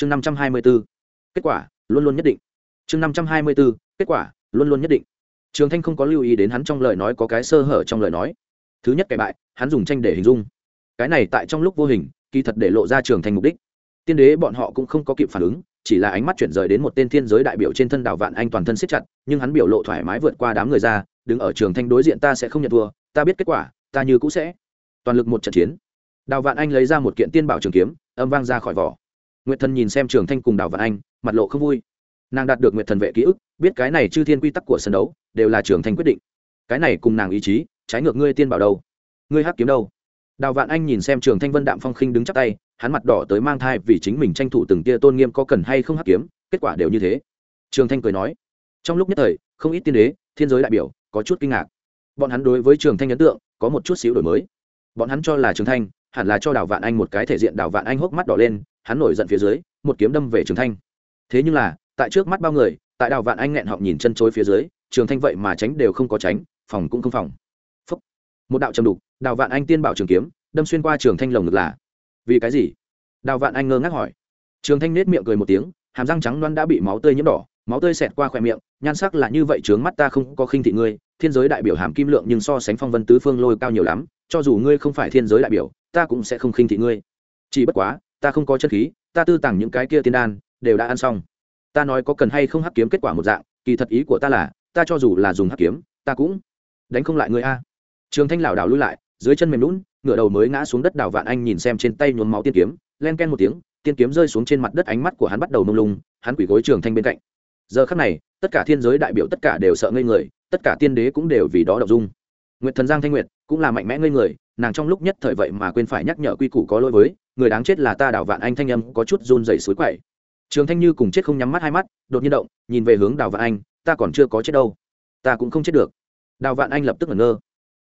chương năm trăm hai mươi b ố kết quả luôn luôn nhất định. Chương năm trăm hai mươi b ố kết quả luôn luôn nhất định. Trường thanh không có lưu ý đến hắn trong lời nói có cái sơ hở trong lời nói. Thứ nhất cái bại, hắn dùng tranh để hình dung. Cái này tại trong lúc vô hình, kỳ thật để lộ ra trường thanh mục đích. Tiên đế bọn họ cũng không có kịp phản ứng, chỉ là ánh mắt chuyển rời đến một tên thiên giới đại biểu trên thân đảo vạn anh toàn thân siết chặt, nhưng hắn biểu lộ thoải mái vượt qua đám người ra, đứng ở trường thanh đối diện ta sẽ không nhận thua, ta biết kết quả, ta như cũ sẽ toàn lực một trận chiến. Đào vạn anh lấy ra một kiện tiên bảo trường kiếm, âm vang ra khỏi vỏ nguyệt thần nhìn xem trường thanh cùng đào vạn anh, mặt lộ không vui. Nàng đạt được nguyệt thần vệ ký ức, biết cái này chư thiên quy tắc của sân đấu, đều là trường thanh quyết định. Cái này cùng nàng ý chí, trái ngược ngươi tiên bảo đâu. Ngươi hắc kiếm đâu. Đào vạn anh nhìn xem trường thanh vân đạm phong khinh đứng chắc tay, hắn mặt đỏ tới mang thai vì chính mình tranh thủ từng tia tôn nghiêm có cần hay không hắc kiếm, kết quả đều như thế. Trường thanh cười nói, trong lúc nhất thời, không ít tiên đế, thiên giới đại biểu, có chút kinh ngạc. Bọn hắn đối với trường thanh ấn tượng, có một chút xíu đổi mới. Bọn hắn cho là trường thanh, hẳn là cho đào vạn anh một cái thể diện, đào vạn anh hốc mắt đỏ lên hắn nổi giận phía dưới, một kiếm đâm về trường thanh. Thế nhưng là, tại trước mắt bao người, tại đào vạn anh nghẹn họng nhìn chân chối phía dưới, trường thanh vậy mà tránh đều không có tránh, phòng cũng không phòng. Phúc. một đạo trầm đục, đào vạn anh tiên bảo trường kiếm, đâm xuyên qua trường thanh lồng ngực là, vì cái gì? Đào vạn anh ngơ ngác hỏi. Trường thanh nết miệng cười một tiếng, hàm răng trắng loan đã bị máu tươi nhiễm đỏ, máu tươi xẹt qua khỏe miệng, nhan sắc là như vậy trướng mắt ta không có khinh thị ngươi, thiên giới đại biểu hàm kim lượng nhưng so sánh phong vân tứ phương lôi cao nhiều lắm, cho dù ngươi không phải thiên giới đại biểu, ta cũng sẽ không khinh thị ngươi. Chỉ bất quá ta không có chân khí, ta tư tàng những cái kia tiên đan, đều đã ăn xong. Ta nói có cần hay không hắc kiếm kết quả một dạng, kỳ thật ý của ta là, ta cho dù là dùng hắc kiếm, ta cũng đánh không lại ngươi a. Trường thanh lảo đảo lui lại, dưới chân mềm lún ngựa đầu mới ngã xuống đất đào vạn anh nhìn xem trên tay nhuốm máu tiên kiếm, len ken một tiếng, tiên kiếm rơi xuống trên mặt đất ánh mắt của hắn bắt đầu mông lung, hắn quỷ gối trường thanh bên cạnh. Giờ khắc này, tất cả thiên giới đại biểu tất cả đều sợ ngây người, tất cả tiên đế cũng đều vì đó đọc dung. Nguyệt thần giang thanh nguyệt cũng là mạnh mẽ ngây người nàng trong lúc nhất thời vậy mà quên phải nhắc nhở quy củ có lỗi với, người đáng chết là ta đào vạn anh thanh âm có chút run rẩy suối quậy. Trường thanh như cùng chết không nhắm mắt hai mắt, đột nhiên động, nhìn về hướng đào vạn anh, ta còn chưa có chết đâu. Ta cũng không chết được. Đào vạn anh lập tức ngẩn ngơ.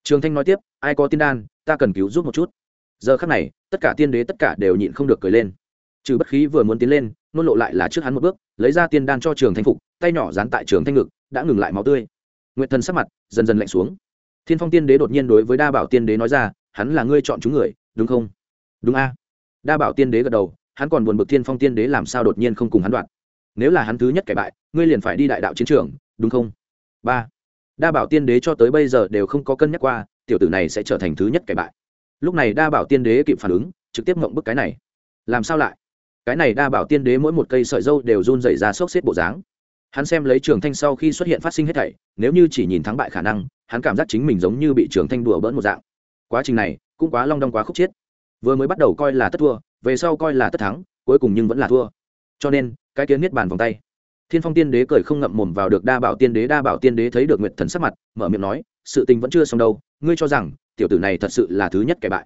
Trường thanh nói tiếp, ai có tiên đan, ta cần cứu giúp một chút. Giờ khắc này, tất cả tiên đế tất cả đều nhịn không được cười lên. Trừ bất khí vừa muốn tiến lên, nôn lộ lại là trước hắn một bước, lấy ra tiên đan cho trường thanh phục, tay nhỏ dán tại trường thanh ngực, đã ngừng lại máu tươi. Nguyện thần sắc mặt dần dần lạnh xuống. Thiên phong tiên đế đột nhiên đối với đa bảo tiên đế nói ra hắn là ngươi chọn chúng người, đúng không? Đúng a. Đa bảo tiên đế gật đầu, hắn còn buồn bực thiên phong tiên đế làm sao đột nhiên không cùng hắn đoạn nếu là hắn thứ nhất kẻ bại, ngươi liền phải đi đại đạo chiến trường, đúng không? Ba. Đa bảo tiên đế cho tới bây giờ đều không có cân nhắc qua, tiểu tử này sẽ trở thành thứ nhất kẻ bại. Lúc này đa bảo tiên đế kịp phản ứng, trực tiếp mộng bức cái này. Làm sao lại? Cái này đa bảo tiên đế mỗi một cây sợi dâu đều run dày ra sốc xếp bộ dáng. Hắn xem lấy trường thanh sau khi xuất hiện phát sinh hết thảy, nếu như chỉ nhìn thắng bại khả năng, hắn cảm giác chính mình giống như bị trường thanh đùa bỡn một dạng quá trình này cũng quá long đong quá khúc chiết. Vừa mới bắt đầu coi là tất thua, về sau coi là tất thắng, cuối cùng nhưng vẫn là thua. Cho nên, cái kiến niết bàn vòng tay. Thiên phong tiên đế cười không ngậm mồm vào được đa bảo tiên đế, đa bảo tiên đế thấy được nguyệt thần sắc mặt, mở miệng nói, sự tình vẫn chưa xong đâu, ngươi cho rằng, tiểu tử này thật sự là thứ nhất kẻ bại.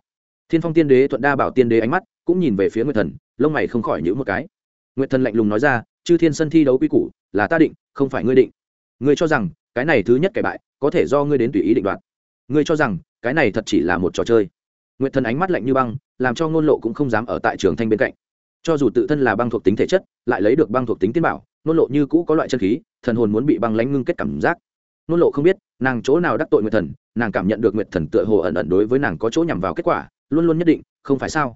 Thiên phong tiên đế thuận đa bảo tiên đế ánh mắt, cũng nhìn về phía nguyệt thần, lông mày không khỏi nhữ một cái. Nguyệt thần lạnh lùng nói ra, chư thiên sân thi đấu quy củ là ta định, không phải ngươi định. Ngươi cho rằng, cái này thứ nhất kẻ bại có thể do ngươi đến tùy ý định đoạt. Ngươi cho rằng cái này thật chỉ là một trò chơi. Nguyện thần ánh mắt lạnh như băng, làm cho ngôn lộ cũng không dám ở tại trường thanh bên cạnh. Cho dù tự thân là băng thuộc tính thể chất, lại lấy được băng thuộc tính tiên bảo, ngôn lộ như cũ có loại chân khí, thần hồn muốn bị băng lánh ngưng kết cảm giác. Ngôn lộ không biết, nàng chỗ nào đắc tội nguyệt thần, nàng cảm nhận được nguyệt thần tựa hồ ẩn ẩn đối với nàng có chỗ nhằm vào kết quả, luôn luôn nhất định, không phải sao?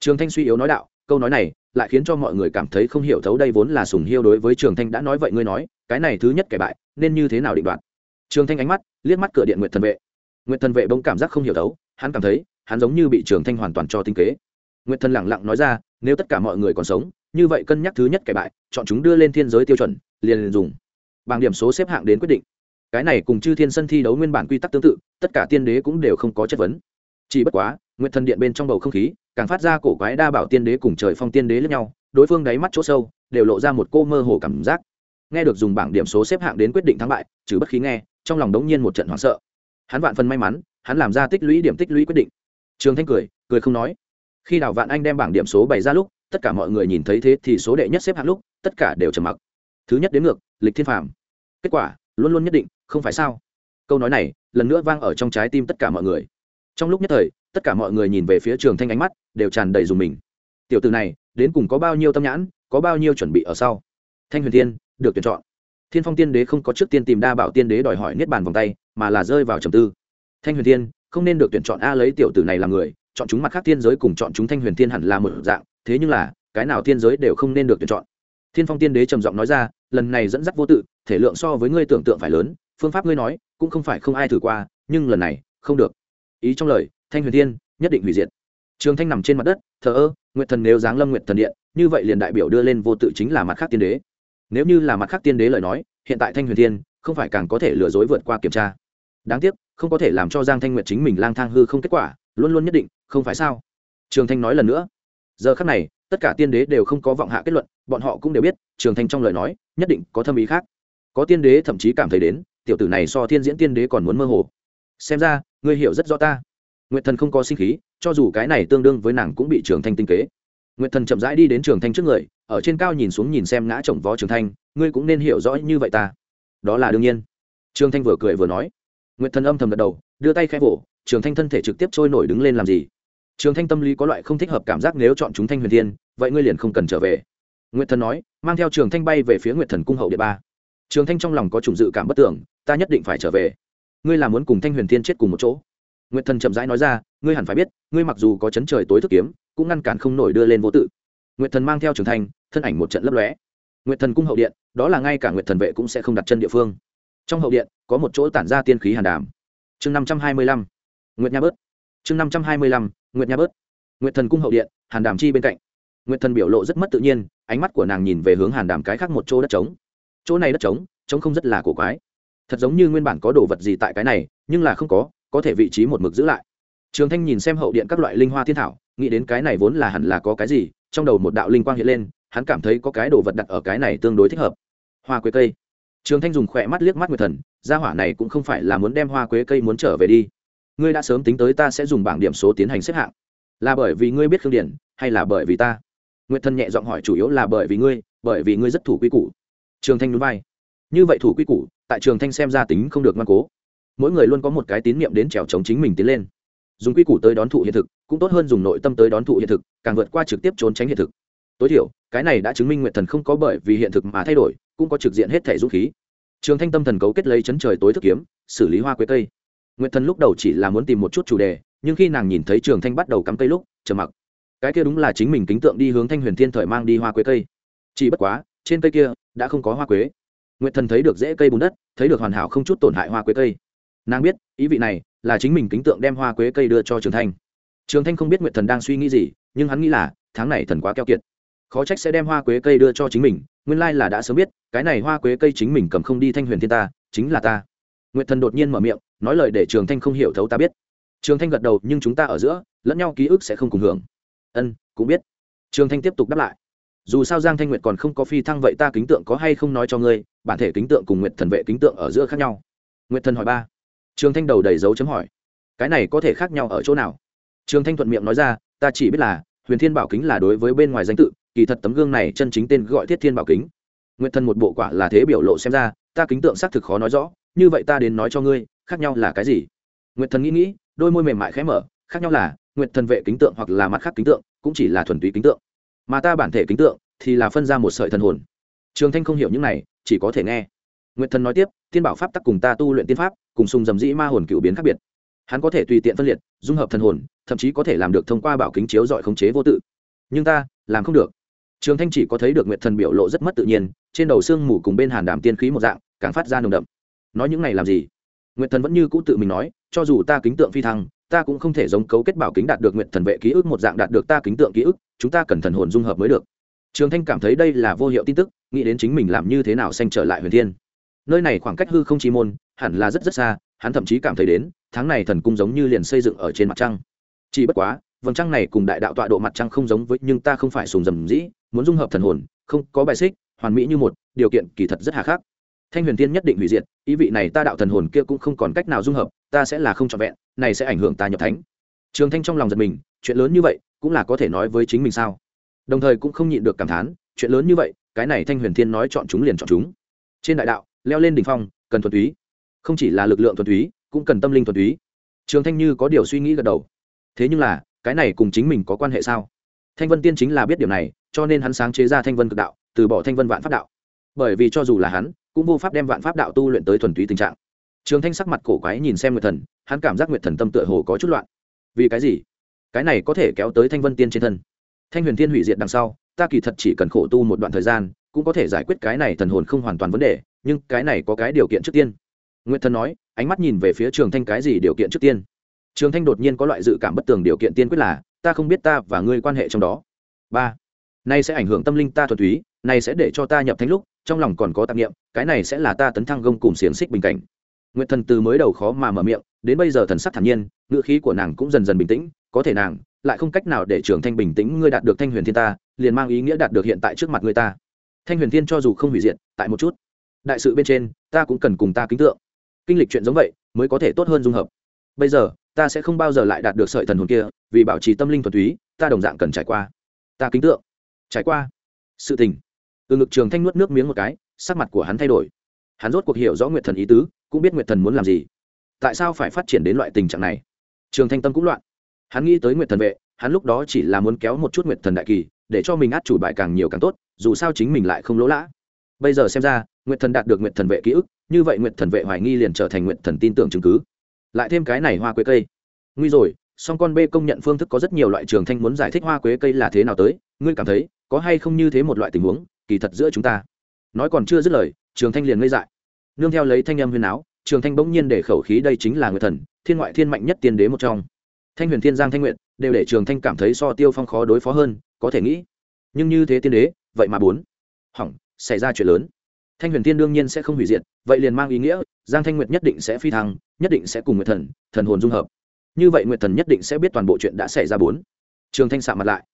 Trường thanh suy yếu nói đạo, câu nói này lại khiến cho mọi người cảm thấy không hiểu thấu đây vốn là sùng hiêu đối với trường thanh đã nói vậy ngươi nói, cái này thứ nhất kẻ bại, nên như thế nào định đoạt? Trường thanh ánh mắt, liếc mắt cửa điện nguyệt thần vệ nguyệt thần vệ bỗng cảm giác không hiểu thấu hắn cảm thấy hắn giống như bị trường thanh hoàn toàn cho tinh kế. Nguyệt thần lẳng lặng nói ra nếu tất cả mọi người còn sống như vậy cân nhắc thứ nhất kẻ bại chọn chúng đưa lên thiên giới tiêu chuẩn liền, liền dùng. Bằng điểm số xếp hạng đến quyết định. Cái này cùng chư thiên sân thi đấu nguyên bản quy tắc tương tự tất cả tiên đế cũng đều không có chất vấn. Chỉ bất quá nguyệt thần điện bên trong bầu không khí càng phát ra cổ quái đa bảo tiên đế cùng trời phong tiên đế lẫn nhau đối phương đáy mắt chỗ sâu đều lộ ra một cô mơ hồ cảm giác. Nghe được dùng bảng điểm số xếp hạng đến quyết định thắng bại trừ bất khí nghe trong lòng đống nhiên một trận hoảng sợ hắn vạn phần may mắn hắn làm ra tích lũy điểm tích lũy quyết định. Trường thanh cười cười không nói. Khi đào vạn anh đem bảng điểm số bày ra lúc tất cả mọi người nhìn thấy thế thì số đệ nhất xếp hạng lúc tất cả đều trầm mặc. Thứ nhất đến ngược lịch thiên phàm. Kết quả luôn luôn nhất định không phải sao? Câu nói này lần nữa vang ở trong trái tim tất cả mọi người. Trong lúc nhất thời tất cả mọi người nhìn về phía trường thanh ánh mắt đều tràn đầy dùng mình. Tiểu từ này đến cùng có bao nhiêu tâm nhãn có bao nhiêu chuẩn bị ở sau? Thanh huyền Thiên, được tuyển chọn thiên phong tiên đế không có trước tiên tìm đa bảo tiên đế đòi hỏi niết bàn vòng tay, mà là rơi vào trầm tư. Thanh huyền tiên không nên được tuyển chọn a lấy tiểu tử này làm người, chọn chúng mặt khác tiên giới cùng chọn chúng thanh huyền tiên hẳn là một dạng, thế nhưng là, cái nào thiên giới đều không nên được tuyển chọn. Thiên phong tiên đế trầm giọng nói ra, lần này dẫn dắt vô tự, thể lượng so với ngươi tưởng tượng phải lớn, phương pháp ngươi nói, cũng không phải không ai thử qua, nhưng lần này, không được. Ý trong lời, thanh huyền thiên, nhất định hủy diệt. Trường thanh nằm trên mặt đất, thờ ơ nguyện thần nếu giáng lâm nguyện thần điện, như vậy liền đại biểu đưa lên vô tự chính là mặt khác tiên đế nếu như là mặt khác tiên đế lời nói, hiện tại thanh huyền thiên không phải càng có thể lừa dối vượt qua kiểm tra. Đáng tiếc, không có thể làm cho giang thanh nguyệt chính mình lang thang hư không kết quả, luôn luôn nhất định, không phải sao? Trường thanh nói lần nữa. Giờ khắc này, tất cả tiên đế đều không có vọng hạ kết luận, bọn họ cũng đều biết, trường thanh trong lời nói, nhất định có thâm ý khác. Có tiên đế thậm chí cảm thấy đến, tiểu tử này so thiên diễn tiên đế còn muốn mơ hồ. Xem ra, ngươi hiểu rất rõ ta. Nguyệt thần không có sinh khí, cho dù cái này tương đương với nàng cũng bị trường thanh tinh kế. Nguyệt thần chậm rãi đi đến trường thanh trước người ở trên cao nhìn xuống nhìn xem ngã chồng vó trường thanh, ngươi cũng nên hiểu rõ như vậy ta. Đó là đương nhiên. Trường thanh vừa cười vừa nói. Nguyệt thần âm thầm gật đầu, đưa tay khẽ vỗ, trường thanh thân thể trực tiếp trôi nổi đứng lên làm gì? Trường thanh tâm lý có loại không thích hợp cảm giác nếu chọn chúng thanh huyền thiên, vậy ngươi liền không cần trở về. Nguyệt thần nói, mang theo trường thanh bay về phía nguyệt thần cung hậu địa ba. Trường thanh trong lòng có chủng dự cảm bất tưởng, ta nhất định phải trở về. Ngươi là muốn cùng thanh huyền thiên chết cùng một chỗ. Nguyệt thần chậm rãi nói ra, ngươi hẳn phải biết, ngươi mặc dù có chấn trời tối thức kiếm, cũng ngăn cản không nổi đưa lên vô tự nguyệt thần mang theo trường thanh, thân ảnh một trận lấp lóe. nguyệt thần cung hậu điện, đó là ngay cả nguyệt thần vệ cũng sẽ không đặt chân địa phương. trong hậu điện, có một chỗ tản ra tiên khí hàn đàm. chương năm trăm hai mươi lăm, nguyệt nha bớt. chương năm trăm hai mươi lăm, nguyệt nha bớt. nguyệt thần cung hậu điện, hàn đàm chi bên cạnh. nguyệt thần biểu lộ rất mất tự nhiên, ánh mắt của nàng nhìn về hướng hàn đàm cái khác một chỗ đất trống. chỗ này đất trống trống không rất là cổ quái. thật giống như nguyên bản có đồ vật gì tại cái này, nhưng là không có có thể vị trí một mực giữ lại. trường thanh nhìn xem hậu điện các loại linh hoa thiên thảo, nghĩ đến cái này vốn là hẳn là có cái gì trong đầu một đạo linh quang hiện lên, hắn cảm thấy có cái đồ vật đặt ở cái này tương đối thích hợp. Hoa quế cây. Trường thanh dùng khỏe mắt liếc mắt nguyệt thần, gia hỏa này cũng không phải là muốn đem hoa quế cây muốn trở về đi. Ngươi đã sớm tính tới ta sẽ dùng bảng điểm số tiến hành xếp hạng. Là bởi vì ngươi biết khương điển, hay là bởi vì ta? Nguyệt thần nhẹ giọng hỏi chủ yếu là bởi vì ngươi, bởi vì ngươi rất thủ quy củ. Trường thanh núi vai. Như vậy thủ quy củ, tại trường thanh xem ra tính không được ngoan cố. Mỗi người luôn có một cái tín niệm đến trèo chống chính mình tiến lên dùng quy củ tới đón thụ hiện thực, cũng tốt hơn dùng nội tâm tới đón thụ hiện thực, càng vượt qua trực tiếp trốn tránh hiện thực. Tối thiểu, cái này đã chứng minh nguyện thần không có bởi vì hiện thực mà thay đổi, cũng có trực diện hết thể dũng khí. Trường thanh tâm thần cấu kết lấy chấn trời tối thức kiếm, xử lý hoa quế cây. Nguyện thần lúc đầu chỉ là muốn tìm một chút chủ đề, nhưng khi nàng nhìn thấy trường thanh bắt đầu cắm cây lúc, trầm mặc. Cái kia đúng là chính mình kính tượng đi hướng thanh huyền thiên thời mang đi hoa quế cây. Chỉ bất quá, trên cây kia đã không có hoa quế. Nguyện thần thấy được dễ cây bùn đất, thấy được hoàn hảo không chút tổn hại hoa quế cây. Nàng biết, ý vị này là chính mình kính tượng đem hoa quế cây đưa cho trường thanh. Trường thanh không biết nguyệt thần đang suy nghĩ gì, nhưng hắn nghĩ là, tháng này thần quá keo kiệt. Khó trách sẽ đem hoa quế cây đưa cho chính mình, nguyên lai là đã sớm biết, cái này hoa quế cây chính mình cầm không đi thanh huyền thiên ta, chính là ta. Nguyệt thần đột nhiên mở miệng, nói lời để trường thanh không hiểu thấu ta biết. Trường thanh gật đầu, nhưng chúng ta ở giữa, lẫn nhau ký ức sẽ không cùng hưởng. Ân, cũng biết. Trường thanh tiếp tục đáp lại. Dù sao giang thanh nguyệt còn không có phi thăng vậy ta kính tượng có hay không nói cho ngươi, bản thể kính tượng cùng nguyệt thần vệ kính tượng ở giữa khác nhau. Nguyệt thần hỏi ba trường thanh đầu đầy dấu chấm hỏi. Cái này có thể khác nhau ở chỗ nào? Trường thanh thuận miệng nói ra, ta chỉ biết là, huyền thiên bảo kính là đối với bên ngoài danh tự, kỳ thật tấm gương này chân chính tên gọi thiết thiên bảo kính. Nguyệt thần một bộ quả là thế biểu lộ xem ra, ta kính tượng xác thực khó nói rõ, như vậy ta đến nói cho ngươi, khác nhau là cái gì? Nguyệt thần nghĩ nghĩ, đôi môi mềm mại khẽ mở, khác nhau là, nguyệt thần vệ kính tượng hoặc là mặt khác kính tượng, cũng chỉ là thuần túy kính tượng. Mà ta bản thể kính tượng, thì là phân ra một sợi thần hồn. Trường thanh không hiểu những này, chỉ có thể nghe. Nguyệt thần nói tiếp, thiên bảo pháp tắc cùng ta tu luyện tiên pháp cùng sùng dầm dĩ ma hồn cựu biến khác biệt. Hắn có thể tùy tiện phân liệt, dung hợp thần hồn, thậm chí có thể làm được thông qua bảo kính chiếu dọi khống chế vô tự. Nhưng ta, làm không được. Trường thanh chỉ có thấy được nguyệt thần biểu lộ rất mất tự nhiên, trên đầu xương mù cùng bên hàn đàm tiên khí một dạng, càng phát ra nồng đậm. Nói những này làm gì? Nguyệt thần vẫn như cũ tự mình nói, cho dù ta kính tượng phi thăng, ta cũng không thể giống cấu kết bảo kính đạt được nguyệt thần vệ ký ức một dạng đạt được ta kính tượng ký ức, chúng ta cần thần hồn dung hợp mới được. Trường thanh cảm thấy đây là vô hiệu tin tức, nghĩ đến chính mình làm như thế nào xanh trở lại huyền thiên nơi này khoảng cách hư không chi môn, hẳn là rất rất xa, hắn thậm chí cảm thấy đến, tháng này thần cung giống như liền xây dựng ở trên mặt trăng. Chỉ bất quá, vầng trăng này cùng đại đạo tọa độ mặt trăng không giống với, nhưng ta không phải sùng dầm dĩ, muốn dung hợp thần hồn, không có bài xích, hoàn mỹ như một, điều kiện kỳ thật rất hà khắc. Thanh huyền tiên nhất định hủy diệt, ý vị này ta đạo thần hồn kia cũng không còn cách nào dung hợp, ta sẽ là không trọn vẹn, này sẽ ảnh hưởng ta nhập thánh. Trường thanh trong lòng giật mình, chuyện lớn như vậy, cũng là có thể nói với chính mình sao? Đồng thời cũng không nhịn được cảm thán, chuyện lớn như vậy, cái này thanh huyền thiên nói chọn chúng liền chọn chúng. Trên đại đạo leo lên đỉnh phong, cần thuần túy. Không chỉ là lực lượng thuần túy, cũng cần tâm linh thuần túy. Trường thanh như có điều suy nghĩ gật đầu. Thế nhưng là, cái này cùng chính mình có quan hệ sao? Thanh vân tiên chính là biết điều này, cho nên hắn sáng chế ra thanh vân cực đạo, từ bỏ thanh vân vạn pháp đạo. Bởi vì cho dù là hắn, cũng vô pháp đem vạn pháp đạo tu luyện tới thuần túy tình trạng. Trường thanh sắc mặt cổ quái nhìn xem nguyệt thần, hắn cảm giác nguyệt thần tâm tựa hồ có chút loạn. Vì cái gì? Cái này có thể kéo tới thanh vân tiên trên thân. Thanh huyền tiên hủy diệt đằng sau, ta kỳ thật chỉ cần khổ tu một đoạn thời gian, cũng có thể giải quyết cái này thần hồn không hoàn toàn vấn đề nhưng cái này có cái điều kiện trước tiên. Nguyệt thần nói, ánh mắt nhìn về phía trường thanh cái gì điều kiện trước tiên? Trường thanh đột nhiên có loại dự cảm bất tường điều kiện tiên quyết là, ta không biết ta và ngươi quan hệ trong đó. Ba, nay sẽ ảnh hưởng tâm linh ta thuần túy này sẽ để cho ta nhập thánh lúc, trong lòng còn có tạp nghiệm cái này sẽ là ta tấn thăng gông cùng xiềng xích bình cảnh. Nguyệt thần từ mới đầu khó mà mở miệng, đến bây giờ thần sắc thản nhiên, ngữ khí của nàng cũng dần dần bình tĩnh, có thể nàng lại không cách nào để trường thanh bình tĩnh, ngươi đạt được thanh huyền thiên ta, liền mang ý nghĩa đạt được hiện tại trước mặt người ta. Thanh huyền thiên cho dù không hủy diệt, tại một chút đại sự bên trên, ta cũng cần cùng ta kính tượng. Kinh lịch chuyện giống vậy, mới có thể tốt hơn dung hợp. Bây giờ, ta sẽ không bao giờ lại đạt được sợi thần hồn kia, vì bảo trì tâm linh thuần túy, ta đồng dạng cần trải qua. Ta kính tượng. Trải qua. Sự tình. Từ ngực trường thanh nuốt nước miếng một cái, sắc mặt của hắn thay đổi. Hắn rốt cuộc hiểu rõ nguyệt thần ý tứ, cũng biết nguyệt thần muốn làm gì. Tại sao phải phát triển đến loại tình trạng này? Trường thanh tâm cũng loạn. Hắn nghĩ tới nguyệt thần vệ, hắn lúc đó chỉ là muốn kéo một chút nguyệt thần đại kỳ, để cho mình át chủ bài càng nhiều càng tốt, dù sao chính mình lại không lỗ lã. Bây giờ xem ra nguyệt thần đạt được nguyệt thần vệ ký ức, như vậy nguyệt thần vệ hoài nghi liền trở thành nguyệt thần tin tưởng chứng cứ. Lại thêm cái này hoa quế cây. Nguy rồi, song con b công nhận phương thức có rất nhiều loại trường thanh muốn giải thích hoa quế cây là thế nào tới, ngươi cảm thấy, có hay không như thế một loại tình huống, kỳ thật giữa chúng ta. Nói còn chưa dứt lời, trường thanh liền ngây dại. Nương theo lấy thanh âm huyền áo, trường thanh bỗng nhiên để khẩu khí đây chính là người thần, thiên ngoại thiên mạnh nhất tiên đế một trong. Thanh huyền thiên giang thanh nguyện đều để trường thanh cảm thấy so tiêu phong khó đối phó hơn, có thể nghĩ. Nhưng như thế tiên đế, vậy mà bốn. Hỏng, xảy ra chuyện lớn thanh huyền thiên đương nhiên sẽ không hủy diệt, vậy liền mang ý nghĩa, giang thanh nguyệt nhất định sẽ phi thăng, nhất định sẽ cùng nguyệt thần thần hồn dung hợp. Như vậy nguyệt thần nhất định sẽ biết toàn bộ chuyện đã xảy ra bốn. Trường thanh sạ mặt lại.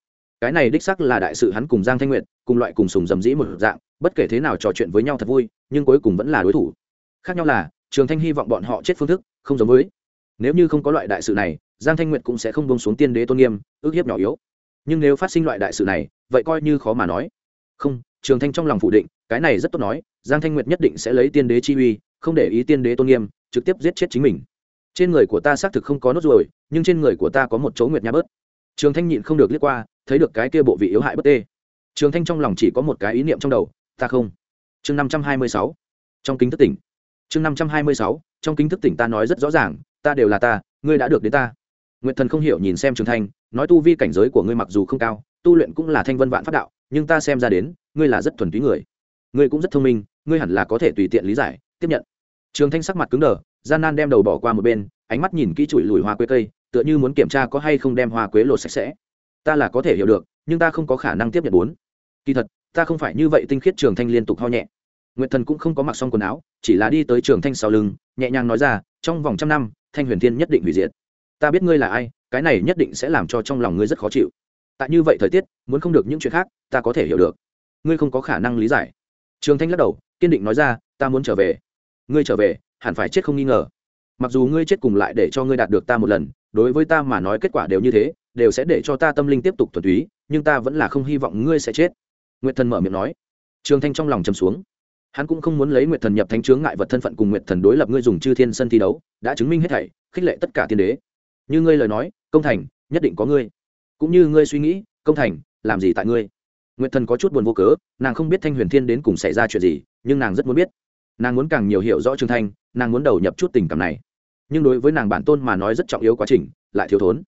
Cái này đích sắc là đại sự hắn cùng giang thanh nguyệt, cùng loại cùng sùng dầm dĩ một dạng, bất kể thế nào trò chuyện với nhau thật vui, nhưng cuối cùng vẫn là đối thủ. Khác nhau là, trường thanh hy vọng bọn họ chết phương thức, không giống với. Nếu như không có loại đại sự này, giang thanh nguyệt cũng sẽ không bông xuống tiên đế tôn nghiêm, ước hiếp nhỏ yếu. Nhưng nếu phát sinh loại đại sự này, vậy coi như khó mà nói. Không trường thanh trong lòng phủ định, cái này rất tốt nói, giang thanh nguyệt nhất định sẽ lấy tiên đế chi uy, không để ý tiên đế tôn nghiêm, trực tiếp giết chết chính mình. Trên người của ta xác thực không có nốt ruồi, nhưng trên người của ta có một chỗ nguyệt nha bớt. Trường thanh nhịn không được liếc qua, thấy được cái kia bộ vị yếu hại bất tê. Trường thanh trong lòng chỉ có một cái ý niệm trong đầu, ta không. Chương năm trăm hai mươi sáu. Trong kính thức tỉnh. Chương năm trăm hai mươi sáu, trong kính thức tỉnh ta nói rất rõ ràng, ta đều là ta, ngươi đã được đến ta. Nguyệt thần không hiểu nhìn xem trường thanh, nói tu vi cảnh giới của ngươi mặc dù không cao, tu luyện cũng là thanh vân vạn pháp đạo, nhưng ta xem ra đến ngươi là rất thuần túy người. Ngươi cũng rất thông minh, ngươi hẳn là có thể tùy tiện lý giải, tiếp nhận. Trường thanh sắc mặt cứng đờ, gian nan đem đầu bỏ qua một bên, ánh mắt nhìn kỹ chùi lùi hoa quế cây, tựa như muốn kiểm tra có hay không đem hoa quế lột sạch sẽ. Ta là có thể hiểu được, nhưng ta không có khả năng tiếp nhận bốn. Kỳ thật, ta không phải như vậy tinh khiết. Trường thanh liên tục ho nhẹ. Nguyện thần cũng không có mặc xong quần áo, chỉ là đi tới trường thanh sau lưng, nhẹ nhàng nói ra, trong vòng trăm năm, thanh huyền thiên nhất định hủy diệt. Ta biết ngươi là ai, cái này nhất định sẽ làm cho trong lòng ngươi rất khó chịu. Tại như vậy thời tiết, muốn không được những chuyện khác, ta có thể hiểu được ngươi không có khả năng lý giải. Trường thanh lắc đầu, kiên định nói ra, ta muốn trở về. Ngươi trở về, hẳn phải chết không nghi ngờ. Mặc dù ngươi chết cùng lại để cho ngươi đạt được ta một lần, đối với ta mà nói kết quả đều như thế, đều sẽ để cho ta tâm linh tiếp tục thuần túy, nhưng ta vẫn là không hy vọng ngươi sẽ chết. Nguyệt thần mở miệng nói. Trường thanh trong lòng chầm xuống. Hắn cũng không muốn lấy nguyệt thần nhập thánh chướng ngại vật thân phận cùng nguyệt thần đối lập ngươi dùng chư thiên sân thi đấu, đã chứng minh hết thảy, khích lệ tất cả tiên đế. Như ngươi lời nói, công thành, nhất định có ngươi. Cũng như ngươi suy nghĩ, công thành, làm gì tại ngươi? Nguyệt thần có chút buồn vô cớ, nàng không biết thanh huyền thiên đến cùng xảy ra chuyện gì, nhưng nàng rất muốn biết. Nàng muốn càng nhiều hiểu rõ trương thanh, nàng muốn đầu nhập chút tình cảm này. Nhưng đối với nàng bản tôn mà nói rất trọng yếu quá trình, lại thiếu thốn.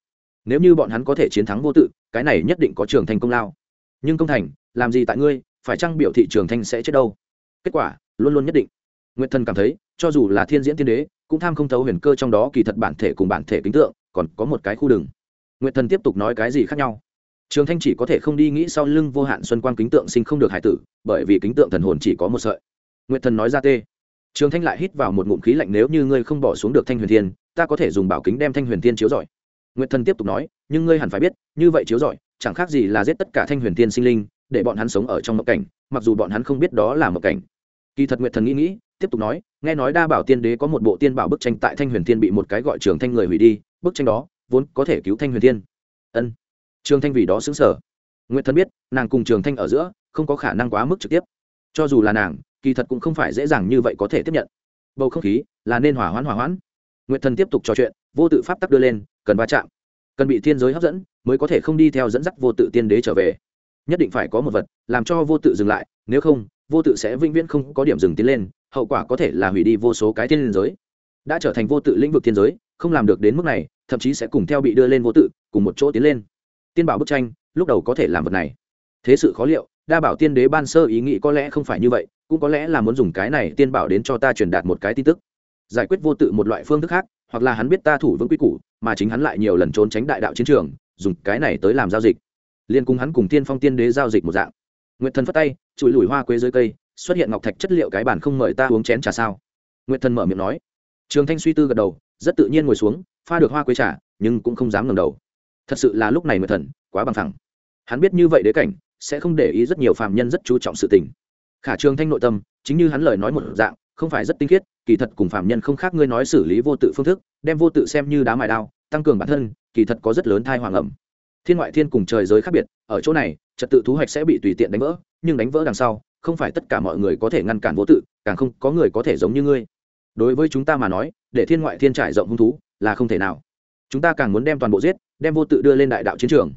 Nếu như bọn hắn có thể chiến thắng vô tự, cái này nhất định có trường thành công lao. Nhưng công thành, làm gì tại ngươi, phải chăng biểu thị trường thanh sẽ chết đâu? Kết quả, luôn luôn nhất định. Nguyệt thần cảm thấy, cho dù là thiên diễn tiên đế, cũng tham không thấu huyền cơ trong đó kỳ thật bản thể cùng bản thể kính tượng, còn có một cái khu đường. Nguyệt thần tiếp tục nói cái gì khác nhau? Trường thanh chỉ có thể không đi nghĩ sau lưng vô hạn xuân quang kính tượng sinh không được hải tử, bởi vì kính tượng thần hồn chỉ có một sợi. Nguyệt thần nói ra tê. Trường thanh lại hít vào một ngụm khí lạnh, nếu như ngươi không bỏ xuống được thanh huyền thiên, ta có thể dùng bảo kính đem thanh huyền thiên chiếu rọi. Nguyệt thần tiếp tục nói, nhưng ngươi hẳn phải biết, như vậy chiếu rọi, chẳng khác gì là giết tất cả thanh huyền thiên sinh linh, để bọn hắn sống ở trong mộng cảnh, mặc dù bọn hắn không biết đó là mộng cảnh. Kỳ thật nguyệt thần nghĩ nghĩ, tiếp tục nói, nghe nói đa bảo tiên đế có một bộ tiên bảo bức tranh tại thanh huyền thiên bị một cái gọi trường thanh người hủy đi, bức tranh đó vốn có thể cứu thanh huyền thiên. Ân trường thanh vì đó xứng sở nguyễn thần biết, nàng cùng trường thanh ở giữa không có khả năng quá mức trực tiếp. Cho dù là nàng, kỳ thật cũng không phải dễ dàng như vậy có thể tiếp nhận. Bầu không khí là nên hỏa hoãn hỏa hoãn. Nguyệt thần tiếp tục trò chuyện, vô tự pháp tắc đưa lên, cần va chạm. Cần bị thiên giới hấp dẫn, mới có thể không đi theo dẫn dắt vô tự tiên đế trở về. Nhất định phải có một vật, làm cho vô tự dừng lại, nếu không, vô tự sẽ vĩnh viễn không có điểm dừng tiến lên, hậu quả có thể là hủy đi vô số cái thiên giới. Đã trở thành vô tự lĩnh vực thiên giới, không làm được đến mức này, thậm chí sẽ cùng theo bị đưa lên vô tự, cùng một chỗ tiến lên tiên bảo bức tranh, lúc đầu có thể làm vật này. Thế sự khó liệu, đa bảo tiên đế ban sơ ý nghĩ có lẽ không phải như vậy, cũng có lẽ là muốn dùng cái này tiên bảo đến cho ta truyền đạt một cái tin tức. Giải quyết vô tự một loại phương thức khác, hoặc là hắn biết ta thủ vững quy củ, mà chính hắn lại nhiều lần trốn tránh đại đạo chiến trường, dùng cái này tới làm giao dịch. Liên cùng hắn cùng tiên phong tiên đế giao dịch một dạng. Nguyệt thần phất tay, chùi lùi hoa quế dưới cây, xuất hiện ngọc thạch chất liệu cái bản không mời ta uống chén trà sao? Nguyệt thần mở miệng nói. Trường thanh suy tư gật đầu, rất tự nhiên ngồi xuống, pha được hoa quế trà, nhưng cũng không dám ngẩng đầu thật sự là lúc này mượn thần, quá bằng thẳng hắn biết như vậy đế cảnh, sẽ không để ý rất nhiều phạm nhân rất chú trọng sự tình. Khả trường thanh nội tâm, chính như hắn lời nói một dạng, không phải rất tinh khiết, kỳ thật cùng phạm nhân không khác ngươi nói xử lý vô tự phương thức, đem vô tự xem như đá mài đao, tăng cường bản thân, kỳ thật có rất lớn thai hoàng ẩm. Thiên ngoại thiên cùng trời giới khác biệt, ở chỗ này, trật tự thú hoạch sẽ bị tùy tiện đánh vỡ, nhưng đánh vỡ đằng sau, không phải tất cả mọi người có thể ngăn cản vô tự, càng không có người có thể giống như ngươi. Đối với chúng ta mà nói, để thiên ngoại thiên trải rộng hung thú, là không thể nào chúng ta càng muốn đem toàn bộ giết, đem vô tự đưa lên đại đạo chiến trường.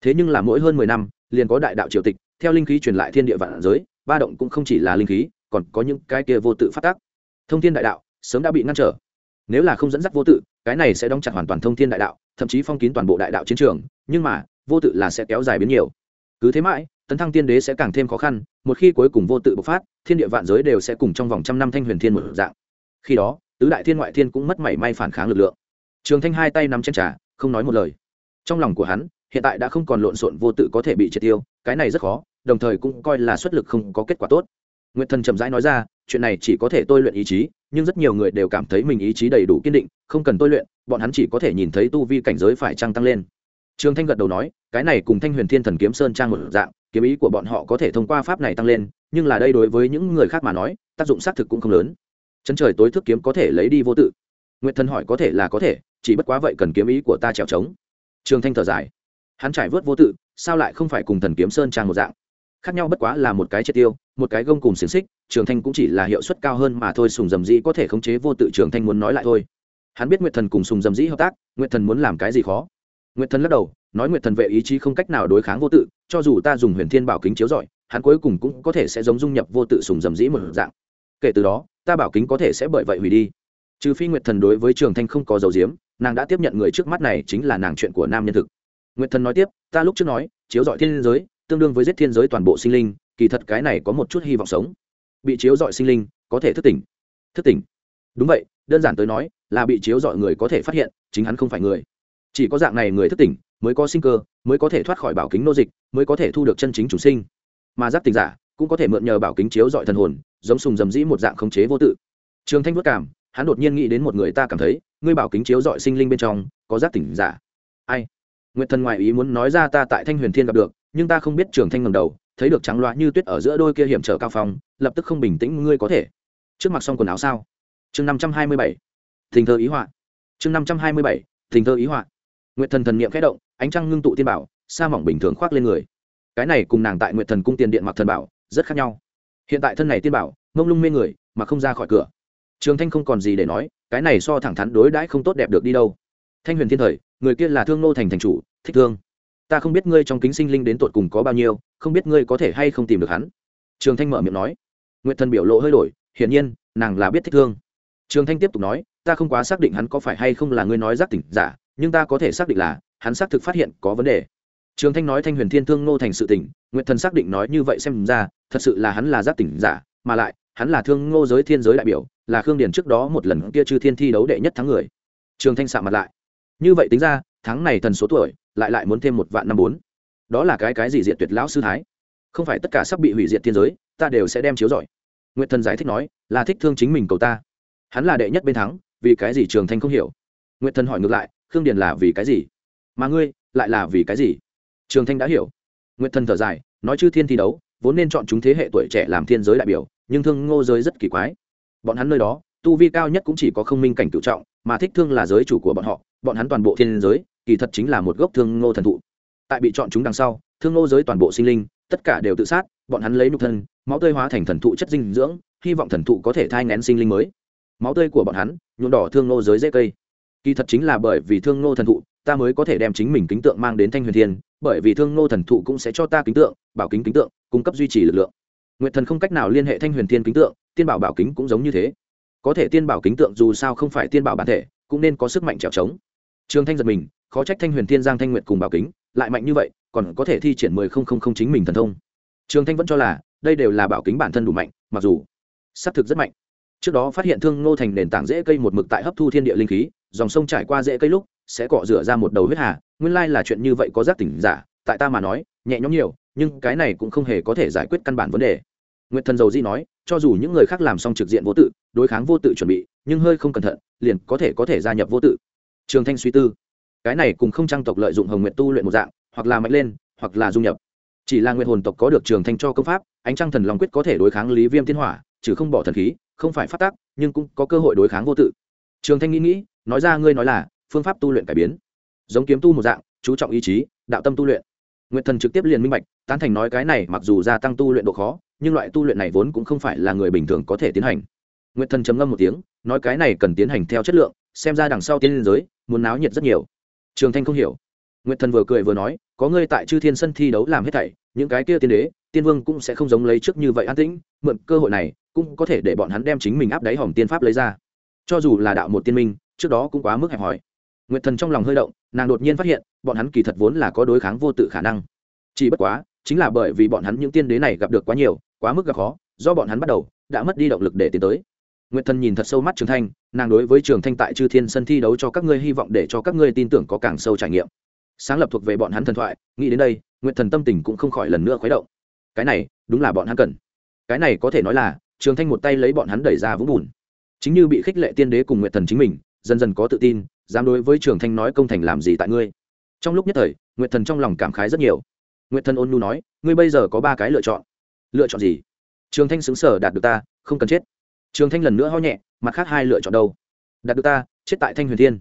Thế nhưng là mỗi hơn mười năm, liền có đại đạo triều tịch, theo linh khí truyền lại thiên địa vạn giới, ba động cũng không chỉ là linh khí, còn có những cái kia vô tự phát tác. Thông thiên đại đạo, sớm đã bị ngăn trở. Nếu là không dẫn dắt vô tự, cái này sẽ đóng chặt hoàn toàn thông thiên đại đạo, thậm chí phong kín toàn bộ đại đạo chiến trường, nhưng mà, vô tự là sẽ kéo dài biến nhiều. Cứ thế mãi, tấn thăng tiên đế sẽ càng thêm khó khăn, một khi cuối cùng vô tự bộc phát, thiên địa vạn giới đều sẽ cùng trong vòng trăm năm thanh huyền thiên một dạng. Khi đó, tứ đại thiên ngoại thiên cũng mất mảy may phản kháng lực lượng trường thanh hai tay nắm chân trà, không nói một lời. Trong lòng của hắn, hiện tại đã không còn lộn xộn vô tự có thể bị triệt tiêu, cái này rất khó, đồng thời cũng coi là xuất lực không có kết quả tốt. Nguyệt thần chậm rãi nói ra, chuyện này chỉ có thể tôi luyện ý chí, nhưng rất nhiều người đều cảm thấy mình ý chí đầy đủ kiên định, không cần tôi luyện, bọn hắn chỉ có thể nhìn thấy tu vi cảnh giới phải trăng tăng lên. Trương thanh gật đầu nói, cái này cùng thanh huyền thiên thần kiếm sơn trang một dạng, kiếm ý của bọn họ có thể thông qua pháp này tăng lên, nhưng là đây đối với những người khác mà nói, tác dụng xác thực cũng không lớn. Chân trời tối thước kiếm có thể lấy đi vô tự nguyệt thần hỏi có thể là có thể, chỉ bất quá vậy cần kiếm ý của ta trèo trống. Trường thanh thở dài. Hắn trải vớt vô tự, sao lại không phải cùng thần kiếm sơn trang một dạng? Khác nhau bất quá là một cái triệt tiêu, một cái gông cùng xiềng xích, trường thanh cũng chỉ là hiệu suất cao hơn mà thôi, sùng dầm dĩ có thể khống chế vô tự, trường thanh muốn nói lại thôi. Hắn biết nguyệt thần cùng sùng dầm dĩ hợp tác, nguyệt thần muốn làm cái gì khó? Nguyệt thần lắc đầu, nói nguyệt thần vệ ý chí không cách nào đối kháng vô tự, cho dù ta dùng huyền thiên bảo kính chiếu rọi, hắn cuối cùng cũng có thể sẽ giống dung nhập vô tự sùng dầm dĩ một dạng. Kể từ đó, ta bảo kính có thể sẽ bởi vậy hủy đi trừ phi nguyệt thần đối với trường thanh không có dầu diếm nàng đã tiếp nhận người trước mắt này chính là nàng chuyện của nam nhân thực. Nguyệt thần nói tiếp, ta lúc trước nói, chiếu dọi thiên giới, tương đương với giết thiên giới toàn bộ sinh linh, kỳ thật cái này có một chút hy vọng sống. Bị chiếu dọi sinh linh, có thể thức tỉnh. Thức tỉnh? Đúng vậy, đơn giản tới nói, là bị chiếu dọi người có thể phát hiện, chính hắn không phải người. Chỉ có dạng này người thức tỉnh, mới có sinh cơ, mới có thể thoát khỏi bảo kính nô dịch, mới có thể thu được chân chính chủ sinh. Mà giác tỉnh giả, cũng có thể mượn nhờ bảo kính chiếu dọi thần hồn, giống sùng dầm dĩ một dạng khống chế vô tự. Trường thanh vất cảm hắn đột nhiên nghĩ đến một người ta cảm thấy, ngươi bảo kính chiếu dọi sinh linh bên trong, có giác tỉnh giả. Ai? Nguyệt thần ngoại ý muốn nói ra ta tại thanh huyền thiên gặp được, nhưng ta không biết trường thanh ngầm đầu, thấy được trắng loa như tuyết ở giữa đôi kia hiểm trở cao phong, lập tức không bình tĩnh ngươi có thể. Trước mặt xong quần áo sao? Chương năm trăm hai mươi bảy. Thình thơ ý họa. Chương năm trăm hai mươi bảy. Thình thơ ý họa. Nguyệt thần thần niệm khẽ động, ánh trăng ngưng tụ tiên bảo, sa mỏng bình thường khoác lên người. Cái này cùng nàng tại nguyệt thần cung tiền điện mặc thần bảo, rất khác nhau. Hiện tại thân này tiên bảo, mông lung mê người, mà không ra khỏi cửa trường thanh không còn gì để nói, cái này so thẳng thắn đối đãi không tốt đẹp được đi đâu. Thanh huyền thiên thời, người kia là thương nô thành thành chủ, thích thương. Ta không biết ngươi trong kính sinh linh đến tột cùng có bao nhiêu, không biết ngươi có thể hay không tìm được hắn. Trường thanh mở miệng nói. Nguyện thần biểu lộ hơi đổi, hiển nhiên, nàng là biết thích thương. Trường thanh tiếp tục nói, ta không quá xác định hắn có phải hay không là ngươi nói giác tỉnh giả, nhưng ta có thể xác định là, hắn xác thực phát hiện có vấn đề. Trường thanh nói thanh huyền thiên thương nô thành sự tỉnh nguyện thần xác định nói như vậy xem ra, thật sự là hắn là giác tỉnh giả, mà lại hắn là thương ngô giới thiên giới đại biểu, là khương điền trước đó một lần kia chư thiên thi đấu đệ nhất thắng người. Trường thanh sạ mặt lại. Như vậy tính ra, tháng này thần số tuổi, lại lại muốn thêm một vạn năm bốn. Đó là cái cái gì diệt tuyệt lão sư thái? Không phải tất cả sắp bị hủy diệt thiên giới, ta đều sẽ đem chiếu giỏi nguyệt thần giải thích nói, là thích thương chính mình cầu ta. Hắn là đệ nhất bên thắng, vì cái gì trường thanh không hiểu? Nguyệt thần hỏi ngược lại, khương điền là vì cái gì? Mà ngươi, lại là vì cái gì? Trường thanh đã hiểu. Nguyệt thần thở dài, nói chư thiên thi đấu, vốn nên chọn chúng thế hệ tuổi trẻ làm thiên giới đại biểu nhưng thương ngô giới rất kỳ quái. Bọn hắn nơi đó, tu vi cao nhất cũng chỉ có không minh cảnh cựu trọng, mà thích thương là giới chủ của bọn họ, bọn hắn toàn bộ thiên giới, kỳ thật chính là một gốc thương ngô thần thụ. Tại bị chọn chúng đằng sau, thương ngô giới toàn bộ sinh linh, tất cả đều tự sát, bọn hắn lấy nhục thân, máu tươi hóa thành thần thụ chất dinh dưỡng, hy vọng thần thụ có thể thai ngén sinh linh mới. Máu tươi của bọn hắn, nhuộm đỏ thương ngô giới dễ cây. Kỳ thật chính là bởi vì thương ngô thần thụ, ta mới có thể đem chính mình kính tượng mang đến thanh huyền thiên, bởi vì thương ngô thần thụ cũng sẽ cho ta kính tượng, bảo kính kính tượng, cung cấp duy trì lực lượng. Nguyệt thần không cách nào liên hệ thanh huyền thiên kính tượng, tiên bảo bảo kính cũng giống như thế. Có thể tiên bảo kính tượng dù sao không phải tiên bảo bản thể, cũng nên có sức mạnh trèo trống. Trường thanh giật mình, khó trách thanh huyền thiên giang thanh nguyệt cùng bảo kính lại mạnh như vậy, còn có thể thi triển mười không không không chính mình thần thông. Trường thanh vẫn cho là, đây đều là bảo kính bản thân đủ mạnh, mặc dù sát thực rất mạnh. Trước đó phát hiện thương ngô thành nền tảng dễ cây một mực tại hấp thu thiên địa linh khí, dòng sông trải qua dễ cây lúc sẽ cọ rửa ra một đầu huyết hà. Nguyên lai là chuyện như vậy có giác tỉnh giả, tại ta mà nói, nhẹ nhõm nhiều nhưng cái này cũng không hề có thể giải quyết căn bản vấn đề. Nguyệt thần dầu di nói, cho dù những người khác làm xong trực diện vô tự, đối kháng vô tự chuẩn bị, nhưng hơi không cẩn thận, liền có thể có thể gia nhập vô tự. Trường thanh suy tư, cái này cùng không trang tộc lợi dụng hồng nguyện tu luyện một dạng, hoặc là mạnh lên, hoặc là dung nhập. Chỉ là nguyện hồn tộc có được trường thanh cho công pháp, ánh trăng thần long quyết có thể đối kháng lý viêm thiên hỏa chứ không bỏ thần khí, không phải phát tác nhưng cũng có cơ hội đối kháng vô tự. Trường thanh nghĩ nghĩ, nói ra ngươi nói là, phương pháp tu luyện cải biến. Giống kiếm tu một dạng, chú trọng ý chí, đạo tâm tu luyện. Nguyệt thần trực tiếp liền minh bạch, tán thành nói cái này mặc dù gia tăng tu luyện độ khó, nhưng loại tu luyện này vốn cũng không phải là người bình thường có thể tiến hành. Nguyệt thần trầm ngâm một tiếng, nói cái này cần tiến hành theo chất lượng, xem ra đằng sau tiến lên giới, muốn náo nhiệt rất nhiều. Trường thanh không hiểu. Nguyệt thần vừa cười vừa nói, có ngươi tại chư thiên sân thi đấu làm hết thảy, những cái kia tiên đế, tiên vương cũng sẽ không giống lấy trước như vậy an tĩnh, mượn cơ hội này, cũng có thể để bọn hắn đem chính mình áp đáy hòm tiên pháp lấy ra. Cho dù là đạo một tiên minh, trước đó cũng quá mức hẹp hòi nguyệt thần trong lòng hơi động, nàng đột nhiên phát hiện, bọn hắn kỳ thật vốn là có đối kháng vô tự khả năng. Chỉ bất quá, chính là bởi vì bọn hắn những tiên đế này gặp được quá nhiều, quá mức gặp khó, do bọn hắn bắt đầu, đã mất đi động lực để tiến tới. Nguyệt thần nhìn thật sâu mắt trường thanh, nàng đối với trường thanh tại chư thiên sân thi đấu cho các ngươi hy vọng để cho các ngươi tin tưởng có càng sâu trải nghiệm. Sáng lập thuộc về bọn hắn thần thoại, nghĩ đến đây, nguyệt thần tâm tình cũng không khỏi lần nữa khuấy động. Cái này, đúng là bọn hắn cần. Cái này có thể nói là, trường thanh một tay lấy bọn hắn đẩy ra vũng bùn. Chính như bị khích lệ tiên đế cùng nguyệt thần chính mình dần dần có tự tin, dám đối với trường thanh nói công thành làm gì tại ngươi. Trong lúc nhất thời, nguyệt thần trong lòng cảm khái rất nhiều. Nguyệt thần ôn nhu nói, ngươi bây giờ có ba cái lựa chọn. Lựa chọn gì? Trường thanh xứng sở đạt được ta, không cần chết. Trường thanh lần nữa ho nhẹ, mặt khác hai lựa chọn đâu? Đạt được ta, chết tại thanh huyền thiên.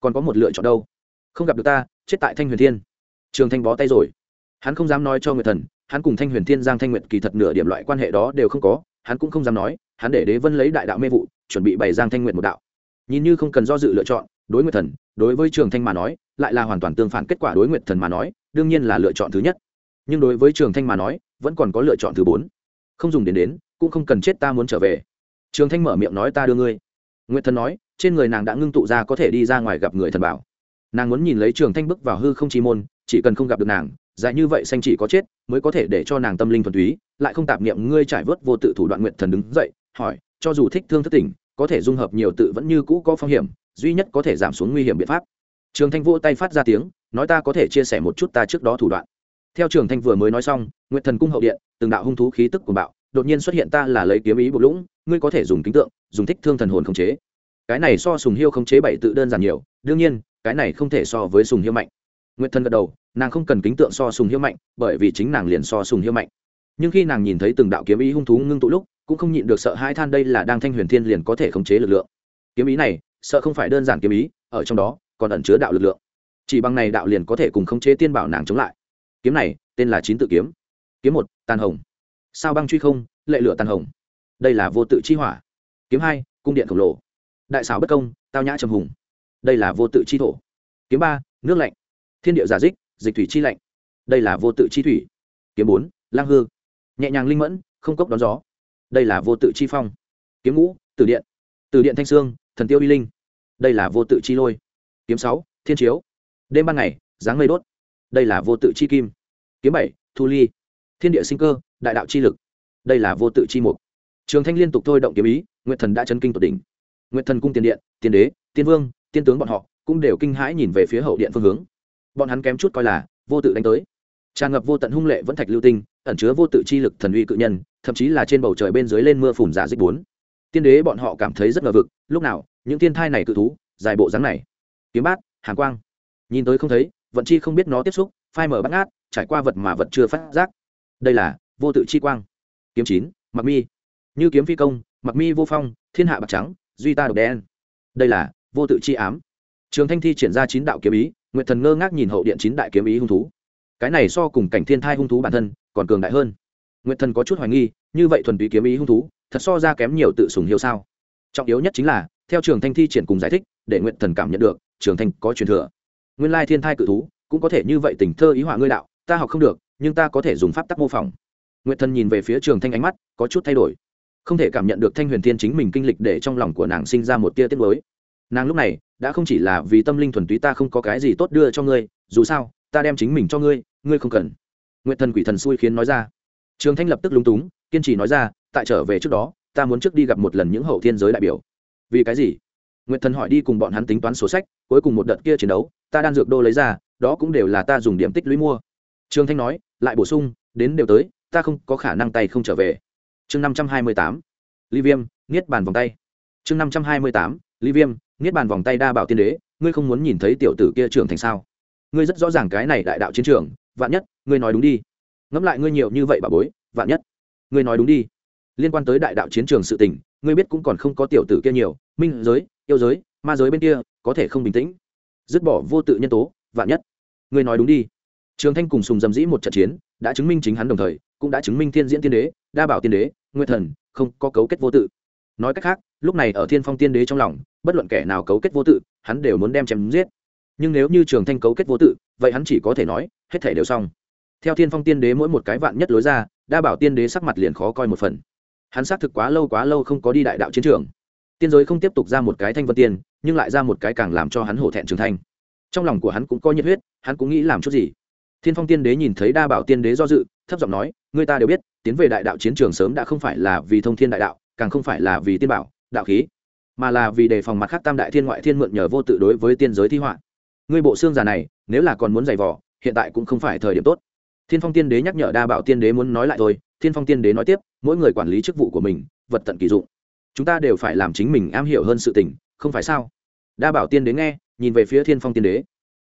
Còn có một lựa chọn đâu? Không gặp được ta, chết tại thanh huyền thiên. Trường thanh bó tay rồi. Hắn không dám nói cho nguyệt thần, hắn cùng thanh huyền thiên, giang thanh nguyệt kỳ thật nửa điểm loại quan hệ đó đều không có, hắn cũng không dám nói, hắn để đế vân lấy đại đạo mê vụ, chuẩn bị bày giang thanh nguyệt một đạo nhìn như không cần do dự lựa chọn, đối nguyệt thần, đối với trường thanh mà nói, lại là hoàn toàn tương phản kết quả đối nguyệt thần mà nói, đương nhiên là lựa chọn thứ nhất. Nhưng đối với trường thanh mà nói, vẫn còn có lựa chọn thứ bốn. Không dùng đến đến, cũng không cần chết ta muốn trở về. Trường thanh mở miệng nói ta đưa ngươi. Nguyệt thần nói, trên người nàng đã ngưng tụ ra có thể đi ra ngoài gặp người thần bảo. Nàng muốn nhìn lấy trường thanh bước vào hư không chi môn, chỉ cần không gặp được nàng, dài như vậy xanh chỉ có chết, mới có thể để cho nàng tâm linh thuần túy, lại không tạp niệm ngươi trải vớt vô tự thủ đoạn nguyện thần đứng dậy, hỏi, cho dù thích thương thất tỉnh có thể dung hợp nhiều tự vẫn như cũ có phong hiểm, duy nhất có thể giảm xuống nguy hiểm biện pháp. Trường thanh vỗ tay phát ra tiếng, nói ta có thể chia sẻ một chút ta trước đó thủ đoạn. Theo trường thanh vừa mới nói xong, nguyệt thần cung hậu điện, từng đạo hung thú khí tức của bạo, đột nhiên xuất hiện ta là lấy kiếm ý bộc lũng, ngươi có thể dùng kính tượng, dùng thích thương thần hồn khống chế. Cái này so sùng hiêu khống chế bảy tự đơn giản nhiều, đương nhiên, cái này không thể so với sùng hiêu mạnh. Nguyệt thần gật đầu, nàng không cần kính tượng so sùng hiêu mạnh, bởi vì chính nàng liền so sùng hiêu mạnh. Nhưng khi nàng nhìn thấy từng đạo kiếm ý hung thú ngưng tụ lúc cũng không nhịn được sợ hai than đây là đang thanh huyền thiên liền có thể khống chế lực lượng. Kiếm ý này, sợ không phải đơn giản kiếm ý, ở trong đó còn ẩn chứa đạo lực lượng. Chỉ bằng này đạo liền có thể cùng khống chế tiên bảo nàng chống lại. Kiếm này, tên là chín tự kiếm. Kiếm một, tàn hồng. Sao băng truy không, lệ lửa tàn hồng. Đây là vô tự chi hỏa. Kiếm hai, cung điện khổng lồ. Đại xảo bất công, tao nhã trầm hùng. Đây là vô tự chi thổ. Kiếm ba, nước lạnh. Thiên địa giả dích, dịch thủy chi lạnh. Đây là vô tự chi thủy. Kiếm bốn, lang hư. Nhẹ nhàng linh mẫn, không cốc đón gió đây là vô tự chi phong. Kiếm ngũ từ điện từ điện thanh sương thần tiêu uy linh. Đây là vô tự chi lôi. Kiếm sáu, thiên chiếu. Đêm ban ngày, dáng mây đốt. Đây là vô tự chi kim. Kiếm bảy, thu ly. Thiên địa sinh cơ, đại đạo chi lực. Đây là vô tự chi mục. Trường thanh liên tục thôi động kiếm ý nguyện thần đã chấn kinh tột đỉnh. Nguyện thần cung tiền điện, tiền đế, tiên vương, tiên tướng bọn họ cũng đều kinh hãi nhìn về phía hậu điện phương hướng. Bọn hắn kém chút coi là vô tự đánh tới. Tràn ngập vô tận hung lệ vẫn thạch lưu tinh, ẩn chứa vô tự chi lực thần uy cự nhân thậm chí là trên bầu trời bên dưới lên mưa phùn giả dịch bốn. Tiên đế bọn họ cảm thấy rất ngờ vực, lúc nào, những thiên thai này cự thú, dài bộ dáng này. Kiếm bát, hàn quang. Nhìn tới không thấy, vận chi không biết nó tiếp xúc, phai mở bắt ngát, trải qua vật mà vật chưa phát giác. Đây là, vô tự chi quang. Kiếm chín, mặc mi. Như kiếm phi công, mặc mi vô phong, thiên hạ bạc trắng, duy ta độc đen. Đây là, vô tự chi ám. Trường thanh thi triển ra chín đạo kiếm ý, nguyệt thần ngơ ngác nhìn hậu điện chín đại kiếm ý hung thú. Cái này so cùng cảnh thiên thai hung thú bản thân, còn cường đại hơn nguyệt thần có chút hoài nghi, như vậy thuần túy kiếm ý hung thú, thật so ra kém nhiều tự sùng hiếu sao? Trọng yếu nhất chính là, theo trường thanh thi triển cùng giải thích, để nguyệt thần cảm nhận được, trường thanh có truyền thừa. Nguyên lai thiên thai cự thú, cũng có thể như vậy tình thơ ý họa ngươi đạo, ta học không được, nhưng ta có thể dùng pháp tắc mô phỏng. Nguyệt thần nhìn về phía trường thanh ánh mắt, có chút thay đổi. Không thể cảm nhận được thanh huyền thiên chính mình kinh lịch để trong lòng của nàng sinh ra một tia tiết mới nàng lúc này, đã không chỉ là vì tâm linh thuần túy ta không có cái gì tốt đưa cho ngươi, dù sao, ta đem chính mình cho ngươi ngươi không cần. Nguyện thần quỷ thần xui khiến nói ra trường thanh lập tức lúng túng, kiên trì nói ra, tại trở về trước đó, ta muốn trước đi gặp một lần những hậu thiên giới đại biểu. Vì cái gì? Nguyệt thần hỏi đi cùng bọn hắn tính toán sổ sách, cuối cùng một đợt kia chiến đấu, ta đang dược đô lấy ra, đó cũng đều là ta dùng điểm tích lũy mua. Trường thanh nói, lại bổ sung, đến đều tới, ta không có khả năng tay không trở về. Chương năm trăm hai mươi tám, ly viêm, niết bàn vòng tay. Chương năm trăm hai mươi tám, ly viêm, niết bàn vòng tay đa bảo tiên đế, ngươi không muốn nhìn thấy tiểu tử kia trưởng thành sao? Ngươi rất rõ ràng cái này đại đạo chiến trường, vạn nhất, ngươi nói đúng đi ngẫm lại ngươi nhiều như vậy bà bối, vạn nhất. Ngươi nói đúng đi. Liên quan tới đại đạo chiến trường sự tình, ngươi biết cũng còn không có tiểu tử kia nhiều, minh giới, yêu giới, ma giới bên kia, có thể không bình tĩnh. Dứt bỏ vô tự nhân tố, vạn nhất. Ngươi nói đúng đi. Trường thanh cùng sùng dầm dĩ một trận chiến, đã chứng minh chính hắn đồng thời, cũng đã chứng minh thiên diễn tiên đế, đa bảo tiên đế nguyên thần, không có cấu kết vô tự. Nói cách khác, lúc này ở thiên phong tiên đế trong lòng, bất luận kẻ nào cấu kết vô tự, hắn đều muốn đem chém giết. Nhưng nếu như trường thanh cấu kết vô tự, vậy hắn chỉ có thể nói, hết thể đều xong theo thiên phong tiên đế mỗi một cái vạn nhất lối ra, đa bảo tiên đế sắc mặt liền khó coi một phần. Hắn xác thực quá lâu quá lâu không có đi đại đạo chiến trường. Tiên giới không tiếp tục ra một cái thanh vân tiên, nhưng lại ra một cái càng làm cho hắn hổ thẹn trưởng thành. trong lòng của hắn cũng có nhiệt huyết, hắn cũng nghĩ làm chút gì. Thiên phong tiên đế nhìn thấy đa bảo tiên đế do dự, thấp giọng nói người ta đều biết, tiến về đại đạo chiến trường sớm đã không phải là vì thông thiên đại đạo, càng không phải là vì tiên bảo, đạo khí, mà là vì đề phòng mặt khác tam đại thiên ngoại thiên mượn nhờ vô tự đối với tiên giới thi họa. Ngươi bộ xương già này, nếu là còn muốn giày vò, hiện tại cũng không phải thời điểm tốt thiên phong tiên đế nhắc nhở đa bảo tiên đế muốn nói lại thôi, thiên phong tiên đế nói tiếp, mỗi người quản lý chức vụ của mình, vật tận kỳ dụng. Chúng ta đều phải làm chính mình am hiểu hơn sự tình, không phải sao? Đa bảo tiên đế nghe, nhìn về phía thiên phong tiên đế.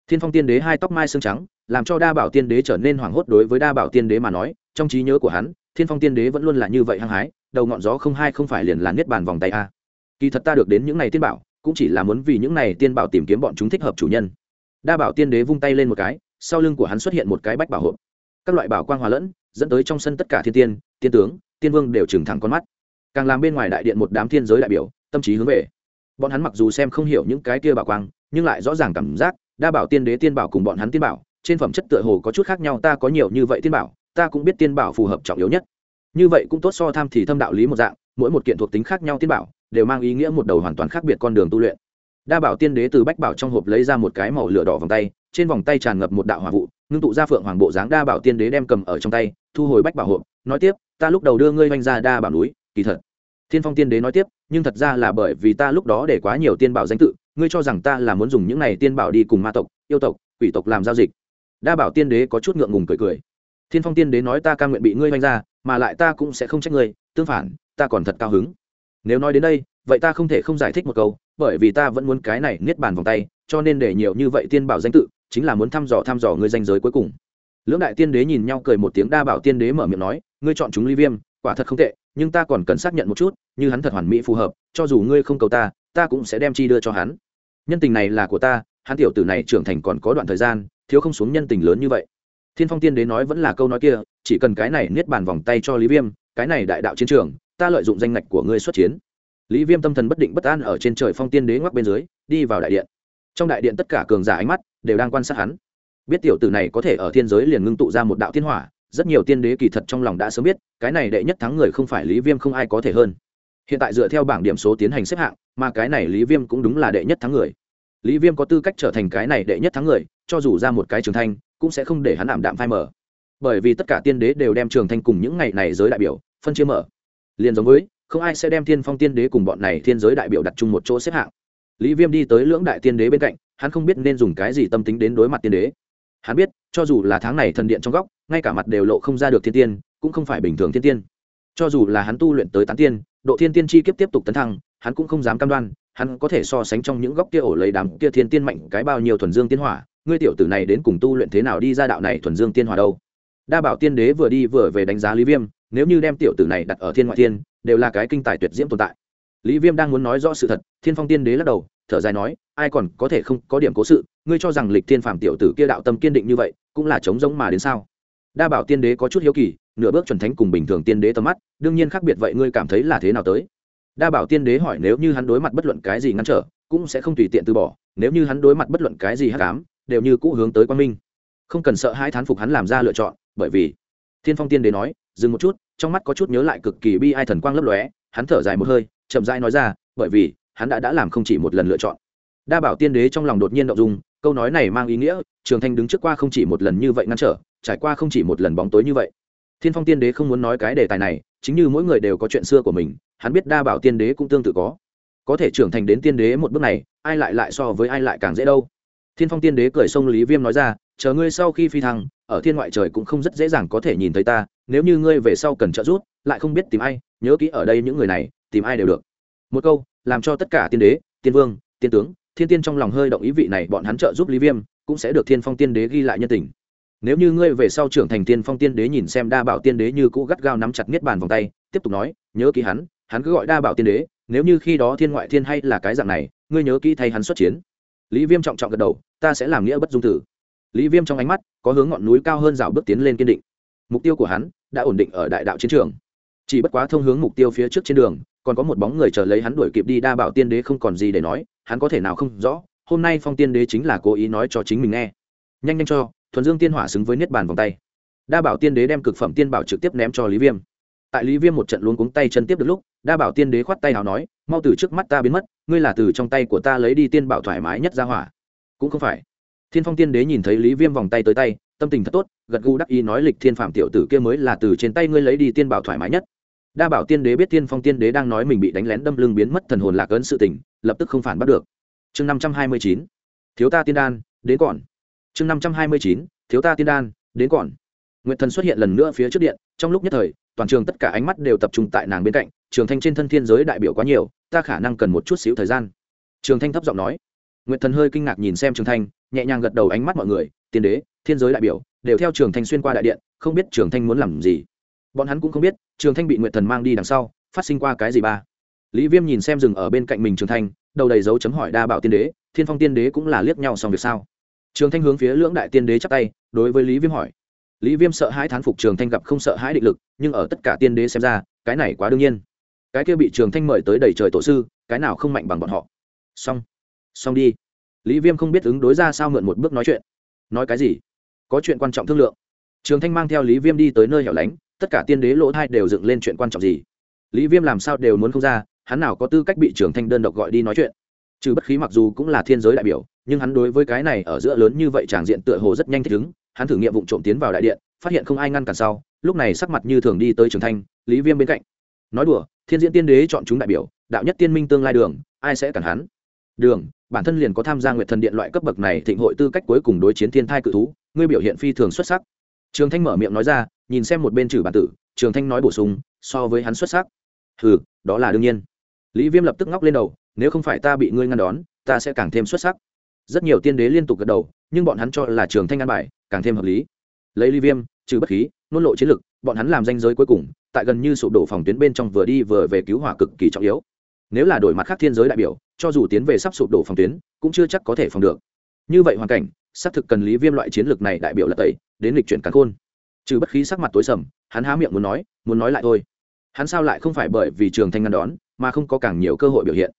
Thiên phong tiên đế hai tóc mai xương trắng, làm cho đa bảo tiên đế trở nên hoảng hốt đối với đa bảo tiên đế mà nói, trong trí nhớ của hắn, thiên phong tiên đế vẫn luôn là như vậy hăng hái, đầu ngọn gió không hai không phải liền là niết bàn vòng tay a. Kỳ thật ta được đến những này tiên bảo, cũng chỉ là muốn vì những này tiên bảo tìm kiếm bọn chúng thích hợp chủ nhân. Đa bảo tiên đế vung tay lên một cái, sau lưng của hắn xuất hiện một cái bách bảo hộp các loại bảo quang hòa lẫn, dẫn tới trong sân tất cả thiên tiên tiên tướng, tiên vương đều trừng thẳng con mắt. Càng làm bên ngoài đại điện một đám thiên giới đại biểu, tâm trí hướng về. Bọn hắn mặc dù xem không hiểu những cái kia bảo quang, nhưng lại rõ ràng cảm giác, đa bảo tiên đế tiên bảo cùng bọn hắn tiên bảo, trên phẩm chất tựa hồ có chút khác nhau, ta có nhiều như vậy tiên bảo, ta cũng biết tiên bảo phù hợp trọng yếu nhất. Như vậy cũng tốt so tham thì thâm đạo lý một dạng, mỗi một kiện thuộc tính khác nhau tiên bảo, đều mang ý nghĩa một đầu hoàn toàn khác biệt con đường tu luyện. Đa bảo tiên đế từ bách bảo trong hộp lấy ra một cái màu lửa đỏ vòng tay, trên vòng tay tràn ngập một đạo hỏa vụ ngưng tụ ra phượng hoàng bộ dáng đa bảo tiên đế đem cầm ở trong tay, thu hồi bách bảo hộp, nói tiếp, ta lúc đầu đưa ngươi oanh ra đa bảo núi, kỳ thật. Thiên phong tiên đế nói tiếp, nhưng thật ra là bởi vì ta lúc đó để quá nhiều tiên bảo danh tự, ngươi cho rằng ta là muốn dùng những này tiên bảo đi cùng ma tộc, yêu tộc, quỷ tộc làm giao dịch. Đa bảo tiên đế có chút ngượng ngùng cười cười. Thiên phong tiên đế nói, ta ca nguyện bị ngươi oanh ra, mà lại ta cũng sẽ không trách ngươi, tương phản, ta còn thật cao hứng. Nếu nói đến đây, vậy ta không thể không giải thích một câu, bởi vì ta vẫn muốn cái này niết bàn vòng tay, cho nên để nhiều như vậy tiên bảo danh tự chính là muốn thăm dò thăm dò ngươi danh giới cuối cùng. Lưỡng đại tiên đế nhìn nhau cười một tiếng đa bảo tiên đế mở miệng nói, ngươi chọn chúng ly viêm, quả thật không tệ, nhưng ta còn cần xác nhận một chút, như hắn thật hoàn mỹ phù hợp, cho dù ngươi không cầu ta ta cũng sẽ đem chi đưa cho hắn. Nhân tình này là của ta, hắn tiểu tử này trưởng thành còn có đoạn thời gian, thiếu không xuống nhân tình lớn như vậy. Thiên phong tiên đế nói vẫn là câu nói kia, chỉ cần cái này niết bàn vòng tay cho lý viêm, cái này đại đạo chiến trường, ta lợi dụng danh ngạch của ngươi xuất chiến. Lý viêm tâm thần bất định bất an ở trên trời phong tiên đế ngoắc bên dưới, đi vào đại điện trong đại điện tất cả cường giả ánh mắt đều đang quan sát hắn. Biết tiểu tử này có thể ở thiên giới liền ngưng tụ ra một đạo thiên hỏa, rất nhiều tiên đế kỳ thật trong lòng đã sớm biết, cái này đệ nhất thắng người không phải lý viêm không ai có thể hơn. Hiện tại dựa theo bảng điểm số tiến hành xếp hạng, mà cái này lý viêm cũng đúng là đệ nhất thắng người. Lý viêm có tư cách trở thành cái này đệ nhất thắng người, cho dù ra một cái trường thanh, cũng sẽ không để hắn ảm đạm phai mở bởi vì tất cả tiên đế đều đem trường thanh cùng những ngày này giới đại biểu, phân chia mở. Liền giống với, không ai sẽ đem thiên phong tiên đế cùng bọn này thiên giới đại biểu đặt chung một chỗ xếp hạng lý viêm đi tới lưỡng đại tiên đế bên cạnh hắn không biết nên dùng cái gì tâm tính đến đối mặt tiên đế. Hắn biết cho dù là tháng này thần điện trong góc ngay cả mặt đều lộ không ra được thiên tiên cũng không phải bình thường thiên tiên. Cho dù là hắn tu luyện tới tán tiên độ thiên tiên chi kiếp tiếp tục tấn thăng hắn cũng không dám cam đoan hắn có thể so sánh trong những góc kia ổ lấy đám kia thiên tiên mạnh cái bao nhiêu thuần dương tiên hỏa ngươi tiểu tử này đến cùng tu luyện thế nào đi ra đạo này thuần dương tiên hỏa đâu? Đa bảo tiên đế vừa đi vừa về đánh giá lý viêm nếu như đem tiểu tử này đặt ở thiên ngoại thiên, đều là cái kinh tài tuyệt diễm tồn tại lý viêm đang muốn nói rõ sự thật, thiên phong tiên đế lắc đầu, thở dài nói, ai còn có thể không có điểm cố sự? Ngươi cho rằng lịch thiên phạm tiểu tử kia đạo tâm kiên định như vậy, cũng là chống giống mà đến sao? Đa bảo tiên đế có chút hiếu kỳ, nửa bước chuẩn thánh cùng bình thường tiên đế tầm mắt, đương nhiên khác biệt vậy ngươi cảm thấy là thế nào tới? Đa bảo tiên đế hỏi, nếu như hắn đối mặt bất luận cái gì ngăn trở, cũng sẽ không tùy tiện từ bỏ, nếu như hắn đối mặt bất luận cái gì hắc ám, đều như cũ hướng tới quan minh. Không cần sợ hai thán phục hắn làm ra lựa chọn, bởi vì thiên phong tiên đế nói, dừng một chút. Trong mắt có chút nhớ lại cực kỳ bi ai thần quang lấp lóe, hắn thở dài một hơi chậm rãi nói ra, bởi vì, hắn đã đã làm không chỉ một lần lựa chọn. Đa bảo tiên đế trong lòng đột nhiên động dung, câu nói này mang ý nghĩa, trường thanh đứng trước qua không chỉ một lần như vậy ngăn trở, trải qua không chỉ một lần bóng tối như vậy. Thiên phong tiên đế không muốn nói cái đề tài này, chính như mỗi người đều có chuyện xưa của mình, hắn biết đa bảo tiên đế cũng tương tự có. Có thể trưởng thành đến tiên đế một bước này, ai lại lại so với ai lại càng dễ đâu. Thiên phong tiên đế cười sông lý viêm nói ra, chờ ngươi sau khi phi thăng, ở thiên ngoại trời cũng không rất dễ dàng có thể nhìn thấy ta, nếu như ngươi về sau cần trợ giúp, lại không biết tìm ai, nhớ kỹ ở đây những người này tìm ai đều được. Một câu, làm cho tất cả tiên đế, tiên vương, tiên tướng, thiên tiên trong lòng hơi động ý vị này, bọn hắn trợ giúp lý viêm, cũng sẽ được thiên phong tiên đế ghi lại nhân tình. Nếu như ngươi về sau trưởng thành tiên phong tiên đế nhìn xem đa bảo tiên đế như cũ gắt gao nắm chặt niết bàn vòng tay, tiếp tục nói, nhớ kỹ hắn hắn cứ gọi đa bảo tiên đế, nếu như khi đó thiên ngoại thiên hay là cái dạng này, ngươi nhớ kỹ thay hắn xuất chiến. Lý viêm trọng trọng gật đầu, ta sẽ làm nghĩa bất dung tử. Lý viêm trong ánh mắt có hướng ngọn núi cao hơn rào bước tiến lên kiên định. Mục tiêu của hắn đã ổn định ở đại đạo chiến trường chỉ bất quá thông hướng mục tiêu phía trước trên đường, còn có một bóng người chờ lấy hắn đuổi kịp đi đa bảo tiên đế không còn gì để nói, hắn có thể nào không rõ, hôm nay phong tiên đế chính là cố ý nói cho chính mình nghe. Nhanh nhanh cho, thuần dương tiên hỏa xứng với niết bàn vòng tay. Đa bảo tiên đế đem cực phẩm tiên bảo trực tiếp ném cho lý viêm. Tại lý viêm một trận luôn cuống tay chân tiếp được lúc, đa bảo tiên đế khoát tay nào nói, mau từ trước mắt ta biến mất, ngươi là từ trong tay của ta lấy đi tiên bảo thoải mái nhất ra hỏa. Cũng không phải. Thiên phong tiên đế nhìn thấy lý viêm vòng tay tới tay, tâm tình thật tốt, gật gù đắc ý nói, lịch thiên phạm tiểu tử kia mới là từ trên tay ngươi lấy đi tiên bảo thoải mái nhất đa bảo tiên đế biết tiên phong tiên đế đang nói mình bị đánh lén đâm lưng biến mất thần hồn lạc ấn sự tỉnh lập tức không phản bắt được. Chương năm trăm hai mươi chín, thiếu ta tiên đan, đến còn. Chương năm trăm hai mươi chín, thiếu ta tiên đan, đến còn. Nguyện thần xuất hiện lần nữa phía trước điện, trong lúc nhất thời, toàn trường tất cả ánh mắt đều tập trung tại nàng bên cạnh, trường thanh trên thân thiên giới đại biểu quá nhiều, ta khả năng cần một chút xíu thời gian. Trường thanh thấp giọng nói. Nguyện thần hơi kinh ngạc nhìn xem trường thanh, nhẹ nhàng gật đầu ánh mắt mọi người, tiên đế, thiên giới đại biểu, đều theo trường thanh xuyên qua đại điện, không biết trường thanh muốn làm gì bọn hắn cũng không biết, trường thanh bị nguyện thần mang đi đằng sau, phát sinh qua cái gì ba? Lý viêm nhìn xem rừng ở bên cạnh mình trường thanh, đầu đầy dấu chấm hỏi đa bảo tiên đế, thiên phong tiên đế cũng là liếc nhau xong việc sao? Trường thanh hướng phía lưỡng đại tiên đế chắp tay, đối với lý viêm hỏi. Lý viêm sợ hãi thán phục trường thanh gặp không sợ hãi định lực, nhưng ở tất cả tiên đế xem ra, cái này quá đương nhiên. Cái kia bị trường thanh mời tới đầy trời tổ sư, cái nào không mạnh bằng bọn họ? Xong. Xong đi. Lý viêm không biết ứng đối ra sao mượn một bước nói chuyện. Nói cái gì? Có chuyện quan trọng thương lượng. Trường thanh mang theo lý viêm đi tới nơi hẻo lánh tất cả tiên đế lỗ thai đều dựng lên chuyện quan trọng gì? Lý viêm làm sao đều muốn không ra, hắn nào có tư cách bị trường thanh đơn độc gọi đi nói chuyện? Trừ bất khí mặc dù cũng là thiên giới đại biểu, nhưng hắn đối với cái này ở giữa lớn như vậy tràng diện tựa hồ rất nhanh thích ứng. Hắn thử nghiệm vụ trộm tiến vào đại điện, phát hiện không ai ngăn cản sau, lúc này sắc mặt như thường đi tới trường thanh lý viêm bên cạnh. Nói đùa, thiên diễn tiên đế chọn chúng đại biểu, đạo nhất tiên minh tương lai đường, ai sẽ cản hắn? Đường, bản thân liền có tham gia nguyệt thần điện loại cấp bậc này thịnh hội tư cách cuối cùng đối chiến thiên thai cự thú, ngươi biểu hiện phi thường xuất sắc. Trường thanh mở miệng nói ra nhìn xem một bên trừ bản tử, trường thanh nói bổ sung, so với hắn xuất sắc. Ừ đó là đương nhiên. Lý viêm lập tức ngóc lên đầu, nếu không phải ta bị ngươi ngăn đón, ta sẽ càng thêm xuất sắc. Rất nhiều tiên đế liên tục gật đầu, nhưng bọn hắn cho là trường thanh an bài, càng thêm hợp lý. Lấy Lý viêm, trừ bất khí, nôn lộ chiến lực, bọn hắn làm danh giới cuối cùng, tại gần như sụp đổ phòng tuyến bên trong vừa đi vừa về cứu hỏa cực kỳ trọng yếu. Nếu là đổi mặt khác thiên giới đại biểu, cho dù tiến về sắp sụp đổ phòng tuyến, cũng chưa chắc có thể phòng được. Như vậy hoàn cảnh, xác thực cần lý viêm loại chiến lược này đại biểu là tẩy, đến lịch chuyển cán khôn trừ bất khí sắc mặt tối sầm, hắn há miệng muốn nói muốn nói lại thôi. Hắn sao lại không phải bởi vì trường thanh ngăn đón, mà không có càng nhiều cơ hội biểu hiện?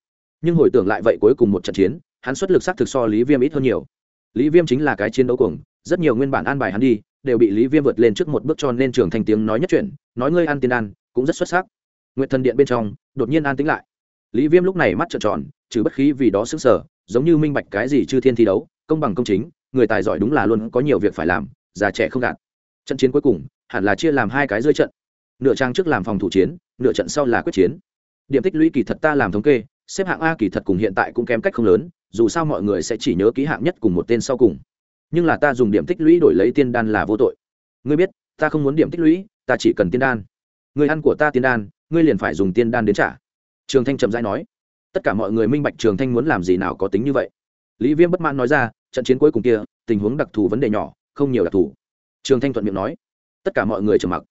Nhưng hồi tưởng lại vậy cuối cùng một trận chiến, hắn xuất lực xác thực so lý viêm ít hơn nhiều. Lý viêm chính là cái chiến đấu cùng rất nhiều nguyên bản an bài hắn đi, đều bị lý viêm vượt lên trước một bước cho nên trường Thanh tiếng nói nhất chuyển, nói ngươi ăn tiên ăn, cũng rất xuất sắc. Nguyện thần điện bên trong, đột nhiên an tĩnh lại. Lý viêm lúc này mắt trợn tròn, trừ bất khí vì đó xứng sở giống như minh bạch cái gì chư thiên thi đấu, công bằng công chính, người tài giỏi đúng là luôn có nhiều việc phải làm, già trẻ không gạt trận chiến cuối cùng, hẳn là chia làm hai cái rơi trận. Nửa trang trước làm phòng thủ chiến, nửa trận sau là quyết chiến. Điểm tích lũy kỳ thật ta làm thống kê, xếp hạng a kỳ thật cùng hiện tại cũng kém cách không lớn, dù sao mọi người sẽ chỉ nhớ ký hạng nhất cùng một tên sau cùng. Nhưng là ta dùng điểm tích lũy đổi lấy tiên đan là vô tội. Ngươi biết, ta không muốn điểm tích lũy, ta chỉ cần tiên đan. Người ăn của ta tiên đan, ngươi liền phải dùng tiên đan đến trả. Trường thanh trầm dai nói. Tất cả mọi người minh bạch trường thanh muốn làm gì nào có tính như vậy. Lý viêm bất mãn nói ra, trận chiến cuối cùng kia, tình huống đặc thù vấn đề nhỏ, không nhiều đặc thù trường thanh thuận miệng nói, tất cả mọi người trầm mặc.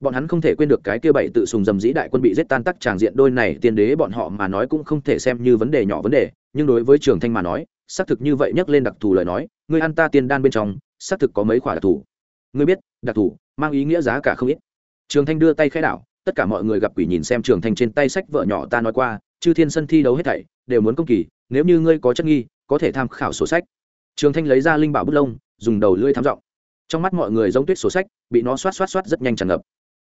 Bọn hắn không thể quên được cái kia bảy tự sùng dầm dĩ đại quân bị giết tan tắc tràng diện đôi này, tiên đế bọn họ mà nói cũng không thể xem như vấn đề nhỏ vấn đề, nhưng đối với trường thanh mà nói, xác thực như vậy nhắc lên đặc thù lời nói ngươi ăn ta tiên đan bên trong, xác thực có mấy khoả đặc thù. Ngươi biết, đặc thù mang ý nghĩa giá cả không ít. Trường thanh đưa tay khai đảo, tất cả mọi người gặp quỷ nhìn xem trường thanh trên tay sách vợ nhỏ ta nói qua, chư thiên sân thi đấu hết thảy, đều muốn công kỳ, nếu như ngươi có chất nghi, có thể tham khảo sổ sách. Trường thanh lấy ra linh bảo bút lông, dùng đầu lưỡi thám giọng trong mắt mọi người giống tuyết sổ sách, bị nó xoát xoát xoát rất nhanh tràn ngập.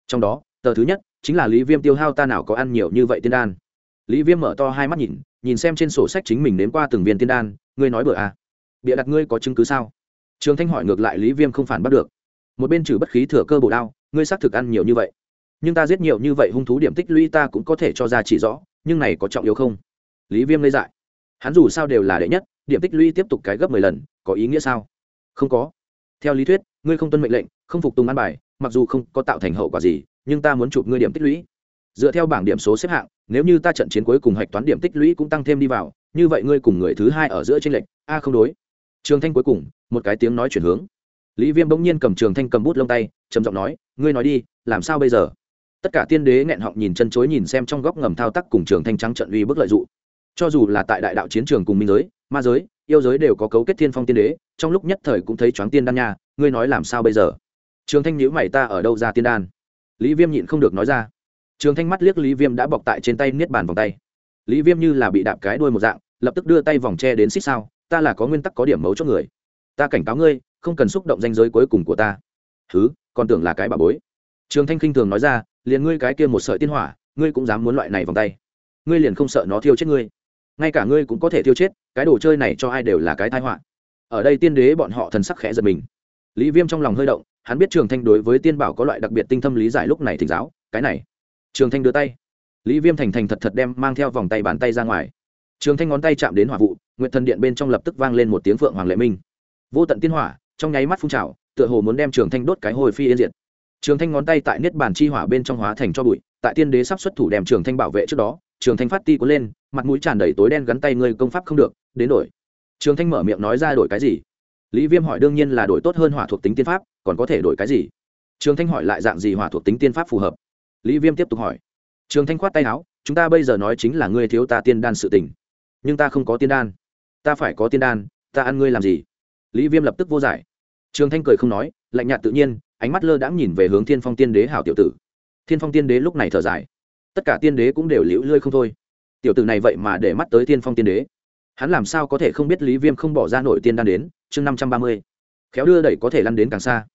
Trong đó, tờ thứ nhất chính là lý viêm tiêu hao ta nào có ăn nhiều như vậy tiên đan. Lý viêm mở to hai mắt nhìn nhìn xem trên sổ sách chính mình đến qua từng viên tiên đan, ngươi nói bừa à. bịa đặt ngươi có chứng cứ sao? Trường thanh hỏi ngược lại lý viêm không phản bắt được. Một bên trừ bất khí thừa cơ bổ đao, ngươi xác thực ăn nhiều như vậy. Nhưng ta giết nhiều như vậy hung thú điểm tích lũy ta cũng có thể cho ra chỉ rõ, nhưng này có trọng yếu không? Lý viêm lấy dại. Hắn dù sao đều là đệ nhất, điểm tích lũy tiếp tục cái gấp mười lần, có ý nghĩa sao? Không có theo lý thuyết, ngươi không tuân mệnh lệnh, không phục tùng an bài, mặc dù không có tạo thành hậu quả gì, nhưng ta muốn chụp ngươi điểm tích lũy. Dựa theo bảng điểm số xếp hạng, nếu như ta trận chiến cuối cùng hạch toán điểm tích lũy cũng tăng thêm đi vào, như vậy ngươi cùng người thứ hai ở giữa tranh lệch, a, không đối. Trường thanh cuối cùng, một cái tiếng nói chuyển hướng. Lý viêm bỗng nhiên cầm trường thanh cầm bút lông tay, trầm giọng nói, ngươi nói đi, làm sao bây giờ? Tất cả tiên đế nghẹn họng nhìn chân chối nhìn xem trong góc ngầm thao tác cùng trường thanh trắng trận uy bức lợi d ụ cho dù là tại đại đạo chiến trường cùng minh giới, ma giới yêu giới đều có cấu kết thiên phong tiên đế, trong lúc nhất thời cũng thấy choáng tiên đan nha, ngươi nói làm sao bây giờ? Trường thanh nhữ mày, ta ở đâu ra tiên đan? Lý viêm nhịn không được nói ra. Trường thanh mắt liếc lý viêm đã bọc tại trên tay niết bàn vòng tay. Lý viêm như là bị đạp cái đuôi một dạng, lập tức đưa tay vòng tre đến xích sao, ta là có nguyên tắc có điểm mấu cho người. Ta cảnh cáo ngươi, không cần xúc động danh giới cuối cùng của ta. Thứ còn tưởng là cái bà bối. Trường thanh khinh thường nói ra, liền ngươi cái kia một sợi tiên hỏa, ngươi cũng dám muốn loại này vòng tay. Ngươi liền không sợ nó thiêu chết ngươi ngay cả ngươi cũng có thể thiêu chết, cái đồ chơi này cho ai đều là cái tai họa. Ở đây tiên đế bọn họ thần sắc khẽ giật mình. Lý viêm trong lòng hơi động, hắn biết trường thanh đối với tiên bảo có loại đặc biệt tinh thâm lý giải lúc này thỉnh giáo, cái này. Trường thanh đưa tay. Lý viêm thành thành thật thật đem mang theo vòng tay bàn tay ra ngoài. Trường thanh ngón tay chạm đến hỏa vụ, nguyện thần điện bên trong lập tức vang lên một tiếng phượng hoàng lệ minh. Vô tận tiên hỏa, trong nháy mắt phun trào, tựa hồ muốn đem trường thanh đốt cái hồi phi yên diệt. Trường thanh ngón tay tại niết bàn chi hỏa bên trong hóa thành cho bụi, tại tiên đế sắp xuất thủ đem trường thanh bảo vệ trước đó, trường thanh phát ti cuốn lên mặt mũi tràn đầy tối đen gắn tay ngươi công pháp không được, đến đổi. Trường thanh mở miệng nói ra đổi cái gì? Lý viêm hỏi đương nhiên là đổi tốt hơn hỏa thuộc tính tiên pháp, còn có thể đổi cái gì? Trường thanh hỏi lại dạng gì hỏa thuộc tính tiên pháp phù hợp? Lý viêm tiếp tục hỏi. Trường thanh khoát tay áo, chúng ta bây giờ nói chính là ngươi thiếu ta tiên đan sự tình. Nhưng ta không có tiên đan. Ta phải có tiên đan, ta ăn ngươi làm gì? Lý viêm lập tức vô giải. Trường thanh cười không nói, lạnh nhạt tự nhiên, ánh mắt lơ đãng nhìn về hướng thiên phong tiên đế hảo tiểu tử. Thiên phong tiên đế lúc này thở dài. Tất cả tiên đế cũng đều liễu lươi không thôi tiểu tử này vậy mà để mắt tới thiên phong tiên đế. Hắn làm sao có thể không biết lý viêm không bỏ ra nổi tiên đan đến? Chương năm trăm ba mươi. Khéo đưa đẩy có thể lăn đến càng xa.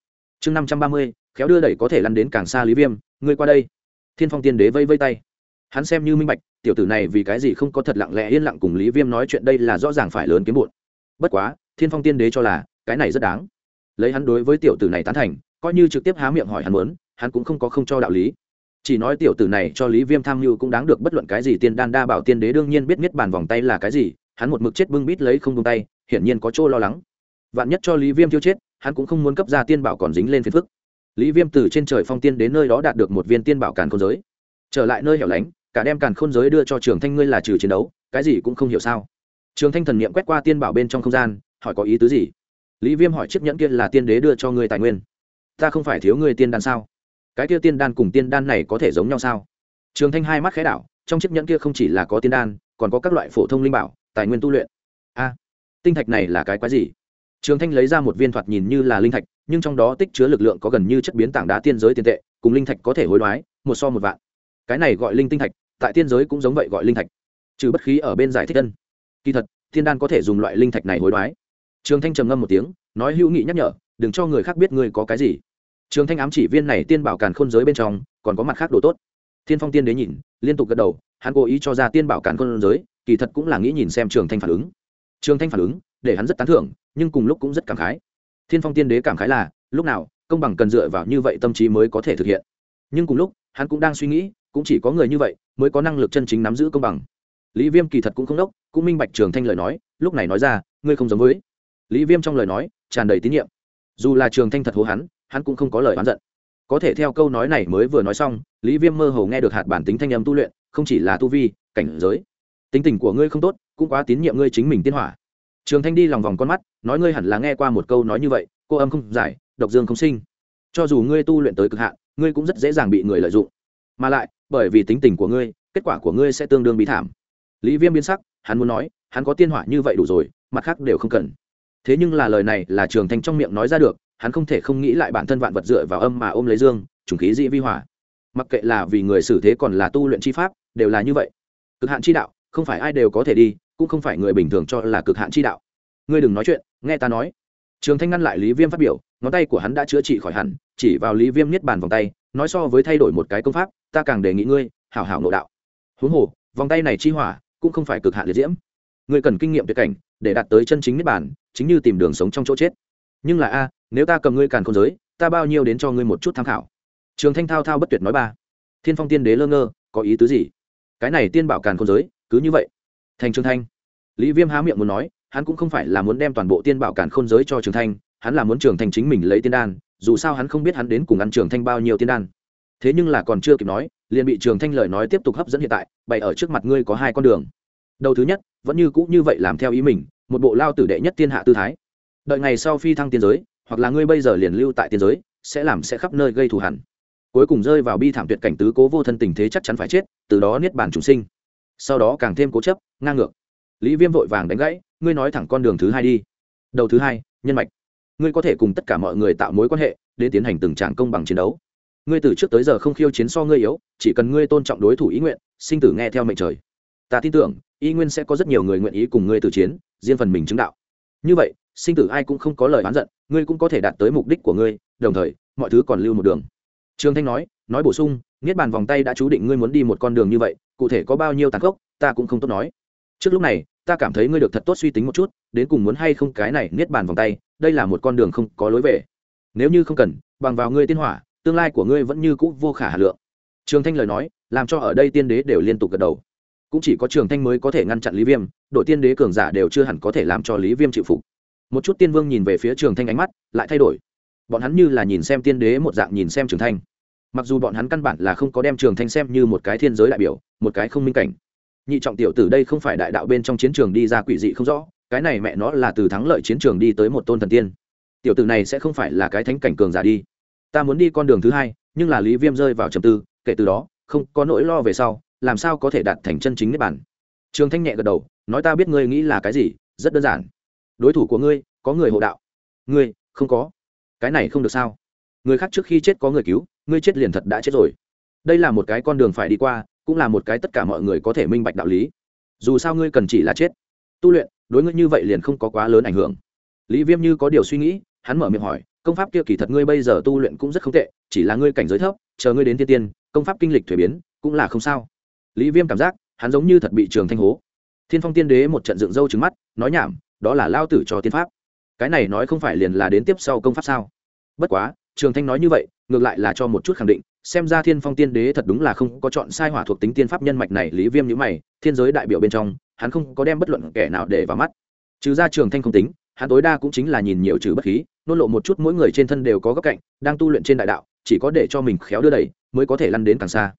Chương năm trăm ba mươi, khéo đưa đẩy có thể lăn đến càng xa lý viêm, ngươi qua đây. Thiên phong tiên đế vây vây tay. Hắn xem như minh bạch, tiểu tử này vì cái gì không có thật lặng lẽ yên lặng cùng lý viêm nói chuyện đây là rõ ràng phải lớn kiếm bụn bất quá, thiên phong tiên đế cho là, cái này rất đáng. Lấy hắn đối với tiểu tử này tán thành, coi như trực tiếp há miệng hỏi hắn muốn, hắn cũng không có không cho đạo lý chỉ nói tiểu tử này cho lý viêm tham mưu cũng đáng được bất luận cái gì tiên đan đa bảo tiên đế đương nhiên biết miết bàn vòng tay là cái gì, hắn một mực chết bưng bít lấy không tung tay, hiển nhiên có chỗ lo lắng. Vạn nhất cho lý viêm thiêu chết, hắn cũng không muốn cấp ra tiên bảo còn dính lên phiền phức. Lý viêm từ trên trời phong tiên đến nơi đó đạt được một viên tiên bảo càn khôn giới. Trở lại nơi hẻo lánh, cả đem càn khôn giới đưa cho trường thanh ngươi là trừ chiến đấu, cái gì cũng không hiểu sao? Trường thanh thần n i ệ m quét qua tiên bảo bên trong không gian, hỏi có ý tứ gì? Lý viêm hỏi chiếc nhẫn kia là tiên đế đưa cho ngươi tài nguyên. Ta không phải thiếu ngươi tiên đan sao? Cái kia tiên đan cùng tiên đan này có thể giống nhau sao? Trường thanh hai mắt khẽ đảo, trong chiếc nhẫn kia không chỉ là có tiên đan, còn có các loại phổ thông linh bảo, tài nguyên tu luyện. A, tinh thạch này là cái quái gì? Trường thanh lấy ra một viên thoạt nhìn như là linh thạch, nhưng trong đó tích chứa lực lượng có gần như chất biến tảng đá tiên giới tiền tệ, cùng linh thạch có thể hối đoái, một so một vạn. Cái này gọi linh tinh thạch, tại tiên giới cũng giống vậy gọi linh thạch. Trừ bất khí ở bên giải thích tân kỳ thật thiên đan có thể dùng loại linh thạch này hối đoái. Trường thanh trầm ngâm một tiếng, nói hữu nghị nhắc nhở, đừng cho người khác biết ngươi có cái gì trường thanh ám chỉ viên này tiên bảo càn khôn giới bên trong, còn có mặt khác đồ tốt. Thiên phong tiên đế nhìn, liên tục gật đầu, hắn cố ý cho ra tiên bảo càn khôn giới, kỳ thật cũng là nghĩ nhìn xem trường thanh phản ứng. Trường thanh phản ứng, để hắn rất tán thưởng, nhưng cùng lúc cũng rất cảm khái. Thiên phong tiên đế cảm khái là, lúc nào, công bằng cần dựa vào như vậy tâm trí mới có thể thực hiện. Nhưng cùng lúc, hắn cũng đang suy nghĩ, cũng chỉ có người như vậy mới có năng lực chân chính nắm giữ công bằng. Lý viêm kỳ thật cũng không đốc, cũng minh bạch trường thanh lời nói, lúc này nói ra, ngươi không giống với. Lý viêm trong lời nói, tràn đầy tín nhiệm. Dù là trường thanh thật hố hắn hắn cũng không có lời oán giận. Có thể theo câu nói này mới vừa nói xong, lý viêm mơ hồ nghe được hạt bản tính thanh âm tu luyện, không chỉ là tu vi, cảnh giới. Tính tình của ngươi không tốt, cũng quá tín nhiệm ngươi chính mình tiên hỏa. Trường thanh đi lòng vòng con mắt, nói ngươi hẳn là nghe qua một câu nói như vậy, cô âm không giải, độc dương không sinh. Cho dù ngươi tu luyện tới cực hạn, ngươi cũng rất dễ dàng bị người lợi dụng. Mà lại, bởi vì tính tình của ngươi, kết quả của ngươi sẽ tương đương bí thảm. Lý viêm biến sắc, hắn muốn nói, hắn có tiên hỏa như vậy đủ rồi, mặt khác đều không cần. Thế nhưng là lời này là trường thanh trong miệng nói ra được hắn không thể không nghĩ lại bản thân vạn vật dựa vào âm mà ôm lấy dương trùng khí dị vi hỏa. Mặc kệ là vì người xử thế còn là tu luyện chi pháp đều là như vậy. Cực hạn chi đạo không phải ai đều có thể đi cũng không phải người bình thường cho là cực hạn chi đạo. Ngươi đừng nói chuyện nghe ta nói. Trường thanh ngăn lại lý viêm phát biểu ngón tay của hắn đã chữa trị khỏi hẳn chỉ vào lý viêm niết bàn vòng tay nói so với thay đổi một cái công pháp ta càng đề nghị ngươi hảo hảo nội đạo. Huống hồ vòng tay này chi hỏa cũng không phải cực hạn liệt diễm. Ngươi cần kinh nghiệm tuyệt cảnh để đạt tới chân chính niết bàn, chính như tìm đường sống trong chỗ chết. Nhưng là a nếu ta cầm ngươi càn khôn giới, ta bao nhiêu đến cho ngươi một chút tham khảo? Trường thanh thao thao bất tuyệt nói ba. Thiên phong tiên đế lơ ngơ, có ý tứ gì? Cái này tiên bảo càn khôn giới, cứ như vậy. Thành trường thanh. Lý viêm há miệng muốn nói, hắn cũng không phải là muốn đem toàn bộ tiên bảo càn khôn giới cho trường thanh, hắn là muốn trường thanh chính mình lấy tiên đan, dù sao hắn không biết hắn đến cùng ăn trường thanh bao nhiêu tiên đan. Thế nhưng là còn chưa kịp nói, liền bị trường thanh lời nói tiếp tục hấp dẫn hiện tại, bày ở trước mặt ngươi có hai con đường. Đầu thứ nhất, vẫn như cũ như vậy làm theo ý mình, một bộ lao tử đệ nhất tiên hạ tư thái. Đợi ngày sau phi thăng tiên giới hoặc là ngươi bây giờ liền lưu tại tiên giới, sẽ làm sẽ khắp nơi gây thù hẳn cuối cùng rơi vào bi thảm tuyệt cảnh tứ cố vô thân tình thế chắc chắn phải chết, từ đó niết bàn chúng sinh. Sau đó càng thêm cố chấp, ngang ngược. Lý viêm vội vàng đánh gãy, ngươi nói thẳng con đường thứ hai đi. Đầu thứ hai, nhân mạch. Ngươi có thể cùng tất cả mọi người tạo mối quan hệ để tiến hành từng trạng công bằng chiến đấu. Ngươi từ trước tới giờ không khiêu chiến so ngươi yếu, chỉ cần ngươi tôn trọng đối thủ ý nguyện, sinh tử nghe theo mệnh trời. Ta tin tưởng, y nguyên sẽ có rất nhiều người nguyện ý cùng ngươi từ chiến, riêng phần mình chứng đạo. Như vậy sinh tử ai cũng không có lời oán giận, ngươi cũng có thể đạt tới mục đích của ngươi, đồng thời, mọi thứ còn lưu một đường. Trương thanh nói nói bổ sung, niết bàn vòng tay đã chú định ngươi muốn đi một con đường như vậy, cụ thể có bao nhiêu tàn khốc, ta cũng không tốt nói. Trước lúc này, ta cảm thấy ngươi được thật tốt suy tính một chút, đến cùng muốn hay không cái này niết bàn vòng tay, đây là một con đường không có lối về. Nếu như không cần, bằng vào ngươi tiên hỏa, tương lai của ngươi vẫn như cũ vô khả hà lượng. Trường thanh lời nói, làm cho ở đây tiên đế đều liên tục gật đầu. Cũng chỉ có trường thanh mới có thể ngăn chặn lý viêm, đội tiên đế cường giả đều chưa hẳn có thể làm cho lý viêm chịu phục một chút tiên vương nhìn về phía trường thanh ánh mắt, lại thay đổi. Bọn hắn như là nhìn xem tiên đế một dạng nhìn xem trường thanh. Mặc dù bọn hắn căn bản là không có đem trường thanh xem như một cái thiên giới đại biểu, một cái không minh cảnh. Nhị trọng tiểu tử đây không phải đại đạo bên trong chiến trường đi ra quỷ dị không rõ, cái này mẹ nó là từ thắng lợi chiến trường đi tới một tôn thần tiên. Tiểu tử này sẽ không phải là cái thánh cảnh cường giả đi. Ta muốn đi con đường thứ hai, nhưng là lý viêm rơi vào trầm tư, kể từ đó, không có nỗi lo về sau, làm sao có thể đạt thành chân chính nếp bản trường thanh nhẹ gật đầu, nói ta biết ngươi nghĩ là cái gì, rất đơn giản đối thủ của ngươi, có người hộ đạo. Ngươi, không có. Cái này không được sao? Người khác trước khi chết có người cứu, ngươi chết liền thật đã chết rồi. Đây là một cái con đường phải đi qua, cũng là một cái tất cả mọi người có thể minh bạch đạo lý. Dù sao ngươi cần chỉ là chết. Tu luyện, đối ngươi như vậy liền không có quá lớn ảnh hưởng. Lý viêm như có điều suy nghĩ, hắn mở miệng hỏi, công pháp kia kỳ thật ngươi bây giờ tu luyện cũng rất không tệ, chỉ là ngươi cảnh giới thấp, chờ ngươi đến thiên tiên, công pháp kinh lịch thuế biến, cũng là không sao. Lý viêm cảm giác, hắn giống như thật bị trường thanh hố. Thiên phong tiên đế một trận dựng râu trứng mắt, nói nhảm đó là lao tử cho tiên pháp. Cái này nói không phải liền là đến tiếp sau công pháp sao? Bất quá, trường thanh nói như vậy, ngược lại là cho một chút khẳng định, xem ra thiên phong tiên đế thật đúng là không có chọn sai hỏa thuộc tính tiên pháp nhân mạch này, lý viêm nhữ mày, thiên giới đại biểu bên trong, hắn không có đem bất luận kẻ nào để vào mắt. Trừ ra trường thanh không tính, hắn tối đa cũng chính là nhìn nhiều trừ bất khí, nôn lộ một chút mỗi người trên thân đều có góc cạnh, đang tu luyện trên đại đạo, chỉ có để cho mình khéo đưa đẩy, mới có thể lăn đến càng xa.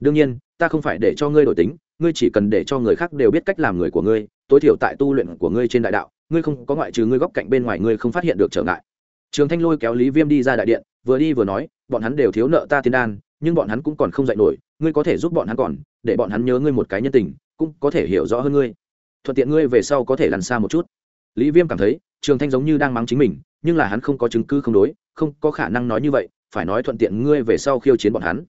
Đương nhiên, ta không phải để cho ngươi đổi tính ngươi chỉ cần để cho người khác đều biết cách làm người của ngươi, tối thiểu tại tu luyện của ngươi trên đại đạo, ngươi không có ngoại trừ ngươi góc cạnh bên ngoài ngươi không phát hiện được trở ngại. Trường thanh lôi kéo lý viêm đi ra đại điện, vừa đi vừa nói, bọn hắn đều thiếu nợ ta tiên đan, nhưng bọn hắn cũng còn không dạy nổi, ngươi có thể giúp bọn hắn còn, để bọn hắn nhớ ngươi một cái nhân tình, cũng có thể hiểu rõ hơn ngươi. Thuận tiện ngươi về sau có thể lăn xa một chút. Lý viêm cảm thấy, trường thanh giống như đang mắng chính mình, nhưng là hắn không có chứng cứ không đối, không có khả năng nói như vậy, phải nói thuận tiện ngươi về sau khiêu chiến bọn hắn.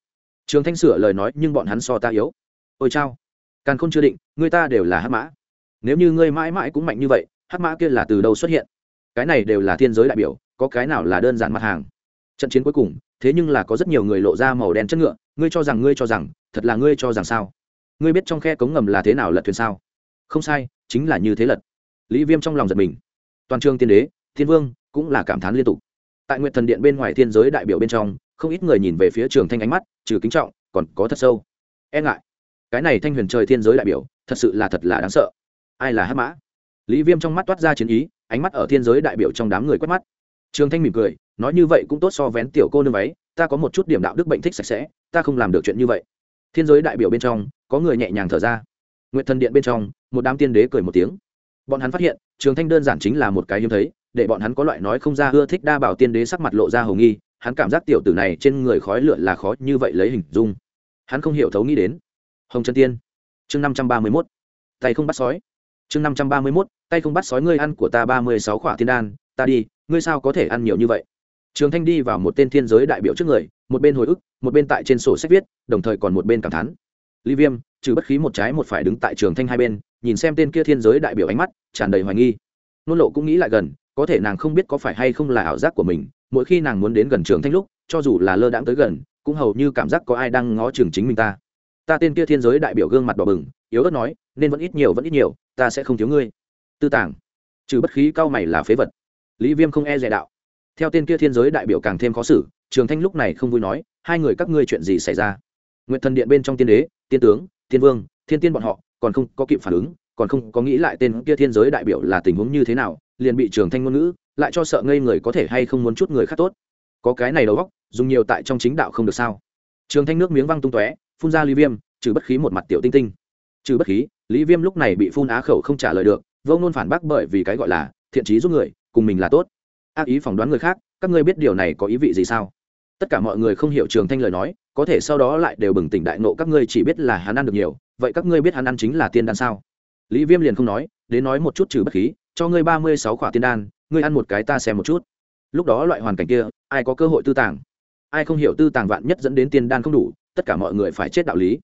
Trường thanh sửa lời nói, nhưng bọn hắn so ta yếu. Ôi chao càng không chưa định, người ta đều là hắc mã. Nếu như ngươi mãi mãi cũng mạnh như vậy, hắc mã kia là từ đâu xuất hiện? Cái này đều là thiên giới đại biểu, có cái nào là đơn giản mặt hàng? Trận chiến cuối cùng, thế nhưng là có rất nhiều người lộ ra màu đen chất ngựa, ngươi cho rằng ngươi cho rằng, thật là ngươi cho rằng sao? Ngươi biết trong khe cống ngầm là thế nào lật thuyền sao? Không sai, chính là như thế lật. Lý viêm trong lòng giật mình. Toàn trường tiên đế, thiên vương, cũng là cảm thán liên tục. Tại nguyện thần điện bên ngoài thiên giới đại biểu bên trong, không ít người nhìn về phía trường thanh ánh mắt, trừ kính trọng, còn có thật sâu. E ngại cái này thanh huyền trời thiên giới đại biểu, thật sự là thật là đáng sợ. Ai là hắc mã? Lý viêm trong mắt toát ra chiến ý, ánh mắt ở thiên giới đại biểu trong đám người quét mắt. Trường thanh mỉm cười, nói như vậy cũng tốt so vén tiểu cô nương váy ta có một chút điểm đạo đức bệnh thích sạch sẽ, ta không làm được chuyện như vậy. Thiên giới đại biểu bên trong, có người nhẹ nhàng thở ra. Nguyện thần điện bên trong, một đám tiên đế cười một tiếng. Bọn hắn phát hiện, trường thanh đơn giản chính là một cái hiếm thấy, để bọn hắn có loại nói không ra ưa thích đa bảo tiên đế sắc mặt lộ ra hầu nghi, hắn cảm giác tiểu tử này trên người khói lửa là khó như vậy lấy hình dung. Hắn không hiểu thấu nghĩ đến hồng trần tiên. Chương năm trăm ba mươi mốt. Tay không bắt sói. Chương năm trăm ba mươi mốt, tay không bắt sói ngươi ăn của ta ba mươi sáu khỏa thiên đan, ta đi, ngươi sao có thể ăn nhiều như vậy? Trường thanh đi vào một tên thiên giới đại biểu trước người, một bên hồi ức, một bên tại trên sổ sách viết, đồng thời còn một bên cảm thán. Ly viêm, trừ bất khí một trái một phải đứng tại trường thanh hai bên, nhìn xem tên kia thiên giới đại biểu ánh mắt, tràn đầy hoài nghi. Nôn lộ cũng nghĩ lại gần, có thể nàng không biết có phải hay không là ảo giác của mình, mỗi khi nàng muốn đến gần trường thanh lúc, cho dù là lơ đãng tới gần, cũng hầu như cảm giác có ai đang ngó trường chính mình ta ta tên kia thiên giới đại biểu gương mặt đỏ bừng, yếu ớt nói, nên vẫn ít nhiều, vẫn ít nhiều, ta sẽ không thiếu ngươi. Tư tàng. Trừ bất khí cao mày là phế vật. Lý viêm không e dè đạo. Theo tên kia thiên giới đại biểu càng thêm khó xử, trường thanh lúc này không vui nói, hai người các ngươi chuyện gì xảy ra? Nguyện thần điện bên trong tiên đế, tiên tướng, tiên vương, thiên tiên bọn họ, còn không có kịp phản ứng, còn không có nghĩ lại tên kia thiên giới đại biểu là tình huống như thế nào, liền bị trường thanh ngôn ngữ, lại cho sợ ngây người có thể hay không muốn chút người khác tốt. Có cái này đầu góc dùng nhiều tại trong chính đạo không được sao? Trường thanh nước miếng văng tung tóe phun ra lý viêm, trừ bất khí một mặt tiểu tinh tinh. Trừ bất khí, lý viêm lúc này bị phun á khẩu không trả lời được, vô ngôn phản bác bởi vì cái gọi là thiện trí giúp người, cùng mình là tốt. Ác ý phỏng đoán người khác, các ngươi biết điều này có ý vị gì sao? Tất cả mọi người không hiểu trường thanh lời nói, có thể sau đó lại đều bừng tỉnh đại nộ các ngươi chỉ biết là hắn ăn được nhiều, vậy các ngươi biết hắn ăn chính là tiên đan sao? Lý viêm liền không nói, đến nói một chút trừ bất khí, cho ngươi ba mươi sáu khỏa tiên đan, ngươi ăn một cái ta xem một chút. Lúc đó loại hoàn cảnh kia, ai có cơ hội tư tàng? Ai không hiểu tư tàng vạn nhất dẫn đến tiên đan không đủ tất cả mọi người phải chết đạo lý.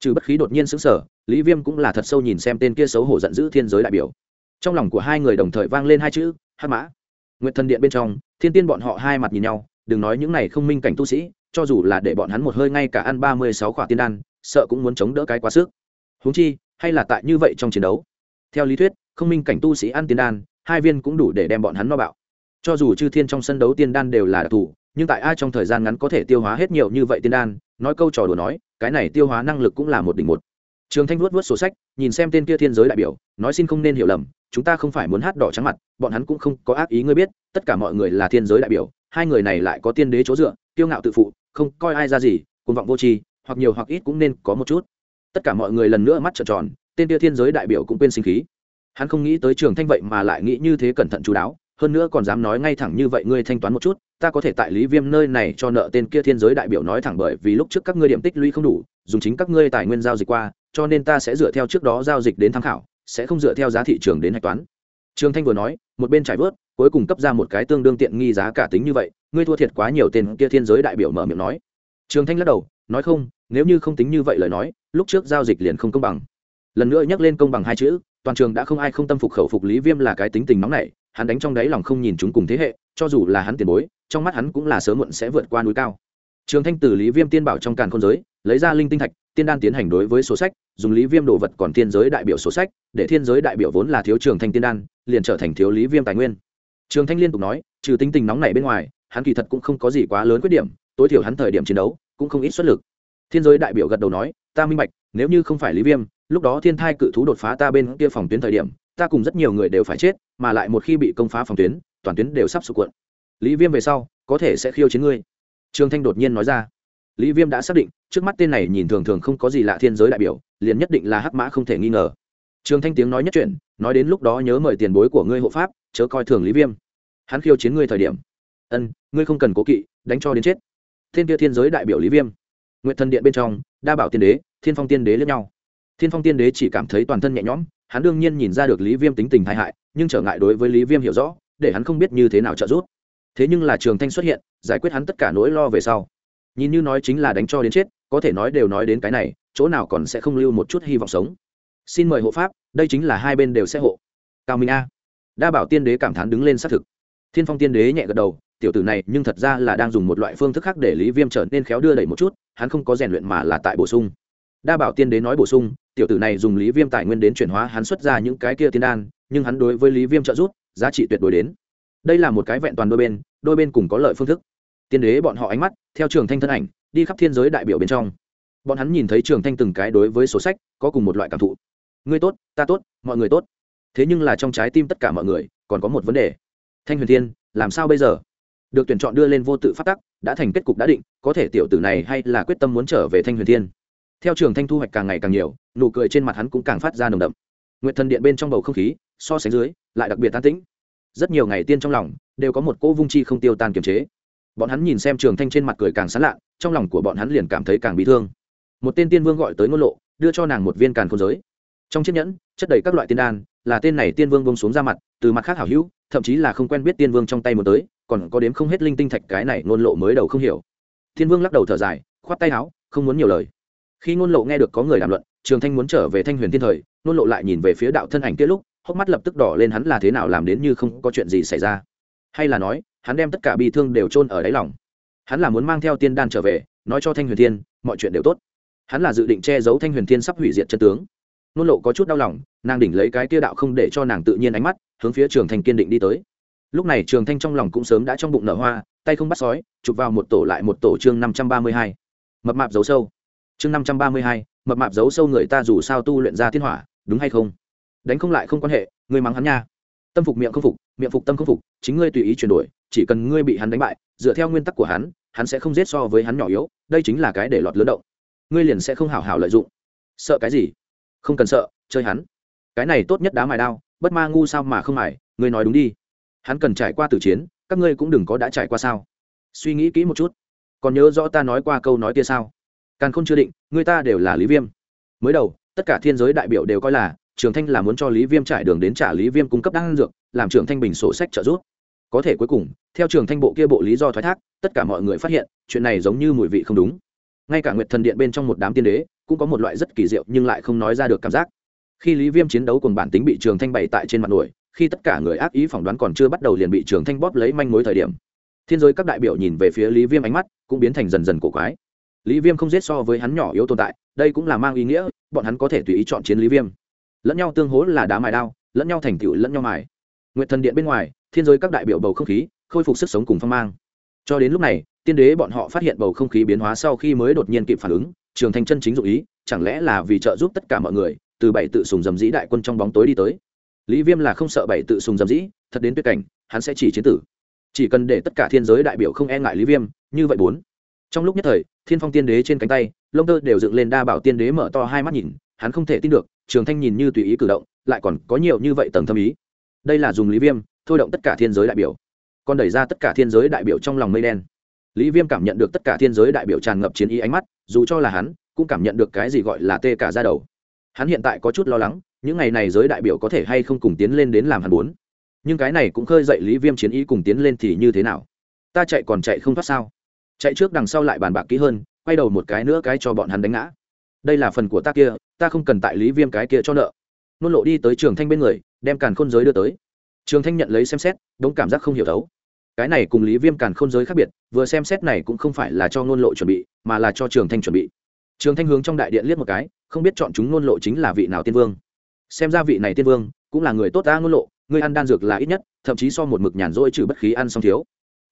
Trừ bất khí đột nhiên xứng sở lý viêm cũng là thật sâu nhìn xem tên kia xấu hổ giận dữ thiên giới đại biểu. Trong lòng của hai người đồng thời vang lên hai chữ hát mã. Nguyện thần điện bên trong, thiên tiên bọn họ hai mặt nhìn nhau, đừng nói những này không minh cảnh tu sĩ, cho dù là để bọn hắn một hơi ngay cả ăn ba mươi sáu khỏa tiên đan, sợ cũng muốn chống đỡ cái quá sức. Huống chi, hay là tại như vậy trong chiến đấu. Theo lý thuyết, không minh cảnh tu sĩ ăn tiên đan, hai viên cũng đủ để đem bọn hắn no bạo. Cho dù chư thiên trong sân đấu tiên đan đều là đặc thù, nhưng tại ai trong thời gian ngắn có thể tiêu hóa hết nhiều như vậy tiên đan nói câu trò đùa nói, cái này tiêu hóa năng lực cũng là một đỉnh một. Trường thanh vuốt vuốt sổ sách, nhìn xem tên kia thiên giới đại biểu, nói xin không nên hiểu lầm, chúng ta không phải muốn hát đỏ trắng mặt, bọn hắn cũng không có ác ý, ngươi biết, tất cả mọi người là thiên giới đại biểu, hai người này lại có tiên đế chỗ dựa, kiêu ngạo tự phụ, không coi ai ra gì côn vọng vô tri, hoặc nhiều hoặc ít cũng nên có một chút. Tất cả mọi người lần nữa mắt trợn tròn, tên kia thiên giới đại biểu cũng quên sinh khí. Hắn không nghĩ tới trường thanh vậy mà lại nghĩ như thế cẩn thận chú đáo hơn nữa còn dám nói ngay thẳng như vậy ngươi thanh toán một chút, ta có thể tại lý viêm nơi này cho nợ tên kia thiên giới đại biểu nói thẳng bởi vì lúc trước các ngươi điểm tích lũy không đủ, dùng chính các ngươi tài nguyên giao dịch qua, cho nên ta sẽ dựa theo trước đó giao dịch đến tham khảo, sẽ không dựa theo giá thị trường đến hạch toán. Trường thanh vừa nói, một bên trải vớt, cuối cùng cấp ra một cái tương đương tiện nghi giá cả tính như vậy, ngươi thua thiệt quá nhiều tên kia thiên giới đại biểu mở miệng nói. Trường thanh lắc đầu, nói không, nếu như không tính như vậy lời nói, lúc trước giao dịch liền không công bằng. Lần nữa nhắc lên công bằng hai chữ, toàn trường đã không ai không tâm phục khẩu phục lý viêm là cái tính tình nóng này hắn đánh trong đáy lòng không nhìn chúng cùng thế hệ, cho dù là hắn tiền bối, trong mắt hắn cũng là sớm muộn sẽ vượt qua núi cao. Trường thanh từ lý viêm tiên bảo trong càn khôn giới, lấy ra linh tinh thạch, tiên đan tiến hành đối với số sách, dùng lý viêm đồ vật còn thiên giới đại biểu số sách, để thiên giới đại biểu vốn là thiếu trường thanh tiên đan, liền trở thành thiếu lý viêm tài nguyên. Trường thanh liên tục nói, trừ tính tình nóng này bên ngoài, hắn kỳ thật cũng không có gì quá lớn khuyết điểm, tối thiểu hắn thời điểm chiến đấu, cũng không ít xuất lực. Thiên giới đại biểu gật đầu nói, ta minh bạch, nếu như không phải lý viêm lúc đó thiên thai cự thú đột phá ta bên kia phòng tuyến thời điểm, ta cùng rất nhiều người đều phải chết, mà lại một khi bị công phá phòng tuyến, toàn tuyến đều sắp sụp cuộn. Lý viêm về sau, có thể sẽ khiêu chiến ngươi. Trương thanh đột nhiên nói ra. Lý viêm đã xác định, trước mắt tên này nhìn thường thường không có gì lạ thiên giới đại biểu, liền nhất định là hắc mã không thể nghi ngờ. Trương thanh tiếng nói nhất chuyện nói đến lúc đó nhớ mời tiền bối của ngươi hộ pháp, chớ coi thường lý viêm. Hắn khiêu chiến ngươi thời điểm. Ân, ngươi không cần cố kỵ, đánh cho đến chết. Thiên kia thiên giới đại biểu lý viêm. Nguyện thần điện bên trong, đa bảo tiên đế, thiên phong tiên đế lẫn nhau thiên phong tiên đế chỉ cảm thấy toàn thân nhẹ nhõm, hắn đương nhiên nhìn ra được lý viêm tính tình tai hại, nhưng trở ngại đối với lý viêm hiểu rõ, để hắn không biết như thế nào trợ giúp. Thế nhưng là trường thanh xuất hiện, giải quyết hắn tất cả nỗi lo về sau. Nhìn như nói chính là đánh cho đến chết, có thể nói đều nói đến cái này, chỗ nào còn sẽ không lưu một chút hy vọng sống. Xin mời hộ pháp, đây chính là hai bên đều sẽ hộ. Cao minh a. Đa bảo tiên đế cảm thán đứng lên xác thực. Thiên phong tiên đế nhẹ gật đầu, tiểu tử này nhưng thật ra là đang dùng một loại phương thức khác để lý viêm trở nên khéo đưa đẩy một chút, hắn không có rèn luyện mà là tại bổ sung đa bảo tiên đế nói bổ sung, tiểu tử này dùng lý viêm tài nguyên đến chuyển hóa hắn xuất ra những cái kia tiên đan, nhưng hắn đối với lý viêm trợ giúp, giá trị tuyệt đối đến. Đây là một cái vẹn toàn đôi bên đôi bên cùng có lợi phương thức. Tiên đế bọn họ ánh mắt, theo trường thanh thân ảnh, đi khắp thiên giới đại biểu bên trong. Bọn hắn nhìn thấy trường thanh từng cái đối với sổ sách, có cùng một loại cảm thụ. Ngươi tốt, ta tốt, mọi người tốt. Thế nhưng là trong trái tim tất cả mọi người, còn có một vấn đề. Thanh huyền thiên, làm sao bây giờ? Được tuyển chọn đưa lên vô tự phát tắc, đã thành kết cục đã định, có thể tiểu tử này hay là quyết tâm muốn trở về thanh huyền thiên? Theo trường thanh thu hoạch càng ngày càng nhiều, nụ cười trên mặt hắn cũng càng phát ra nồng đậm. Nguyện thần điện bên trong bầu không khí, so sánh dưới, lại đặc biệt tan tĩnh. Rất nhiều ngày tiên trong lòng đều có một cỗ vung chi không tiêu tan kiềm chế. Bọn hắn nhìn xem trường thanh trên mặt cười càng sán lạ trong lòng của bọn hắn liền cảm thấy càng bị thương. Một tên tiên vương gọi tới ngôn lộ, đưa cho nàng một viên càn khôn giới. Trong chiếc nhẫn, chất đầy các loại tiên đan, là tên này tiên vương bông xuống ra mặt, từ mặt khác hảo hữu, thậm chí là không quen biết tiên vương trong tay một tới, còn có đếm không hết linh tinh thạch cái này ngôn lộ mới đầu không hiểu. Tiên vương lắc đầu thở dài, khoát tay áo, không muốn nhiều lời khi ngôn lộ nghe được có người đàm luận, trường thanh muốn trở về thanh huyền thiên thời, ngôn lộ lại nhìn về phía đạo thân ảnh kia lúc, hốc mắt lập tức đỏ lên hắn là thế nào làm đến như không có chuyện gì xảy ra. Hay là nói, hắn đem tất cả bi thương đều chôn ở đáy lòng. Hắn là muốn mang theo tiên đan trở về, nói cho thanh huyền thiên, mọi chuyện đều tốt. Hắn là dự định che giấu thanh huyền thiên sắp hủy diệt chân tướng. Nôn lộ có chút đau lòng, nàng đỉnh lấy cái tia đạo không để cho nàng tự nhiên ánh mắt, hướng phía trường thanh kiên định đi tới. Lúc này trường thanh trong lòng cũng sớm đã trong bụng nở hoa, tay không bắt sói, chụp vào một tổ lại một tổ chương năm trăm ba mươi hai. Mập mạp giấu sâu chương năm trăm ba mươi hai, mập mạp giấu sâu người ta dù sao tu luyện ra thiên hỏa, đúng hay không? Đánh không lại không quan hệ, ngươi mắng hắn nha. Tâm phục miệng không phục, miệng phục tâm không phục, chính ngươi tùy ý chuyển đổi, chỉ cần ngươi bị hắn đánh bại, dựa theo nguyên tắc của hắn hắn sẽ không giết so với hắn nhỏ yếu, đây chính là cái để lọt lớn động. Ngươi liền sẽ không hảo hảo lợi dụng. Sợ cái gì? Không cần sợ, chơi hắn. Cái này tốt nhất đá mài đao, bất ma ngu sao mà không mài, ngươi nói đúng đi. Hắn cần trải qua tử chiến, các ngươi cũng đừng có đã trải qua sao. Suy nghĩ kỹ một chút. Còn nhớ rõ ta nói qua câu nói kia sao? Càng không chưa định, người ta đều là lý viêm. Mới đầu, tất cả thiên giới đại biểu đều coi là, trường thanh là muốn cho lý viêm trải đường đến trả lý viêm cung cấp đan dược, làm trường thanh bình sổ sách trợ giúp. Có thể cuối cùng, theo trường thanh bộ kia bộ lý do thoái thác, tất cả mọi người phát hiện, chuyện này giống như mùi vị không đúng. Ngay cả nguyệt thần điện bên trong một đám tiên đế, cũng có một loại rất kỳ diệu nhưng lại không nói ra được cảm giác. Khi lý viêm chiến đấu cùng bản tính bị trường thanh bày tại trên mặt nổi, khi tất cả người ác ý phỏng đoán còn chưa bắt đầu liền bị trường thanh bóp lấy manh mối thời điểm. Thiên giới các đại biểu nhìn về phía lý viêm ánh mắt, cũng biến thành dần dần cổ quái lý viêm không giết so với hắn nhỏ yếu tồn tại, đây cũng là mang ý nghĩa, bọn hắn có thể tùy ý chọn chiến lý viêm. Lẫn nhau tương hố là đá mài đao, lẫn nhau thành tựu lẫn nhau mài. Nguyện thần điện bên ngoài, thiên giới các đại biểu bầu không khí, khôi phục sức sống cùng phong mang. Cho đến lúc này, tiên đế bọn họ phát hiện bầu không khí biến hóa sau khi mới đột nhiên kịp phản ứng, trường thanh chân chính dụ ý, chẳng lẽ là vì trợ giúp tất cả mọi người, từ bảy tự sùng dầm dĩ đại quân trong bóng tối đi tới? Lý viêm là không sợ bảy tự sùng dầm dĩ, thật đến tuyệt cảnh, hắn sẽ chỉ chiến tử. Chỉ cần để tất cả thiên giới đại biểu không e ngại lý viêm, như vậy bốn trong lúc nhất thời, thiên phong tiên đế trên cánh tay, lông tơ đều dựng lên đa bảo tiên đế mở to hai mắt nhìn, hắn không thể tin được, trường thanh nhìn như tùy ý cử động, lại còn có nhiều như vậy tầng thâm ý. Đây là dùng lý viêm, thôi động tất cả thiên giới đại biểu. Còn đẩy ra tất cả thiên giới đại biểu trong lòng mây đen. Lý viêm cảm nhận được tất cả thiên giới đại biểu tràn ngập chiến ý ánh mắt, dù cho là hắn, cũng cảm nhận được cái gì gọi là tê cả ra đầu. Hắn hiện tại có chút lo lắng, những ngày này giới đại biểu có thể hay không cùng tiến lên đến làm hắn muốn. nhưng cái này cũng khơi dậy lý viêm chiến ý cùng tiến lên thì như thế nào? Ta chạy còn chạy không thoát sao? Chạy trước đằng sau lại bàn bạc kỹ hơn, quay đầu một cái nữa cái cho bọn hắn đánh ngã. Đây là phần của ta kia, ta không cần tại lý viêm cái kia cho nợ. Nôn lộ đi tới trường thanh bên người, đem càn khôn giới đưa tới. Trường thanh nhận lấy xem xét, đống cảm giác không hiểu thấu. Cái này cùng lý viêm càn khôn giới khác biệt, vừa xem xét này cũng không phải là cho nôn lộ chuẩn bị, mà là cho trường thanh chuẩn bị. Trường thanh hướng trong đại điện liếc một cái, không biết chọn chúng nôn lộ chính là vị nào tiên vương. Xem ra vị này tiên vương cũng là người tốt ta, nôn lộ ngươi ăn đan dược là ít nhất, thậm chí so một mực nhàn rỗi trừ bất khí ăn xong thiếu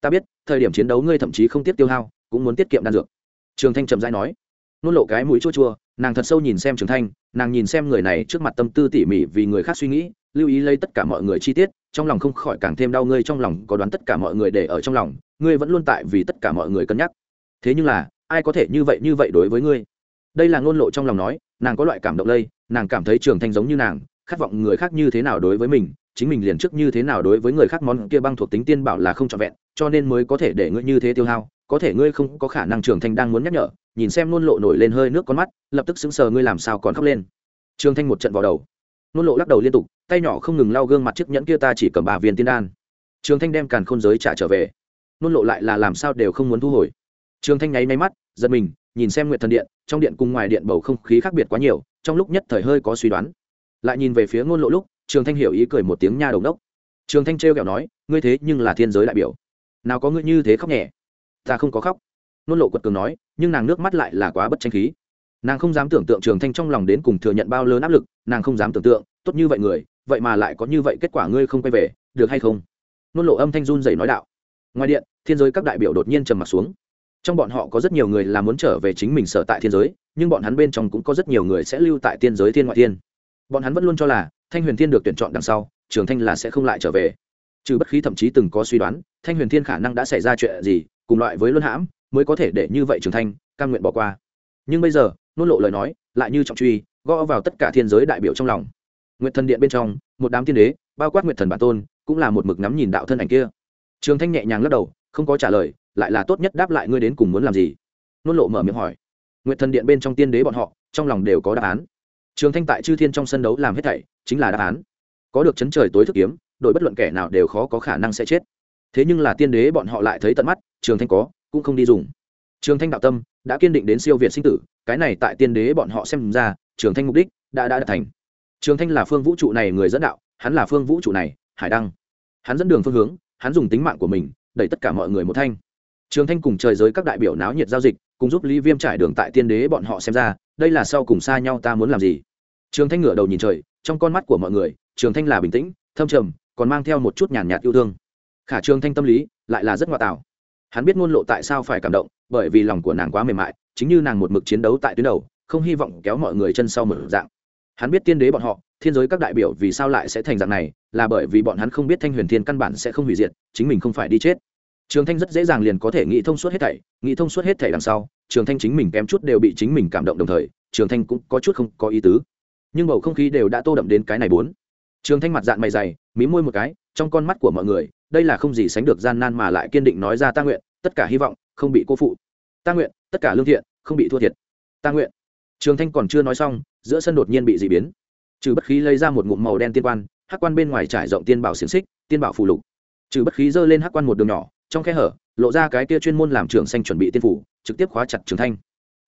ta biết, thời điểm chiến đấu ngươi thậm chí không tiết tiêu hao, cũng muốn tiết kiệm đan dược. Trường thanh chậm rãi nói. Nôn lộ cái mũi chua chua, nàng thật sâu nhìn xem trường thanh, nàng nhìn xem người này trước mặt tâm tư tỉ mỉ vì người khác suy nghĩ, lưu ý lấy tất cả mọi người chi tiết, trong lòng không khỏi càng thêm đau ngươi, trong lòng có đoán tất cả mọi người để ở trong lòng, ngươi vẫn luôn tại vì tất cả mọi người cân nhắc. Thế nhưng là, ai có thể như vậy như vậy đối với ngươi? Đây là ngôn lộ trong lòng nói, nàng có loại cảm động lây, nàng cảm thấy trường thanh giống như nàng, khát vọng người khác như thế nào đối với mình chính mình liền trước như thế nào đối với người khác món kia băng thuộc tính tiên bảo là không trọn vẹn, cho nên mới có thể để ngươi như thế tiêu hao, có thể ngươi không có khả năng trường thanh đang muốn nhắc nhở, nhìn xem nôn lộ nổi lên hơi nước con mắt, lập tức sững sờ ngươi làm sao còn khóc lên. Trường thanh một trận vào đầu. Nôn lộ lắc đầu liên tục, tay nhỏ không ngừng lau gương mặt chiếc nhẫn kia ta chỉ cầm ba viên tiên đan. Trường thanh đem càn khôn giới trả trở về. Nôn lộ lại là làm sao đều không muốn thu hồi. Trường thanh nháy máy mắt, giật mình, nhìn xem nguyệt thần điện, trong điện cùng ngoài điện bầu không khí khác biệt quá nhiều, trong lúc nhất thời hơi có suy đoán. Lại nhìn về phía ngôn lộ lúc trường thanh hiểu ý cười một tiếng nha đồng đốc. Trường thanh trêu kẹo nói, ngươi thế nhưng là thiên giới đại biểu. Nào có ngươi như thế khóc nhẹ. Ta không có khóc. Nôn lộ quật cường nói, nhưng nàng nước mắt lại là quá bất tranh khí. Nàng không dám tưởng tượng trường thanh trong lòng đến cùng thừa nhận bao lớn áp lực, nàng không dám tưởng tượng, tốt như vậy người, vậy mà lại có như vậy kết quả ngươi không quay về, được hay không? Nôn lộ âm thanh run dày nói đạo. Ngoài điện, thiên giới các đại biểu đột nhiên trầm m ặ t xuống. Trong bọn họ có rất nhiều người là muốn trở về chính mình sở tại thiên giới, nhưng bọn hắn bên trong cũng có rất nhiều người sẽ lưu tại thiên giới thiên ngoại thiên bọn hắn vẫn luôn cho là thanh huyền thiên được tuyển chọn đằng sau, trường thanh là sẽ không lại trở về. Trừ bất khí thậm chí từng có suy đoán, thanh huyền thiên khả năng đã xảy ra chuyện gì, cùng loại với luân hãm, mới có thể để như vậy trường thanh căn nguyện bỏ qua. Nhưng bây giờ, nôn lộ lời nói, lại như trọng truy, gõ vào tất cả thiên giới đại biểu trong lòng. Nguyện thần điện bên trong, một đám tiên đế, bao quát nguyện thần bản tôn, cũng là một mực ngắm nhìn đạo thân ảnh kia. Trường thanh nhẹ nhàng lắc đầu, không có trả lời, lại là tốt nhất đáp lại ngươi đến cùng muốn làm gì. Nôn lộ mở miệng hỏi. Nguyện thần điện bên trong tiên đế bọn họ, trong lòng đều có đáp án trường thanh tại chư thiên trong sân đấu làm hết thảy, chính là đáp án. Có được chấn trời tối thức kiếm, đội bất luận kẻ nào đều khó có khả năng sẽ chết. Thế nhưng là tiên đế bọn họ lại thấy tận mắt, trường thanh có, cũng không đi dùng. Trường thanh đạo tâm, đã kiên định đến siêu việt sinh tử, cái này tại tiên đế bọn họ xem ra, trường thanh mục đích đã đã đạt thành. Trường thanh là phương vũ trụ này người dẫn đạo, hắn là phương vũ trụ này, hải đăng. Hắn dẫn đường phương hướng, hắn dùng tính mạng của mình, đẩy tất cả mọi người một thanh. Trường thanh cùng trời giới các đại biểu náo nhiệt giao dịch cùng giúp lý viêm trải đường tại tiên đế bọn họ xem ra, đây là sau cùng xa nhau ta muốn làm gì? Trường thanh ngửa đầu nhìn trời, trong con mắt của mọi người, trường thanh là bình tĩnh, thâm trầm, còn mang theo một chút nhàn nhạt yêu thương. Khả trường thanh tâm lý lại là rất ngoại tạo. Hắn biết ngôn lộ tại sao phải cảm động, bởi vì lòng của nàng quá mềm mại, chính như nàng một mực chiến đấu tại tuyến đầu, không hy vọng kéo mọi người chân sau mở dạng. Hắn biết tiên đế bọn họ, thiên giới các đại biểu vì sao lại sẽ thành dạng này, là bởi vì bọn hắn không biết thanh huyền thiên căn bản sẽ không hủy diệt, chính mình không phải đi chết trường thanh rất dễ dàng liền có thể nghĩ thông suốt hết thảy, nghĩ thông suốt hết thảy đằng sau, trường thanh chính mình kém chút đều bị chính mình cảm động đồng thời, trường thanh cũng có chút không có ý tứ. Nhưng bầu không khí đều đã tô đậm đến cái này bốn. Trường thanh mặt dạng mày dày mí môi một cái, trong con mắt của mọi người, đây là không gì sánh được gian nan mà lại kiên định nói ra ta nguyện, tất cả hy vọng, không bị cô phụ. Ta nguyện, tất cả lương thiện, không bị thua thiệt. Ta nguyện. Trường thanh còn chưa nói xong, giữa sân đột nhiên bị dị biến. Trừ bất khí lấy ra một ngụm màu đen tiên quan, hắc quan bên ngoài trải rộng tiên bảo xiềng xích, tiên bảo phù lục. Trừ bất khí giơ lên hắc quan một đường nhỏ trong khe hở, lộ ra cái kia chuyên môn làm trường xanh chuẩn bị tiên phủ, trực tiếp khóa chặt trường thanh.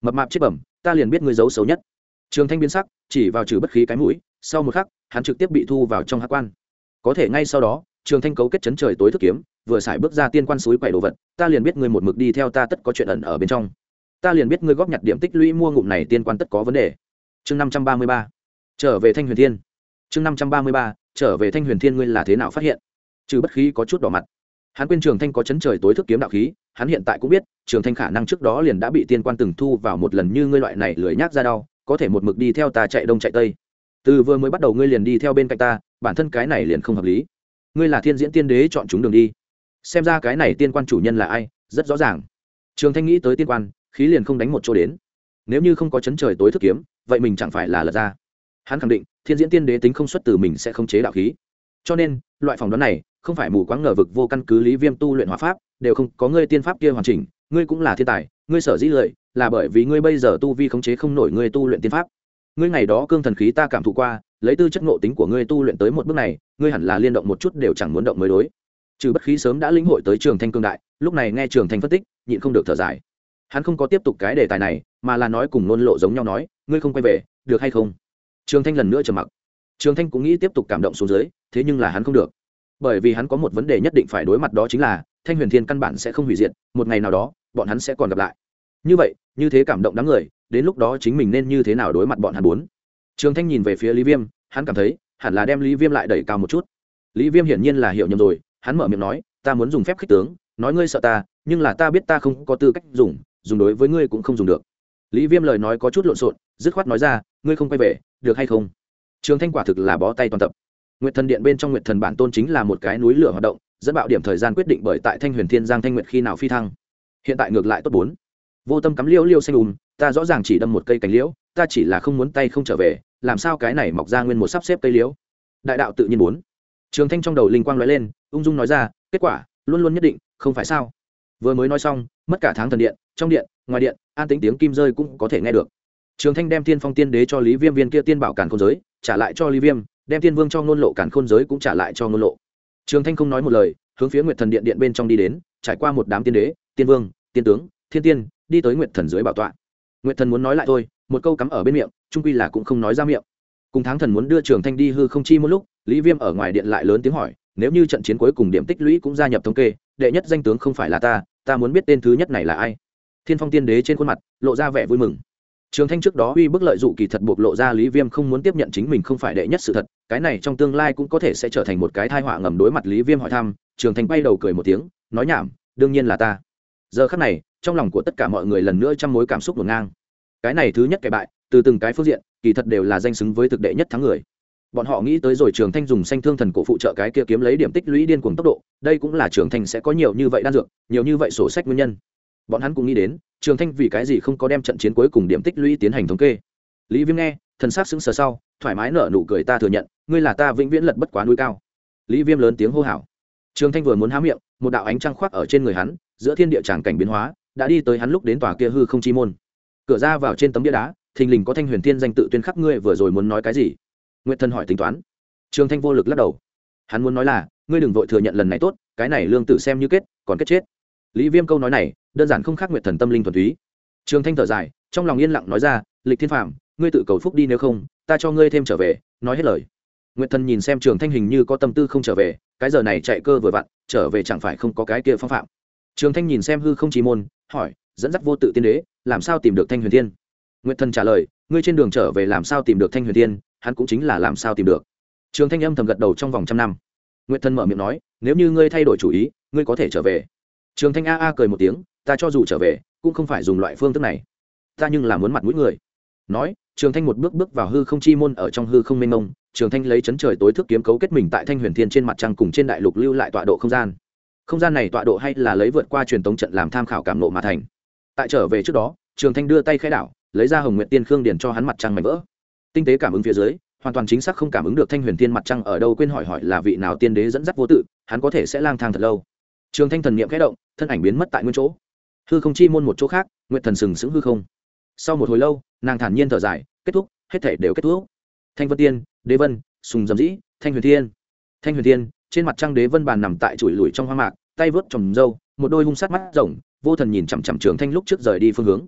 Mập mạp chết bẩm, ta liền biết ngươi giấu xấu nhất. Trường thanh biến sắc, chỉ vào trừ bất khí cái mũi, sau một khắc, hắn trực tiếp bị thu vào trong hắc quan. Có thể ngay sau đó, trường thanh cấu kết chấn trời tối thức kiếm, vừa xài bước ra tiên quan suối quậy đồ vật, ta liền biết ngươi một mực đi theo ta tất có chuyện ẩn ở bên trong. Ta liền biết ngươi góp nhặt điểm tích lũy mua ngụm này tiên quan tất có vấn đề. Chương năm trăm ba mươi ba. Trở về thanh huyền thiên. Chương năm trăm ba mươi ba, trở về thanh huyền thiên ngươi là thế nào phát hiện? Trừ bất khí có chút đỏ mặt hắn quên trường thanh có chấn trời tối thức kiếm đạo khí, hắn hiện tại cũng biết, trường thanh khả năng trước đó liền đã bị tiên quan từng thu vào một lần như ngươi loại này lười nhác ra đau, có thể một mực đi theo ta chạy đông chạy tây. Từ vừa mới bắt đầu ngươi liền đi theo bên cạnh ta, bản thân cái này liền không hợp lý. Ngươi là thiên diễn tiên đế chọn chúng đường đi. Xem ra cái này tiên quan chủ nhân là ai, rất rõ ràng. Trường thanh nghĩ tới tiên quan, khí liền không đánh một chỗ đến. Nếu như không có chấn trời tối thức kiếm, vậy mình chẳng phải là lật ra. Hắn khẳng định, thiên diễn tiên đế tính không xuất từ mình sẽ không chế đạo khí. Cho nên, loại phỏng đoán này không phải mù quáng ngờ vực vô căn cứ lý viêm tu luyện hóa pháp, đều không có ngươi tiên pháp kia hoàn chỉnh, ngươi cũng là thiên tài, ngươi sở dĩ lợi, là bởi vì ngươi bây giờ tu vi khống chế không nổi ngươi tu luyện tiên pháp. Ngươi ngày đó cương thần khí ta cảm thụ qua, lấy tư chất ngộ tính của ngươi tu luyện tới một bước này, ngươi hẳn là liên động một chút đều chẳng muốn động mới đối. Trừ bất khí sớm đã lĩnh hội tới trường thanh cương đại, lúc này nghe trường thanh phân tích, nhịn không được thở dài. Hắn không có tiếp tục cái đề tài này, mà là nói cùng nôn lộ giống nhau nói, ngươi không quay về, được hay không? Trường thanh lần nữa trầm mặc. Trường thanh cũng nghĩ tiếp tục cảm động xuống dưới, thế nhưng là hắn không được bởi vì hắn có một vấn đề nhất định phải đối mặt đó chính là, thanh huyền thiên căn bản sẽ không hủy diệt, một ngày nào đó, bọn hắn sẽ còn gặp lại. Như vậy, như thế cảm động đám người, đến lúc đó chính mình nên như thế nào đối mặt bọn hắn bốn? Trường thanh nhìn về phía lý viêm, hắn cảm thấy, hẳn là đem lý viêm lại đẩy cao một chút. Lý viêm hiển nhiên là hiểu nhầm rồi, hắn mở miệng nói, ta muốn dùng phép khích tướng, nói ngươi sợ ta, nhưng là ta biết ta không có tư cách dùng dùng đối với ngươi cũng không dùng được. Lý viêm lời nói có chút lộn xộn, dứt khoát nói ra, ngươi không quay về, được hay không? Trường thanh quả thực là bó tay toàn tập. Nguyệt thần điện bên trong Nguyệt thần bản tôn chính là một cái núi lửa hoạt động, dẫn bạo điểm thời gian quyết định bởi tại thanh huyền thiên giang thanh Nguyệt khi nào phi thăng. Hiện tại ngược lại tốt bốn. Vô tâm cắm liễu liêu xanh ùm, ta rõ ràng chỉ đâm một cây cành liễu, ta chỉ là không muốn tay không trở về, làm sao cái này mọc ra nguyên một sắp xếp cây liễu? Đại đạo tự nhiên muốn trường thanh trong đầu linh quang nói lên, ung dung nói ra, kết quả, luôn luôn nhất định, không phải sao? Vừa mới nói xong, mất cả tháng thần điện, trong điện, ngoài điện, an tính tiếng kim rơi cũng có thể nghe được. Trường thanh đem tiên phong tiên đế cho lý viêm viên kia tiên bảo cản con giới, trả lại cho lý viêm đem tiên vương cho ngôn lộ cản khôn giới cũng trả lại cho ngôn lộ. Trường thanh không nói một lời, hướng phía nguyệt thần điện điện bên trong đi đến, trải qua một đám tiên đế, tiên vương, tiên tướng, thiên tiên, đi tới nguyệt thần dưới bảo tọa. Nguyệt thần muốn nói lại thôi, một câu cắm ở bên miệng, trung quy là cũng không nói ra miệng. Cùng tháng thần muốn đưa trường thanh đi hư không chi một lúc, lý viêm ở ngoài điện lại lớn tiếng hỏi, nếu như trận chiến cuối cùng điểm tích lũy cũng gia nhập thống kê, đệ nhất danh tướng không phải là ta ta muốn biết tên thứ nhất này là ai. Thiên phong tiên đế trên khuôn mặt, lộ ra vẻ vui mừng trường thanh trước đó uy bức lợi dụ kỳ thật bộc lộ ra lý viêm không muốn tiếp nhận chính mình không phải đệ nhất sự thật, cái này trong tương lai cũng có thể sẽ trở thành một cái thai họa ngầm đối mặt lý viêm hỏi thăm, trường thanh bay đầu cười một tiếng, nói nhảm, đương nhiên là ta. Giờ khắc này, trong lòng của tất cả mọi người lần nữa trăm mối cảm xúc ngổn ngang. Cái này thứ nhất kẻ bại, từ từng cái phương diện, kỳ thật đều là danh xứng với thực đệ nhất thắng người. Bọn họ nghĩ tới rồi trường thanh dùng xanh thương thần cổ phụ trợ cái kia kiếm lấy điểm tích lũy điên cuồng tốc độ, đây cũng là trường thanh sẽ có nhiều như vậy đan dược, nhiều như vậy sổ sách nguyên nhân bọn hắn cũng nghĩ đến, trường thanh vì cái gì không có đem trận chiến cuối cùng điểm tích lũy tiến hành thống kê. Lý viêm nghe, thần s á c sững sờ sau, thoải mái nở nụ cười ta thừa nhận, ngươi là ta vĩnh viễn lật bất quá núi cao. Lý viêm lớn tiếng hô hào. Trường thanh vừa muốn há miệng, một đạo ánh trăng khoác ở trên người hắn, giữa thiên địa tràng cảnh biến hóa, đã đi tới hắn lúc đến tòa kia hư không chi môn. Cửa ra vào trên tấm bia đá, thình lình có thanh huyền thiên danh tự tuyên khắc ngươi vừa rồi muốn nói cái gì? Nguyệt thần hỏi tính toán. Trường thanh vô lực lắc đầu. Hắn muốn nói là, ngươi đừng vội thừa nhận lần này tốt, cái này lương tử xem như kết, còn kết chết lý viêm câu nói này đơn giản không khác nguyệt thần tâm linh thuần túy. Trường thanh thở dài, trong lòng yên lặng nói ra, lịch thiên phạm ngươi tự cầu phúc đi nếu không, ta cho ngươi thêm trở về, nói hết lời. Nguyệt thần nhìn xem trường thanh hình như có tâm tư không trở về, cái giờ này chạy cơ vừa vặn, trở về chẳng phải không có cái kia phong phạm. Trường thanh nhìn xem hư không chỉ môn, hỏi, dẫn dắt vô tự tiên đế, làm sao tìm được thanh huyền thiên? Nguyện thần trả lời, ngươi trên đường trở về làm sao tìm được thanh huyền thiên, hắn cũng chính là làm sao tìm được. Trường thanh âm thầm gật đầu trong vòng trăm năm. Nguyện thần mở miệng nói, nếu như ngươi thay đổi chủ ý, ngươi có thể trở về trường thanh a a cười một tiếng, ta cho dù trở về, cũng không phải dùng loại phương thức này. Ta nhưng là muốn mặt mũi người. Nói, trường thanh một bước bước vào hư không chi môn ở trong hư không mênh mông, trường thanh lấy chấn trời tối thức kiếm cấu kết mình tại thanh huyền thiên trên mặt trăng cùng trên đại lục lưu lại tọa độ không gian. Không gian này tọa độ hay là lấy vượt qua truyền tống trận làm tham khảo cảm nộ mà thành. Tại trở về trước đó, trường thanh đưa tay khai đảo, lấy ra hồng nguyện tiên khương điền cho hắn mặt trăng mảnh vỡ. Tinh tế cảm ứng phía dưới, hoàn toàn chính xác không cảm ứng được thanh huyền tiên mặt trăng ở đâu, quên hỏi hỏi là vị nào tiên đế dẫn dắt vô tự, hắn có thể sẽ lang thang thật lâu trường thanh thần niệm khẽ động thân ảnh biến mất tại nguyên chỗ. Hư không chi môn một chỗ khác nguyện thần sừng sững hư không. Sau một hồi lâu nàng thản nhiên thở dài kết thúc hết thể đều kết thúc. Thanh vân tiên đế vân sùng dầm dĩ thanh huyền thiên. Thanh huyền thiên trên mặt trăng đế vân bàn nằm tại chùi lùi trong hoa mạc tay vớt trồng râu, một đôi hung sát mắt rồng vô thần nhìn chằm chằm trường thanh lúc trước rời đi phương hướng.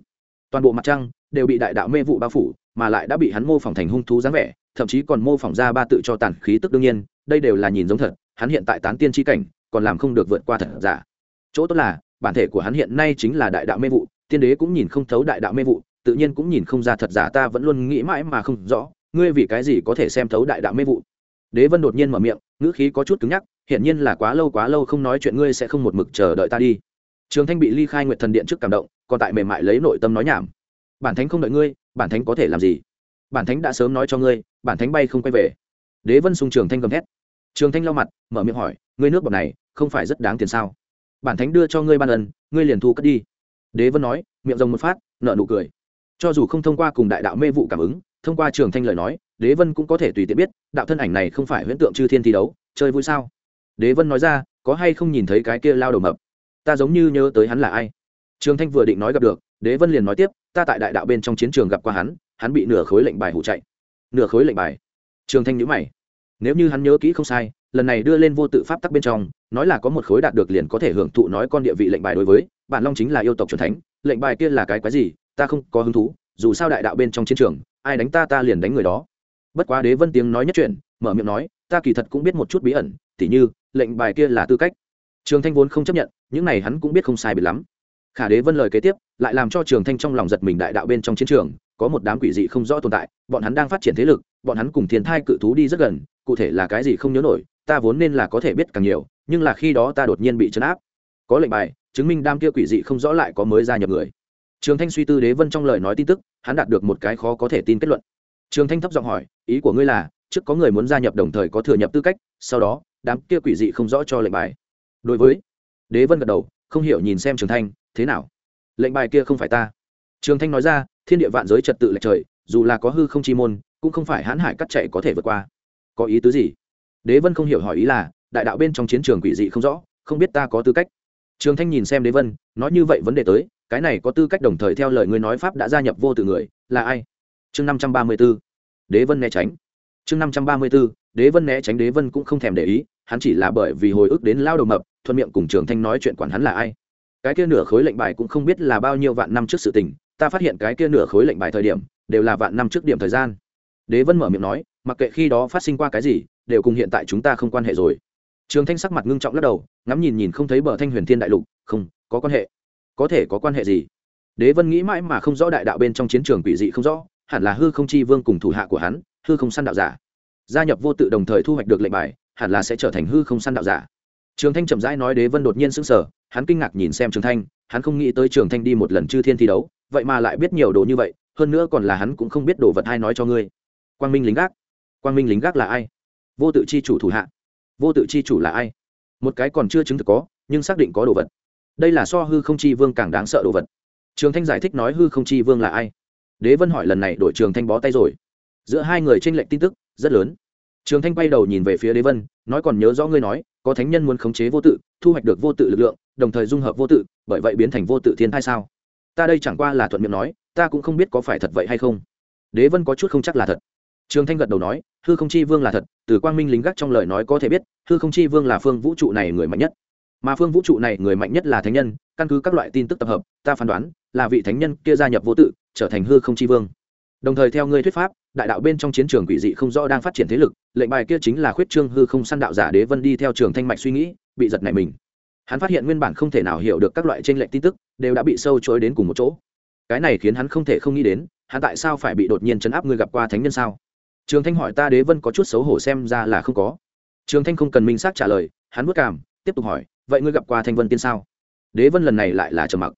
Toàn bộ mặt trăng đều bị đại đạo mê vụ bao phủ mà lại đã bị hắn mô phỏng thành hung thú dáng vẻ thậm chí còn mô phỏng ra ba tự cho tàn khí tức đương nhiên đây đều là nhìn giống thật hắn hiện tại tán tiên tri cảnh còn làm không được vượt qua thật giả. Chỗ tốt là, bản thể của hắn hiện nay chính là đại đạo mê vụ, tiên đế cũng nhìn không thấu đại đạo mê vụ, tự nhiên cũng nhìn không ra thật giả, ta vẫn luôn nghĩ mãi mà không rõ, ngươi vì cái gì có thể xem thấu đại đạo mê vụ? Đế vân đột nhiên mở miệng, ngữ khí có chút cứng nhắc, hiển nhiên là quá lâu quá lâu không nói chuyện ngươi sẽ không một mực chờ đợi ta đi. Trường thanh bị ly khai nguyệt thần điện trước cảm động, còn tại mềm mại lấy nội tâm nói nhảm. Bản thánh không đợi ngươi, bản thánh có thể làm gì? Bản thánh đã sớm nói cho ngươi, bản thánh bay không quay về. Đế vân sung trường thanh gầm thét. Trường thanh lau mặt, mở miệng hỏi, ngươi nước bọt này không phải rất đáng tiền sao? Bản thánh đưa cho ngươi ban ân, ngươi liền thu cất đi. Đế vân nói, miệng rồng một phát nợ nụ cười. Cho dù không thông qua cùng đại đạo mê vụ cảm ứng, thông qua trường thanh lời nói, đế vân cũng có thể tùy tiện biết, đạo thân ảnh này không phải huyễn tượng chư thiên thi đấu, chơi vui sao? Đế vân nói ra, có hay không nhìn thấy cái kia lao đầu mập? Ta giống như nhớ tới hắn là ai. Trường thanh vừa định nói gặp được, đế vân liền nói tiếp, ta tại đại đạo bên trong chiến trường gặp qua hắn hắn bị nửa khối lệnh bài hủ chạy. Nửa khối lệnh bài? Trường thanh nhữ mày. Nếu như hắn nhớ kỹ không sai lần này đưa lên vô tự pháp tắc bên trong, nói là có một khối đạt được liền có thể hưởng thụ nói con địa vị lệnh bài đối với bản long chính là yêu tộc c thánh, lệnh bài kia là cái quái gì, ta không có hứng thú, dù sao đại đạo bên trong chiến trường, ai đánh ta ta liền đánh người đó. Bất quá đế vân tiếng nói nhất chuyện mở miệng nói, ta kỳ thật cũng biết một chút bí ẩn, tỉ như, lệnh bài kia là tư cách. Trường thanh vốn không chấp nhận, những này hắn cũng biết không sai biệt lắm. Khả đế vân lời kế tiếp, lại làm cho trường thanh trong lòng giật mình đại đạo bên trong chiến trường, có một đám quỷ dị không rõ tồn tại, bọn hắn đang phát triển thế lực, bọn hắn cùng thiên thai cự thú đi rất gần, cụ thể là cái gì không nhớ nổi ta vốn nên là có thể biết càng nhiều, nhưng là khi đó ta đột nhiên bị chấn áp. Có lệnh bài, chứng minh đam kia quỷ dị không rõ lại có mới gia nhập người. Trường thanh suy tư đế vân trong lời nói tin tức, hắn đạt được một cái khó có thể tin kết luận. Trường thanh thấp giọng hỏi, ý của ngươi là, trước có người muốn gia nhập đồng thời có thừa nhập tư cách, sau đó, đám kia quỷ dị không rõ cho lệnh bài. Đối với, đế vân gật đầu, không hiểu nhìn xem trường thanh, thế nào? Lệnh bài kia không phải ta. Trường thanh nói ra, thiên địa vạn giới trật tự lệch trời, dù là có hư không chi môn, cũng không phải hãn hải cắt chạy có thể vượt qua. Có ý tứ gì? Đế vân không hiểu hỏi ý là, đại đạo bên trong chiến trường quỷ dị không rõ, không biết ta có tư cách. Trường thanh nhìn xem đế vân, nói như vậy vấn đề tới, cái này có tư cách đồng thời theo lời ngươi nói pháp đã gia nhập vô từ người, là ai? Chương năm trăm ba mươi b ố đế vân né tránh. Chương năm trăm ba mươi b ố đế vân né tránh đế vân cũng không thèm để ý, hắn chỉ là bởi vì hồi ức đến lao đầu mập, thuận miệng cùng trường thanh nói chuyện quản hắn là ai. Cái kia nửa khối lệnh bài cũng không biết là bao nhiêu vạn năm trước sự tình, ta phát hiện cái kia nửa khối lệnh bài thời điểm, đều là vạn năm trước điểm thời gian. Đế vân mở miệng nói, mặc kệ khi đó phát sinh qua cái gì đều cùng hiện tại chúng ta không quan hệ rồi. Trường thanh sắc mặt ngưng trọng lắc đầu, ngắm nhìn nhìn không thấy bờ thanh huyền thiên đại lục, không, có quan hệ. Có thể có quan hệ gì? Đế vân nghĩ mãi mà không rõ đại đạo bên trong chiến trường quỷ dị không rõ, hẳn là hư không chi vương cùng thủ hạ của hắn, hư không săn đạo giả. Gia nhập vô tự đồng thời thu hoạch được lệnh bài, hẳn là sẽ trở thành hư không săn đạo giả. Trường thanh chậm rãi nói đế vân đột nhiên sững sờ, hắn kinh ngạc nhìn xem trường thanh, hắn không nghĩ tới trường thanh đi một lần chư thiên thi đấu, vậy mà lại biết nhiều đồ như vậy, hơn nữa còn là hắn cũng không biết đồ vật hay nói cho ngươi. Quang minh lính gác. Quang minh lính gác là ai? Vô tự chi chủ thủ hạ. Vô tự chi chủ là ai? Một cái còn chưa chứng thực có, nhưng xác định có đồ vật. Đây là so hư không chi vương càng đáng sợ đồ vật. Trường thanh giải thích nói hư không chi vương là ai? Đế vân hỏi lần này đổi trường thanh bó tay rồi. Giữa hai người tranh lệch tin tức, rất lớn. Trường thanh quay đầu nhìn về phía đế vân, nói còn nhớ rõ ngươi nói, có thánh nhân muốn khống chế vô tự, thu hoạch được vô tự lực lượng, đồng thời dung hợp vô tự, bởi vậy biến thành vô tự thiên thai sao? Ta đây chẳng qua là thuận miệng nói, ta cũng không biết có phải thật vậy hay không. Đế vân có chút không chắc là thật trường thanh gật đầu nói, hư không chi vương là thật, từ quang minh lính gác trong lời nói có thể biết, hư không chi vương là phương vũ trụ này người mạnh nhất. Mà phương vũ trụ này người mạnh nhất là thánh nhân, căn cứ các loại tin tức tập hợp, ta phán đoán, là vị thánh nhân kia gia nhập vô tự, trở thành hư không chi vương. Đồng thời theo ngươi thuyết pháp, đại đạo bên trong chiến trường quỷ dị không rõ đang phát triển thế lực, lệnh bài kia chính là khuyết trương hư không săn đạo giả đế vân đi theo trường thanh mạch suy nghĩ, bị giật này mình. Hắn phát hiện nguyên bản không thể nào hiểu được các loại tranh lệch tin tức, đều đã bị sâu chối đến cùng một chỗ. Cái này khiến hắn không thể không nghĩ đến, hắn tại sao phải bị đột nhiên chấn áp người gặp qua thánh nhân sao? Trường thanh hỏi ta đế vân có chút xấu hổ xem ra là không có. Trường thanh không cần minh xác trả lời, hắn vất cảm tiếp tục hỏi, vậy ngươi gặp qua thanh vân tiên sao? Đế vân lần này lại là trầm mặc.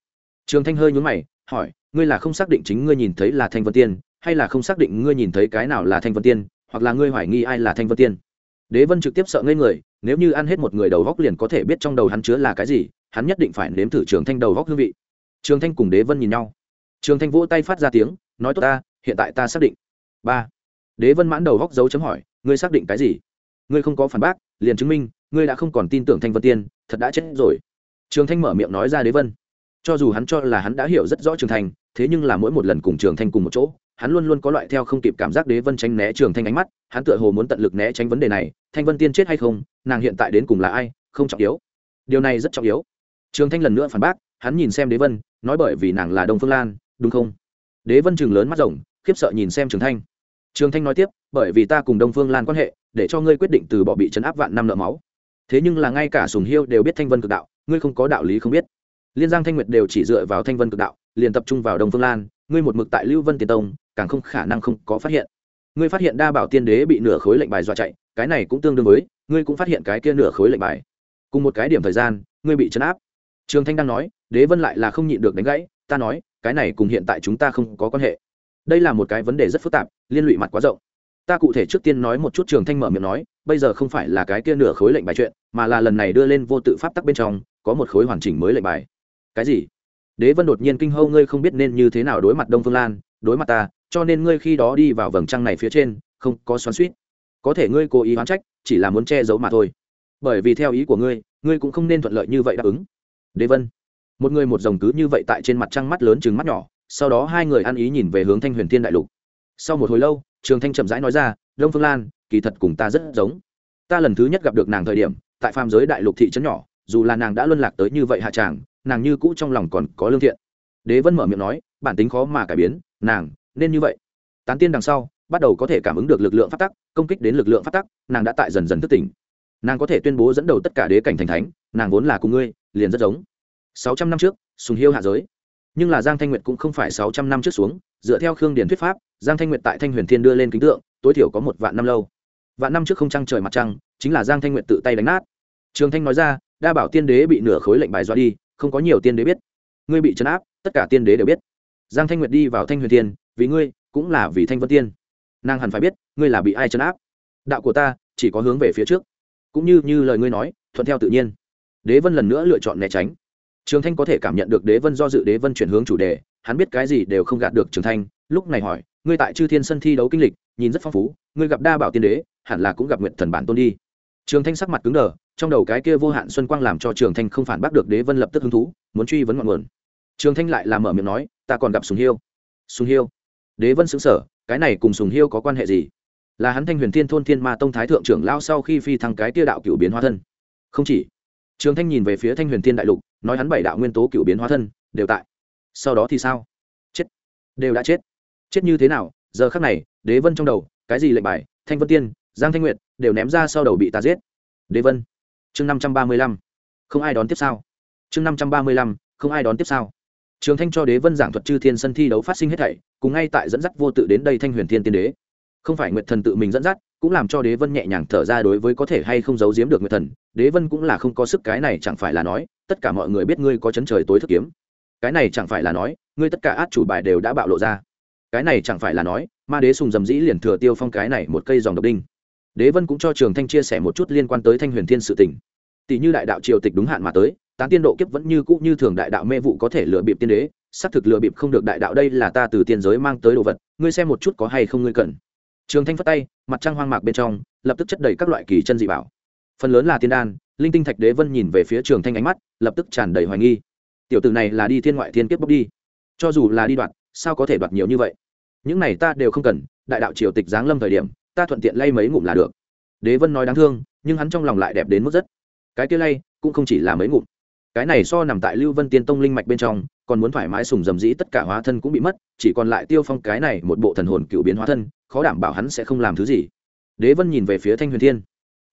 Trường thanh hơi nhún mày, hỏi, ngươi là không xác định chính ngươi nhìn thấy là thanh vân tiên, hay là không xác định ngươi nhìn thấy cái nào là thanh vân tiên, hoặc là ngươi hoài nghi ai là thanh vân tiên? Đế vân trực tiếp sợ ngây người, nếu như ăn hết một người đầu góc liền có thể biết trong đầu hắn chứa là cái gì, hắn nhất định phải nếm thử trường thanh đầu góc hương vị. Trường thanh cùng đế vân nhìn nhau. Trường thanh vỗ tay phát ra tiếng, nói tốt ta, hiện tại ta xác định. Ba đế vân mãn đầu góc dấu chấm hỏi, ngươi xác định cái gì? Ngươi không có phản bác, liền chứng minh, ngươi đã không còn tin tưởng thanh vân tiên, thật đã chết rồi. Trường thanh mở miệng nói ra đế vân. Cho dù hắn cho là hắn đã hiểu rất rõ trường thanh, thế nhưng là mỗi một lần cùng trường thanh cùng một chỗ, hắn luôn luôn có loại theo không kịp cảm giác đế vân tránh né trường thanh ánh mắt, hắn tựa hồ muốn tận lực né tránh vấn đề này, thanh vân tiên chết hay không, nàng hiện tại đến cùng là ai, không trọng yếu. Điều này rất trọng yếu. Trường thanh lần nữa phản bác, hắn nhìn xem đế vân, nói bởi vì nàng là đông phương lan, đúng không? Đế vân chừng lớn mắt rồng, khiếp sợ nhìn xem trường thanh trường thanh nói tiếp, bởi vì ta cùng đông phương lan quan hệ, để cho ngươi quyết định từ bỏ bị chấn áp vạn năm nợ máu. Thế nhưng là ngay cả sùng hiêu đều biết thanh vân cực đạo, ngươi không có đạo lý không biết. Liên giang thanh nguyệt đều chỉ dựa vào thanh vân cực đạo, liền tập trung vào đông phương lan, ngươi một mực tại lưu vân tiền tông, càng không khả năng không có phát hiện. Ngươi phát hiện đa bảo tiên đế bị nửa khối lệnh bài dọa chạy, cái này cũng tương đương với, ngươi cũng phát hiện cái kia nửa khối lệnh bài. Cùng một cái điểm thời gian, ngươi bị chấn áp. Trường thanh đang nói, đế vân lại là không nhịn được đánh gãy, ta nói, cái này cùng hiện tại chúng ta không có quan hệ đây là một cái vấn đề rất phức tạp, liên lụy mặt quá rộng. Ta cụ thể trước tiên nói một chút trường thanh mở miệng nói, bây giờ không phải là cái kia nửa khối lệnh bài chuyện, mà là lần này đưa lên vô tự pháp tắc bên trong, có một khối hoàn chỉnh mới lệnh bài. Cái gì? Đế vân đột nhiên kinh hâu ngươi không biết nên như thế nào đối mặt đông phương lan, đối mặt ta, cho nên ngươi khi đó đi vào vầng trăng này phía trên, không có xoắn suýt có thể ngươi cố ý oán trách, chỉ là muốn che giấu mà thôi. Bởi vì theo ý của ngươi ngươi cũng không nên thuận lợi như vậy đáp ứng. Đế vân. Một người một dòng cứ như vậy tại trên mặt trăng mắt lớn chừng mắt nhỏ sau đó hai người ăn ý nhìn về hướng thanh huyền thiên đại lục. Sau một hồi lâu, trường thanh chậm rãi nói ra, đông phương lan, kỳ thật cùng ta rất giống. Ta lần thứ nhất gặp được nàng thời điểm, tại phàm giới đại lục thị trấn nhỏ, dù là nàng đã luân lạc tới như vậy hạ tràng, nàng như cũ trong lòng còn có lương thiện. Đế vân mở miệng nói, bản tính khó mà cải biến, nàng, nên như vậy. Tán tiên đằng sau, bắt đầu có thể cảm ứng được lực lượng phát tắc, công kích đến lực lượng phát tắc, nàng đã tại dần dần thức tỉnh. Nàng có thể tuyên bố dẫn đầu tất cả đế cảnh thành thánh, nàng vốn là cùng ngươi, liền rất giống. Sáu trăm năm trước, sùng hiêu hạ giới nhưng là giang thanh nguyệt cũng không phải sáu trăm năm trước xuống, dựa theo khương điển thuyết pháp, giang thanh nguyệt tại thanh huyền thiên đưa lên kính tượng, tối thiểu có một vạn năm lâu. Vạn năm trước không trăng trời mặt trăng, chính là giang thanh nguyệt tự tay đánh nát. Trường thanh nói ra, đa bảo tiên đế bị nửa khối lệnh bài dọa đi, không có nhiều tiên đế biết. Ngươi bị trấn áp, tất cả tiên đế đều biết. Giang thanh nguyệt đi vào thanh huyền thiên, vì ngươi, cũng là vì thanh vân tiên. Nàng hẳn phải biết, ngươi là bị ai trấn áp. Đạo của ta, chỉ có hướng về phía trước. Cũng như như lời ngươi nói, thuận theo tự nhiên. Đế vân lần nữa lựa chọn né tránh trường thanh có thể cảm nhận được đế vân do dự đế vân chuyển hướng chủ đề, hắn biết cái gì đều không gạt được trường thanh, lúc này hỏi, ngươi tại chư thiên sân thi đấu kinh lịch, nhìn rất phong phú, ngươi gặp đa bảo tiên đế, hẳn là cũng gặp nguyện thần bản tôn đi. Trường thanh sắc mặt cứng đờ, trong đầu cái kia vô hạn xuân quang làm cho trường thanh không phản bác được đế vân lập tức hứng thú, muốn truy vấn ngọn nguồn. Trường thanh lại làm mở miệng nói, ta còn gặp sùng hiêu. Sùng hiêu? Đế vân xứng sở cái này cùng sùng hiêu có quan hệ gì? Là hắn thanh huyền thiên thôn thiên ma tông thái thượng trưởng lao sau khi phi thăng cái tia đạo cựu biến hóa thân. Không chỉ. Trường thanh nhìn về phía thanh huyền thiên đại lục nói hắn bảy đạo nguyên tố cựu biến hóa thân, đều tại. Sau đó thì sao? Chết. Đều đã chết. Chết như thế nào? Giờ khác này, đế vân trong đầu, cái gì lệnh bài? Thanh vân tiên, giang thanh nguyệt, đều ném ra sau đầu bị ta giết. Đế vân. Chương năm trăm ba mươi lăm. Không ai đón tiếp sao? Chương năm trăm ba mươi lăm. Không ai đón tiếp sao? Trường thanh cho đế vân giảng thuật chư thiên sân thi đấu phát sinh hết thảy, cùng ngay tại dẫn dắt vô tự đến đây thanh huyền thiên tiên đế không phải nguyệt thần tự mình dẫn dắt, cũng làm cho đế vân nhẹ nhàng thở ra đối với có thể hay không giấu giếm được nguyệt thần. Đế vân cũng là không có sức, cái này chẳng phải là nói, tất cả mọi người biết ngươi có chấn trời tối thức kiếm. Cái này chẳng phải là nói, ngươi tất cả át chủ bài đều đã bạo lộ ra. Cái này chẳng phải là nói, ma đế sùng dầm dĩ liền thừa tiêu phong cái này một cây dòng độc đinh. Đế vân cũng cho trường thanh chia sẻ một chút liên quan tới thanh huyền thiên sự tỉnh tỷ như đại đạo triều tịch đúng hạn mà tới, tán tiên độ kiếp vẫn như cũ như thường đại đạo mê vụ có thể lừa bịp tiên đế, xác thực lừa bịp không được đại đạo, đây là ta từ tiên giới mang tới đồ vật, ngươi xem một chút có hay không ngươi cần trường thanh phất tay, mặt trăng hoang mạc bên trong, lập tức chất đầy các loại kỳ chân dị bảo. Phần lớn là tiên đan, linh tinh thạch đế vân nhìn về phía trường thanh ánh mắt, lập tức tràn đầy hoài nghi. Tiểu tử này là đi thiên ngoại thiên kiếp bốc đi. Cho dù là đi đoạt, sao có thể đoạt nhiều như vậy? Những này ta đều không cần, đại đạo triều tịch giáng lâm thời điểm, ta thuận tiện lay mấy ngụm là được. Đế vân nói đáng thương, nhưng hắn trong lòng lại đẹp đến mức rất. Cái kia lay, cũng không chỉ là mấy ngụm. Cái này so nằm tại lưu vân tiên tông linh mạch bên trong, còn muốn thoải mái sùng dầm dĩ tất cả hóa thân cũng bị mất, chỉ còn lại tiêu phong cái này một bộ thần hồn cựu biến hóa thân khó đảm bảo hắn sẽ không làm thứ gì. Đế vân nhìn về phía thanh huyền thiên.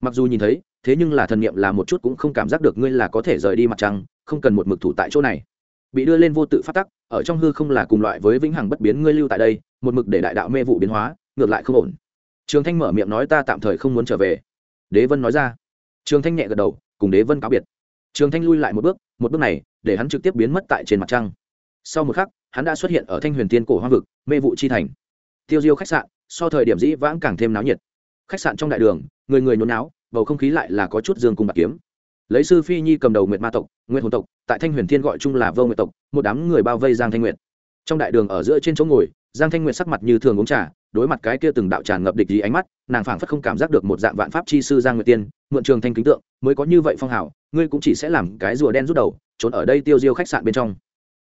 Mặc dù nhìn thấy, thế nhưng là thần niệm là một chút cũng không cảm giác được ngươi là có thể rời đi mặt trăng, không cần một mực thủ tại chỗ này. Bị đưa lên vô tự phát tắc, ở trong hư không là cùng loại với vĩnh hằng bất biến ngươi lưu tại đây, một mực để đại đạo mê vụ biến hóa, ngược lại không ổn. Trường thanh mở miệng nói ta tạm thời không muốn trở về. Đế vân nói ra. Trường thanh nhẹ gật đầu, cùng đế vân cáo biệt. Trường thanh lui lại một bước một bước này, để hắn trực tiếp biến mất tại trên mặt trăng. Sau một khắc, hắn đã xuất hiện ở thanh huyền tiên cổ hoang vực, mê vụ chi thành. Tiêu diêu khách sạn so thời điểm dĩ vãng càng thêm náo nhiệt. Khách sạn trong đại đường, người người nhốn náo bầu không khí lại là có chút dương cung bạc kiếm. Lấy sư phi nhi cầm đầu nguyệt ma tộc, nguyệt hồn tộc, tại thanh huyền thiên gọi chung là vô nguyệt tộc, một đám người bao vây giang thanh nguyệt. Trong đại đường ở giữa trên chỗ ngồi, giang thanh nguyệt sắc mặt như thường uống trà, đối mặt cái kia từng đạo tràn ngập địch ý ánh mắt, nàng phảng phất không cảm giác được một dạng vạn pháp chi sư giang nguyệt tiên, mượn trường thanh kính tượng, mới có như vậy phong hào, ngươi cũng chỉ sẽ làm cái rùa đen rút đầu, trốn ở đây tiêu diêu khách sạn bên trong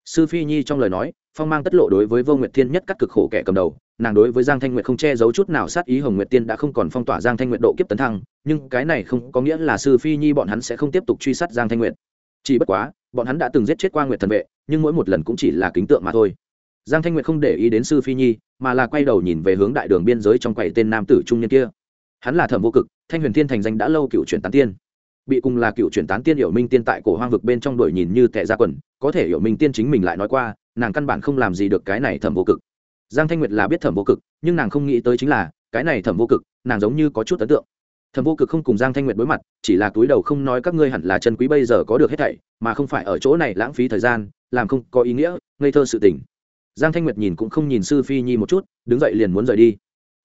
sư phi nhi trong lời nói, phong mang tất lộ đối với vô nguyệt thiên nhất cắt cực khổ kẻ cầm đầu, nàng đối với giang thanh nguyệt không che giấu chút nào sát ý hồng nguyệt tiên đã không còn phong tỏa giang thanh nguyệt độ kiếp tấn thăng, nhưng cái này không có nghĩa là sư phi nhi bọn hắn sẽ không tiếp tục truy sát giang thanh nguyệt. Chỉ bất quá, bọn hắn đã từng giết chết qua nguyệt thần vệ, nhưng mỗi một lần cũng chỉ là kính tượng mà thôi. Giang thanh nguyệt không để ý đến sư phi nhi, mà là quay đầu nhìn về hướng đại đường biên giới trong quầy tên nam tử trung niên kia. Hắn là thẩm vô cực, thanh huyền thiên thành danh đã lâu cựu truyền tán tiên bị cùng là cựu truyền tán tiên hiểu minh tiên tại cổ hoang vực bên trong đuổi nhìn như tệ ra quần, có thể hiểu minh tiên chính mình lại nói qua, nàng căn bản không làm gì được cái này thẩm vô cực. Giang thanh nguyệt là biết thẩm vô cực, nhưng nàng không nghĩ tới chính là, cái này thẩm vô cực, nàng giống như có chút ấn tượng. Thẩm vô cực không cùng giang thanh nguyệt đối mặt, chỉ là túi đầu không nói các ngươi hẳn là chân quý bây giờ có được hết thảy, mà không phải ở chỗ này lãng phí thời gian, làm không có ý nghĩa, ngây thơ sự tình. Giang thanh nguyệt nhìn cũng không nhìn sư phi nhi một chút, đứng dậy liền muốn rời đi.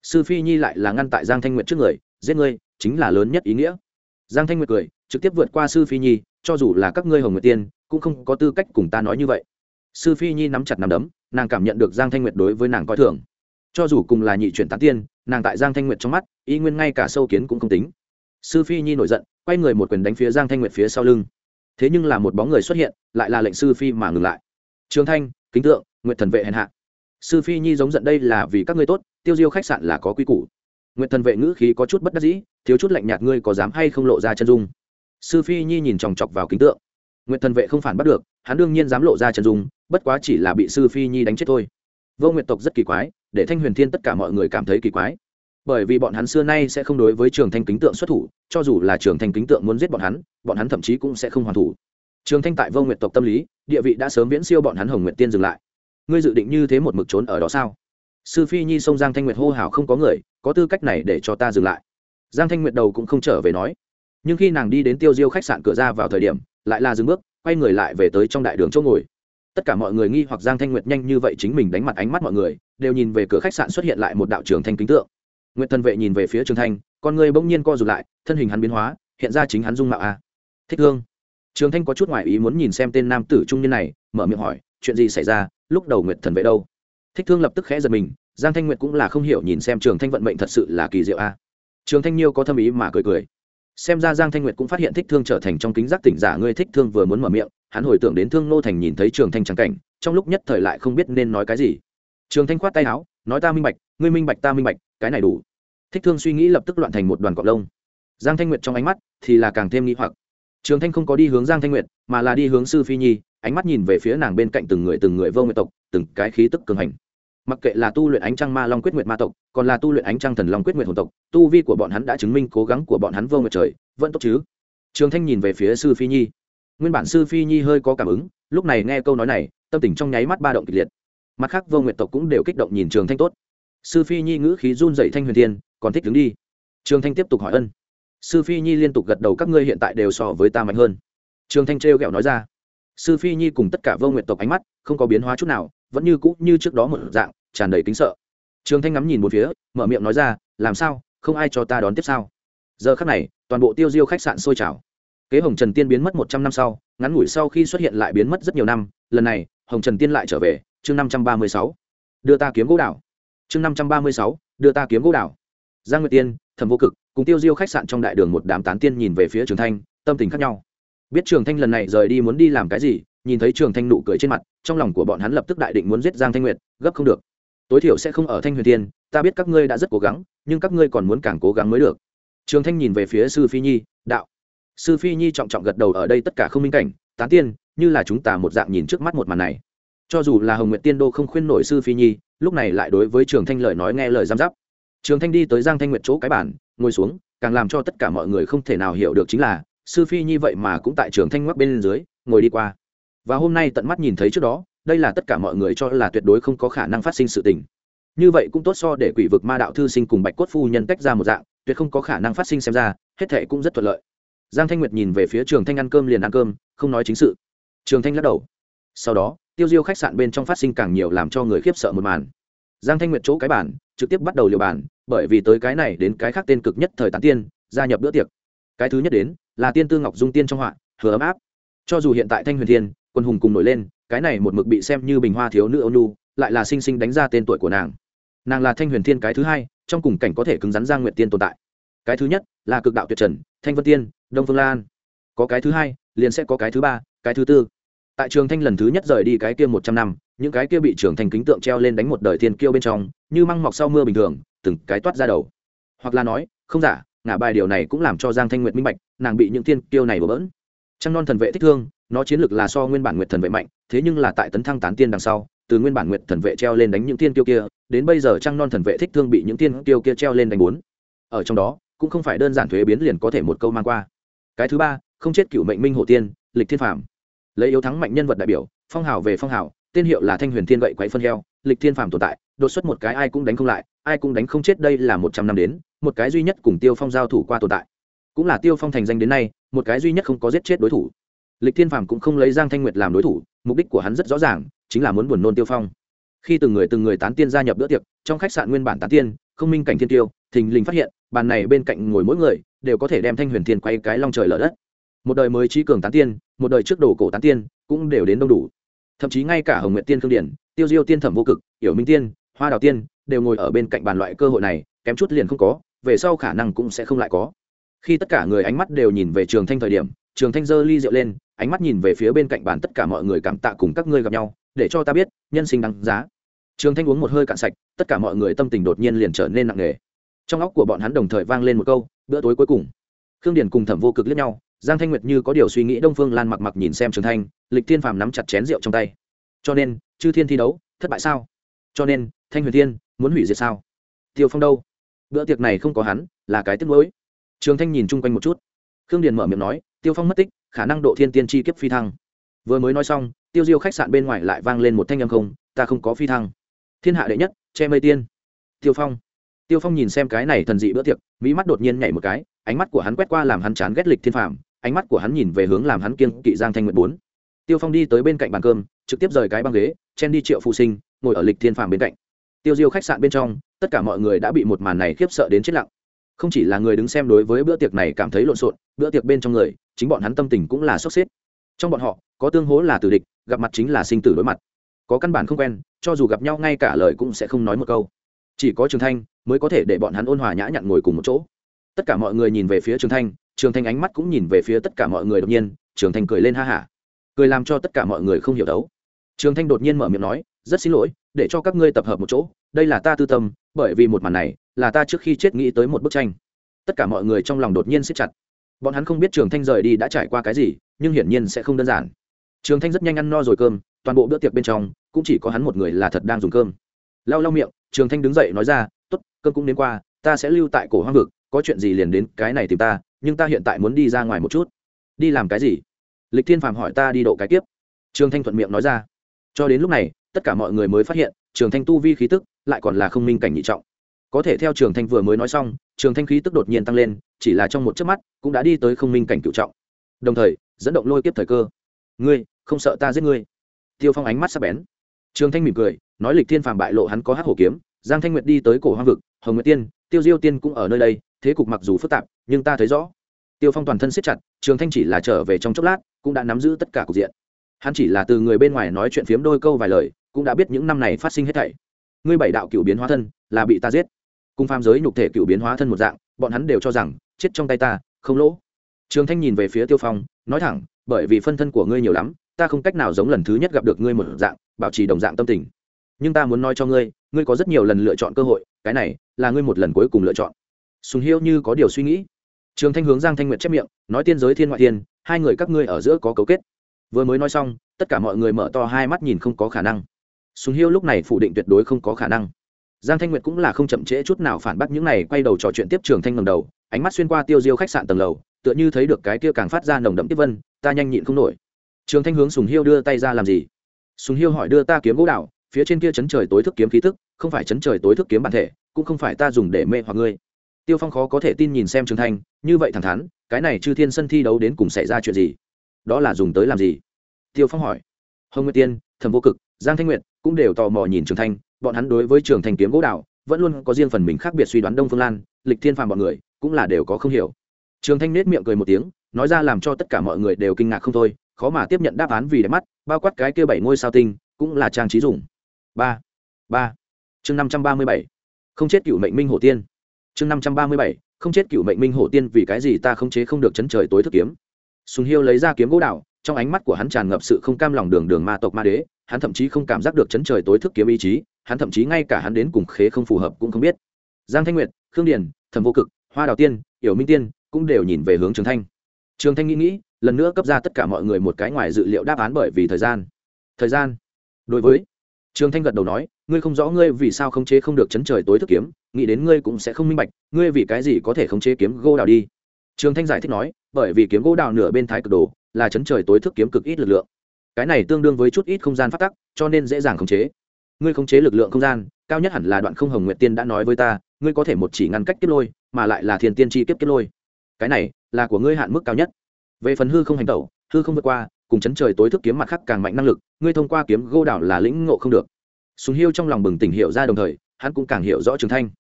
Sư phi nhi lại là ngăn tại giang thanh nguyệt trước người, giết ngươi, chính là lớn nhất ý nghĩa giang thanh nguyệt cười, trực tiếp vượt qua sư phi nhi, cho dù là các ngươi hồng nguyệt tiên, cũng không có tư cách cùng ta nói như vậy. Sư phi nhi nắm chặt nắm đấm, nàng cảm nhận được giang thanh nguyệt đối với nàng coi thường. Cho dù cùng là nhị chuyển tán tiên, nàng tại giang thanh nguyệt trong mắt, y nguyên ngay cả sâu kiến cũng không tính. Sư phi nhi nổi giận, quay người một quyền đánh phía giang thanh nguyệt phía sau lưng. Thế nhưng là một bóng người xuất hiện, lại là lệnh sư phi mà ngừng lại. Trường thanh, kính tượng nguyệt thần vệ hèn hạ. Sư phi nhi giống giận đây là vì các ngươi tốt, tiêu diêu khách sạn là có quy củ nguyệt thần vệ ngữ khí có chút bất đắc dĩ, thiếu chút lạnh nhạt, ngươi có dám hay không lộ ra chân dung? Sư phi nhi nhìn chòng chọc vào kính tượng. Nguyệt thần vệ không phản bắt được, hắn đương nhiên dám lộ ra chân dung, bất quá chỉ là bị sư phi nhi đánh chết thôi. Vô nguyệt tộc rất kỳ quái, để thanh huyền thiên tất cả mọi người cảm thấy kỳ quái. Bởi vì bọn hắn xưa nay sẽ không đối với trường thanh kính tượng xuất thủ, cho dù là trường thanh kính tượng muốn giết bọn hắn bọn hắn thậm chí cũng sẽ không hoàn thủ. Trường thanh tại vô nguyệt tộc tâm lý, địa vị đã sớm viễn siêu bọn hắn hồng nguyệt tiên dừng lại. Ngươi dự định như thế một mực trốn ở đó sao? Sư phi nhi xông giang thanh nguyệt hô hào không có người, có tư cách này để cho ta dừng lại. Giang thanh nguyệt đầu cũng không trở về nói. Nhưng khi nàng đi đến tiêu diêu khách sạn cửa ra vào thời điểm, lại là dừng bước, quay người lại về tới trong đại đường chỗ ngồi. Tất cả mọi người nghi hoặc giang thanh nguyệt nhanh như vậy chính mình đánh mặt ánh mắt mọi người, đều nhìn về cửa khách sạn xuất hiện lại một đạo trường thanh kính tượng. Nguyệt thần vệ nhìn về phía trường thanh, con người bỗng nhiên co rụt lại, thân hình hắn biến hóa, hiện ra chính hắn dung mạo a. Thích thương trường thanh có chút ngoại ý muốn nhìn xem tên nam tử trung niên này, mở miệng hỏi, chuyện gì xảy ra, lúc đầu nguyệt thần vệ đâu? Thích thương lập tức khẽ giật mình, giang thanh nguyệt cũng là không hiểu nhìn xem trường thanh vận mệnh thật sự là kỳ diệu a. Trường thanh nhiêu có thâm ý mà cười cười. Xem ra giang thanh nguyệt cũng phát hiện thích thương trở thành trong kính giác tỉnh giả ngươi thích thương vừa muốn mở miệng, hắn hồi tưởng đến thương nô thành nhìn thấy trường thanh trắng cảnh, trong lúc nhất thời lại không biết nên nói cái gì. Trường thanh khoát tay áo, nói ta minh bạch, ngươi minh bạch ta minh bạch, cái này đủ. Thích thương suy nghĩ lập tức loạn thành một đoàn cọc lông. Giang thanh nguyệt trong ánh mắt thì là càng thêm nghĩ hoặc. Trường thanh không có đi hướng giang thanh nguyệt, mà là đi hướng sư phi nhi, ánh mắt nhìn về phía nàng bên cạnh từng người từng người vô nguyện tộc từng cái khí tức cường hành. Mặc kệ là tu luyện ánh trăng ma long quyết nguyệt ma tộc, còn là tu luyện ánh trăng thần long quyết nguyệt hồn tộc, tu vi của bọn hắn đã chứng minh cố gắng của bọn hắn vô nguyệt trời, vẫn tốt chứ? Trường thanh nhìn về phía sư phi nhi. Nguyên bản sư phi nhi hơi có cảm ứng, lúc này nghe câu nói này, tâm tình trong nháy mắt ba động kịch liệt. Mặt khác, vô nguyệt tộc cũng đều kích động nhìn trường thanh tốt. Sư phi nhi ngữ khí run dậy thanh huyền thiên, còn thích đứng đi. Trường thanh tiếp tục hỏi ân. Sư phi nhi liên tục gật đầu, các ngươi hiện tại đều so với ta mạnh hơn. Trường thanh trêu ghẹo nói ra. Sư phi nhi cùng tất cả vô nguyệt tộc ánh mắt không có biến hóa chút nào vẫn như cũ như trước đó một dạng, tràn đầy kính sợ. Trường thanh ngắm nhìn một phía, mở miệng nói ra, làm sao? Không ai cho ta đón tiếp sao? Giờ khắc này, toàn bộ tiêu diêu khách sạn sôi trào. Kế hồng trần tiên biến mất một trăm năm sau, ngắn ngủi sau khi xuất hiện lại biến mất rất nhiều năm, lần này, hồng trần tiên lại trở về, chương năm trăm ba mươi sáu. Đưa ta kiếm gỗ đảo. Chương năm trăm ba mươi sáu, đưa ta kiếm gỗ đảo. Giang nguyệt tiên, thẩm vô cực, cùng tiêu diêu khách sạn trong đại đường một đám tán tiên nhìn về phía trường thanh, tâm tình khác nhau. Biết trường thanh lần này rời đi muốn đi làm cái gì nhìn thấy trường thanh nụ cười trên mặt, trong lòng của bọn hắn lập tức đại định muốn giết giang thanh nguyệt, gấp không được. Tối thiểu sẽ không ở thanh huyền tiên ta biết các ngươi đã rất cố gắng, nhưng các ngươi còn muốn càng cố gắng mới được. Trường thanh nhìn về phía sư phi nhi, đạo. Sư phi nhi trọng trọng gật đầu ở đây tất cả không minh cảnh, tán tiên, như là chúng ta một dạng nhìn trước mắt một màn này. Cho dù là hồng nguyện tiên đô không khuyên nổi sư phi nhi, lúc này lại đối với trường thanh lời nói nghe lời giam giáp. Trường thanh đi tới giang thanh nguyệt chỗ cái bản ngồi xuống, càng làm cho tất cả mọi người không thể nào hiểu được chính là, sư phi nhi vậy mà cũng tại trường thanh ngoắc bên dưới, ngồi đi qua và hôm nay tận mắt nhìn thấy trước đó, đây là tất cả mọi người cho là tuyệt đối không có khả năng phát sinh sự tình. Như vậy cũng tốt so để quỷ vực ma đạo thư sinh cùng bạch cốt phu nhân tách ra một dạng, tuyệt không có khả năng phát sinh xem ra, hết thệ cũng rất thuận lợi. Giang thanh nguyệt nhìn về phía trường thanh ăn cơm liền ăn cơm, không nói chính sự. Trường thanh lắc đầu. Sau đó, tiêu diêu khách sạn bên trong phát sinh càng nhiều làm cho người khiếp sợ một màn. Giang thanh nguyệt chỗ cái bản, trực tiếp bắt đầu liều bản, bởi vì tới cái này đến cái khác tên cực nhất thời tán tiên, gia nhập bữa tiệc. Cái thứ nhất đến, là tiên tư ngọc dung tiên trong họa, hứa ấm áp. Cho dù hiện tại thanh huyền thiên quân hùng cùng nổi lên cái này một mực bị xem như bình hoa thiếu nữ Âu Nu, lại là sinh sinh đánh ra tên tuổi của nàng. Nàng là thanh huyền thiên cái thứ hai trong cùng cảnh có thể cứng rắn giang nguyện tiên tồn tại. Cái thứ nhất là cực đạo tuyệt trần thanh vân tiên đông phương lan có cái thứ hai liền sẽ có cái thứ ba cái thứ tư. Tại trường thanh lần thứ nhất rời đi cái kia một trăm năm những cái kia bị trường thanh kính tượng treo lên đánh một đời thiên kiêu bên trong như măng mọc sau mưa bình thường từng cái toát ra đầu. Hoặc là nói không giả ngả bài điều này cũng làm cho giang thanh nguyệt minh bạch nàng bị những thiên kiêu này bỡ bỡn. Trăng non thần vệ thích thương nó chiến lược là so nguyên bản nguyệt thần vệ mạnh, thế nhưng là tại tấn thăng tán tiên đằng sau, từ nguyên bản nguyệt thần vệ treo lên đánh những tiên kiêu kia, đến bây giờ trăng non thần vệ thích thương bị những tiên kiêu kia treo lên đánh bốn. Ở trong đó, cũng không phải đơn giản thuế biến liền có thể một câu mang qua. Cái thứ ba, không chết cựu mệnh minh hộ tiên, lịch thiên phàm. Lấy yếu thắng mạnh nhân vật đại biểu, phong hào về phong hào, tên hiệu là thanh huyền thiên gậy quấy phân heo, lịch thiên phàm tồn tại, đột xuất một cái ai cũng đánh không lại, ai cũng đánh không chết đây là một trăm năm đến, một cái duy nhất cùng tiêu phong giao thủ qua tồn tại. Cũng là tiêu phong thành danh đến nay, một cái duy nhất không có giết chết đối thủ lịch thiên phàm cũng không lấy giang thanh nguyệt làm đối thủ, mục đích của hắn rất rõ ràng, chính là muốn buồn nôn tiêu phong. Khi từng người từng người tán tiên gia nhập bữa tiệc, trong khách sạn nguyên bản tán tiên, không minh cảnh thiên tiêu, thình lình phát hiện, bàn này bên cạnh ngồi mỗi người, đều có thể đem thanh huyền thiên quay cái long trời lở đất. Một đời mới trí cường tán tiên, một đời trước đồ cổ tán tiên, cũng đều đến đông đủ. Thậm chí ngay cả hồng nguyện tiên khương điển, tiêu diêu tiên thẩm vô cực, hiểu minh tiên, hoa đào tiên, đều ngồi ở bên cạnh bàn loại cơ hội này, kém chút liền không có, về sau khả năng cũng sẽ không lại có. Khi tất cả người ánh mắt đều nhìn về trường thanh thời điểm, trường thanh giơ ly rượu lên ánh mắt nhìn về phía bên cạnh bàn tất cả mọi người cảm tạ cùng các ngươi gặp nhau, để cho ta biết, nhân sinh đáng giá. Trường thanh uống một hơi cạn sạch, tất cả mọi người tâm tình đột nhiên liền trở nên nặng nề. Trong óc của bọn hắn đồng thời vang lên một câu, bữa tối cuối cùng. Khương điển cùng thẩm vô cực liếc nhau, giang thanh nguyệt như có điều suy nghĩ đông phương lan mặc mặc nhìn xem trường thanh, lịch thiên phàm nắm chặt chén rượu trong tay. Cho nên, chư thiên thi đấu, thất bại sao? Cho nên, thanh huyền thiên, muốn hủy diệt sao? Tiêu phong đâu? Bữa tiệc này không có hắn, là cái tiếc nuối. Trường thanh nhìn chung quanh một chút khương điền mở miệng nói, tiêu phong mất tích, khả năng độ thiên tiên chi kiếp phi thăng. Vừa mới nói xong, tiêu diêu khách sạn bên ngoài lại vang lên một thanh âm không, ta không có phi thăng. Thiên hạ đệ nhất, che mây tiên. Tiêu phong. Tiêu phong nhìn xem cái này thần dị bữa tiệc mỹ mắt đột nhiên nhảy một cái, ánh mắt của hắn quét qua làm hắn chán ghét lịch thiên phạm ánh mắt của hắn nhìn về hướng làm hắn kiên kỵ giang thanh nguyện bốn. Tiêu phong đi tới bên cạnh bàn cơm, trực tiếp rời cái băng ghế, chen đi triệu phụ sinh, ngồi ở lịch thiên phạm bên cạnh. Tiêu diêu khách sạn bên trong, tất cả mọi người đã bị một màn này khiếp sợ đến chết lặng không chỉ là người đứng xem đối với bữa tiệc này cảm thấy lộn xộn, bữa tiệc bên trong người, chính bọn hắn tâm tình cũng là sốc xếp. Trong bọn họ, có tương hố là tử địch, gặp mặt chính là sinh tử đối mặt. Có căn bản không quen, cho dù gặp nhau ngay cả lời cũng sẽ không nói một câu. Chỉ có trường thanh mới có thể để bọn hắn ôn hòa nhã nhặn ngồi cùng một chỗ. Tất cả mọi người nhìn về phía trường thanh trường thanh ánh mắt cũng nhìn về phía tất cả mọi người đột nhiên, trường thanh cười lên ha hả. Cười làm cho tất cả mọi người không hiểu đấu. Trường thanh đột nhiên mở miệng nói, rất xin lỗi, để cho các ngươi tập hợp một chỗ, đây là ta tư tâm, bởi vì một màn này là ta trước khi chết nghĩ tới một bức tranh. Tất cả mọi người trong lòng đột nhiên siết chặt. Bọn hắn không biết trường thanh rời đi đã trải qua cái gì, nhưng hiển nhiên sẽ không đơn giản. Trường thanh rất nhanh ăn no rồi cơm, toàn bộ bữa tiệc bên trong, cũng chỉ có hắn một người là thật đang dùng cơm. Lau lau miệng, trường thanh đứng dậy nói ra t ố t cơm cũng đến qua, ta sẽ lưu tại cổ hoang vực, có chuyện gì liền đến cái này tìm ta, nhưng ta hiện tại muốn đi ra ngoài một chút. Đi làm cái gì? Lịch thiên phàm hỏi ta đi độ cái tiếp trường thanh thuận miệng nói ra. Cho đến lúc này, tất cả mọi người mới phát hiện, trường thanh tu vi khí tức lại còn là không minh cảnh nhị trọng có thể theo trường thanh vừa mới nói xong, trường thanh khí tức đột nhiên tăng lên, chỉ là trong một chớp mắt, cũng đã đi tới không minh cảnh cựu trọng. Đồng thời, dẫn động lôi kiếp thời cơ. Ngươi, không sợ ta giết ngươi? Tiêu phong ánh mắt sắc bén. Trường thanh mỉm cười, nói lịch thiên phàm bại lộ hắn có hát hổ kiếm, giang thanh nguyệt đi tới cổ hoang vực, hồng nguyệt tiên, tiêu diêu tiên cũng ở nơi đây, thế cục mặc dù phức tạp, nhưng ta thấy rõ. Tiêu phong toàn thân siết chặt, trường thanh chỉ là trở về trong chốc lát, cũng đã nắm giữ tất cả cục diện. Hắn chỉ là từ người bên ngoài nói chuyện phiếm đôi câu vài lời, cũng đã biết những năm này phát sinh hết thảy. Ngươi bảy đạo cựu biến hóa thân, là bị ta giết cùng phàm giới nhục thể cựu biến hóa thân một dạng, bọn hắn đều cho rằng, chết trong tay ta, không lỗ. Trường thanh nhìn về phía tiêu phong, nói thẳng, bởi vì phân thân của ngươi nhiều lắm, ta không cách nào giống lần thứ nhất gặp được ngươi một dạng, bảo trì đồng dạng tâm tình. Nhưng ta muốn nói cho ngươi ngươi có rất nhiều lần lựa chọn cơ hội, cái này là ngươi một lần cuối cùng lựa chọn. Sùng hiêu như có điều suy nghĩ. Trường thanh hướng giang thanh nguyệt chép miệng, nói, tiên giới thiên ngoại thiên, hai người các ngươi ở giữa có cấu kết. Vừa mới nói xong, tất cả mọi người mở to hai mắt nhìn không có khả năng. Sùng hiêu lúc này phủ định tuyệt đối không có khả năng giang thanh nguyệt cũng là không chậm trễ chút nào phản bác những này, quay đầu trò chuyện tiếp trường thanh ngầm đầu, ánh mắt xuyên qua tiêu diêu khách sạn tầng lầu, tựa như thấy được cái kia càng phát ra nồng đậm tiếp vân, ta nhanh nhịn không nổi. Trường thanh hướng sùng hiêu đưa tay ra làm gì? Sùng hiêu hỏi đưa ta kiếm gỗ đạo phía trên kia chấn trời tối thức kiếm khí thức, không phải chấn trời tối thức kiếm bản thể, cũng không phải ta dùng để mê hoặc ngươi. Tiêu phong khó có thể tin nhìn xem trường thanh, như vậy thẳng thắn, cái này chư thiên sân thi đấu đến cùng xảy ra chuyện gì? Đó là dùng tới làm gì? Tiêu phong hỏi. Hồng nguyệt tiên, thẩm vô cực, giang thanh nguyệt cũng đều tò mò nhìn trường thanh bọn hắn đối với trường thành kiếm gỗ đào vẫn luôn có riêng phần mình khác biệt suy đoán đông phương lan, lịch thiên phàm bọn người cũng là đều có không hiểu. Trường thanh nết miệng cười một tiếng, nói ra làm cho tất cả mọi người đều kinh ngạc không thôi, khó mà tiếp nhận đáp án vì đẹp mắt, bao quát cái kia bảy ngôi sao tinh, cũng là trang trí dùng. Ba ba. Chương năm trăm ba mươi bảy. Không chết cựu mệnh minh hổ tiên. Chương năm trăm ba mươi bảy. Không chết cựu mệnh minh hổ tiên vì cái gì ta không chế không được chấn trời tối thức kiếm. Sùng hiêu lấy ra kiếm gỗ đạo, trong ánh mắt của hắn tràn ngập sự không cam lòng đường đường ma tộc ma đế hắn thậm chí không cảm giác được chấn trời tối thức kiếm ý chí, hắn thậm chí ngay cả hắn đến cùng khế không phù hợp cũng không biết. Giang thanh nguyệt, khương điền, thẩm vô cực, hoa đào tiên yểu minh tiên cũng đều nhìn về hướng trường thanh. Trường thanh nghĩ nghĩ, lần nữa cấp ra tất cả mọi người một cái ngoài dự liệu đáp án bởi vì thời gian. Thời gian? Đối với, trường thanh gật đầu nói, ngươi không rõ ngươi vì sao khống chế không được chấn trời tối thức kiếm, nghĩ đến ngươi cũng sẽ không minh bạch, ngươi vì cái gì có thể khống chế kiếm gỗ đào đi? Trường thanh giải thích nói, bởi vì kiếm gỗ đào nửa bên thái cực đồ là chấn trời tối thức kiếm cực ít lực lượng cái này tương đương với chút ít không gian phát tắc, cho nên dễ dàng khống chế. Ngươi khống chế lực lượng không gian, cao nhất hẳn là đoạn không hồng nguyệt tiên đã nói với ta, ngươi có thể một chỉ ngăn cách kiếp lôi, mà lại là thiên tiên tri kiếp kiếp lôi. Cái này là của ngươi hạn mức cao nhất. Về phần hư không hành tẩu, hư không vượt qua, cùng chấn trời tối thức kiếm mặt khác càng mạnh năng lực, ngươi thông qua kiếm gô đảo là lĩnh ngộ không được. Sùng hiêu trong lòng bừng tỉnh hiểu ra đồng thời, hắn cũng càng hiểu rõ trường thanh.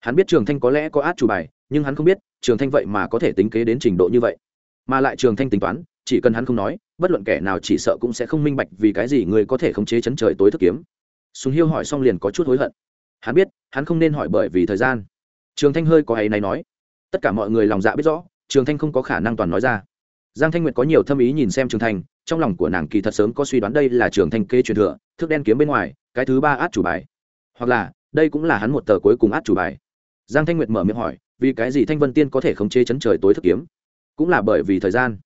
Hắn biết trường thanh có lẽ có át chủ bài, nhưng hắn không biết, trường thanh vậy mà có thể tính kế đến trình độ như vậy mà lại trường thanh tính toán, chỉ cần hắn không nói, bất luận kẻ nào chỉ sợ cũng sẽ không minh bạch vì cái gì người có thể khống chế chấn trời tối thức kiếm. Sùng hiêu hỏi xong liền có chút hối hận. Hắn biết, hắn không nên hỏi bởi vì thời gian. Trường thanh hơi có ấy này nói. Tất cả mọi người lòng dạ biết rõ, trường thanh không có khả năng toàn nói ra. Giang thanh nguyệt có nhiều thâm ý nhìn xem trường thanh, trong lòng của nàng kỳ thật sớm có suy đoán đây là trường thanh kê truyền thừa, thước đen kiếm bên ngoài, cái thứ ba át chủ bài. Hoặc là, đây cũng là hắn một tờ cuối cùng át chủ bài. Giang thanh nguyệt mở miệng hỏi, vì cái gì thanh vân tiên có thể khống chế chấn trời tối thức kiếm? Cũng là bởi vì thời gian,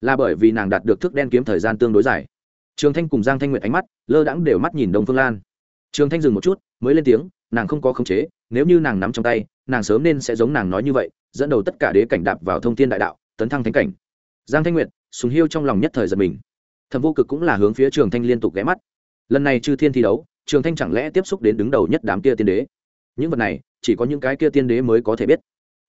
là bởi vì nàng đạt được thước đen kiếm thời gian tương đối dài. Trường thanh cùng giang thanh nguyệt ánh mắt, lơ đãng đều mắt nhìn đông phương lan. Trường thanh dừng một chút, mới lên tiếng, nàng không có khống chế, nếu như nàng nắm trong tay, nàng sớm nên sẽ giống nàng nói như vậy, dẫn đầu tất cả đế cảnh đạp vào thông thiên đại đạo, tấn thăng thánh cảnh. Giang thanh nguyệt, sùng hiêu trong lòng nhất thời giật mình. Thầm vô cực cũng là hướng phía trường thanh liên tục ghé mắt. Lần này chư thiên thi đấu, trường thanh chẳng lẽ tiếp xúc đến đứng đầu nhất đám kia tiên đế? Những vật này, chỉ có những cái kia tiên đế mới có thể biết.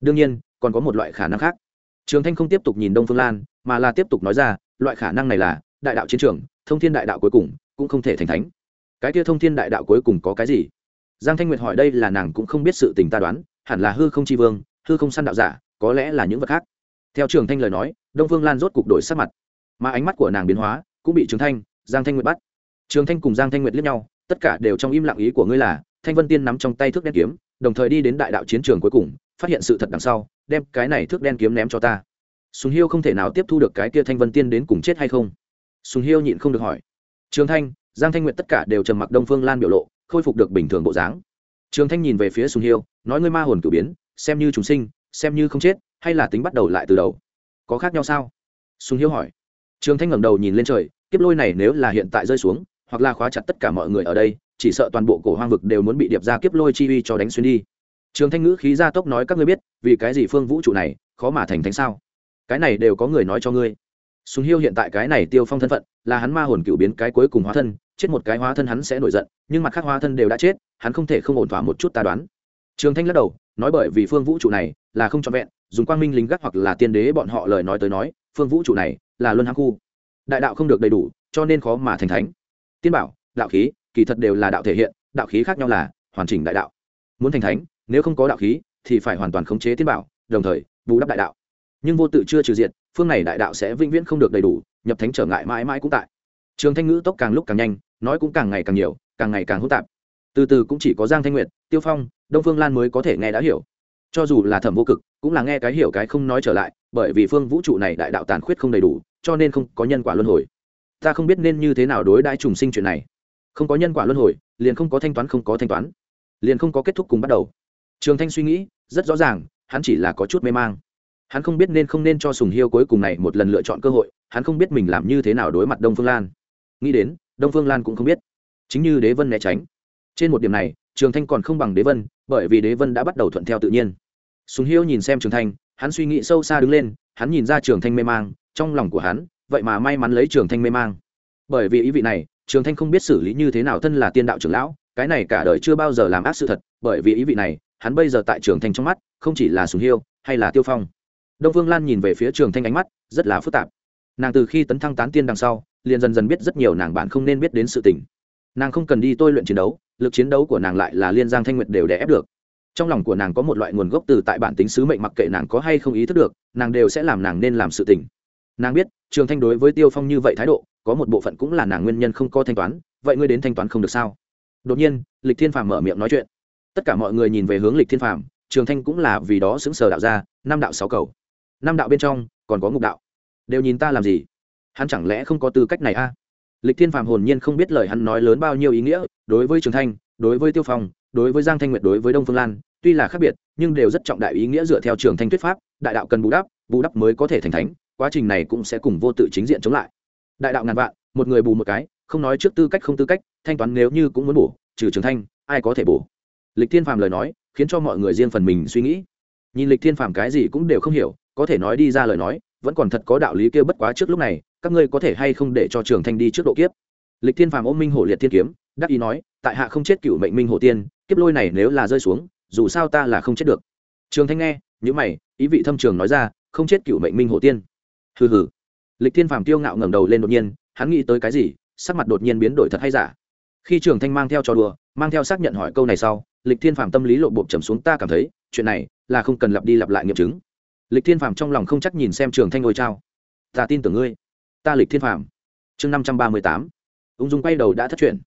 Đương nhiên, còn có một loại khả năng khác trường thanh không tiếp tục nhìn đông phương lan, mà là tiếp tục nói ra, loại khả năng này là, đại đạo chiến trường, thông thiên đại đạo cuối cùng, cũng không thể thành thánh. Cái kia thông thiên đại đạo cuối cùng có cái gì? Giang thanh nguyệt hỏi đây là nàng cũng không biết sự tình ta đoán, hẳn là hư không chi vương, hư không săn đạo giả, có lẽ là những vật khác. Theo trường thanh lời nói, đông phương lan rốt cục đổi sắc mặt. Mà ánh mắt của nàng biến hóa, cũng bị trường thanh, giang thanh nguyệt bắt. Trường thanh cùng giang thanh nguyệt liếc nhau, tất cả đều trong im lặng ý của ngươi là, thanh vân tiên nắm trong tay thước đen kiếm đồng thời đi đến đại đạo chiến trường cuối cùng, phát hiện sự thật đằng sau, đem cái này thước đen kiếm ném cho ta. Sùng hiêu không thể nào tiếp thu được cái kia thanh vân tiên đến cùng chết hay không? Sùng hiêu nhịn không được hỏi. Trường thanh, giang thanh nguyện tất cả đều trầm mặc đông phương lan biểu lộ, khôi phục được bình thường bộ dáng. Trường thanh nhìn về phía sùng hiêu, nói ngươi ma hồn cử biến, xem như chúng sinh, xem như không chết, hay là tính bắt đầu lại từ đầu? Có khác nhau sao? Sùng hiêu hỏi. Trường thanh ngẩng đầu nhìn lên trời, kiếp lôi này nếu là hiện tại rơi xuống, hoặc là khóa chặt tất cả mọi người ở đây chỉ sợ toàn bộ cổ hoang vực đều muốn bị điệp ra kiếp lôi chi uy cho đánh xuyên đi. Trường thanh ngữ khí gia tốc nói, các ngươi biết, vì cái gì phương vũ trụ này khó mà thành thánh sao? Cái này đều có người nói cho ngươi. Sùng hiêu hiện tại cái này tiêu phong thân phận, là hắn ma hồn cựu biến cái cuối cùng hóa thân, chết một cái hóa thân hắn sẽ nổi giận, nhưng mặt khác hóa thân đều đã chết, hắn không thể không ổn thỏa một chút ta đoán. Trường thanh lắc đầu, nói bởi vì phương vũ trụ này là không trọn vẹn, dùng quang minh lính gác hoặc là tiên đế bọn họ lời nói tới nói, phương vũ trụ này là luân hãng khu. Đại đạo không được đầy đủ, cho nên khó mà thành thánh. Tiên bảo đạo khí, kỳ thật đều là đạo thể hiện, đạo khí khác nhau là hoàn chỉnh đại đạo. Muốn thành thánh, nếu không có đạo khí, thì phải hoàn toàn khống chế tiên bảo, đồng thời, bù đắp đại đạo. Nhưng vô tự chưa trừ diện phương này đại đạo sẽ vĩnh viễn không được đầy đủ, nhập thánh trở ngại mãi mãi cũng tại. Trường thanh ngữ tốc càng lúc càng nhanh, nói cũng càng ngày càng nhiều, càng ngày càng hỗn tạp. Từ từ cũng chỉ có giang thanh nguyệt, tiêu phong, đông phương lan mới có thể nghe đã hiểu. Cho dù là thẩm vô cực, cũng là nghe cái hiểu cái không nói trở lại, bởi vì phương vũ trụ này đại đạo tàn khuyết không đầy đủ, cho nên không có nhân quả luân hồi. Ta không biết nên như thế nào đối đãi trùng sinh chuyện này không có nhân quả luân hồi, liền không có thanh toán, không có thanh toán. Liền không có kết thúc cùng bắt đầu. Trường thanh suy nghĩ, rất rõ ràng, hắn chỉ là có chút mê mang. Hắn không biết nên không nên cho sùng hiêu cuối cùng này một lần lựa chọn cơ hội, hắn không biết mình làm như thế nào đối mặt đông phương lan. Nghĩ đến, đông phương lan cũng không biết. Chính như đế vân né tránh. Trên một điểm này, trường thanh còn không bằng đế vân, bởi vì đế vân đã bắt đầu thuận theo tự nhiên. Sùng hiêu nhìn xem trường thanh, hắn suy nghĩ sâu xa đứng lên, hắn nhìn ra trường thanh mê mang, trong lòng của hắn, vậy mà may mắn lấy trường thanh mê mang. Bởi vì ý vị này trường thanh không biết xử lý như thế nào thân là tiên đạo trưởng lão, cái này cả đời chưa bao giờ làm ác sự thật, bởi vì ý vị này, hắn bây giờ tại trường thanh trong mắt, không chỉ là sùng hiêu, hay là tiêu phong. Đông vương lan nhìn về phía trường thanh ánh mắt, rất là phức tạp. Nàng từ khi tấn thăng tán tiên đằng sau, liền dần dần biết rất nhiều nàng bạn không nên biết đến sự tình. Nàng không cần đi tôi luyện chiến đấu, lực chiến đấu của nàng lại là liên giang thanh nguyệt đều đè ép được. Trong lòng của nàng có một loại nguồn gốc từ tại bản tính sứ mệnh mặc kệ nàng có hay không ý thức được, nàng đều sẽ làm nàng nên làm sự tình nàng biết, trường thanh đối với tiêu phong như vậy thái độ, có một bộ phận cũng là nàng nguyên nhân không có thanh toán, vậy ngươi đến thanh toán không được sao? Đột nhiên, lịch thiên phàm mở miệng nói chuyện. Tất cả mọi người nhìn về hướng lịch thiên phàm, trường thanh cũng là vì đó xứng sờ đạo ra, năm đạo sáu cầu. Năm đạo bên trong, còn có ngục đạo. Đều nhìn ta làm gì? Hắn chẳng lẽ không có tư cách này a? À? lịch thiên phàm hồn nhiên không biết lời hắn nói lớn bao nhiêu ý nghĩa, đối với trường thanh, đối với tiêu phong, đối với giang thanh nguyệt, đối với đông phương lan, tuy là khác biệt, nhưng đều rất trọng đại ý nghĩa dựa theo trường thanh thuyết pháp, đại đạo cần bù đắp bù đắp mới có thể thành thánh quá trình này cũng sẽ cùng vô tự chính diện chống lại. Đại đạo ngàn vạn, một người bù một cái, không nói trước tư cách không tư cách, thanh toán nếu như cũng muốn bổ, trừ trường thanh, ai có thể bổ? Lịch thiên phàm lời nói, khiến cho mọi người riêng phần mình suy nghĩ. Nhìn lịch thiên phàm cái gì cũng đều không hiểu, có thể nói đi ra lời nói, vẫn còn thật có đạo lý kia bất quá trước lúc này, các ngươi có thể hay không để cho trường thanh đi trước độ kiếp? Lịch thiên phàm ôm minh hổ liệt thiên kiếm, đắc ý nói, tại hạ không chết cựu mệnh minh hổ tiên, kiếp lôi này nếu là rơi xuống, dù sao ta là không chết được. Trường thanh nghe những mày, ý vị thâm trường nói ra, không chết cựu mệnh minh hổ tiên hừ hừ. Lịch thiên phàm tiêu ngạo ngẩng đầu lên đột nhiên, hắn nghĩ tới cái gì, sắc mặt đột nhiên biến đổi thật hay giả. Khi trường thanh mang theo trò đùa, mang theo xác nhận hỏi câu này sau, lịch thiên phàm tâm lý lộ bộ trầm xuống, ta cảm thấy, chuyện này là không cần lặp đi lặp lại nghiệm chứng. Lịch thiên phàm trong lòng không chắc nhìn xem trường thanh ngôi trao. Ta tin tưởng ngươi. Ta, lịch thiên phàm. Chương năm trăm ba mươi tám. Ung dung quay đầu đã thất truyền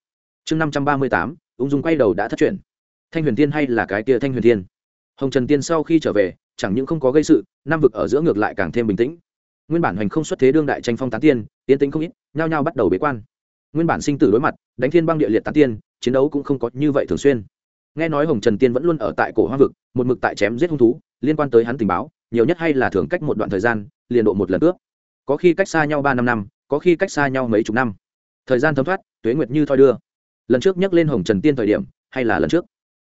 chương năm trăm ba mươi tám. Ung dung quay đầu đã thất truyền thanh huyền tiên hay là cái kia thanh huyền tiên hồng trần tiên sau khi trở về, chẳng những không có gây sự nam vực ở giữa ngược lại càng thêm bình tĩnh nguyên bản hành không xuất thế đương đại tranh phong tán tiên tiến tính không ít, nhao nhao bắt đầu bế quan. Nguyên bản sinh tử đối mặt, đánh thiên băng địa liệt tán tiên, chiến đấu cũng không có như vậy thường xuyên. Nghe nói hồng trần tiên vẫn luôn ở tại cổ hoa vực, một mực tại chém giết hung thú, liên quan tới hắn tình báo, nhiều nhất hay là thường cách một đoạn thời gian, liền độ một lần cướp. Có khi cách xa nhau ba năm năm, có khi cách xa nhau mấy chục năm. Thời gian thấm thoát, tuế nguyệt như thoi đưa. Lần trước nhắc lên hồng trần tiên thời điểm, hay là lần trước.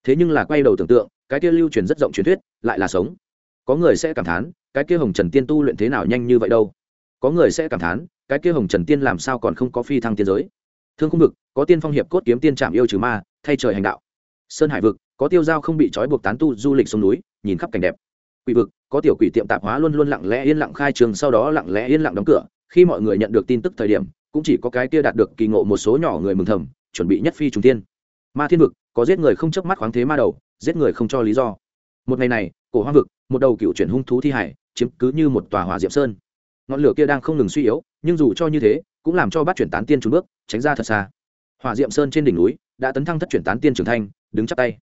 Thế nhưng là quay đầu tưởng tượng, cái kia lưu truyền rất rộng truyền thuyết, lại là sống có người sẽ cảm thán, cái kia hồng trần tiên tu luyện thế nào nhanh như vậy đâu. Có người sẽ cảm thán, cái kia hồng trần tiên làm sao còn không có phi thăng tiên giới. Thương không vực, có tiên phong hiệp cốt kiếm tiên trạm yêu trừ ma, thay trời hành đạo. Sơn hải vực, có tiêu giao không bị trói buộc tán tu du lịch sông núi, nhìn khắp cảnh đẹp. Quỷ vực, có tiểu quỷ tiệm tạp hóa luôn luôn lặng lẽ yên lặng khai trường, sau đó lặng lẽ yên lặng đóng cửa. Khi mọi người nhận được tin tức thời điểm, cũng chỉ có cái kia đạt được kỳ ngộ một số nhỏ người mừng thầm, chuẩn bị nhất phi trùng tiên. Ma thiên vực, có giết người không chớp mắt khoáng thế ma đầu, giết người không cho lý do. Một ngày này cổ hoang vực, một đầu cựu chuyển hung thú thi hải, chiếm cứ như một tòa hỏa diệm sơn. Ngọn lửa kia đang không ngừng suy yếu, nhưng dù cho như thế, cũng làm cho bát chuyển tán tiên trốn bước, tránh ra thật xa. Hỏa diệm sơn trên đỉnh núi, đã tấn thăng thất chuyển tán tiên trưởng thanh đứng chắp tay.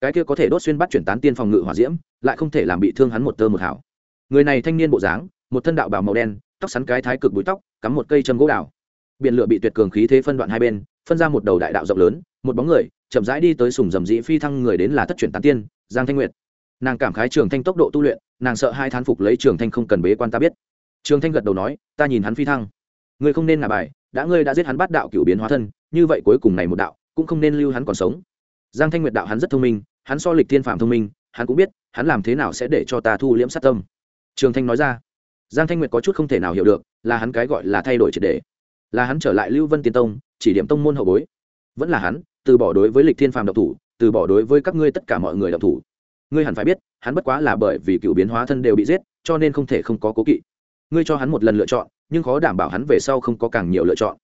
Cái kia có thể đốt xuyên bắt chuyển tán tiên phòng ngự hỏa diễm, lại không thể làm bị thương hắn một tơ một hảo người này thanh niên bộ dáng, một thân đạo bào màu đen, tóc sắn cái thái cực búi tóc, cắm một cây châm gỗ đào. Biển lửa bị tuyệt cường khí thế phân đoạn hai bên, phân ra một đầu đại đạo rộng lớn, một bóng người, chậm rãi đi tới sùng dầm dĩ phi thăng người đến là thất chuyển tán tiên, giang thanh nguyệt nàng cảm khái trường thanh tốc độ tu luyện, nàng sợ hai thán phục lấy trường thanh không cần bế quan ta biết. Trường thanh gật đầu nói, ta nhìn hắn phi thăng. Ngươi không nên là bài, đã ngươi đã giết hắn bắt đạo cựu biến hóa thân, như vậy cuối cùng này một đạo, cũng không nên lưu hắn còn sống. Giang thanh nguyệt đạo hắn rất thông minh, hắn so lịch thiên phạm thông minh, hắn cũng biết, hắn làm thế nào sẽ để cho ta thu liễm sát tâm. Trường thanh nói ra. Giang thanh nguyệt có chút không thể nào hiểu được, là hắn cái gọi là thay đổi triệt đề là hắn trở lại lưu vân tiên tông, chỉ điểm tông môn hậu bối. Vẫn là hắn, từ bỏ đối với lịch thiên phàm độc thủ, từ bỏ đối với các ngươi tất cả mọi người độc thủ ngươi hẳn phải biết, hắn bất quá là bởi vì cựu biến hóa thân đều bị giết, cho nên không thể không có cố kỵ. Ngươi cho hắn một lần lựa chọn, nhưng khó đảm bảo hắn về sau không có càng nhiều lựa chọn.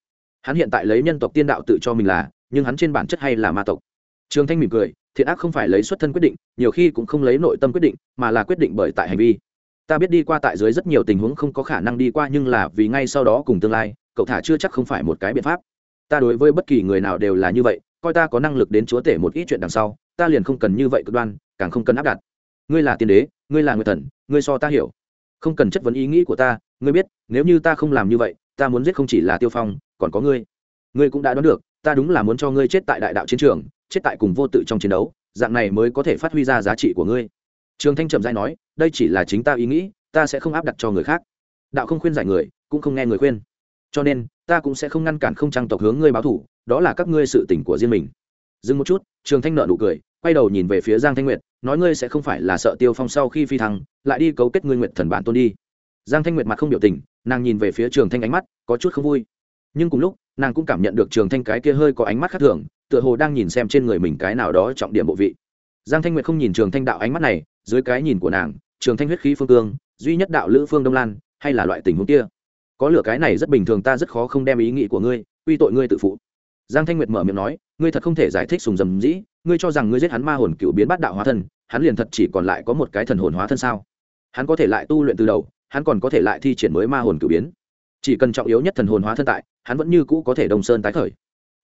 Hắn hiện tại lấy nhân tộc tiên đạo tự cho mình là, nhưng hắn trên bản chất hay là ma tộc. Trường thanh mỉm cười, thiện ác không phải lấy xuất thân quyết định, nhiều khi cũng không lấy nội tâm quyết định, mà là quyết định bởi tại hành vi. Ta biết đi qua tại dưới rất nhiều tình huống không có khả năng đi qua, nhưng là vì ngay sau đó cùng tương lai, cậu thả chưa chắc không phải một cái biện pháp. Ta đối với bất kỳ người nào đều là như vậy, coi ta có năng lực đến chúa tể một ít chuyện đằng sau, ta liền không cần như vậy cực đoan càng không cần áp đặt. Ngươi là tiên đế, ngươi là người thần, ngươi so ta hiểu. Không cần chất vấn ý nghĩ của ta, ngươi biết, nếu như ta không làm như vậy, ta muốn giết không chỉ là tiêu phong, còn có ngươi. Ngươi cũng đã đoán được, ta đúng là muốn cho ngươi chết tại đại đạo chiến trường, chết tại cùng vô tự trong chiến đấu, dạng này mới có thể phát huy ra giá trị của ngươi. Trường thanh trầm dai nói, đây chỉ là chính ta ý nghĩ, ta sẽ không áp đặt cho người khác. Đạo không khuyên giải người, cũng không nghe người khuyên. Cho nên, ta cũng sẽ không ngăn cản không trang tộc hướng ngươi báo thủ, đó là các ngươi sự tỉnh của riêng mình. Dừng một chút trường thanh nợ nụ cười, quay đầu nhìn về phía giang thanh nguyệt, nói ngươi sẽ không phải là sợ tiêu phong sau khi phi thăng, lại đi cấu kết ngươi nguyệt thần bản tôn đi. Giang thanh nguyệt mặt không biểu tình, nàng nhìn về phía trường thanh ánh mắt, có chút không vui. Nhưng cùng lúc, nàng cũng cảm nhận được trường thanh cái kia hơi có ánh mắt khác thường, tựa hồ đang nhìn xem trên người mình cái nào đó trọng điểm bộ vị. Giang thanh nguyệt không nhìn trường thanh đạo ánh mắt này, dưới cái nhìn của nàng, trường thanh huyết khí phương cương, duy nhất đạo lữ phương đông lan, hay là loại tình huống kia? Có lửa cái này rất bình thường ta rất khó không đem ý nghĩ của ngươi, quy tội ngươi tự phụ. Giang thanh nguyệt mở miệng nói ngươi thật không thể giải thích sùng dầm dĩ, ngươi cho rằng ngươi giết hắn ma hồn cựu biến bát đạo hóa thân, hắn liền thật chỉ còn lại có một cái thần hồn hóa thân sao? Hắn có thể lại tu luyện từ đầu, hắn còn có thể lại thi triển mới ma hồn cựu biến. Chỉ cần trọng yếu nhất thần hồn hóa thân tại, hắn vẫn như cũ có thể đồng sơn tái khởi.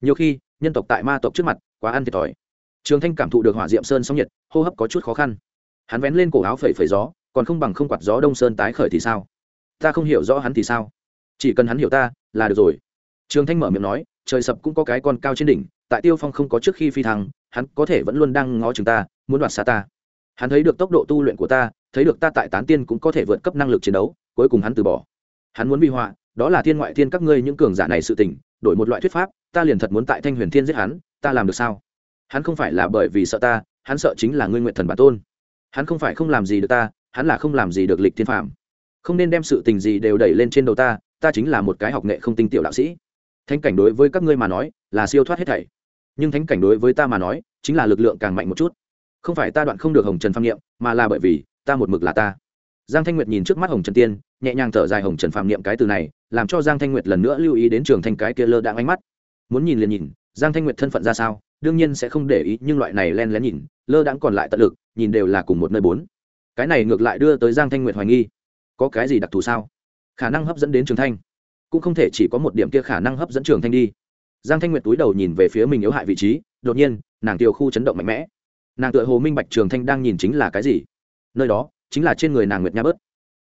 Nhiều khi, nhân tộc tại ma tộc trước mặt, quá ăn thiệt thòi. Trường thanh cảm thụ được hỏa diệm sơn sóng nhiệt, hô hấp có chút khó khăn. Hắn vén lên cổ áo phẩy phẩy gió, còn không bằng không quạt gió đông sơn tái khởi thì sao? Ta không hiểu rõ hắn thì sao? Chỉ cần hắn hiểu ta, là được rồi. Trường thanh mở miệng nói trời sập cũng có cái con cao trên đỉnh, tại tiêu phong không có trước khi phi thăng, hắn có thể vẫn luôn đang ngó chừng ta, muốn đoạt xa ta. Hắn thấy được tốc độ tu luyện của ta, thấy được ta tại tán tiên cũng có thể vượt cấp năng lực chiến đấu, cuối cùng hắn từ bỏ. Hắn muốn vi họa, đó là thiên ngoại thiên các ngươi những cường giả này sự tình, đổi một loại thuyết pháp, ta liền thật muốn tại thanh huyền thiên giết hắn, ta làm được sao? Hắn không phải là bởi vì sợ ta, hắn sợ chính là ngươi nguyện thần bản tôn. Hắn không phải không làm gì được ta, hắn là không làm gì được lịch thiên phạm không nên đem sự tình gì đều đẩy lên trên đầu ta ta chính là một cái học nghệ không tinh tiểu đạo sĩ thánh cảnh đối với các ngươi mà nói là siêu thoát hết thảy. Nhưng thánh cảnh đối với ta mà nói chính là lực lượng càng mạnh một chút. Không phải ta đoạn không được hồng trần phạm niệm, mà là bởi vì ta một mực là ta. Giang thanh nguyệt nhìn trước mắt hồng trần tiên, nhẹ nhàng thở dài hồng trần phạm niệm cái từ này, làm cho giang thanh nguyệt lần nữa lưu ý đến trường thanh cái kia lơ đãng ánh mắt. Muốn nhìn liền nhìn, giang thanh nguyệt thân phận ra sao, đương nhiên sẽ không để ý, nhưng loại này len lén nhìn, lơ đãng còn lại tận lực, nhìn đều là cùng một nơi bốn. Cái này ngược lại đưa tới giang thanh nguyệt hoài nghi. Có cái gì đặc thù sao? Khả năng hấp dẫn đến trường thanh cũng không thể chỉ có một điểm kia khả năng hấp dẫn trường thanh đi. Giang thanh nguyệt túi đầu nhìn về phía mình yếu hại vị trí, đột nhiên, nàng tiêu khu chấn động mạnh mẽ. Nàng tựa hồ minh bạch trường thanh đang nhìn chính là cái gì. Nơi đó, chính là trên người nàng nguyệt nha bớt.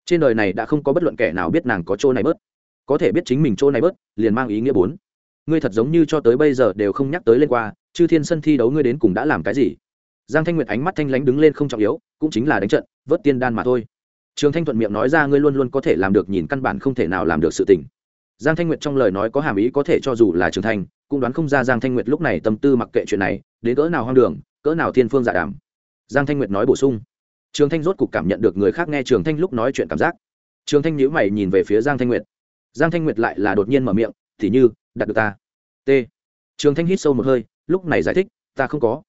Trên đời này đã không có bất luận kẻ nào biết nàng có chỗ này bớt. Có thể biết chính mình chỗ này bớt, liền mang ý nghĩa bốn. Ngươi thật giống như cho tới bây giờ đều không nhắc tới lên qua, chư thiên sân thi đấu ngươi đến cùng đã làm cái gì? Giang thanh nguyệt ánh mắt thanh lánh đứng lên không trọng yếu, cũng chính là đánh trận, vớt tiên đan mà thôi. Trường thanh thuận miệng nói ra ngươi luôn luôn có thể làm được nhìn căn bản không thể nào làm được sự tình giang thanh nguyệt trong lời nói có hàm ý có thể cho dù là trường thanh cũng đoán không ra giang thanh nguyệt lúc này tâm tư mặc kệ chuyện này, đến cỡ nào hoang đường, cỡ nào thiên phương dạ đàm. Giang thanh nguyệt nói bổ sung. Trường thanh rốt cục cảm nhận được người khác nghe trường thanh lúc nói chuyện cảm giác. Trường thanh nhíu mày nhìn về phía giang thanh nguyệt. Giang thanh nguyệt lại là đột nhiên mở miệng, thì như, đặt được ta. T. Trường thanh hít sâu một hơi, lúc này giải thích, ta không có.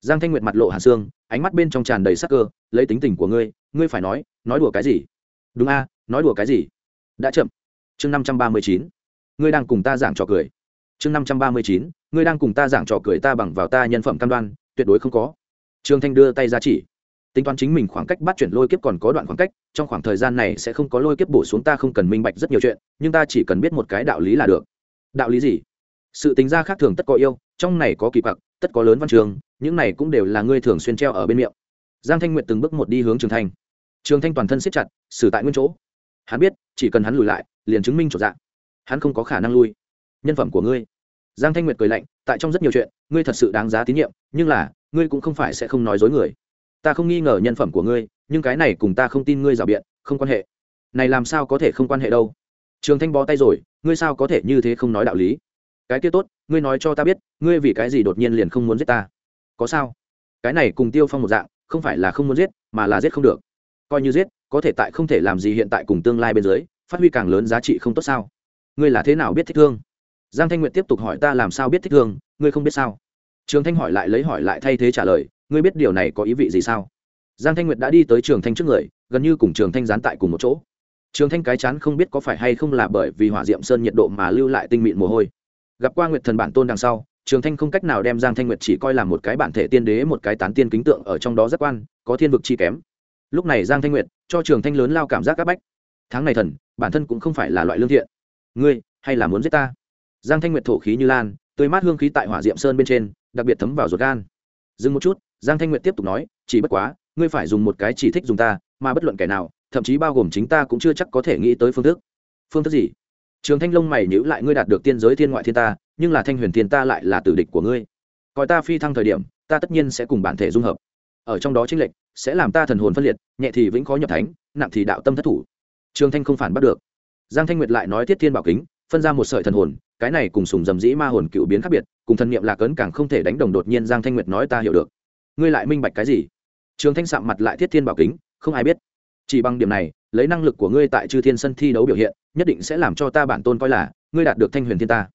Giang thanh nguyệt mặt lộ hạ xương, ánh mắt bên trong tràn đầy sắc cơ, lấy tính tình của ngươi ngươi phải nói nói đùa cái gì? Đúng a, nói đùa cái gì? Đã chậm chương năm trăm ba mươi chín. Ngươi đang cùng ta giảng trò cười. Chương năm trăm ba mươi chín. Ngươi đang cùng ta giảng trò cười ta bằng vào ta nhân phẩm cam đoan, tuyệt đối không có. Trương thanh đưa tay ra chỉ. Tính toán chính mình khoảng cách bắt chuyển lôi kiếp còn có đoạn khoảng cách, trong khoảng thời gian này sẽ không có lôi kiếp bổ xuống ta không cần minh bạch rất nhiều chuyện, nhưng ta chỉ cần biết một cái đạo lý là được. Đạo lý gì? Sự tính ra khác thường tất có yêu, trong này có kỳ quặc, tất có lớn văn trường, những này cũng đều là ngươi thường xuyên treo ở bên miệng. Giang thanh nguyện từng bước một đi hướng trường thanh. Trường thanh toàn thân siết chặt, xử tại nguyên chỗ. Hắn biết, chỉ cần hắn lùi lại liền chứng minh trọn dạng hắn không có khả năng lui. Nhân phẩm của ngươi. Giang thanh nguyệt cười lạnh, tại trong rất nhiều chuyện, ngươi thật sự đáng giá tín nhiệm, nhưng là, ngươi cũng không phải sẽ không nói dối người. Ta không nghi ngờ nhân phẩm của ngươi, nhưng cái này cùng ta không tin ngươi rào biện, không quan hệ. Này làm sao có thể không quan hệ đâu? Trường thanh bó tay rồi, ngươi sao có thể như thế không nói đạo lý? Cái kia tốt, ngươi nói cho ta biết, ngươi vì cái gì đột nhiên liền không muốn giết ta? Có sao? Cái này cùng tiêu phong một dạng, không phải là không muốn giết, mà là giết không được. Coi như giết, có thể tại không thể làm gì hiện tại cùng tương lai bên dưới phát huy càng lớn giá trị không tốt sao? Ngươi là thế nào biết thích thương? Giang thanh nguyệt tiếp tục hỏi ta làm sao biết thích thương, ngươi không biết sao? Trường thanh hỏi lại lấy hỏi lại thay thế trả lời, ngươi biết điều này có ý vị gì sao? Giang thanh nguyệt đã đi tới trường thanh trước người, gần như cùng trường thanh gián tại cùng một chỗ. Trường thanh cái chán không biết có phải hay không là bởi vì hỏa diệm sơn nhiệt độ mà lưu lại tinh mịn mồ hôi. Gặp qua nguyệt thần bản tôn đằng sau, trường thanh không cách nào đem giang thanh nguyệt chỉ coi là một cái bản thể tiên đế, một cái tán tiên kính tượng ở trong đó rất quan, có thiên vực chi kém. Lúc này giang thanh nguyệt cho trường thanh lớn lao cảm giác áp bách tháng này thần, bản thân cũng không phải là loại lương thiện. Ngươi, hay là muốn giết ta? Giang thanh nguyệt thổ khí như lan, tươi mát hương khí tại hỏa diệm sơn bên trên, đặc biệt thấm vào ruột gan. Dừng một chút, giang thanh nguyệt tiếp tục nói, chỉ bất quá, ngươi phải dùng một cái chỉ thích dùng ta, mà bất luận kẻ nào, thậm chí bao gồm chính ta cũng chưa chắc có thể nghĩ tới phương thức. Phương thức gì? Trường thanh long mày nhữ lại, ngươi đạt được tiên giới thiên ngoại thiên ta, nhưng là thanh huyền thiên ta lại là tử địch của ngươi. Coi ta phi thăng thời điểm, ta tất nhiên sẽ cùng bản thể dung hợp. Ở trong đó chính lệnh sẽ làm ta thần hồn phân liệt, nhẹ thì vĩnh khó nhập thánh, nặng thì đạo tâm thất thủ trường thanh không phản bắt được. Giang thanh nguyệt lại nói tiết thiên bảo kính, phân ra một sợi thần hồn, cái này cùng sùng dầm dĩ ma hồn cựu biến khác biệt, cùng thần niệm lạc ấn càng không thể đánh đồng đột nhiên giang thanh nguyệt nói ta hiểu được. Ngươi lại minh bạch cái gì? Trường thanh sạm mặt lại thiết thiên bảo kính, không ai biết. Chỉ bằng điểm này, lấy năng lực của ngươi tại chư thiên sân thi đấu biểu hiện, nhất định sẽ làm cho ta bản tôn coi là, ngươi đạt được thanh huyền thiên ta.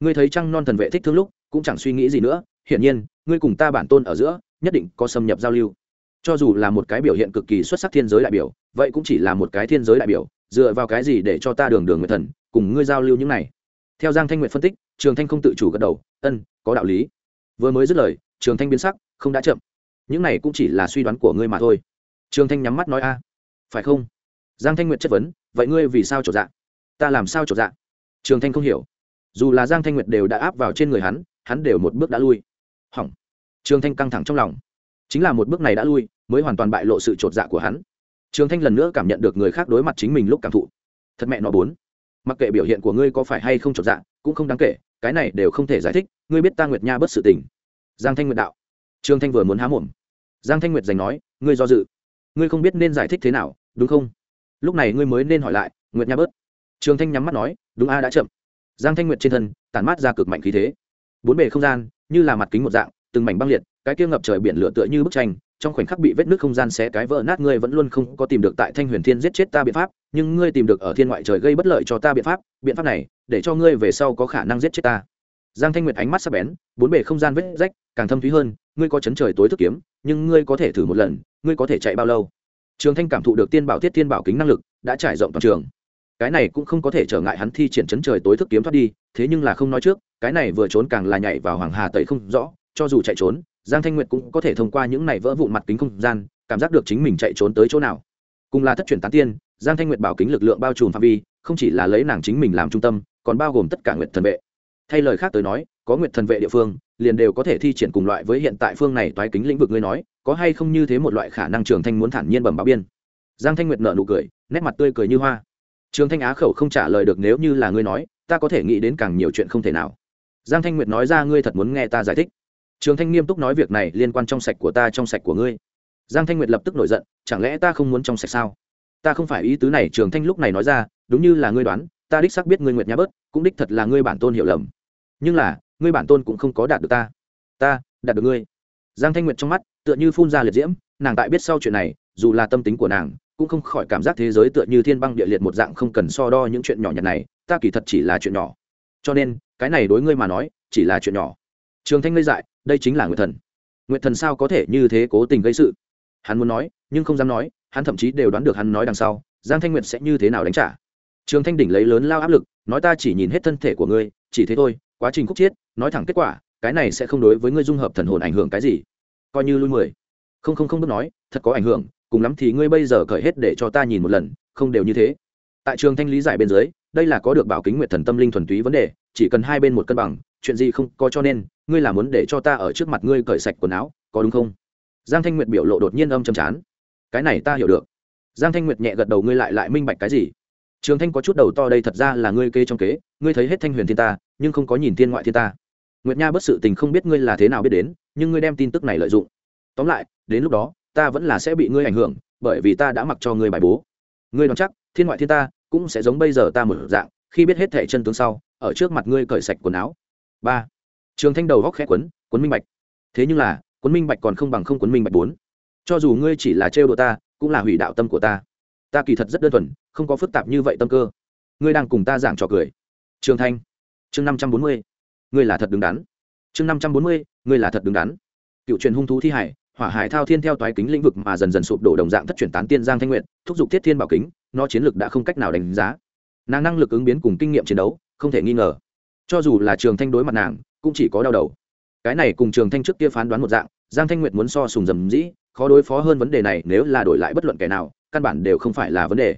Ngươi thấy trăng non thần vệ thích thương lúc, cũng chẳng suy nghĩ gì nữa, hiển nhiên, ngươi cùng ta bản tôn ở giữa, nhất định có xâm nhập giao lưu cho dù là một cái biểu hiện cực kỳ xuất sắc thiên giới đại biểu, vậy cũng chỉ là một cái thiên giới đại biểu, dựa vào cái gì để cho ta đường đường nguyện thần, cùng ngươi giao lưu những này? Theo giang thanh nguyện phân tích, trường thanh không tự chủ gật đầu ân có đạo lý. Vừa mới dứt lời, trường thanh biến sắc, không đã chậm. Những này cũng chỉ là suy đoán của ngươi mà thôi. Trường thanh nhắm mắt nói, a, phải không? Giang thanh nguyện chất vấn, vậy ngươi vì sao trổ dạ? Ta làm sao trổ dạ? Trường thanh không hiểu. Dù là giang thanh nguyệt đều đã áp vào trên người hắn hắn đều một bước đã lui. Hỏng. Trường thanh căng thẳng trong lòng chính là một bước này đã lui, mới hoàn toàn bại lộ sự trột dạ của hắn. Trường thanh lần nữa cảm nhận được người khác đối mặt chính mình lúc cảm thụ. Thật mẹ nó bốn. Mặc kệ biểu hiện của ngươi có phải hay không trột dạ cũng không đáng kể, cái này đều không thể giải thích, ngươi biết ta nguyệt nha bất sự tình. Giang thanh nguyệt đạo. Trường thanh vừa muốn há mồm. Giang thanh nguyệt giành nói, ngươi do dự. Ngươi không biết nên giải thích thế nào, đúng không? Lúc này ngươi mới nên hỏi lại, nguyệt nha bớt. Trường thanh nhắm mắt nói, đúng a, đã chậm. Giang thanh nguyệt trên thân, tản mát ra cực mạnh khí thế. Bốn bề không gian, như là mặt kính một dạng, từng mảnh băng liệt cái kia ngập trời biển lửa tựa như bức tranh, trong khoảnh khắc bị vết nước không gian xé cái vỡ nát, ngươi vẫn luôn không có tìm được tại thanh huyền thiên giết chết ta biện pháp, nhưng ngươi tìm được ở thiên ngoại trời gây bất lợi cho ta biện pháp biện pháp này, để cho ngươi về sau có khả năng giết chết ta. Giang thanh nguyệt ánh mắt sắc bén, bốn bề không gian vết rách, càng thâm thúy hơn, ngươi có chấn trời tối thức kiếm, nhưng ngươi có thể thử một lần, ngươi có thể chạy bao lâu? Trường thanh cảm thụ được tiên bảo thiết tiên bảo kính năng lực, đã trải rộng toàn trường. Cái này cũng không có thể trở ngại hắn thi triển chấn trời tối thức kiếm thoát đi, thế nhưng là không nói trước, cái này vừa trốn càng là nhảy vào hoàng hà tẩy không rõ, cho dù chạy trốn giang thanh nguyệt cũng có thể thông qua những này vỡ vụn mặt kính không gian, cảm giác được chính mình chạy trốn tới chỗ nào. Cùng là thất truyền tán tiên, giang thanh nguyệt bảo kính lực lượng bao trùm phạm vi, không chỉ là lấy nàng chính mình làm trung tâm, còn bao gồm tất cả nguyệt thần vệ. Thay lời khác tới nói, có nguyệt thần vệ địa phương, liền đều có thể thi triển cùng loại với hiện tại phương này toái kính lĩnh vực ngươi nói, có hay không như thế một loại khả năng trường thanh muốn thản nhiên bẩm báo biên. Giang thanh nguyệt nở nụ cười, nét mặt tươi cười như hoa. Trường thanh á khẩu không trả lời được nếu như là ngươi nói, ta có thể nghĩ đến càng nhiều chuyện không thể nào. Giang thanh nguyệt nói ra ngươi thật muốn nghe ta giải thích trường thanh nghiêm túc nói việc này liên quan trong sạch của ta, trong sạch của ngươi. Giang thanh nguyệt lập tức nổi giận, chẳng lẽ ta không muốn trong sạch sao? Ta không phải ý tứ này, trường thanh lúc này nói ra, đúng như là ngươi đoán, ta đích xác biết ngươi nguyệt nhã bớt, cũng đích thật là ngươi bản tôn hiểu lầm. Nhưng là, ngươi bản tôn cũng không có đạt được ta. Ta, đạt được ngươi. Giang thanh nguyệt trong mắt, tựa như phun ra liệt diễm, nàng tại biết sau chuyện này, dù là tâm tính của nàng, cũng không khỏi cảm giác thế giới tựa như thiên băng địa liệt một dạng không cần so đo những chuyện nhỏ nhặt này, ta kỳ thật chỉ là chuyện nhỏ. Cho nên, cái này đối ngươi mà nói, chỉ là chuyện nhỏ. Trường thanh ngây dại đây chính là nguyệt thần. Nguyệt thần sao có thể như thế cố tình gây sự? Hắn muốn nói, nhưng không dám nói, hắn thậm chí đều đoán được hắn nói đằng sau, giang thanh nguyệt sẽ như thế nào đánh trả? Trường thanh đỉnh lấy lớn lao áp lực, nói ta chỉ nhìn hết thân thể của ngươi, chỉ thế thôi, quá trình khúc chiết, nói thẳng kết quả, cái này sẽ không đối với ngươi dung hợp thần hồn ảnh hưởng cái gì. Coi như lui mười. Không không không bước nói, thật có ảnh hưởng, cùng lắm thì ngươi bây giờ cởi hết để cho ta nhìn một lần, không đều như thế. Tại trường thanh lý giải bên dưới, đây là có được bảo kính nguyệt thần tâm linh thuần túy vấn đề, chỉ cần hai bên một cân bằng, chuyện gì không có cho nên ngươi là muốn để cho ta ở trước mặt ngươi cởi sạch quần áo, có đúng không? Giang thanh nguyệt biểu lộ đột nhiên âm chầm chán. Cái này ta hiểu được. Giang thanh nguyệt nhẹ gật đầu, ngươi lại lại minh bạch cái gì? Trường thanh có chút đầu to đây thật ra là ngươi kê trong kế, ngươi thấy hết thanh huyền thiên ta, nhưng không có nhìn thiên ngoại thiên ta. Nguyệt nha bất sự tình không biết ngươi là thế nào biết đến, nhưng ngươi đem tin tức này lợi dụng. Tóm lại, đến lúc đó, ta vẫn là sẽ bị ngươi ảnh hưởng, bởi vì ta đã mặc cho ngươi bài bố. Ngươi đoán chắc, thiên ngoại thiên ta cũng sẽ giống bây giờ ta một dạng, khi biết hết thẻ chân tướng sau, ở trước mặt ngươi cởi sạch quần áo. Ba trường thanh đầu góc khẽ quấn quấn minh bạch. Thế nhưng là, quấn minh bạch còn không bằng không quấn minh bạch bốn. Cho dù ngươi chỉ là trêu đùa ta, cũng là hủy đạo tâm của ta. Ta kỳ thật rất đơn thuần, không có phức tạp như vậy tâm cơ. Ngươi đang cùng ta giảng trò cười. Trường thanh, chương năm trăm bốn mươi. Ngươi là thật đứng đắn. Chương năm trăm bốn mươi, ngươi là thật đứng đắn. Cựu truyền hung thú thi hải, hỏa hải thao thiên theo toái kính lĩnh vực mà dần dần sụp đổ đồng dạng thất chuyển tán tiên giang thanh nguyện, thúc giục thiết thiên bảo kính, nó chiến lược đã không cách nào đánh giá. Nàng năng lực ứng biến cùng kinh nghiệm chiến đấu, không thể nghi ngờ. Cho dù là trường thanh đối mặt nàng cũng chỉ có đau đầu. Cái này cùng trường thanh trước kia phán đoán một dạng, giang thanh nguyệt muốn so sùng dầm dĩ, khó đối phó hơn vấn đề này nếu là đổi lại bất luận kẻ nào, căn bản đều không phải là vấn đề.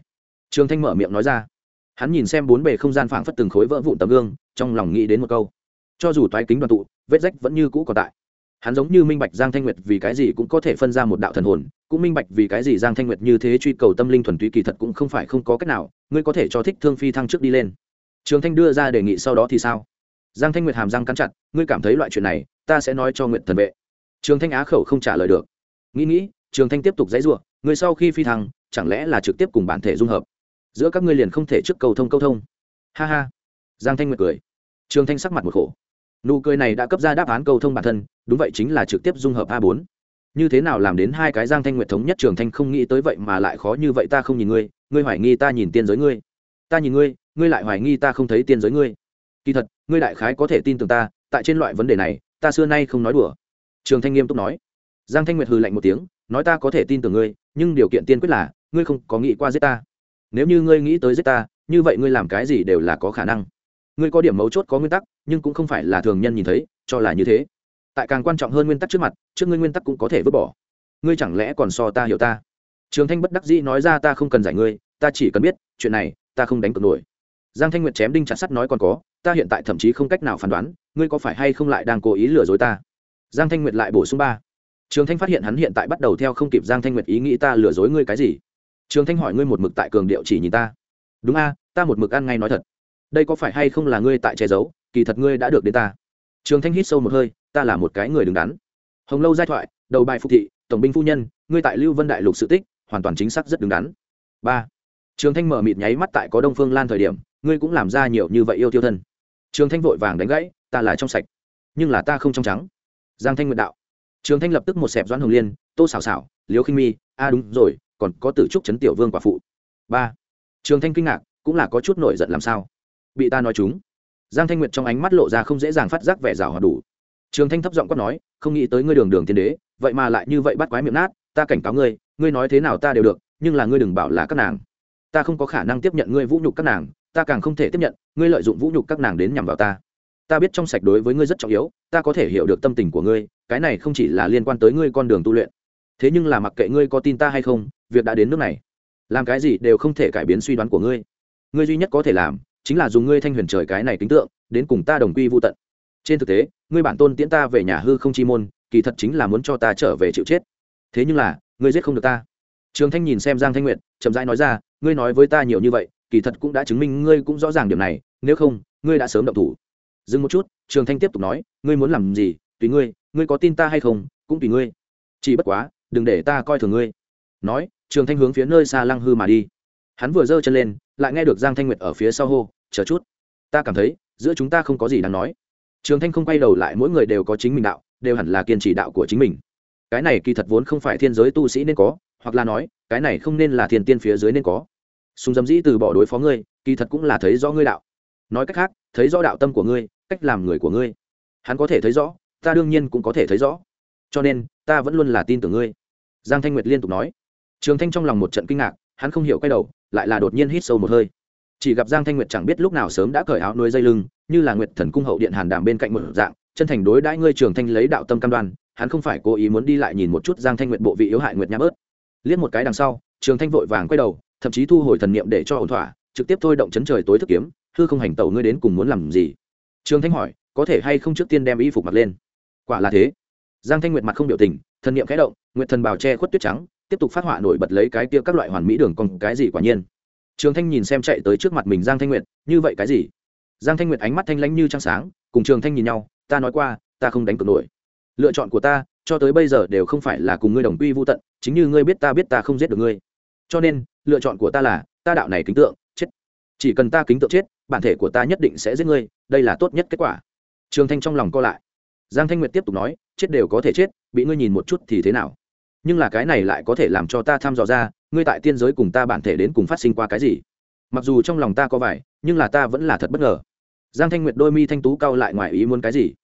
Trường thanh mở miệng nói ra. Hắn nhìn xem bốn bề không gian phảng phất từng khối vỡ vụn tấm gương, trong lòng nghĩ đến một câu. Cho dù toái kính đoàn tụ, vết rách vẫn như cũ còn tại. Hắn giống như minh bạch giang thanh nguyệt vì cái gì cũng có thể phân ra một đạo thần hồn, cũng minh bạch vì cái gì giang thanh nguyệt như thế truy cầu tâm linh thuần túy kỳ thật cũng không phải không có cách nào, ngươi có thể cho thích thương phi thăng trước đi lên. Trường thanh đưa ra đề nghị sau đó thì sao? Giang thanh nguyệt hàm răng cắn chặt, ngươi cảm thấy loại chuyện này, ta sẽ nói cho nguyện thần vệ. Trường thanh á khẩu không trả lời được. Nghĩ nghĩ, trường thanh tiếp tục dãy r u ộ người sau khi phi thăng, chẳng lẽ là trực tiếp cùng bản thể dung hợp? Giữa các ngươi liền không thể trước cầu thông câu thông. Ha ha. Giang thanh nguyệt cười. Trường thanh sắc mặt một khổ. Nụ cười này đã cấp ra đáp án câu thông bản thân, đúng vậy chính là trực tiếp dung hợp a bốn. Như thế nào làm đến hai cái giang thanh nguyệt thống nhất, trường thanh không nghĩ tới vậy mà lại khó như vậy ta không nhìn ngươi ngươi hoài nghi ta nhìn tiên giới ngươi. Ta nhìn ngươi ngươi lại hoài nghi ta không thấy tiên giới ngươi kỳ thật, ngươi đại khái có thể tin tưởng ta, tại trên loại vấn đề này, ta xưa nay không nói đùa. Trường thanh nghiêm túc nói. Giang thanh nguyệt hừ lạnh một tiếng, nói ta có thể tin tưởng ngươi, nhưng điều kiện tiên quyết là, ngươi không có nghĩ qua giết ta. Nếu như ngươi nghĩ tới giết ta, như vậy ngươi làm cái gì đều là có khả năng. Ngươi có điểm mấu chốt, có nguyên tắc, nhưng cũng không phải là thường nhân nhìn thấy, cho là như thế. Tại càng quan trọng hơn nguyên tắc trước mặt, trước ngươi nguyên tắc cũng có thể vứt bỏ. Ngươi chẳng lẽ còn so ta hiểu ta? Trường thanh bất đắc dĩ nói ra, ta không cần giải ngươi, ta chỉ cần biết, chuyện này, ta không đánh cược nổi. Giang thanh nguyệt chém đinh chặt sắt nói còn có ta hiện tại thậm chí không cách nào phán đoán, ngươi có phải hay không lại đang cố ý lừa dối ta? Giang thanh nguyệt lại bổ sung ba. Trường thanh phát hiện hắn hiện tại bắt đầu theo không kịp giang thanh nguyệt ý nghĩ ta lừa dối ngươi cái gì? Trường thanh hỏi ngươi một mực tại cường điệu chỉ nhìn ta. Đúng a, ta một mực ăn ngay nói thật. Đây có phải hay không là ngươi tại che giấu, kỳ thật ngươi đã được đến ta. Trường thanh hít sâu một hơi, ta là một cái người đứng đắn. Hồng lâu giai thoại, đầu bài phục thị, tổng binh phu nhân, ngươi tại lưu vân đại lục sự tích, hoàn toàn chính xác rất đứng đắn. Ba. Trường thanh mở mịt nháy mắt tại có đông phương lan thời điểm, ngươi cũng làm ra nhiều như vậy yêu tiêu thân trường thanh vội vàng đánh gãy, ta là trong sạch, nhưng là ta không trong trắng. Giang thanh nguyện đạo. Trường thanh lập tức một xẹp doãn hồng liên, tô xảo xảo liếu khinh mi, a, đúng rồi, còn có tử trúc chấn tiểu vương quả phụ. Ba. Trường thanh kinh ngạc, cũng là có chút nổi giận làm sao? Bị ta nói chúng. Giang thanh nguyệt trong ánh mắt lộ ra không dễ dàng phát giác vẻ rào hòa đủ. Trường thanh thấp giọng quát nói, không nghĩ tới ngươi đường đường tiên đế, vậy mà lại như vậy bắt quái miệng nát, ta cảnh cáo ngươi ngươi nói thế nào ta đều được, nhưng là ngươi đừng bảo là các nàng. Ta không có khả năng tiếp nhận ngươi vũ nhục các nàng, ta càng không thể tiếp nhận ngươi lợi dụng vũ nhục các nàng đến nhằm vào ta. Ta biết trong sạch đối với ngươi rất trọng yếu, ta có thể hiểu được tâm tình của ngươi, cái này không chỉ là liên quan tới ngươi con đường tu luyện. Thế nhưng là mặc kệ ngươi có tin ta hay không, việc đã đến nước này. Làm cái gì đều không thể cải biến suy đoán của ngươi. Ngươi duy nhất có thể làm, chính là dùng ngươi thanh huyền trời cái này tính tượng, đến cùng ta đồng quy vô tận. Trên thực tế, ngươi bản tôn tiễn ta về nhà hư không chi môn, kỳ thật chính là muốn cho ta trở về chịu chết. Thế nhưng là, ngươi giết không được ta. Trường thanh nhìn xem giang thanh nguyệt, chậm rãi nói ra, ngươi nói với ta nhiều như vậy kỳ thật cũng đã chứng minh ngươi cũng rõ ràng điểm này, nếu không, ngươi đã sớm động thủ. Dừng một chút, trường thanh tiếp tục nói, ngươi muốn làm gì, tùy ngươi ngươi có tin ta hay không, cũng tùy ngươi. Chỉ bất quá, đừng để ta coi thường ngươi. Nói, trường thanh hướng phía nơi xa lăng hư mà đi. Hắn vừa giơ chân lên, lại nghe được giang thanh nguyệt ở phía sau hô, chờ chút. Ta cảm thấy, giữa chúng ta không có gì đáng nói. Trường thanh không quay đầu lại, mỗi người đều có chính mình đạo, đều hẳn là kiên trì đạo của chính mình. Cái này kỳ thật vốn không phải thiên giới tu sĩ nên có, hoặc là nói, cái này không nên là thiên tiên phía dưới nên có sùng dầm dĩ từ bỏ đối phó ngươi, kỳ thật cũng là thấy rõ ngươi đạo. Nói cách khác, thấy rõ đạo tâm của ngươi, cách làm người của ngươi, hắn có thể thấy rõ, ta đương nhiên cũng có thể thấy rõ. Cho nên, ta vẫn luôn là tin tưởng ngươi. Giang thanh nguyệt liên tục nói. Trường thanh trong lòng một trận kinh ngạc, hắn không hiểu quay đầu, lại là đột nhiên hít sâu một hơi. Chỉ gặp giang thanh nguyệt chẳng biết lúc nào sớm đã cởi áo nuôi dây lưng, như là nguyệt thần cung hậu điện hàn đàm bên cạnh một dạng, chân thành đối đãi ngươi trường thanh lấy đạo tâm cam đoan, hắn không phải cố ý muốn đi lại nhìn một chút giang thanh nguyệt bộ vị yếu hại nguyệt nhã bớt. Liếc một cái đằng sau, trường thanh vội vàng quay đầu thậm chí thu hồi thần niệm để cho ổn thỏa, trực tiếp thôi động chấn trời tối thức kiếm, hư không hành tẩu ngươi đến cùng muốn làm gì? Trường thanh hỏi, có thể hay không trước tiên đem y phục mặc lên? Quả là thế. Giang thanh nguyệt mặt không biểu tình, thần niệm khẽ động, nguyệt thần bào che khuất tuyết trắng, tiếp tục phát họa nổi bật lấy cái kia các loại hoàn mỹ đường còn cái gì quả nhiên? Trường thanh nhìn xem chạy tới trước mặt mình giang thanh nguyệt, như vậy cái gì? Giang thanh nguyệt ánh mắt thanh lãnh như trăng sáng, cùng trường thanh nhìn nhau, ta nói qua, ta không đánh cược nổi. Lựa chọn của ta, cho tới bây giờ đều không phải là cùng ngươi đồng quy vô tận, chính như ngươi biết ta biết ta không giết được ngươi. Cho nên lựa chọn của ta là, ta đạo này kính tượng, chết. Chỉ cần ta kính tượng chết, bản thể của ta nhất định sẽ giết ngươi, đây là tốt nhất kết quả. Trường thanh trong lòng co lại. Giang thanh nguyệt tiếp tục nói, chết đều có thể chết, bị ngươi nhìn một chút thì thế nào? Nhưng là cái này lại có thể làm cho ta tham dò ra, ngươi tại tiên giới cùng ta bản thể đến cùng phát sinh qua cái gì? Mặc dù trong lòng ta có vải nhưng là ta vẫn là thật bất ngờ. Giang thanh nguyệt đôi mi thanh tú cao lại ngoài ý muốn cái gì?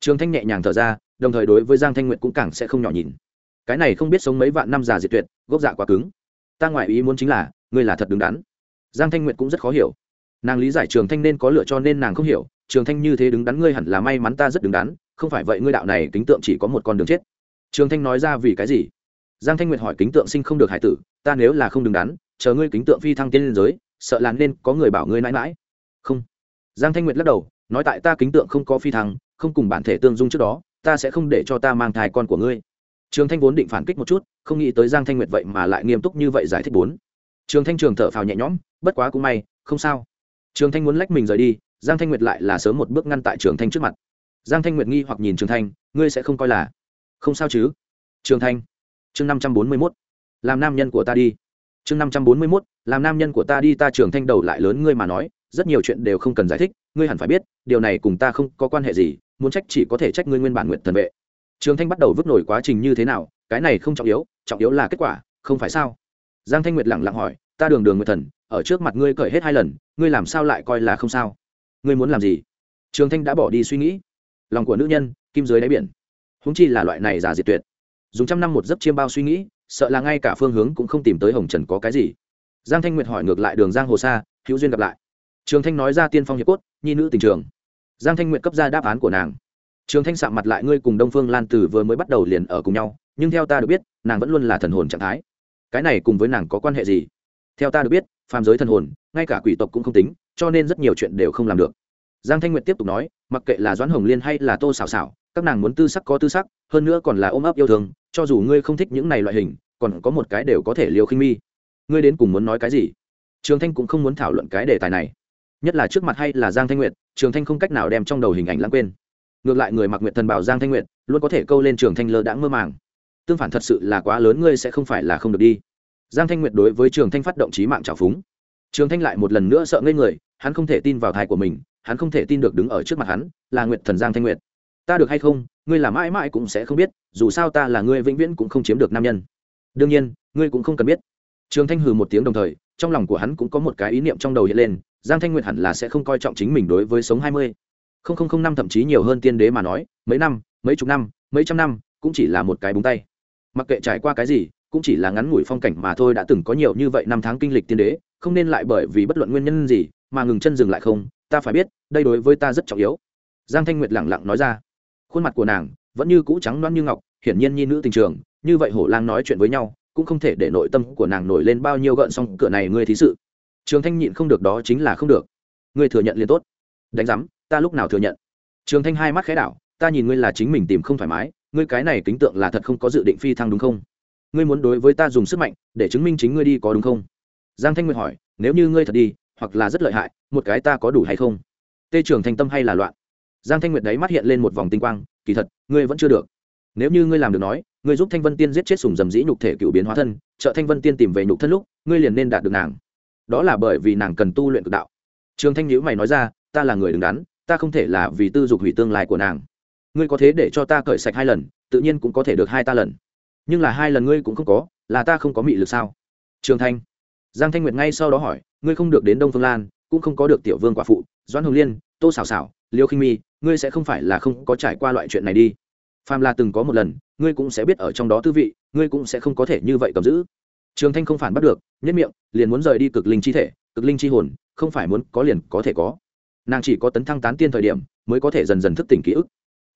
Trường thanh nhẹ nhàng thở ra, đồng thời đối với giang thanh nguyệt cũng càng sẽ không nhỏ nhìn. Cái này không biết sống mấy vạn năm già diệt tuyệt, gốc dạ quá cứng ta ngoài ý muốn chính là, ngươi là thật đứng đắn. Giang thanh nguyệt cũng rất khó hiểu. Nàng lý giải trường thanh nên có lựa cho nên nàng không hiểu, trường thanh như thế đứng đắn ngươi hẳn là may mắn ta rất đứng đắn, không phải vậy ngươi đạo này kính tượng chỉ có một con đường chết. Trường thanh nói ra vì cái gì? Giang thanh nguyệt hỏi kính tượng sinh không được hải tử, ta nếu là không đứng đắn, chờ ngươi kính tượng phi thăng tiên liên giới, sợ là nên có người bảo ngươi mãi mãi. Không. Giang thanh nguyệt lắc đầu, nói tại ta kính tượng không có phi thăng, không cùng bản thể tương dung trước đó, ta sẽ không để cho ta mang thai con của ngươi trường thanh vốn định phản kích một chút, không nghĩ tới giang thanh nguyệt vậy mà lại nghiêm túc như vậy giải thích bốn. Trường thanh trường thở phào nhẹ nhõm, bất quá cũng may, không sao. Trường thanh muốn lách mình rời đi, giang thanh nguyệt lại là sớm một bước ngăn tại trường thanh trước mặt. Giang thanh nguyệt nghi hoặc nhìn trường thanh, ngươi sẽ không coi là không sao chứ? Trường thanh, chương năm trăm bốn mươi mốt, làm nam nhân của ta đi. Chương năm trăm bốn mươi mốt, làm nam nhân của ta đi, ta trường thanh đầu lại lớn ngươi mà nói, rất nhiều chuyện đều không cần giải thích, ngươi hẳn phải biết, điều này cùng ta không có quan hệ gì, muốn trách chỉ có thể trách ngươi nguyên bản nguyện thần vệ trường thanh bắt đầu vứt nổi quá trình như thế nào, cái này không trọng yếu trọng yếu là kết quả, không phải sao? Giang thanh nguyệt lẳng lặng hỏi, ta đường đường nguyệt thần, ở trước mặt ngươi cởi hết hai lần, ngươi làm sao lại coi là không sao? Ngươi muốn làm gì? Trường thanh đã bỏ đi suy nghĩ. Lòng của nữ nhân, kim dưới đáy biển. Húng chi là loại này giả diệt tuyệt. Dùng trăm năm một giấc chiêm bao suy nghĩ, sợ là ngay cả phương hướng cũng không tìm tới hồng trần có cái gì. Giang thanh nguyệt hỏi ngược lại đường giang hồ sa, hữu duyên gặp lại. Trường thanh nói ra tiên phong hiệp cốt, nhi nữ tình trường. Giang thanh nguyệt cấp ra đáp án của nàng trường thanh sạm mặt lại, ngươi cùng đông phương lan tử vừa mới bắt đầu liền ở cùng nhau, nhưng theo ta được biết, nàng vẫn luôn là thần hồn trạng thái. Cái này cùng với nàng có quan hệ gì? Theo ta được biết, phàm giới thần hồn, ngay cả quỷ tộc cũng không tính, cho nên rất nhiều chuyện đều không làm được. Giang thanh nguyệt tiếp tục nói, mặc kệ là doãn hồng liên hay là tô xảo xảo các nàng muốn tư sắc có tư sắc, hơn nữa còn là ôm ấp yêu thương, cho dù ngươi không thích những này loại hình, còn có một cái đều có thể liều khinh mi. Ngươi đến cùng muốn nói cái gì? Trường thanh cũng không muốn thảo luận cái đề tài này. Nhất là trước mặt hay là giang thanh nguyệt, trường thanh không cách nào đem trong đầu hình ảnh lãng quên ngược lại người mặc nguyện thần bảo giang thanh nguyệt luôn có thể câu lên trường thanh lơ đãng mơ màng. Tương phản thật sự là quá lớn, ngươi sẽ không phải là không được đi. Giang thanh nguyệt đối với trường thanh phát động trí mạng trào phúng. Trường thanh lại một lần nữa sợ ngây người, hắn không thể tin vào thai của mình, hắn không thể tin được đứng ở trước mặt hắn, là nguyệt thần giang thanh nguyệt. Ta được hay không, ngươi là mãi mãi cũng sẽ không biết, dù sao ta là ngươi vĩnh viễn cũng không chiếm được nam nhân. Đương nhiên, ngươi cũng không cần biết. Trường thanh hừ một tiếng đồng thời, trong lòng của hắn cũng có một cái ý niệm trong đầu hiện lên, giang thanh nguyệt hẳn là sẽ không coi trọng chính mình đối với sống hai mươi không không không năm thậm chí nhiều hơn tiên đế mà nói, mấy năm, mấy chục năm, mấy trăm năm, cũng chỉ là một cái búng tay. Mặc kệ trải qua cái gì, cũng chỉ là ngắn ngủi phong cảnh mà thôi đã từng có nhiều như vậy năm tháng kinh lịch tiên đế, không nên lại bởi vì bất luận nguyên nhân gì mà ngừng chân dừng lại không, ta phải biết, đây đối với ta rất trọng yếu. Giang thanh nguyệt lẳng lặng nói ra. Khuôn mặt của nàng vẫn như cũ trắng loan như ngọc, hiển nhiên nhi nữ tình trường, như vậy hổ lang nói chuyện với nhau, cũng không thể để nội tâm của nàng nổi lên bao nhiêu gợn xong cửa này ngươi thí sự. Trường thanh nhịn không được đó chính là không được. Ngươi thừa nhận liền tốt. Đánh giám ta lúc nào thừa nhận? Trường thanh hai mắt khẽ đảo, ta nhìn ngươi là chính mình tìm không thoải mái, ngươi cái này kính tượng là thật không có dự định phi thăng đúng không? Ngươi muốn đối với ta dùng sức mạnh, để chứng minh chính ngươi đi có đúng không? Giang thanh nguyệt hỏi, nếu như ngươi thật đi, hoặc là rất lợi hại, một cái ta có đủ hay không? Tê trường thanh tâm hay là loạn? Giang thanh nguyệt đấy mắt hiện lên một vòng tinh quang, kỳ thật, ngươi vẫn chưa được. Nếu như ngươi làm được nói, ngươi giúp thanh vân tiên giết chết sùng dầm dĩ nhục thể cựu biến hóa thân, trợ thanh vân tiên tìm về nhục thân lúc, ngươi liền nên đạt được nàng. Đó là bởi vì nàng cần tu luyện cực đạo. Trường thanh nhữ mày nói ra, ta là người đứng đắn ta không thể là vì tư dục hủy tương lai của nàng. Ngươi có thế để cho ta cởi sạch hai lần, tự nhiên cũng có thể được hai ta lần. Nhưng là hai lần ngươi cũng không có, là ta không có mị lực sao? Trường thanh. Giang thanh nguyệt ngay sau đó hỏi, ngươi không được đến đông phương lan, cũng không có được tiểu vương quả phụ, doãn hồng liên, tô xào xào liêu khinh mi, ngươi sẽ không phải là không có trải qua loại chuyện này đi. Phàm là từng có một lần, ngươi cũng sẽ biết ở trong đó tư vị, ngươi cũng sẽ không có thể như vậy cầm giữ. Trường thanh không phản bắt được nhất miệng, liền muốn rời đi cực linh chi thể, cực linh chi hồn, không phải muốn có liền có thể có nàng chỉ có tấn thăng tán tiên thời điểm mới có thể dần dần thức tỉnh ký ức.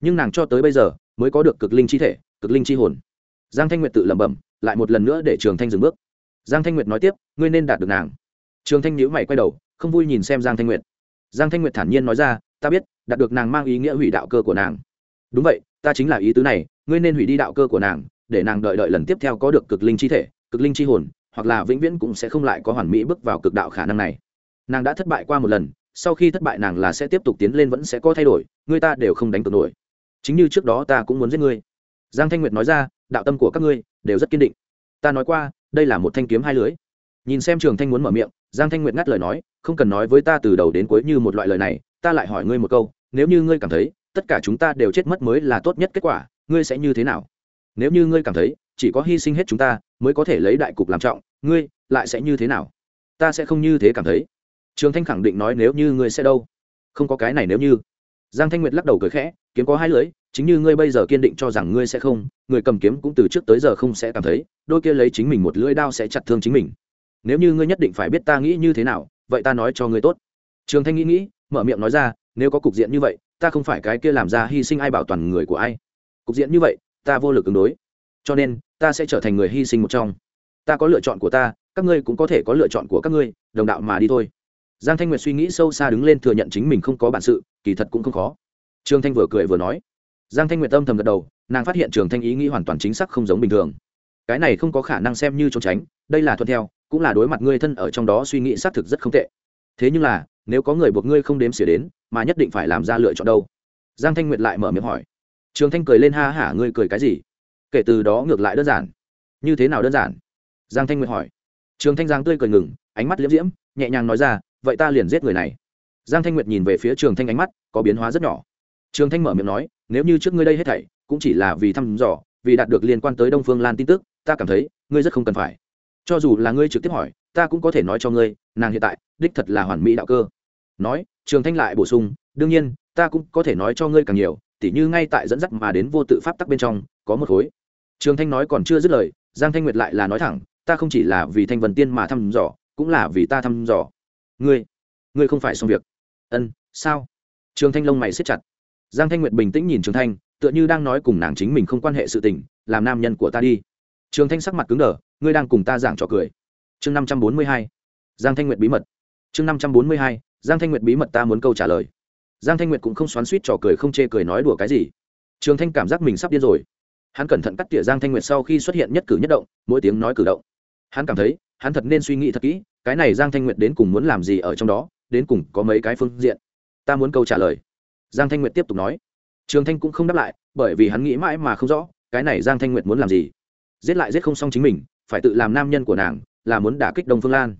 Nhưng nàng cho tới bây giờ mới có được cực linh chi thể, cực linh chi hồn. Giang thanh nguyệt tự lẩm bẩm, lại một lần nữa để trường thanh dừng bước. Giang thanh nguyệt nói tiếp, ngươi nên đạt được nàng. Trường thanh nhíu mày quay đầu, không vui nhìn xem giang thanh nguyệt. Giang thanh nguyệt thản nhiên nói ra, ta biết, đạt được nàng mang ý nghĩa hủy đạo cơ của nàng. Đúng vậy, ta chính là ý tứ này, ngươi nên hủy đi đạo cơ của nàng, để nàng đợi đợi lần tiếp theo có được cực linh chi thể, cực linh chi hồn, hoặc là vĩnh viễn cũng sẽ không lại có hoàn mỹ bước vào cực đạo khả năng này. Nàng đã thất bại qua một lần sau khi thất bại nàng là sẽ tiếp tục tiến lên vẫn sẽ có thay đổi, người ta đều không đánh cược nổi. Chính như trước đó ta cũng muốn giết ngươi. Giang thanh nguyệt nói ra, đạo tâm của các ngươi đều rất kiên định. Ta nói qua, đây là một thanh kiếm hai lưới. Nhìn xem trường thanh muốn mở miệng, giang thanh nguyệt ngắt lời nói, không cần nói với ta từ đầu đến cuối như một loại lời này, ta lại hỏi ngươi một câu, nếu như ngươi cảm thấy tất cả chúng ta đều chết mất mới là tốt nhất kết quả, ngươi sẽ như thế nào? Nếu như ngươi cảm thấy chỉ có hy sinh hết chúng ta mới có thể lấy đại cục làm trọng, ngươi lại sẽ như thế nào? Ta sẽ không như thế cảm thấy trường thanh khẳng định nói nếu như ngươi sẽ đâu? Không có cái này nếu như. Giang thanh nguyệt lắc đầu cười khẽ kiếm có hai lưỡi, chính như ngươi bây giờ kiên định cho rằng ngươi sẽ không người cầm kiếm cũng từ trước tới giờ không sẽ cảm thấy đôi kia lấy chính mình một lưỡi đao sẽ chặt thương chính mình. Nếu như ngươi nhất định phải biết ta nghĩ như thế nào vậy ta nói cho ngươi tốt. Trường thanh nghĩ nghĩ mở miệng nói ra nếu có cục diện như vậy ta không phải cái kia làm ra hy sinh ai bảo toàn người của ai. Cục diện như vậy ta vô lực ứng đối. Cho nên ta sẽ trở thành người hy sinh một trong. Ta có lựa chọn của ta các ngươi cũng có thể có lựa chọn của các ngươi đồng đạo mà đi thôi giang thanh nguyệt suy nghĩ sâu xa đứng lên thừa nhận chính mình không có bản sự, kỳ thật cũng không khó. Trương thanh vừa cười vừa nói. Giang thanh nguyệt âm thầm gật đầu, nàng phát hiện trường thanh ý nghĩ hoàn toàn chính xác không giống bình thường. Cái này không có khả năng xem như trốn tránh, đây là thuận theo, cũng là đối mặt ngươi thân ở trong đó suy nghĩ xác thực rất không tệ. Thế nhưng là, nếu có người buộc ngươi không đếm xỉa đến, mà nhất định phải làm ra lựa chọn đâu? Giang thanh nguyệt lại mở miệng hỏi. Trường thanh cười lên ha hả, ngươi cười cái gì? Kể từ đó ngược lại đơn giản. Như thế nào đơn giản? Giang thanh nguyệt hỏi. Trường thanh giang tươi cười ngừng, ánh mắt liễm diễm, nhẹ nhàng nói ra vậy ta liền giết người này. Giang thanh nguyệt nhìn về phía trường thanh ánh mắt có biến hóa rất nhỏ. Trường thanh mở miệng nói, nếu như trước ngươi đây hết thảy, cũng chỉ là vì thăm dò, vì đạt được liên quan tới đông phương lan tin tức, ta cảm thấy, ngươi rất không cần phải. Cho dù là ngươi trực tiếp hỏi, ta cũng có thể nói cho ngươi, nàng hiện tại, đích thật là hoàn mỹ đạo cơ. Nói, trường thanh lại bổ sung, đương nhiên, ta cũng có thể nói cho ngươi càng nhiều, tỉ như ngay tại dẫn dắt mà đến vô tự pháp tắc bên trong, có một khối. Trường thanh nói còn chưa dứt lời, giang thanh nguyệt lại là nói thẳng, ta không chỉ là vì thanh vân tiên mà thăm dò, cũng là vì ta thăm dò ngươi ngươi không phải xong việc. Ân, sao? Trường thanh lông mày siết chặt. Giang thanh nguyệt bình tĩnh nhìn trường thanh, tựa như đang nói cùng nàng chính mình không quan hệ sự tình, làm nam nhân của ta đi. Trường thanh sắc mặt cứng đờ, ngươi đang cùng ta giảng trò cười. Chương năm trăm bốn mươi hai. Giang thanh nguyệt bí mật. Chương năm trăm bốn mươi hai. Giang thanh nguyệt bí mật ta muốn câu trả lời. Giang thanh nguyệt cũng không xoắn suýt trò cười không chê cười nói đùa cái gì. Trường thanh cảm giác mình sắp điên rồi. Hắn cẩn thận cắt tỉa giang thanh nguyệt sau khi xuất hiện nhất cử nhất động, mỗi tiếng nói cử động. Hắn cảm thấy hắn thật nên suy nghĩ thật kỹ, cái này giang thanh nguyệt đến cùng muốn làm gì ở trong đó, đến cùng có mấy cái phương diện. Ta muốn câu trả lời. Giang thanh nguyệt tiếp tục nói. Trường thanh cũng không đáp lại, bởi vì hắn nghĩ mãi mà không rõ, cái này giang thanh nguyệt muốn làm gì. Giết lại giết không xong chính mình, phải tự làm nam nhân của nàng, là muốn đả kích đông phương lan.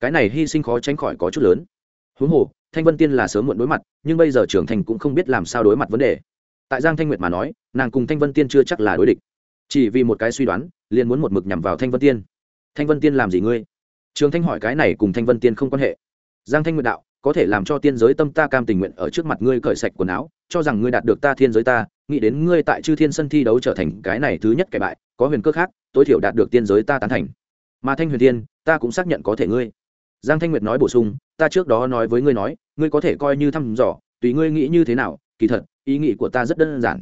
Cái này hy sinh khó tránh khỏi có chút lớn. Huống hồ, thanh vân tiên là sớm muộn đối mặt, nhưng bây giờ trưởng thành cũng không biết làm sao đối mặt vấn đề. Tại giang thanh nguyệt mà nói, nàng cùng thanh vân tiên chưa chắc là đối địch. Chỉ vì một cái suy đoán, liền muốn một mực nhằm vào thanh vân tiên thanh vân tiên làm gì ngươi? Trường thanh hỏi cái này cùng thanh vân tiên không quan hệ. Giang thanh nguyệt đạo, có thể làm cho tiên giới tâm ta cam tình nguyện ở trước mặt ngươi cởi sạch quần áo, cho rằng ngươi đạt được ta thiên giới ta, nghĩ đến ngươi tại chư thiên sân thi đấu trở thành cái này thứ nhất kẻ bại, có huyền cơ khác, tối thiểu đạt được tiên giới ta tán thành. Mà thanh huyền tiên, ta cũng xác nhận có thể ngươi. Giang thanh nguyệt nói bổ sung, ta trước đó nói với ngươi nói, ngươi có thể coi như thăm dò, tùy ngươi nghĩ như thế nào, kỳ thật, ý nghĩ của ta rất đơn giản.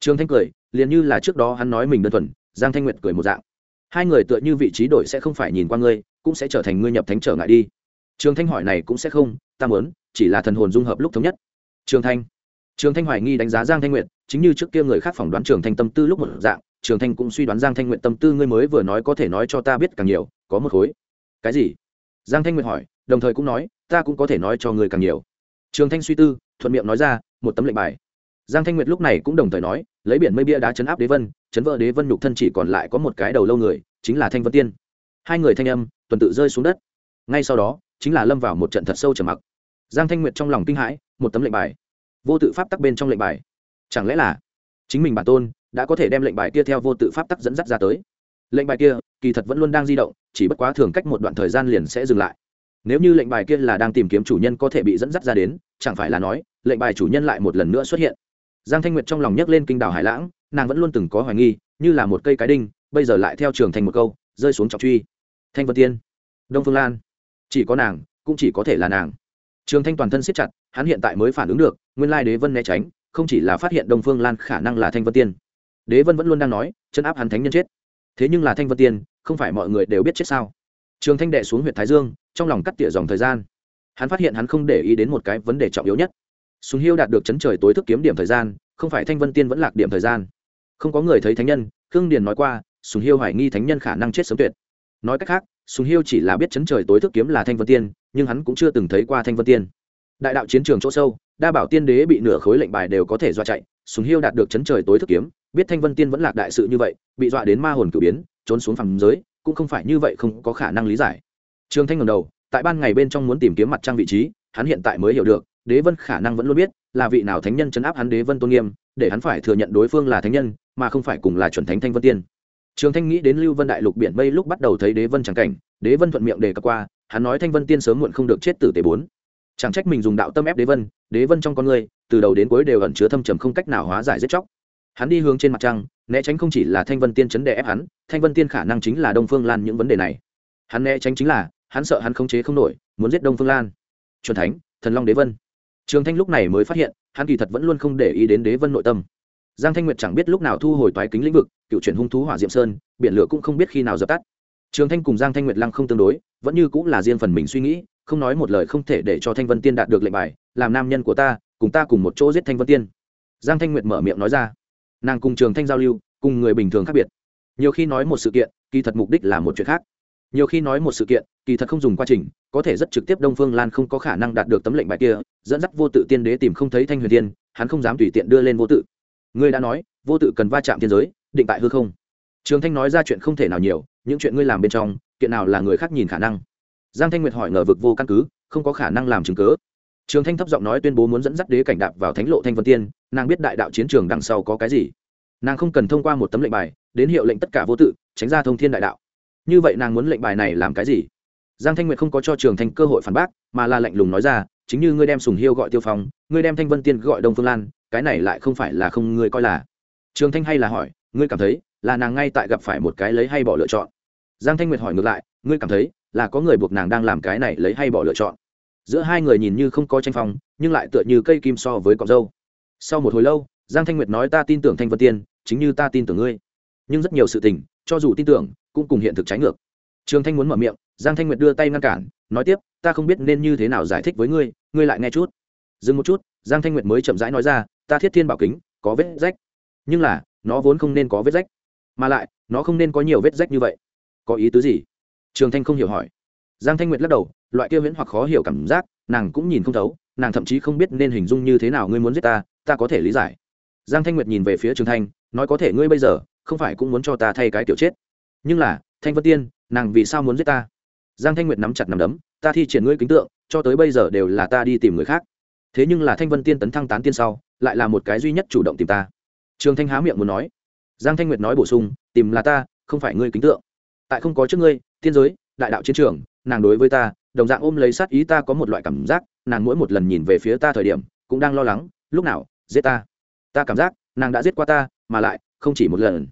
Trường thanh cười, liền như là trước đó hắn nói mình đơn thuần, giang thanh nguyệt cười một dạng hai người tựa như vị trí đổi sẽ không phải nhìn qua ngươi, cũng sẽ trở thành ngươi nhập thánh trở ngại đi. Trường thanh hỏi này cũng sẽ không, ta mớn chỉ là thần hồn dung hợp lúc thống nhất. Trường thanh. Trường thanh hoài nghi đánh giá giang thanh nguyệt, chính như trước kia người khác phỏng đoán trường thanh tâm tư lúc một dạng, trường thanh cũng suy đoán giang thanh nguyệt tâm tư ngươi mới vừa nói có thể nói cho ta biết càng nhiều, có một khối. Cái gì? Giang thanh nguyệt hỏi, đồng thời cũng nói, ta cũng có thể nói cho ngươi càng nhiều. Trường thanh suy tư, thuận miệng nói ra, một tấm lệnh bài giang thanh nguyệt lúc này cũng đồng thời nói, lấy biển mây bia đá chấn áp đế vân, chấn vỡ đế vân nhục thân chỉ còn lại có một cái đầu lâu người, chính là thanh vân tiên. Hai người thanh âm, tuần tự rơi xuống đất. Ngay sau đó, chính là lâm vào một trận thật sâu trầm mặc. Giang thanh nguyệt trong lòng kinh hãi, một tấm lệnh bài. Vô tự pháp tắc bên trong lệnh bài. Chẳng lẽ là chính mình bản tôn đã có thể đem lệnh bài kia theo vô tự pháp tắc dẫn dắt ra tới? Lệnh bài kia, kỳ thật vẫn luôn đang di động, chỉ bất quá thường cách một đoạn thời gian liền sẽ dừng lại. Nếu như lệnh bài kia là đang tìm kiếm chủ nhân có thể bị dẫn dắt ra đến, chẳng phải là nói, lệnh bài chủ nhân lại một lần nữa xuất hiện giang thanh nguyệt trong lòng nhấc lên kinh đảo hải lãng, nàng vẫn luôn từng có hoài nghi, như là một cây cái đinh, bây giờ lại theo trường thành một câu, rơi xuống trọng truy. Thanh vân tiên, đông phương lan, chỉ có nàng, cũng chỉ có thể là nàng. Trường thanh toàn thân siết chặt, hắn hiện tại mới phản ứng được, nguyên lai đế vân né tránh, không chỉ là phát hiện đông phương lan khả năng là thanh vân tiên. Đế vân vẫn luôn đang nói, chân áp hắn thánh nhân chết. Thế nhưng là thanh vân tiên, không phải mọi người đều biết chết sao? Trường thanh đệ xuống huyện thái dương, trong lòng cắt tỉa dòng thời gian. Hắn phát hiện hắn không để ý đến một cái vấn đề trọng yếu nhất sùng hiêu đạt được chấn trời tối thức kiếm điểm thời gian, không phải thanh vân tiên vẫn lạc điểm thời gian. Không có người thấy thánh nhân, khương điền nói qua, sùng hiêu hoài nghi thánh nhân khả năng chết sớm tuyệt. Nói cách khác, sùng hiêu chỉ là biết chấn trời tối thức kiếm là thanh vân tiên, nhưng hắn cũng chưa từng thấy qua thanh vân tiên. Đại đạo chiến trường chỗ sâu, đa bảo tiên đế bị nửa khối lệnh bài đều có thể dọa chạy, sùng hiêu đạt được chấn trời tối thức kiếm, biết thanh vân tiên vẫn lạc đại sự như vậy, bị dọa đến ma hồn cử biến, trốn xuống phẳng giới, cũng không phải như vậy không có khả năng lý giải. Trường thanh ngầm đầu, tại ban ngày bên trong muốn tìm kiếm mặt trăng vị trí, hắn hiện tại mới hiểu được đế vân khả năng vẫn luôn biết, là vị nào thánh nhân chấn áp hắn đế vân tôn nghiêm, để hắn phải thừa nhận đối phương là thánh nhân, mà không phải cùng là chuẩn thánh thanh vân tiên. Trường thanh nghĩ đến lưu vân đại lục biển mây lúc bắt đầu thấy đế vân chẳng cảnh, đế vân thuận miệng đề cập qua, hắn nói thanh vân tiên sớm muộn không được chết tử tế bốn. Chẳng trách mình dùng đạo tâm ép đế vân đế vân trong con người, từ đầu đến cuối đều ẩn chứa thâm trầm không cách nào hóa giải giết chóc. Hắn đi hướng trên mặt trăng, né tránh không chỉ là thanh vân tiên chấn đề ép hắn, thanh vân tiên khả năng chính là đông phương lan những vấn đề này. Hắn né tránh chính là, hắn sợ hắn khống chế không nổi, muốn giết đông phương lan. C thánh, thần long đế vân trường thanh lúc này mới phát hiện, hắn kỳ thật vẫn luôn không để ý đến đế vân nội tâm. Giang thanh nguyệt chẳng biết lúc nào thu hồi toái kính lĩnh vực, cựu chuyển hung thú hỏa diệm sơn, biển lửa cũng không biết khi nào dập tắt. Trường thanh cùng giang thanh nguyệt lăng không tương đối, vẫn như cũng là riêng phần mình suy nghĩ, không nói một lời không thể để cho thanh vân tiên đạt được lệnh bài, làm nam nhân của ta, cùng ta cùng một chỗ giết thanh vân tiên. Giang thanh nguyệt mở miệng nói ra. Nàng cùng trường thanh giao lưu, cùng người bình thường khác biệt. Nhiều khi nói một sự kiện, kỳ thật mục đích là một chuyện khác nhiều khi nói một sự kiện, kỳ thật không dùng quá trình, có thể rất trực tiếp đông phương lan không có khả năng đạt được tấm lệnh bài kia, dẫn dắt vô tự tiên đế tìm không thấy thanh huyền tiên hắn không dám tùy tiện đưa lên vô tự. Ngươi đã nói, vô tự cần va chạm thiên giới, định tại hư không. Trường thanh nói ra chuyện không thể nào nhiều, những chuyện ngươi làm bên trong, kiện nào là người khác nhìn khả năng. Giang thanh nguyệt hỏi ngờ vực vô căn cứ, không có khả năng làm chứng cớ trường thanh thấp giọng nói tuyên bố muốn dẫn dắt đế cảnh đạp vào thánh lộ thanh vân tiên, nàng biết đại đạo chiến trường đằng sau có cái gì. Nàng không cần thông qua một tấm lệnh bài, đến hiệu lệnh tất cả vô tự, tránh ra thông thiên đại đạo như vậy nàng muốn lệnh bài này làm cái gì? Giang thanh nguyệt không có cho trường thanh cơ hội phản bác, mà là lạnh lùng nói ra, chính như ngươi đem sùng hiêu gọi tiêu phong, ngươi đem thanh vân tiên gọi đông phương lan, cái này lại không phải là không ngươi coi là. Trường thanh hay là hỏi, ngươi cảm thấy là nàng ngay tại gặp phải một cái lấy hay bỏ lựa chọn? Giang thanh nguyệt hỏi ngược lại, ngươi cảm thấy là có người buộc nàng đang làm cái này lấy hay bỏ lựa chọn? Giữa hai người nhìn như không có tranh phong, nhưng lại tựa như cây kim so với cọc dâu. Sau một hồi lâu, giang thanh nguyệt nói ta tin tưởng thanh vân tiên, chính như ta tin tưởng ngươi. Nhưng rất nhiều sự tình, cho dù tin tưởng cũng cùng hiện thực trái ngược. Trường thanh muốn mở miệng, giang thanh nguyệt đưa tay ngăn cản, nói tiếp, ta không biết nên như thế nào giải thích với ngươi ngươi lại nghe chút. Dừng một chút, giang thanh nguyệt mới chậm rãi nói ra, ta thiết thiên bảo kính, có vết rách. Nhưng là, nó vốn không nên có vết rách, mà lại, nó không nên có nhiều vết rách như vậy. Có ý tứ gì? Trường thanh không hiểu hỏi. Giang thanh nguyệt lắc đầu, loại kia huyễn hoặc khó hiểu cảm giác, nàng cũng nhìn không thấu, nàng thậm chí không biết nên hình dung như thế nào ngươi muốn giết ta ta có thể lý giải. Giang thanh nguyệt nhìn về phía trường thanh, nói, có thể ngươi bây giờ, không phải cũng muốn cho ta thay cái tiểu chết nhưng là, thanh vân tiên, nàng vì sao muốn giết ta? Giang thanh nguyệt nắm chặt nắm đấm, ta thi triển ngươi kính tượng, cho tới bây giờ đều là ta đi tìm người khác. Thế nhưng là thanh vân tiên tấn thăng tán tiên sau, lại là một cái duy nhất chủ động tìm ta. Trường thanh há miệng muốn nói. Giang thanh nguyệt nói bổ sung, tìm là ta, không phải ngươi kính tượng. Tại không có trước ngươi, tiên giới, đại đạo chiến trường, nàng đối với ta, đồng dạng ôm lấy sát ý ta có một loại cảm giác, nàng mỗi một lần nhìn về phía ta thời điểm, cũng đang lo lắng, lúc nào, giết ta? Ta cảm giác, nàng đã giết qua ta, mà lại, không chỉ một lần.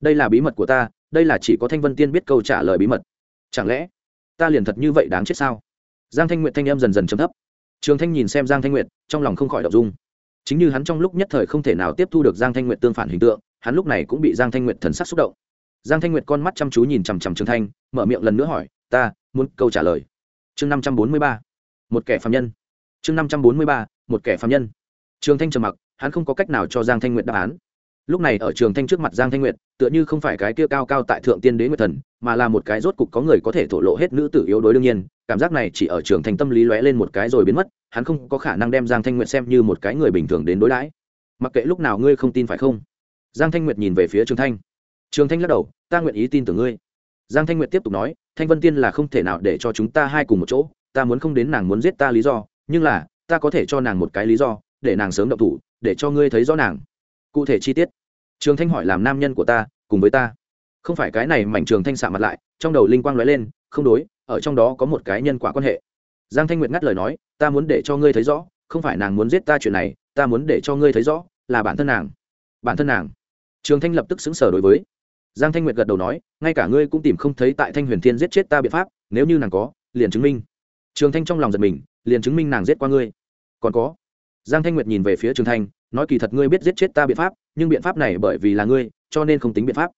Đây là bí mật của ta đây là chỉ có thanh vân tiên biết câu trả lời bí mật chẳng lẽ ta liền thật như vậy đáng chết sao giang thanh nguyệt thanh em dần dần chấm thấp trường thanh nhìn xem giang thanh nguyệt trong lòng không khỏi đọc dung chính như hắn trong lúc nhất thời không thể nào tiếp thu được giang thanh nguyệt tương phản hình tượng hắn lúc này cũng bị giang thanh nguyệt thần sắc xúc động giang thanh nguyệt con mắt chăm chú nhìn chằm chằm trường thanh mở miệng lần nữa hỏi ta muốn câu trả lời chương năm trăm bốn mươi ba, một kẻ phạm nhân chương năm trăm bốn mươi ba, một kẻ phạm nhân trường thanh trầm mặc hắn không có cách nào cho giang thanh nguyệt đáp án lúc này ở trường thanh trước mặt giang thanh nguyệt, tựa như không phải cái kia cao cao tại thượng tiên đế nguyệt thần, mà là một cái rốt cục có người có thể thổ lộ hết nữ tử yếu đối đương nhiên, cảm giác này chỉ ở trường thanh tâm lý lóe lên một cái rồi biến mất, hắn không có khả năng đem giang thanh nguyệt xem như một cái người bình thường đến đối đãi. Mặc kệ lúc nào ngươi không tin phải không? Giang thanh nguyệt nhìn về phía trường thanh. Trường thanh lắc đầu, ta nguyện ý tin tưởng ngươi. Giang thanh nguyệt tiếp tục nói, thanh vân tiên là không thể nào để cho chúng ta hai cùng một chỗ, ta muốn không đến nàng muốn giết ta lý do, nhưng là, ta có thể cho nàng một cái lý do, để nàng sớm động thủ, để cho ngươi thấy rõ nàng cụ thể chi tiết. Trường thanh hỏi làm nam nhân của ta, cùng với ta. Không phải cái này mảnh trường thanh xạ mặt lại, trong đầu linh quang lóe lên, không đối, ở trong đó có một cái nhân quả quan hệ. Giang thanh nguyệt ngắt lời nói, ta muốn để cho ngươi thấy rõ, không phải nàng muốn giết ta chuyện này, ta muốn để cho ngươi thấy rõ, là bản thân nàng. Bản thân nàng. Trường thanh lập tức xứng sở đối với. Giang thanh nguyệt gật đầu nói, ngay cả ngươi cũng tìm không thấy tại thanh huyền thiên giết chết ta biện pháp, nếu như nàng có, liền chứng minh. Trường thanh trong lòng giật mình, liền chứng minh nàng giết qua ngươi. Còn có giang thanh nguyệt nhìn về phía trường thanh, nói kỳ thật ngươi biết giết chết ta biện pháp, nhưng biện pháp này bởi vì là ngươi, cho nên không tính biện pháp.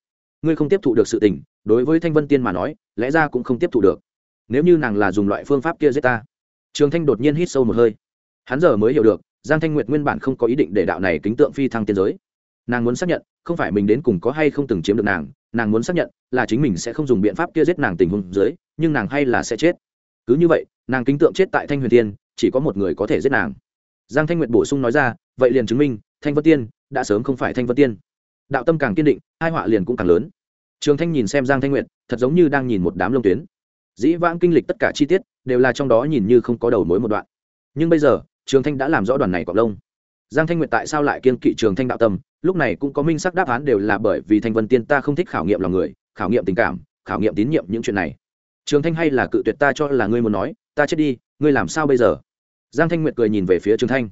Ngươi không tiếp thụ được sự tình, đối với thanh vân tiên mà nói, lẽ ra cũng không tiếp thụ được. Nếu như nàng là dùng loại phương pháp kia giết ta. Trường thanh đột nhiên hít sâu một hơi. Hắn giờ mới hiểu được, giang thanh nguyệt nguyên bản không có ý định để đạo này kính tượng phi thăng tiên giới. Nàng muốn xác nhận, không phải mình đến cùng có hay không từng chiếm được nàng nàng muốn xác nhận là chính mình sẽ không dùng biện pháp kia giết nàng tình huống dưới, nhưng nàng hay là sẽ chết. Cứ như vậy, nàng kính tượng chết tại thanh huyền tiên, chỉ có một người có thể giết nàng giang thanh nguyệt bổ sung nói ra, vậy liền chứng minh, thanh vân tiên đã sớm không phải thanh vân tiên. Đạo tâm càng kiên định, hai họa liền cũng càng lớn. Trường thanh nhìn xem giang thanh nguyệt, thật giống như đang nhìn một đám lông tuyến. Dĩ vãng kinh lịch tất cả chi tiết, đều là trong đó nhìn như không có đầu mối một đoạn. Nhưng bây giờ, trường thanh đã làm rõ đoàn này cọc lông. Giang thanh nguyệt tại sao lại kiên kỵ trường thanh đạo tâm? Lúc này cũng có minh sắc đáp án đều là bởi vì thanh vân tiên ta không thích khảo nghiệm lòng người, khảo nghiệm tình cảm, khảo nghiệm tín nhiệm những chuyện này. Trường thanh hay là cự tuyệt ta cho là ngươi muốn nói, ta chết đi, ngươi làm sao bây giờ? Giang thanh nguyệt cười nhìn về phía trường thanh.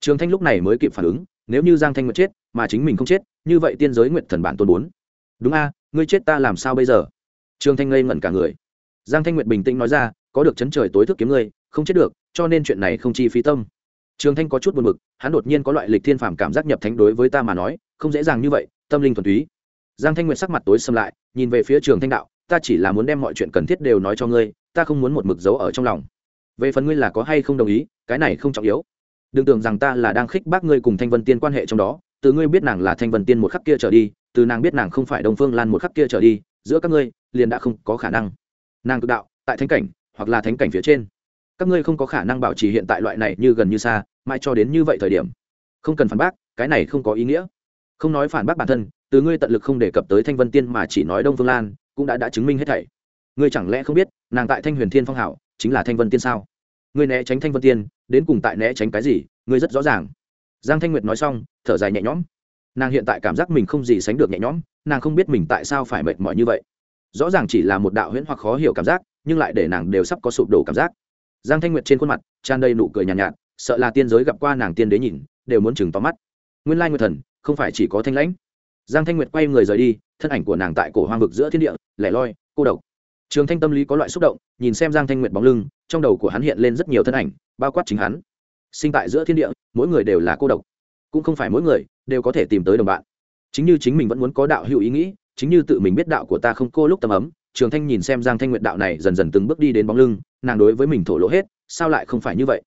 Trường thanh lúc này mới kịp phản ứng, nếu như giang thanh nguyệt chết, mà chính mình không chết, như vậy tiên giới nguyệt thần bản tôn bốn. Đúng a, ngươi chết ta làm sao bây giờ? Trường thanh ngây ngẩn cả người. Giang thanh nguyệt bình tĩnh nói ra, có được chấn trời tối thức kiếm ngươi, không chết được, cho nên chuyện này không chi phí tâm. Trường thanh có chút buồn b ự c hắn đột nhiên có loại lịch thiên phàm cảm giác nhập thánh đối với ta mà nói, không dễ dàng như vậy, tâm linh thuần túy. Giang thanh nguyệt sắc mặt tối xâm lại, nhìn về phía trường thanh đạo, ta chỉ là muốn đem mọi chuyện cần thiết đều nói cho ngươi, ta không muốn một mực giấu ở trong lòng. Về phần ngươi là có hay không đồng ý cái này không trọng yếu. Đừng tưởng rằng ta là đang khích bác ngươi cùng thanh vân tiên quan hệ trong đó, từ ngươi biết nàng là thanh vân tiên một khắc kia trở đi, từ nàng biết nàng không phải đồng phương lan một khắc kia trở đi, giữa các ngươi, liền đã không có khả năng. Nàng cực đạo, tại thánh cảnh, hoặc là thánh cảnh phía trên. Các ngươi không có khả năng bảo trì hiện tại loại này như gần như xa, mãi cho đến như vậy thời điểm. Không cần phản bác, cái này không có ý nghĩa. Không nói phản bác bản thân, từ ngươi tận lực không đề cập tới thanh vân tiên mà chỉ nói đông phương lan, cũng đã đã chứng minh hết thảy. Ngươi chẳng lẽ không biết, nàng tại thanh huyền thiên phong hảo, chính là thanh vân tiên sao? Ngươi né tránh thanh vân tiên đến cùng tại né tránh cái gì ngươi rất rõ ràng. Giang thanh nguyệt nói xong thở dài nhẹ nhõm. Nàng hiện tại cảm giác mình không gì sánh được nhẹ nhõm nàng không biết mình tại sao phải mệt mỏi như vậy. Rõ ràng chỉ là một đạo huyễn hoặc khó hiểu cảm giác nhưng lại để nàng đều sắp có sụp đổ cảm giác. Giang thanh nguyệt trên khuôn mặt tràn đầy nụ cười nhàn nhạt, nhạt sợ là tiên giới gặp qua nàng tiên đế nhìn đều muốn chừng tóm mắt. Nguyên lai nguyệt thần không phải chỉ có thanh lãnh. Giang thanh nguyệt quay người rời đi thân ảnh của nàng tại cổ hoang vực giữa thiên địa lẻ loi cô độc trường thanh tâm lý có loại xúc động, nhìn xem giang thanh nguyệt bóng lưng, trong đầu của hắn hiện lên rất nhiều thân ảnh, bao quát chính hắn. Sinh tại giữa thiên địa, mỗi người đều là cô độc. Cũng không phải mỗi người đều có thể tìm tới đồng bạn. Chính như chính mình vẫn muốn có đạo hữu ý nghĩ, chính như tự mình biết đạo của ta không, cô lúc tầm ấm, trường thanh nhìn xem giang thanh nguyệt đạo này dần dần từng bước đi đến bóng lưng, nàng đối với mình thổ lỗ hết, sao lại không phải như vậy?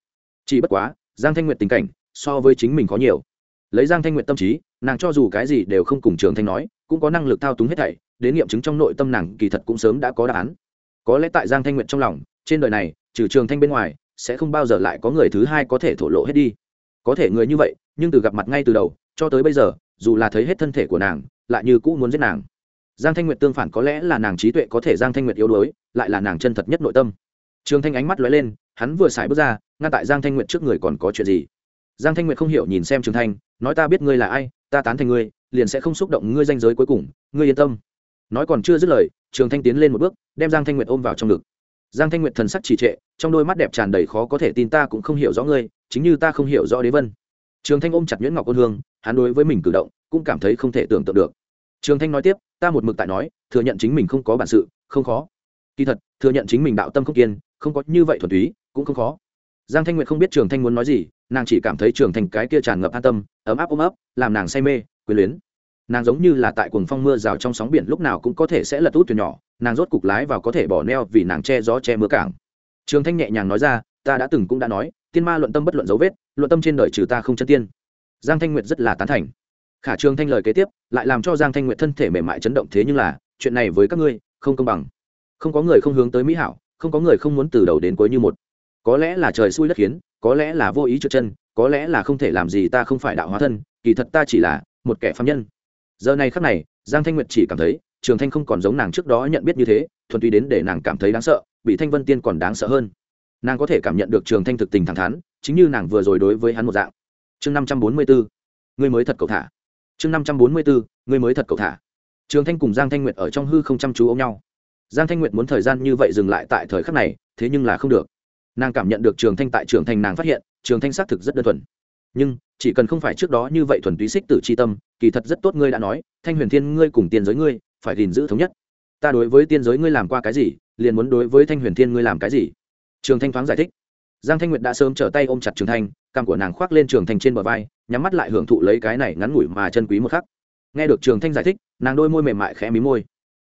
Chỉ bất quá, giang thanh nguyệt tình cảnh so với chính mình có nhiều. Lấy giang thanh nguyệt tâm trí, nàng cho dù cái gì đều không cùng trường thanh nói, cũng có năng lực thao túng hết thảy đến nghiệm chứng trong nội tâm nàng kỳ thật cũng sớm đã có đáp án. Có lẽ tại giang thanh nguyệt trong lòng, trên đời này, trừ trường thanh bên ngoài, sẽ không bao giờ lại có người thứ hai có thể thổ lộ hết đi. Có thể người như vậy, nhưng từ gặp mặt ngay từ đầu, cho tới bây giờ, dù là thấy hết thân thể của nàng, lại như cũ muốn giết nàng. Giang thanh nguyệt tương phản có lẽ là nàng trí tuệ có thể giang thanh nguyệt yếu đuối, lại là nàng chân thật nhất nội tâm. Trường thanh ánh mắt lóe lên, hắn vừa xài bước ra, ngăn tại giang thanh nguyệt trước người còn có chuyện gì? Giang thanh nguyệt không hiểu nhìn xem trường thanh, nói ta biết ngươi là ai, ta tán thành ngươi, liền sẽ không xúc động ngươi danh giới cuối cùng, ngươi yên tâm nói còn chưa dứt lời, trường thanh tiến lên một bước, đem giang thanh nguyệt ôm vào trong ngực. Giang thanh nguyệt thần sắc trì trệ, trong đôi mắt đẹp tràn đầy khó có thể tin ta cũng không hiểu rõ ngươi, chính như ta không hiểu rõ đế vân. Trường thanh ôm chặt nhuyễn ngọc ôn hương, hắn đối với mình cử động cũng cảm thấy không thể tưởng tượng được. Trường thanh nói tiếp, ta một mực tại nói, thừa nhận chính mình không có bản sự, không khó. Kỳ thật, thừa nhận chính mình đạo tâm không kiên, không có như vậy thuần túy, cũng không khó. Giang thanh nguyệt không biết trường thanh muốn nói gì, nàng chỉ cảm thấy trường thanh cái kia tràn ngập an tâm, ấm áp ôm ấp, làm nàng say mê quyền luyến nàng giống như là tại cuồng phong mưa rào trong sóng biển, lúc nào cũng có thể sẽ lật út thuyền nhỏ, nàng rốt cục lái vào có thể bỏ neo vì nàng che gió che mưa cảng. Trường thanh nhẹ nhàng nói ra, ta đã từng cũng đã nói, tiên ma luận tâm bất luận dấu vết, luận tâm trên đời trừ ta không chân tiên. Giang thanh nguyệt rất là tán thành. Khả trường thanh lời kế tiếp, lại làm cho giang thanh nguyệt thân thể mềm mại chấn động, thế nhưng là, chuyện này với các ngươi, không công bằng. Không có người không hướng tới mỹ hảo, không có người không muốn từ đầu đến cuối như một. Có lẽ là trời xui đất khiến, có lẽ là vô ý trượt chân, có lẽ là không thể làm gì ta không phải đạo hóa thân, kỳ thật ta chỉ là một kẻ phạm nhân giờ này khắc này, giang thanh nguyệt chỉ cảm thấy, trường thanh không còn giống nàng trước đó nhận biết như thế, thuần túy đến để nàng cảm thấy đáng sợ, bị thanh vân tiên còn đáng sợ hơn. Nàng có thể cảm nhận được trường thanh thực tình thẳng thắn, chính như nàng vừa rồi đối với hắn một dạng. Chương năm trăm bốn mươi bốn người mới thật cầu thả. Chương năm trăm bốn mươi bốn người mới thật cầu thả. Trường thanh cùng giang thanh nguyệt ở trong hư không chăm chú ôm nhau. Giang thanh nguyệt muốn thời gian như vậy dừng lại tại thời khắc này, thế nhưng là không được. Nàng cảm nhận được trường thanh tại trường thanh nàng phát hiện, trường thanh xác thực rất đơn thuần nhưng, chỉ cần không phải trước đó như vậy thuần túy xích tử c h i tâm, kỳ thật rất tốt ngươi đã nói, thanh huyền thiên ngươi cùng tiên giới ngươi, phải gìn giữ thống nhất. Ta đối với tiên giới ngươi làm qua cái gì, liền muốn đối với thanh huyền thiên ngươi làm cái gì? Trường thanh thoáng giải thích. Giang thanh nguyệt đã sớm trở tay ôm chặt trường thanh, cằm của nàng khoác lên trường thanh trên bờ vai, nhắm mắt lại hưởng thụ lấy cái này ngắn ngủi mà chân quý một khắc. Nghe được trường thanh giải thích, nàng đôi môi mềm mại khẽ mí môi.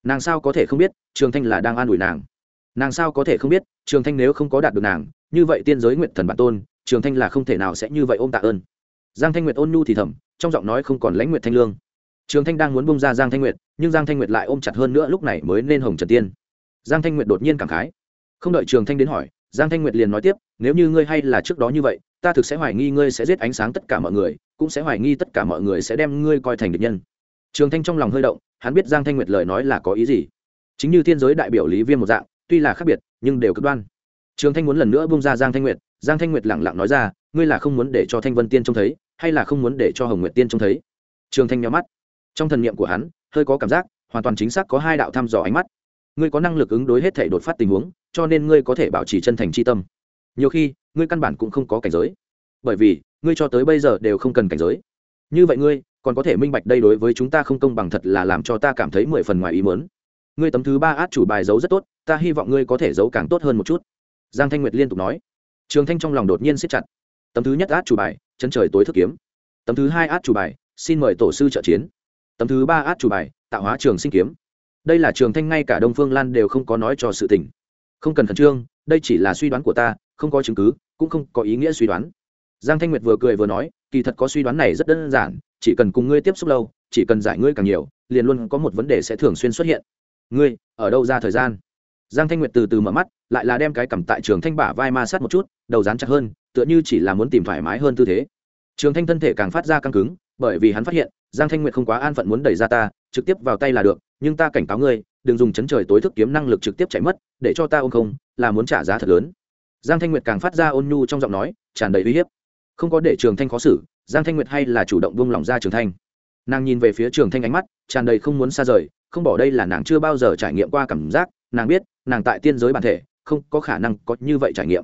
Nàng sao có thể không biết, trường thanh là đang an ủi nàng? Nàng sao có thể không biết, trường thanh nếu không có đạt được nàng, như vậy tiên giới nguyện thần bản tôn trường thanh là không thể nào sẽ như vậy ôm tạ ơn. Giang thanh nguyệt ôn nhu thì thầm, trong giọng nói không còn lãnh nguyệt thanh lương. Trường thanh đang muốn bông ra giang thanh nguyệt, nhưng giang thanh nguyệt lại ôm chặt hơn nữa lúc này mới nên hồng trần tiên. Giang thanh nguyệt đột nhiên cảm khái. Không đợi trường thanh đến hỏi, giang thanh nguyệt liền nói tiếp, nếu như ngươi hay là trước đó như vậy, ta thực sẽ hoài nghi ngươi sẽ giết ánh sáng tất cả mọi người, cũng sẽ hoài nghi tất cả mọi người sẽ đem ngươi coi thành địch nhân. Trường thanh trong lòng hơi động, hắn biết giang thanh nguyệt lời nói là có ý gì. Chính như thiên giới đại biểu lý viêm một dạng, tuy là khác biệt, nhưng đều cực đoan. Trường thanh muốn lần nữa bung ra giang thanh nguyệt giang thanh nguyệt lẳng lặng nói ra, ngươi là không muốn để cho thanh vân tiên trông thấy, hay là không muốn để cho hồng nguyệt tiên trông thấy? Trường thanh nhắm mắt. Trong thần niệm của hắn, hơi có cảm giác, hoàn toàn chính xác có hai đạo thăm dò ánh mắt. Ngươi có năng lực ứng đối hết thể đột phát tình huống, cho nên ngươi có thể bảo trì chân thành c h i tâm. Nhiều khi, ngươi căn bản cũng không có cảnh giới. Bởi vì, ngươi cho tới bây giờ đều không cần cảnh giới. Như vậy ngươi, còn có thể minh bạch đây đối với chúng ta không công bằng thật là làm cho ta cảm thấy mười phần ngoài ý mớn ngươi tấm thứ ba át chủ bài giấu rất tốt, ta hy vọng ngươi có thể giấu càng tốt hơn một chút. Giang thanh nguyệt liên tục nói trường thanh trong lòng đột nhiên siết chặt. Tấm thứ nhất át chủ bài, chân trời tối thức kiếm. Tấm thứ hai át chủ bài, xin mời tổ sư trợ chiến. Tấm thứ ba át chủ bài, tạo hóa trường sinh kiếm. Đây là trường thanh ngay cả đông phương lan đều không có nói cho sự tình. Không cần khẩn trương, đây chỉ là suy đoán của ta, không có chứng cứ, cũng không có ý nghĩa suy đoán. Giang thanh nguyệt vừa cười vừa nói, kỳ thật có suy đoán này rất đơn giản, chỉ cần cùng ngươi tiếp xúc lâu, chỉ cần giải ngươi càng nhiều, liền luôn có một vấn đề sẽ thường xuyên xuất hiện. Ngươi, ở đâu ra thời gian? Giang thanh nguyệt từ từ mở mắt lại là đem cái cầm tại trường thanh bả vai ma sát một chút, đầu dán chặt hơn, tựa như chỉ là muốn tìm thoải mái hơn tư thế. Trường thanh thân thể càng phát ra căng cứng, bởi vì hắn phát hiện, giang thanh nguyệt không quá an phận muốn đẩy ra ta, trực tiếp vào tay là được, nhưng ta cảnh cáo ngươi, đừng dùng chấn trời tối thức kiếm năng lực trực tiếp chạy mất, để cho ta ôm không, là muốn trả giá thật lớn. Giang thanh nguyệt càng phát ra ôn nhu trong giọng nói, tràn đầy uy hiếp. Không có để trường thanh khó xử, giang thanh nguyệt hay là chủ động buông lỏng ra trường thanh. Nàng nhìn về phía trường thanh ánh mắt, tràn đầy không muốn xa rời, không bỏ đây là nàng chưa bao giờ trải nghiệm qua cảm giác, nàng biết, nàng tại tiên giới bản thể không có khả năng có như vậy trải nghiệm.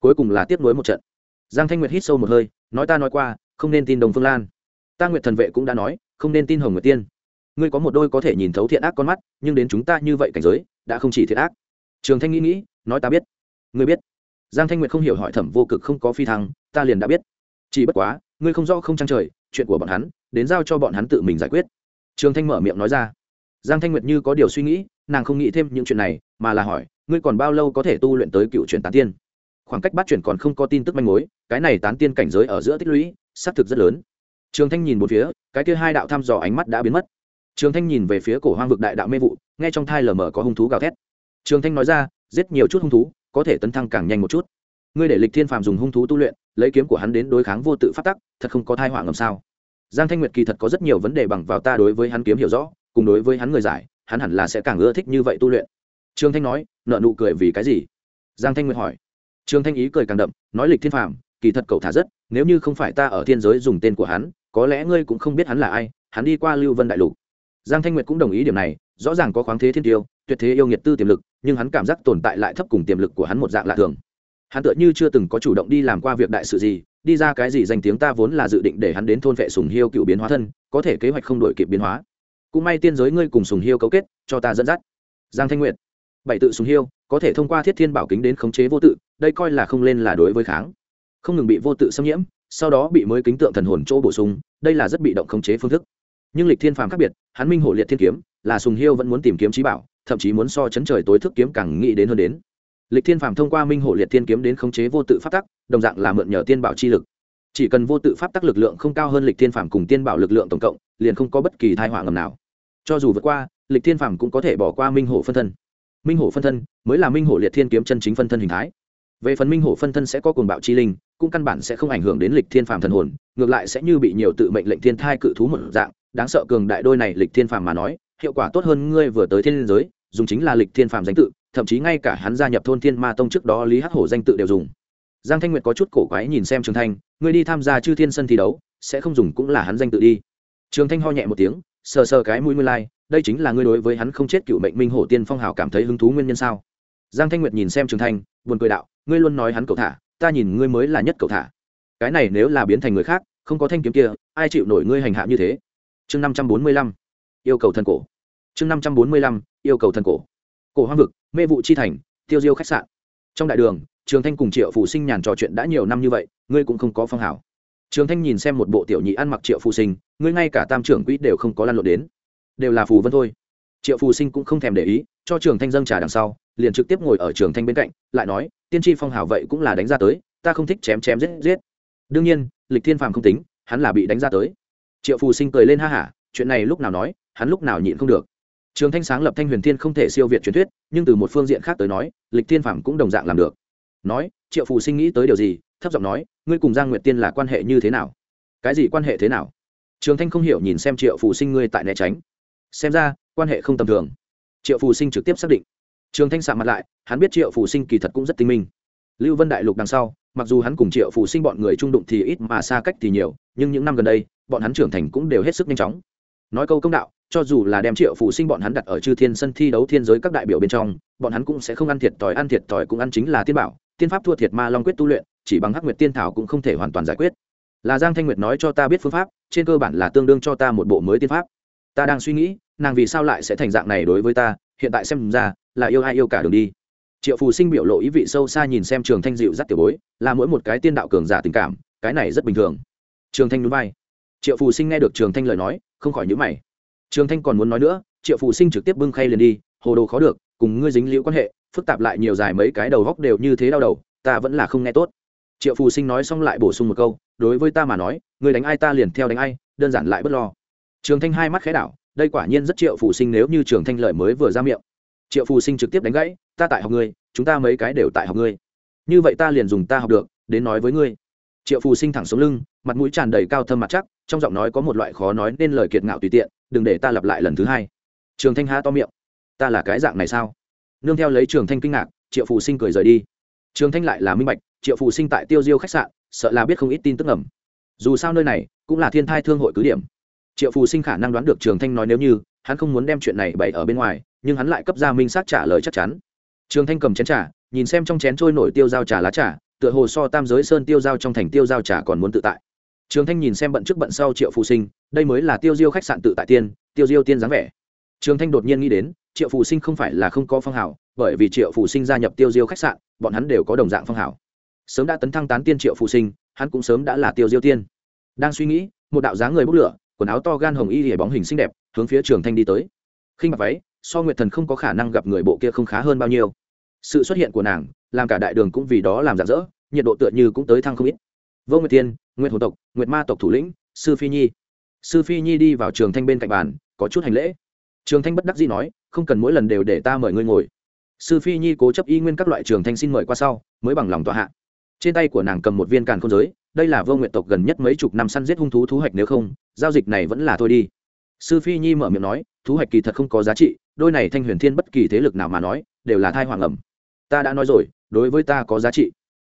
Cuối cùng là tiếp nối một trận. Giang thanh nguyệt hít sâu một hơi, nói ta nói qua, không nên tin đồng phương lan. Ta nguyệt thần vệ cũng đã nói, không nên tin hồng nguyệt tiên. Ngươi có một đôi có thể nhìn thấu thiện ác con mắt, nhưng đến chúng ta như vậy cảnh giới, đã không chỉ thiện ác. Trường thanh nghĩ nghĩ, nói ta biết. Ngươi biết. Giang thanh nguyệt không hiểu hỏi thẩm vô cực không có phi thăng, ta liền đã biết. Chỉ bất quá, ngươi không rõ không trang trời, chuyện của bọn hắn, đến giao cho bọn hắn tự mình giải quyết. Trường thanh mở miệng nói ra. Giang thanh nguyệt như có điều suy nghĩ, nàng không nghĩ thêm những chuyện này, mà là hỏi ngươi còn bao lâu có thể tu luyện tới cựu truyền tán tiên? Khoảng cách bắt chuyển còn không có tin tức manh mối, cái này tán tiên cảnh giới ở giữa tích lũy, xác thực rất lớn. Trường thanh nhìn một phía, cái kia hai đạo thăm dò ánh mắt đã biến mất. Trường thanh nhìn về phía cổ hoang vực đại đạo mê vụ, nghe trong thai lờ mờ có hung thú gào thét. Trường thanh nói ra, giết nhiều chút hung thú, có thể tấn thăng càng nhanh một chút. Ngươi để lịch thiên phàm dùng hung thú tu luyện, lấy kiếm của hắn đến đối kháng vô tự phát tắc, thật không có thai hoảng ngầm sao? Giang thanh nguyệt kỳ thật có rất nhiều vấn đề bằng vào ta đối với hắn kiếm hiểu rõ, cùng đối với hắn người giải, hắn hẳn là sẽ càng ưa thích như vậy tu luyện. Trương thanh nói nợ nụ cười vì cái gì? Giang thanh nguyệt hỏi. Trương thanh ý cười càng đậm, nói lịch thiên phàm, kỳ thật cậu thả rất, nếu như không phải ta ở thiên giới dùng tên của hắn, có lẽ ngươi cũng không biết hắn là ai, hắn đi qua lưu vân đại lục. Giang thanh nguyệt cũng đồng ý điểm này, rõ ràng có khoáng thế thiên tiêu, tuyệt thế yêu nghiệt tư tiềm lực, nhưng hắn cảm giác tồn tại lại thấp cùng tiềm lực của hắn một dạng lạ thường. Hắn tựa như chưa từng có chủ động đi làm qua việc đại sự gì, đi ra cái gì danh tiếng ta vốn là dự định để hắn đến thôn vệ sùng hiêu cựu biến hóa thân, có thể kế hoạch không đổi kịp biến hóa. Cũng may tiên giới ngươi cùng sùng hiêu cấu kết, cho ta dẫn dắt. Giang thanh nguyệt bảy tự sùng hiêu, có thể thông qua thiết thiên bảo kính đến khống chế vô tự, đây coi là không lên là đối với kháng. Không ngừng bị vô tự xâm nhiễm, sau đó bị mới kính tượng thần hồn chỗ bổ sung, đây là rất bị động khống chế phương thức. Nhưng lịch thiên phàm khác biệt, hắn minh hổ liệt thiên kiếm, là sùng hiêu vẫn muốn tìm kiếm trí bảo, thậm chí muốn so chấn trời tối thức kiếm càng nghĩ đến hơn đến. Lịch thiên phàm thông qua minh hổ liệt thiên kiếm đến khống chế vô tự pháp tắc, đồng dạng là mượn nhờ tiên bảo chi lực. Chỉ cần vô tự pháp tắc lực lượng không cao hơn lịch thiên phàm cùng tiên bảo lực lượng tổng cộng, liền không có bất kỳ thai họa ngầm nào. Cho dù vượt qua, lịch thiên phàm cũng có thể bỏ qua minh hổ phân thân minh hổ phân thân mới là minh hổ liệt thiên kiếm chân chính phân thân hình thái. Về phần minh hổ phân thân sẽ có cuồng bạo chi linh cũng căn bản sẽ không ảnh hưởng đến lịch thiên phàm thần hồn ngược lại sẽ như bị nhiều tự mệnh lệnh thiên thai cự thú một dạng đáng sợ cường đại đôi này lịch thiên phàm mà nói hiệu quả tốt hơn ngươi vừa tới thiên giới dùng chính là lịch thiên phàm danh tự thậm chí ngay cả hắn gia nhập thôn thiên ma tông trước đó lý hắc hổ danh tự đều dùng. Giang thanh nguyệt có chút cổ quái nhìn xem trường thanh ngươi đi tham gia chư thiên sân thi đấu sẽ không dùng cũng là hắn danh tự đi. Trường thanh ho nhẹ một tiếng sờ sờ cái mũi ngươi lai、like, đây chính là ngươi đối với hắn không chết cựu mệnh minh hổ tiên phong hào cảm thấy hứng thú nguyên nhân sao? Giang thanh nguyệt nhìn xem trường thanh, buồn cười đạo, ngươi luôn nói hắn cầu thả, ta nhìn ngươi mới là nhất cầu thả. Cái này nếu là biến thành người khác, không có thanh kiếm kia, ai chịu nổi ngươi hành hạ như thế? Chương năm trăm bốn mươi lăm, yêu cầu thần cổ. Chương năm trăm bốn mươi lăm, yêu cầu thần cổ. Cổ hoang vực, mê vụ chi thành, tiêu diêu khách sạn. Trong đại đường, trường thanh cùng triệu phụ sinh nhàn trò chuyện đã nhiều năm như vậy, ngươi cũng không có phong hảo trường thanh nhìn xem một bộ tiểu nhị ăn mặc triệu phụ sinh, ngươi ngay cả tam trưởng quỹ đều không có lan lộn đến đều là phù vân thôi. Triệu phù sinh cũng không thèm để ý, cho trường thanh dâng trà đằng sau, liền trực tiếp ngồi ở trường thanh bên cạnh, lại nói, tiên tri phong hảo vậy cũng là đánh ra tới, ta không thích chém chém giết giết. Đương nhiên, lịch thiên phàm không tính, hắn là bị đánh ra tới. Triệu phù sinh cười lên ha hả, chuyện này lúc nào nói, hắn lúc nào nhịn không được. Trường thanh sáng lập thanh huyền thiên không thể siêu việt truyền thuyết, nhưng từ một phương diện khác tới nói, lịch thiên phàm cũng đồng dạng làm được. Nói, triệu phù sinh nghĩ tới điều gì, thấp giọng nói, ngươi cùng giang nguyệt tiên là quan hệ như thế nào? Cái gì quan hệ thế nào? Trường thanh không hiểu nhìn xem triệu phù sinh ngươi tại né tránh xem ra, quan hệ không tầm thường. Triệu phù sinh trực tiếp xác định. Trường thanh sạm mặt lại, hắn biết triệu phù sinh kỳ thật cũng rất tinh minh. Lưu vân đại lục đằng sau, mặc dù hắn cùng triệu phù sinh bọn người trung đụng thì ít mà xa cách thì nhiều, nhưng những năm gần đây, bọn hắn trưởng thành cũng đều hết sức nhanh chóng. Nói câu công đạo, cho dù là đem triệu phù sinh bọn hắn đặt ở chư thiên sân thi đấu thiên giới các đại biểu bên trong, bọn hắn cũng sẽ không ăn thiệt thòi, ăn thiệt thòi cũng ăn chính là tiên bảo, tiên pháp thua thiệt ma long quyết tu luyện, chỉ bằng hắc nguyệt tiên thảo cũng không thể hoàn toàn giải quyết. Là giang thanh nguyệt nói cho ta biết phương pháp, trên cơ bản là tương đương cho ta một bộ mới tiên pháp ta đang suy nghĩ, nàng vì sao lại sẽ thành dạng này đối với ta, hiện tại xem ra, là yêu ai yêu cả đường đi. Triệu phù sinh biểu lộ ý vị sâu xa nhìn xem trường thanh dịu dắt tiểu bối, là mỗi một cái tiên đạo cường giả tình cảm, cái này rất bình thường. Trường thanh núi bay triệu phù sinh nghe được trường thanh lời nói, không khỏi nhữ mày. Trường thanh còn muốn nói nữa, triệu phù sinh trực tiếp bưng khay liền đi, hồ đồ khó được, cùng ngươi dính liễu quan hệ, phức tạp lại nhiều dài mấy cái đầu góc đều như thế đau đầu, ta vẫn là không nghe tốt. Triệu phù sinh nói xong lại bổ sung một câu, đối với ta mà nói người đánh ai ta liền theo đánh ai, đơn giản lại bất lo trường thanh hai mắt khẽ đảo, đây quả nhiên rất triệu phù sinh nếu như trường thanh lợi mới vừa ra miệng. Triệu phù sinh trực tiếp đánh gãy, ta tại học ngươi, chúng ta mấy cái đều tại học ngươi. Như vậy ta liền dùng ta học được, đến nói với ngươi. Triệu phù sinh thẳng xuống lưng, mặt mũi tràn đầy cao thâm mặt chắc, trong giọng nói có một loại khó nói nên lời kiệt ngạo tùy tiện, đừng để ta lặp lại lần thứ hai. Trường thanh ha to miệng, ta là cái dạng này sao? Nương theo lấy trường thanh kinh ngạc, triệu phù sinh cười rời đi. Trường thanh lại là minh bạch, triệu phù sinh tại tiêu diêu khách sạn, sợ là biết không ít tin tức ẩm dù sao nơi này cũng là thiên thai thương hội cứ điểm triệu phù sinh khả năng đoán được trường thanh nói nếu như, hắn không muốn đem chuyện này bày ở bên ngoài, nhưng hắn lại cấp ra minh xác trả lời chắc chắn. Trường thanh cầm chén trà, nhìn xem trong chén trôi nổi tiêu dao trà lá trà, tựa hồ so tam giới sơn tiêu dao trong thành tiêu dao trà còn muốn tự tại. Trường thanh nhìn xem bận trước bận sau triệu Phù sinh, đây mới là tiêu diêu khách sạn tự tại tiên, tiêu diêu tiên dáng vẻ. Trường thanh đột nhiên nghĩ đến, triệu Phù sinh không phải là không có phong hào, bởi vì triệu Phù sinh gia nhập tiêu diêu khách sạn, bọn hắn đều có đồng dạng phong hào. Sớm đã tấn thăng tán tiên triệu Phù sinh, hắn cũng sớm đã là tiêu diêu tiên. Đang suy nghĩ, một đạo dáng người bốc lửa quần áo to gan hồng y hề bóng hình xinh đẹp, hướng phía trường thanh đi tới. Khinh mặc váy, so nguyệt thần không có khả năng gặp người bộ kia không khá hơn bao nhiêu. Sự xuất hiện của nàng, làm cả đại đường cũng vì đó làm rạng rỡ, nhiệt độ tựa như cũng tới thăng không ít. Vô nguyệt tiên nguyệt hồ tộc, nguyệt ma tộc thủ lĩnh, sư phi nhi. Sư phi nhi đi vào trường thanh bên cạnh bàn, có chút hành lễ. Trường thanh bất đắc dĩ nói, không cần mỗi lần đều để ta mời ngươi ngồi. Sư phi nhi cố chấp y nguyên các loại trường thanh xin mời qua sau, mới bằng lòng tọa hạ trên tay của nàng cầm một viên càn không giới, đây là vô nguyện tộc gần nhất mấy chục năm săn giết hung thú thú hoạch nếu không, giao dịch này vẫn là thôi đi. Sư phi nhi mở miệng nói, thú hoạch kỳ thật không có giá trị, đôi này thanh huyền thiên bất kỳ thế lực nào mà nói, đều là thai hoàng ẩm. Ta đã nói rồi, đối với ta có giá trị.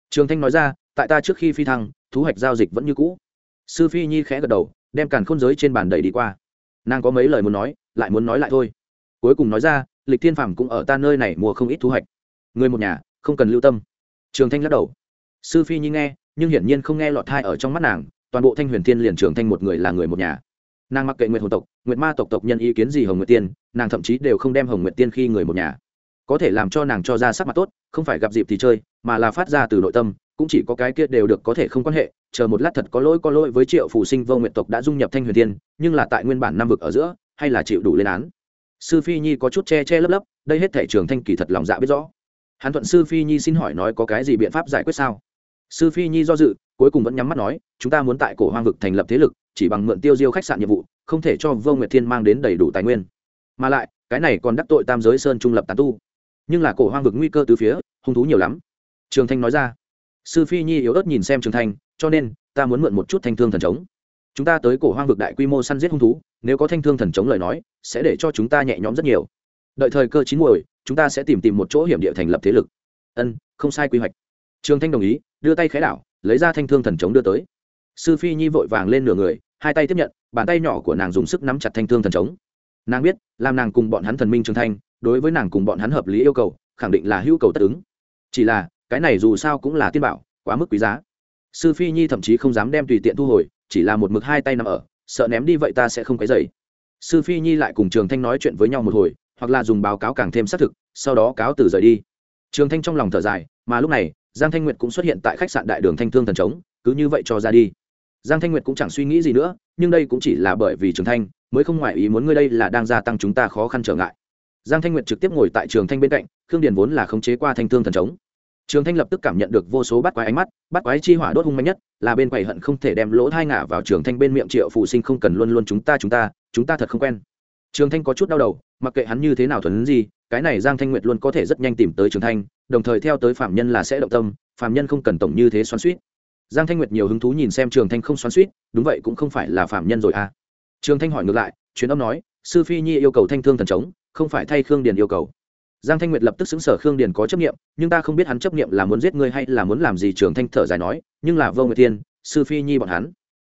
Trường thanh nói ra, tại ta trước khi phi thăng, thú hoạch giao dịch vẫn như cũ. Sư phi nhi khẽ gật đầu, đem càn khôn giới trên bàn đẩy đi qua. Nàng có mấy lời muốn nói, lại muốn nói lại thôi. Cuối cùng nói ra, lịch thiên phàm cũng ở ta nơi này mua không ít thu hoạch người một nhà, không cần lưu tâm. Trường thanh lắc đầu sư phi nhi nghe, nhưng hiển nhiên không nghe lọt thai ở trong mắt nàng, toàn bộ thanh huyền thiên liền trưởng thanh một người là người một nhà. Nàng mặc kệ nguyệt hồn tộc, nguyệt ma tộc tộc nhân ý kiến gì hồng nguyệt tiên, nàng thậm chí đều không đem hồng nguyệt tiên khi người một nhà. Có thể làm cho nàng cho ra sắc mặt tốt, không phải gặp dịp thì chơi, mà là phát ra từ nội tâm, cũng chỉ có cái kia đều được có thể không quan hệ, chờ một lát thật có lỗi có lỗi với triệu phù sinh vô nguyện tộc đã dung nhập thanh huyền tiên nhưng là tại nguyên bản nam vực ở giữa, hay là chịu đủ lên án. Sư phi nhi có chút che che lấp lấp, đây hết thể trường thanh kỳ thật lòng dạ biết rõ. Hắn thuận sư phi nhi xin hỏi nói có cái gì biện pháp giải quyết sao? Sư phi nhi do dự, cuối cùng vẫn nhắm mắt nói, chúng ta muốn tại cổ hoang vực thành lập thế lực, chỉ bằng mượn tiêu diêu khách sạn nhiệm vụ, không thể cho vô nguyệt thiên mang đến đầy đủ tài nguyên. Mà lại, cái này còn đắc tội tam giới sơn trung lập tán tu. Nhưng là cổ hoang vực nguy cơ từ phía, hung thú nhiều lắm. Trường thanh nói ra. Sư phi nhi yếu ớt nhìn xem trường thanh, cho nên, ta muốn mượn một chút thanh thương thần trống. Chúng ta tới cổ hoang vực đại quy mô săn giết hung thú, nếu có thanh thương thần chống lời nói, sẽ để cho chúng ta nhẹ nhõm rất nhiều. Đợi thời cơ chín muồi, chúng ta sẽ tìm tìm một chỗ hiểm địa thành lập thế lực. Ân, không sai quy hoạch trường thanh đồng ý, đưa tay khái đảo, lấy ra thanh thương thần chống đưa tới. Sư phi nhi vội vàng lên nửa người, hai tay tiếp nhận, bàn tay nhỏ của nàng dùng sức nắm chặt thanh thương thần chống. Nàng biết, làm nàng cùng bọn hắn thần minh trường thanh đối với nàng cùng bọn hắn hợp lý yêu cầu, khẳng định là hữu cầu tất ứng. Chỉ là, cái này dù sao cũng là tiên bảo, quá mức quý giá. Sư phi nhi thậm chí không dám đem tùy tiện thu hồi, chỉ là một mực hai tay nằm ở, sợ ném đi vậy ta sẽ không cái dày sư phi nhi lại cùng trường thanh nói chuyện với nhau một hồi, hoặc là dùng báo cáo càng thêm xác thực, sau đó cáo từ rời đi. Trường thanh trong lòng thở dài, mà lúc này giang thanh nguyệt cũng xuất hiện tại khách sạn đại đường thanh thương thần trống, cứ như vậy cho ra đi. Giang thanh nguyệt cũng chẳng suy nghĩ gì nữa, nhưng đây cũng chỉ là bởi vì trường thanh, mới không ngoại ý muốn ngươi đây là đang gia tăng chúng ta khó khăn trở ngại. Giang thanh nguyệt trực tiếp ngồi tại trường thanh bên cạnh, khương điền vốn là khống chế qua thanh thương thần trống. Trường thanh lập tức cảm nhận được vô số bắt quái ánh mắt, bắt quái chi hỏa đốt hung mạnh nhất, là bên quầy hận không thể đem lỗ thai ngả vào trường thanh bên miệng triệu phụ sinh không cần luôn luôn chúng ta chúng ta chúng ta thật không quen. Trường thanh có chút đau đầu, mặc kệ hắn như thế nào thuần gì, cái này giang thanh nguyệt luôn có thể rất nhanh tìm tới trường thanh đồng thời theo tới phạm nhân là sẽ động tâm, phạm nhân không cần tổng như thế xoắn suýt. Giang thanh nguyệt nhiều hứng thú nhìn xem trường thanh không xoắn suýt, đúng vậy cũng không phải là phạm nhân rồi à. Trường thanh hỏi ngược lại, truyền âm nói, sư phi nhi yêu cầu thanh thương thần trống không phải thay khương điền yêu cầu. Giang thanh nguyệt lập tức xứng sở khương điền có chấp nghiệm nhưng ta không biết hắn chấp nghiệm là muốn giết ngươi hay là muốn làm gì, trường thanh thở dài nói, nhưng là vô nguyệt tiên sư phi nhi bọn hắn.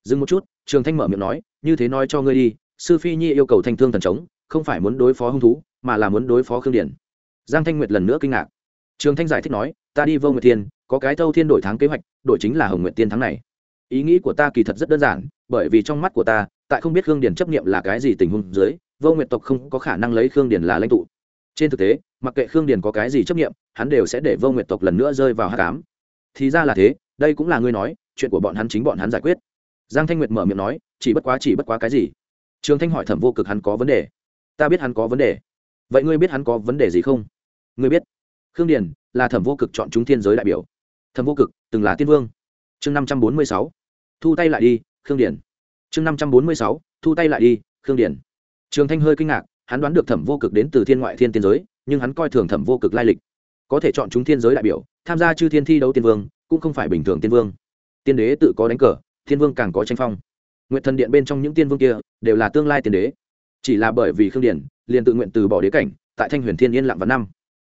Dừng một chút, trường thanh mở miệng nói, như thế nói cho ngươi đi, sư phi nhi yêu cầu thanh thương thần trống không phải muốn đối phó hung thú, mà là muốn đối phó khương điền. Giang thanh nguyệt lần nữa kinh ngạc trường thanh giải thích nói, ta đi vô nguyệt tiên có cái thâu thiên đổi tháng kế hoạch, đổi chính là hồng nguyệt tiên tháng này. Ý nghĩ của ta kỳ thật rất đơn giản, bởi vì trong mắt của ta, tại không biết khương điền chấp nghiệm là cái gì tình huống dưới, vô nguyệt tộc không có khả năng lấy khương điền là lãnh tụ. Trên thực tế, mặc kệ khương điền có cái gì chấp nghiệm hắn đều sẽ để vô nguyệt tộc lần nữa rơi vào hát cám thì ra là thế, đây cũng là ngươi nói, chuyện của bọn hắn chính bọn hắn giải quyết. Giang thanh nguyệt mở miệng nói, chỉ bất quá, chỉ bất quá cái gì? Trường thanh hỏi thẩm vô cực hắn có vấn đề? Ta biết hắn có vấn đề. Vậy ngươi biết hắn có vấn đề gì không? Ngươi biết khương điền là thẩm vô cực chọn chúng thiên giới đại biểu. Thẩm vô cực, từng là tiên vương. Chương năm trăm bốn mươi sáu, thu tay lại đi, khương điền. Chương năm trăm bốn mươi sáu, thu tay lại đi, khương điền. Trường thanh hơi kinh ngạc, hắn đoán được thẩm vô cực đến từ thiên ngoại thiên tiên giới, nhưng hắn coi thường thẩm vô cực lai lịch. Có thể chọn chúng thiên giới đại biểu, tham gia chư thiên thi đấu tiên vương, cũng không phải bình thường tiên vương. Tiên đế tự có đánh cờ, thiên vương càng có tranh phong. Nguyện thần điện bên trong những tiên vương kia, đều là tương lai tiên đế. Chỉ là bởi vì khương điển liền tự nguyện từ bỏ đế cảnh, tại thanh huyền thiên yên lặng vào năm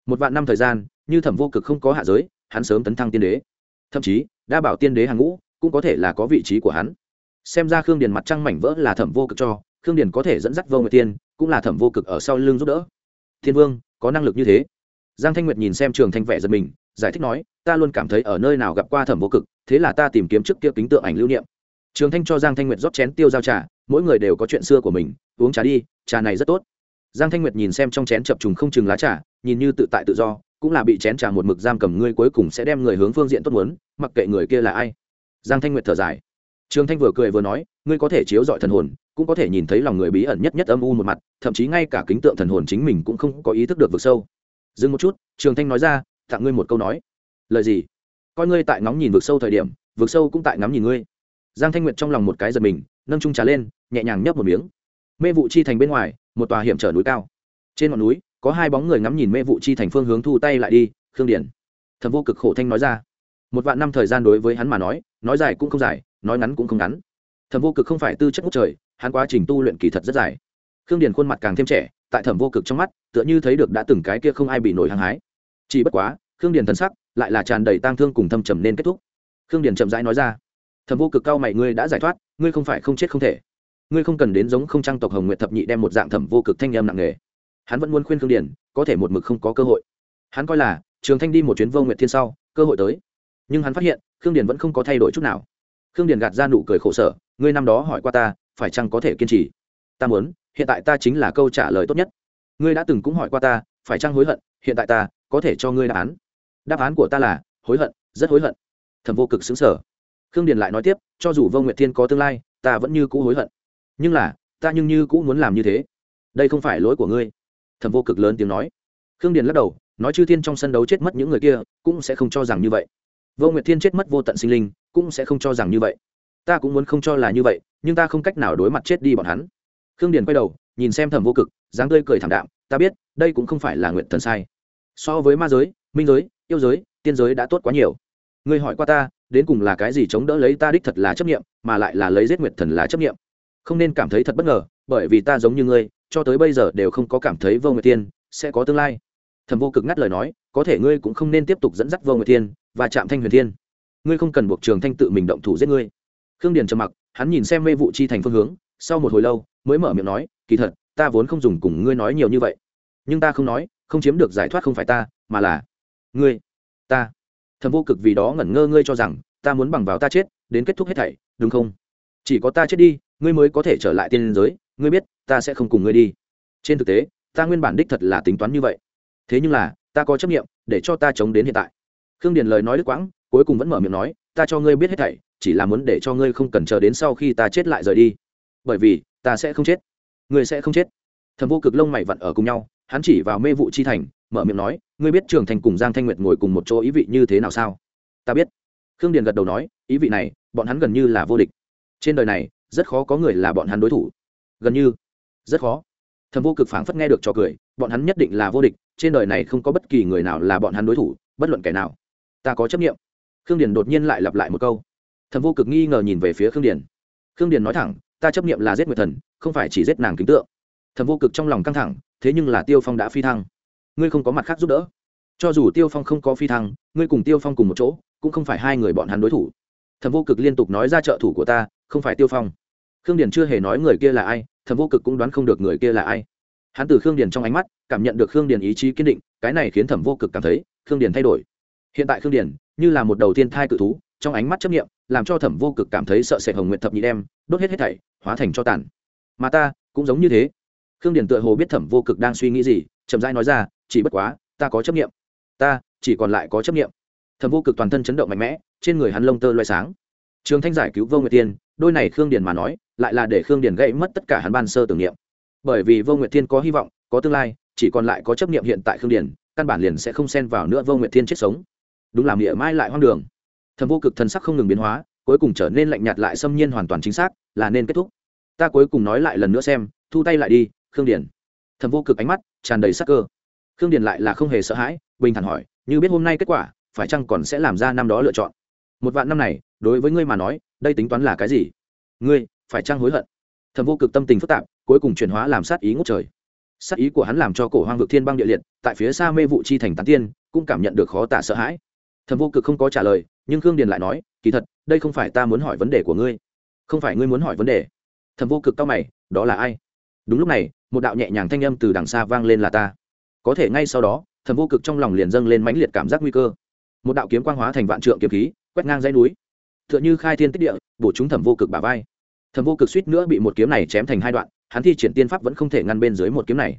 một vạn năm thời gian, như thẩm vô cực không có hạ giới, hắn sớm tấn thăng tiên đế. Thậm chí, đa bảo tiên đế hàng ngũ, cũng có thể là có vị trí của hắn. Xem ra khương điền mặt trăng mảnh vỡ là thẩm vô cực cho, khương điền có thể dẫn dắt vô nguyệt tiên, cũng là thẩm vô cực ở sau lưng giúp đỡ. Thiên vương, có năng lực như thế? Giang thanh nguyệt nhìn xem trường thanh vẻ giật mình, giải thích nói, ta luôn cảm thấy ở nơi nào gặp qua thẩm vô cực, thế là ta tìm kiếm trước kia kính tượng ảnh lưu niệm. Trường thanh cho giang thanh nguyệt rót chén tiêu giao trà, mỗi người đều có chuyện xưa của mình, uống trà đi, trà này rất tốt giang thanh nguyệt nhìn xem trong chén chập trùng không chừng lá trà, nhìn như tự tại tự do, cũng là bị chén trà một mực giam cầm ngươi cuối cùng sẽ đem người hướng phương diện tốt muốn, mặc kệ người kia là ai. Giang thanh nguyệt thở dài. Trường thanh vừa cười vừa nói, ngươi có thể chiếu dọi thần hồn, cũng có thể nhìn thấy lòng người bí ẩn nhất nhất âm u một mặt, thậm chí ngay cả kính tượng thần hồn chính mình cũng không có ý thức được vực sâu. Dừng một chút, trường thanh nói ra tặng ngươi một câu nói. Lời gì? Coi ngươi tại ngóng nhìn vực sâu thời điểm, vực sâu cũng tại ngắm nhìn ngươi. Giang thanh nguyệt trong lòng một cái giật mình, nâng trung trà lên, nhẹ nhàng nhấp một miếng. Mê vụ chi thành bên ngoài một tòa hiểm trở núi cao. Trên ngọn núi, có hai bóng người ngắm nhìn mê vụ chi thành phương hướng thu tay lại đi, khương điển thầm vô cực khổ thanh nói ra. Một vạn năm thời gian đối với hắn mà nói nói dài cũng không dài, nói ngắn cũng không ngắn. Thẩm vô cực không phải tư chất ngút trời, hắn quá trình tu luyện kỳ thật rất dài. Khương điền khuôn mặt càng thêm trẻ, tại thẩm vô cực trong mắt, tựa như thấy được đã từng cái kia không ai bị nổi hăng hái. Chỉ bất quá, khương điền thần sắc lại là tràn đầy tang thương cùng thâm trầm nên kết thúc. Khương điền chậm rãi nói ra. Thẩm vô cực cao mày, ngươi đã giải thoát, ngươi không phải không chết không thể ngươi không cần đến giống không trang tộc hồng nguyệt thập nhị đem một dạng thẩm vô cực thanh em nặng nghề hắn vẫn muốn khuyên khương điền, có thể một mực không có cơ hội. Hắn coi là, trường thanh đi một chuyến vô nguyệt thiên sau, cơ hội tới. Nhưng hắn phát hiện, khương điền vẫn không có thay đổi chút nào. Khương điền gạt ra nụ cười khổ sở, ngươi năm đó hỏi qua ta, phải chăng có thể kiên trì? Ta muốn, hiện tại ta chính là câu trả lời tốt nhất. Ngươi đã từng cũng hỏi qua ta, phải chăng hối hận? Hiện tại ta, có thể cho ngươi đáp án. Đáp án của ta là, hối hận, rất hối hận. Thẩm vô cực xứng sở khương điền lại nói tiếp, cho dù vô nguyệt thiên có tương lai, ta vẫn như cũ hối hận nhưng là, ta nhưng như cũng muốn làm như thế. Đây không phải lỗi của ngươi. Thẩm vô cực lớn tiếng nói. Khương điền lắc đầu, nói chư thiên trong sân đấu chết mất những người kia, cũng sẽ không cho rằng như vậy. Vô nguyệt thiên chết mất vô tận sinh linh, cũng sẽ không cho rằng như vậy. Ta cũng muốn không cho là như vậy, nhưng ta không cách nào đối mặt chết đi bọn hắn. Khương điền quay đầu, nhìn xem thẩm vô cực, dáng tươi cười thảm đạm, ta biết, đây cũng không phải là nguyện thần sai. So với ma giới, minh giới, yêu giới, tiên giới đã tốt quá nhiều. Ngươi hỏi qua ta, đến cùng là cái gì chống đỡ lấy ta đích thật là chấp nghiệm mà lại là lấy giết nguyệt thần là chấp nghiệm không nên cảm thấy thật bất ngờ, bởi vì ta giống như ngươi, cho tới bây giờ đều không có cảm thấy vô nguyệt tiên sẽ có tương lai. Thẩm vô cực ngắt lời nói, có thể ngươi cũng không nên tiếp tục dẫn dắt vô nguyệt tiên và chạm thanh huyền thiên. Ngươi không cần buộc trường thanh tự mình động thủ giết ngươi. Khương điền trầm mặc, hắn nhìn xem mê vụ chi thành phương hướng, sau một hồi lâu, mới mở miệng nói, kỳ thật, ta vốn không dùng cùng ngươi nói nhiều như vậy. Nhưng ta không nói, không chiếm được giải thoát không phải ta, mà là ngươi, ta. Thầm vô cực vì đó ngẩn ngơ, ngươi cho rằng ta muốn bằng vào ta chết, đến kết thúc hết thảy, đúng không? Chỉ có ta chết đi ngươi mới có thể trở lại tiên giới, ngươi biết, ta sẽ không cùng ngươi đi. Trên thực tế, ta nguyên bản đích thật là tính toán như vậy. Thế nhưng là, ta có trách nhiệm để cho ta chống đến hiện tại. Khương điền lời nói đứt quãng, cuối cùng vẫn mở miệng nói, ta cho ngươi biết hết thảy, chỉ là muốn để cho ngươi không cần chờ đến sau khi ta chết lại rời đi. Bởi vì, ta sẽ không chết. Ngươi sẽ không chết. Thầm vô cực lông mày vặn ở cùng nhau, hắn chỉ vào mê vụ chi thành, mở miệng nói, ngươi biết trường thành cùng giang thanh nguyệt ngồi cùng một chỗ ý vị như thế nào sao? Ta biết. Khương điền gật đầu nói, ý vị này, bọn hắn gần như là vô địch. Trên đời này rất khó có người là bọn hắn đối thủ. Gần như, rất khó. Thầm vô cực phảng phất nghe được trò cười, bọn hắn nhất định là vô địch, trên đời này không có bất kỳ người nào là bọn hắn đối thủ, bất luận kẻ nào. Ta có chấp nghiệm khương điền đột nhiên lại lặp lại một câu. Thầm vô cực nghi ngờ nhìn về phía khương điền. Khương điền nói thẳng, ta chấp nghiệm là giết nguyệt thần, không phải chỉ giết nàng kính tượng. Thầm vô cực trong lòng căng thẳng, thế nhưng là tiêu phong đã phi thăng. Ngươi không có mặt khác giúp đỡ. Cho dù tiêu phong không có phi thăng, ngươi cùng tiêu phong cùng một chỗ, cũng không phải hai người bọn hắn đối thủ. Thầm vô cực liên tục nói ra trợ thủ của ta, không phải tiêu phong khương điền chưa hề nói người kia là ai, thầm vô cực cũng đoán không được người kia là ai. Hắn từ khương điền trong ánh mắt, cảm nhận được khương điền ý chí kiên định, cái này khiến thẩm vô cực cảm thấy, khương điền thay đổi. Hiện tại khương điền, như là một đầu tiên thai cự thú, trong ánh mắt chấp nghiệm làm cho thẩm vô cực cảm thấy sợ sệt hồng nguyện thập nhị đem, đốt hết hết thảy, hóa thành cho tàn. Mà ta, cũng giống như thế. Khương điền tựa hồ biết thẩm vô cực đang suy nghĩ gì, chậm rãi nói ra, chỉ bất quá, ta có chấp nghiệm ta, chỉ còn lại có chấp nghiệm thẩm vô cực toàn thân chấn động mạnh mẽ, trên người hắn lông tơ loay sáng. Trường thanh giải cứu vô nguyệt tiên đôi này khương điền mà nói, lại là để khương điền gãy mất tất cả hắn ban sơ tưởng niệm. Bởi vì vô nguyệt thiên có hy vọng, có tương lai, chỉ còn lại có chấp niệm hiện tại khương điền, căn bản liền sẽ không xen vào nữa vô nguyệt thiên chết sống. Đúng là nghĩa mai lại hoang đường. Thầm vô cực thần sắc không ngừng biến hóa, cuối cùng trở nên lạnh nhạt lại xâm nhiên hoàn toàn chính xác, là nên kết thúc. Ta cuối cùng nói lại lần nữa xem, thu tay lại đi, khương điền. Thầm vô cực ánh mắt tràn đầy sắc cơ. Khương điền lại là không hề sợ hãi, bình thản hỏi, như biết hôm nay kết quả, phải chăng còn sẽ làm ra năm đó lựa chọn? Một vạn năm này, đối với ngươi mà nói đây tính toán là cái gì? Ngươi, phải trang hối hận? Thầm vô cực tâm tình phức tạp, cuối cùng chuyển hóa làm sát ý ngốc trời. Sát ý của hắn làm cho cổ hoang vực thiên băng địa liệt, tại phía xa mê vụ chi thành tán tiên, cũng cảm nhận được khó tả sợ hãi. Thầm vô cực không có trả lời, nhưng khương điền lại nói, kỳ thật, đây không phải ta muốn hỏi vấn đề của ngươi. Không phải ngươi muốn hỏi vấn đề. Thầm vô cực cao mày, đó là ai? Đúng lúc này, một đạo nhẹ nhàng thanh âm từ đằng xa vang lên là ta. Có thể ngay sau đó thầm vô cực trong lòng liền dâng lên mãnh liệt cảm giác nguy cơ. Một đạo kiếm quang hóa thành vạn trượng kiếm khí, quét ngang dãy núi t h ư ợ n khai thiên tích địa, bổ chúng thẩm vô cực bả vai. Thẩm vô cực suýt nữa bị một kiếm này chém thành hai đoạn, hắn thi triển tiên pháp vẫn không thể ngăn bên dưới một kiếm này.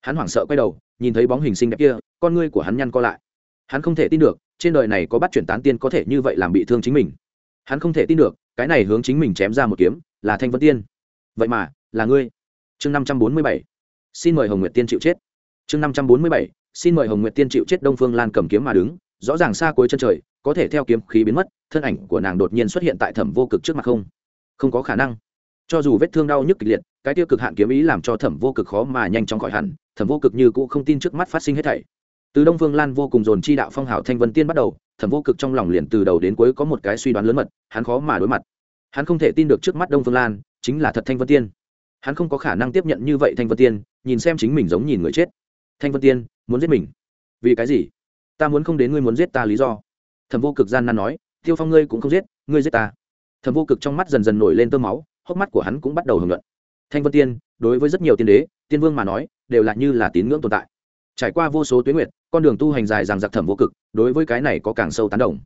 Hắn hoảng sợ quay đầu, nhìn thấy bóng hình sinh đẹp kia, con ngươi của hắn nhăn co lại. Hắn không thể tin được, trên đời này có bắt chuyển tán tiên có thể như vậy làm bị thương chính mình. Hắn không thể tin được, cái này hướng chính mình chém ra một kiếm, là thanh vân tiên. Vậy mà, là ngươi. Chương năm trăm bốn mươi bảy. Xin mời hồng nguyệt tiên chịu chết. Chương năm trăm bốn mươi bảy. Xin mời hồng nguyệt tiên chịu chết đông phương lan cầm kiếm mà đứng, rõ ràng xa cuối chân trời có thể theo kiếm khí biến mất, thân ảnh của nàng đột nhiên xuất hiện tại thẩm vô cực trước mặt không? Không có khả năng. Cho dù vết thương đau nhức kịch liệt, cái tiêu cực hạn kiếm ý làm cho thẩm vô cực khó mà nhanh chóng khỏi hẳn, thẩm vô cực như cũ không tin trước mắt phát sinh hết thảy. Từ đông phương lan vô cùng dồn chi đạo phong hào thanh vân tiên bắt đầu, thẩm vô cực trong lòng liền từ đầu đến cuối có một cái suy đoán lớn mật, hắn khó mà đối mặt. Hắn không thể tin được trước mắt đông phương lan, chính là thật thanh vân tiên. Hắn không có khả năng tiếp nhận như vậy thanh vân tiên, nhìn xem chính mình giống nhìn người chết. Thanh vân tiên, muốn giết mình? Vì cái gì? Ta muốn không đến ngươi muốn giết ta lý do thẩm vô cực gian nan nói, tiêu phong ngươi cũng không giết, ngươi giết ta. Thẩm vô cực trong mắt dần dần nổi lên tơ máu, hốc mắt của hắn cũng bắt đầu hưởng luận. Thanh vân tiên, đối với rất nhiều tiên đế, tiên vương mà nói, đều là như là tín ngưỡng tồn tại. Trải qua vô số tuyến nguyệt, con đường tu hành dài rằng giặc thẩm vô cực, đối với cái này có càng sâu tán đồng.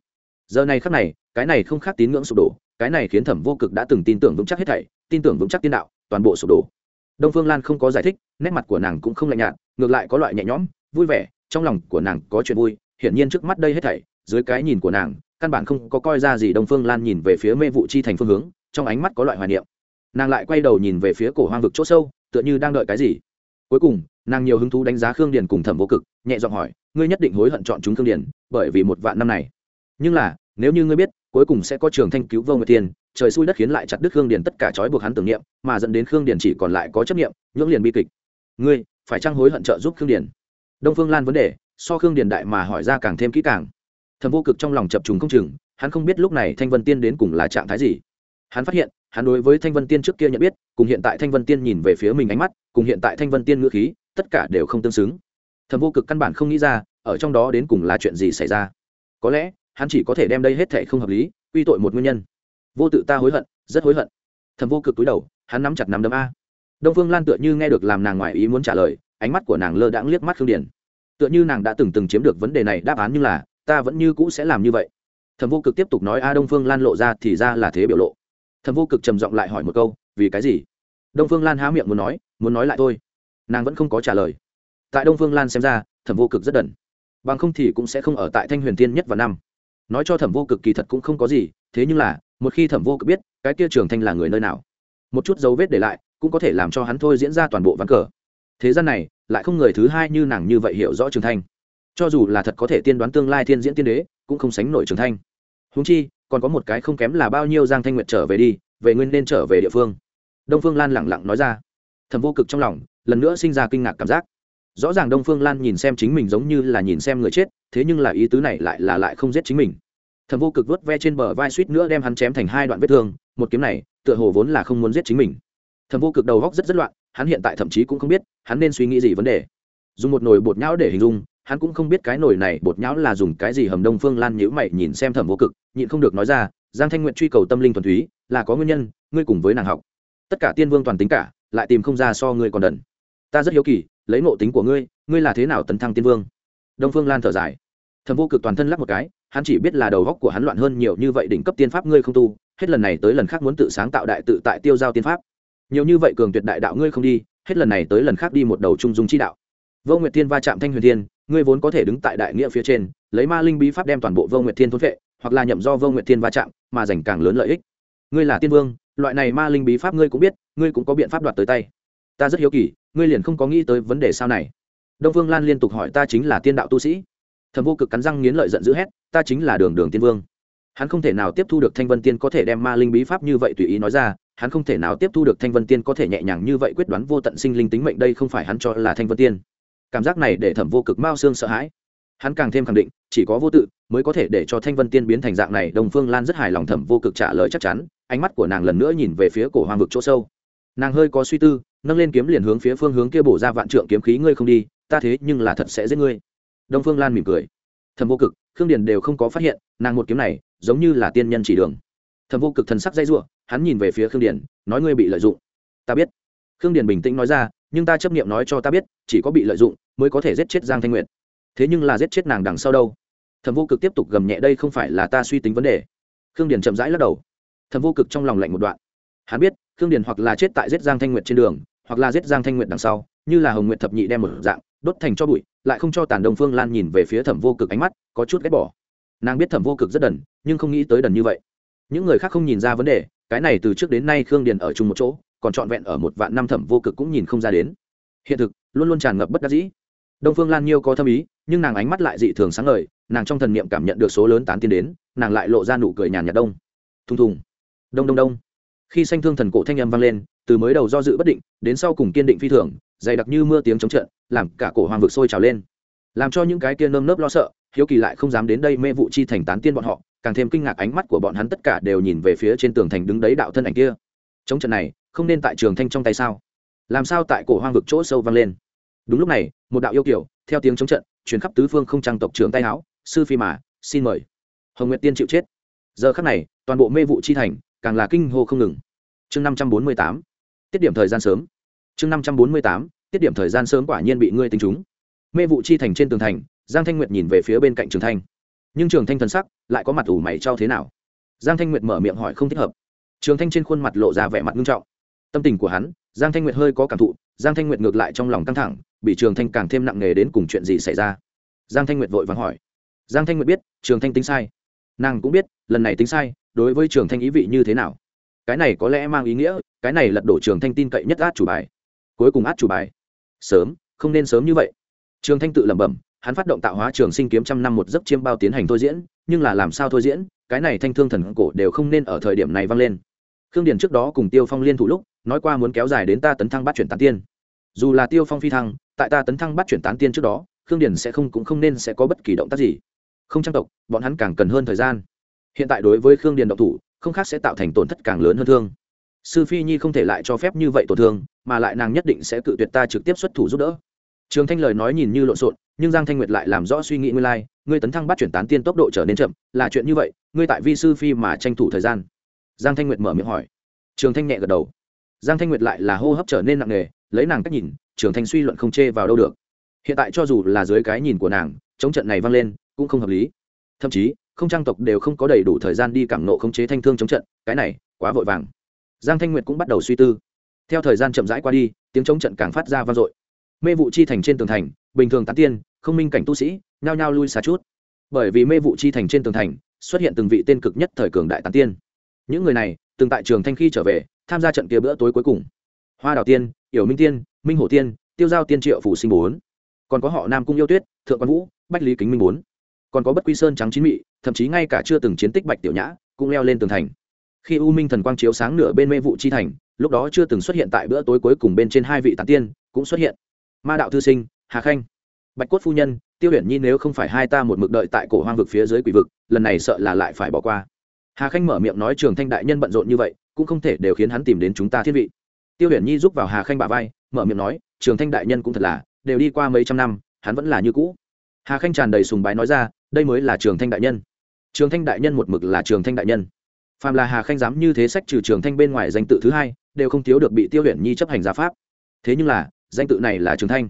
Giờ này khắc này, cái này không khác tín ngưỡng sụp đổ, cái này khiến thẩm vô cực đã từng tin tưởng vững chắc hết thảy, tin tưởng vững chắc tiên đạo, toàn bộ sụp đổ. Đông phương lan không có giải thích, nét mặt của nàng cũng không lạnh nhạt, ngược lại có loại nhẹ nhõm, vui vẻ, trong lòng của nàng có chuyện vui, hiển nhiên trước mắt đây hết thảy dưới cái nhìn của nàng, căn bản không có coi ra gì đông phương lan nhìn về phía mê vụ chi thành phương hướng, trong ánh mắt có loại hoài niệm. Nàng lại quay đầu nhìn về phía cổ hoang vực c h ỗ sâu, tựa như đang đợi cái gì. Cuối cùng, nàng nhiều hứng thú đánh giá khương điền cùng thẩm vô cực, nhẹ giọng hỏi, ngươi nhất định hối hận chọn chúng khương điền, bởi vì một vạn năm này. Nhưng là, nếu như ngươi biết, cuối cùng sẽ có trường thanh cứu vô người tiền trời xui đất khiến lại chặt đứt khương điền tất cả trói buộc hắn tưởng niệm, mà dẫn đến khương điền chỉ còn lại có chấp niệm nhưỡng liền bi kịch. Ngươi phải trang hối hận trợ giúp khương điền? Đông phương lan vấn đề, so khương điền đại mà hỏi ra càng thêm kỹ càng thầm vô cực trong lòng chập trùng không chừng, hắn không biết lúc này thanh vân tiên đến cùng là trạng thái gì. Hắn phát hiện, hắn đối với thanh vân tiên trước kia nhận biết, cùng hiện tại thanh vân tiên nhìn về phía mình ánh mắt, cùng hiện tại thanh vân tiên ngữ khí, tất cả đều không tương xứng. Thầm vô cực căn bản không nghĩ ra, ở trong đó đến cùng là chuyện gì xảy ra. Có lẽ, hắn chỉ có thể đem đây hết thể không hợp lý, quy tội một nguyên nhân. Vô tự ta hối hận, rất hối hận. Thầm vô cực túi đầu, hắn nắm chặt nắm đấm a. Đông phương lan tựa như nghe được làm nàng ngoài ý muốn trả lời, ánh mắt của nàng lơ đãng liếc mắt khương điển tựa như nàng đã từng từng chiếm được vấn đề này đáp án như là ta vẫn như cũ sẽ làm như vậy. Thẩm vô cực tiếp tục nói a đông phương lan lộ ra thì ra là thế biểu lộ. Thẩm vô cực trầm giọng lại hỏi một câu, vì cái gì? Đông phương lan há miệng muốn nói muốn nói lại thôi. Nàng vẫn không có trả lời. Tại đông phương lan xem ra, thẩm vô cực rất đần. Bằng không thì cũng sẽ không ở tại thanh huyền tiên nhất và năm. Nói cho thẩm vô cực kỳ thật cũng không có gì, thế nhưng là, một khi thẩm vô cực biết, cái kia trường thanh là người nơi nào? Một chút dấu vết để lại, cũng có thể làm cho hắn thôi diễn ra toàn bộ ván cờ. Thế gian này, lại không người thứ hai như nàng như vậy hiểu rõ trường thanh cho dù là thật có thể tiên đoán tương lai thiên diễn tiên đế, cũng không sánh nổi trường thanh. Húng chi, còn có một cái không kém là bao nhiêu giang thanh nguyệt trở về đi, về nguyên nên trở về địa phương. Đông phương lan lẳng lặng nói ra. Thầm vô cực trong lòng, lần nữa sinh ra kinh ngạc cảm giác. Rõ ràng đông phương lan nhìn xem chính mình giống như là nhìn xem người chết, thế nhưng là ý tứ này lại là lại không giết chính mình. Thầm vô cực vớt ve trên bờ vai suýt nữa đem hắn chém thành hai đoạn vết thương, một kiếm này, tựa hồ vốn là không muốn giết chính mình. Thầm vô cực đầu góc rất rất loạn, hắn hiện tại thậm chí cũng không biết, hắn nên suy nghĩ gì vấn đề. Dùng một nồi bột nhão để hình dung hắn cũng không biết cái nồi này bột nhão là dùng cái gì hầm đông phương lan nhữ mày nhìn xem thẩm vô cực, nhịn không được nói ra, giang thanh nguyện truy cầu tâm linh thuần túy, là có nguyên nhân, ngươi cùng với nàng học. Tất cả tiên vương toàn tính cả, lại tìm không ra so ngươi còn đần. Ta rất hiếu kỳ, lấy ngộ tính của ngươi ngươi là thế nào tấn thăng tiên vương? Đông phương lan thở dài. Thẩm vô cực toàn thân lắc một cái, hắn chỉ biết là đầu góc của hắn loạn hơn nhiều như vậy đỉnh cấp tiên pháp ngươi không tu, hết lần này tới lần khác muốn tự sáng tạo đại tự tại tiêu giao tiên pháp. Nhiều như vậy cường tuyệt đại đạo ngươi không đi, hết lần này tới lần khác đi một đầu trung dung chi đạo. Vô nguyệt Tiên va chạm thanh huyền Tiên ngươi vốn có thể đứng tại đại nghĩa phía trên, lấy ma linh bí pháp đem toàn bộ vô nguyệt thiên thốn vệ hoặc là nhậm do vô nguyệt thiên va chạm, mà giành càng lớn lợi ích. Ngươi là tiên vương, loại này ma linh bí pháp ngươi cũng biết, ngươi cũng có biện pháp đoạt tới tay. Ta rất hiếu kỳ, ngươi liền không có nghĩ tới vấn đề sau này. Đông vương lan liên tục hỏi ta chính là tiên đạo tu sĩ. Thầm vô cực cắn răng nghiến lợi giận dữ hét, ta chính là đường đường tiên vương. Hắn không thể nào tiếp thu được thanh vân tiên có thể đem ma linh bí pháp như vậy tùy ý nói ra, hắn không thể nào tiếp thu được thanh vân tiên có thể nhẹ nhàng như vậy quyết đoán vô tận sinh linh tính mệnh đây không phải hắn cho là thanh vân tiên cảm giác này để thẩm vô cực mao xương sợ hãi. Hắn càng thêm khẳng định, chỉ có vô tự mới có thể để cho thanh vân tiên biến thành dạng này đồng phương lan rất hài lòng thẩm vô cực trả lời chắc chắn, ánh mắt của nàng lần nữa nhìn về phía cổ hoang vực chỗ sâu. Nàng hơi có suy tư, nâng lên kiếm liền hướng phía phương hướng kia bổ ra vạn trượng kiếm khí, ngươi không đi, ta thế nhưng là thật sẽ giết ngươi. Đông phương lan mỉm cười. Thẩm vô cực, khương điền đều không có phát hiện, nàng một kiếm này, giống như là tiên nhân chỉ đường. Thẩm vô cực thần sắc dây r hắn nhìn về phía khương điền, nói ngươi bị lợi dụng. Ta biết. Khương điền bình tĩnh nói ra nhưng ta chấp nghiệm nói cho ta biết, chỉ có bị lợi dụng mới có thể giết chết giang thanh nguyệt. Thế nhưng là giết chết nàng đằng sau đâu? Thẩm vô cực tiếp tục gầm nhẹ, đây không phải là ta suy tính vấn đề. Khương điền chậm rãi lắc đầu. Thẩm vô cực trong lòng lạnh một đoạn. Hắn biết, khương điền hoặc là chết tại giết giang thanh nguyệt trên đường, hoặc là giết giang thanh nguyệt đằng sau, như là hồng nguyệt thập nhị đem một dạng, đốt thành cho bụi, lại không cho tàn đông phương lan nhìn về phía thẩm vô cực ánh mắt, có chút ghét bỏ. Nàng biết thẩm vô cực rất đần, nhưng không nghĩ tới đần như vậy. Những người khác không nhìn ra vấn đề, cái này từ trước đến nay khương điền ở chung một chỗ còn trọn vẹn ở một vạn năm thẩm vô cực cũng nhìn không ra đến. Hiện thực, luôn luôn tràn ngập bất đắc dĩ. Đông phương lan nhiêu có thâm ý, nhưng nàng ánh mắt lại dị thường sáng ngời, nàng trong thần niệm cảm nhận được số lớn tán tiên đến, nàng lại lộ ra nụ cười nhàn nhạt đông. Thùng thùng. Đông đông đông. Khi sanh thương thần cổ thanh âm vang lên, từ mới đầu do dự bất định, đến sau cùng kiên định phi thường, dày đặc như mưa tiếng chống trận, làm cả cổ hoàng vực sôi trào lên. Làm cho những cái kia nơm nớp lo sợ, hiếu kỳ lại không dám đến đây mê vụ chi thành tán tiên bọn họ, càng thêm kinh ngạc ánh mắt của bọn hắn tất cả đều nhìn về phía trên tường thành đứng đấy đạo thân ảnh kia. Chống trận này không nên tại trường thanh trong tay sao? Làm sao tại cổ hoang vực chỗ sâu vang lên? Đúng lúc này, một đạo yêu kiểu, theo tiếng chống trận chuyển khắp tứ phương không trang tộc trưởng tay áo. Sư phi mà, xin mời. Hồng nguyệt tiên chịu chết. Giờ khắc này, toàn bộ mê vụ chi thành, càng là kinh hô không ngừng. Chương năm trăm bốn mươi tám. Tiết điểm thời gian sớm. Chương năm trăm bốn mươi tám. Tiết điểm thời gian sớm quả nhiên bị ngươi tính chúng mê vụ chi thành trên tường thành, giang thanh nguyệt nhìn về phía bên cạnh trường thanh. Nhưng trường thanh thần sắc lại có mặt ủ mày trao thế nào? Giang thanh nguyệt mở miệng hỏi không thích hợp. Trường thanh trên khuôn mặt lộ ra vẻ mặt nghiêm trọng tâm tình của hắn, giang thanh nguyệt hơi có cảm thụ, giang thanh nguyệt ngược lại trong lòng căng thẳng, bị trường thanh càng thêm nặng nề đến cùng chuyện gì xảy ra. Giang thanh nguyệt vội vàng hỏi. Giang thanh nguyệt biết, trường thanh tính sai. Nàng cũng biết, lần này tính sai, đối với trường thanh ý vị như thế nào. Cái này có lẽ mang ý nghĩa, cái này lật đổ trường thanh tin cậy nhất át chủ bài. Cuối cùng át chủ bài. Sớm, không nên sớm như vậy. Trường thanh tự lẩm bẩm, hắn phát động tạo hóa trường sinh kiếm trăm năm một giấc chiêm bao tiến hành thôi diễn, nhưng là làm sao thôi diễn, cái này thanh thương thần cổ đều không nên ở thời điểm này vang lên. Khương điền trước đó cùng tiêu phong liên thủ lúc nói qua muốn kéo dài đến ta tấn thăng bắt chuyển tán tiên. Dù là tiêu phong phi thăng, tại ta tấn thăng bắt chuyển tán tiên trước đó, khương điền sẽ không cũng không nên sẽ có bất kỳ động tác gì. Không trang tộc, bọn hắn càng cần hơn thời gian. Hiện tại đối với khương điền độc thủ, không khác sẽ tạo thành tổn thất càng lớn hơn thương. Sư phi nhi không thể lại cho phép như vậy tổn thương, mà lại nàng nhất định sẽ cự tuyệt ta trực tiếp xuất thủ giúp đỡ. Trường thanh lời nói nhìn như lộn xộn, nhưng giang thanh nguyệt lại làm rõ suy nghĩ nguyên lai, ngươi tấn thăng bắt chuyển tán tiên tốc độ trở nên chậm, là chuyện như vậy, ngươi tại vi sư phi mà tranh thủ thời gian. Giang thanh nguyệt mở miệng hỏi. Trường thanh nhẹ gật đầu giang thanh nguyệt lại là hô hấp trở nên nặng nề, lấy nàng cách nhìn trường thanh suy luận không chê vào đâu được. Hiện tại cho dù là dưới cái nhìn của nàng, chống trận này vang lên, cũng không hợp lý. Thậm chí, không trang tộc đều không có đầy đủ thời gian đi cảm nộ khống chế thanh thương chống trận, cái này, quá vội vàng. Giang thanh nguyệt cũng bắt đầu suy tư. Theo thời gian chậm rãi qua đi, tiếng chống trận càng phát ra vang dội. Mê vụ chi thành trên tường thành, bình thường tán tiên, không minh cảnh tu sĩ, nhao nhao lui xa chút. Bởi vì mê vụ chi thành trên tường thành, xuất hiện từng vị tên cực nhất thời cường đại tán tiên. Những người này, từng tại trường thanh khi trở về tham gia trận kia bữa tối cuối cùng. Hoa đào tiên, yểu minh tiên, minh hổ tiên, tiêu giao tiên triệu phủ sinh bốn. Còn có họ nam cung yêu tuyết, thượng quan vũ, bách lý kính minh bốn. Còn có bất quy sơn trắng chín mị, thậm chí ngay cả chưa từng chiến tích bạch tiểu nhã, cũng leo lên tường thành. Khi u minh thần quang chiếu sáng nửa bên mê vụ chi thành, lúc đó chưa từng xuất hiện tại bữa tối cuối cùng bên trên hai vị tán tiên, cũng xuất hiện. Ma đạo thư sinh, hà khanh, bạch cốt phu nhân, tiêu huyền nhi nếu không phải hai ta một mực đợi tại cổ hoang vực phía dưới quỷ vực, lần này sợ là lại phải bỏ qua. Hà khanh mở miệng nói trường thanh đại nhân bận rộn như vậy cũng không thể đều khiến hắn tìm đến chúng ta thiên vị. Tiêu huyền nhi giúp vào hà khanh bà vai, mở miệng nói, trường thanh đại nhân cũng thật là, đều đi qua mấy trăm năm, hắn vẫn là như cũ. Hà khanh tràn đầy sùng bái nói ra, đây mới là trường thanh đại nhân. Trường thanh đại nhân một mực là trường thanh đại nhân. Phàm là hà khanh dám như thế sách trừ trường thanh bên ngoài danh tự thứ hai, đều không thiếu được bị tiêu huyền nhi chấp hành giá pháp. Thế nhưng là, danh tự này là trường thanh.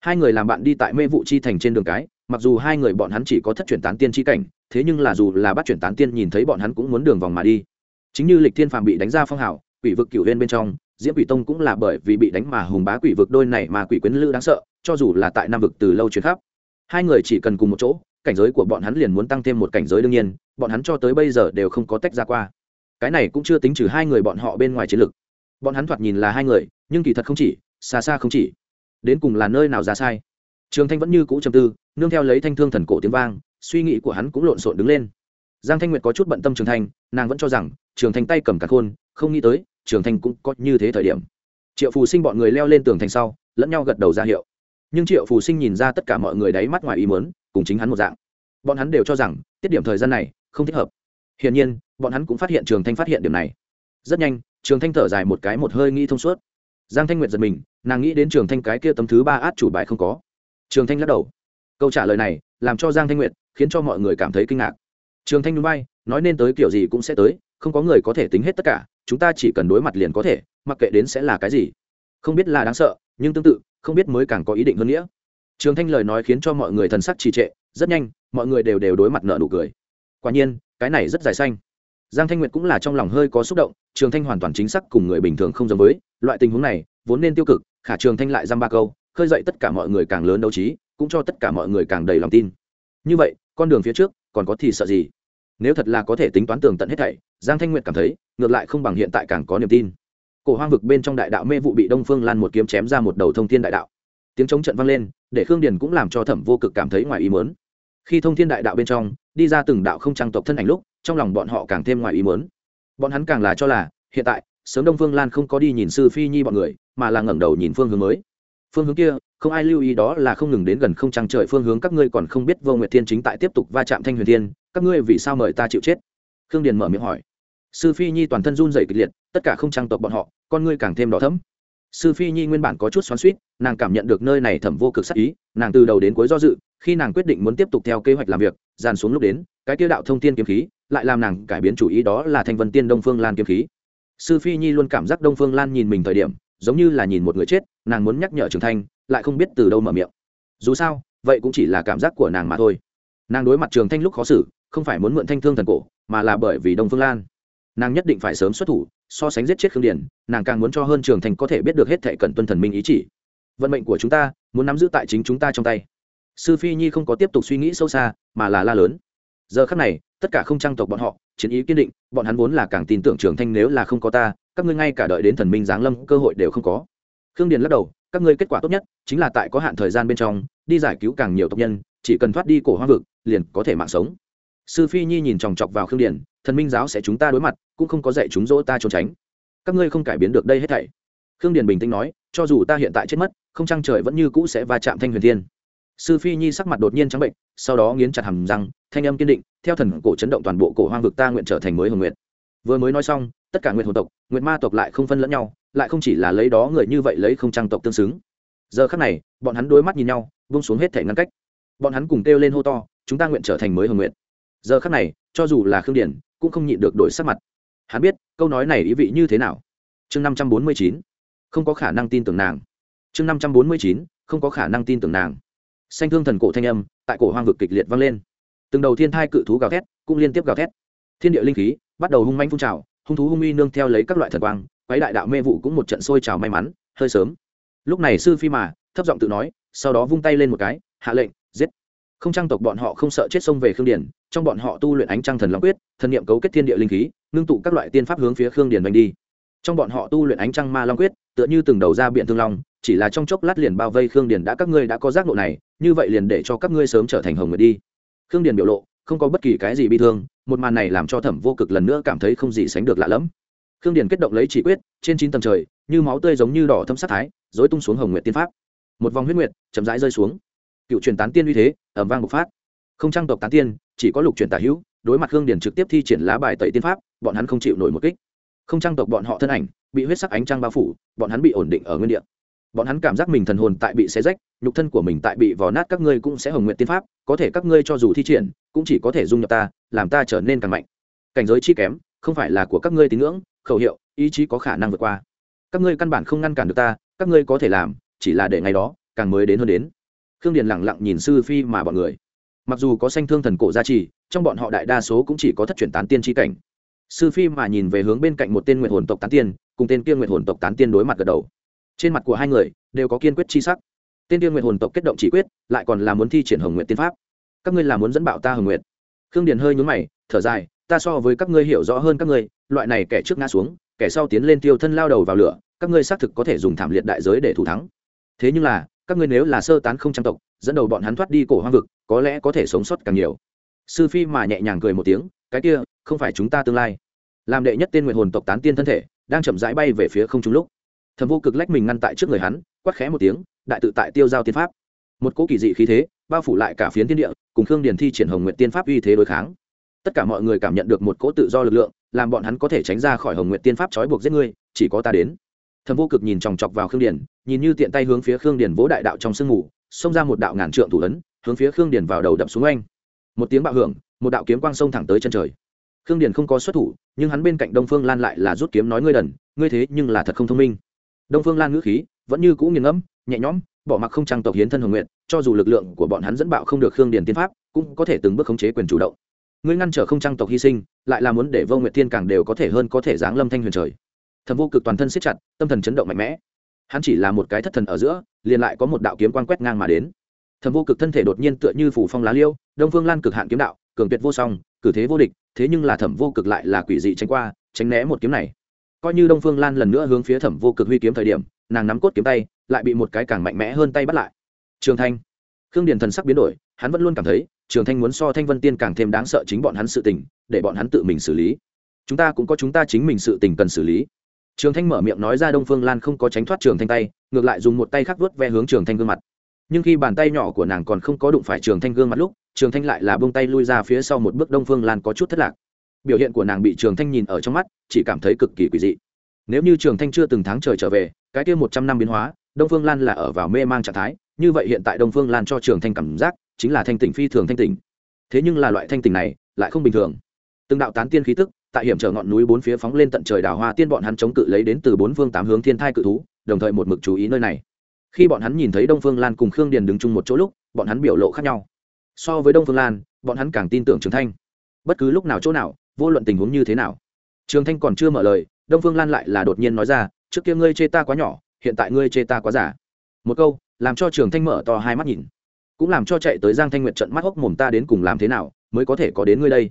Hai người làm bạn đi tại mê vụ chi thành trên đường cái, mặc dù hai người bọn hắn chỉ có thất chuyển tán tiên chi cảnh, thế nhưng là dù là bắt chuyển tán tiên nhìn thấy bọn hắn cũng muốn đường vòng mà đi chính như lịch thiên phàm bị đánh ra phong hào, quỷ vực cửu huyên bên trong, diễm quỷ tông cũng là bởi vì bị đánh mà hùng bá quỷ vực đôi này mà quỷ quyến lữ đáng sợ, cho dù là tại nam vực từ lâu chuyến khắp. Hai người chỉ cần cùng một chỗ, cảnh giới của bọn hắn liền muốn tăng thêm một cảnh giới đương nhiên, bọn hắn cho tới bây giờ đều không có tách ra qua. Cái này cũng chưa tính trừ hai người bọn họ bên ngoài chiến lực. Bọn hắn thoạt nhìn là hai người, nhưng kỳ thật không chỉ, xa xa không chỉ. Đến cùng là nơi nào ra sai? Trường thanh vẫn như cũ trầm tư, nương theo lấy thanh thương thần cổ tiếng vang, suy nghĩ của hắn cũng lộn xộn đứng lên giang thanh nguyệt có chút bận tâm trường thanh, nàng vẫn cho rằng trường thanh tay cầm cả khôn, không nghĩ tới trường thanh cũng có như thế thời điểm. Triệu phù sinh bọn người leo lên tường thành sau, lẫn nhau gật đầu ra hiệu. Nhưng triệu phù sinh nhìn ra tất cả mọi người đáy mắt ngoài ý mớn cùng chính hắn một dạng. Bọn hắn đều cho rằng, tiết điểm thời gian này không thích hợp. Hiển nhiên, bọn hắn cũng phát hiện trường thanh phát hiện điểm này. Rất nhanh, trường thanh thở dài một cái một hơi nghĩ thông suốt. Giang thanh nguyệt giật mình, nàng nghĩ đến trường thanh cái kia tấm thứ ba át chủ bài không có. Trường thanh lắc đầu. Câu trả lời này, làm cho giang thanh nguyệt khiến cho mọi người cảm thấy kinh ngạc trường thanh núi bay, nói nên tới kiểu gì cũng sẽ tới, không có người có thể tính hết tất cả, chúng ta chỉ cần đối mặt liền có thể, mặc kệ đến sẽ là cái gì. Không biết là đáng sợ, nhưng tương tự, không biết mới càng có ý định hơn nghĩa. Trường thanh lời nói khiến cho mọi người thần sắc trì trệ, rất nhanh, mọi người đều đều đối mặt nợ nụ cười. Quả nhiên, cái này rất dài xanh. Giang thanh nguyệt cũng là trong lòng hơi có xúc động, trường thanh hoàn toàn chính xác cùng người bình thường không giống với, loại tình huống này vốn nên tiêu cực, khả trường thanh lại dăm ba câu, khơi dậy tất cả mọi người càng lớn đấu trí, cũng cho tất cả mọi người càng đầy lòng tin. Như vậy, con đường phía trước còn có thì sợ gì? Nếu thật là có thể tính toán tường tận hết thảy, giang thanh nguyệt cảm thấy, ngược lại không bằng hiện tại càng có niềm tin. Cổ hoang vực bên trong đại đạo mê vụ bị đông phương lan một kiếm chém ra một đầu thông thiên đại đạo. Tiếng chống trận vang lên, để khương điền cũng làm cho thẩm vô cực cảm thấy ngoài ý mớn khi thông thiên đại đạo bên trong, đi ra từng đạo không trang tộc thân ảnh lúc, trong lòng bọn họ càng thêm ngoài ý mớn bọn hắn càng là cho là, hiện tại, sớm đông phương lan không có đi nhìn sư phi nhi bọn người, mà là ngẩng đầu nhìn phương hướng mới phương hướng kia, không ai lưu ý đó là không ngừng đến gần không trăng trời phương hướng, các ngươi còn không biết vô nguyệt thiên chính tại tiếp tục va chạm thanh huyền thiên, các ngươi vì sao mời ta chịu chết? Khương điền mở miệng hỏi. Sư phi nhi toàn thân run dày kịch liệt, tất cả không trăng tộc bọn họ, con ngươi càng thêm đỏ thấm sư phi nhi nguyên bản có chút xoắn suýt nàng cảm nhận được nơi này thẩm vô cực sắc ý, nàng từ đầu đến cuối do dự, khi nàng quyết định muốn tiếp tục theo kế hoạch làm việc, dàn xuống lúc đến, cái tiêu đạo thông tiên kiếm khí lại làm nàng cải biến chủ ý đó là thanh vân tiên đông phương lan kiếm khí. Sư phi nhi luôn cảm giác đông phương lan nhìn mình thời điểm giống như là nhìn một người chết, nàng muốn nhắc nhở trường thanh, lại không biết từ đâu mở miệng. Dù sao, vậy cũng chỉ là cảm giác của nàng mà thôi. Nàng đối mặt trường thanh lúc khó xử, không phải muốn mượn thanh thương thần cổ, mà là bởi vì đông phương lan. Nàng nhất định phải sớm xuất thủ, so sánh giết chết khương điển nàng càng muốn cho hơn trường thành có thể biết được hết thệ cần tuân thần minh ý chỉ. Vận mệnh của chúng ta, muốn nắm giữ tại chính chúng ta trong tay. Sư phi nhi không có tiếp tục suy nghĩ sâu xa, mà là la lớn. Giờ khắc này, tất cả không trang tộc bọn họ, chiến ý kiên định, bọn hắn vốn là càng tin tưởng trường thanh nếu là không có ta các ngươi ngay cả đợi đến thần minh giáng lâm, cơ hội đều không có. Khương điền lắc đầu, các ngươi kết quả tốt nhất chính là tại có hạn thời gian bên trong, đi giải cứu càng nhiều tộc nhân, chỉ cần thoát đi cổ hoang vực, liền có thể mạng sống. Sư phi nhi nhìn chòng chọc vào khương điền, thần minh giáo sẽ chúng ta đối mặt, cũng không có dạy chúng dỗ ta trốn tránh. Các ngươi không cải biến được đây hết thảy. Khương điền bình tĩnh nói, cho dù ta hiện tại chết mất, không trăng trời vẫn như cũ sẽ va chạm thanh huyền thiên. Sư phi nhi sắc mặt đột nhiên trắng bệnh, sau đó nghiến chặt hầm răng, thanh âm kiên định, theo thần cổ chấn động toàn bộ cổ hoang vực ta nguyện trở thành mới hồng nguyện. Vừa mới nói xong tất cả nguyện hồn tộc nguyện ma tộc lại không phân lẫn nhau, lại không chỉ là lấy đó người như vậy lấy không trang tộc tương xứng. Giờ khắc này, bọn hắn đối mắt nhìn nhau vung xuống hết thể ngăn cách. Bọn hắn cùng kêu lên hô to, chúng ta nguyện trở thành mới hồng nguyện giờ khắc này, cho dù là khương điển cũng không nhịn được đổi sắc mặt. Hắn biết, câu nói này ý vị như thế nào? Chương năm trăm bốn mươi chín, không có khả năng tin tưởng nàng. Chương năm trăm bốn mươi chín, không có khả năng tin tưởng nàng. Xanh thương thần cổ thanh âm, tại cổ hoang vực kịch liệt vang lên. Từng đầu thiên thai cự thú gào thét, cũng liên tiếp gào thét. Thiên địa linh khí bắt đầu hung manh phun trào hung thú hung uy nương theo lấy các loại thần quang quái đại đạo mê vụ cũng một trận sôi trào may mắn, hơi sớm. Lúc này sư phi mà, thấp giọng tự nói, sau đó vung tay lên một cái, hạ lệnh, giết. Không trang tộc bọn họ không sợ chết sông về khương điển trong bọn họ tu luyện ánh trăng thần long quyết, thần niệm cấu kết thiên địa linh khí, ngưng tụ các loại tiên pháp hướng phía khương điển đánh đi. Trong bọn họ tu luyện ánh trăng ma long quyết, tựa như từng đầu ra biện thương long, chỉ là trong chốc lát liền bao vây khương điển đã, các ngươi đã có giác ngộ này, như vậy liền để cho các ngươi sớm trở thành hồng người đi. Khương điển biểu lộ không có bất kỳ cái gì bị thương, một màn này làm cho thẩm vô cực lần nữa cảm thấy không gì sánh được lạ lẫm. Khương Điền kết động lấy chỉ quyết, trên chín tầng trời, như máu tươi giống như đỏ thâm sát thái dối tung xuống hồng nguyện tiên pháp. Một vòng huyết nguyệt chậm rãi rơi xuống. Cựu truyền tán tiên uy thế ẩm vang bộc phát. Không trang tộc tán tiên, chỉ có lục truyền tả hữu, đối mặt khương Điền trực tiếp thi triển lá bài tẩy tiên pháp, bọn hắn không chịu nổi một kích. Không trang tộc bọn họ thân ảnh, bị huyết sắc ánh trăng bao phủ, bọn hắn bị ổn định ở nguyên địa. Bọn hắn cảm giác mình thần hồn tại bị xé rách nhục thân của mình tại bị vò nát các ngươi cũng sẽ hồng nguyện tiên pháp, có thể các ngươi cho dù thi triển, cũng chỉ có thể dung nhập ta, làm ta trở nên càng mạnh. Cảnh giới chi kém, không phải là của các ngươi tín ngưỡng, khẩu hiệu, ý chí có khả năng vượt qua. Các ngươi căn bản không ngăn cản được ta, các ngươi có thể làm, chỉ là để ngày đó, càng mới đến hơn đến. Khương điền lẳng lặng nhìn sư phi mà bọn người. Mặc dù có sanh thương thần cổ gia trì, trong bọn họ đại đa số cũng chỉ có thất truyền tán tiên tri cảnh. Sư phi mà nhìn về hướng bên cạnh một tên nguyện hồn tộc tán tiên, cùng tên kia nguyện hồn tộc tán tiên đối mặt gật đầu. Trên mặt của hai người, đều có kiên quyết chi sắc tên tiên nguyện hồn tộc kết động chỉ quyết, lại còn là muốn thi triển hồng nguyện tiên pháp. Các ngươi là muốn dẫn bạo ta hồng nguyện khương điền hơi nhún mày, thở dài, ta so với các ngươi hiểu rõ hơn các ngươi, loại này kẻ trước ngã xuống, kẻ sau tiến lên tiêu thân lao đầu vào lửa, các ngươi xác thực có thể dùng thảm liệt đại giới để thủ thắng. Thế nhưng là, các ngươi nếu là sơ tán không trăm tộc, dẫn đầu bọn hắn thoát đi cổ hoang vực, có lẽ có thể sống sót càng nhiều. Sư phi mà nhẹ nhàng cười một tiếng, cái kia, không phải chúng ta tương lai. Làm đệ nhất tên nguyện hồn tộc tán tiên thân thể, đang chậm rãi bay về phía không trung lúc. Thầm vô cực lách mình ngăn tại trước người hắn, quát khẽ một tiếng đại tự tại tiêu giao tiên pháp. Một cỗ kỳ dị khí thế, bao phủ lại cả phiến thiên địa, cùng khương điền thi triển hồng nguyện tiên pháp uy thế đối kháng. Tất cả mọi người cảm nhận được một cỗ tự do lực lượng, làm bọn hắn có thể tránh ra khỏi hồng nguyện tiên pháp trói buộc giết ngươi, chỉ có ta đến. Thầm vô cực nhìn chòng chọc vào khương điền, nhìn như tiện tay hướng phía khương điền vỗ đại đạo trong sương mù, xông ra một đạo ngàn trượng thủ ấn, hướng phía khương điền vào đầu đập xuống oanh. Một tiếng bạo hưởng, một đạo kiếm quang sông thẳng tới chân trời. Khương điền không có xuất thủ, nhưng hắn bên cạnh đông phương lan lại là rút kiếm nói ngươi đần, ngươi thế nhưng là thật không thông minh. Đông phương lan ngữ khí vẫn như cũ nghiền ngẫm nhẹ nhõm, bỏ mặc không trang tộc hiến thân hồng nguyện, cho dù lực lượng của bọn hắn dẫn bạo không được khương điền tiên pháp, cũng có thể từng bước khống chế quyền chủ động. Ngươi ngăn trở không trang tộc hy sinh, lại là muốn để vô nguyệt thiên càng đều có thể hơn có thể giáng lâm thanh huyền trời. Thầm vô cực toàn thân siết chặt, tâm thần chấn động mạnh mẽ. Hắn chỉ là một cái thất thần ở giữa, liền lại có một đạo kiếm quan quét ngang mà đến. Thầm vô cực thân thể đột nhiên tựa như phủ phong lá liêu, đông phương lan cực hạn kiếm đạo, cường tuyệt vô song, cử thế vô địch, thế nhưng là thẩm vô cực lại là quỷ dị tránh qua, tránh né một kiếm này. Coi như đông phương lan lần nữa hướng phía thẩm vô cực huy kiếm thời điểm, nàng nắm cốt kiếm tay lại bị một cái càng mạnh mẽ hơn tay bắt lại. Trường thanh. Khương điền thần sắc biến đổi, hắn vẫn luôn cảm thấy, trường thanh muốn so thanh vân tiên càng thêm đáng sợ chính bọn hắn sự tình, để bọn hắn tự mình xử lý. Chúng ta cũng có chúng ta chính mình sự tình cần xử lý. Trường thanh mở miệng nói ra đông phương lan không có tránh thoát trường thanh tay, ngược lại dùng một tay khác vớt ve hướng trường thanh gương mặt. Nhưng khi bàn tay nhỏ của nàng còn không có đụng phải trường thanh gương mặt lúc, trường thanh lại là bông tay lui ra phía sau một bước đông phương lan có chút thất lạc. Biểu hiện của nàng bị trường thanh nhìn ở trong mắt, chỉ cảm thấy cực kỳ quỷ dị. Nếu như trường thanh chưa từng tháng trời trở về, cái kia một trăm năm biến hóa đông phương lan là ở vào mê mang trạng thái, như vậy hiện tại đông phương lan cho trường thanh cảm giác chính là thanh tỉnh phi thường thanh tỉnh. Thế nhưng là loại thanh tỉnh này lại không bình thường. Từng đạo tán tiên khí tức, tại hiểm trở ngọn núi bốn phía phóng lên tận trời đào hoa tiên bọn hắn chống cự lấy đến từ bốn phương tám hướng thiên thai cự thú, đồng thời một mực chú ý nơi này. Khi bọn hắn nhìn thấy đông phương lan cùng khương điền đứng chung một chỗ lúc, bọn hắn biểu lộ khác nhau. So với đông phương lan, bọn hắn càng tin tưởng trường thanh. Bất cứ lúc nào chỗ nào, vô luận tình huống như thế nào. Trường thanh còn chưa mở lời, đông phương lan lại là đột nhiên nói ra, trước kia ngươi chê ta quá nhỏ hiện tại ngươi chê ta quá giả. Một câu, làm cho trường thanh mở to hai mắt nhìn. Cũng làm cho chạy tới giang thanh nguyệt trận mắt hốc mồm ta đến cùng làm thế nào, mới có thể có đến ngươi đây.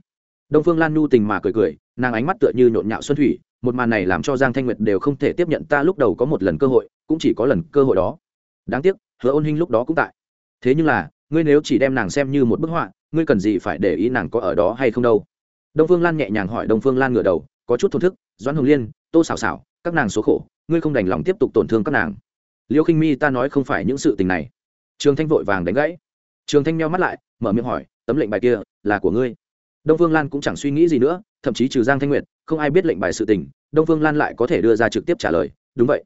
Đông phương lan nhu tình mà cười cười, nàng ánh mắt tựa như nhộn nhạo xuân thủy, một màn này làm cho giang thanh nguyệt đều không thể tiếp nhận ta lúc đầu có một lần cơ hội, cũng chỉ có lần cơ hội đó. Đáng tiếc, hứa ôn hinh lúc đó cũng tại. Thế nhưng là, ngươi nếu chỉ đem nàng xem như một bức họa, ngươi cần gì phải để ý nàng có ở đó hay không đâu? Đông phương lan nhẹ nhàng hỏi đông phương lan ngửa đầu, có chút thổn thức, doãn hồng liên, tô xảo xảo các nàng số khổ, ngươi không đành lòng tiếp tục tổn thương các nàng. Liêu khinh mi, ta nói không phải những sự tình này. Trường thanh vội vàng đánh gãy. Trường thanh meo mắt lại, mở miệng hỏi, tấm lệnh bài kia là của ngươi? Đông phương lan cũng chẳng suy nghĩ gì nữa, thậm chí trừ giang thanh nguyệt, không ai biết lệnh bài sự tình, đông phương lan lại có thể đưa ra trực tiếp trả lời, đúng vậy.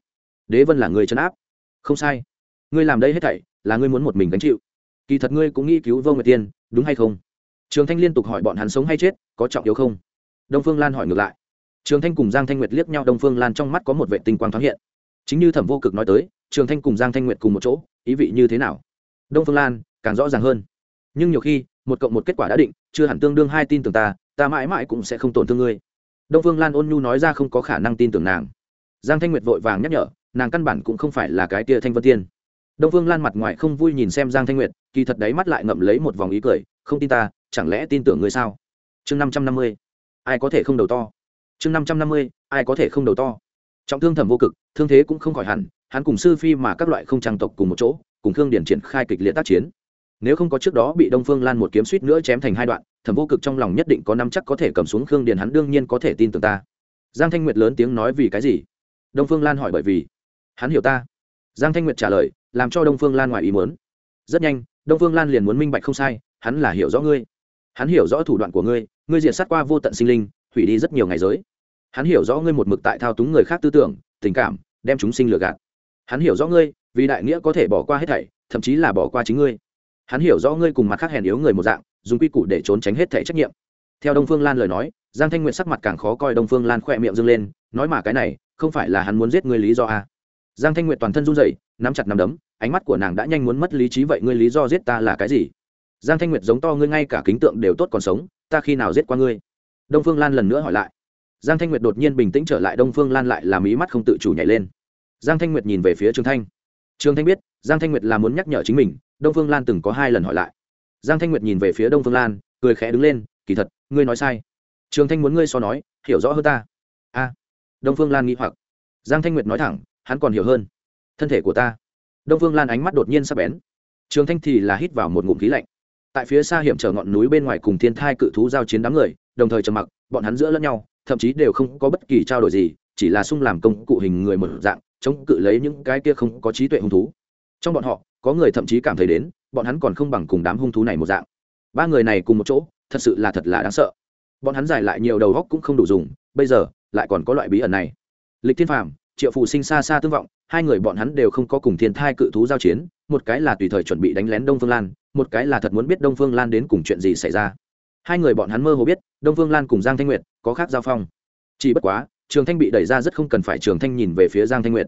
Đế vân là người chấn áp. Không sai. Ngươi làm đây hết thảy là ngươi muốn một mình gánh chịu. Kỳ thật ngươi cũng nghĩ cứu vô nguyệt tiên, đúng hay không? Trường thanh liên tục hỏi, bọn hắn sống hay chết, có trọng yếu không? Đông phương lan hỏi ngược lại trường thanh cùng giang thanh nguyệt liếc nhau, đông phương lan trong mắt có một vệ tinh quang thoáng hiện. Chính như thẩm vô cực nói tới, trường thanh cùng giang thanh nguyệt cùng một chỗ, ý vị như thế nào? Đông phương lan, càng rõ ràng hơn. Nhưng nhiều khi, một cộng một kết quả đã định, chưa hẳn tương đương hai tin tưởng ta ta mãi mãi cũng sẽ không tổn thương ngươi. Đông phương lan ôn nhu nói ra không có khả năng tin tưởng nàng. Giang thanh nguyệt vội vàng nhắc nhở, nàng căn bản cũng không phải là cái tia thanh vân tiên. Đông phương lan mặt ngoài không vui nhìn xem giang thanh nguyệt, kỳ thật đáy mắt lại ngậm lấy một vòng ý cười, không tin ta, chẳng lẽ tin tưởng ngươi sao? Chương năm trăm năm mươi, ai có thể không đầu to? Chương năm trăm năm mươi, ai có thể không đầu to. Trọng thương thẩm vô cực, thương thế cũng không khỏi hẳn, hắn cùng sư phi mà các loại không trang tộc cùng một chỗ, cùng khương điển triển khai kịch liệt tác chiến. Nếu không có trước đó bị đông phương lan một kiếm suýt nữa chém thành hai đoạn, thẩm vô cực trong lòng nhất định có năm chắc có thể cầm xuống khương điền hắn đương nhiên có thể tin tưởng ta. Giang thanh nguyệt lớn tiếng nói vì cái gì? Đông phương lan hỏi bởi vì. Hắn hiểu ta. Giang thanh nguyệt trả lời, làm cho đông phương lan ngoài ý muốn. Rất nhanh, đông phương lan liền muốn minh bạch không sai, hắn là hiểu rõ ngươi. Hắn hiểu rõ thủ đoạn của ngươi ngươi diện sát qua vô tận sinh linh hủy đi rất nhiều ngày giới. Hắn hiểu rõ ngươi một mực tại thao túng người khác tư tưởng, tình cảm, đem chúng sinh lừa gạt. Hắn hiểu rõ ngươi, vì đại nghĩa có thể bỏ qua hết thảy, thậm chí là bỏ qua chính ngươi. Hắn hiểu rõ ngươi cùng mặt khác hèn yếu người một dạng, dùng quy củ để trốn tránh hết thảy trách nhiệm. Theo đông phương lan lời nói, giang thanh nguyện sắc mặt càng khó coi, đông phương lan khỏe miệng dâng lên, nói mà cái này, không phải là hắn muốn giết ngươi lý do à. giang thanh nguyện toàn thân run rẩy, nắm chặt nắm đấm, ánh mắt của nàng đã nhanh muốn mất lý trí vậy ngươi lý do giết ta là cái gì? Giang thanh nguyệt giống to ngươi ngay cả kính tượng đều tốt còn sống, ta khi nào giết qua ngươi? Đông phương lan lần nữa hỏi lại. Giang thanh nguyệt đột nhiên bình tĩnh trở lại, đông phương lan lại làm ý mắt không tự chủ nhảy lên. Giang thanh nguyệt nhìn về phía trường thanh. Trường thanh biết, giang thanh nguyệt là muốn nhắc nhở chính mình, đông phương lan từng có hai lần hỏi lại. Giang thanh nguyệt nhìn về phía đông phương lan, cười khẽ đứng lên, kỳ thật, ngươi nói sai. Trường thanh muốn ngươi so nói, hiểu rõ hơn ta. A. Đông phương lan nghĩ hoặc. Giang thanh nguyệt nói thẳng, hắn còn hiểu hơn. Thân thể của ta. Đông phương lan ánh mắt đột nhiên sắp bén. Trường thanh thì là hít vào một ngụm khí lạnh tại phía xa hiểm trở ngọn núi bên ngoài cùng thiên thai cự thú giao chiến đám người, đồng thời trầm mặc, bọn hắn giữa lẫn nhau, thậm chí đều không có bất kỳ trao đổi gì, chỉ là sung làm công cụ hình người một dạng, chống cự lấy những cái kia không có trí tuệ hung thú. Trong bọn họ, có người thậm chí cảm thấy đến, bọn hắn còn không bằng cùng đám hung thú này một dạng. Ba người này cùng một chỗ, thật sự là thật là đáng sợ. Bọn hắn giải lại nhiều đầu góc cũng không đủ dùng, bây giờ, lại còn có loại bí ẩn này. Lịch thiên phàm, triệu phụ sinh xa xa tương vọng, hai người bọn hắn đều không có cùng thiên thai cự thú giao chiến một cái là tùy thời chuẩn bị đánh lén đông phương lan, một cái là thật muốn biết đông phương lan đến cùng chuyện gì xảy ra. Hai người bọn hắn mơ hồ biết, đông phương lan cùng giang thanh nguyệt có khác giao phong. Chỉ bất quá, trường thanh bị đẩy ra rất không cần phải trường thanh nhìn về phía giang thanh nguyệt.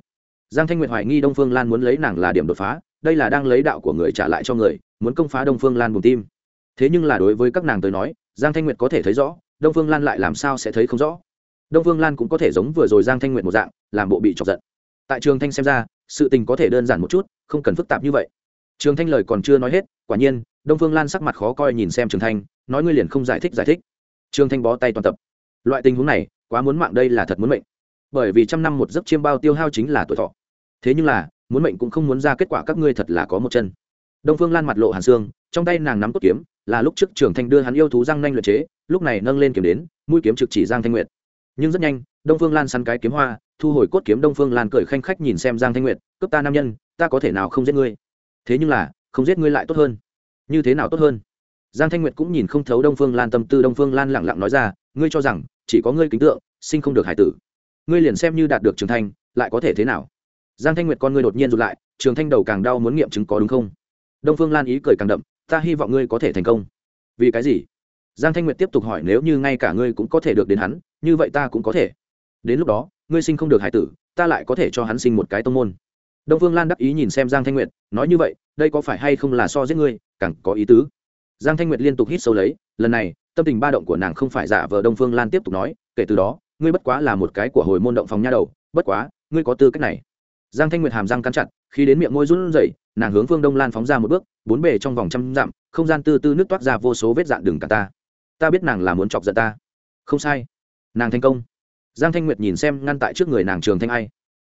Giang thanh nguyệt hoài nghi đông phương lan muốn lấy nàng là điểm đột phá, đây là đang lấy đạo của người trả lại cho người, muốn công phá đông phương lan bùng tim. Thế nhưng là đối với các nàng tới nói, giang thanh nguyệt có thể thấy rõ, đông phương lan lại làm sao sẽ thấy không rõ. Đông phương lan cũng có thể giống vừa rồi giang thanh nguyệt một dạng, làm bộ bị trọc giận. Tại trường thanh xem ra, sự tình có thể đơn giản một chút không cần phức tạp như vậy. Trường thanh lời còn chưa nói hết, quả nhiên, đông phương lan sắc mặt khó coi nhìn xem trường thanh, nói ngươi liền không giải thích giải thích. Trường thanh bó tay toàn tập. Loại tình huống này, quá muốn mạng đây là thật muốn mệnh. Bởi vì trăm năm một giấc chiêm bao tiêu hao chính là tuổi thọ. Thế nhưng là, muốn mệnh cũng không muốn ra kết quả các ngươi thật là có một chân. Đông phương lan mặt lộ hàn xương, trong tay nàng nắm cốt kiếm, là lúc trước trường thanh đưa hắn yêu thú răng nanh luyện chế, lúc này nâng lên kiếm đến, mũi kiếm trực chỉ giang thanh nguyệt nhưng rất nhanh, đông phương lan săn cái kiếm hoa, thu hồi cốt kiếm đông phương lan cười khanh khách nhìn xem giang thanh nguyệt, cướp ta nam nhân, ta có thể nào không giết ngươi? Thế nhưng là, không giết ngươi lại tốt hơn. Như thế nào tốt hơn? Giang thanh nguyệt cũng nhìn không thấu đông phương lan tâm tư, đông phương lan lẳng lặng nói ra, ngươi cho rằng, chỉ có ngươi kính tượng, sinh không được hải tử. Ngươi liền xem như đạt được trường thanh lại có thể thế nào? Giang thanh nguyệt con ngươi đột nhiên rụt lại, trường thanh đầu càng đau muốn nghiệm chứng có đúng không? Đông phương lan ý cười càng đậm, ta hy vọng ngươi có thể thành công. Vì cái gì? Giang thanh nguyệt tiếp tục hỏi nếu như ngay cả ngươi cũng có thể được đến hắn, như vậy ta cũng có thể. Đến lúc đó, ngươi sinh không được hải tử, ta lại có thể cho hắn sinh một cái tông môn. Đông phương lan đắc ý nhìn xem giang thanh nguyệt, nói như vậy, đây có phải hay không là so giết ngươi, càng có ý tứ. Giang thanh nguyệt liên tục hít sâu lấy, lần này, tâm tình ba động của nàng không phải giả vờ đông phương lan tiếp tục nói, kể từ đó, ngươi bất quá là một cái của hồi môn động phòng nha đầu, bất quá, ngươi có tư cách này. Giang thanh nguyệt hàm răng cắn chặt, khi đến miệng môi run rẩy, nàng hướng phương đông lan phóng ra một bước, bốn bề trong vòng trăm dặm, không gian tư tư nước toát ra vô số vết dạn đường cả ta ta biết nàng là muốn chọc giận ta. Không sai. Nàng thành công. Giang thanh nguyệt nhìn xem ngăn tại trước người nàng trường thanh ai.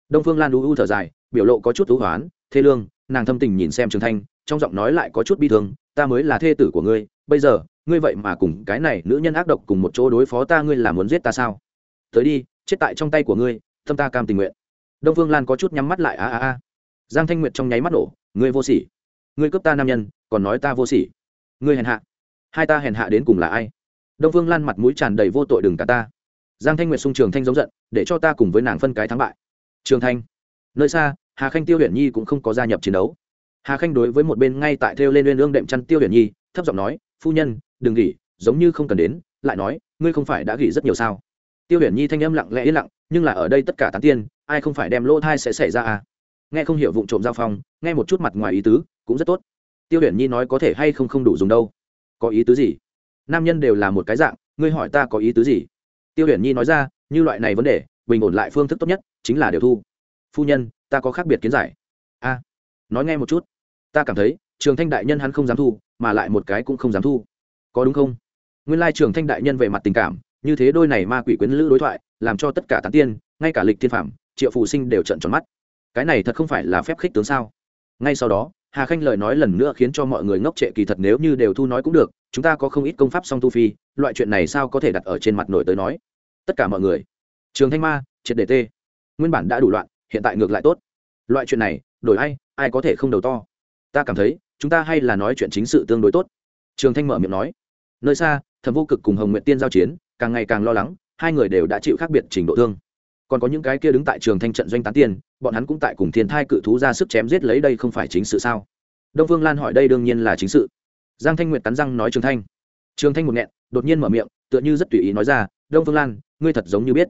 Đông phương lan u u thở dài, biểu lộ có chút thú hoán thê lương, nàng thâm tình nhìn xem trường thanh, trong giọng nói lại có chút bi thương, ta mới là thê tử của ngươi, bây giờ, ngươi vậy mà cùng cái này nữ nhân ác độc cùng một chỗ đối phó ta, ngươi là muốn giết ta sao? Tới đi, chết tại trong tay của ngươi, thâm ta cam tình nguyện. Đông phương lan có chút nhắm mắt lại, a a a. Giang thanh nguyệt trong nháy mắt nổ, ngươi vô sỉ. Ngươi cướp ta nam nhân, còn nói ta vô sỉ. Ngươi hèn hạ. Hai ta hèn hạ đến cùng là ai? Đông phương lan mặt mũi tràn đầy vô tội đừng cả ta. Giang thanh nguyệt sung trường thanh giống giận, để cho ta cùng với nàng phân cái thắng bại. Trường thanh, nơi xa, hà khanh tiêu huyền nhi cũng không có gia nhập chiến đấu. Hà khanh đối với một bên ngay tại theo lên lên lương đệm chăn tiêu huyền nhi, thấp giọng nói, phu nhân, đừng nghỉ, giống như không cần đến, lại nói, ngươi không phải đã nghỉ rất nhiều sao? Tiêu huyền nhi thanh âm lặng lẽ yên lặng, nhưng là ở đây tất cả tán tiên, ai không phải đem lỗ thai sẽ xảy ra à? Nghe không hiểu vụ trộm giao phong, nghe một chút mặt ngoài ý tứ, cũng rất tốt. Tiêu huyền nhi nói có thể hay không không đủ dùng đâu. Có ý tứ gì? Nam nhân đều là một cái dạng, ngươi hỏi ta có ý tứ gì? Tiêu huyền nhi nói ra, như loại này vấn đề, bình ổn lại phương thức tốt nhất chính là điều thu. Phu nhân, ta có khác biệt kiến giải. A, nói nghe một chút. Ta cảm thấy, trường thanh đại nhân hắn không dám thu, mà lại một cái cũng không dám thu. Có đúng không? Nguyên lai trường thanh đại nhân về mặt tình cảm, như thế đôi này ma quỷ quyến lữ đối thoại, làm cho tất cả tán tiên, ngay cả lịch thiên phạm triệu phù sinh đều trận tròn mắt. Cái này thật không phải là phép khích tướng sao? Ngay sau đó, hà khanh lời nói lần nữa khiến cho mọi người ngốc trệ kỳ thật nếu như đều thu nói cũng được chúng ta có không ít công pháp song tu phi, loại chuyện này sao có thể đặt ở trên mặt nổi tới nói? Tất cả mọi người. Trường thanh ma, triệt đề tê. Nguyên bản đã đủ loạn, hiện tại ngược lại tốt. Loại chuyện này, đổi ai ai có thể không đầu to? Ta cảm thấy, chúng ta hay là nói chuyện chính sự tương đối tốt. Trường thanh mở miệng nói. Nơi xa, thẩm vô cực cùng hồng nguyện tiên giao chiến, càng ngày càng lo lắng, hai người đều đã chịu khác biệt trình độ thương. Còn có những cái kia đứng tại trường thanh trận doanh tán tiên bọn hắn cũng tại cùng thiên thai cự thú ra sức chém giết lấy đây không phải chính sự sao? Đông vương lan hỏi đây đương nhiên là chính sự giang thanh nguyệt cắn răng nói trường thanh. Trường thanh một nghẹn, đột nhiên mở miệng, tựa như rất tùy ý nói ra, đông phương lan, ngươi thật giống như biết.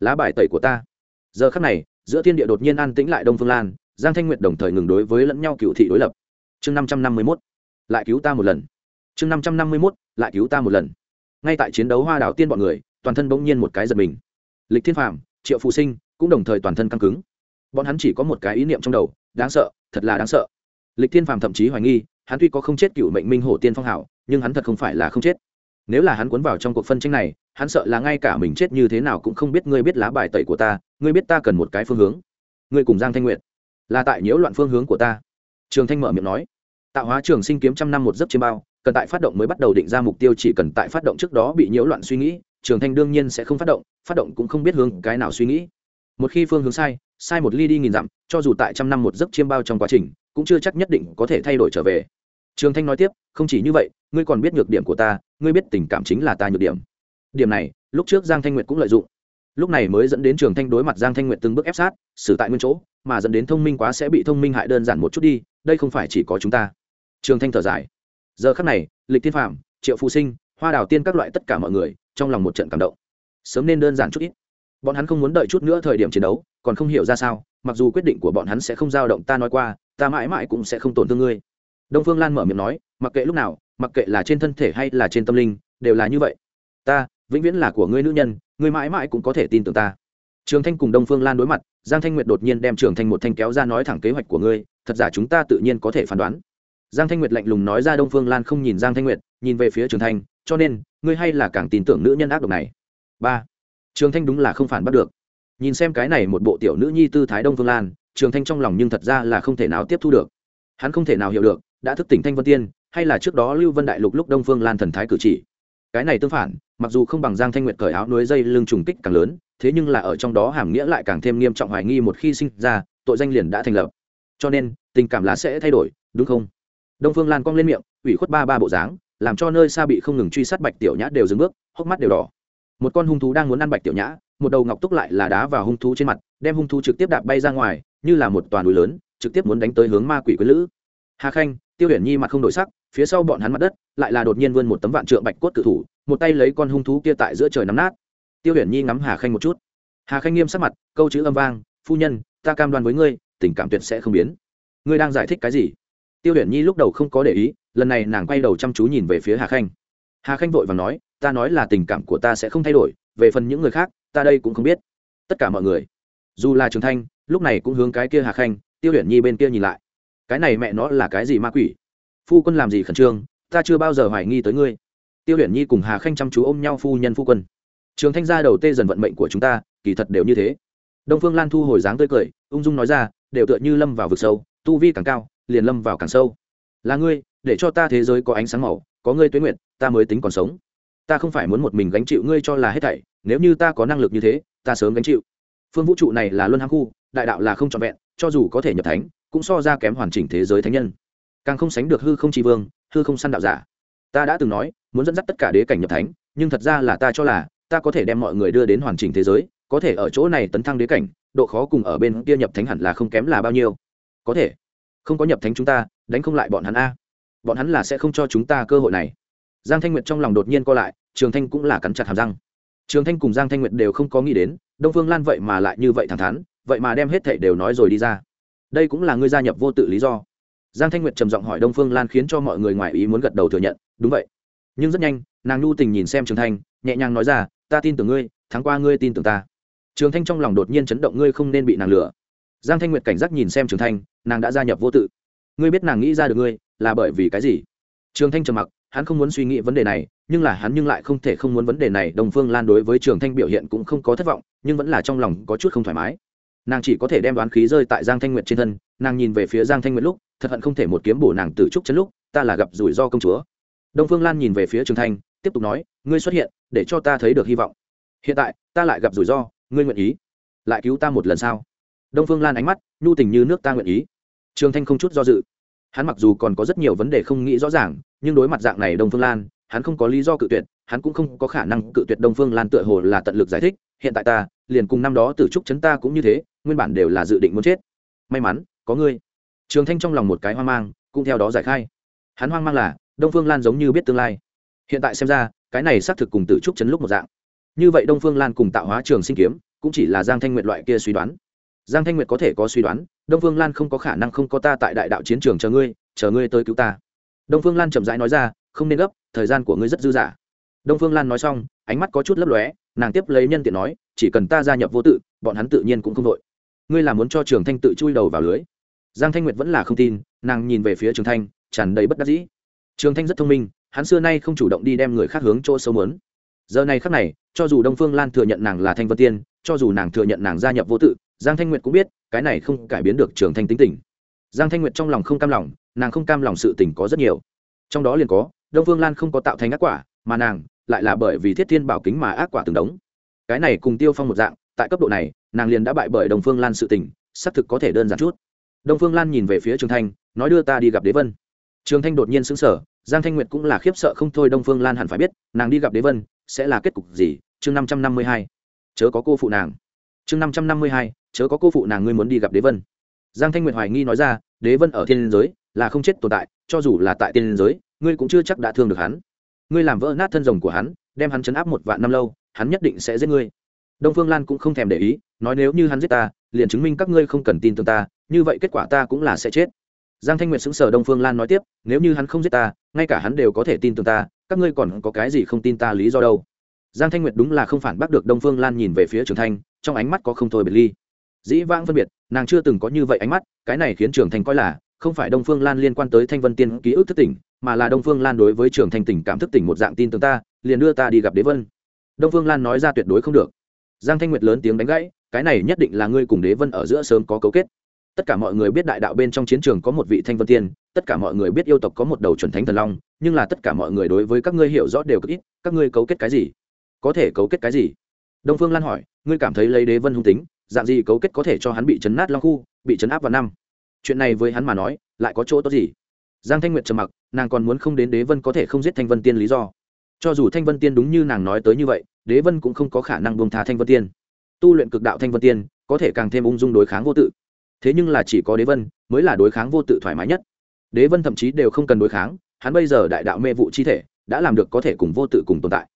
Lá bài tẩy của ta. Giờ khắc này, giữa thiên địa đột nhiên an tĩnh lại đông phương lan, giang thanh nguyệt đồng thời ngừng đối với lẫn nhau cựu thị đối lập. Chương năm trăm năm mươi mốt, lại cứu ta một lần. Chương năm trăm năm mươi mốt, lại cứu ta một lần. Ngay tại chiến đấu hoa đảo tiên bọn người, toàn thân bỗng nhiên một cái giật mình. Lịch thiên phàm, triệu phụ sinh cũng đồng thời toàn thân căng cứng. Bọn hắn chỉ có một cái ý niệm trong đầu, đáng sợ, thật là đáng sợ. Lịch thiên phàm thậm chí hoài nghi hắn tuy có không chết cựu mệnh minh hổ tiên phong hảo, nhưng hắn thật không phải là không chết. Nếu là hắn cuốn vào trong cuộc phân tranh này, hắn sợ là ngay cả mình chết như thế nào cũng không biết ngươi biết lá bài tẩy của ta, ngươi biết ta cần một cái phương hướng. Ngươi cùng giang thanh nguyện là tại nhiễu loạn phương hướng của ta. Trường thanh mở miệng nói, tạo hóa trường sinh kiếm trăm năm một giấc chiêm bao, cần tại phát động mới bắt đầu định ra mục tiêu, chỉ cần tại phát động trước đó bị nhiễu loạn suy nghĩ, trường thanh đương nhiên sẽ không phát động phát động cũng không biết hướng cái nào suy nghĩ. Một khi phương hướng sai sai một ly đi nghìn dặm, cho dù tại trăm năm một giấc chiêm bao trong quá trình, cũng chưa chắc nhất định có thể thay đổi trở về trường thanh nói tiếp, không chỉ như vậy, ngươi còn biết nhược điểm của ta, ngươi biết tình cảm chính là ta nhược điểm. Điểm này, lúc trước giang thanh nguyệt cũng lợi dụng. Lúc này mới dẫn đến trường thanh đối mặt giang thanh nguyệt từng bước ép sát, xử tại nguyên chỗ, mà dẫn đến thông minh quá sẽ bị thông minh hại đơn giản một chút đi, đây không phải chỉ có chúng ta. Trường thanh thở dài. Giờ khắc này, lịch thiên phạm triệu phụ sinh, hoa đào tiên các loại tất cả mọi người, trong lòng một trận cảm động. Sớm nên đơn giản chút ít. Bọn hắn không muốn đợi chút nữa thời điểm chiến đấu, còn không hiểu ra sao, mặc dù quyết định của bọn hắn sẽ không dao động ta nói qua, ta mãi mãi cũng sẽ không tổn thương ngươi đông phương lan mở miệng nói, mặc kệ lúc nào, mặc kệ là trên thân thể hay là trên tâm linh, đều là như vậy. Ta, vĩnh viễn là của ngươi nữ nhân, ngươi mãi mãi cũng có thể tin tưởng ta. Trường thanh cùng đông phương lan đối mặt, giang thanh nguyệt đột nhiên đem trường thanh một thanh kéo ra nói thẳng kế hoạch của ngươi, thật giả chúng ta tự nhiên có thể phán đoán. Giang thanh nguyệt lạnh lùng nói ra đông phương lan không nhìn giang thanh nguyệt, nhìn về phía trường thanh, cho nên, ngươi hay là càng tin tưởng nữ nhân ác độc này. Ba, trường thanh đúng là không phản bắt được. Nhìn xem cái này một bộ tiểu nữ nhi tư thái đông phương lan, trường thanh trong lòng nhưng thật ra là không thể nào tiếp thu được. Hắn không thể nào hiểu được đã thức tỉnh thanh vân tiên, hay là trước đó lưu vân đại lục lúc đông phương lan thần thái cử chỉ. Cái này tương phản, mặc dù không bằng giang thanh nguyệt cởi áo núi dây lưng trùng kích càng lớn, thế nhưng là ở trong đó hàm nghĩa lại càng thêm nghiêm trọng hoài nghi một khi sinh ra, tội danh liền đã thành lập. Cho nên, tình cảm lá sẽ thay đổi, đúng không? Đông phương lan cong lên miệng, ủy khuất ba ba bộ dáng, làm cho nơi xa bị không ngừng truy sát bạch tiểu nhã đều dừng bước, hốc mắt đều đỏ. Một con hung thú đang muốn ăn bạch tiểu nhã, một đầu ngọc túc lại là đá vào hung thú trên mặt, đem hung thú trực tiếp đạp bay ra ngoài, như là một toàn núi lớn, trực tiếp muốn đánh tới hướng ma quỷ quý lữ. Hà khanh tiêu huyền nhi mặt không đổi sắc, phía sau bọn hắn mặt đất lại là đột nhiên vươn một tấm vạn trượng bạch cốt cự thủ, một tay lấy con hung thú kia tại giữa trời nắm nát. Tiêu huyền nhi ngắm hà khanh một chút. Hà khanh nghiêm sắc mặt, câu chữ âm vang, phu nhân, ta cam đoan với ngươi, tình cảm tuyệt sẽ không biến. Ngươi đang giải thích cái gì? Tiêu huyền nhi lúc đầu không có để ý, lần này nàng quay đầu chăm chú nhìn về phía hà khanh. Hà khanh vội và nói, ta nói là tình cảm của ta sẽ không thay đổi, về phần những người khác, ta đây cũng không biết. Tất cả mọi người, dù là trường thanh, lúc này cũng hướng cái kia hà khanh, tiêu huyền nhi bên kia nhìn lại cái này mẹ nó là cái gì ma quỷ? Phu quân làm gì khẩn trương? Ta chưa bao giờ hoài nghi tới ngươi. Tiêu huyền nhi cùng hà khanh chăm chú ôm nhau phu nhân phu quân. Trường thanh gia đầu tê dần vận mệnh của chúng ta, kỳ thật đều như thế. Đông phương lan thu hồi dáng tươi cười, ung dung nói ra, đều tựa như lâm vào vực sâu, tu vi càng cao, liền lâm vào càng sâu. Là ngươi, để cho ta thế giới có ánh sáng màu, có ngươi tuế nguyện ta mới tính còn sống. Ta không phải muốn một mình gánh chịu ngươi cho là hết thảy, nếu như ta có năng lực như thế, ta sớm gánh chịu. Phương vũ trụ này là luân hăng khu, đại đạo là không trọn vẹn, cho dù có thể nhập thánh cũng so ra kém hoàn chỉnh thế giới thánh nhân. Càng không sánh được hư không tri vương, hư không săn đạo giả. Ta đã từng nói, muốn dẫn dắt tất cả đế cảnh nhập thánh, nhưng thật ra là ta cho là, ta có thể đem mọi người đưa đến hoàn chỉnh thế giới, có thể ở chỗ này tấn thăng đế cảnh, độ khó cùng ở bên kia nhập thánh hẳn là không kém là bao nhiêu. Có thể. Không có nhập thánh chúng ta, đánh không lại bọn hắn a. Bọn hắn là sẽ không cho chúng ta cơ hội này. Giang thanh nguyệt trong lòng đột nhiên co lại, trường thanh cũng là cắn chặt hàm răng. Trường thanh cùng giang thanh nguyệt đều không có nghĩ đến, đông phương lan vậy mà lại như vậy thẳng thắn, vậy mà đem hết thảy đều nói rồi đi ra đây cũng là ngươi gia nhập vô tự lý do. Giang thanh nguyệt trầm giọng hỏi đông phương lan khiến cho mọi người ngoài ý muốn gật đầu thừa nhận, đúng vậy. Nhưng rất nhanh, nàng nhu tình nhìn xem trường thanh, nhẹ nhàng nói ra, ta tin tưởng ngươi tháng qua ngươi tin tưởng ta. Trường thanh trong lòng đột nhiên chấn động, ngươi không nên bị nàng lừa. Giang thanh nguyệt cảnh giác nhìn xem trường thanh, nàng đã gia nhập vô tự. Ngươi biết nàng nghĩ ra được ngươi là bởi vì cái gì? Trường thanh trầm mặc, hắn không muốn suy nghĩ vấn đề này, nhưng là hắn nhưng lại không thể không muốn vấn đề này. Đồng phương lan đối với trường thanh biểu hiện cũng không có thất vọng, nhưng vẫn là trong lòng có chút không thoải mái nàng chỉ có thể đem đoán khí rơi tại giang thanh nguyệt trên thân, nàng nhìn về phía giang thanh nguyệt lúc, thật hận không thể một kiếm bổ nàng từ trúc chân lúc, ta là gặp rủi ro công chúa. Đông phương lan nhìn về phía trường thanh, tiếp tục nói, ngươi xuất hiện, để cho ta thấy được hy vọng. Hiện tại, ta lại gặp rủi ro, ngươi nguyện ý? Lại cứu ta một lần sau đông phương lan ánh mắt, nhu tình như nước ta nguyện ý. Trường thanh không chút do dự. Hắn mặc dù còn có rất nhiều vấn đề không nghĩ rõ ràng, nhưng đối mặt dạng này đông phương lan, hắn không có lý do cự tuyệt, hắn cũng không có khả năng cự tuyệt đông phương lan tựa hồ là tận lực giải thích, hiện tại ta, liền cùng năm đó từ trúc chấn ta cũng như thế nguyên bản đều là dự định muốn chết. May mắn, có ngươi. Trường thanh trong lòng một cái hoang mang, cũng theo đó giải khai. Hắn hoang mang là, đông phương lan giống như biết tương lai. Hiện tại xem ra, cái này xác thực cùng Tử trúc chấn lúc một dạng. Như vậy đông phương lan cùng tạo hóa trường sinh kiếm, cũng chỉ là giang thanh nguyệt loại kia suy đoán. Giang thanh nguyệt có thể có suy đoán, đông phương lan không có khả năng không có ta tại đại đạo chiến trường chờ ngươi chờ ngươi tới cứu ta. Đông phương lan chậm rãi nói ra, không nên gấp, thời gian của ngươi rất dư dả. Đông phương lan nói xong, ánh mắt có chút lấp lóe, nàng tiếp lấy nhân tiện nói, chỉ cần ta gia nhập vô tự, bọn hắn tự nhiên cũng không đội ngươi là muốn cho trường thanh tự chui đầu vào lưới. Giang thanh nguyệt vẫn là không tin, nàng nhìn về phía trường thanh, tràn đầy bất đắc dĩ. Trường thanh rất thông minh, hắn xưa nay không chủ động đi đem người khác hướng chỗ sâu mớn giờ này khắc này, cho dù đông phương lan thừa nhận nàng là thanh vân tiên, cho dù nàng thừa nhận nàng gia nhập vô tự, giang thanh nguyệt cũng biết, cái này không cải biến được trường thanh tính tình. Giang thanh nguyệt trong lòng không cam lòng, nàng không cam lòng sự tình có rất nhiều. Trong đó liền có, đông phương lan không có tạo thành ác quả, mà nàng lại là bởi vì thiết thiên bảo kính mà ác quả từng đống. Cái này cùng tiêu phong một dạng, tại cấp độ này nàng liền đã bại bởi đông phương lan sự tình, xác thực có thể đơn giản chút. Đông phương lan nhìn về phía trường thanh, nói đưa ta đi gặp đế vân. Trường thanh đột nhiên xứng sở giang thanh nguyệt cũng là khiếp sợ không thôi đông phương lan hẳn phải biết, nàng đi gặp đế vân, sẽ là kết cục gì? Chương năm trăm năm mươi hai. Chớ có cô phụ nàng. Chương năm trăm năm mươi hai, chớ có cô phụ nàng ngươi muốn đi gặp đế vân. Giang thanh nguyệt hoài nghi nói ra, đế vân ở thiên giới, là không chết tồn tại, cho dù là tại tiên giới, ngươi cũng chưa chắc đã thương được hắn. Ngươi làm vỡ nát thân rồng của hắn, đem hắn chấn áp một vạn năm lâu, hắn nhất định sẽ giết ngươi đông phương lan cũng không thèm để ý, nói nếu như hắn giết ta, liền chứng minh các ngươi không cần tin tưởng ta, như vậy kết quả ta cũng là sẽ chết. Giang thanh nguyệt xứng sở đông phương lan nói tiếp, nếu như hắn không giết ta, ngay cả hắn đều có thể tin tưởng ta, các ngươi còn có cái gì không tin ta lý do đâu. Giang thanh nguyệt đúng là không phản bác được đông phương lan nhìn về phía trường thanh, trong ánh mắt có không thôi biệt ly. Dĩ vãng phân biệt, nàng chưa từng có như vậy ánh mắt, cái này khiến trường thanh coi là, không phải đông phương lan liên quan tới thanh vân tiên ký ức thức tỉnh, mà là đông phương lan đối với trường thanh tỉnh cảm thức tỉnh một dạng tin tưởng ta, liền đưa ta đi gặp đế vân. Đông phương lan nói ra tuyệt đối không được giang thanh nguyệt lớn tiếng đánh gãy, cái này nhất định là ngươi cùng đế vân ở giữa sớm có cấu kết. Tất cả mọi người biết đại đạo bên trong chiến trường có một vị thanh vân tiên, tất cả mọi người biết yêu tộc có một đầu chuẩn thánh thần long, nhưng là tất cả mọi người đối với các ngươi hiểu rõ đều cực ít, các ngươi cấu kết cái gì? Có thể cấu kết cái gì? Đông phương lan hỏi, ngươi cảm thấy lấy đế vân hung tính, dạng gì cấu kết có thể cho hắn bị chấn nát long khu, bị chấn áp vào năm? Chuyện này với hắn mà nói, lại có chỗ tốt gì? Giang thanh nguyệt trầm mặc, nàng còn muốn không đến đế vân có thể không giết thanh vân tiên lý do cho dù thanh vân tiên đúng như nàng nói tới như vậy, đế vân cũng không có khả năng buông tha thanh vân tiên. Tu luyện cực đạo thanh vân tiên, có thể càng thêm ung dung đối kháng vô tự. Thế nhưng là chỉ có đế vân mới là đối kháng vô tự thoải mái nhất. Đế vân thậm chí đều không cần đối kháng, hắn bây giờ đại đạo mê vụ chi thể, đã làm được có thể cùng vô tự cùng tồn tại.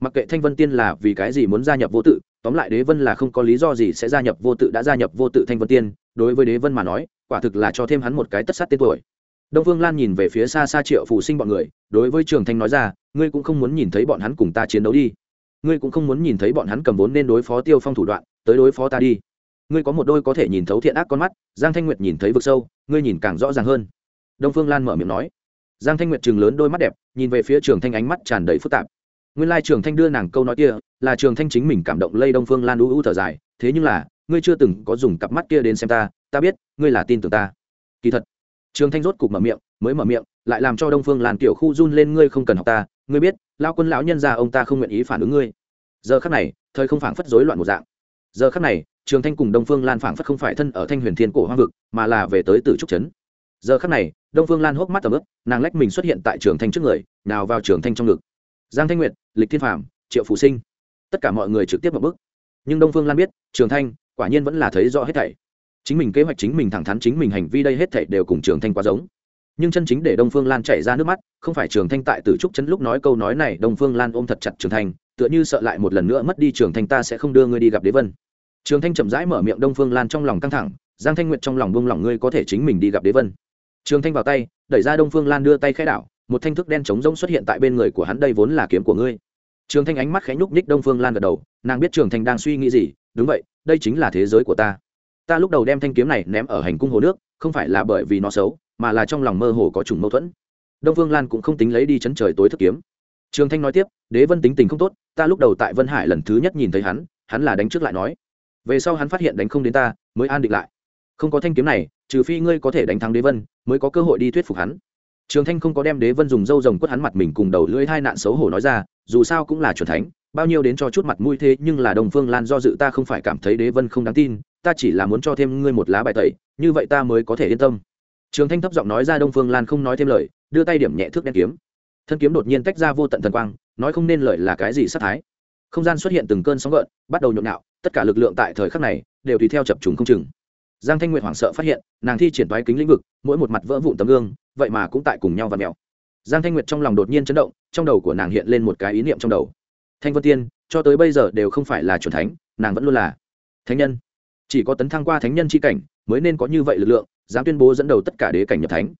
Mặc kệ thanh vân tiên là vì cái gì muốn gia nhập vô tự, tóm lại đế vân là không có lý do gì sẽ gia nhập vô tự, đã gia nhập vô tự thanh vân tiên, đối với đế vân mà nói, quả thực là cho thêm hắn một cái tất sát tên tuổi. Đông vương lan nhìn về phía xa xa triệu phù sinh bọn người, đối với trường thanh nói ra ngươi cũng không muốn nhìn thấy bọn hắn cùng ta chiến đấu đi. Ngươi cũng không muốn nhìn thấy bọn hắn cầm vốn nên đối phó tiêu phong thủ đoạn, tới đối phó ta đi. Ngươi có một đôi có thể nhìn thấu thiện ác con mắt, giang thanh nguyệt nhìn thấy vực sâu, ngươi nhìn càng rõ ràng hơn. Đông phương lan mở miệng nói. Giang thanh nguyệt chừng lớn đôi mắt đẹp, nhìn về phía trường thanh ánh mắt tràn đầy phức tạp. Nguyên lai trường thanh đưa nàng câu nói kia, là trường thanh chính mình cảm động lây đông phương lan u u thở dài, thế nhưng là, ngươi chưa từng có dùng cặp mắt kia đến xem ta ta biết, ngươi là tin tưởng ta. Kỳ thật, trường thanh rốt cục mở miệng, mới mở miệng, lại làm cho đông phương lan tiểu khu run lên, ngươi không cần học ta ngươi biết, lao quân lão nhân ra ông ta không nguyện ý phản ứng ngươi. Giờ khắc này, thời không phảng phất rối loạn một dạng. Giờ khắc này, trường thanh cùng đông phương lan phảng phất không phải thân ở thanh huyền thiên cổ hoang vực, mà là về tới từ trúc trấn. Giờ khắc này, đông phương lan hốc mắt tầm ướp nàng lách mình xuất hiện tại trường thanh trước người, nào vào trường thanh trong ngực. Giang thanh nguyệt, lịch thiên phạm triệu phụ sinh, tất cả mọi người trực tiếp một bước nhưng đông phương lan biết, trường thanh, quả nhiên vẫn là thấy rõ hết thảy. Chính mình kế hoạch, chính mình thẳng thắn, chính mình hành vi đây hết thảy đều cùng trường thanh quá giống nhưng chân chính để đông phương lan chảy ra nước mắt, không phải trường thanh tại tử trúc chân lúc nói câu nói này, đông phương lan ôm thật chặt trường thanh, tựa như sợ lại một lần nữa mất đi trường thanh ta sẽ không đưa ngươi đi gặp đế vân. Trường thanh chậm rãi mở miệng đông phương lan trong lòng căng thẳng, giang thanh nguyệt trong lòng buông lỏng ngươi có thể chính mình đi gặp đế vân. Trường thanh vào tay, đẩy ra đông phương lan đưa tay khẽ đảo, một thanh thức đen trống rỗng xuất hiện tại bên người của hắn, đây vốn là kiếm của ngươi. Trường thanh ánh mắt khẽ nhúc nhích đông phương lan gật đầu, nàng biết trường thanh đang suy nghĩ gì, đúng vậy, đây chính là thế giới của ta. Ta lúc đầu đem thanh kiếm này ném ở hành cung hồ nước, không phải là bởi vì nó xấu mà là trong lòng mơ hồ có chủng mâu thuẫn. Đông phương lan cũng không tính lấy đi chấn trời tối thức kiếm. Trường thanh nói tiếp, đế vân tính tình không tốt, ta lúc đầu tại vân hải lần thứ nhất nhìn thấy hắn hắn là đánh trước lại nói. Về sau hắn phát hiện đánh không đến ta, mới an định lại. Không có thanh kiếm này, trừ phi ngươi có thể đánh thắng đế vân, mới có cơ hội đi thuyết phục hắn. Trường thanh không có đem đế vân dùng dâu rồng quất hắn mặt mình cùng đầu lưỡi hai nạn xấu hổ nói ra, dù sao cũng là c thánh, bao nhiêu đến cho chút mặt mũi thế nhưng là đồng phương lan do dự ta không phải cảm thấy đế vân không đáng tin, ta chỉ là muốn cho thêm ngươi một lá bài tẩy, như vậy ta mới có thể yên tâm trường thanh thấp giọng nói ra đông phương lan không nói thêm lời, đưa tay điểm nhẹ thước đen kiếm. Thân kiếm đột nhiên tách ra vô tận thần quang, nói không nên lời là cái gì sát thái. Không gian xuất hiện từng cơn sóng gợn, bắt đầu nhộn nhạo, tất cả lực lượng tại thời khắc này đều tùy theo chập trùng không chừng. Giang thanh nguyệt hoảng sợ phát hiện, nàng thi triển toái kính lĩnh vực, mỗi một mặt vỡ vụn tấm gương, vậy mà cũng tại cùng nhau và mèo. Giang thanh nguyệt trong lòng đột nhiên chấn động, trong đầu của nàng hiện lên một cái ý niệm trong đầu. Thanh vân tiên, cho tới bây giờ đều không phải là c thánh, nàng vẫn luôn là thánh nhân. Chỉ có tấn thăng qua thánh nhân c h i cảnh, mới nên có như vậy lực lượng dám tuyên bố dẫn đầu tất cả đế cảnh nhập thánh.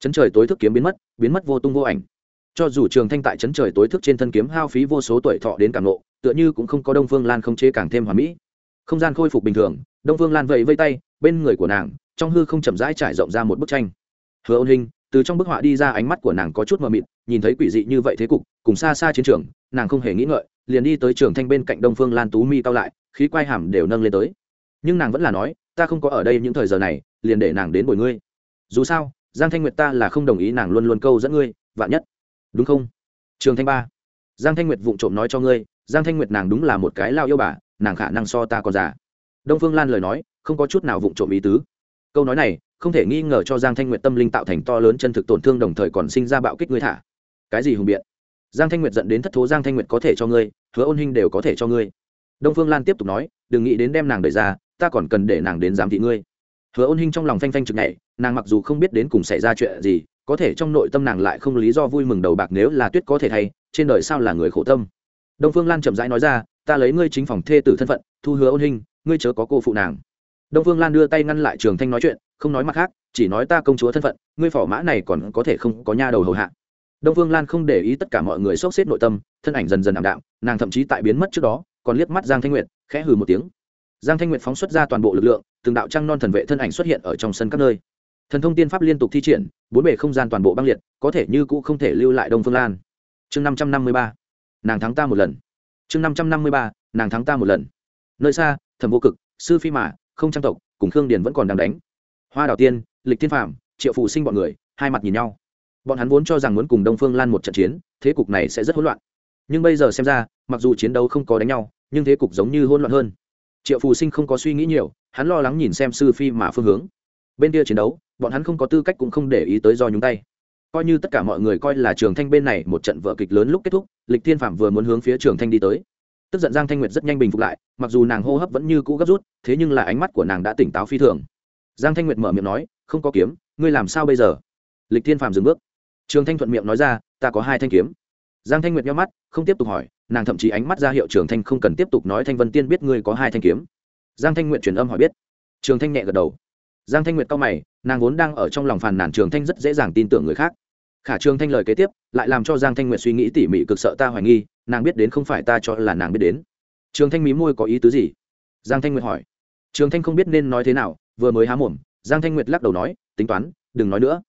Chấn trời tối thức kiếm biến mất biến mất vô tung vô ảnh. Cho dù trường thanh tại chấn trời tối thức trên thân kiếm hao phí vô số tuổi thọ đến cảm nộ tựa như cũng không có đông phương lan không chế càng thêm hòa mỹ. Không gian khôi phục bình thường, đông phương lan vẫy vây tay, bên người của nàng, trong hư không chậm rãi trải rộng ra một bức tranh. Hứa ôn hình từ trong bức họa đi ra ánh mắt của nàng có chút mờ mịt, nhìn thấy quỷ dị như vậy thế cục, cùng xa xa chiến trường, nàng không hề nghĩ ngợi, liền đi tới trường thanh bên cạnh đông phương lan tú mi cao lại, khí quai hàm đều nâng lên tới. Nhưng nàng vẫn là nói ta không có ở đây những thời giờ này, liền để nàng đến bồi ngươi. Dù sao, giang thanh nguyệt ta là không đồng ý nàng luôn luôn câu dẫn ngươi, vạn nhất. Đúng không? Trường thanh ba. Giang thanh nguyệt vụng trộm nói cho ngươi, giang thanh nguyệt nàng đúng là một cái lao yêu bà, nàng khả năng so ta còn già. Đông phương lan lời nói, không có chút nào vụng trộm ý tứ. Câu nói này, không thể nghi ngờ cho giang thanh nguyệt tâm linh tạo thành to lớn chân thực tổn thương đồng thời còn sinh ra bạo kích ngươi thả. Cái gì hùng biện? Giang thanh nguyệt dẫn đến thất thố, giang thanh nguyệt có thể cho ngươi, hứa ôn hình đều có thể cho ngươi. Đông phương lan tiếp tục nói, đừng nghĩ đến đem nàng đẩy ra ta còn cần để nàng đến giám thị ngươi. Hứa ôn Hinh trong lòng phanh phanh chực này nàng mặc dù không biết đến cùng xảy ra chuyện gì có thể trong nội tâm nàng lại không lý do vui mừng đầu bạc nếu là tuyết có thể thay trên đời sao là người khổ tâm. Đông phương lan chậm rãi nói ra ta lấy ngươi chính phòng thê tử thân phận thu hứa ôn Hinh, ngươi chớ có cô phụ nàng. Đông phương lan đưa tay ngăn lại trường thanh nói chuyện không nói mặt khác chỉ nói ta công chúa thân phận ngươi phỏ mã này còn có thể không có nha đầu hầu hạ. Đông phương lan không để ý tất cả mọi người sốc xếp nội tâm thân ảnh dần dần ảm đạm nàng thậm chí tại biến mất trước đó còn liếc mắt giang thanh nguyệt khẽ hừ một tiếng giang thanh nguyệt phóng xuất ra toàn bộ lực lượng, từng đạo trăng non thần vệ thân ảnh xuất hiện ở trong sân các nơi. Thần thông tiên pháp liên tục thi triển, bốn bề không gian toàn bộ băng liệt, có thể như cũ không thể lưu lại đông phương lan. Chương năm trăm năm mươi ba, nàng thắng ta một lần. Chương năm trăm năm mươi ba, nàng thắng ta một lần. Nơi xa, thẩm vô cực, sư phi mã không trang tộc, cùng khương điền vẫn còn đang đánh. Hoa đào tiên, lịch thiên phạm triệu phụ sinh bọn người, hai mặt nhìn nhau. Bọn hắn vốn cho rằng muốn cùng đông phương lan một trận chiến, thế cục này sẽ rất hỗn loạn. Nhưng bây giờ xem ra, mặc dù chiến đấu không có đánh nhau, nhưng thế cục giống như hỗn loạn hơn triệu phù sinh không có suy nghĩ nhiều, hắn lo lắng nhìn xem sư phi mà phương hướng. Bên kia chiến đấu, bọn hắn không có tư cách cũng không để ý tới do nhúng tay. Coi như tất cả mọi người coi là trường thanh bên này một trận vở kịch lớn lúc kết thúc, lịch thiên phạm vừa muốn hướng phía trường thanh đi tới. Tức giận giang thanh nguyệt rất nhanh bình phục lại, mặc dù nàng hô hấp vẫn như cũ gấp rút, thế nhưng là ánh mắt của nàng đã tỉnh táo phi thường. Giang thanh nguyệt mở miệng nói, không có kiếm, ngươi làm sao bây giờ? Lịch thiên phạm dừng bước. Trường thanh thuận miệng nói ra, ta có hai thanh kiếm. Giang thanh nguyệt nhau mắt, không tiếp tục hỏi nàng thậm chí ánh mắt ra hiệu trường thanh không cần tiếp tục nói thanh vân tiên biết ngươi có hai thanh kiếm. Giang thanh nguyệt truyền âm hỏi biết. Trường thanh nhẹ gật đầu. Giang thanh nguyệt cao mày, nàng vốn đang ở trong lòng phàn nàn trường thanh rất dễ dàng tin tưởng người khác. Khả trường thanh lời kế tiếp, lại làm cho giang thanh nguyệt suy nghĩ tỉ mỉ cực sợ ta hoài nghi, nàng biết đến không phải ta cho là nàng biết đến. Trường thanh mí môi có ý tứ gì? Giang thanh nguyệt hỏi. Trường thanh không biết nên nói thế nào, vừa mới há mồm, giang thanh nguyệt lắc đầu nói, tính toán, đừng nói nữa.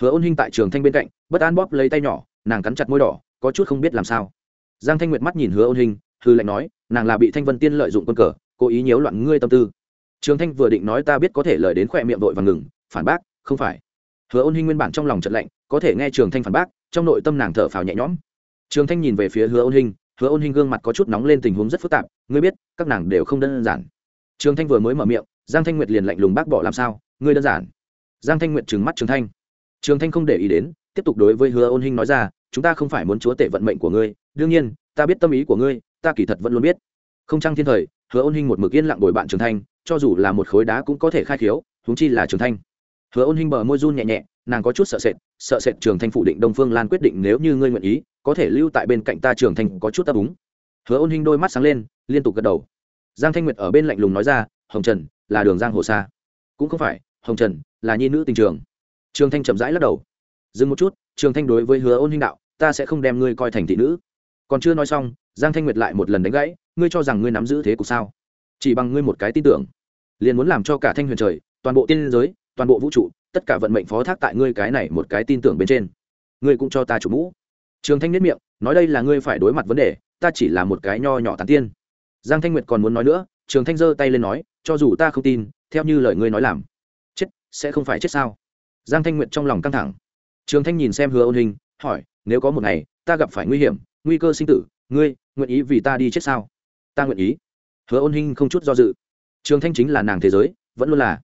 Hứa ôn hinh tại trường thanh bên cạnh, bất an bóp lấy tay nhỏ, nàng cắn chặt môi đỏ, có chút không biết làm sao giang thanh nguyệt mắt nhìn hứa ôn hinh hư lệnh nói, nàng là bị thanh vân tiên lợi dụng quân cờ, cố ý nhiễu loạn ngươi tâm tư. Trường thanh vừa định nói ta biết có thể lời đến khỏe miệng vội và ngừng, phản bác, không phải. Hứa ôn hinh nguyên bản trong lòng trận lạnh, có thể nghe trường thanh phản bác, trong nội tâm nàng thở phào nhẹ nhõm. Trường thanh nhìn về phía hứa ôn hinh hứa ôn hinh gương mặt có chút nóng lên tình huống rất phức tạp, ngươi biết, các nàng đều không đơn giản. Trường thanh vừa mới mở miệng, giang thanh nguyệt liền lạnh lùng bác bỏ, làm sao? Ngươi đơn giản. Giang thanh nguyệt trừng mắt trường thanh. Trường thanh không để ý đến, tiếp tục đối với hứa ôn hinh nói ra, chúng ta không phải muốn chúa tể vận mệnh của ngươi đương nhiên ta biết tâm ý của ngươi ta kỳ thật vẫn luôn biết. Không trăng thiên thời hứa ôn hinh một mực yên lặng bồi bạn trường thanh cho dù là một khối đá cũng có thể khai khiếu húng chi là trường thanh hứa ôn hinh bờ môi run nhẹ nhẹ nàng có chút sợ sệt sợ sệt trường thanh phủ định đông phương lan quyết định nếu như ngươi nguyện ý có thể lưu tại bên cạnh ta trường thanh có chút ấp úng. Hứa ôn hinh đôi mắt sáng lên liên tục gật đầu. Giang thanh nguyệt ở bên lạnh lùng nói ra hồng trần là đường giang hồ xa, cũng không phải hồng trần là nhi nữ tình trường. Trường thanh chậm rãi lắc đầu. Dừng một chút trường thanh đối với hứa ôn hinh đạo ta sẽ không đem ngươi coi thành thị nữ còn chưa nói xong, giang thanh nguyệt lại một lần đánh gãy, ngươi cho rằng ngươi nắm giữ thế cục sao? Chỉ bằng ngươi một cái tin tưởng. Liền muốn làm cho cả thanh huyền trời, toàn bộ tiên giới, toàn bộ vũ trụ, tất cả vận mệnh phó thác tại ngươi cái này một cái tin tưởng bên trên. Ngươi cũng cho ta chủ mũ. Trường thanh nhất miệng, nói đây là ngươi phải đối mặt vấn đề, ta chỉ là một cái nho nhỏ tàn tiên. Giang thanh nguyệt còn muốn nói nữa, trường thanh giơ tay lên nói, cho dù ta không tin, theo như lời ngươi nói làm, chết, sẽ không phải chết sao? Giang thanh nguyệt trong lòng căng thẳng. Trường thanh nhìn xem hứa ôn hình, hỏi, nếu có một ngày ta gặp phải nguy hiểm, nguy cơ sinh tử, ngươi, nguyện ý vì ta đi chết sao? Ta nguyện ý. Hứa ôn Hinh không chút do dự. Trường thanh chính là nàng thế giới, vẫn luôn là.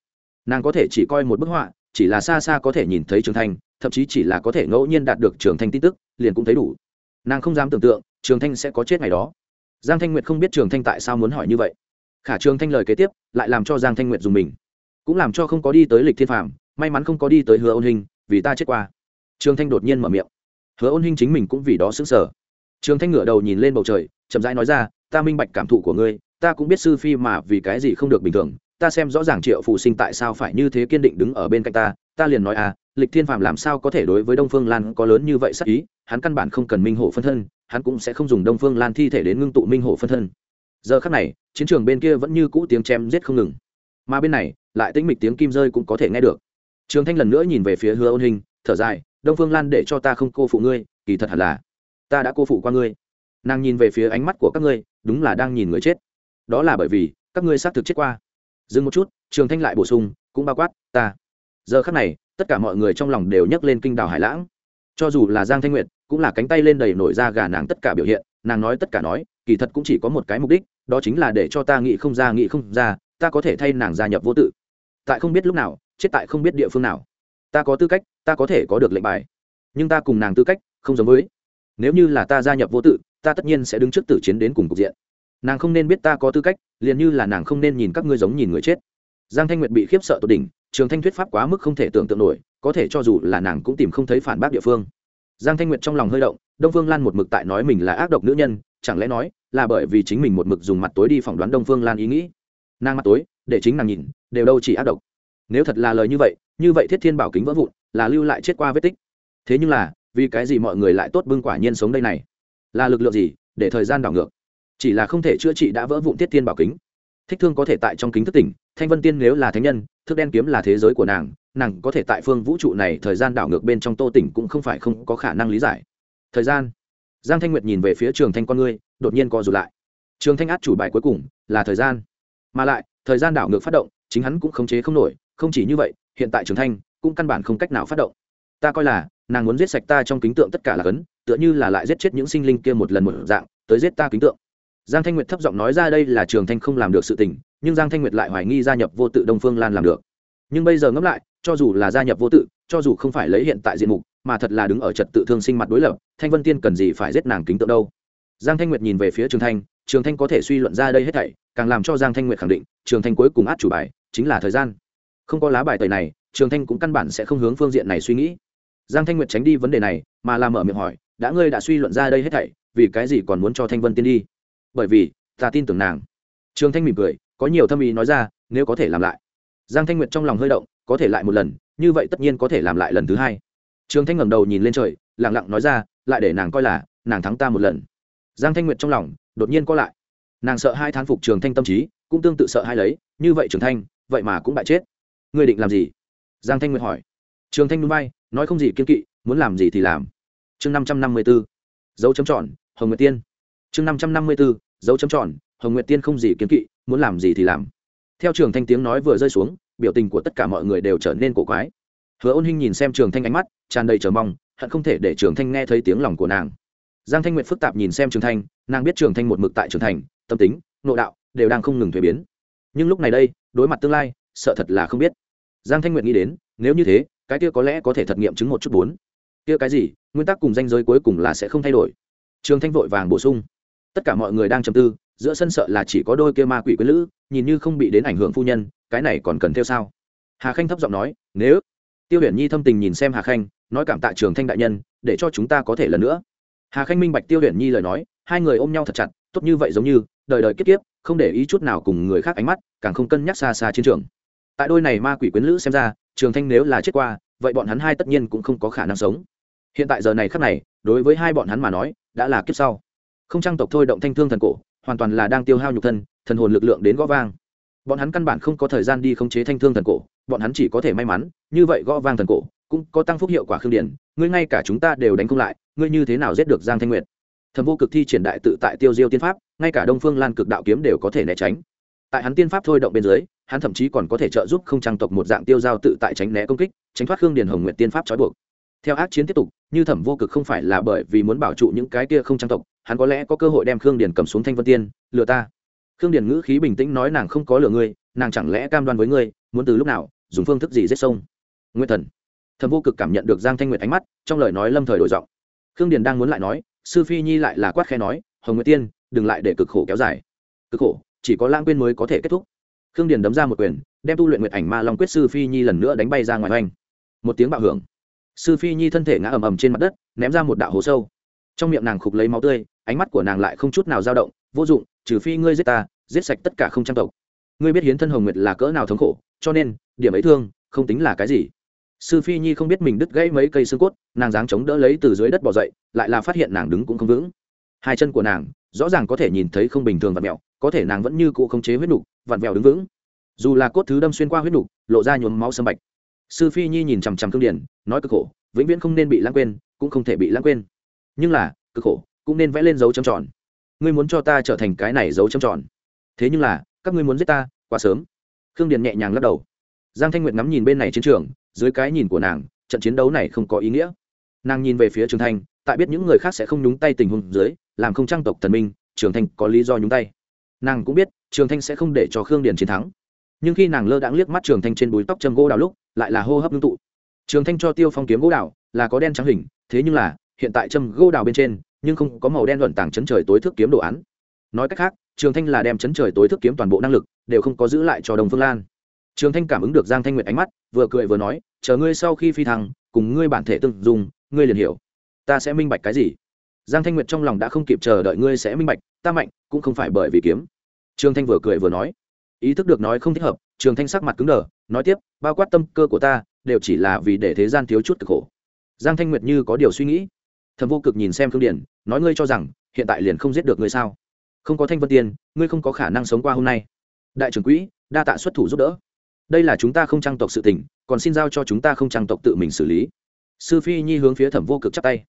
Nàng có thể chỉ coi một bức họa, chỉ là xa xa có thể nhìn thấy trường thanh, thậm chí chỉ là có thể ngẫu nhiên đạt được trường thanh tin tức, liền cũng thấy đủ. Nàng không dám tưởng tượng, trường thanh sẽ có chết ngày đó. Giang thanh nguyệt không biết trường thanh tại sao muốn hỏi như vậy. Khả trường thanh lời kế tiếp, lại làm cho giang thanh nguyệt dùng mình. Cũng làm cho không có đi tới lịch thiên phàm, may mắn không có đi tới hứa ôn hình vì ta chết qua. Trường thanh đột nhiên mở miệng hứa ôn Hinh chính mình cũng vì đó xứng sở trường thanh ngửa đầu nhìn lên bầu trời, chậm rãi nói ra, ta minh bạch cảm thụ của ngươi, ta cũng biết sư phi mà vì cái gì không được bình thường, ta xem rõ ràng triệu phụ sinh tại sao phải như thế kiên định đứng ở bên cạnh ta ta liền nói à lịch thiên phàm làm sao có thể đối với đông phương lan có lớn như vậy sắc ý, hắn căn bản không cần minh hộ phân thân, hắn cũng sẽ không dùng đông phương lan thi thể đến ngưng tụ minh hộ phân thân. Giờ khắc này, chiến trường bên kia vẫn như cũ tiếng chém giết không ngừng. Mà bên này, lại tĩnh mịch tiếng kim rơi cũng có thể nghe được. Trường thanh lần nữa nhìn về phía hứa ôn hình thở dài đông phương lan để cho ta không cô phụ ngươi, kỳ thật hẳn là ta đã cô phụ qua ngươi. Nàng nhìn về phía ánh mắt của các ngươi, đúng là đang nhìn người chết. Đó là bởi vì các ngươi xác thực chết qua. Dừng một chút, trường thanh lại bổ sung, cũng bao quát ta. Giờ khắc này, tất cả mọi người trong lòng đều nhấc lên kinh đào hải lãng. Cho dù là giang thanh nguyệt, cũng là cánh tay lên đầy nổi ra gà nàng tất cả biểu hiện, nàng nói tất cả nói, kỳ thật cũng chỉ có một cái mục đích, đó chính là để cho ta nghĩ không ra, nghĩ không ra, ta có thể thay nàng gia nhập vô tự. Tại không biết lúc nào, chết tại không biết địa phương nào ta có tư cách, ta có thể có được lệnh bài. Nhưng ta cùng nàng tư cách không giống với. Nếu như là ta gia nhập vô tự, ta tất nhiên sẽ đứng trước tử chiến đến cùng cục diện. Nàng không nên biết ta có tư cách, liền như là nàng không nên nhìn các ngươi giống nhìn người chết. Giang thanh nguyệt bị khiếp sợ tột đỉnh, trường thanh thuyết pháp quá mức không thể tưởng tượng nổi, có thể cho dù là nàng cũng tìm không thấy phản bác địa phương. Giang thanh nguyệt trong lòng hơi động, đông phương lan một mực tại nói mình là ác độc nữ nhân, chẳng lẽ nói là bởi vì chính mình một mực dùng mặt tối đi phỏng đoán đông phương lan ý nghĩ. Nàng mặt tối, để chính nàng nhìn, đều đâu chỉ ác độc. Nếu thật là lời như vậy như vậy thiết thiên bảo kính vỡ vụn, là lưu lại chết qua vết tích. Thế nhưng là, vì cái gì mọi người lại tốt bưng quả nhiên sống đây này? Là lực lượng gì để thời gian đảo ngược? Chỉ là không thể chữa trị đã vỡ vụn thiết thiên bảo kính. Thích thương có thể tại trong kính thức tỉnh, thanh vân tiên nếu là thánh nhân, thức đen kiếm là thế giới của nàng nàng có thể tại phương vũ trụ này thời gian đảo ngược bên trong tô tỉnh cũng không phải không có khả năng lý giải. Thời gian. Giang thanh nguyệt nhìn về phía trường thanh con ngươi, đột nhiên co rụt lại. Trường thanh át chủ bài cuối cùng, là thời gian. Mà lại, thời gian đảo ngược phát động, chính hắn cũng khống chế không nổi không chỉ như vậy, hiện tại trường thanh cũng căn bản không cách nào phát động. Ta coi là, nàng muốn giết sạch ta trong kính tượng tất cả là cấn, tựa như là lại giết chết những sinh linh kia một lần một dạng, tới giết ta kính tượng. Giang thanh nguyệt thấp giọng nói ra đây là trường thanh không làm được sự tình, nhưng giang thanh nguyệt lại hoài nghi gia nhập vô tự đông phương lan làm được. Nhưng bây giờ ngẫm lại, cho dù là gia nhập vô tự, cho dù không phải lấy hiện tại diện mục, mà thật là đứng ở trật tự thương sinh mặt đối lập, thanh vân tiên cần gì phải giết nàng kính tượng đâu? Giang thanh nguyệt nhìn về phía trường thanh trường thanh có thể suy luận ra đây hết thảy, càng làm cho giang thanh nguyệt khẳng định, trường thanh cuối cùng át chủ bài chính là thời gian không có lá bài tẩy này, trường thanh cũng căn bản sẽ không hướng phương diện này suy nghĩ. Giang thanh nguyệt tránh đi vấn đề này, mà làm mở miệng hỏi, đã ngươi đã suy luận ra đây hết thảy, vì cái gì còn muốn cho thanh vân tiên đi? Bởi vì, ta tin tưởng nàng. Trường thanh mỉm cười, có nhiều thâm ý nói ra, nếu có thể làm lại. Giang thanh nguyệt trong lòng hơi động, có thể lại một lần, như vậy tất nhiên có thể làm lại lần thứ hai. Trường thanh ngẩng đầu nhìn lên trời lẳng lặng nói ra, lại để nàng coi là, nàng thắng ta một lần. Giang thanh nguyệt trong lòng đột nhiên có lại. Nàng sợ hai thán phục trường thanh tâm trí, cũng tương tự sợ hai lấy, như vậy trường thanh, vậy mà cũng bại chết ngươi định làm gì? Giang thanh nguyệt hỏi. Trường thanh núi bay, nói không gì kiên kỵ, muốn làm gì thì làm. Chương năm trăm năm mươi b ố dấu chấm tròn, hồng nguyệt tiên. Chương năm trăm năm mươi b ố dấu chấm tròn, hồng nguyệt tiên không gì kiên kỵ, muốn làm gì thì làm. Theo trường thanh tiếng nói vừa rơi xuống, biểu tình của tất cả mọi người đều trở nên cổ quái. Hứa ôn hinh nhìn xem trường thanh ánh mắt, tràn đầy chờ mong, hận không thể để trường thanh nghe thấy tiếng lòng của nàng. Giang thanh nguyệt phức tạp nhìn xem trường thanh, nàng biết trường thanh một mực tại trường thành, tâm tính, nội đạo, đều đang không ngừng thuế biến. Nhưng lúc này đây, đối mặt tương lai, sợ thật là không biết giang thanh nguyệt nghĩ đến, nếu như thế, cái kia có lẽ có thể thật nghiệm chứng một chút bốn. Kia cái gì, nguyên tắc cùng danh giới cuối cùng là sẽ không thay đổi. Trường thanh vội vàng bổ sung. Tất cả mọi người đang trầm tư, giữa sân sợ là chỉ có đôi kia ma quỷ quyến lữ, nhìn như không bị đến ảnh hưởng phu nhân, cái này còn cần theo sao? Hà khanh thấp giọng nói, nếu tiêu huyền nhi thâm tình nhìn xem hà khanh, nói cảm tạ trường thanh đại nhân, để cho chúng ta có thể lần nữa. Hà khanh minh bạch tiêu huyền nhi lời nói, hai người ôm nhau thật chặt, tốt như vậy giống như, đời đời kiếp kiếp, không để ý chút nào cùng người khác ánh mắt, càng không cân nhắc xa xa chiến trường tại đôi này ma quỷ quyến lữ xem ra, trường thanh nếu là chết qua, vậy bọn hắn hai tất nhiên cũng không có khả năng sống. Hiện tại giờ này khắc này, đối với hai bọn hắn mà nói, đã là kiếp sau. Không trang tộc thôi động thanh thương thần cổ, hoàn toàn là đang tiêu hao nhục thân, thần hồn lực lượng đến gõ vang. Bọn hắn căn bản không có thời gian đi khống chế thanh thương thần cổ, bọn hắn chỉ có thể may mắn, như vậy gõ vang thần cổ, cũng có tăng phúc hiệu quả khương điển, ngươi ngay cả chúng ta đều đánh không lại, ngươi như thế nào giết được giang thanh nguyệt? Thẩm vô cực thi triển đại tự tại tiêu diêu tiên pháp, ngay cả đông phương lan cực đạo kiếm đều có thể né tránh. Tại hắn tiên pháp thôi động bên dưới hắn thậm chí còn có thể trợ giúp không trang tộc một dạng tiêu giao tự tại tránh né công kích, tránh thoát khương điền hồng nguyện tiên pháp trói buộc. Theo ác chiến tiếp tục, như thẩm vô cực không phải là bởi vì muốn bảo trụ những cái kia không trang tộc, hắn có lẽ có cơ hội đem khương điền cầm xuống thanh vân tiên, lừa ta. Khương điền ngữ khí bình tĩnh nói nàng không có lừa ngươi, nàng chẳng lẽ cam đoan với ngươi, muốn từ lúc nào, dùng phương thức gì giết sông? Nguyên thần. Thẩm vô cực cảm nhận được giang thanh nguyệt ánh mắt, trong lời nói lâm thời đổi giọng. Khương điền đang muốn lại nói, sư phi nhi lại là quát khe nói, hồng nguyệt tiên, đừng lại để cực khổ kéo dài. Cực khổ, chỉ có lãng quên mới có thể kết thúc khương điền đấm ra một quyền, đem tu luyện nguyệt ảnh ma long quyết sư phi nhi lần nữa đánh bay ra ngoài oanh. Một tiếng bạo hưởng. Sư phi nhi thân thể ngã ầm ầm trên mặt đất, ném ra một đạo hố sâu. Trong miệng nàng khục lấy máu tươi, ánh mắt của nàng lại không chút nào dao động, vô dụng, trừ phi ngươi giết ta, giết sạch tất cả không trang tộc. Ngươi biết hiến thân hồng nguyệt là cỡ nào thống khổ, cho nên, điểm ấy thương, không tính là cái gì. Sư phi nhi không biết mình đứt gãy mấy cây xương cốt, nàng dáng chống đỡ lấy từ dưới đất bỏ dậy, lại là phát hiện nàng đứng cũng không vững. Hai chân của nàng rõ ràng có thể nhìn thấy không bình thường vặn mẹo, có thể nàng vẫn như cụ không chế huyết nục vặn vẹo đứng vững. Dù là cốt thứ đâm xuyên qua huyết nục, lộ ra nhuốm máu sâm bạch. Sư phi nhi nhìn chằm chằm cương điển nói cực khổ, vĩnh viễn không nên bị lãng quên, cũng không thể bị lãng quên. Nhưng là, cực khổ, cũng nên vẽ lên dấu trầm tròn. Ngươi muốn cho ta trở thành cái này dấu trầm tròn. Thế nhưng là, các ngươi muốn giết ta, quá sớm. Khương điền nhẹ nhàng lắc đầu. Giang thanh nguyệt ngắm nhìn bên này chiến trường, dưới cái nhìn của nàng, trận chiến đấu này không có ý nghĩa. Nàng nhìn về phía trường thanh tại biết những người khác sẽ không nhúng tay tình huống dưới, làm không trang tộc thần minh, trường thanh có lý do nhúng tay. Nàng cũng biết, trường thanh sẽ không để cho khương điền chiến thắng. Nhưng khi nàng lơ đãng liếc mắt trường thanh trên búi tóc châm gỗ đào lúc, lại là hô hấp ngưng tụ. Trường thanh cho tiêu phong kiếm gỗ đào, là có đen trắng hình, thế nhưng là, hiện tại châm gỗ đào bên trên, nhưng không có màu đen luận tảng chấn trời tối thước kiếm đồ án. Nói cách khác, trường thanh là đem chấn trời tối thước kiếm toàn bộ năng lực, đều không có giữ lại cho đồng phương lan. Trường thanh cảm ứng được giang thanh nguyệt ánh mắt, vừa cười vừa nói, chờ ngươi sau khi phi thăng, cùng ngươi bản thể tương dùng ngươi liền hiểu ta sẽ minh bạch cái gì? Giang thanh nguyệt trong lòng đã không kịp chờ đợi ngươi sẽ minh bạch ta mạnh cũng không phải bởi vì kiếm. Trường thanh vừa cười vừa nói. Ý thức được nói không thích hợp trường thanh sắc mặt cứng đờ nói tiếp bao quát tâm cơ của ta đều chỉ là vì để thế gian thiếu chút cực khổ. Giang thanh nguyệt như có điều suy nghĩ. Thầm vô cực nhìn xem khương điển nói ngươi cho rằng hiện tại liền không giết được ngươi sao? Không có thanh vân Tiền, ngươi không có khả năng sống qua hôm nay. Đại trưởng quỹ đa tạ xuất thủ giúp đỡ. Đây là chúng ta không trang tộc sự tình còn xin giao cho chúng ta không trang tộc tự mình xử lý. Sư phi nhi hướng phía thẩm vô cực chắp tay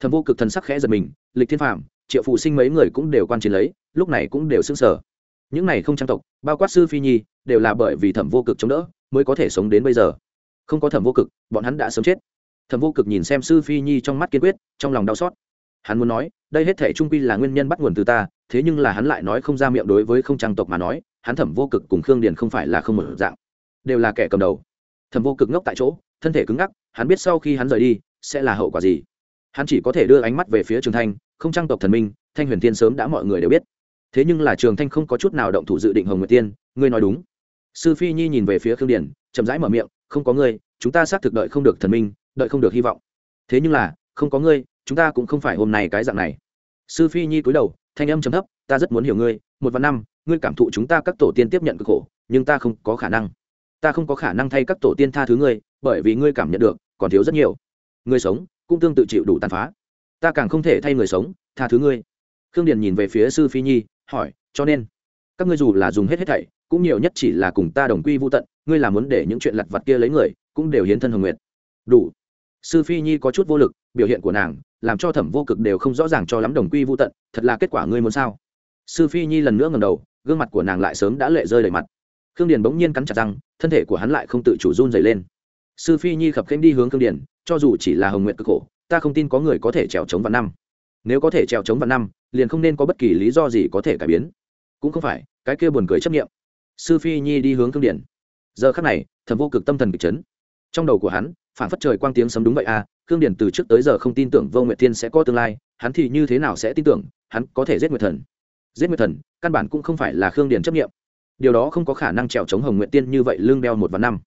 thẩm vô cực thần sắc khẽ giật mình, lịch thiên phạm triệu phụ sinh mấy người cũng đều quan chiến lấy, lúc này cũng đều xưng sở những này không trang tộc, bao quát sư phi nhi, đều là bởi vì thẩm vô cực chống đỡ, mới có thể sống đến bây giờ. Không có thẩm vô cực, bọn hắn đã sớm chết. Thẩm vô cực nhìn xem sư phi nhi trong mắt kiên quyết, trong lòng đau xót. Hắn muốn nói, đây hết thể trung quy là nguyên nhân bắt nguồn từ ta, thế nhưng là hắn lại nói không ra miệng đối với không trang tộc mà nói, hắn thẩm vô cực cùng khương điền không phải là không một dạng. Đều là kẻ cầm đầu. Thẩm vô cực ngốc tại chỗ, thân thể cứng ngắc, hắn biết sau khi hắn rời đi, sẽ là hậu quả gì hắn chỉ có thể đưa ánh mắt về phía trường thanh, không trang tộc thần minh, thanh huyền tiên sớm đã mọi người đều biết. Thế nhưng là trường thanh không có chút nào động thủ dự định hồng nguyệt tiên, ngươi nói đúng. Sư phi nhi nhìn về phía khương điển chậm rãi mở miệng, không có ngươi, chúng ta xác thực đợi không được thần minh, đợi không được hy vọng. Thế nhưng là, không có ngươi, chúng ta cũng không phải hôm nay cái dạng này. Sư phi nhi cúi đầu, thanh âm chấm thấp, ta rất muốn hiểu ngươi, một vạn năm, ngươi cảm thụ chúng ta các tổ tiên tiếp nhận cực khổ, nhưng ta không có khả năng. Ta không có khả năng thay các tổ tiên tha thứ ngươi, bởi vì ngươi cảm nhận được, còn thiếu rất nhiều. Ngươi sống cũng tương tự chịu đủ tàn phá. Ta càng không thể thay người sống, tha thứ ngươi. Khương điền nhìn về phía sư phi nhi, hỏi, cho nên, các ngươi dù là dùng hết hết thảy, cũng nhiều nhất chỉ là cùng ta đồng quy vô tận, ngươi là muốn để những chuyện lặt vặt kia lấy người, cũng đều hiến thân hồng nguyện đủ. Sư phi nhi có chút vô lực, biểu hiện của nàng làm cho thẩm vô cực đều không rõ ràng cho lắm đồng quy vô tận, thật là kết quả ngươi muốn sao? Sư phi nhi lần nữa ngầm đầu, gương mặt của nàng lại sớm đã lệ rơi đầy mặt. Khương điền bỗng nhiên cắn chặt răng, thân thể của hắn lại không tự chủ run dày lên. Sư phi nhi khập khênh đi hướng khương điền cho dù chỉ là hồng nguyện cực khổ, ta không tin có người có thể trèo chống vạn năm. Nếu có thể trèo chống vạn năm, liền không nên có bất kỳ lý do gì có thể cải biến. Cũng không phải, cái kia buồn cười chấp nghiệm sư phi nhi đi hướng thương điển. Giờ khắc này, thầm vô cực tâm thần kịch chấn. Trong đầu của hắn phản phất trời quang tiếng sấm đúng vậy à khương điển từ trước tới giờ không tin tưởng vô nguyệt thiên sẽ có tương lai, hắn thì như thế nào sẽ tin tưởng, hắn có thể giết nguyệt thần? Giết nguyệt thần, căn bản cũng không phải là khương điển chấp nghiệm điều đó không có khả năng trèo chống hồng nguyện tiên như vậy lương đeo một và năm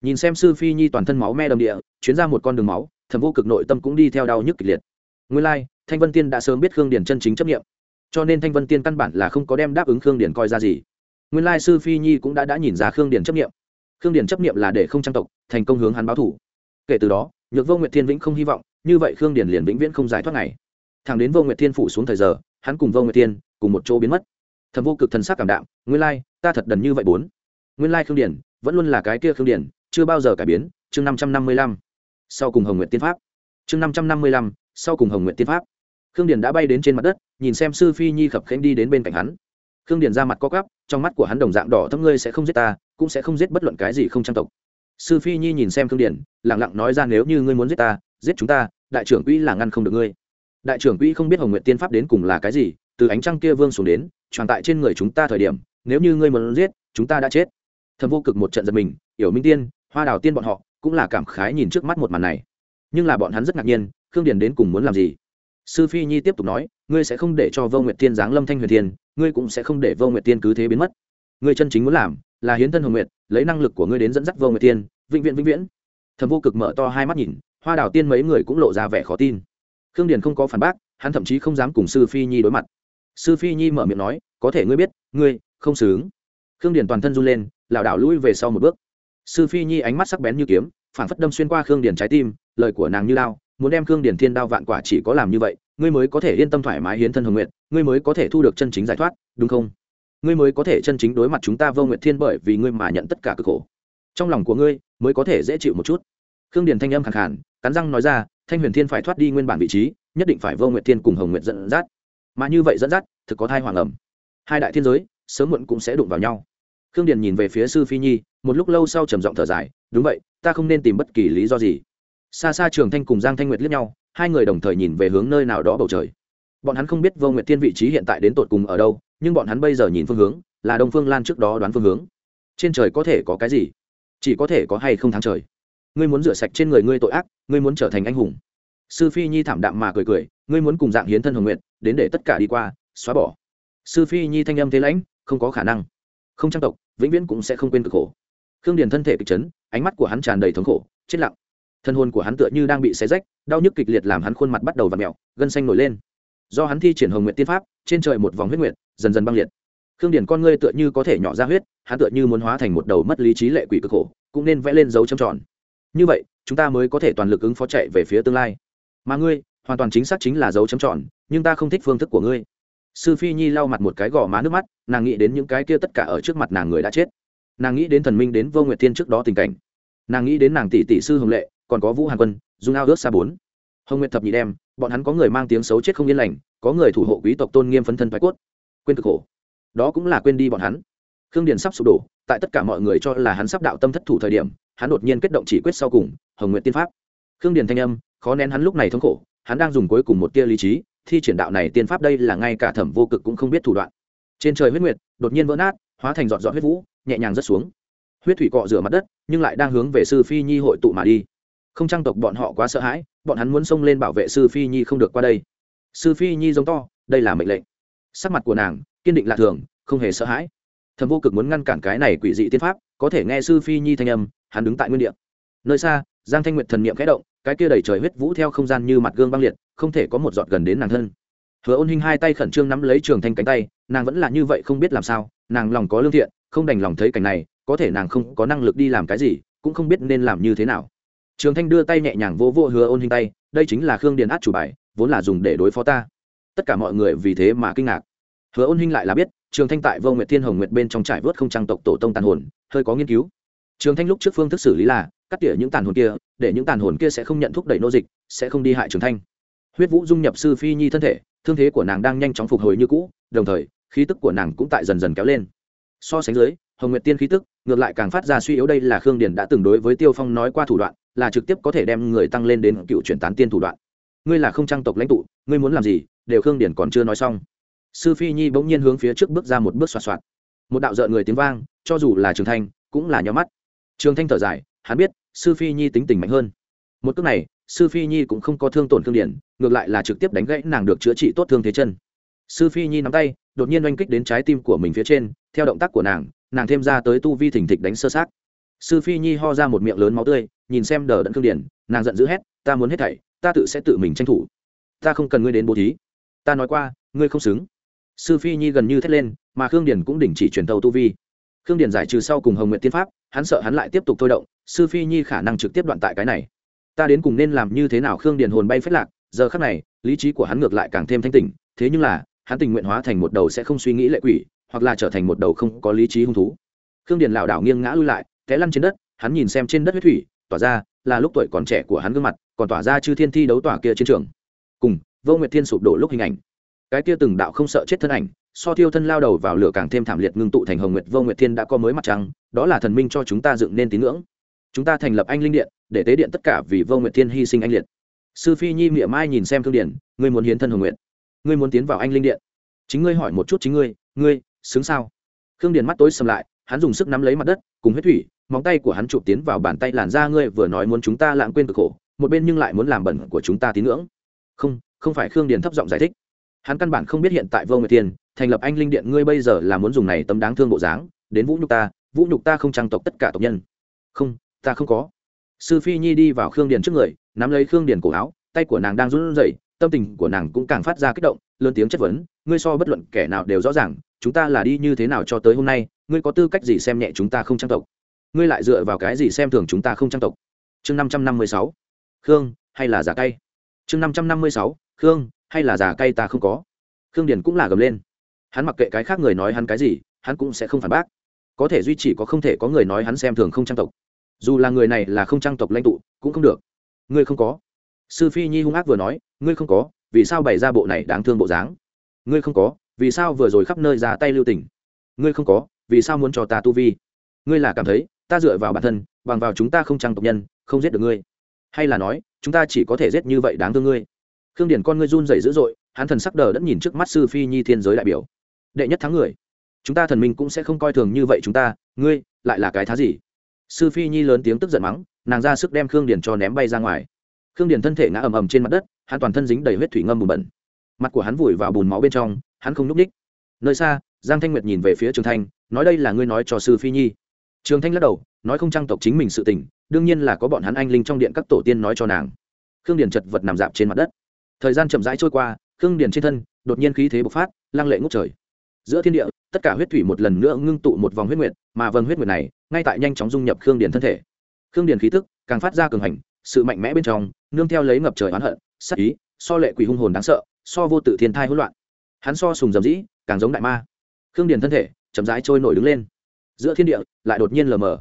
nhìn xem sư phi nhi toàn thân máu me đầm địa, chuyến ra một con đường máu thầm vô cực nội tâm cũng đi theo đau nhức kịch liệt. Nguyên lai, thanh vân tiên đã sớm biết khương điển chân chính chấp nghiệm cho nên thanh vân tiên căn bản là không có đem đáp ứng khương điển coi ra gì. Nguyên lai sư phi nhi cũng đã đã nhìn ra khương điển chấp nghiệm khương điển chấp nghiệm là để không trang tộc, thành công hướng hắn báo thủ. Kể từ đó, nhược vô nguyệt thiên vĩnh không hy vọng, như vậy khương điển liền vĩnh viễn không giải thoát này thằng đến vô nguyệt thiên phủ xuống thời giờ, hắn cùng vô nguyệt thiên cùng một chỗ biến mất. Thầm vô cực thần sắc cảm đạm, nguyên lai, ta thật đần như vậy bốn. Nguyên lai khương điển vẫn luôn là cái kia khương điển chưa bao giờ cải biến, chương năm trăm năm mươi lăm. Sau cùng hồng nguyện tiên pháp. Chương năm trăm năm mươi lăm, sau cùng hồng nguyện tiên pháp. Khương điền đã bay đến trên mặt đất, nhìn xem sư phi nhi khập khênh đi đến bên cạnh hắn. Khương điền ra mặt co cắp trong mắt của hắn đồng dạng đỏ thấp ngươi sẽ không giết ta, cũng sẽ không giết bất luận cái gì không trang tộc. Sư phi nhi nhìn xem khương điền lẳng lặng nói ra, nếu như ngươi muốn giết ta, giết chúng ta, đại trưởng quỹ là ngăn không được ngươi. Đại trưởng quỹ không biết hồng nguyện tiên pháp đến cùng là cái gì, từ ánh trăng kia vương xuống đến tròn tại trên người chúng ta thời điểm, nếu như ngươi muốn giết, chúng ta đã chết. Thầm vô cực một trận giật mình, yểu minh tiên hoa đào tiên bọn họ cũng là cảm khái nhìn trước mắt một màn này. Nhưng là bọn hắn rất ngạc nhiên, khương điền đến cùng muốn làm gì? Sư phi nhi tiếp tục nói, ngươi sẽ không để cho vô nguyệt tiên giáng lâm thanh huyền thiên, ngươi cũng sẽ không để vô nguyệt tiên cứ thế biến mất. Ngươi chân chính muốn làm là hiến thân hồng nguyệt, lấy năng lực của ngươi đến dẫn dắt vô nguyệt tiên, vĩnh viễn vĩnh viễn. Thầm vô cực mở to hai mắt nhìn, hoa đào tiên mấy người cũng lộ ra vẻ khó tin. Khương điền không có phản bác, hắn thậm chí không dám cùng sư phi nhi đối mặt. Sư phi nhi mở miệng nói, có thể ngươi biết, ngươi không xứng. Khương điền toàn thân run lên, lảo đảo lui về sau một bước sư phi nhi ánh mắt sắc bén như kiếm phản phất đâm xuyên qua khương điền trái tim, lời của nàng như lao muốn đem khương điền thiên đao vạn quả chỉ có làm như vậy, ngươi mới có thể yên tâm thoải mái hiến thân hồng nguyện ngươi mới có thể thu được chân chính giải thoát, đúng không? Ngươi mới có thể chân chính đối mặt chúng ta vô nguyện thiên bởi vì ngươi mà nhận tất cả cực khổ. Trong lòng của ngươi mới có thể dễ chịu một chút. Khương điền thanh âm khẳng khản cắn răng nói ra, thanh huyền thiên phải thoát đi nguyên bản vị trí, nhất định phải vô nguyện thiên cùng hồng nguyện dẫn dắt. Mà như vậy dẫn dắt, thực có thai hoàng ẩm. Hai đại thiên giới, sớm muộn cũng sẽ đụng vào nhau khương điền nhìn về phía sư phi nhi, một lúc lâu sau trầm giọng thở dài, đúng vậy, ta không nên tìm bất kỳ lý do gì. Xa xa trường thanh cùng giang thanh nguyệt liếc nhau, hai người đồng thời nhìn về hướng nơi nào đó bầu trời. Bọn hắn không biết vô nguyệt thiên vị trí hiện tại đến tột cùng ở đâu, nhưng bọn hắn bây giờ nhìn phương hướng, là đông phương lan trước đó đoán phương hướng. Trên trời có thể có cái gì? Chỉ có thể có hay không thắng trời. Ngươi muốn rửa sạch trên người ngươi tội ác, ngươi muốn trở thành anh hùng. Sư phi nhi thảm đạm mà cười cười, ngươi muốn cùng dạng hiến thân hồng nguyện đến để tất cả đi qua, xóa bỏ. Sư phi nhi thanh âm thế lãnh, không có khả năng không trang tộc, vĩnh viễn cũng sẽ không quên cực khổ. Khương điền thân thể kịch chấn, ánh mắt của hắn tràn đầy thống khổ, chết lặng. Thân hồn của hắn tựa như đang bị xé rách, đau nhức kịch liệt làm hắn khuôn mặt bắt đầu v ặ mẹo gân xanh nổi lên. Do hắn thi triển hồng nguyện tiên pháp, trên trời một vòng huyết nguyệt, dần dần băng liệt. Khương điển con ngươi tựa như có thể nhỏ ra huyết, hắn tựa như muốn hóa thành một đầu mất lý trí lệ quỷ cực khổ, cũng nên vẽ lên dấu trầm tròn. Như vậy, chúng ta mới có thể toàn lực ứng phó chạy về phía tương lai. Mà ngươi, hoàn toàn chính xác chính là dấu chấm tròn, nhưng ta không thích phương thức của ngươi sư phi nhi lau mặt một cái gò má nước mắt, nàng nghĩ đến những cái kia tất cả ở trước mặt nàng người đã chết. Nàng nghĩ đến thần minh đến vô nguyệt thiên trước đó tình cảnh. Nàng nghĩ đến nàng tỷ tỷ sư hồng lệ, còn có vũ hàn quân, dung ao ước xa bốn. Hồng nguyệt thập nhị đem, bọn hắn có người mang tiếng xấu chết không yên lành, có người thủ hộ quý tộc tôn nghiêm phấn thân thoái cốt. Quên cực khổ. Đó cũng là quên đi bọn hắn. Khương điền sắp sụp đổ, tại tất cả mọi người cho là hắn sắp đạo tâm thất thủ thời điểm, hắn đột nhiên kết động chỉ quyết sau cùng, hồng nguyện tiên pháp. Khương điền thanh âm, khó nén hắn lúc này thống khổ, hắn đang dùng cuối cùng một tia lý trí thi triển đạo này tiên pháp đây là ngay cả thẩm vô cực cũng không biết thủ đoạn. Trên trời huyết nguyệt, đột nhiên vỡ nát, hóa thành dọn dọn huyết vũ, nhẹ nhàng rớt xuống. Huyết thủy cọ rửa mặt đất, nhưng lại đang hướng về sư phi nhi hội tụ mà đi. Không trang tộc bọn họ quá sợ hãi, bọn hắn muốn xông lên bảo vệ sư phi nhi không được qua đây. Sư phi nhi giống to, đây là mệnh lệnh. Sắc mặt của nàng, kiên định lạ thường, không hề sợ hãi. Thầm vô cực muốn ngăn cản cái này quỷ dị tiên pháp, có thể nghe sư phi nhi thanh âm, hắn đứng tại nguyên địa nơi xa, giang thanh nguyện thần niệm khẽ động, cái kia đầy trời huyết vũ theo không gian như mặt gương băng liệt, không thể có một giọt gần đến nàng thân. Hứa ôn hinh hai tay khẩn trương nắm lấy trường thanh cánh tay, nàng vẫn là như vậy không biết làm sao, nàng lòng có lương thiện, không đành lòng thấy cảnh này, có thể nàng không có năng lực đi làm cái gì, cũng không biết nên làm như thế nào. Trường thanh đưa tay nhẹ nhàng vô vô hứa ôn hinh tay, đây chính là khương điền át chủ bài, vốn là dùng để đối phó ta. Tất cả mọi người vì thế mà kinh ngạc. Hứa ôn hinh lại là biết, trường thanh tại vô nguyệt thiên hồng nguyệt bên trong trải vớt không trang tộc tổ tông tàn hồn, hơi có nghiên cứu. Trường thanh lúc trước phương thức xử lý là cắt tỉa những tàn hồn kia, để những tàn hồn kia sẽ không nhận thúc đẩy nô dịch, sẽ không đi hại trường thanh. Huyết vũ dung nhập sư phi nhi thân thể, thương thế của nàng đang nhanh chóng phục hồi như cũ, đồng thời, khí tức của nàng cũng tại dần dần kéo lên. So sánh dưới, hồng nguyệt tiên khí tức, ngược lại càng phát ra suy yếu đây là khương điền đã từng đối với tiêu phong nói qua thủ đoạn, là trực tiếp có thể đem người tăng lên đến cựu chuyển tán tiên thủ đoạn. Ngươi là không trang tộc lãnh tụ, ngươi muốn làm gì, đều khương điền còn chưa nói xong. Sư phi nhi bỗng nhiên hướng phía trước bước ra một bước xoạt xoạt. Một đạo rợn người tiếng vang, cho dù là trường thanh, cũng là nhóm mắt. Trường thanh thở dài hắn biết, sư phi nhi tính tình mạnh hơn. Một cước này, sư phi nhi cũng không có thương tổn thương điển, ngược lại là trực tiếp đánh gãy nàng được chữa trị tốt thương thế chân. Sư phi nhi nắm tay, đột nhiên oanh kích đến trái tim của mình phía trên, theo động tác của nàng nàng thêm ra tới tu vi thỉnh thịch đánh sơ sát. Sư phi nhi ho ra một miệng lớn máu tươi, nhìn xem đờ đẫn thương điển, nàng giận dữ hét, ta muốn hết thảy, ta tự sẽ tự mình tranh thủ. Ta không cần ngươi đến bố thí. Ta nói qua, ngươi không xứng. Sư phi nhi gần như thét lên, mà khương điển cũng đình chỉ truyền tàu tu vi. Khương điển giải trừ sau cùng hồng nguyện tiên pháp hắn sợ hắn lại tiếp tục thôi động, sư phi nhi khả năng trực tiếp đoạn tại cái này. Ta đến cùng nên làm như thế nào khương điền hồn bay phết lạc, giờ khắc này, lý trí của hắn ngược lại càng thêm thanh tỉnh, thế nhưng là, hắn tình nguyện hóa thành một đầu sẽ không suy nghĩ lệ quỷ, hoặc là trở thành một đầu không có lý trí hung thú. Khương điền lảo đảo nghiêng ngã lui lại, té lăn trên đất, hắn nhìn xem trên đất huyết thủy, tỏa ra, là lúc tuổi còn trẻ của hắn gương mặt, còn tỏa ra chư thiên thi đấu tỏa kia chiến trường. Cùng, vô nguyệt thiên sụp đổ lúc hình ảnh. Cái kia từng đạo không sợ chết thân ảnh, so tiêu thân lao đầu vào lửa càng thêm thảm liệt ngưng tụ thành hồng nguyệt vô nguyệt thiên đã có mới mặt trăng đó là thần minh cho chúng ta dựng nên tín ngưỡng. Chúng ta thành lập anh linh điện, để tế điện tất cả vì vô nguyệt thiên hy sinh anh liệt. Sư phi nhi miệng mai nhìn xem thương điện ngươi muốn hiến thân hồng nguyện ngươi muốn tiến vào anh linh điện. Chính ngươi hỏi một chút chính ngươi ngươi, xứng sao? Khương điền mắt tối sầm lại, hắn dùng sức nắm lấy mặt đất, cùng huyết thủy, móng tay của hắn chụp tiến vào bàn tay làn da ngươi vừa nói muốn chúng ta lãng quên cực khổ, một bên nhưng lại muốn làm bẩn của chúng ta tín ngưỡng. Không không phải khương điền thấp giọng giải thích. Hắn căn bản không biết hiện tại vô nguyệt thiên, thành lập anh linh điện ngươi bây giờ là muốn dùng này tấm đáng thương bộ dáng, đến vũ nhục ta vũ nhục ta không trang tộc tất cả tộc nhân. Không, ta không có. Sư phi nhi đi vào khương điền trước người, nắm lấy khương điền cổ áo, tay của nàng đang run rẩy, tâm tình của nàng cũng càng phát ra kích động, lớn tiếng chất vấn, ngươi so bất luận kẻ nào đều rõ ràng, chúng ta là đi như thế nào cho tới hôm nay, ngươi có tư cách gì xem nhẹ chúng ta không trang tộc? Ngươi lại dựa vào cái gì xem thường chúng ta không trang tộc? Chương năm trăm năm mươi sáu. Khương, hay là giả cay? Chương năm trăm năm mươi sáu. Khương, hay là giả cay ta không có. Khương điền cũng là gầm lên. Hắn mặc kệ cái khác người nói hắn cái gì, hắn cũng sẽ không phản bác có thể duy trì có không thể có người nói hắn xem thường không trang tộc. Dù là người này là không trang tộc lãnh tụ, cũng không được. Ngươi không có. Sư phi nhi hung ác vừa nói, ngươi không có, vì sao bày ra bộ này đáng thương bộ dáng? Ngươi không có, vì sao vừa rồi khắp nơi ra tay lưu tình? Ngươi không có, vì sao muốn cho ta tu vi? Ngươi là cảm thấy, ta dựa vào bản thân, bằng vào chúng ta không trang tộc nhân, không giết được ngươi. Hay là nói, chúng ta chỉ có thể giết như vậy đáng thương ngươi? Khương điển con ngươi run rẩy dữ dội, hắn thần sắc đờ đẫn nhìn trước mắt sư phi nhi thiên giới đại biểu. Đệ nhất thắng người chúng ta thần minh cũng sẽ không coi thường như vậy chúng ta, ngươi lại là cái thá gì? Sư phi nhi lớn tiếng tức giận mắng, nàng ra sức đem khương điển cho ném bay ra ngoài. Khương điển thân thể ngã ầm ầm trên mặt đất, hắn toàn thân dính đầy huyết thủy ngâm bùn bẩn. Mặt của hắn vùi vào bùn máu bên trong, hắn không n ú c ních nơi xa, giang thanh nguyệt nhìn về phía trường thanh, nói đây là ngươi nói cho sư phi nhi. Trường thanh lắc đầu, nói không trang tộc chính mình sự tình, đương nhiên là có bọn hắn anh linh trong điện các tổ tiên nói cho nàng. Khương điển chật vật nằm dạp trên mặt đất. Thời gian chậm rãi trôi qua, khương điển trên thân, đột nhiên khí thế bộc phát, lăng lệ ngốc trời. Giữa thiên địa tất cả huyết thủy một lần nữa ngưng tụ một vòng huyết nguyệt, mà vầng huyết nguyệt này, ngay tại nhanh chóng dung nhập khương điển thân thể. Khương điển khí tức càng phát ra cường hành, sự mạnh mẽ bên trong, nương theo lấy ngập trời oán hận sắc ý, so lệ quỷ hung hồn đáng sợ, so vô tự thiên thai hỗn loạn. Hắn so sùng dầm dĩ, càng giống đại ma. Khương điền thân thể chậm rãi trôi nổi đứng lên. Giữa thiên địa lại đột nhiên lờ mờ.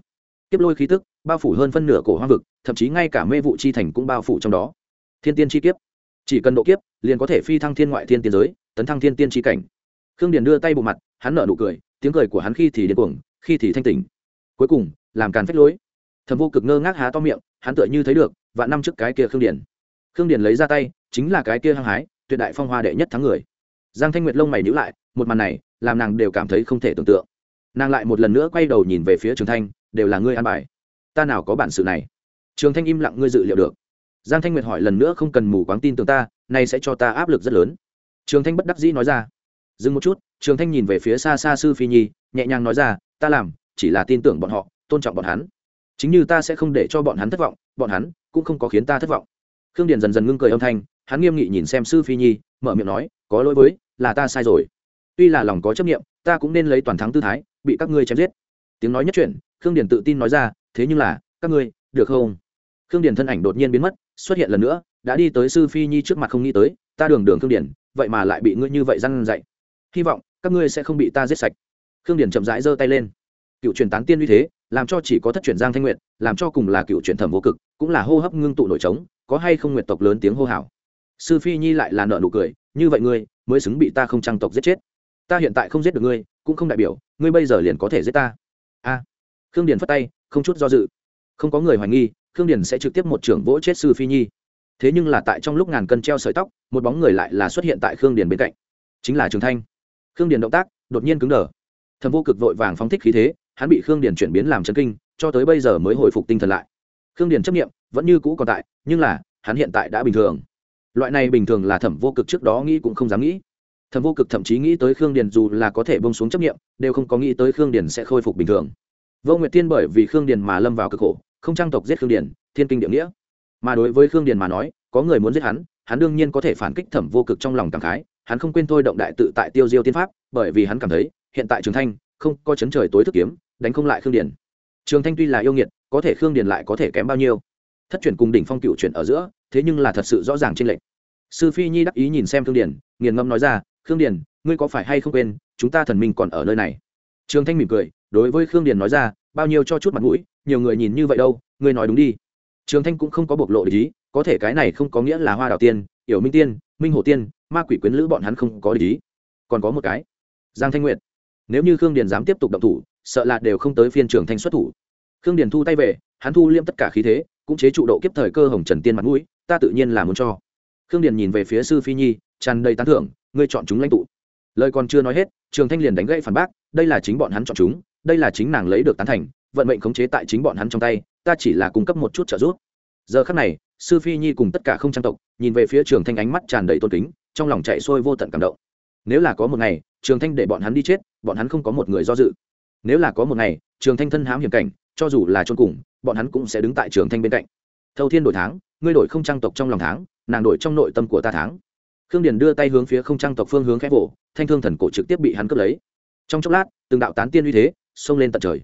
Tiếp lôi khí tức bao phủ hơn phân nửa cổ hoang vực, thậm chí ngay cả mê vụ chi thành cũng bao phủ trong đó. Thiên tiên chi kiếp. Chỉ cần độ kiếp, liền có thể phi thăng thiên ngoại thiên tiên giới, tấn thăng thiên tiên chi cảnh. Khương điền đưa tay bộ mặt hắn nở nụ cười tiếng cười của hắn khi thì điên cuồng khi thì thanh tỉnh. Cuối cùng làm càn phách lối. Thầm vô cực ngơ ngác há to miệng hắn tựa như thấy được và năm trước cái kia khương điển, khương điển lấy ra tay chính là cái kia hăng hái tuyệt đại phong hoa đệ nhất thắng người. Giang thanh nguyệt lông mày nhữ lại một màn này làm nàng đều cảm thấy không thể tưởng tượng. Nàng lại một lần nữa quay đầu nhìn về phía trường thanh đều là ngươi an bài. Ta nào có bản sự này? Trường thanh im lặng ngươi dự liệu được. Giang thanh nguyệt hỏi lần nữa không cần mù quáng tin tưởng ta nay sẽ cho ta áp lực rất lớn. Trường thanh bất đắc dĩ nói ra dừng một chút trường thanh nhìn về phía xa xa sư phi nhi nhẹ nhàng nói ra ta làm chỉ là tin tưởng bọn họ tôn trọng bọn hắn. Chính như ta sẽ không để cho bọn hắn thất vọng bọn hắn cũng không có khiến ta thất vọng. Khương điền dần dần ngưng cười âm thanh hắn nghiêm nghị nhìn xem sư phi nhi mở miệng nói có lỗi với là ta sai rồi. Tuy là lòng có chấp nghiệm ta cũng nên lấy toàn thắng tư thái bị các ngươi chém giết. Tiếng nói nhất chuyện, khương điền tự tin nói ra thế nhưng là các ngươi được không? Khương điền thân ảnh đột nhiên biến mất xuất hiện lần nữa đã đi tới sư phi nhi trước mặt không nghĩ tới ta đường đường khương điền vậy mà lại bị ngươi như vậy răn dạy hy vọng, các ngươi sẽ không bị ta giết sạch. Khương điền chậm rãi giơ tay lên. Cựu truyền tán tiên uy thế, làm cho chỉ có thất truyền giang thanh nguyện làm cho cùng là cựu truyền thẩm vô cực, cũng là hô hấp ngưng tụ nổi trống, có hay không nguyện tộc lớn tiếng hô hào. Sư phi nhi lại là nợ nụ cười, như vậy ngươi, mới xứng bị ta không trang tộc giết chết. Ta hiện tại không giết được ngươi, cũng không đại biểu, ngươi bây giờ liền có thể giết ta. A. Khương điền phất tay, không chút do dự. Không có người hoài nghi, khương điền sẽ trực tiếp một trưởng vỗ chết sư phi nhi. Thế nhưng là tại trong lúc ngàn cân treo sợi tóc, một bóng người lại là xuất hiện tại khương điền bên cạnh. Chính là trường thanh khương điền động tác, đột nhiên cứng đờ. Thầm vô cực vội vàng phóng thích khí thế, hắn bị khương điền chuyển biến làm chấn kinh, cho tới bây giờ mới hồi phục tinh thần lại. Khương điền chấp nghiệm vẫn như cũ còn tại, nhưng là, hắn hiện tại đã bình thường. Loại này bình thường là thẩm vô cực trước đó nghĩ cũng không dám nghĩ. Thẩm vô cực thậm chí nghĩ tới khương điền dù là có thể bông xuống chấp nghiệm đều không có nghĩ tới khương điền sẽ khôi phục bình thường. Vô nguyệt tiên bởi vì khương điền mà lâm vào cực khổ, không trang tộc giết khương điền, thiên kinh địa nghĩa. Mà đối với khương điền mà nói, có người muốn giết hắn hắn đương nhiên có thể phản kích thẩm vô cực trong lòng cảm khái hắn không quên thôi động đại tự tại tiêu diêu tiên pháp, bởi vì hắn cảm thấy, hiện tại trường thanh không có chấn trời tối thức kiếm, đánh không lại khương điền. Trường thanh tuy là yêu nghiệt, có thể khương điền lại có thể kém bao nhiêu. Thất chuyển cùng đỉnh phong cựu chuyển ở giữa, thế nhưng là thật sự rõ ràng trên lệnh sư phi nhi đắc ý nhìn xem khương điền, nghiền ngâm nói ra, khương điền, ngươi có phải hay không quên, chúng ta thần minh còn ở nơi này? Trường thanh mỉm cười, đối với khương điền nói ra, bao nhiêu cho chút mặt mũi, nhiều người nhìn như vậy đâu, ngươi nói đúng đi. Trường thanh cũng không có bộc lộ lý có thể cái này không có nghĩa là hoa đào tiên, yểu minh tiên, minh hổ tiên ma quỷ quyến lữ bọn hắn không có lý còn có một cái, giang thanh nguyệt. Nếu như khương điền dám tiếp tục động thủ, sợ là đều không tới phiên trường thanh xuất thủ. Khương điền thu tay về, hắn thu liêm tất cả khí thế, cũng chế trụ độ kiếp thời cơ hồng trần tiên mặt mũi, ta tự nhiên là muốn cho. Khương điền nhìn về phía sư phi nhi, tràn đầy tán thưởng, ngươi chọn chúng lãnh tụ. Lời còn chưa nói hết, trường thanh liền đánh gãy phản bác, đây là chính bọn hắn chọn chúng, đây là chính nàng lấy được tán thành, vận mệnh khống chế tại chính bọn hắn trong tay, ta chỉ là cung cấp một chút trợ giúp. Giờ khắc này, sư phi nhi cùng tất cả không trang tộc, nhìn về phía trường thanh ánh mắt tràn đầy tôn kính trong lòng chạy sôi vô tận cảm động. Nếu là có một ngày, trường thanh để bọn hắn đi chết, bọn hắn không có một người do dự. Nếu là có một ngày, trường thanh thân hám hiểm cảnh, cho dù là chôn cùng, bọn hắn cũng sẽ đứng tại trường thanh bên cạnh. Thâu thiên đổi tháng, ngươi đổi không trang tộc trong lòng tháng, nàng đổi trong nội tâm của ta tháng. Khương điền đưa tay hướng phía không trang tộc phương hướng khép vỗ, thanh thương thần cổ trực tiếp bị hắn cướp lấy. Trong chốc lát, từng đạo tán tiên uy thế xông lên tận trời.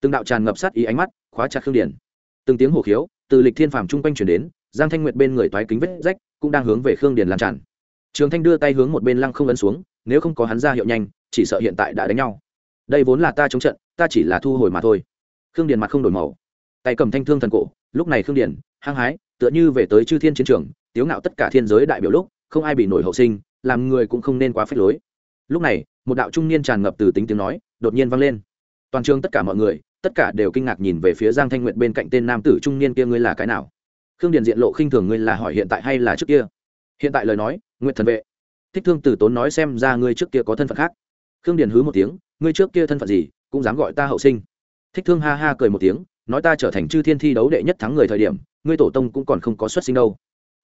Từng đạo tràn ngập sát ý ánh mắt khóa chặt khương điền. Từng tiếng hổ khiếu từ lịch thiên phàm chung quanh chuyển đến, giang thanh nguyệt bên người toái kính vết rách cũng đang hướng về khương điền làm tràn trường thanh đưa tay hướng một bên lăng không ấn xuống, nếu không có hắn ra hiệu nhanh, chỉ sợ hiện tại đã đánh nhau. Đây vốn là ta chống trận, ta chỉ là thu hồi mà thôi. Khương điền mặt không đổi màu. Tay cầm thanh thương thần cổ, lúc này khương điền, hăng hái, tựa như về tới chư thiên chiến trường, tiếu ngạo tất cả thiên giới đại biểu lúc, không ai bị nổi hậu sinh, làm người cũng không nên quá phép lối. Lúc này, một đạo trung niên tràn ngập từ tính tiếng nói, đột nhiên vang lên. Toàn trường tất cả mọi người, tất cả đều kinh ngạc nhìn về phía giang thanh Nguyệt bên cạnh tên nam tử trung niên kia, ngươi là cái nào? Khương điền diện lộ khinh thường, ngươi là hỏi hiện tại hay là trước kia? Hiện tại lời nói nguyện thần vệ. Thích thương tử tốn nói xem ra ngươi trước kia có thân phận khác. Khương điền hứ một tiếng, ngươi trước kia thân phận gì, cũng dám gọi ta hậu sinh. Thích thương ha ha cười một tiếng, nói ta trở thành chư thiên thi đấu đệ nhất thắng người thời điểm, ngươi tổ tông cũng còn không có xuất sinh đâu.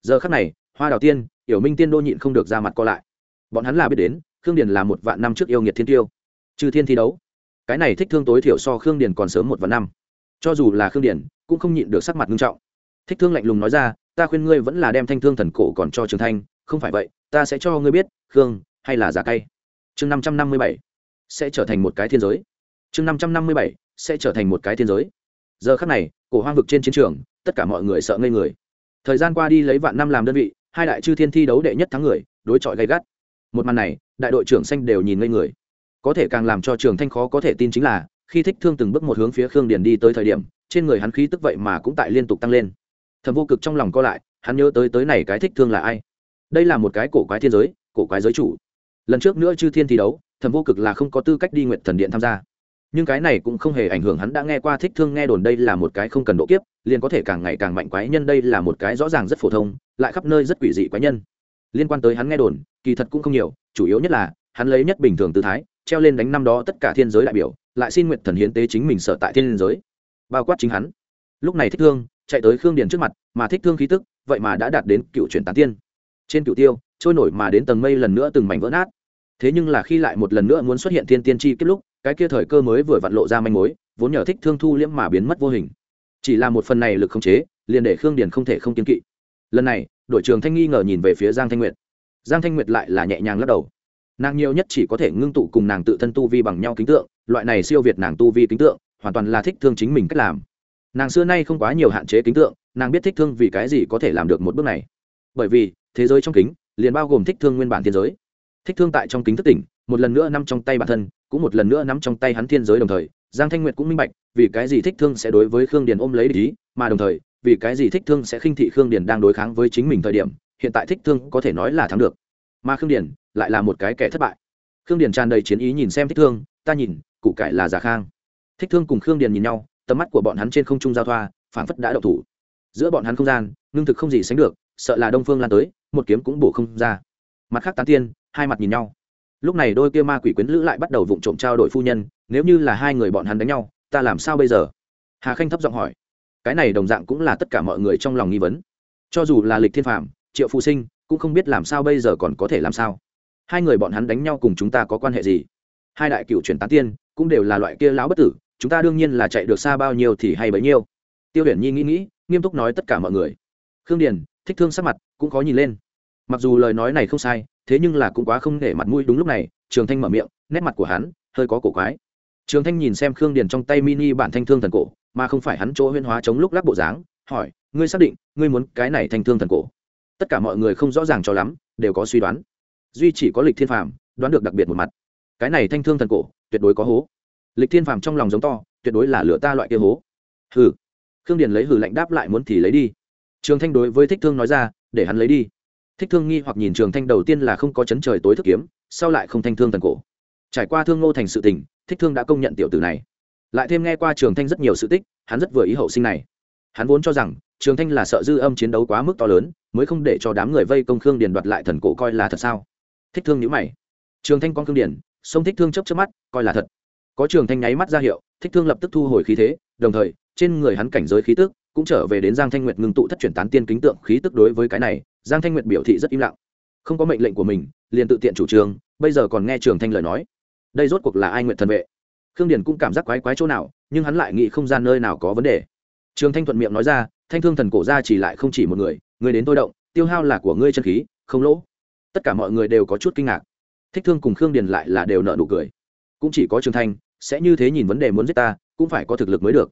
Giờ khắc này, hoa đào tiên, yểu minh tiên đô nhịn không được ra mặt co lại. Bọn hắn là biết đến, khương điền là một vạn năm trước yêu nghiệt thiên tiêu. Chư thiên thi đấu. Cái này thích thương tối thiểu so khương điền còn sớm một vạn năm. Cho dù là khương điền, cũng không nhịn được sắc mặt nghiêm trọng. Thích thương lạnh lùng nói ra ta khuyên ngươi vẫn là đem thanh thương thần cổ còn cho trường thanh, không phải vậy, ta sẽ cho ngươi biết, khương, hay là giả cay. Chương năm trăm năm mươi bảy, sẽ trở thành một cái thiên giới. Chương năm trăm năm mươi bảy, sẽ trở thành một cái thiên giới. Giờ khắc này, cổ hoang vực trên chiến trường, tất cả mọi người sợ ngây người. Thời gian qua đi lấy vạn năm làm đơn vị, hai đại chư thiên thi đấu đệ nhất thắng người, đối chọi gay gắt. Một màn này, đại đội trưởng xanh đều nhìn ngây người. Có thể càng làm cho trường thanh khó có thể tin chính là, khi thích thương từng bước một hướng phía khương điền đi tới thời điểm, trên người hắn khí tức vậy mà cũng tại liên tục tăng lên thầm vô cực trong lòng co lại, hắn nhớ tới tới này cái thích thương là ai. Đây là một cái cổ quái thiên giới, cổ quái giới chủ. Lần trước nữa chư thiên thi đấu, thầm vô cực là không có tư cách đi nguyện thần điện tham gia. Nhưng cái này cũng không hề ảnh hưởng hắn đã nghe qua thích thương nghe đồn đây là một cái không cần độ kiếp, liền có thể càng ngày càng mạnh quái nhân đây là một cái rõ ràng rất phổ thông, lại khắp nơi rất quỷ dị quái nhân. Liên quan tới hắn nghe đồn, kỳ thật cũng không nhiều, chủ yếu nhất là, hắn lấy nhất bình thường tư thái, treo lên đánh năm đó tất cả thiên giới đại biểu, lại xin nguyện thần hiến tế chính mình sợ tại thiên giới. Bao quát chính hắn. Lúc này thích thương chạy tới khương điền trước mặt, mà thích thương khí tức, vậy mà đã đạt đến cựu chuyển tán tiên. Trên cựu tiêu, trôi nổi mà đến tầng mây lần nữa từng mảnh vỡ nát. Thế nhưng là khi lại một lần nữa muốn xuất hiện thiên tiên chi kết lúc, cái kia thời cơ mới vừa vặn lộ ra manh mối, vốn nhờ thích thương thu liễm mà biến mất vô hình. Chỉ là một phần này lực không chế, liền để khương điền không thể không kiên kỵ. Lần này, đội trưởng thanh nghi ngờ nhìn về phía giang thanh nguyệt. Giang thanh nguyệt lại là nhẹ nhàng lắc đầu. Nàng nhiều nhất chỉ có thể ngưng tụ cùng nàng tự thân tu vi bằng nhau kính tượng, loại này siêu việt nàng tu vi kính tượng, hoàn toàn là thích thương chính mình cách làm nàng xưa nay không quá nhiều hạn chế kính tượng, nàng biết thích thương vì cái gì có thể làm được một bước này. Bởi vì, thế giới trong kính, liền bao gồm thích thương nguyên bản thiên giới. Thích thương tại trong kính thức tỉnh, một lần nữa nằm trong tay bản thân, cũng một lần nữa nắm trong tay hắn thiên giới đồng thời, giang thanh nguyệt cũng minh bạch, vì cái gì thích thương sẽ đối với khương điền ôm lấy ý, mà đồng thời, vì cái gì thích thương sẽ khinh thị khương điền đang đối kháng với chính mình thời điểm, hiện tại thích thương có thể nói là thắng được. Mà khương điền lại là một cái kẻ thất bại. Khương điền tràn đầy chiến ý nhìn xem thích thương, ta nhìn cụ cải là giả khang. Thích thương cùng khương điền nhìn nhau tầm mắt của bọn hắn trên không trung giao thoa phản phất đã đậu thủ. Giữa bọn hắn không gian, ngưng thực không gì sánh được, sợ là đông phương lan tới, một kiếm cũng bổ không ra. Mặt khác tán tiên, hai mặt nhìn nhau. Lúc này đôi kia ma quỷ quyến lữ lại bắt đầu vụng trộm trao đổi phu nhân, nếu như là hai người bọn hắn đánh nhau, ta làm sao bây giờ? Hà khanh thấp giọng hỏi. Cái này đồng dạng cũng là tất cả mọi người trong lòng nghi vấn. Cho dù là lịch thiên phạm triệu phụ sinh, cũng không biết làm sao bây giờ còn có thể làm sao. Hai người bọn hắn đánh nhau cùng chúng ta có quan hệ gì? Hai đại cựu truyền tán tiên, cũng đều là loại kia lão bất tử chúng ta đương nhiên là chạy được xa bao nhiêu thì hay bấy nhiêu. Tiêu huyền nhi nghĩ nghĩ, nghiêm túc nói tất cả mọi người. Khương điền, thích thương sắc mặt, cũng khó nhìn lên. Mặc dù lời nói này không sai, thế nhưng là cũng quá không để mặt mũi đúng lúc này, trường thanh mở miệng, nét mặt của hắn, hơi có cổ quái. Trường thanh nhìn xem khương điền trong tay mini bản thanh thương thần cổ, mà không phải hắn chỗ huyên hóa chống lúc lắc bộ dáng, hỏi, ngươi xác định ngươi muốn cái này thanh thương thần cổ? Tất cả mọi người không rõ ràng cho lắm, đều có suy đoán. Duy chỉ có lịch thiên phàm, đoán được đặc biệt một mặt. Cái này thanh thương thần cổ, tuyệt đối có hố lịch thiên phàm trong lòng giống to, tuyệt đối là lửa ta loại kia hố. Hừ. Khương điền lấy hừ lạnh đáp lại muốn thì lấy đi. Trường thanh đối với thích thương nói ra, để hắn lấy đi. Thích thương nghi hoặc nhìn trường thanh đầu tiên là không có chấn trời tối thức kiếm, sau lại không thanh thương thần cổ. Trải qua thương ngô thành sự tình, thích thương đã công nhận tiểu tử này. Lại thêm nghe qua trường thanh rất nhiều sự tích, hắn rất vừa ý hậu sinh này. Hắn vốn cho rằng, trường thanh là sợ dư âm chiến đấu quá mức to lớn, mới không để cho đám người vây công khương điền đoạt lại thần cổ coi là thật sao? Thích thương nhữ mày. Trường thanh con khương điền, sông thích thương chấp chấp mắt, coi là thật có trường thanh nháy mắt ra hiệu, thích thương lập tức thu hồi khí thế, đồng thời, trên người hắn cảnh giới khí tức cũng trở về đến giang thanh nguyệt ngưng tụ thất chuyển tán tiên kính tượng khí tức đối với cái này, giang thanh nguyệt biểu thị rất im lặng. Không có mệnh lệnh của mình, liền tự tiện chủ trương, bây giờ còn nghe trường thanh lời nói. Đây rốt cuộc là ai nguyện thần vệ? Khương điền cũng cảm giác quái quái chỗ nào, nhưng hắn lại nghĩ không gian nơi nào có vấn đề. Trường thanh thuận miệng nói ra, thanh thương thần cổ ra chỉ lại không chỉ một người người đến tôi động, tiêu hao là của ngươi chân khí, không lỗ. Tất cả mọi người đều có chút kinh ngạc. Thích thương cùng khương điền lại là đều nợ nụ cười cũng chỉ có trường thanh, sẽ như thế nhìn vấn đề muốn giết ta, cũng phải có thực lực mới được.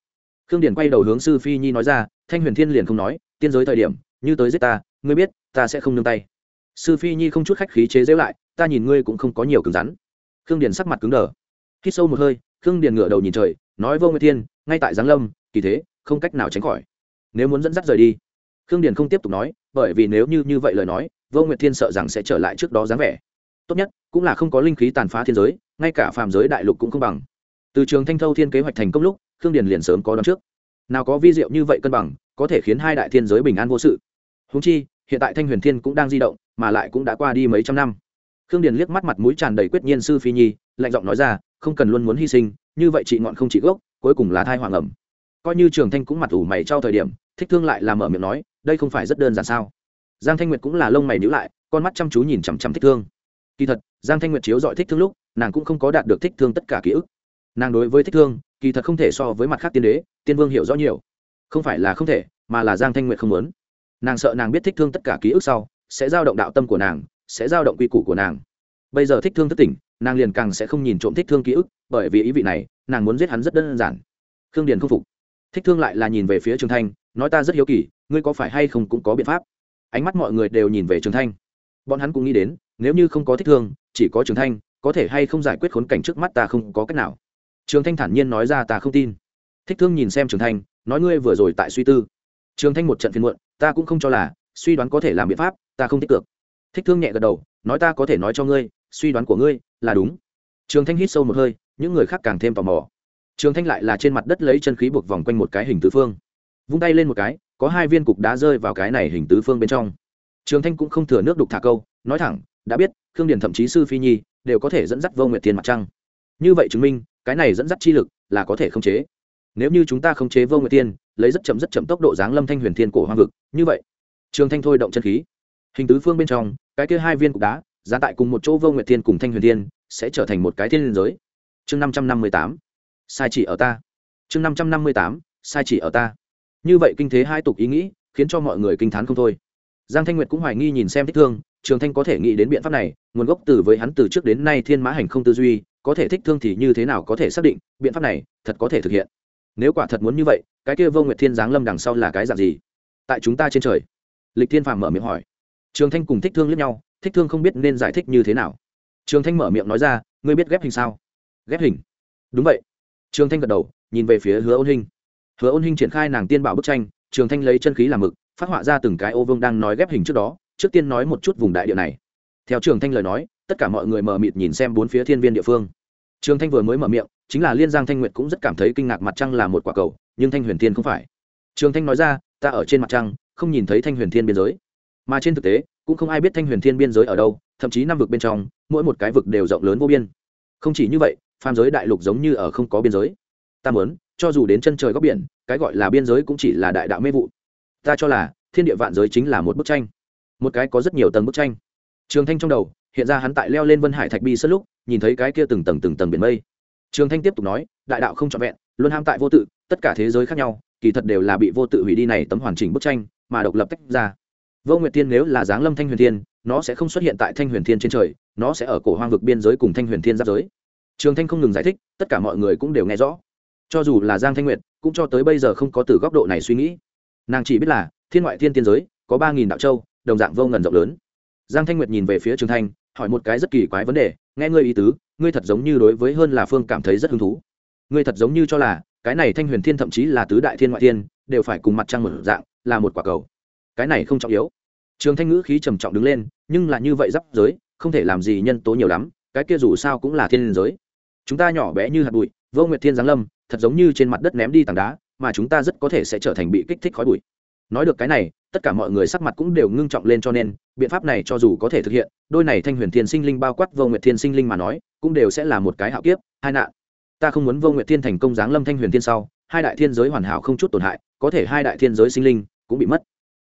Khương điền quay đầu hướng sư phi nhi nói ra, thanh huyền thiên liền không nói, tiên giới thời điểm, như tới giết ta, ngươi biết, ta sẽ không nương tay. Sư phi nhi không chút khách khí chế giễu lại, ta nhìn ngươi cũng không có nhiều cứng rắn. Khương điền sắc mặt cứng đờ. Hít sâu một hơi, khương điền ngửa đầu nhìn trời, nói vô nguyệt thiên, ngay tại giáng lâm, kỳ thế, không cách nào tránh khỏi. Nếu muốn dẫn dắt rời đi. Khương điền không tiếp tục nói, bởi vì nếu như như vậy lời nói vô nguyệt thiên sợ rằng sẽ trở lại trước đó dáng vẻ tốt nhất, cũng là không có linh khí tàn phá thiên giới, ngay cả phàm giới đại lục cũng không bằng. Từ trường thanh thâu thiên kế hoạch thành công lúc, khương điền liền sớm có đón trước. Nào có vi diệu như vậy cân bằng, có thể khiến hai đại thiên giới bình an vô sự. Húng chi, hiện tại thanh huyền thiên cũng đang di động, mà lại cũng đã qua đi mấy trăm năm. Khương điền liếc mắt mặt mũi tràn đầy quyết nhiên sư phi nhi, lạnh giọng nói ra, không cần luôn muốn hy sinh, như vậy chị ngọn không chị gốc, cuối cùng là thai hoàng ẩm. Coi như trường thanh cũng mặt ủ mày trao thời điểm, thích thương lại làm mở miệng nói, đây không phải rất đơn giản sao? Giang thanh nguyệt cũng là lông mày nhữ lại, con mắt chăm chú nhìn chằm chằm thích thương kỳ thật, giang thanh nguyệt chiếu dọi thích thương lúc, nàng cũng không có đạt được thích thương tất cả ký ức. Nàng đối với thích thương, kỳ thật không thể so với mặt khác tiên đế, tiên vương hiểu rõ nhiều. Không phải là không thể, mà là giang thanh nguyệt không muốn. Nàng sợ nàng biết thích thương tất cả ký ức sau, sẽ giao động đạo tâm của nàng, sẽ giao động quy củ của nàng. Bây giờ thích thương thất tỉnh, nàng liền càng sẽ không nhìn trộm thích thương ký ức, bởi vì ý vị này, nàng muốn giết hắn rất đơn giản. Khương điền không phục. Thích thương lại là nhìn về phía trường thanh, nói ta rất hiếu kỳ, ngươi có phải hay không cũng có biện pháp? Ánh mắt mọi người đều nhìn về trường thanh bọn hắn cũng nghĩ đến, nếu như không có thích thương, chỉ có trường thanh, có thể hay không giải quyết khốn cảnh trước mắt ta không có cách nào. Trường thanh thản nhiên nói ra ta không tin. Thích thương nhìn xem trường thanh, nói ngươi vừa rồi tại suy tư. Trường thanh một trận phiên muộn, ta cũng không cho là, suy đoán có thể làm biện pháp, ta không tích cực thích thương nhẹ gật đầu, nói ta có thể nói cho ngươi, suy đoán của ngươi là đúng. Trường thanh hít sâu một hơi, những người khác càng thêm tò mò. Trường thanh lại là trên mặt đất lấy chân khí buộc vòng quanh một cái hình tứ phương. Vung tay lên một cái, có hai viên cục đá rơi vào cái này hình tứ phương bên trong trường thanh cũng không thừa nước đục thả câu, nói thẳng, đã biết, khương điền thậm chí sư phi nhi đều có thể dẫn dắt vô nguyệt thiên mặt trăng. Như vậy chứng minh, cái này dẫn dắt chi lực là có thể khống chế. Nếu như chúng ta khống chế vô nguyệt tiên lấy rất chậm rất chậm tốc độ giáng lâm thanh huyền thiên cổ hoang vực, như vậy. Trường thanh thôi động chân khí. Hình tứ phương bên trong, cái kia hai viên cục đá, giá tại cùng một chỗ vô nguyệt thiên cùng thanh huyền thiên, sẽ trở thành một cái thiên liên giới. Chương năm trăm năm mươi tám, sai chỉ ở ta. Chương năm trăm năm mươi tám, sai chỉ ở ta. Như vậy kinh thế hai tục ý nghĩ, khiến cho mọi người kinh t h á n không thôi giang thanh nguyệt cũng hoài nghi nhìn xem thích thương, trường thanh có thể nghĩ đến biện pháp này, nguồn gốc từ với hắn từ trước đến nay thiên mã hành không tư duy, có thể thích thương thì như thế nào có thể xác định, biện pháp này thật có thể thực hiện. Nếu quả thật muốn như vậy, cái kia vô nguyệt thiên giáng lâm đằng sau là cái dạng gì? Tại chúng ta trên trời. Lịch thiên phàm mở miệng hỏi. Trường thanh cùng thích thương lẫn nhau, thích thương không biết nên giải thích như thế nào. Trường thanh mở miệng nói ra, ngươi biết ghép hình sao? Ghép hình. Đúng vậy. Trường thanh gật đầu, nhìn về phía hứa ôn hinh. Hứa ôn hinh triển khai nàng tiên bảo bức tranh, trường thanh lấy chân khí làm mực phát họa ra từng cái ô vương đang nói ghép hình trước đó, trước tiên nói một chút vùng đại địa này. Theo trường thanh lời nói, tất cả mọi người mờ mịt nhìn xem bốn phía thiên viên địa phương. Trường thanh vừa mới mở miệng, chính là liên giang thanh nguyệt cũng rất cảm thấy kinh ngạc mặt trăng là một quả cầu, nhưng thanh huyền thiên không phải. Trường thanh nói ra, ta ở trên mặt trăng, không nhìn thấy thanh huyền thiên biên giới. Mà trên thực tế, cũng không ai biết thanh huyền thiên biên giới ở đâu, thậm chí năm vực bên trong, mỗi một cái vực đều rộng lớn vô biên. Không chỉ như vậy, phàm giới đại lục giống như ở không có biên giới. Ta muốn, cho dù đến chân trời góc biển, cái gọi là biên giới cũng chỉ là đại đạo mê vụ ta cho là thiên địa vạn giới chính là một bức tranh, một cái có rất nhiều tầng bức tranh. Trường thanh trong đầu, hiện ra hắn tại leo lên vân hải thạch bi sất lúc, nhìn thấy cái kia từng tầng từng tầng biển mây. Trường thanh tiếp tục nói, đại đạo không trọn vẹn luôn ham tại vô tự, tất cả thế giới khác nhau, kỳ thật đều là bị vô tự hủy đi này tấm hoàn chỉnh bức tranh, mà độc lập tách ra. Vô nguyệt Thiên nếu là giáng lâm thanh huyền thiên, nó sẽ không xuất hiện tại thanh huyền thiên trên trời, nó sẽ ở cổ hoang vực biên giới cùng thanh huyền thiên giáp giới. Trường thanh không ngừng giải thích, tất cả mọi người cũng đều nghe rõ. Cho dù là giang thanh nguyệt, cũng cho tới bây giờ không có từ góc độ này suy nghĩ nàng chỉ biết là, thiên ngoại thiên tiên giới, có ba nghìn đạo châu, đồng dạng vô ngần rộng lớn. Giang thanh nguyệt nhìn về phía trường thanh, hỏi một cái rất kỳ quái vấn đề, nghe ngươi ý tứ, ngươi thật giống như đối với hơn là phương cảm thấy rất hứng thú. Ngươi thật giống như cho là, cái này thanh huyền thiên thậm chí là tứ đại thiên ngoại thiên, đều phải cùng mặt trăng một dạng, là một quả cầu. Cái này không trọng yếu. Trường thanh ngữ khí trầm trọng đứng lên, nhưng là như vậy giáp giới, không thể làm gì nhân tố nhiều lắm, cái kia dù sao cũng là thiên giới. Chúng ta nhỏ bé như hạt bụi, vô nguyệt thiên giáng lâm, thật giống như trên mặt đất ném đi tảng đá mà chúng ta rất có thể sẽ trở thành bị kích thích khói bụi. Nói được cái này, tất cả mọi người sắc mặt cũng đều ngưng trọng lên cho nên, biện pháp này cho dù có thể thực hiện, đôi này thanh huyền thiên sinh linh bao quát vô nguyệt thiên sinh linh mà nói, cũng đều sẽ là một cái hạo kiếp, hai nạn. Ta không muốn vô nguyệt thiên thành công giáng lâm thanh huyền thiên sau, hai đại thiên giới hoàn hảo không chút tổn hại, có thể hai đại thiên giới sinh linh cũng bị mất.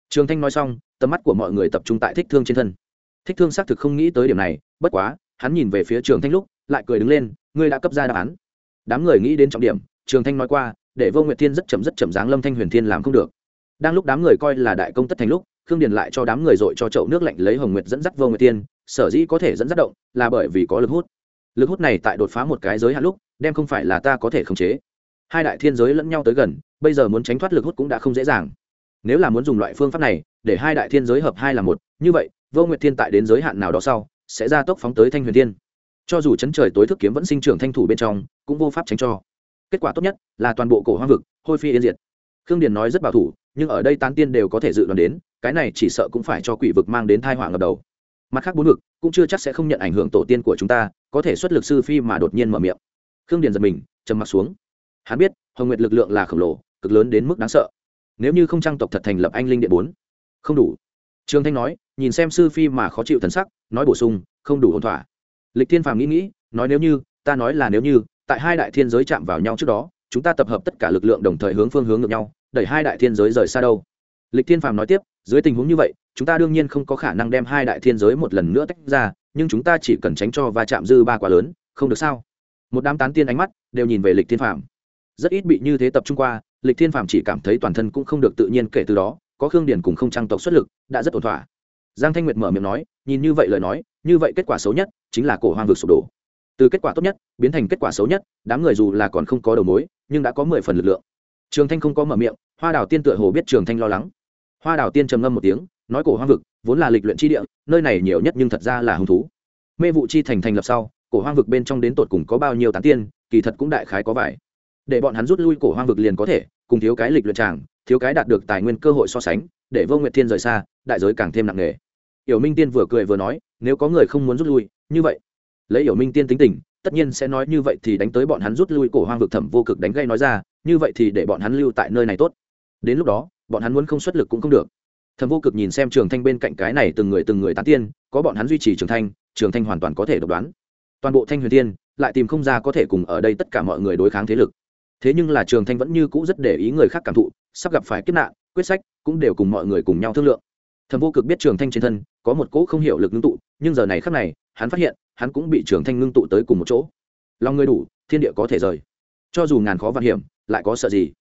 Trường thanh nói xong, tầm mắt của mọi người tập trung tại thích thương trên thân. Thích thương xác thực không nghĩ tới điểm này, bất quá, hắn nhìn về phía trường thanh lúc, lại cười đứng lên, ngươi đã cấp ra đáp án. Đám người nghĩ đến trọng điểm, trường thanh nói qua để vô nguyệt thiên rất chậm rất chậm dáng lâm thanh huyền thiên làm không được. Đang lúc đám người coi là đại công tất thành lúc, khương điền lại cho đám người dội cho chậu nước lạnh lấy hồng nguyệt dẫn dắt vô nguyệt thiên, sở dĩ có thể dẫn dắt động, là bởi vì có lực hút. Lực hút này tại đột phá một cái giới hạn lúc, đem không phải là ta có thể khống chế. Hai đại thiên giới lẫn nhau tới gần, bây giờ muốn tránh thoát lực hút cũng đã không dễ dàng. Nếu là muốn dùng loại phương pháp này, để hai đại thiên giới hợp hai là một, như vậy, vô nguyệt thiên tại đến giới hạn nào đó sau, sẽ ra tốc phóng tới thanh huyền thiên. Cho dù chấn trời tối thức kiếm vẫn sinh trưởng thanh thủ bên trong, cũng vô pháp tránh cho kết quả tốt nhất là toàn bộ cổ hoang vực, hôi phi yên diệt. Khương điền nói rất bảo thủ, nhưng ở đây tán tiên đều có thể dự đoán đến, cái này chỉ sợ cũng phải cho quỷ vực mang đến thai họa ngập đầu. Mặt khác bốn vực cũng chưa chắc sẽ không nhận ảnh hưởng tổ tiên của chúng ta, có thể xuất lực sư phi mà đột nhiên mở miệng. Khương điền giật mình, trầm mặc xuống. Hắn biết, hồng nguyệt lực lượng là khổng lồ, cực lớn đến mức đáng sợ. Nếu như không trang tộc thật thành lập anh linh điện bốn, không đủ. Trương thanh nói, nhìn xem sư phi mà khó chịu thần sắc, nói bổ sung, không đủ ổn thỏa. Lịch thiên phàm nghĩ nghĩ, nói nếu như, ta nói là nếu như tại hai đại thiên giới chạm vào nhau trước đó, chúng ta tập hợp tất cả lực lượng đồng thời hướng phương hướng ngược nhau, đẩy hai đại thiên giới rời xa đâu. Lịch thiên phàm nói tiếp, dưới tình huống như vậy, chúng ta đương nhiên không có khả năng đem hai đại thiên giới một lần nữa tách ra, nhưng chúng ta chỉ cần tránh cho va chạm dư ba quá lớn, không được sao? Một đám tán tiên ánh mắt đều nhìn về lịch thiên phàm. Rất ít bị như thế tập trung qua, lịch thiên phàm chỉ cảm thấy toàn thân cũng không được tự nhiên kể từ đó, có khương điển cùng không trang tộc xuất lực, đã rất ổn thỏa. Giang thanh nguyệt mở miệng nói, nhìn như vậy lời nói, như vậy kết quả xấu nhất chính là cổ hoang vực sụp đổ từ kết quả tốt nhất, biến thành kết quả xấu nhất, đám người dù là còn không có đầu mối, nhưng đã có mười phần lực lượng. Trường thanh không có mở miệng, hoa đào tiên tựa hồ biết trường thanh lo lắng. Hoa đào tiên trầm ngâm một tiếng, nói cổ hoang vực, vốn là lịch luyện chi địa, nơi này nhiều nhất nhưng thật ra là hứng thú. Mê vụ chi thành thành lập sau, cổ hoang vực bên trong đến tột cùng có bao nhiêu tán tiên, kỳ thật cũng đại khái có vài. Để bọn hắn rút lui cổ hoang vực liền có thể, cùng thiếu cái lịch luyện tràng, thiếu cái đạt được tài nguyên cơ hội so sánh, để vô nguyệt thiên rời xa, đại giới càng thêm nặng nề. Yểu minh tiên vừa cười vừa nói, nếu có người không muốn rút lui, như vậy lấy hiểu minh tiên tính tình, tất nhiên sẽ nói như vậy thì đánh tới bọn hắn rút lui cổ hoang vực thẩm vô cực đánh gây nói ra, như vậy thì để bọn hắn lưu tại nơi này tốt. Đến lúc đó, bọn hắn muốn không xuất lực cũng không được. Thẩm vô cực nhìn xem trường thanh bên cạnh cái này từng người từng người tán tiên, có bọn hắn duy trì trường thanh trường thanh hoàn toàn có thể độc đoán. Toàn bộ thanh huyền tiên lại tìm không ra có thể cùng ở đây tất cả mọi người đối kháng thế lực. Thế nhưng là trường thanh vẫn như cũ rất để ý người khác cảm thụ, sắp gặp phải kiếp nạn, quyết sách cũng đều cùng mọi người cùng nhau thương lượng. Thẩm vô cực biết trường thanh trên thân có một cỗ không hiểu lực ngưng tụ, nhưng giờ này khác này, hắn phát hiện hắn cũng bị trường thanh ngưng tụ tới cùng một chỗ. Lòng người đủ, thiên địa có thể rời. Cho dù ngàn khó vạn hiểm, lại có sợ gì?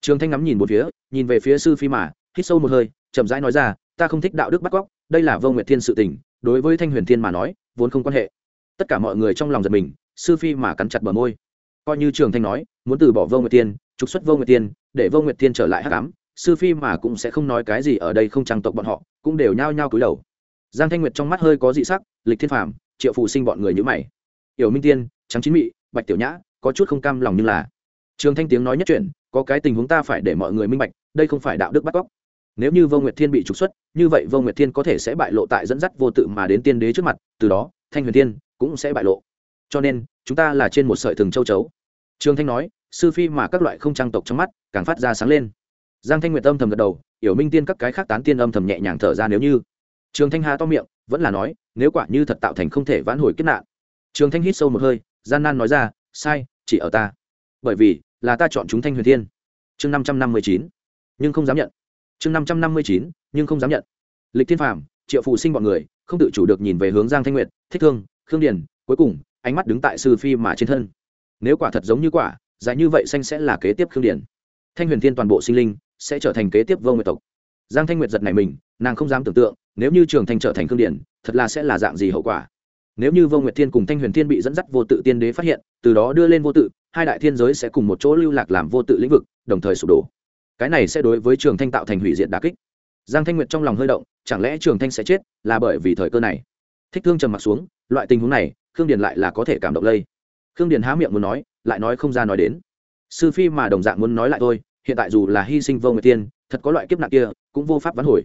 Trường thanh ngắm nhìn một phía, nhìn về phía sư phi mà, hít sâu một hơi, chậm rãi nói ra, ta không thích đạo đức bắt cóc, đây là vô nguyệt thiên sự tình, đối với thanh huyền thiên mà nói, vốn không quan hệ. Tất cả mọi người trong lòng giật mình, sư phi mà cắn chặt bờ môi. Coi như trường thanh nói, muốn từ bỏ vô nguyệt tiên trục xuất vô nguyệt tiên để vô nguyệt tiên trở lại hắc ám, sư phi mà cũng sẽ không nói cái gì ở đây không trang tộc bọn họ, cũng đều nhao nhao cúi đầu. Giang thanh nguyệt trong mắt hơi có dị sắc, lịch thiên phàm triệu phù sinh bọn người nhữ mày. Yểu minh tiên, trắng chín mị, bạch tiểu nhã, có chút không cam lòng nhưng là, trường thanh tiếng nói nhất chuyện có cái tình huống ta phải để mọi người minh bạch, đây không phải đạo đức bắt cóc. Nếu như vô nguyệt thiên bị trục xuất, như vậy vô nguyệt thiên có thể sẽ bại lộ tại dẫn dắt vô tự mà đến tiên đế trước mặt, từ đó, thanh huyền thiên cũng sẽ bại lộ. Cho nên, chúng ta là trên một sợi thừng châu chấu. Trường thanh nói, sư phi mà các loại không trang tộc trong mắt, càng phát ra sáng lên. Giang thanh nguyệt âm thầm gật đầu, yểu minh tiên các cái khác tán tiên âm thầm nhẹ nhàng thở ra nếu như. Trường thanh hà to miệng, vẫn là nói nếu quả như thật tạo thành không thể vãn hồi kết nạn. Trường thanh hít sâu một hơi, gian nan nói ra, sai, chỉ ở ta. Bởi vì là ta chọn chúng thanh huyền thiên. Chương năm trăm năm mươi chín. Nhưng không dám nhận. Chương năm trăm năm mươi chín, nhưng không dám nhận. Lịch thiên phàm, triệu phụ sinh bọn người, không tự chủ được nhìn về hướng giang thanh nguyệt, thích thương, khương điền, cuối cùng, ánh mắt đứng tại sư phi mà trên thân. Nếu quả thật giống như quả, dài như vậy xanh sẽ là kế tiếp khương điền. Thanh huyền thiên toàn bộ sinh linh sẽ trở thành kế tiếp vô nguyệt tộc. Giang thanh nguyệt giật này mình, nàng không dám tưởng tượng nếu như trường thanh trở thành cương điển, thật là sẽ là dạng gì hậu quả? Nếu như vô nguyệt thiên cùng thanh huyền thiên bị dẫn dắt vô tự tiên đế phát hiện từ đó đưa lên vô tự hai đại thiên giới sẽ cùng một chỗ lưu lạc làm vô tự lĩnh vực đồng thời sụp đổ. Cái này sẽ đối với trường thanh tạo thành hủy diệt đà kích. Giang thanh nguyệt trong lòng hơi động chẳng lẽ trường thanh sẽ chết là bởi vì thời cơ này? Thích thương trầm m ặ t xuống loại tình huống này khương điền lại là có thể cảm động lây. Khương điền há miệng muốn nói lại nói không ra nói đến. Sư phi mà đồng dạng muốn nói lại thôi hiện tại dù là hy sinh vô người tiên thật có loại kiếp nạn kia cũng vô pháp vắn hồi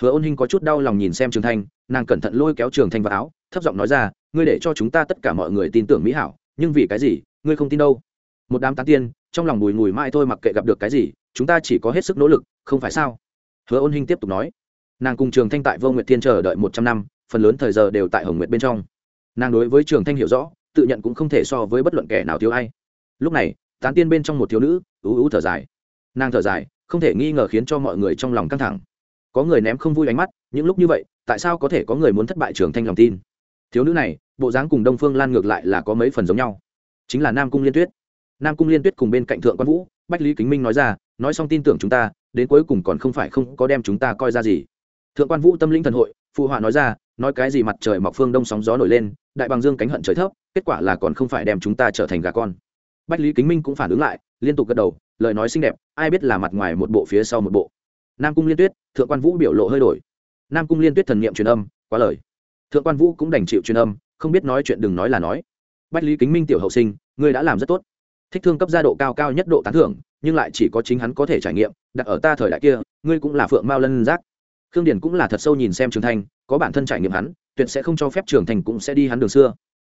hứa ôn hinh có chút đau lòng nhìn xem trường thanh, nàng cẩn thận lôi kéo trường thanh vào áo, thấp giọng nói ra, ngươi để cho chúng ta tất cả mọi người tin tưởng mỹ hảo, nhưng vì cái gì, ngươi không tin đâu? Một đám tán tiên, trong lòng bùi ngùi mãi thôi mặc kệ gặp được cái gì, chúng ta chỉ có hết sức nỗ lực, không phải sao? Hứa ôn hinh tiếp tục nói. Nàng cùng trường thanh tại vô nguyệt thiên chờ đợi một trăm năm, phần lớn thời giờ đều tại hồng nguyệt bên trong. Nàng đối với trường thanh hiểu rõ, tự nhận cũng không thể so với bất luận kẻ nào thiếu ai. Lúc này, tán tiên bên trong một thiếu nữ, ú ú thở dài. Nàng thở dài, không thể nghi ngờ khiến cho mọi người trong lòng căng thẳng có người ném không vui ánh mắt, những lúc như vậy, tại sao có thể có người muốn thất bại trường thanh lòng tin? Thiếu nữ này, bộ dáng cùng đông phương lan ngược lại là có mấy phần giống nhau. Chính là nam cung liên tuyết. Nam cung liên tuyết cùng bên cạnh thượng quan vũ, bách lý kính minh nói ra, nói xong tin tưởng chúng ta, đến cuối cùng còn không phải không có đem chúng ta coi ra gì. Thượng quan vũ tâm linh thần hội, phụ họa nói ra, nói cái gì mặt trời mọc phương đông sóng gió nổi lên, đại bằng dương cánh hận trời thấp, kết quả là còn không phải đem chúng ta trở thành gà con. Bách lý kính minh cũng phản ứng lại, liên tục gật đầu, lời nói xinh đẹp, ai biết là mặt ngoài một bộ phía sau một bộ. Nam cung liên tuyết thượng quan vũ biểu lộ hơi đổi. Nam cung liên tuyết thần nghiệm truyền âm, quá lời. Thượng quan vũ cũng đành chịu truyền âm, không biết nói chuyện đừng nói là nói. Bách lý kính minh tiểu hậu sinh, ngươi đã làm rất tốt. Thích thương cấp gia độ cao cao nhất độ tán thưởng, nhưng lại chỉ có chính hắn có thể trải nghiệm, đặt ở ta thời đại kia, ngươi cũng là phượng mao lân giác. Khương điển cũng là thật sâu nhìn xem trường thanh, có bản thân trải nghiệm hắn, tuyệt sẽ không cho phép trường thành cũng sẽ đi hắn đường xưa.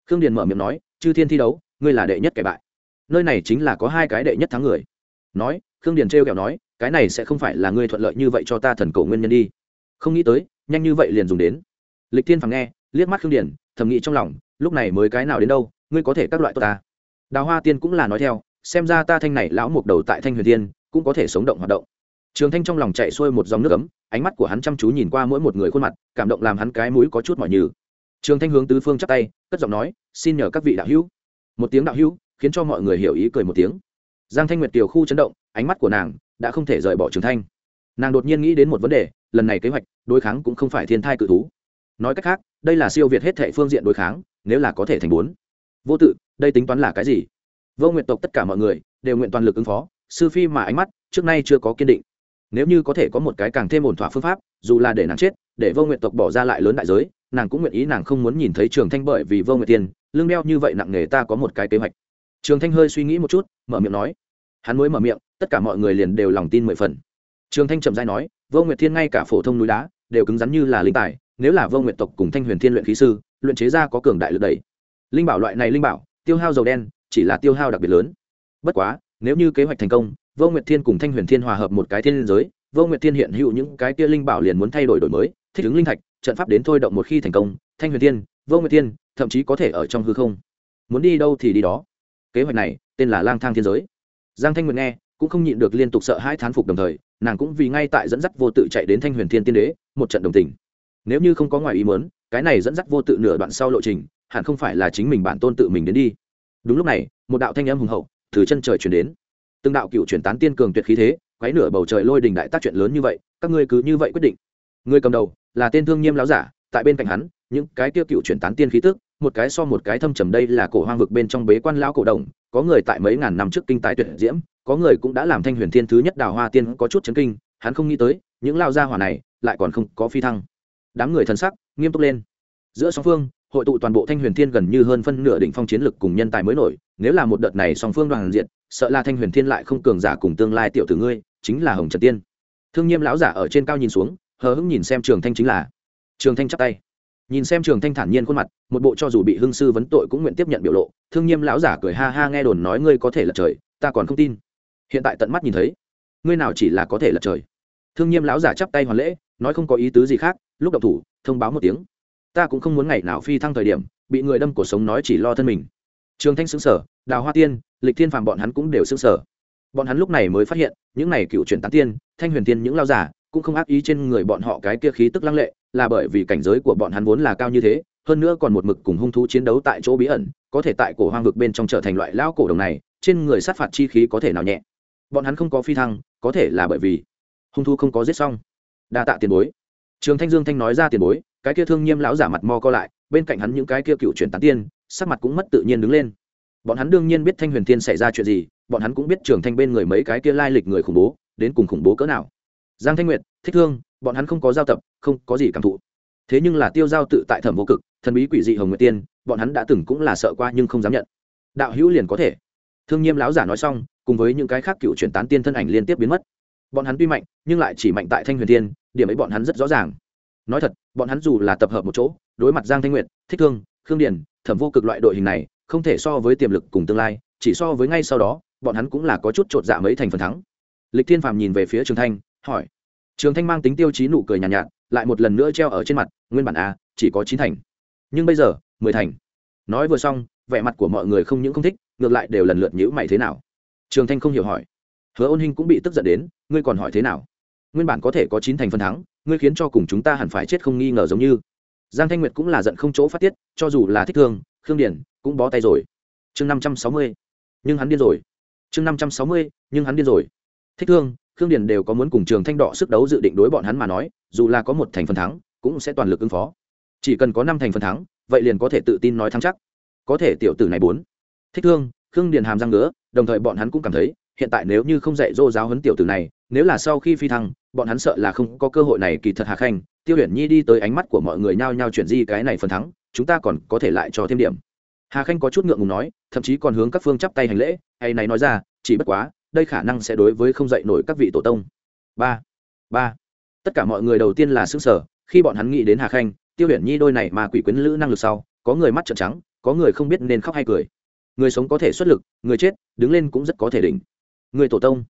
Khương điền mở miệng nói, chư thiên thi đấu, ngươi là đệ nhất kẻ bại. Nơi này chính là có hai cái đệ nhất thắng người. Nói khương điền trêu kẹo nói, cái này sẽ không phải là ngươi thuận lợi như vậy cho ta thần cầu nguyên nhân đi. Không nghĩ tới, nhanh như vậy liền dùng đến. Lịch thiên phẳng nghe, liếc mắt khương điền, thầm nghĩ trong lòng, lúc này mới cái nào đến đâu, ngươi có thể các loại tốt ta. Đào hoa tiên cũng là nói theo, xem ra ta thanh này lão mục đầu tại thanh huyền tiên, cũng có thể sống động hoạt động. Trường thanh trong lòng chạy xuôi một dòng nước ấm, ánh mắt của hắn chăm chú nhìn qua mỗi một người khuôn mặt, cảm động làm hắn cái mũi có chút mỏi nhừ. Trường thanh hướng tứ phương chắp tay, cất giọng nói, xin nhờ các vị đạo hữu. Một tiếng đạo hữu, khiến cho mọi người hiểu ý cười một tiếng. Giang thanh nguyệt tiểu khu chấn động ánh mắt của nàng đã không thể rời bỏ trường thanh. Nàng đột nhiên nghĩ đến một vấn đề, lần này kế hoạch, đối kháng cũng không phải thiên thai cự thú. Nói cách khác, đây là siêu việt hết thệ phương diện đối kháng, nếu là có thể thành bốn. Vô tự, đây tính toán là cái gì? Vô nguyện tộc tất cả mọi người đều nguyện toàn lực ứng phó, sư phi mà ánh mắt trước nay chưa có kiên định. Nếu như có thể có một cái càng thêm ổn thỏa phương pháp, dù là để nàng chết, để vô nguyện tộc bỏ ra lại lớn đại giới, nàng cũng nguyện ý nàng không muốn nhìn thấy trường thanh bởi vì vô nguyện tiền, lương đeo như vậy nặng nề ta có một cái kế hoạch. Trường thanh hơi suy nghĩ một chút, mở miệng nói. Hắn mới mở miệng tất cả mọi người liền đều lòng tin mười phần. Trường thanh chậm giai nói, vô nguyệt thiên ngay cả phổ thông núi đá đều cứng rắn như là linh tài, nếu là vô nguyệt tộc cùng thanh huyền thiên luyện khí sư, luyện chế ra có cường đại lực đẩy. Linh bảo loại này linh bảo, tiêu hao dầu đen, chỉ là tiêu hao đặc biệt lớn. Bất quá, nếu như kế hoạch thành công, vô nguyệt thiên cùng thanh huyền thiên hòa hợp một cái thiên giới, vô nguyệt thiên hiện hữu những cái kia linh bảo liền muốn thay đổi đổi mới, thích ứng linh thạch, trận pháp đến thôi động một khi thành công, thanh huyền thiên, vô nguyệt thiên, thậm chí có thể ở trong hư không. Muốn đi đâu thì đi đó. Kế hoạch này, tên là lang thang thiên giới. Giang thanh nguyệt nghe cũng không nhịn được liên tục sợ hãi thán phục đồng thời, nàng cũng vì ngay tại dẫn dắt vô tự chạy đến thanh huyền thiên tiên đế, một trận đồng tình. Nếu như không có ngoài ý muốn, cái này dẫn dắt vô tự nửa đoạn sau lộ trình, hẳn không phải là chính mình bản tôn tự mình đến đi. Đúng lúc này, một đạo thanh âm hùng hậu từ chân trời chuyển đến. Từng đạo cựu chuyển tán tiên cường tuyệt khí thế, quấy nửa bầu trời lôi đình đại tác chuyện lớn như vậy, các ngươi cứ như vậy quyết định. Người cầm đầu là tên thương nghiêm láo giả, tại bên cạnh hắn, những cái tiêu cựu chuyển tán tiên khí tức, một cái so một cái thâm trầm đây là cổ hoang vực bên trong bế quan lão cổ đồng, có người tại mấy ngàn năm trước kinh tài tuyệt diễm có người cũng đã làm thanh huyền thiên thứ nhất đào hoa tiên có chút chấn kinh, hắn không nghĩ tới, những lao gia hỏa này lại còn không có phi thăng. Đám người thần sắc nghiêm túc lên. Giữa song phương, hội tụ toàn bộ thanh huyền thiên gần như hơn phân nửa đỉnh phong chiến lực cùng nhân tài mới nổi, nếu là một đợt này song phương đoàn diện, sợ là thanh huyền thiên lại không cường giả cùng tương lai tiểu tử ngươi, chính là hồng trần tiên. Thương nghiêm lão giả ở trên cao nhìn xuống, hờ hững nhìn xem trường thanh chính là. Trường thanh chắp tay. Nhìn xem trường thanh thản nhiên khuôn mặt, một bộ cho dù bị hưng sư vấn tội cũng nguyện tiếp nhận biểu lộ, thương nghiêm lão giả cười ha ha nghe đồn nói ngươi có thể là trời, ta còn không tin hiện tại tận mắt nhìn thấy, ngươi nào chỉ là có thể lật trời. Thương Nhiêm lão giả chắp tay hoàn lễ, nói không có ý tứ gì khác, lúc đậu thủ, thông báo một tiếng. Ta cũng không muốn ngày nào phi thăng thời điểm, bị người đâm cổ sống nói chỉ lo thân mình. Trường thanh xứng sở đào hoa tiên, lịch thiên phàm bọn hắn cũng đều xứng sở bọn hắn lúc này mới phát hiện, những này cựu truyền tán tiên, thanh huyền tiên những lao giả, cũng không ác ý trên người bọn họ cái kia khí tức lăng lệ, là bởi vì cảnh giới của bọn hắn vốn là cao như thế, hơn nữa còn một mực cùng hung thú chiến đấu tại chỗ bí ẩn, có thể tại cổ hoang vực bên trong trở thành loại lao cổ đồng này, trên người sát phạt chi khí có thể nào nhẹ bọn hắn không có phi thăng, có thể là bởi vì hung thu không có giết xong. Đa tạ tiền bối. Trường thanh dương thanh nói ra tiền bối, cái kia thương Nhiêm lão giả mặt mo co lại, bên cạnh hắn những cái kia cựu truyền tán tiên, sắc mặt cũng mất tự nhiên đứng lên. Bọn hắn đương nhiên biết thanh huyền tiên xảy ra chuyện gì, bọn hắn cũng biết trường thanh bên người mấy cái kia lai lịch người khủng bố, đến cùng khủng bố cỡ nào. Giang thanh nguyệt, thích thương bọn hắn không có giao tập, không có gì cảm thụ. Thế nhưng là tiêu giao tự tại thẩm vô cực, thần bí quỷ dị hồng nguyệt tiên, bọn hắn đã từng cũng là sợ qua nhưng không dám nhận. Đạo hữu liền có thể. Thương Nhiêm lão giả nói xong cùng với những cái khác cựu truyền tán tiên thân ảnh liên tiếp biến mất. Bọn hắn tuy mạnh nhưng lại chỉ mạnh tại thanh huyền tiên điểm ấy bọn hắn rất rõ ràng. Nói thật bọn hắn dù là tập hợp một chỗ đối mặt giang thanh nguyệt thích thương khương điền thẩm vô cực loại đội hình này không thể so với tiềm lực cùng tương lai chỉ so với ngay sau đó bọn hắn cũng là có chút chột dạ mấy thành phần thắng. Lịch thiên phàm nhìn về phía trường thanh hỏi. Trường thanh mang tính tiêu chí nụ cười nhàn nhạt, nhạt lại một lần nữa treo ở trên mặt nguyên bản a chỉ có chín thành. Nhưng bây giờ mười thành. Nói vừa xong vẻ mặt của mọi người không những không thích ngược lại đều lần lượt nhữ mày thế nào trường thanh không hiểu hỏi. Hứa ôn hinh cũng bị tức giận đến, ngươi còn hỏi thế nào? Nguyên bản có thể có chín thành phần thắng, ngươi khiến cho cùng chúng ta hẳn phải chết không nghi ngờ giống như. Giang thanh nguyệt cũng là giận không chỗ phát tiết, cho dù là thích thương, khương điển cũng bó tay rồi. Chương năm trăm sáu mươi, nhưng hắn điên rồi. Chương năm trăm sáu mươi, nhưng hắn điên rồi. Thích thương, khương điển đều có muốn cùng trường thanh đọ sức đấu dự định đối bọn hắn mà nói, dù là có một thành phần thắng, cũng sẽ toàn lực ứng phó. Chỉ cần có năm thành phần thắng, vậy liền có thể tự tin nói thắng chắc. Có thể tiểu tử này bốn. Thích thương khương điền hàm răng ngứa, đồng thời bọn hắn cũng cảm thấy hiện tại nếu như không dạy dỗ giáo huấn tiểu tử này nếu là sau khi phi thăng bọn hắn sợ là không có cơ hội này kỳ thật hà khanh. Tiêu huyền nhi đi tới ánh mắt của mọi người nhao nhao chuyển di cái này phần thắng chúng ta còn có thể lại cho thêm điểm. Hà khanh có chút ngượng ngùng nói thậm chí còn hướng các phương chắp tay hành lễ hay này nói ra chỉ bất quá đây khả năng sẽ đối với không dạy nổi các vị tổ tông. Ba ba. Tất cả mọi người đầu tiên là xứng sở khi bọn hắn nghĩ đến hà khanh tiêu huyền nhi đôi này mà quỷ quyến lữ năng lực sau có người mắt trợn trắng có người không biết nên khóc hay cười người sống có thể xuất lực, người chết, đứng lên cũng rất có thể đỉnh. Người tổ tông,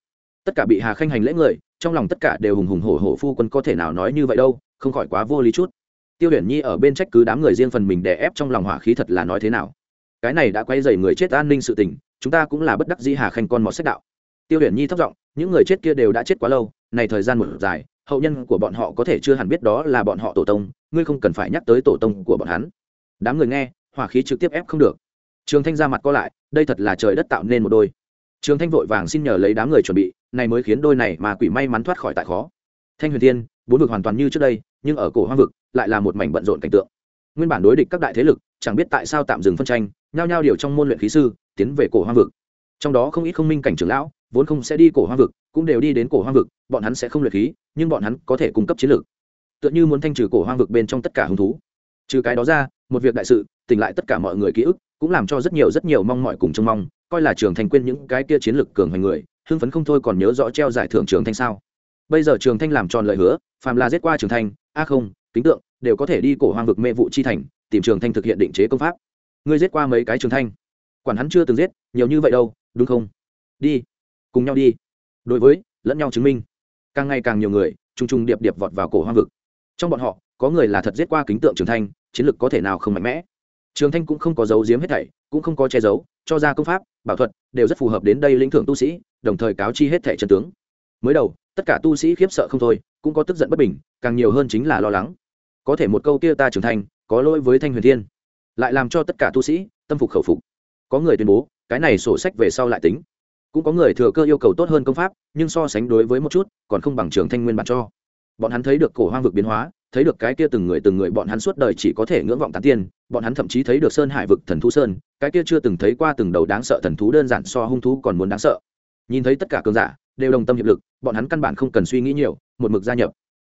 tất cả bị hà khanh hành lễ người, trong lòng tất cả đều hùng hùng hổ hổ phu quân có thể nào nói như vậy đâu, không khỏi quá vô lý chút. Tiêu huyền nhi ở bên trách cứ đám người riêng phần mình đè ép trong lòng hỏa khí thật là nói thế nào. Cái này đã quay dày người chết an ninh sự tình, chúng ta cũng là bất đắc dĩ hà khanh con mọt sách đạo. Tiêu huyền nhi thất giọng, những người chết kia đều đã chết quá lâu, này thời gian một dài, hậu nhân của bọn họ có thể chưa hẳn biết đó là bọn họ tổ tông, ngươi không cần phải nhắc tới tổ tông của bọn hắn. Đám người nghe, hỏa khí trực tiếp ép không được trường thanh ra mặt co lại, đây thật là trời đất tạo nên một đôi. Trường thanh vội vàng xin nhờ lấy đám người chuẩn bị, này mới khiến đôi này mà quỷ may mắn thoát khỏi tại khó. Thanh huyền thiên, bốn vực hoàn toàn như trước đây, nhưng ở cổ hoang vực, lại là một mảnh bận rộn cảnh tượng. Nguyên bản đối địch các đại thế lực, chẳng biết tại sao tạm dừng phân tranh, nhao nhao điều trong môn luyện khí sư, tiến về cổ hoang vực. Trong đó không ít không minh cảnh trưởng lão, vốn không sẽ đi cổ hoang vực, cũng đều đi đến cổ hoang vực, bọn hắn sẽ không luyện khí, nhưng bọn hắn có thể cung cấp chiến lược. Tựa như muốn thanh trừ cổ hoang vực bên trong tất cả hứng thú. Trừ cái đó ra, một việc đại sự tỉnh lại tất cả mọi người ký ức, cũng làm cho rất nhiều rất nhiều mong mọi cùng trông mong, coi là trường thanh quên những cái kia chiến lược cường hành người, hưng phấn không thôi còn nhớ rõ treo giải thưởng trường thanh sao. Bây giờ trường thanh làm tròn lời hứa, phàm là giết qua trường thanh, a không, kính tượng, đều có thể đi cổ hoang vực mê vụ chi thành, tìm trường thanh thực hiện định chế công pháp. Ngươi giết qua mấy cái trường thanh? Quản hắn chưa từng giết, nhiều như vậy đâu, đúng không? Đi, cùng nhau đi. Đối với, lẫn nhau chứng minh. Càng ngày càng nhiều người t r u n g t r u n g điệp điệp vọt vào cổ hoang vực. Trong bọn họ, có người là thật giết qua kính tượng trường thanh, chiến lược có thể nào không mạnh mẽ? Trường thanh cũng không có dấu diếm hết thảy, cũng không có che giấu, cho ra công pháp, bảo thuật, đều rất phù hợp đến đây lĩnh thưởng tu sĩ, đồng thời cáo chi hết thảy trận tướng. Mới đầu, tất cả tu sĩ khiếp sợ không thôi, cũng có tức giận bất bình, càng nhiều hơn chính là lo lắng. Có thể một câu kia ta trưởng thành, có lỗi với thanh huyền thiên. Lại làm cho tất cả tu sĩ tâm phục khẩu phục. Có người tuyên bố, cái này sổ sách về sau lại tính. Cũng có người thừa cơ yêu cầu tốt hơn công pháp, nhưng so sánh đối với một chút, còn không bằng trường thanh nguyên bản cho. Bọn hắn thấy được cổ hoang vực biến hóa thấy được cái kia từng người từng người bọn hắn suốt đời chỉ có thể ngưỡng vọng tán tiên, bọn hắn thậm chí thấy được sơn hải vực thần thú sơn, cái kia chưa từng thấy qua từng đầu đáng sợ thần thú đơn giản so hung thú còn muốn đáng sợ. Nhìn thấy tất cả cường giả, đều đồng tâm hiệp lực, bọn hắn căn bản không cần suy nghĩ nhiều, một mực gia nhập.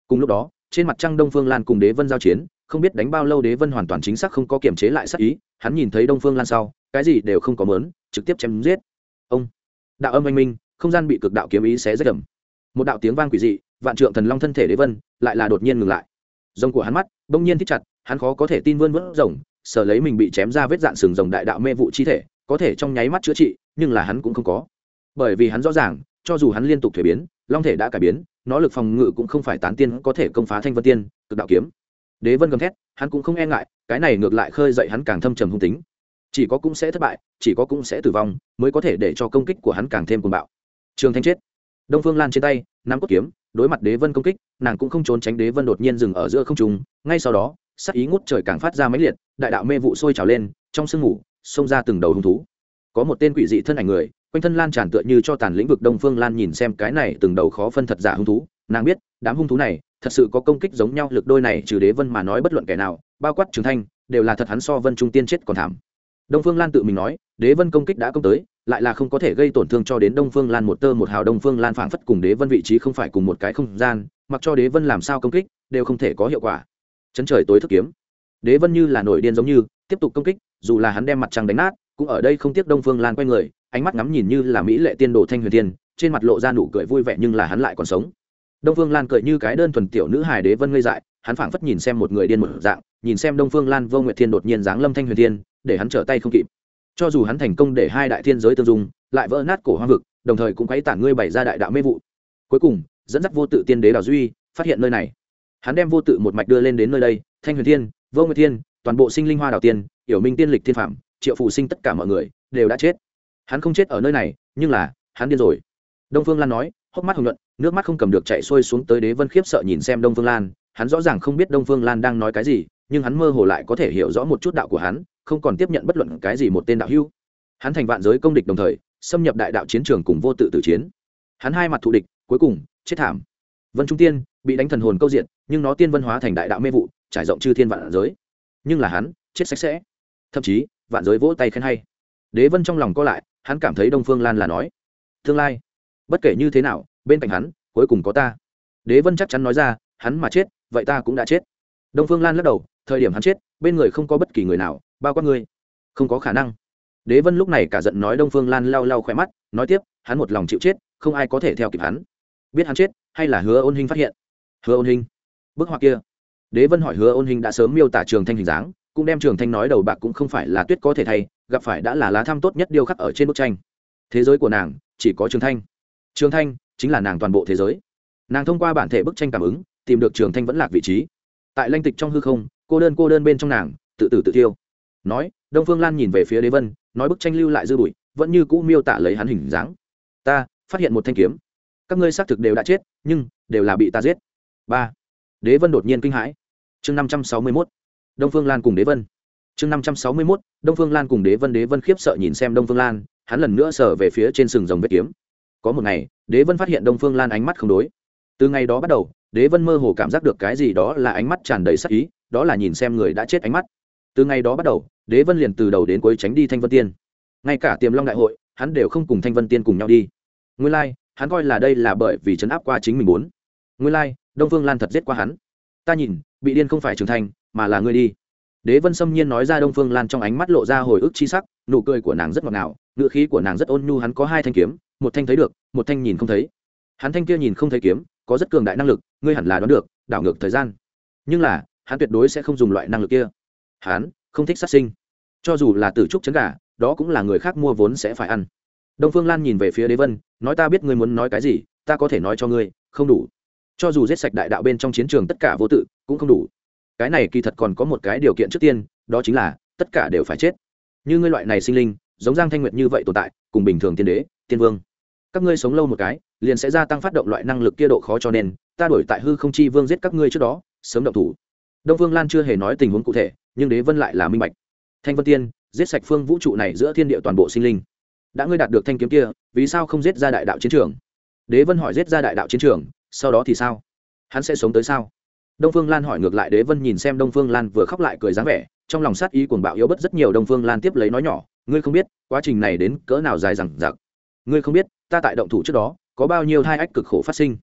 Cùng lúc đó, trên mặt trăng đông phương lan cùng đế vân giao chiến, không biết đánh bao lâu đế vân hoàn toàn chính xác không có kiểm chế lại sắc ý, hắn nhìn thấy đông phương lan sau, cái gì đều không có mớn, trực tiếp chém giết. Ông, đạo âm anh minh, không gian bị cực đạo kiếm ý xé rách đầm một đạo tiếng vang quỷ dị, vạn trượng thần long thân thể đế vân, lại là đột nhiên ngừng lại rồng của hắn mắt, bỗng nhiên thích chặt, hắn khó có thể tin vươn vớt rồng, sở lấy mình bị chém ra vết dạn sừng rồng đại đạo mê vụ chi thể, có thể trong nháy mắt chữa trị, nhưng là hắn cũng không có. Bởi vì hắn rõ ràng, cho dù hắn liên tục thuế biến, long thể đã cải biến, nó lực phòng ngự cũng không phải tán tiên có thể công phá thanh vân tiên, cực đạo kiếm. Đế vân gầm thét, hắn cũng không e ngại, cái này ngược lại khơi dậy hắn càng thâm trầm hung tính. Chỉ có cũng sẽ thất bại, chỉ có cũng sẽ tử vong, mới có thể để cho công kích của hắn càng thêm cuồng bạo. Trường thanh chết. Đông phương lan trên tay nắm cốt kiếm, đối mặt đế vân công kích, nàng cũng không trốn tránh đế vân đột nhiên dừng ở giữa không trung, ngay sau đó sắc ý ngút trời càng phát ra mấy liệt, đại đạo mê vụ sôi trào lên, trong sương mù, xông ra từng đầu hung thú. Có một tên quỷ dị thân ảnh người, quanh thân lan tràn tựa như cho tàn lĩnh vực đông phương lan nhìn xem cái này từng đầu khó phân thật giả hung thú. Nàng biết, đám hung thú này thật sự có công kích giống nhau, lực đôi này trừ đế vân mà nói bất luận kẻ nào, bao quát trường thanh, đều là thật hắn so vân trung tiên chết còn thảm đông phương lan tự mình nói, đế vân công kích đã công tới, lại là không có thể gây tổn thương cho đến đông phương lan một tơ một hào. Đông phương lan phảng phất cùng đế vân vị trí không phải cùng một cái không gian, mặc cho đế vân làm sao công kích, đều không thể có hiệu quả. Chấn trời tối thức kiếm. Đế vân như là nổi điên giống như, tiếp tục công kích, dù là hắn đem mặt trăng đánh nát, cũng ở đây không tiếc đông phương lan quay người, ánh mắt ngắm nhìn như là mỹ lệ tiên đồ thanh huyền tiên trên mặt lộ ra nụ cười vui vẻ nhưng là hắn lại còn sống. Đông phương lan cười như cái đơn thuần tiểu nữ hài đế vân ngây dại, hắn phảng phất nhìn xem một người điên một dạng nhìn xem đông phương lan vô nguyệt thiên đột nhiên giáng lâm thanh huyền thiên để hắn trở tay không kịp. Cho dù hắn thành công để hai đại thiên giới tương dung lại vỡ nát cổ hoang vực đồng thời cũng quấy tản ngươi bày ra đại đạo mê vụ. Cuối cùng dẫn dắt vô tự tiên đế đào duy phát hiện nơi này. Hắn đem vô tự một mạch đưa lên đến nơi đây thanh huyền thiên vô nguyệt thiên toàn bộ sinh linh hoa đào tiên hiểu minh tiên lịch thiên phạm triệu phụ sinh tất cả mọi người đều đã chết. Hắn không chết ở nơi này nhưng là hắn điên rồi. Đông phương lan nói hốc mắt hồng luận, nước mắt không cầm được chạy xuôi xuống tới đế vân khiếp sợ nhìn xem đông phương lan. Hắn rõ ràng không biết đông phương lan đang nói cái gì nhưng hắn mơ hồ lại có thể hiểu rõ một chút đạo của hắn, không còn tiếp nhận bất luận cái gì một tên đạo hưu hắn thành vạn giới công địch đồng thời, xâm nhập đại đạo chiến trường cùng vô tự tử chiến. Hắn hai mặt thù địch, cuối cùng, chết thảm. Vân trung tiên bị đánh thần hồn câu diện nhưng nó tiên văn hóa thành đại đạo mê vụ, trải rộng chư thiên vạn giới. Nhưng là hắn, chết sạch sẽ. Thậm chí, vạn giới vỗ tay khen hay. Đế vân trong lòng co lại, hắn cảm thấy đông phương lan là nói, tương lai, bất kể như thế nào, bên cạnh hắn, cuối cùng có ta. Đế vân chắc chắn nói ra, hắn mà chết, vậy ta cũng đã chết. Đông phương lan lắc đầu thời điểm hắn chết, bên người không có bất kỳ người nào, bao quát ngươi. Không có khả năng. Đế vân lúc này cả giận nói đông phương lan lau lau khỏe mắt, nói tiếp, hắn một lòng chịu chết, không ai có thể theo kịp hắn. Biết hắn chết, hay là hứa ôn hình phát hiện? Hứa ôn hình bức họa kia. Đế vân hỏi hứa ôn hình đã sớm miêu tả trường thanh hình dáng, cũng đem trường thanh nói đầu bạc cũng không phải là tuyết có thể thay, gặp phải đã là lá thăm tốt nhất điêu khắc ở trên bức tranh. Thế giới của nàng, chỉ có trường thanh. Trường thanh chính là nàng toàn bộ thế giới. Nàng thông qua bản thể bức tranh cảm ứng, tìm được trường thanh vẫn lạc vị trí. Tại lanh tịch trong hư không cô đơn cô đơn bên trong nàng, tự tử tự tiêu nói, đông phương lan nhìn về phía đế vân, nói bức tranh lưu lại dư bụi, vẫn như cũ miêu tả lấy hắn hình dáng. Ta, phát hiện một thanh kiếm. Các ngươi xác thực đều đã chết, nhưng, đều là bị ta giết. Ba. Đế vân đột nhiên kinh hãi. Chương năm trăm sáu mươi mốt. Đông phương lan cùng đế vân. Chương năm trăm sáu mươi mốt. Đông phương lan cùng đế vân đế vân khiếp sợ nhìn xem đông phương lan, hắn lần nữa sờ về phía trên sừng rồng vết kiếm. Có một ngày, đế vân phát hiện đông phương lan ánh mắt không đối. Từ ngày đó bắt đầu, đế vân mơ hồ cảm giác được cái gì đó là ánh mắt tràn đầy sắc ý đó là nhìn xem người đã chết ánh mắt. Từ ngày đó bắt đầu đế vân liền từ đầu đến cuối tránh đi thanh vân tiên. Ngay cả tiềm long đại hội hắn đều không cùng thanh vân tiên cùng nhau đi. Nguyên lai、like, hắn coi là đây là bởi vì chấn áp qua chính mình muốn nguyên lai、like, đông phương lan thật giết qua hắn. Ta nhìn bị điên không phải trưởng thành mà là ngươi đi. Đế vân xâm nhiên nói ra đông phương lan trong ánh mắt lộ ra hồi ức chi sắc nụ cười của nàng rất ngọt ngào ngựa khí của nàng rất ôn nhu hắn có hai thanh kiếm một thanh thấy được một thanh nhìn không thấy. Hắn thanh kia nhìn không thấy kiếm có rất cường đại năng lực ngươi hẳn là đoán được đảo ngược thời gian. Nhưng là hắn tuyệt đối sẽ không dùng loại năng lực kia. Hắn không thích sát sinh. Cho dù là tử trúc trứng gà, đó cũng là người khác mua vốn sẽ phải ăn. Đông phương lan nhìn về phía đế vân, nói ta biết ngươi muốn nói cái gì, ta có thể nói cho ngươi, không đủ. Cho dù giết sạch đại đạo bên trong chiến trường tất cả vô tự, cũng không đủ. Cái này kỳ thật còn có một cái điều kiện trước tiên, đó chính là, tất cả đều phải chết. Như ngươi loại này sinh linh, giống giang thanh nguyệt như vậy tồn tại, cùng bình thường tiên đế, tiên vương. Các ngươi sống lâu một cái, liền sẽ gia tăng phát động loại năng lực kia độ khó cho nên, ta đổi tại hư không chi vương giết các ngươi trước đó, sớm động thủ đông vương lan chưa hề nói tình huống cụ thể, nhưng đế vân lại là minh bạch. Thanh vân tiên, giết sạch phương vũ trụ này giữa thiên địa toàn bộ sinh linh. Đã ngươi đạt được thanh kiếm kia, vì sao không giết ra đại đạo chiến trường? Đế vân hỏi giết ra đại đạo chiến trường, sau đó thì sao? Hắn sẽ sống tới sao? Đông phương lan hỏi ngược lại đế vân nhìn xem đông phương lan vừa khóc lại cười dáng vẻ, trong lòng sát ý cuồng bạo yếu bất rất nhiều đông phương lan tiếp lấy nói nhỏ, ngươi không biết, quá trình này đến cỡ nào dài dằng dặc. Ngươi không biết, ta tại động thủ trước đó, có bao nhiêu thai ách cực khổ phát sinh.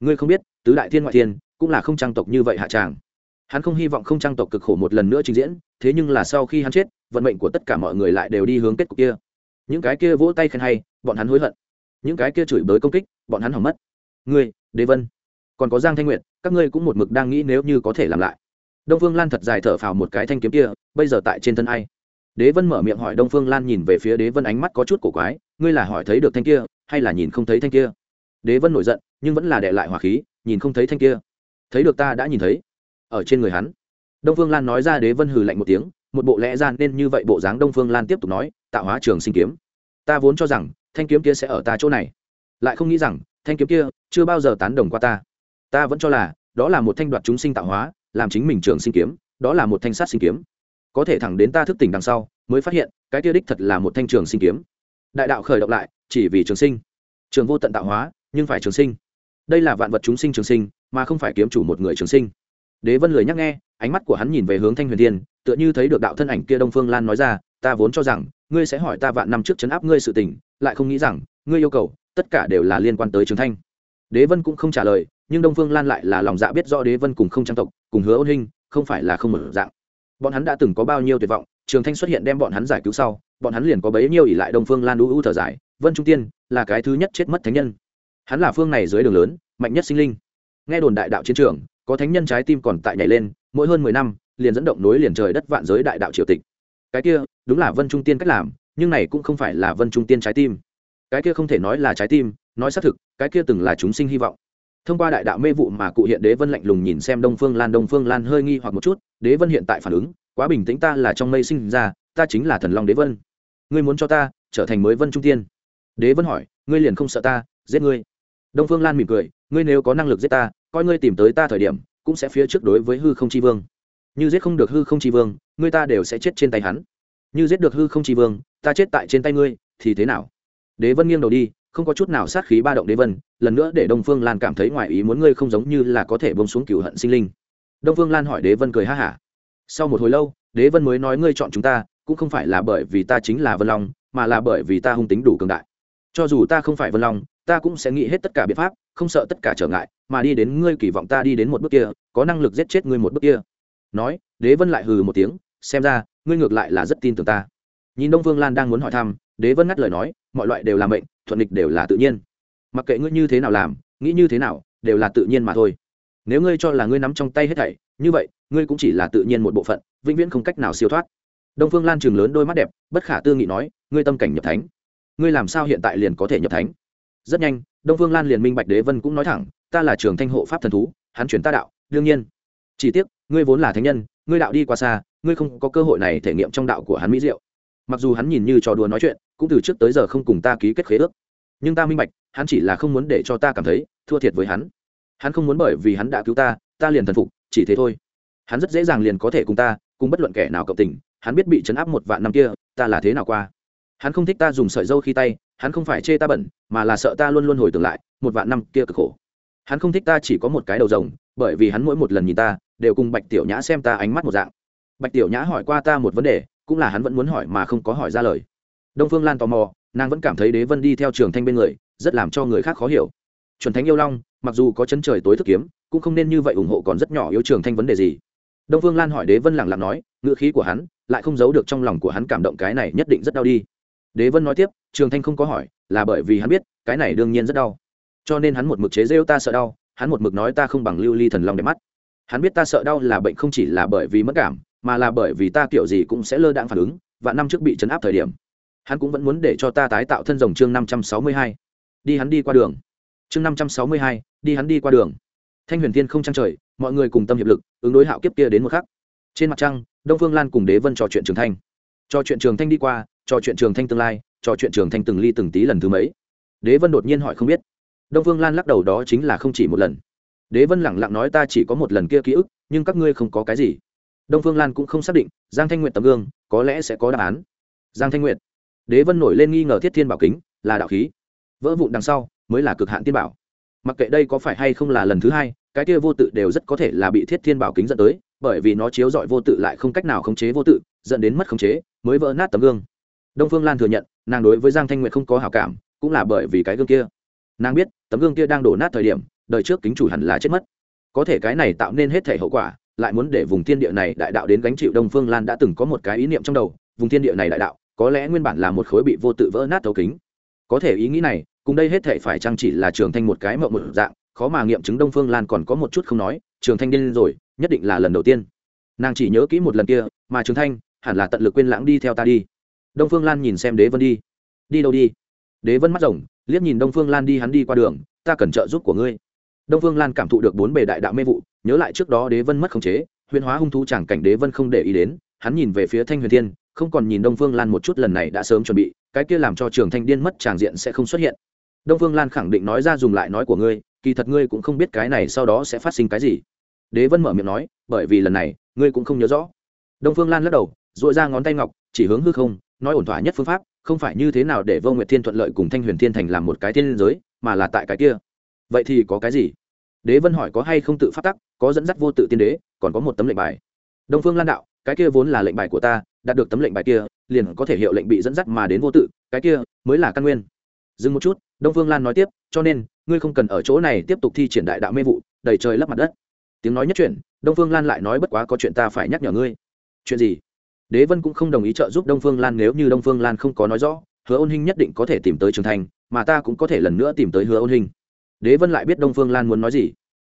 Ngươi không biết, tứ đại thiên ngoại thiên, cũng là không trang tộc như vậy hạ tràng hắn không hy vọng không trang tộc cực khổ một lần nữa trình diễn, thế nhưng là sau khi hắn chết, vận mệnh của tất cả mọi người lại đều đi hướng kết cục kia. Những cái kia vỗ tay khen hay, bọn hắn hối hận. Những cái kia chửi bới công kích, bọn hắn hỏng mất. Ngươi, đế vân, còn có giang thanh nguyệt, các ngươi cũng một mực đang nghĩ nếu như có thể làm lại. Đông phương lan thật dài thở phào một cái thanh kiếm kia, bây giờ tại trên thân ai? Đế vân mở miệng hỏi đông phương lan nhìn về phía đế vân ánh mắt có chút cổ quái, ngươi là hỏi thấy được thanh kia, hay là nhìn không thấy thanh kia? Đế vân nổi giận, nhưng vẫn là đệ lại hỏa khí, nhìn không thấy thanh kia. Thấy được ta đã nhìn thấy ở trên người hắn. Đông phương lan nói ra đế vân hừ lạnh một tiếng, một bộ lẽ ra nên như vậy bộ dáng đông phương lan tiếp tục nói, tạo hóa trường sinh kiếm. Ta vốn cho rằng, thanh kiếm kia sẽ ở ta chỗ này. Lại không nghĩ rằng, thanh kiếm kia chưa bao giờ tán đồng qua ta. Ta vẫn cho là, đó là một thanh đoạt chúng sinh tạo hóa, làm chính mình trường sinh kiếm, đó là một thanh sát sinh kiếm. Có thể thẳng đến ta thức tỉnh đằng sau, mới phát hiện, cái kia đích thật là một thanh trường sinh kiếm. Đại đạo khởi động lại, chỉ vì trường sinh. Trường vô tận tạo hóa, nhưng phải trường sinh. Đây là vạn vật chúng sinh trường sinh, mà không phải kiếm chủ một người trường sinh đế vân lười nhắc nghe, ánh mắt của hắn nhìn về hướng thanh huyền thiên, tựa như thấy được đạo thân ảnh kia đông phương lan nói ra, ta vốn cho rằng, ngươi sẽ hỏi ta vạn năm trước chấn áp ngươi sự tình, lại không nghĩ rằng, ngươi yêu cầu, tất cả đều là liên quan tới trường thanh. Đế vân cũng không trả lời, nhưng đông phương lan lại là lòng dạ biết rõ đế vân cùng không trang tộc, cùng hứa ôn hình, không phải là không mở dạng. Bọn hắn đã từng có bao nhiêu tuyệt vọng, trường thanh xuất hiện đem bọn hắn giải cứu sau, bọn hắn liền có bấy nhiêu ỉ lại đông phương lan u u thở dài, vân trung tiên, là cái thứ nhất chết mất thánh nhân. Hắn là phương này dưới đường lớn, mạnh nhất sinh linh. Nghe đồn đại đạo chiến trường có thánh nhân trái tim còn tại nhảy lên, mỗi hơn mười năm, liền dẫn động nối liền trời đất vạn giới đại đạo triều tịch. Cái kia, đúng là vân trung tiên cách làm, nhưng này cũng không phải là vân trung tiên trái tim. Cái kia không thể nói là trái tim, nói xác thực, cái kia từng là chúng sinh hy vọng. Thông qua đại đạo mê vụ mà cụ hiện đế vân lạnh lùng nhìn xem đông phương lan, đông phương lan hơi nghi hoặc một chút, đế vân hiện tại phản ứng, quá bình tĩnh ta là trong mây sinh ra, ta chính là thần long đế vân. Ngươi muốn cho ta trở thành mới vân trung tiên? Đế vân hỏi, ngươi liền không sợ ta, giết ngươi. Đông phương lan mỉm cười, ngươi nếu có năng lực giết ta coi ngươi tìm tới ta thời điểm, cũng sẽ phía trước đối với hư không chi vương. Như giết không được hư không chi vương, ngươi ta đều sẽ chết trên tay hắn. Như giết được hư không chi vương, ta chết tại trên tay ngươi, thì thế nào? Đế vân nghiêng đầu đi, không có chút nào sát khí ba động đế vân, lần nữa để đông phương lan cảm thấy ngoài ý muốn ngươi không giống như là có thể bông xuống cựu hận sinh linh. Đông phương lan hỏi đế vân cười ha hả. Sau một hồi lâu, đế vân mới nói ngươi chọn chúng ta, cũng không phải là bởi vì ta chính là vân long, mà là bởi vì ta hung tính đủ cường đại cho dù ta không phải vân long, ta cũng sẽ nghĩ hết tất cả biện pháp, không sợ tất cả trở ngại, mà đi đến ngươi kỳ vọng ta đi đến một bước kia, có năng lực giết chết ngươi một bước kia. Nói, đế vân lại hừ một tiếng, xem ra, ngươi ngược lại là rất tin tưởng ta. Nhìn đông Vương lan đang muốn hỏi thăm, đế vân ngắt lời nói, mọi loại đều là mệnh, thuận địch đều là tự nhiên. Mặc kệ ngươi như thế nào làm, nghĩ như thế nào, đều là tự nhiên mà thôi. Nếu ngươi cho là ngươi nắm trong tay hết thảy, như vậy, ngươi cũng chỉ là tự nhiên một bộ phận, vĩnh viễn không cách nào siêu thoát. Đông phương lan trường lớn đôi mắt đẹp, bất khả tư nghị nói, ngươi tâm cảnh nhập thánh ngươi làm sao hiện tại liền có thể nhập thánh? Rất nhanh, đông phương lan liền minh bạch đế vân cũng nói thẳng, ta là trường thanh hộ pháp thần thú, hắn chuyển ta đạo, đương nhiên. Chỉ tiếc, ngươi vốn là thánh nhân, ngươi đạo đi qua xa, ngươi không có cơ hội này thể nghiệm trong đạo của hắn mỹ diệu. Mặc dù hắn nhìn như trò đùa nói chuyện, cũng từ trước tới giờ không cùng ta ký kết khế ước. Nhưng ta minh bạch, hắn chỉ là không muốn để cho ta cảm thấy thua thiệt với hắn. Hắn không muốn bởi vì hắn đã cứu ta ta liền thần phục, chỉ thế thôi. Hắn rất dễ dàng liền có thể cùng ta, cùng bất luận kẻ nào cộng tình, hắn biết bị chấn áp một vạn năm kia, ta là thế nào qua? Hắn không thích ta dùng sợi dâu khi tay, hắn không phải chê ta bẩn, mà là sợ ta luôn luôn hồi tưởng lại, một vạn năm kia cực khổ. Hắn không thích ta chỉ có một cái đầu rồng, bởi vì hắn mỗi một lần nhìn ta, đều cùng bạch tiểu nhã xem ta ánh mắt một dạng. Bạch tiểu nhã hỏi qua ta một vấn đề, cũng là hắn vẫn muốn hỏi mà không có hỏi ra lời. Đông phương lan tò mò, nàng vẫn cảm thấy đế vân đi theo trường thanh bên người, rất làm cho người khác khó hiểu. Chuẩn thánh yêu long, mặc dù có chân trời tối thức kiếm, cũng không nên như vậy ủng hộ còn rất nhỏ yêu trường thanh vấn đề gì. Đông phương lan hỏi đế vân lẳng lặng nói, ngữ khí của hắn lại không giấu được trong lòng của hắn cảm động cái này nhất định rất đau đi đế vân nói tiếp, trường thanh không có hỏi, là bởi vì hắn biết, cái này đương nhiên rất đau. Cho nên hắn một mực chế rêu ta sợ đau, hắn một mực nói ta không bằng lưu ly thần long đẹp mắt. Hắn biết ta sợ đau là bệnh không chỉ là bởi vì mất cảm, mà là bởi vì ta kiểu gì cũng sẽ lơ đãng phản ứng và năm trước bị chấn áp thời điểm. Hắn cũng vẫn muốn để cho ta tái tạo thân rồng chương năm trăm sáu mươi hai. Đi hắn đi qua đường. Chương năm trăm sáu mươi hai, đi hắn đi qua đường. Thanh huyền thiên không trăng trời, mọi người cùng tâm hiệp lực, ứng đối hạo kiếp kia đến một khắc. Trên mặt trăng, đông phương lan cùng đế vân trò chuyện trường thanh. Trò chuyện trường thanh đi qua trò chuyện trường thanh tương lai, trò chuyện trường thanh từng ly từng tí lần thứ mấy. Đế vân đột nhiên hỏi không biết. Đông phương lan lắc đầu đó chính là không chỉ một lần. Đế vân lẳng lặng nói ta chỉ có một lần kia ký ức, nhưng các ngươi không có cái gì. Đông phương lan cũng không xác định, giang thanh nguyện tấm gương, có lẽ sẽ có đáp án. Giang thanh nguyện đế vân nổi lên nghi ngờ thiết thiên bảo kính, là đạo khí. Vỡ vụn đằng sau, mới là cực hạn tiên bảo. Mặc kệ đây có phải hay không là lần thứ hai, cái kia vô tự đều rất có thể là bị thiết thiên bảo kính dẫn tới, bởi vì nó chiếu dọi vô tự lại không cách nào khống chế vô tự, dẫn đến mất khống chế, mới vỡ nát tấm gương đông phương lan thừa nhận, nàng đối với giang thanh Nguyệt không có hào cảm, cũng là bởi vì cái gương kia. Nàng biết, tấm gương kia đang đổ nát thời điểm, đời trước kính chủ hẳn là chết mất. Có thể cái này tạo nên hết thể hậu quả, lại muốn để vùng thiên địa này đại đạo đến gánh chịu đông phương lan đã từng có một cái ý niệm trong đầu, vùng thiên địa này đại đạo, có lẽ nguyên bản là một khối bị vô tự vỡ nát thấu kính. Có thể ý nghĩ này, cùng đây hết thể phải chăng chỉ là trường thanh một cái mộng một dạng, khó mà nghiệm chứng đông phương lan còn có một chút không nói, trường thanh điên rồi, nhất định là lần đầu tiên. Nàng chỉ nhớ kỹ một lần kia, mà trường thanh, hẳn là tận lực quên lãng đi theo ta đi đông phương lan nhìn xem đế vân đi. Đi đâu đi? Đế vân mắt rồng, liếc nhìn đông phương lan đi hắn đi qua đường, ta cần trợ giúp của ngươi. Đông phương lan cảm thụ được bốn bề đại đạo mê vụ, nhớ lại trước đó đế vân mất khống chế, huyền hóa hung thú chẳng cảnh đế vân không để ý đến, hắn nhìn về phía thanh huyền thiên, không còn nhìn đông phương lan một chút lần này đã sớm chuẩn bị, cái kia làm cho trường thanh điên mất tràng diện sẽ không xuất hiện. Đông phương lan khẳng định nói ra dùng lại nói của ngươi, kỳ thật ngươi cũng không biết cái này sau đó sẽ phát sinh cái gì. Đế vân mở miệng nói, bởi vì lần này, ngươi cũng không nhớ rõ. Đông phương lan lắc đầu dội ra ngón tay ngọc, chỉ hướng hư không nói ổn thỏa nhất phương pháp, không phải như thế nào để vô nguyệt thiên thuận lợi cùng thanh huyền thiên thành làm một cái thiên giới, mà là tại cái kia. Vậy thì có cái gì? Đế vân hỏi có hay không tự phát tắc, có dẫn dắt vô tự tiên đế, còn có một tấm lệnh bài. Đông phương lan đạo, cái kia vốn là lệnh bài của ta, đạt được tấm lệnh bài kia, liền có thể hiệu lệnh bị dẫn dắt mà đến vô tự, cái kia mới là căn nguyên. Dừng một chút, đông phương lan nói tiếp, cho nên, ngươi không cần ở chỗ này tiếp tục thi triển đại đạo mê vụ, đầy trời lấp mặt đất. Tiếng nói nhất chuyển, đông phương lan lại nói bất quá có chuyện ta phải nhắc nhở ngươi. Chuyện gì? Đế vân cũng không đồng ý trợ giúp đông phương lan nếu như đông phương lan không có nói rõ, hứa ôn hình nhất định có thể tìm tới trường thành, mà ta cũng có thể lần nữa tìm tới hứa ôn hình đế vân lại biết đông phương lan muốn nói gì.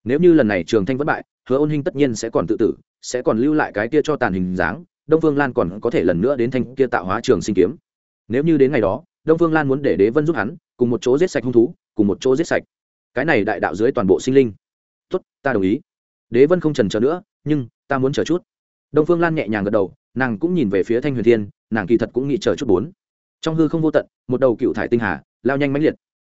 Nếu như lần này trường thanh vẫn bại, hứa ôn hình tất nhiên sẽ còn tự tử, sẽ còn lưu lại cái kia cho tàn hình dáng, đông phương lan còn có thể lần nữa đến thanh kia tạo hóa trường sinh kiếm. Nếu như đến ngày đó, đông phương lan muốn để đế vân giúp hắn, cùng một chỗ giết sạch hung thú, cùng một chỗ giết sạch. Cái này đại đạo dưới toàn bộ sinh linh. Tốt, ta đồng ý. Đế vân không trần chờ nữa, nhưng ta muốn chờ chút đông phương lan nhẹ nhàng gật đầu, nàng cũng nhìn về phía thanh huyền thiên, nàng kỳ thật cũng nghĩ chờ chút bốn. Trong hư không vô tận, một đầu cựu thải tinh hà, lao nhanh mãnh liệt.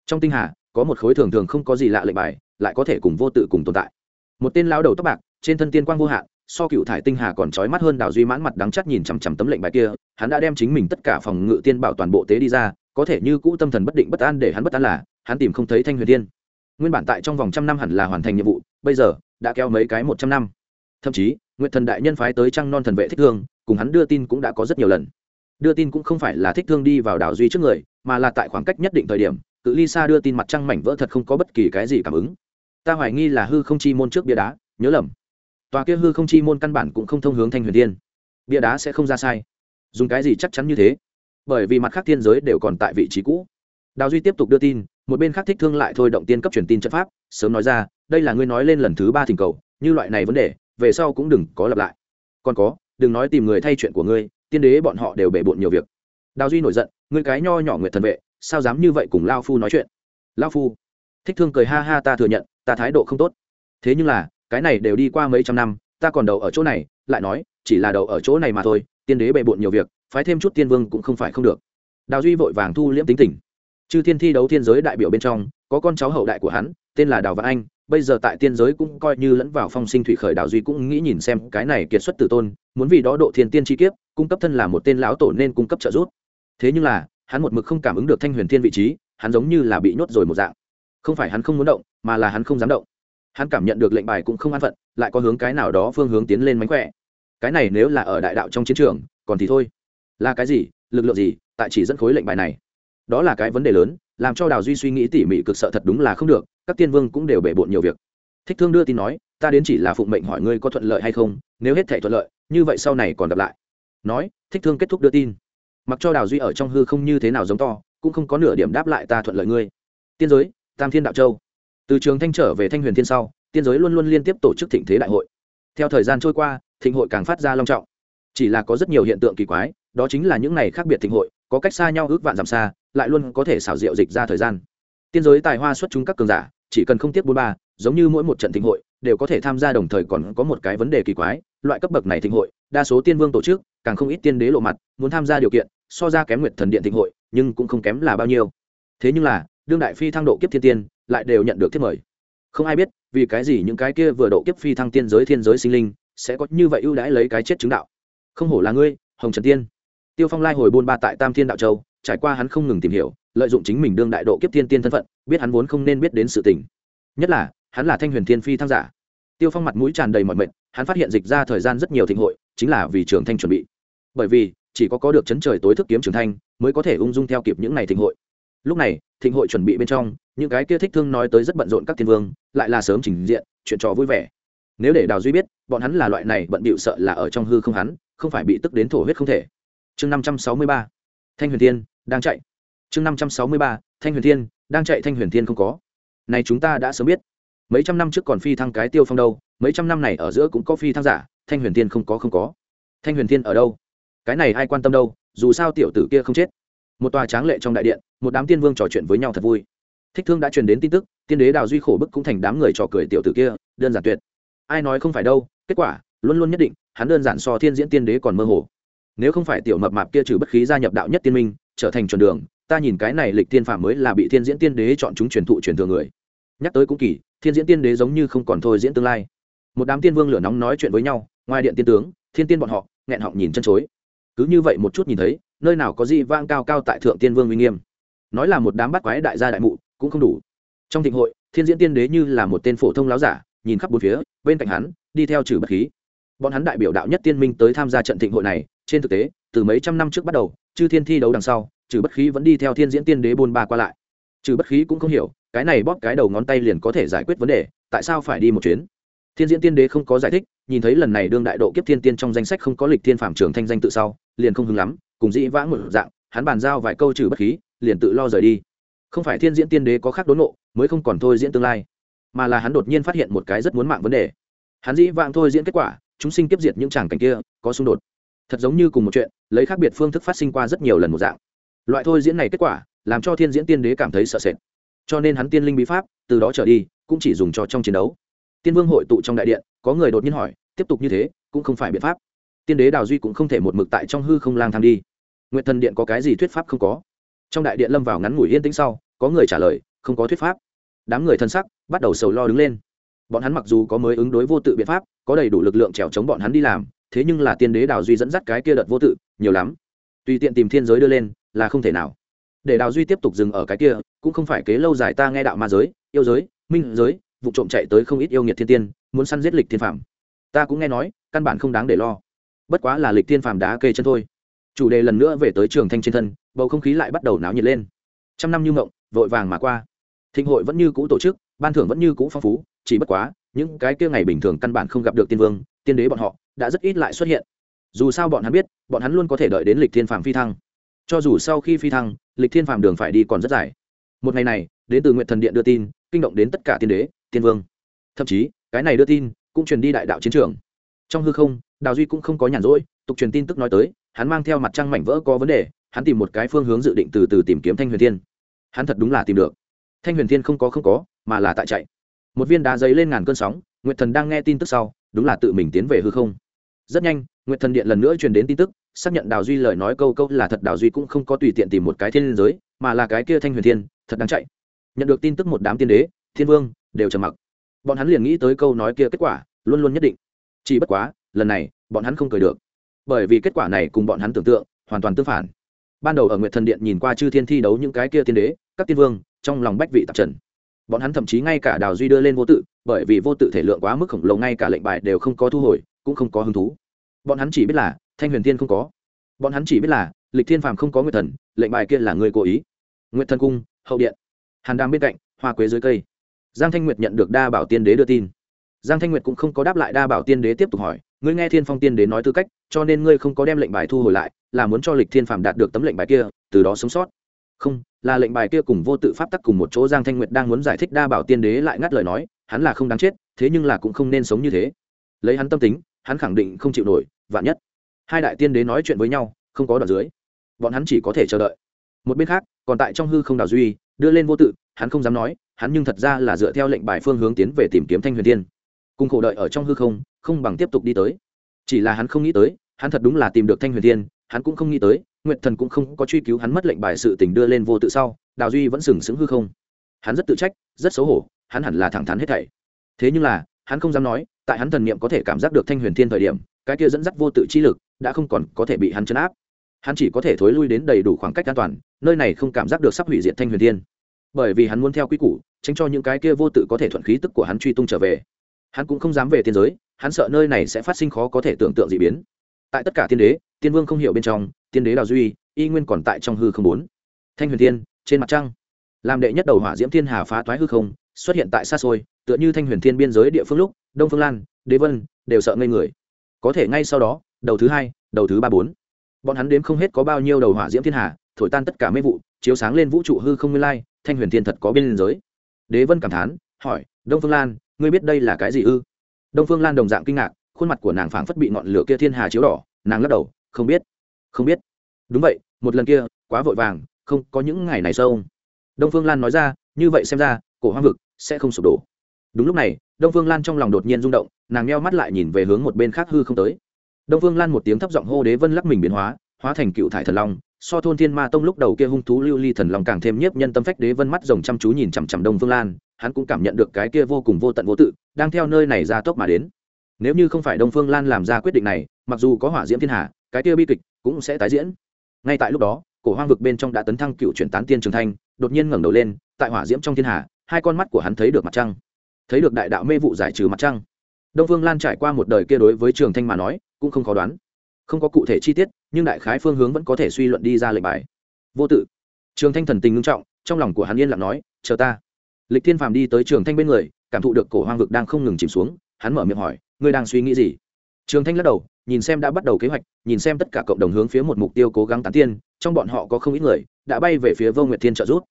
Trong tinh hà, có một khối thường thường không có gì lạ lệnh bài, lại có thể cùng vô tự cùng tồn tại. Một tên lao đầu tóc bạc, trên thân tiên quang vô hạn, so cựu thải tinh hà còn trói mắt hơn đào duy mãn mặt đắng chắc nhìn chằm chằm tấm lệnh bài kia, hắn đã đem chính mình tất cả phòng ngự tiên bảo toàn bộ tế đi ra, có thể như cũ tâm thần bất định bất an để hắn bất an là, hắn tìm không thấy thanh huyền tiên nguyên bản tại trong vòng trăm năm hẳn là hoàn thành nhiệm vụ, bây giờ, đã kéo mấy cái một trăm năm. Thậm chí nguyện thần đại nhân phái tới trăng non thần vệ thích thương, cùng hắn đưa tin cũng đã có rất nhiều lần. Đưa tin cũng không phải là thích thương đi vào đảo duy trước người, mà là tại khoảng cách nhất định thời điểm, cự ly xa đưa tin mặt trăng mảnh vỡ thật không có bất kỳ cái gì cảm ứng. Ta hoài nghi là hư không chi môn trước bia đá, nhớ lầm. Tòa kia hư không chi môn căn bản cũng không thông hướng thanh huyền tiên. Bia đá sẽ không ra sai. Dùng cái gì chắc chắn như thế? Bởi vì mặt khác thiên giới đều còn tại vị trí cũ. Đào duy tiếp tục đưa tin, một bên khác thích thương lại thôi động tiên cấp truyền tin chất pháp, sớm nói ra, đây là ngươi nói lên lần thứ ba thỉnh cầu, như loại này vấn đề về sau cũng đừng có lặp lại. Còn có, đừng nói tìm người thay chuyện của ngươi, tiên đế bọn họ đều bể bộn nhiều việc. Đào duy nổi giận, ngươi cái nho nhỏ nguyệt thần vệ, sao dám như vậy cùng lao phu nói chuyện? Lao phu, thích thương cười ha ha ta thừa nhận, ta thái độ không tốt. Thế nhưng là, cái này đều đi qua mấy trăm năm, ta còn đầu ở chỗ này, lại nói, chỉ là đầu ở chỗ này mà thôi, tiên đế bề bộn nhiều việc, phái thêm chút tiên vương cũng không phải không được. Đào duy vội vàng thu liễm tính tình. Chư thiên thi đấu thiên giới đại biểu bên trong, có con cháu hậu đại của hắn, tên là đào văn anh bây giờ tại tiên giới cũng coi như lẫn vào phong sinh thủy khởi đạo duy cũng nghĩ nhìn xem cái này kiệt xuất tử tôn, muốn vì đó độ thiên tiên chi kiếp, cung cấp thân là một tên lão tổ nên cung cấp trợ giúp. Thế nhưng là, hắn một mực không cảm ứng được thanh huyền thiên vị trí, hắn giống như là bị nhốt rồi một dạng. Không phải hắn không muốn động, mà là hắn không dám động. Hắn cảm nhận được lệnh bài cũng không an phận, lại có hướng cái nào đó phương hướng tiến lên mánh khỏe. Cái này nếu là ở đại đạo trong chiến trường, còn thì thôi. Là cái gì, lực lượng gì, tại chỉ dẫn khối lệnh bài này? Đó là cái vấn đề lớn làm cho đào duy suy nghĩ tỉ mỉ cực sợ thật đúng là không được, các tiên vương cũng đều bể bộn nhiều việc. Thích thương đưa tin nói, ta đến chỉ là phụng mệnh hỏi ngươi có thuận lợi hay không, nếu hết thể thuận lợi, như vậy sau này còn gặp lại. Nói, thích thương kết thúc đưa tin. Mặc cho đào duy ở trong hư không như thế nào giống to, cũng không có nửa điểm đáp lại ta thuận lợi ngươi. Tiên giới, tam thiên đạo châu. Từ trường thanh trở về thanh huyền thiên sau, tiên giới luôn luôn liên tiếp tổ chức thịnh thế đại hội. Theo thời gian trôi qua, thịnh hội càng phát ra long trọng. Chỉ là có rất nhiều hiện tượng kỳ quái, đó chính là những này khác biệt thịnh hội có cách xa nhau ước vạn dặm xa, lại luôn có thể xảo diệu dịch ra thời gian. Tiên giới tài hoa xuất chúng các cường giả, chỉ cần không tiếp bốn ba, giống như mỗi một trận thịnh hội, đều có thể tham gia đồng thời còn có một cái vấn đề kỳ quái, loại cấp bậc này thịnh hội, đa số tiên vương tổ chức, càng không ít tiên đế lộ mặt, muốn tham gia điều kiện, so ra kém nguyệt thần điện thịnh hội, nhưng cũng không kém là bao nhiêu. Thế nhưng là, đương đại phi thăng độ kiếp thiên tiên, lại đều nhận được thiết mời. Không ai biết, vì cái gì những cái kia vừa độ kiếp phi thăng tiên giới thiên giới sinh linh, sẽ có như vậy ưu đãi lấy cái chết chứng đạo. Không hổ là ngươi, hồng trần tiên tiêu phong lai hồi buôn ba tại tam thiên đạo châu, trải qua hắn không ngừng tìm hiểu, lợi dụng chính mình đương đại độ kiếp thiên tiên thân phận, biết hắn vốn không nên biết đến sự tình. Nhất là, hắn là thanh huyền thiên phi tham giả. Tiêu phong mặt mũi tràn đầy mọi mệnh hắn phát hiện dịch ra thời gian rất nhiều thịnh hội, chính là vì trường thanh chuẩn bị. Bởi vì, chỉ có có được chấn trời tối thức kiếm trường thanh, mới có thể ung dung theo kịp những ngày thịnh hội. Lúc này, thịnh hội chuẩn bị bên trong, những cái kia thích thương nói tới rất bận rộn các thiên vương, lại là sớm trình diện, chuyện trò vui vẻ. Nếu để đào duy biết, bọn hắn là loại này bận bịu sợ là ở trong hư không hắn, không phải bị tức đến thổ huyết không thể chương năm trăm sáu mươi ba, thanh huyền thiên, đang chạy. Chương năm trăm sáu mươi ba, thanh huyền thiên, đang chạy thanh huyền thiên không có. Này chúng ta đã sớm biết. Mấy trăm năm trước còn phi thăng cái tiêu phong đâu, mấy trăm năm này ở giữa cũng có phi thăng giả, thanh huyền thiên không có không có. Thanh huyền thiên ở đâu? Cái này ai quan tâm đâu, dù sao tiểu tử kia không chết. Một tòa tráng lệ trong đại điện, một đám tiên vương trò chuyện với nhau thật vui. Thích thương đã truyền đến tin tức, tiên đế đào duy khổ bức cũng thành đám người trò cười tiểu tử kia, đơn giản tuyệt. Ai nói không phải đâu, kết quả, luôn luôn nhất định, hắn đơn giản so thiên diễn tiên đế còn mơ hồ nếu không phải tiểu mập mạp kia trừ bất khí gia nhập đạo nhất tiên minh, trở thành chuẩn đường, ta nhìn cái này lịch tiên phàm mới là bị thiên diễn tiên đế chọn chúng truyền thụ truyền thừa người. Nhắc tới cũng kỳ, thiên diễn tiên đế giống như không còn thôi diễn tương lai. Một đám tiên vương lửa nóng nói chuyện với nhau, ngoài điện tiên tướng, thiên tiên bọn họ, nghẹn họng nhìn chân chối. Cứ như vậy một chút nhìn thấy, nơi nào có gì vang cao cao tại thượng tiên vương uy nghiêm. Nói là một đám bắt quái đại gia đại mụ, cũng không đủ. Trong thịnh hội, thiên diễn tiên đế như là một tên phổ thông láo giả, nhìn khắp bốn phía, bên cạnh hắn, đi theo trừ bất khí. Bọn hắn đại biểu đạo nhất tiên minh tới tham gia trận thịnh hội này trên thực tế, từ mấy trăm năm trước bắt đầu, chư thiên thi đấu đằng sau, trừ bất khí vẫn đi theo thiên diễn tiên đế bôn ba qua lại. Trừ bất khí cũng không hiểu, cái này bóp cái đầu ngón tay liền có thể giải quyết vấn đề, tại sao phải đi một chuyến? Thiên diễn tiên đế không có giải thích, nhìn thấy lần này đương đại độ kiếp thiên tiên trong danh sách không có lịch thiên phạm trường thanh danh tự sau, liền không hứng lắm, cùng dĩ vãng một dạng, hắn bàn giao vài câu trừ bất khí, liền tự lo rời đi. Không phải thiên diễn tiên đế có khác đốn nộ, mới không còn thôi diễn tương lai, mà là hắn đột nhiên phát hiện một cái rất muốn mạng vấn đề. Hắn dĩ vãng thôi diễn kết quả, chúng sinh tiếp diệt những tràng cảnh kia, có xung đột thật giống như cùng một chuyện, lấy khác biệt phương thức phát sinh qua rất nhiều lần một dạng. Loại thôi diễn này kết quả, làm cho thiên diễn tiên đế cảm thấy sợ sệt. Cho nên hắn tiên linh bí pháp, từ đó trở đi, cũng chỉ dùng cho trong chiến đấu. Tiên vương hội tụ trong đại điện, có người đột nhiên hỏi, tiếp tục như thế, cũng không phải biện pháp. Tiên đế đào duy cũng không thể một mực tại trong hư không lang thang đi. Nguyện thần điện có cái gì thuyết pháp không có? Trong đại điện lâm vào ngắn ngủi yên tĩnh sau, có người trả lời, không có thuyết pháp. Đám người thân sắc, bắt đầu sầu lo đứng lên. Bọn hắn mặc dù có mới ứng đối vô tự biện pháp, có đầy đủ lực lượng trèo chống bọn hắn đi làm thế nhưng là tiên đế đào duy dẫn dắt cái kia đợt vô tự, nhiều lắm. Tùy tiện tìm thiên giới đưa lên, là không thể nào. Để đào duy tiếp tục dừng ở cái kia, cũng không phải kế lâu dài ta nghe đạo ma giới, yêu giới, minh giới, vụ trộm chạy tới không ít yêu nghiệt thiên tiên, muốn săn giết lịch thiên phạm ta cũng nghe nói, căn bản không đáng để lo. Bất quá là lịch thiên phạm đã kê chân thôi. Chủ đề lần nữa về tới trường thanh trên thân, bầu không khí lại bắt đầu náo nhiệt lên. Trăm năm như mộng, vội vàng mà qua. Thịnh hội vẫn như cũ tổ chức, ban thưởng vẫn như cũ phong phú, chỉ bất quá, những cái kia ngày bình thường căn bản không gặp được tiên vương, tiên đế bọn họ đã rất ít lại xuất hiện. Dù sao bọn hắn biết, bọn hắn luôn có thể đợi đến lịch thiên phàm phi thăng. Cho dù sau khi phi thăng, lịch thiên phàm đường phải đi còn rất dài. Một ngày này, đến từ nguyện thần điện đưa tin, kinh động đến tất cả tiên đế, tiên vương. Thậm chí, cái này đưa tin cũng truyền đi đại đạo chiến trường. Trong hư không, đào duy cũng không có nhàn rỗi, tục truyền tin tức nói tới, hắn mang theo mặt trăng mảnh vỡ có vấn đề, hắn tìm một cái phương hướng dự định từ từ tìm kiếm thanh huyền thiên. Hắn thật đúng là tìm được. Thanh huyền thiên không có không có, mà là tại chạy. Một viên đá giấy lên ngàn cơn sóng, nguyệt thần đang nghe tin tức sau, đúng là tự mình tiến về hư không rất nhanh, nguyệt thần điện lần nữa truyền đến tin tức, xác nhận đào duy lời nói câu câu là thật đào duy cũng không có tùy tiện tìm một cái thiên giới, mà là cái kia thanh huyền thiên, thật đáng chạy. Nhận được tin tức một đám tiên đế, thiên vương, đều trầm mặc. Bọn hắn liền nghĩ tới câu nói kia kết quả, luôn luôn nhất định. Chỉ bất quá, lần này, bọn hắn không cười được. Bởi vì kết quả này cùng bọn hắn tưởng tượng, hoàn toàn tương phản. Ban đầu ở nguyệt thần điện nhìn qua chư thiên thi đấu những cái kia tiên đế, các tiên vương, trong lòng bách vị tạp trần. Bọn hắn thậm chí ngay cả đào duy đưa lên vô tự, bởi vì vô tự thể lượng quá mức khổng lồ, ngay cả lệnh bài đều không có thu hồi cũng không có hứng thú. Bọn hắn chỉ biết là, thanh huyền thiên không có. Bọn hắn chỉ biết là, lịch thiên phàm không có nguyệt thần, lệnh bài kia là người cố ý. Nguyệt thần cung, hậu điện. Hàn đàm bên cạnh, hoa quế dưới cây. Giang thanh nguyệt nhận được đa bảo tiên đế đưa tin. Giang thanh nguyệt cũng không có đáp lại đa bảo tiên đế tiếp tục hỏi, ngươi nghe thiên phong tiên đế nói tư cách, cho nên ngươi không có đem lệnh bài thu hồi lại, là muốn cho lịch thiên phàm đạt được tấm lệnh bài kia, từ đó sống sót? Không, là lệnh bài kia cùng vô tự pháp tắc cùng một chỗ. Giang thanh nguyệt đang muốn giải thích đa bảo tiên đế lại ngắt lời nói, hắn là không đáng chết, thế nhưng là cũng không nên sống như thế. Lấy hắn tâm tính hắn khẳng định không chịu nổi, vạn nhất. Hai đại tiên đế nói chuyện với nhau, không có đoạn dưới. Bọn hắn chỉ có thể chờ đợi. Một bên khác, còn tại trong hư không đào duy, đưa lên vô tự, hắn không dám nói, hắn nhưng thật ra là dựa theo lệnh bài phương hướng tiến về tìm kiếm thanh huyền tiên. Cùng khổ đợi ở trong hư không không bằng tiếp tục đi tới. Chỉ là hắn không nghĩ tới, hắn thật đúng là tìm được thanh huyền tiên, hắn cũng không nghĩ tới nguyện thần cũng không có truy cứu hắn mất lệnh bài sự tình đưa lên vô tự sau đào duy vẫn sừng sững hư không. Hắn rất tự trách, rất xấu hổ, hắn hẳn là thẳng thắn hết thảy. Thế nhưng là hắn không dám nói, tại hắn thần niệm có thể cảm giác được thanh huyền thiên thời điểm, cái kia dẫn dắt vô tự chi lực đã không còn có thể bị hắn chấn áp. Hắn chỉ có thể thối lui đến đầy đủ khoảng cách an toàn, nơi này không cảm giác được sắp hủy diệt thanh huyền thiên. Bởi vì hắn muốn theo quy củ, tránh cho những cái kia vô tự có thể thuận khí tức của hắn truy tung trở về. Hắn cũng không dám về tiên giới, hắn sợ nơi này sẽ phát sinh khó có thể tưởng tượng d ị biến. Tại tất cả tiên đế, tiên vương không hiểu bên trong, tiên đế đào duy, y nguyên còn tại trong hư không bốn. Thanh huyền tiên trên mặt trăng, làm đệ nhất đầu hỏa diễm thiên hà phá toái hư không, xuất hiện tại xa xôi tựa như thanh huyền thiên biên giới địa phương lúc, đông phương lan, đế vân đều sợ ngây người. Có thể ngay sau đó, đầu thứ hai, đầu thứ ba bốn, bọn hắn đếm không hết có bao nhiêu đầu hỏa diễm thiên hà, thổi tan tất cả mê vụ, chiếu sáng lên vũ trụ hư không nguyên lai, thanh huyền thiên thật có biên giới. Đế vân cảm thán, hỏi, đông phương lan, ngươi biết đây là cái gì ư? Đông phương lan đồng dạng kinh ngạc, khuôn mặt của nàng phảng phất bị ngọn lửa kia thiên hà chiếu đỏ, nàng lắc đầu, không biết không biết. Đúng vậy, một lần kia, quá vội vàng, không có những ngày này sâu đông phương lan nói ra, như vậy xem ra, cổ hoang vực sẽ không sụp đổ đúng lúc này, đông phương lan trong lòng đột nhiên rung động, nàng meo mắt lại nhìn về hướng một bên khác hư không tới. Đông phương lan một tiếng thấp giọng hô đế vân lắc mình biến hóa hóa thành cựu thải thần long, so thôn thiên ma tông lúc đầu kia hung thú lưu ly thần long càng thêm nhiếp nhân tâm phách đế vân mắt rồng chăm chú nhìn chằm chằm đông phương lan, hắn cũng cảm nhận được cái kia vô cùng vô tận vô tự, đang theo nơi này ra tốc mà đến. Nếu như không phải đông phương lan làm ra quyết định này, mặc dù có hỏa diễm thiên hạ, cái kia bi kịch cũng sẽ tái diễn. Ngay tại lúc đó, cổ hoang vực bên trong đã tấn thăng cựu chuyển tán tiên trường thanh, đột nhiên ngẩng đầu lên, tại hỏa diễm trong thiên hạ, hai con mắt của hắn thấy được mặt trăng thấy được đại đạo mê vụ giải trừ mặt trăng. Đông phương lan trải qua một đời kia đối với trường thanh mà nói, cũng không khó đoán. Không có cụ thể chi tiết, nhưng đại khái phương hướng vẫn có thể suy luận đi ra lệnh bài. Vô tự. Trường thanh thần tình ngưng trọng, trong lòng của hắn yên lặng nói, chờ ta. Lịch thiên phàm đi tới trường thanh bên người, cảm thụ được cổ hoang vực đang không ngừng chìm xuống, hắn mở miệng hỏi, ngươi đang suy nghĩ gì? Trường thanh lắc đầu, nhìn xem đã bắt đầu kế hoạch, nhìn xem tất cả cộng đồng hướng phía một mục tiêu cố gắng tán tiên, trong bọn họ có không ít người, đã bay về phía vô nguyệt thiên trợ giúp.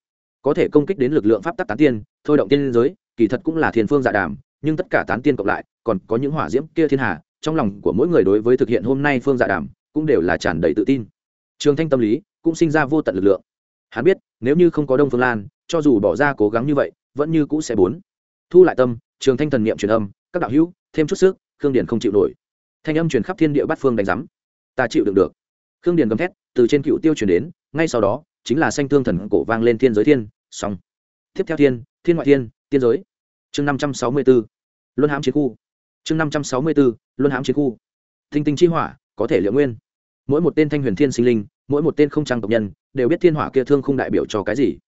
Có thể công kích đến lực lượng pháp tắc tán tiên, thôi động tiên giới kỳ thật cũng là thiên phương dạ đàm, nhưng tất cả tán tiên cộng lại, còn có những hỏa diễm kia thiên hà, trong lòng của mỗi người đối với thực hiện hôm nay phương dạ đàm, cũng đều là tràn đầy tự tin. Trường thanh tâm lý cũng sinh ra vô tận lực lượng. Hắn biết, nếu như không có đông phương lan, cho dù bỏ ra cố gắng như vậy, vẫn như cũ sẽ bốn. Thu lại tâm, trường thanh thần niệm truyền âm, các đạo hữu, thêm chút sức, khương điển không chịu nổi. Thanh âm truyền khắp thiên địa bát phương đánh giám. Ta chịu đựng được. Khương điển gầm thét, từ trên cựu tiêu truyền đến, ngay sau đó, chính là sanh thương thần cổ vang lên thiên giới thiên, xong. Tiếp theo thiên thiên ngoại thiên tiên giới. Chương năm trăm sáu mươi b ố luân hãm chiến khu. Chương năm trăm sáu mươi b ố luân hãm chiến khu. Thinh tinh chi hỏa, có thể liệu nguyên. Mỗi một tên thanh huyền thiên sinh linh, mỗi một tên không trang tộc nhân, đều biết thiên hỏa kia thương không đại biểu cho cái gì.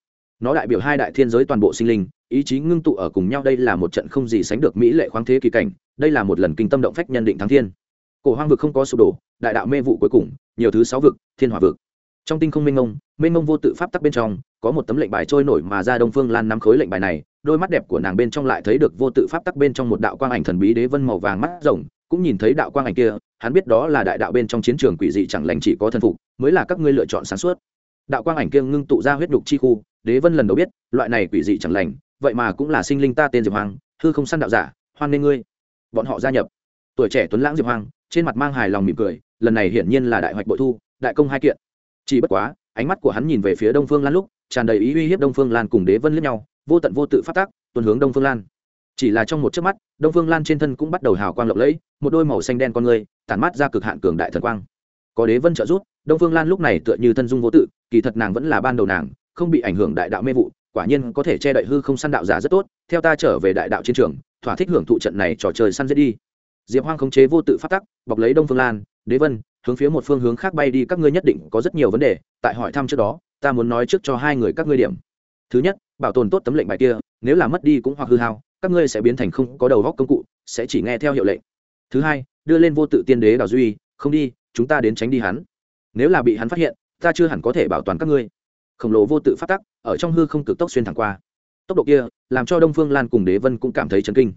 Nó đại biểu hai đại thiên giới toàn bộ sinh linh, ý chí ngưng tụ ở cùng nhau, đây là một trận không gì sánh được mỹ lệ khoáng thế kỳ cảnh, đây là một lần kinh tâm động phách nhân định thắng thiên. Cổ hoang vực không có sụp đổ, đại đạo mê vụ cuối cùng, nhiều thứ sáu vực, thiên hỏa vực. Trong tinh không minh ngông minh ngông vô tự pháp tắc bên trong, có một tấm lệnh bài trôi nổi mà ra đông phương lan nắm khối lệnh bài này đôi mắt đẹp của nàng bên trong lại thấy được vô tự pháp tắc bên trong một đạo quang ảnh thần bí đế vân màu vàng mắt rồng, cũng nhìn thấy đạo quang ảnh kia, hắn biết đó là đại đạo bên trong chiến trường quỷ dị chẳng lành chỉ có thần phục, mới là các ngươi lựa chọn sáng suốt. Đạo quang ảnh kia ngưng tụ ra huyết đục chi khu, đế vân lần đầu biết, loại này quỷ dị chẳng lành, vậy mà cũng là sinh linh ta tên diệp hoàng hư không săn đạo giả, hoan nên ngươi. Bọn họ gia nhập. Tuổi trẻ tuấn lãng diệp hoàng trên mặt mang hài lòng mỉm cười, lần này hiển nhiên là đại hoạch bội thu, đại công hai kiện. Chỉ bất quá, ánh mắt của hắn nhìn về phía đông phương lan lúc, tràn đầy ý uy hiếp đông phương lan cùng đế vân lẫn nhau vô tận vô tự phát tác, tuần hướng đông phương lan. Chỉ là trong một chớp mắt, đông phương lan trên thân cũng bắt đầu hào quang lộng lẫy, một đôi màu xanh đen con người, tản mát ra cực hạn cường đại thần quang. Có đế vân trợ giúp, đông phương lan lúc này tựa như thân dung vô tự, kỳ thật nàng vẫn là ban đầu nàng, không bị ảnh hưởng đại đạo mê vụ, quả nhiên có thể che đậy hư không săn đạo giả rất tốt, theo ta trở về đại đạo chiến trường, thỏa thích hưởng thụ trận này trò chơi săn giết đi. Diệp hoang khống chế vô tự phát tắc bọc lấy đông phương lan, đế vân, hướng phía một phương hướng khác bay đi, các ngươi nhất định có rất nhiều vấn đề, tại hỏi thăm trước đó, ta muốn nói trước cho hai người các ngươi điểm. Thứ nhất bảo tồn tốt tấm lệnh bài kia, nếu là mất đi cũng hoặc hư hao, các ngươi sẽ biến thành không có đầu góc công cụ, sẽ chỉ nghe theo hiệu lệnh. Thứ hai, đưa lên vô tự tiên đế đào duy, không đi, chúng ta đến tránh đi hắn. Nếu là bị hắn phát hiện, ta chưa hẳn có thể bảo toàn các ngươi. Khổng lồ vô tự phát tắc, ở trong hư không cực tốc xuyên thẳng qua. Tốc độ kia, làm cho đông phương lan cùng đế vân cũng cảm thấy chấn kinh.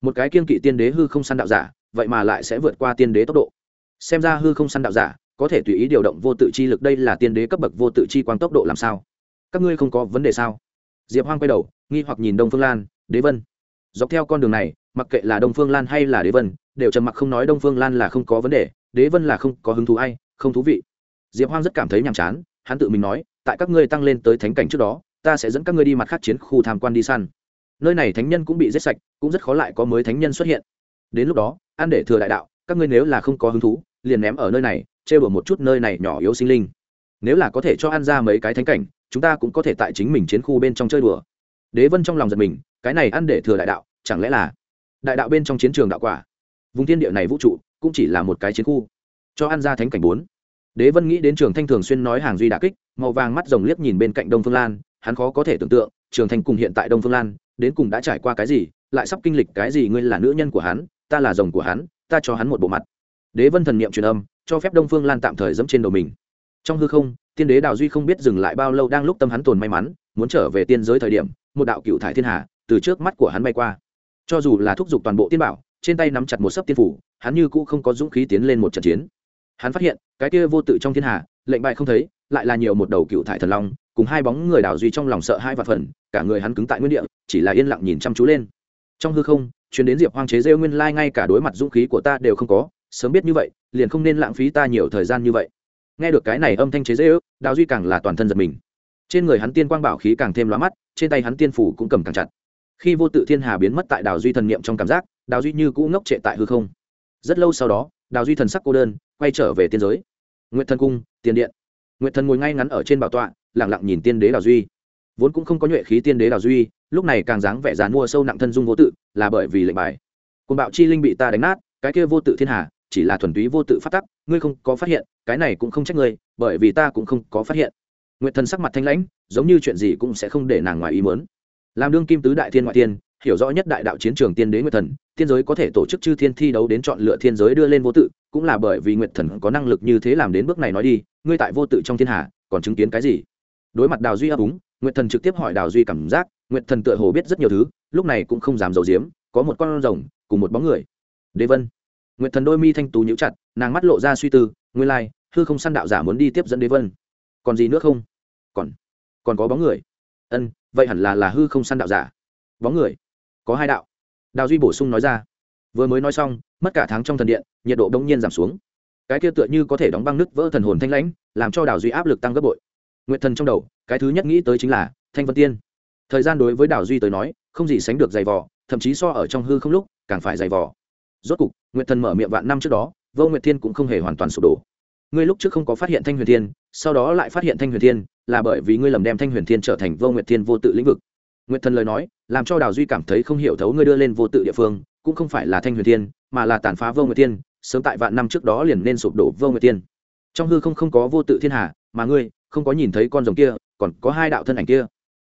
Một cái kiên kỵ tiên đế hư không săn đạo giả, vậy mà lại sẽ vượt qua tiên đế tốc độ. Xem ra hư không săn đạo giả, có thể tùy ý điều động vô tự chi lực, đây là tiên đế cấp bậc vô tự chi quang tốc độ làm sao? Các ngươi không có vấn đề sao? Diệp hoang quay đầu, nghi hoặc nhìn đông phương lan, đế vân, dọc theo con đường này, mặc kệ là đông phương lan hay là đế vân, đều trầm mặc không nói đông phương lan là không có vấn đề, đế vân là không có hứng thú ai, không thú vị. Diệp hoang rất cảm thấy nhàm chán, hắn tự mình nói, tại các ngươi tăng lên tới thánh cảnh trước đó, ta sẽ dẫn các ngươi đi mặt khác chiến khu tham quan đi săn. Nơi này thánh nhân cũng bị giết sạch, cũng rất khó lại có mới thánh nhân xuất hiện. Đến lúc đó, ăn để thừa đại đạo, các ngươi nếu là không có hứng thú, liền ném ở nơi này chê bửa một chút nơi này nhỏ yếu sinh linh. Nếu là có thể cho ăn ra mấy cái thánh cảnh chúng ta cũng có thể tại chính mình chiến khu bên trong chơi đùa. Đế vân trong lòng giật mình, cái này ăn để thừa đại đạo, chẳng lẽ là đại đạo bên trong chiến trường đạo quả? Vùng thiên địa này vũ trụ cũng chỉ là một cái chiến khu. Cho ăn ra thánh cảnh bốn. Đế vân nghĩ đến trường thanh thường xuyên nói hàng duy đà kích, màu vàng mắt rồng liếc nhìn bên cạnh đông phương lan, hắn khó có thể tưởng tượng, trường thanh cùng hiện tại đông phương lan, đến cùng đã trải qua cái gì, lại sắp kinh lịch cái gì ngươi là nữ nhân của hắn, ta là rồng của hắn, ta cho hắn một bộ mặt. Đế vân thần niệm truyền âm, cho phép đông phương lan tạm thời dẫm trên đầu mình. Trong hư không tiên đế đào duy không biết dừng lại bao lâu đang lúc tâm hắn tồn may mắn, muốn trở về tiên giới thời điểm, một đạo cựu thải thiên hà từ trước mắt của hắn bay qua. Cho dù là thúc giục toàn bộ tiên bảo, trên tay nắm chặt một sấp tiên phủ, hắn như cũ không có dũng khí tiến lên một trận chiến. Hắn phát hiện, cái kia vô tự trong thiên hà, lệnh bại không thấy, lại là nhiều một đầu cựu thải thần long, cùng hai bóng người đào duy trong lòng sợ hai vạt phần cả người hắn cứng tại nguyên địa, chỉ là yên lặng nhìn chăm chú lên. Trong hư không chuyến đến diệp hoang chế rêu nguyên lai ngay cả đối mặt dũng khí của ta đều không có, sớm biết như vậy, liền không nên lãng phí ta nhiều thời gian như vậy nghe được cái này âm thanh chế rêu đào duy càng là toàn thân giật mình. Trên người hắn tiên quang bảo khí càng thêm lóa mắt, trên tay hắn tiên phủ cũng cầm càng chặt. Khi vô tự thiên hà biến mất tại đào duy thần niệm trong cảm giác, đào duy như cũ ngốc trệ tại hư không. Rất lâu sau đó, đào duy thần sắc cô đơn, quay trở về tiên giới. Nguyện thần cung, tiền điện. Nguyện thần ngồi ngay ngắn ở trên bảo tọa lẳng lặng nhìn tiên đế đào duy. Vốn cũng không có nhuệ khí tiên đế đào duy, lúc này càng dáng vẻ dán mua sâu nặng thân dung vô tự, là bởi vì lệnh bài. Côn bạo chi linh bị ta đánh nát, cái kia vô tự thiên hà chỉ là thuần túy vô tự phát tắc, ngươi không có phát hiện, cái này cũng không trách ngươi, bởi vì ta cũng không có phát hiện. Nguyện thần sắc mặt thanh lãnh, giống như chuyện gì cũng sẽ không để nàng ngoài ý mớn làm đương kim tứ đại thiên ngoại tiên, hiểu rõ nhất đại đạo chiến trường tiên đế nguyệt thần, thiên giới có thể tổ chức chư thiên thi đấu đến chọn lựa thiên giới đưa lên vô tự, cũng là bởi vì nguyệt thần có năng lực như thế làm đến bước này nói đi, ngươi tại vô tự trong thiên hạ, còn chứng kiến cái gì? Đối mặt đào duy ấp úng, nguyệt thần trực tiếp hỏi đào duy cảm giác, nguyệt thần tựa hồ biết rất nhiều thứ, lúc này cũng không dám giấu giếm, có một con rồng, cùng một bóng người. Đế vân nguyệt thần đôi mi thanh tú nhíu chặt, nàng mắt lộ ra suy tư, nguyên lai, hư không săn đạo giả muốn đi tiếp dẫn đế vân. Còn gì nữa không? Còn còn có bóng người. Ân, vậy hẳn là là hư không săn đạo giả. Bóng người. Có hai đạo. Đào duy bổ sung nói ra. Vừa mới nói xong, mất cả tháng trong thần điện, nhiệt độ bỗng nhiên giảm xuống. Cái kia tựa như có thể đóng băng nứt vỡ thần hồn thanh lãnh, làm cho đào duy áp lực tăng gấp bội. Nguyện thần trong đầu, cái thứ nhất nghĩ tới chính là thanh vân tiên. Thời gian đối với đào duy tới nói, không gì sánh được dày vò, thậm chí so ở trong hư không lúc, càng phải dày vò rốt cục, nguyệt thần mở miệng vạn năm trước đó, vô nguyệt thiên cũng không hề hoàn toàn sụp đổ. Ngươi lúc trước không có phát hiện thanh huyền thiên, sau đó lại phát hiện thanh huyền thiên, là bởi vì ngươi lầm đem thanh huyền thiên trở thành vô nguyệt thiên vô tự lĩnh vực. Nguyệt thần lời nói, làm cho đào duy cảm thấy không hiểu thấu ngươi đưa lên vô tự địa phương, cũng không phải là thanh huyền thiên, mà là tàn phá vô nguyệt thiên, sớm tại vạn năm trước đó liền nên sụp đổ vô nguyệt thiên. Trong hư không không có vô tự thiên hà, mà ngươi, không có nhìn thấy con rồng kia, còn có hai đạo thân ảnh kia.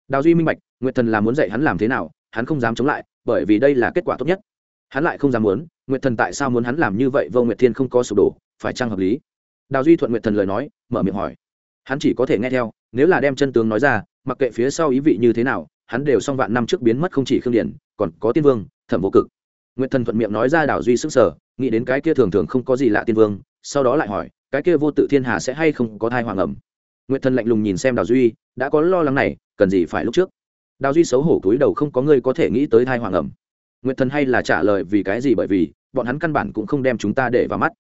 Đào duy minh bạch, nguyệt thần là muốn dạy hắn làm thế nào, hắn không dám chống lại, bởi vì đây là kết quả tốt nhất hắn lại không dám muốn, nguyệt thần tại sao muốn hắn làm như vậy? Vô nguyệt thiên không có sụp đổ, phải chăng hợp lý? Đào duy thuận nguyệt thần lời nói, mở miệng hỏi. Hắn chỉ có thể nghe theo, nếu là đem chân tướng nói ra, mặc kệ phía sau ý vị như thế nào, hắn đều xong vạn năm trước biến mất không chỉ khương điển còn có tiên vương, thẩm vô cực. Nguyệt thần thuận miệng nói ra, đào duy sức sở nghĩ đến cái kia thường thường không có gì lạ tiên vương, sau đó lại hỏi, cái kia vô tự thiên hà sẽ hay không có thai hoàng ẩm? Nguyệt thần lạnh lùng nhìn xem đào duy, đã có lo lắng này, cần gì phải lúc trước? Đào duy xấu hổ túi đầu không có người có thể nghĩ tới thai hoàng ẩm nguyệt thần hay là trả lời vì cái gì? Bởi vì, bọn hắn căn bản cũng không đem chúng ta để vào mắt.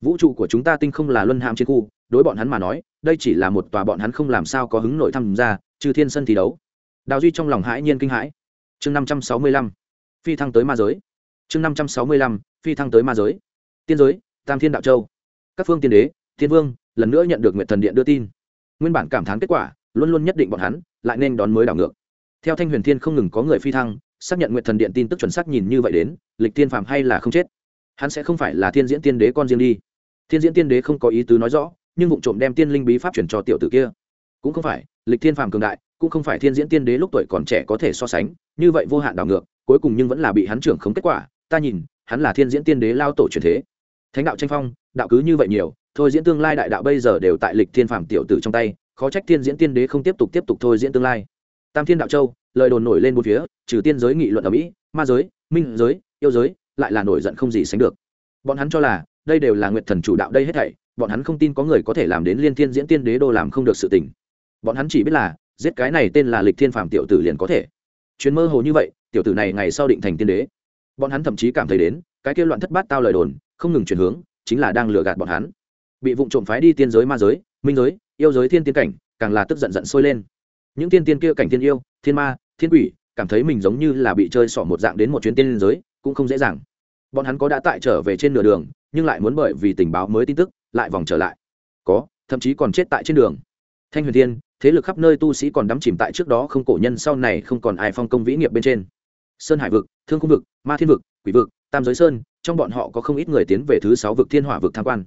Vũ trụ của chúng ta tinh không là luân hãm trên khu, đối bọn hắn mà nói, đây chỉ là một tòa bọn hắn không làm sao có hứng nội tham gia, trừ thiên sân thi đấu. Đào duy trong lòng hãi nhiên kinh hãi. Chương năm trăm sáu mươi lăm, phi thăng tới ma giới. Chương năm trăm sáu mươi lăm, phi thăng tới ma giới. Tiên giới, tam thiên đạo châu. Các phương tiên đế, thiên vương, lần nữa nhận được nguyện thần điện đưa tin. Nguyên bản cảm thán kết quả, luôn luôn nhất định bọn hắn, lại nên đón mới đảo ngược. Theo thanh huyền thiên không ngừng có người phi thăng xác nhận nguyện thần điện tin tức chuẩn xác nhìn như vậy đến, lịch tiên phàm hay là không chết. Hắn sẽ không phải là thiên diễn tiên đế con riêng đi. Thiên diễn tiên đế không có ý tứ nói rõ, nhưng vụ trộm đem tiên linh bí pháp chuyển cho tiểu tử kia. Cũng không phải, lịch thiên phàm cường đại, cũng không phải thiên diễn tiên đế lúc tuổi còn trẻ có thể so sánh, như vậy vô hạn đảo ngược, cuối cùng nhưng vẫn là bị hắn trưởng không kết quả. Ta nhìn, hắn là thiên diễn tiên đế lao tổ truyền thế. Thánh đạo tranh phong, đạo cứ như vậy nhiều, thôi diễn tương lai đại đạo bây giờ đều tại lịch thiên phàm tiểu tử trong tay, khó trách thiên diễn tiên đế không tiếp tục tiếp tục thôi diễn tương lai. Tam thiên đạo châu lời đồn nổi lên bốn phía, trừ tiên giới nghị luận ở mỹ, ma giới, minh giới, yêu giới, lại là nổi giận không gì sánh được. Bọn hắn cho là, đây đều là nguyệt thần chủ đạo đây hết thảy, bọn hắn không tin có người có thể làm đến liên thiên diễn tiên đế đô làm không được sự tình. Bọn hắn chỉ biết là, giết cái này tên là lịch thiên phạm tiểu tử liền có thể. Chuyến mơ hồ như vậy, tiểu tử này ngày sau định thành tiên đế. Bọn hắn thậm chí cảm thấy đến, cái kia loạn thất bát tao lời đồn, không ngừng chuyển hướng, chính là đang lừa gạt bọn hắn. Bị vụ trộm phái đi tiên giới, ma giới, minh giới, yêu giới thiên tiên cảnh, càng là tức giận giận sôi lên. Những tiên tiên kia cảnh tiên yêu, thiên ma thiên quỷ, cảm thấy mình giống như là bị chơi xỏ một dạng đến một chuyến tiên giới, cũng không dễ dàng. Bọn hắn có đã tại trở về trên nửa đường, nhưng lại muốn bởi vì tình báo mới tin tức, lại vòng trở lại. Có, thậm chí còn chết tại trên đường. Thanh huyền thiên, thế lực khắp nơi tu sĩ còn đắm chìm tại trước đó không cổ nhân sau này không còn ai phong công vĩ nghiệp bên trên. Sơn hải vực, thương cung vực, ma thiên vực, quỷ vực, tam giới sơn, trong bọn họ có không ít người tiến về thứ sáu vực thiên hỏa vực tham quan.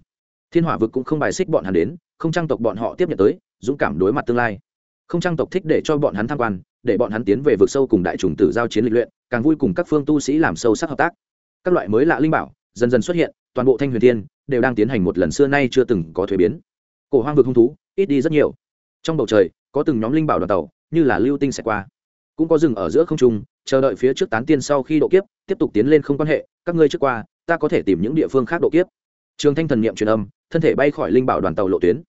Thiên hỏa vực cũng không bài xích bọn hắn đến, không trang tộc bọn họ tiếp nhận tới, dũng cảm đối mặt tương lai. Không trang tộc thích để cho bọn hắn tham quan để bọn hắn tiến về vực sâu cùng đại trùng tử giao chiến lịch luyện, càng vui cùng các phương tu sĩ làm sâu sắc hợp tác. Các loại mới lạ linh bảo dần dần xuất hiện, toàn bộ thanh huyền thiên đều đang tiến hành một lần xưa nay chưa từng có thuế biến. Cổ hoang vực hung thú ít đi rất nhiều. Trong bầu trời, có từng nhóm linh bảo đoàn tàu, như là lưu tinh sẽ qua. Cũng có rừng ở giữa không trung, chờ đợi phía trước tán tiên sau khi độ kiếp, tiếp tục tiến lên không quan hệ, các ngươi trước qua, ta có thể tìm những địa phương khác độ kiếp. Trường thanh thần niệm truyền âm, thân thể bay khỏi linh bảo đoàn tàu lộ tuyến.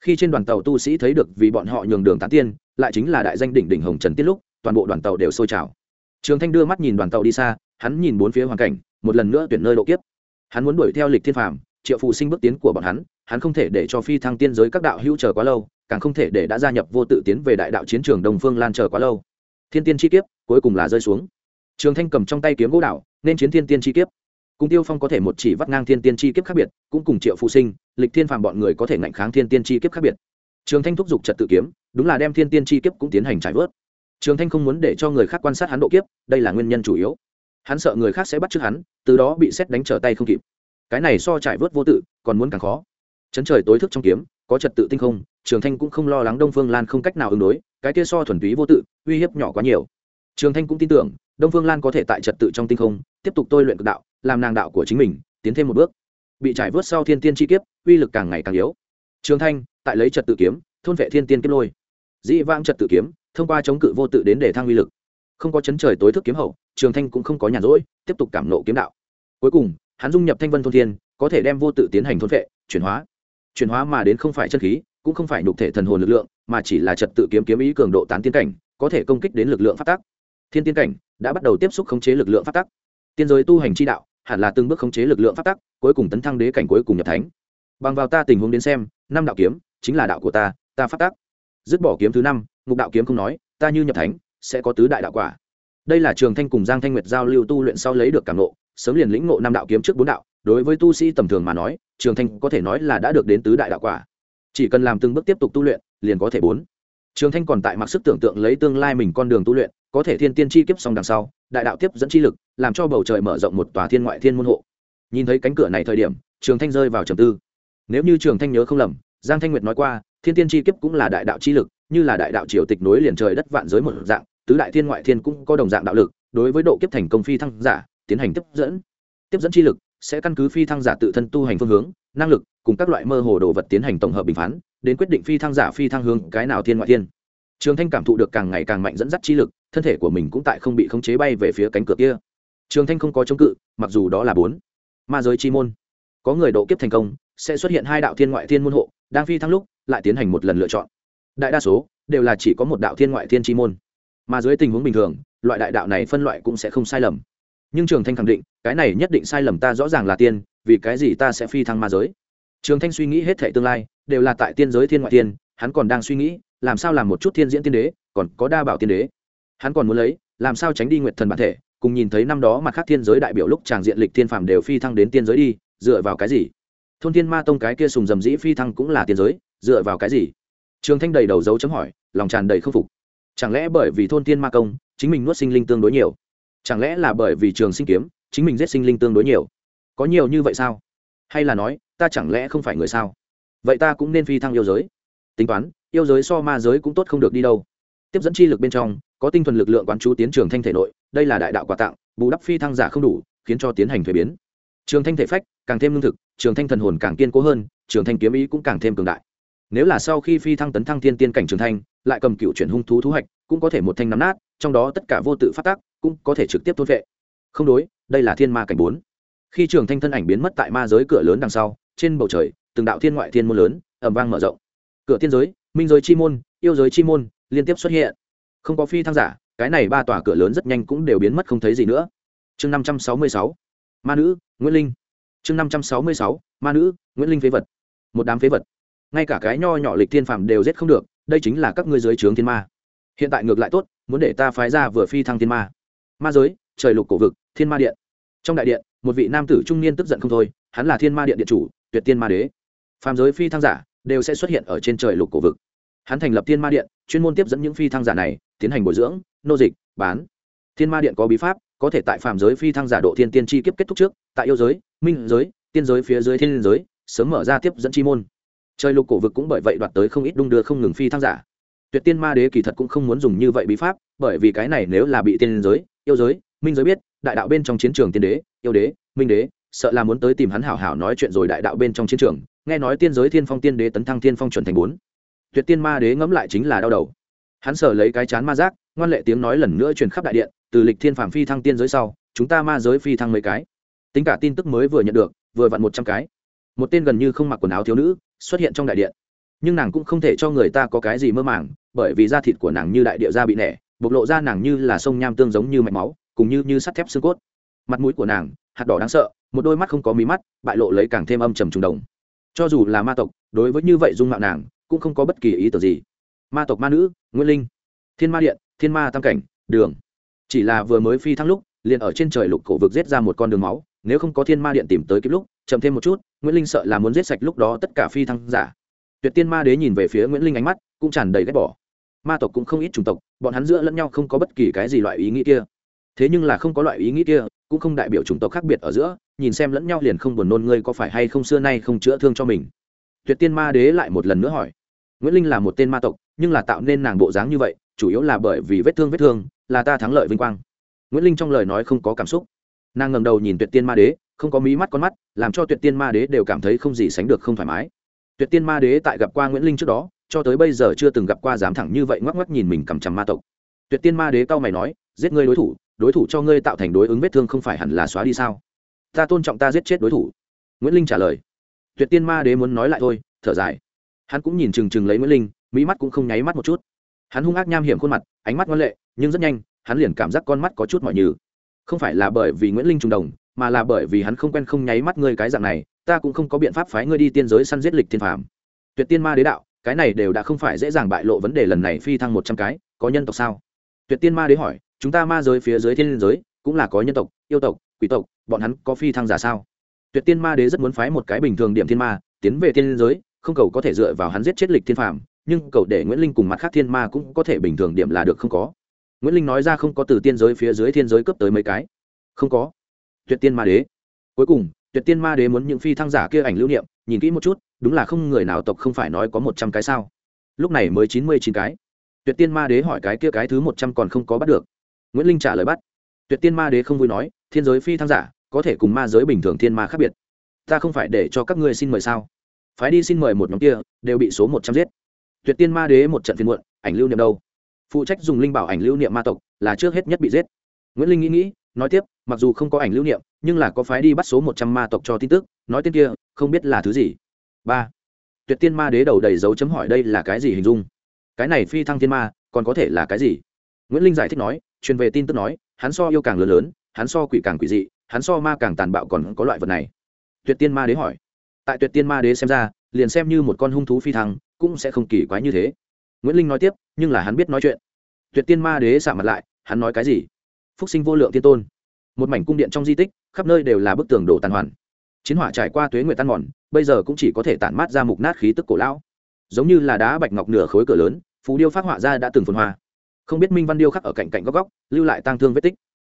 Khi trên đoàn tàu tu sĩ thấy được vì bọn họ nhường đường tán tiên lại chính là đại danh đỉnh đỉnh hồng trần tiết lúc, toàn bộ đoàn tàu đều sôi trào. Trường thanh đưa mắt nhìn đoàn tàu đi xa, hắn nhìn bốn phía hoàn cảnh, một lần nữa tuyển nơi độ kiếp. Hắn muốn đuổi theo lịch thiên phàm, triệu phụ sinh bước tiến của bọn hắn hắn không thể để cho phi thăng tiên giới các đạo hữu chờ quá lâu, càng không thể để đã gia nhập vô tự tiến về đại đạo chiến trường đông phương lan chờ quá lâu. Thiên tiên chi kiếp, cuối cùng là rơi xuống. Trường thanh cầm trong tay kiếm gỗ đạo nên chiến thiên tiên chi kiếp. Cùng tiêu phong có thể một chỉ vắt ngang thiên tiên chi kiếp khác biệt, cũng cùng triệu phụ sinh, lịch thiên phàm bọn người có thể ngạnh kháng thiên tiên chi kiếp khác biệt. Trường thanh thúc giục trật tự kiếm đúng là đem thiên tiên chi kiếp cũng tiến hành trải vớt. Trường thanh không muốn để cho người khác quan sát hắn độ kiếp, đây là nguyên nhân chủ yếu. Hắn sợ người khác sẽ bắt chước hắn, từ đó bị xét đánh trở tay không kịp. Cái này so trải vớt vô tự, còn muốn càng khó. Chấn trời tối thức trong kiếm, có trật tự tinh không, trường thanh cũng không lo lắng đông phương lan không cách nào ứng đối, cái kia so thuần túy vô tự, uy hiếp nhỏ quá nhiều. Trường thanh cũng tin tưởng, đông phương lan có thể tại trật tự trong tinh không, tiếp tục tôi luyện cực đạo, làm nàng đạo của chính mình, tiến thêm một bước. Bị trải vớt sau thiên tiên chi kiếp, uy lực càng ngày càng yếu. Trường thanh, tại lấy trật tự kiếm, thôn vệ thiên tiên kiếp lôi dĩ vãng trật tự kiếm, thông qua chống cự vô tự đến để thăng uy lực. Không có chấn trời tối thức kiếm hậu, trường thanh cũng không có nhàn rỗi, tiếp tục cảm nộ kiếm đạo. Cuối cùng, hắn dung nhập thanh vân thôn thiên, có thể đem vô tự tiến hành thôn vệ, chuyển hóa. Chuyển hóa mà đến không phải chân khí, cũng không phải nhục thể thần hồn lực lượng, mà chỉ là trật tự kiếm kiếm ý cường độ tán tiên cảnh, có thể công kích đến lực lượng phát tắc thiên tiên cảnh đã bắt đầu tiếp xúc khống chế lực lượng phát tắc tiên giới tu hành chi đạo, hẳn là từng bước khống chế lực lượng phát tắc cuối cùng tấn thăng đế cảnh cuối cùng nhập thánh. Bằng vào ta tình huống đến xem, năm đạo kiếm chính là đạo của ta ta phát tắc dứt bỏ kiếm thứ năm, ngục đạo kiếm không nói, ta như nhập thánh, sẽ có tứ đại đạo quả. Đây là trường thanh cùng giang thanh nguyệt giao lưu tu luyện sau lấy được cảm nộ sớm liền lĩnh ngộ năm đạo kiếm trước bốn đạo. Đối với tu sĩ tầm thường mà nói, trường thanh có thể nói là đã được đến tứ đại đạo quả. Chỉ cần làm từng bước tiếp tục tu luyện, liền có thể bốn. Trường thanh còn tại mặc sức tưởng tượng lấy tương lai mình con đường tu luyện, có thể thiên tiên chi kiếp xong đằng sau, đại đạo tiếp dẫn chi lực, làm cho bầu trời mở rộng một tòa thiên ngoại thiên môn hộ. Nhìn thấy cánh cửa này thời điểm, trường thanh rơi vào trầm tư. Nếu như trường thanh nhớ không lầm, giang thanh nguyệt nói qua thiên tiên chi kiếp cũng là đại đạo chi lực, như là đại đạo triều tịch nối liền trời đất vạn giới một dạng, tứ đại thiên ngoại thiên cũng có đồng dạng đạo lực, đối với độ kiếp thành công phi thăng giả, tiến hành tiếp dẫn. Tiếp dẫn chi lực sẽ căn cứ phi thăng giả tự thân tu hành phương hướng, năng lực cùng các loại mơ hồ đồ vật tiến hành tổng hợp bình phán, đến quyết định phi thăng giả phi thăng hướng cái nào thiên ngoại thiên. Trường thanh cảm thụ được càng ngày càng mạnh dẫn dắt chi lực, thân thể của mình cũng tại không bị khống chế bay về phía cánh cửa kia. Trường thanh không có chống cự, mặc dù đó là bốn ma giới chi môn. Có người độ kiếp thành công, sẽ xuất hiện hai đạo thiên ngoại thiên môn hộ đang phi thăng lúc, lại tiến hành một lần lựa chọn. Đại đa số đều là chỉ có một đạo thiên ngoại thiên chi môn. Mà dưới tình huống bình thường, loại đại đạo này phân loại cũng sẽ không sai lầm. Nhưng trường thanh khẳng định, cái này nhất định sai lầm ta rõ ràng là tiên, vì cái gì ta sẽ phi thăng ma giới? Trường thanh suy nghĩ hết thể tương lai, đều là tại tiên giới thiên ngoại tiên hắn còn đang suy nghĩ, làm sao làm một chút thiên diễn tiên đế, còn có đa bảo tiên đế. Hắn còn muốn lấy, làm sao tránh đi nguyệt thần bản thể, cùng nhìn thấy năm đó mặt khác thiên giới đại biểu lúc tràng diện lịch thiên phàm đều phi thăng đến tiên giới đi, dựa vào cái gì? Thôn thiên ma tông cái kia sùng dầm dĩ phi thăng cũng là tiên giới, dựa vào cái gì? Trường thanh đầy đầu dấu chấm hỏi, lòng tràn đầy k phục. Chẳng lẽ bởi vì thôn thiên ma công, chính mình nuốt sinh linh tương đối nhiều? Chẳng lẽ là bởi vì trường sinh kiếm, chính mình giết sinh linh tương đối nhiều? Có nhiều như vậy sao? Hay là nói, ta chẳng lẽ không phải người sao? Vậy ta cũng nên phi thăng yêu giới. Tính toán, yêu giới so ma giới cũng tốt không được đi đâu. Tiếp dẫn chi lực bên trong, có tinh thuần lực lượng quán chú tiến trường thanh thể nội, đây là đại đạo quà tặng, bù đắp phi thăng giả không đủ, khiến cho tiến hành thuế biến trường thanh thể phách, càng thêm lương thực, trường thanh thần hồn càng kiên cố hơn, trường thanh kiếm ý cũng càng thêm cường đại. Nếu là sau khi phi thăng tấn thăng thiên tiên cảnh trường thanh, lại cầm cựu chuyển hung thú thú hạch cũng có thể một thanh nắm nát, trong đó tất cả vô tự phát tác cũng có thể trực tiếp thôn vệ. Không đối, đây là thiên ma cảnh bốn. Khi trường thanh thân ảnh biến mất tại ma giới cửa lớn đằng sau, trên bầu trời, từng đạo thiên ngoại thiên môn lớn ẩm vang mở rộng. Cửa thiên giới, minh giới chi môn, yêu giới chi môn liên tiếp xuất hiện. Không có phi thăng giả, cái này ba tòa cửa lớn rất nhanh cũng đều biến mất không thấy gì nữa. Chương năm trăm sáu mươi sáu ma nữ, nguyễn linh. Chương năm trăm sáu mươi sáu, ma nữ, nguyễn linh phế vật. Một đám phế vật. Ngay cả cái nho nhỏ lịch thiên phàm đều giết không được, đây chính là các ngươi dưới trướng thiên ma. Hiện tại ngược lại tốt, muốn để ta phái ra vừa phi thăng thiên ma. Ma giới, trời lục cổ vực, thiên ma điện. Trong đại điện, một vị nam tử trung niên tức giận không thôi, hắn là thiên ma điện điện chủ, tuyệt tiên ma đế. Phàm giới phi thăng giả đều sẽ xuất hiện ở trên trời lục cổ vực. Hắn thành lập thiên ma điện, chuyên môn tiếp dẫn những phi thăng giả này, tiến hành bồi dưỡng, nô dịch, bán. Thiên ma điện có bí pháp có thể tại phàm giới phi thăng giả độ thiên tiên chi kiếp kết thúc trước, tại yêu giới, minh giới, tiên giới phía dưới thiên giới, sớm mở ra tiếp dẫn chi môn. Trời lục cổ vực cũng bởi vậy đoạt tới không ít đung đưa không ngừng phi thăng giả. Tuyệt tiên ma đế kỳ thật cũng không muốn dùng như vậy bí pháp, bởi vì cái này nếu là bị tiên giới, yêu giới, minh giới biết, đại đạo bên trong chiến trường tiên đế, yêu đế, minh đế, sợ là muốn tới tìm hắn hảo hảo nói chuyện rồi đại đạo bên trong chiến trường, nghe nói tiên giới thiên phong tiên đế tấn thăng thiên phong chuẩn thành bốn. Tuyệt tiên ma đế ngẫm lại chính là đau đầu. Hắn sở lấy cái chán ma giác, ngoan lệ tiếng nói lần nữa truyền khắp đại điện từ lịch thiên phàm phi thăng tiên giới sau, chúng ta ma giới phi thăng mấy cái. Tính cả tin tức mới vừa nhận được, vừa vặn một trăm cái. Một tên gần như không mặc quần áo thiếu nữ xuất hiện trong đại điện. Nhưng nàng cũng không thể cho người ta có cái gì mơ màng, bởi vì da thịt của nàng như đại địa da bị nẻ, bộc lộ ra nàng như là sông nham tương giống như mạch máu, cùng như như sắt thép xương cốt. Mặt mũi của nàng, hạt đỏ đáng sợ, một đôi mắt không có mí mắt, bại lộ lấy càng thêm âm trầm trùng đồng. Cho dù là ma tộc, đối với như vậy dung mạo nàng, cũng không có bất kỳ ý tưởng gì. Ma tộc, ma nữ nguyễn linh, thiên ma điện, thiên ma tam cảnh, đường chỉ là vừa mới phi thăng lúc, liền ở trên trời lục cổ vực giết ra một con đường máu, nếu không có thiên ma điện tìm tới kịp lúc, chậm thêm một chút, nguyễn linh sợ là muốn giết sạch lúc đó tất cả phi thăng giả. Tuyệt tiên ma đế nhìn về phía nguyễn linh ánh mắt, cũng tràn đầy ghét bỏ. Ma tộc cũng không ít chủng tộc, bọn hắn giữa lẫn nhau không có bất kỳ cái gì loại ý nghĩ kia. Thế nhưng là không có loại ý nghĩ kia, cũng không đại biểu chủng tộc khác biệt ở giữa, nhìn xem lẫn nhau liền không buồn nôn ngươi có phải hay không xưa nay không chữa thương cho mình. Tuyệt tiên ma đế lại một lần nữa hỏi. Nguyễn linh là một tên ma tộc, nhưng là tạo nên nàng bộ dáng như vậy, chủ yếu là bởi vì vết thương vết thương là ta thắng lợi vinh quang. Nguyễn linh trong lời nói không có cảm xúc. Nàng ngầm đầu nhìn tuyệt tiên ma đế, không có mí mắt con mắt, làm cho tuyệt tiên ma đế đều cảm thấy không gì sánh được không thoải mái. Tuyệt tiên ma đế tại gặp qua nguyễn linh trước đó, cho tới bây giờ chưa từng gặp qua dám thẳng như vậy ngoắc ngoắc nhìn mình cầm chằm ma tộc. Tuyệt tiên ma đế cao mày nói, giết ngươi đối thủ đối thủ cho ngươi tạo thành đối ứng vết thương không phải hẳn là xóa đi sao? Ta tôn trọng ta giết chết đối thủ. Nguyễn linh trả lời. Tuyệt tiên ma đế muốn nói lại thôi, thở dài. Hắn cũng nhìn trừng trừng lấy nguyễn linh mỹ mắt cũng không nháy mắt một chút. Hắn hung ác nham hiểm khuôn mặt, ánh mắt ngoan lệ nhưng rất nhanh, hắn liền cảm giác con mắt có chút mọi nhừ. Không phải là bởi vì nguyễn linh trùng đồng, mà là bởi vì hắn không quen không nháy mắt ngươi cái dạng này, ta cũng không có biện pháp phái ngươi đi tiên giới săn giết lịch thiên phàm. Tuyệt tiên ma đế đạo, cái này đều đã không phải dễ dàng bại lộ vấn đề lần này phi thăng một trăm cái, có nhân tộc sao? Tuyệt tiên ma đế hỏi, chúng ta ma giới phía dưới thiên giới, cũng là có nhân tộc, yêu tộc, quỷ tộc, bọn hắn có phi thăng giả sao? Tuyệt tiên ma đế rất muốn phái một cái bình thường điểm thiên ma, tiến về thiên giới, không cầu có thể dựa vào hắn giết chết lịch thiên phàm, nhưng cầu để nguyễn linh cùng mặt khác thiên ma cũng có thể bình thường điểm là được không có nguyễn linh nói ra không có từ tiên giới phía dưới thiên giới cấp tới mấy cái không có tuyệt tiên ma đế cuối cùng tuyệt tiên ma đế muốn những phi thăng giả kia ảnh lưu niệm nhìn kỹ một chút đúng là không người nào tộc không phải nói có một trăm cái sao lúc này mới chín mươi chín cái tuyệt tiên ma đế hỏi cái kia cái thứ một trăm còn không có bắt được nguyễn linh trả lời bắt tuyệt tiên ma đế không vui nói thiên giới phi thăng giả có thể cùng ma giới bình thường thiên ma khác biệt ta không phải để cho các ngươi xin mời sao phái đi xin mời một nhóm kia đều bị số một trăm giết tuyệt tiên ma đế một trận phiên muộn ảnh lưu niệm đâu phụ trách dùng linh bảo ảnh lưu niệm ma tộc, là trước hết nhất bị giết. Nguyễn linh nghĩ nghĩ, nói tiếp, mặc dù không có ảnh lưu niệm, nhưng là có phái đi bắt số một trăm ma tộc cho tin tức, nói tên kia, không biết là thứ gì. Ba. Tuyệt tiên ma đế đầu đầy dấu chấm hỏi đây là cái gì hình dung? Cái này phi thăng thiên ma, còn có thể là cái gì? Nguyễn linh giải thích nói, truyền về tin tức nói, hắn so yêu càng lớn lớn, hắn so quỷ càng quỷ dị, hắn so ma càng tàn bạo còn có loại vật này. Tuyệt tiên ma đế hỏi. Tại tuyệt tiên ma đế xem ra, liền xem như một con hung thú phi thăng, cũng sẽ không kỳ quái như thế. Nguyễn linh nói tiếp nhưng là hắn biết nói chuyện. Tuyệt tiên ma đế xạ mặt lại, hắn nói cái gì? Phúc sinh vô lượng tiên tôn. Một mảnh cung điện trong di tích, khắp nơi đều là bức tường đổ tàn hoàn. Chiến hỏa trải qua tuế nguyệt tan mòn, bây giờ cũng chỉ có thể tản mát ra mục nát khí tức cổ lão. Giống như là đá bạch ngọc nửa khối cửa lớn phú điêu phát họa ra đã từng phồn hoa. Không biết minh văn điêu khắc ở cạnh cạnh góc góc, lưu lại tang thương vết tích.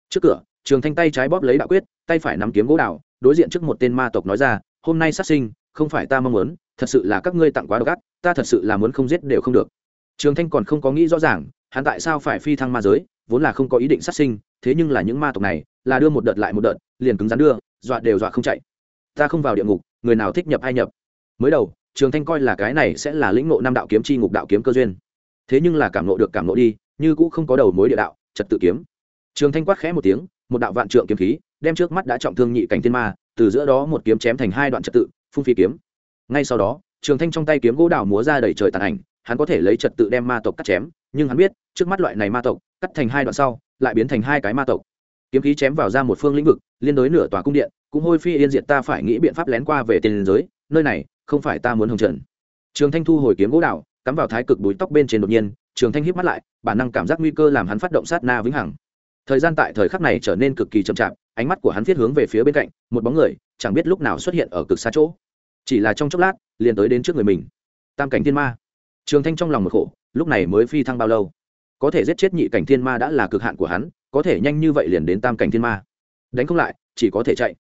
Trước cửa, trường thanh tay trái bóp lấy đạo quyết, tay phải nắm kiếm gỗ đào, đối diện trước một tên ma tộc nói ra, hôm nay sát sinh, không phải ta mong muốn, thật sự là các ngươi tặng quá độc ác, ta thật sự là muốn không giết đều không được trường thanh còn không có nghĩ rõ ràng, hắn tại sao phải phi thăng ma giới, vốn là không có ý định sát sinh, thế nhưng là những ma tộc này, là đưa một đợt lại một đợt, liền cứng rắn đưa, dọa đều dọa không chạy. Ta không vào địa ngục, người nào thích nhập ai nhập. Mới đầu, trường thanh coi là cái này sẽ là lĩnh ngộ năm đạo kiếm chi ngục đạo kiếm cơ duyên. Thế nhưng là cảm ngộ được cảm ngộ đi, như cũ không có đầu mối địa đạo, trật tự kiếm. Trường thanh quát khẽ một tiếng, một đạo vạn trượng kiếm khí, đem trước mắt đã trọng thương nhị cảnh thiên ma, từ giữa đó một kiếm chém thành hai đoạn trật tự, phung phi kiếm. Ngay sau đó, trường thanh trong tay kiếm gỗ đào múa ra đầy trời tàn ảnh hắn có thể lấy trật tự đem ma tộc cắt chém, nhưng hắn biết, trước mắt loại này ma tộc, cắt thành hai đoạn sau, lại biến thành hai cái ma tộc. Kiếm khí chém vào ra một phương lĩnh vực, liên đối nửa tòa cung điện, cũng hôi phi yên diệt ta phải nghĩ biện pháp lén qua về tiền giới, nơi này, không phải ta muốn hồng trần. Trường thanh thu hồi kiếm gỗ đạo cắm vào thái cực búi tóc bên trên đột nhiên, trường thanh híp mắt lại, bản năng cảm giác nguy cơ làm hắn phát động sát na vĩnh hằng. Thời gian tại thời khắc này trở nên cực kỳ chậm chạp, ánh mắt của hắn viết hướng về phía bên cạnh, một bóng người, chẳng biết lúc nào xuất hiện ở cực xa chỗ. Chỉ là trong chốc lát, liền tới đến trước người mình. Tam cảnh thiên ma trường thanh trong lòng một khổ, lúc này mới phi thăng bao lâu? Có thể giết chết nhị cảnh thiên ma đã là cực hạn của hắn, có thể nhanh như vậy liền đến tam cảnh thiên ma. Đánh không lại, chỉ có thể chạy.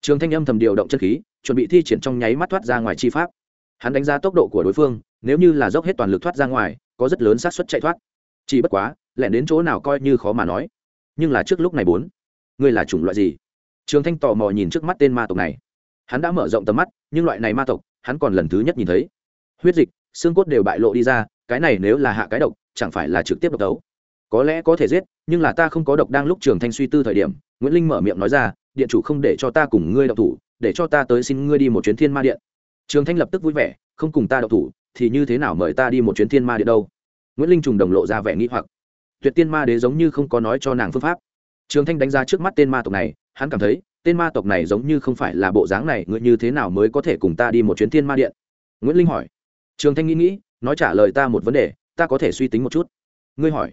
Trường thanh âm thầm điều động chân khí, chuẩn bị thi triển trong nháy mắt thoát ra ngoài chi pháp. Hắn đánh giá tốc độ của đối phương, nếu như là dốc hết toàn lực thoát ra ngoài, có rất lớn xác suất chạy thoát. Chỉ bất quá, lẻn đến chỗ nào coi như khó mà nói. Nhưng là trước lúc này bốn, ngươi là chủng loại gì? Trường thanh tò mò nhìn trước mắt tên ma tộc này. Hắn đã mở rộng tầm mắt, nhưng loại này ma tộc, hắn còn lần thứ nhất nhìn thấy. Huyết dịch xương cốt đều bại lộ đi ra, cái này nếu là hạ cái độc, chẳng phải là trực tiếp độc tấu có lẽ có thể giết, nhưng là ta không có độc đang lúc trường thanh suy tư thời điểm, nguyễn linh mở miệng nói ra, điện chủ không để cho ta cùng ngươi độc thủ, để cho ta tới xin ngươi đi một chuyến thiên ma điện. Trường thanh lập tức vui vẻ, không cùng ta độc thủ, thì như thế nào mời ta đi một chuyến thiên ma điện đâu? Nguyễn linh trùng đồng lộ ra vẻ nghĩ hoặc. Tuyệt tiên ma đế giống như không có nói cho nàng phương pháp. Trường thanh đánh giá trước mắt tên ma tộc này, hắn cảm thấy, tên ma tộc này giống như không phải là bộ dáng này, ngươi như thế nào mới có thể cùng ta đi một chuyến thiên ma điện? Nguyễn linh hỏi trường thanh nghĩ nghĩ, nói trả lời ta một vấn đề, ta có thể suy tính một chút. Ngươi hỏi,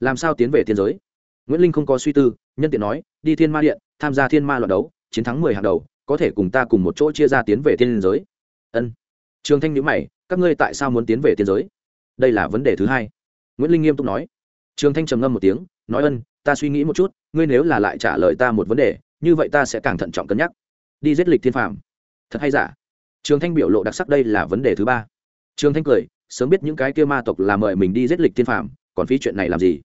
làm sao tiến về thiên giới? Nguyễn linh không có suy tư, nhân tiện nói, đi thiên ma điện, tham gia thiên ma loạt đấu, chiến thắng mười hàng đầu, có thể cùng ta cùng một chỗ chia ra tiến về thiên giới. Ân. Trường thanh nhữ mày, các ngươi tại sao muốn tiến về thiên giới? Đây là vấn đề thứ hai. Nguyễn linh nghiêm túc nói. Trường thanh trầm ngâm một tiếng, nói ân, ta suy nghĩ một chút, ngươi nếu là lại trả lời ta một vấn đề, như vậy ta sẽ càng thận trọng cân nhắc. Đi giết lịch thiên phạm thật hay giả? Trường thanh biểu lộ đặc sắc đây là vấn đề thứ ba. Trương thanh cười, sớm biết những cái kia ma tộc là mời mình đi giết lịch tiên phạm còn phí chuyện này làm gì?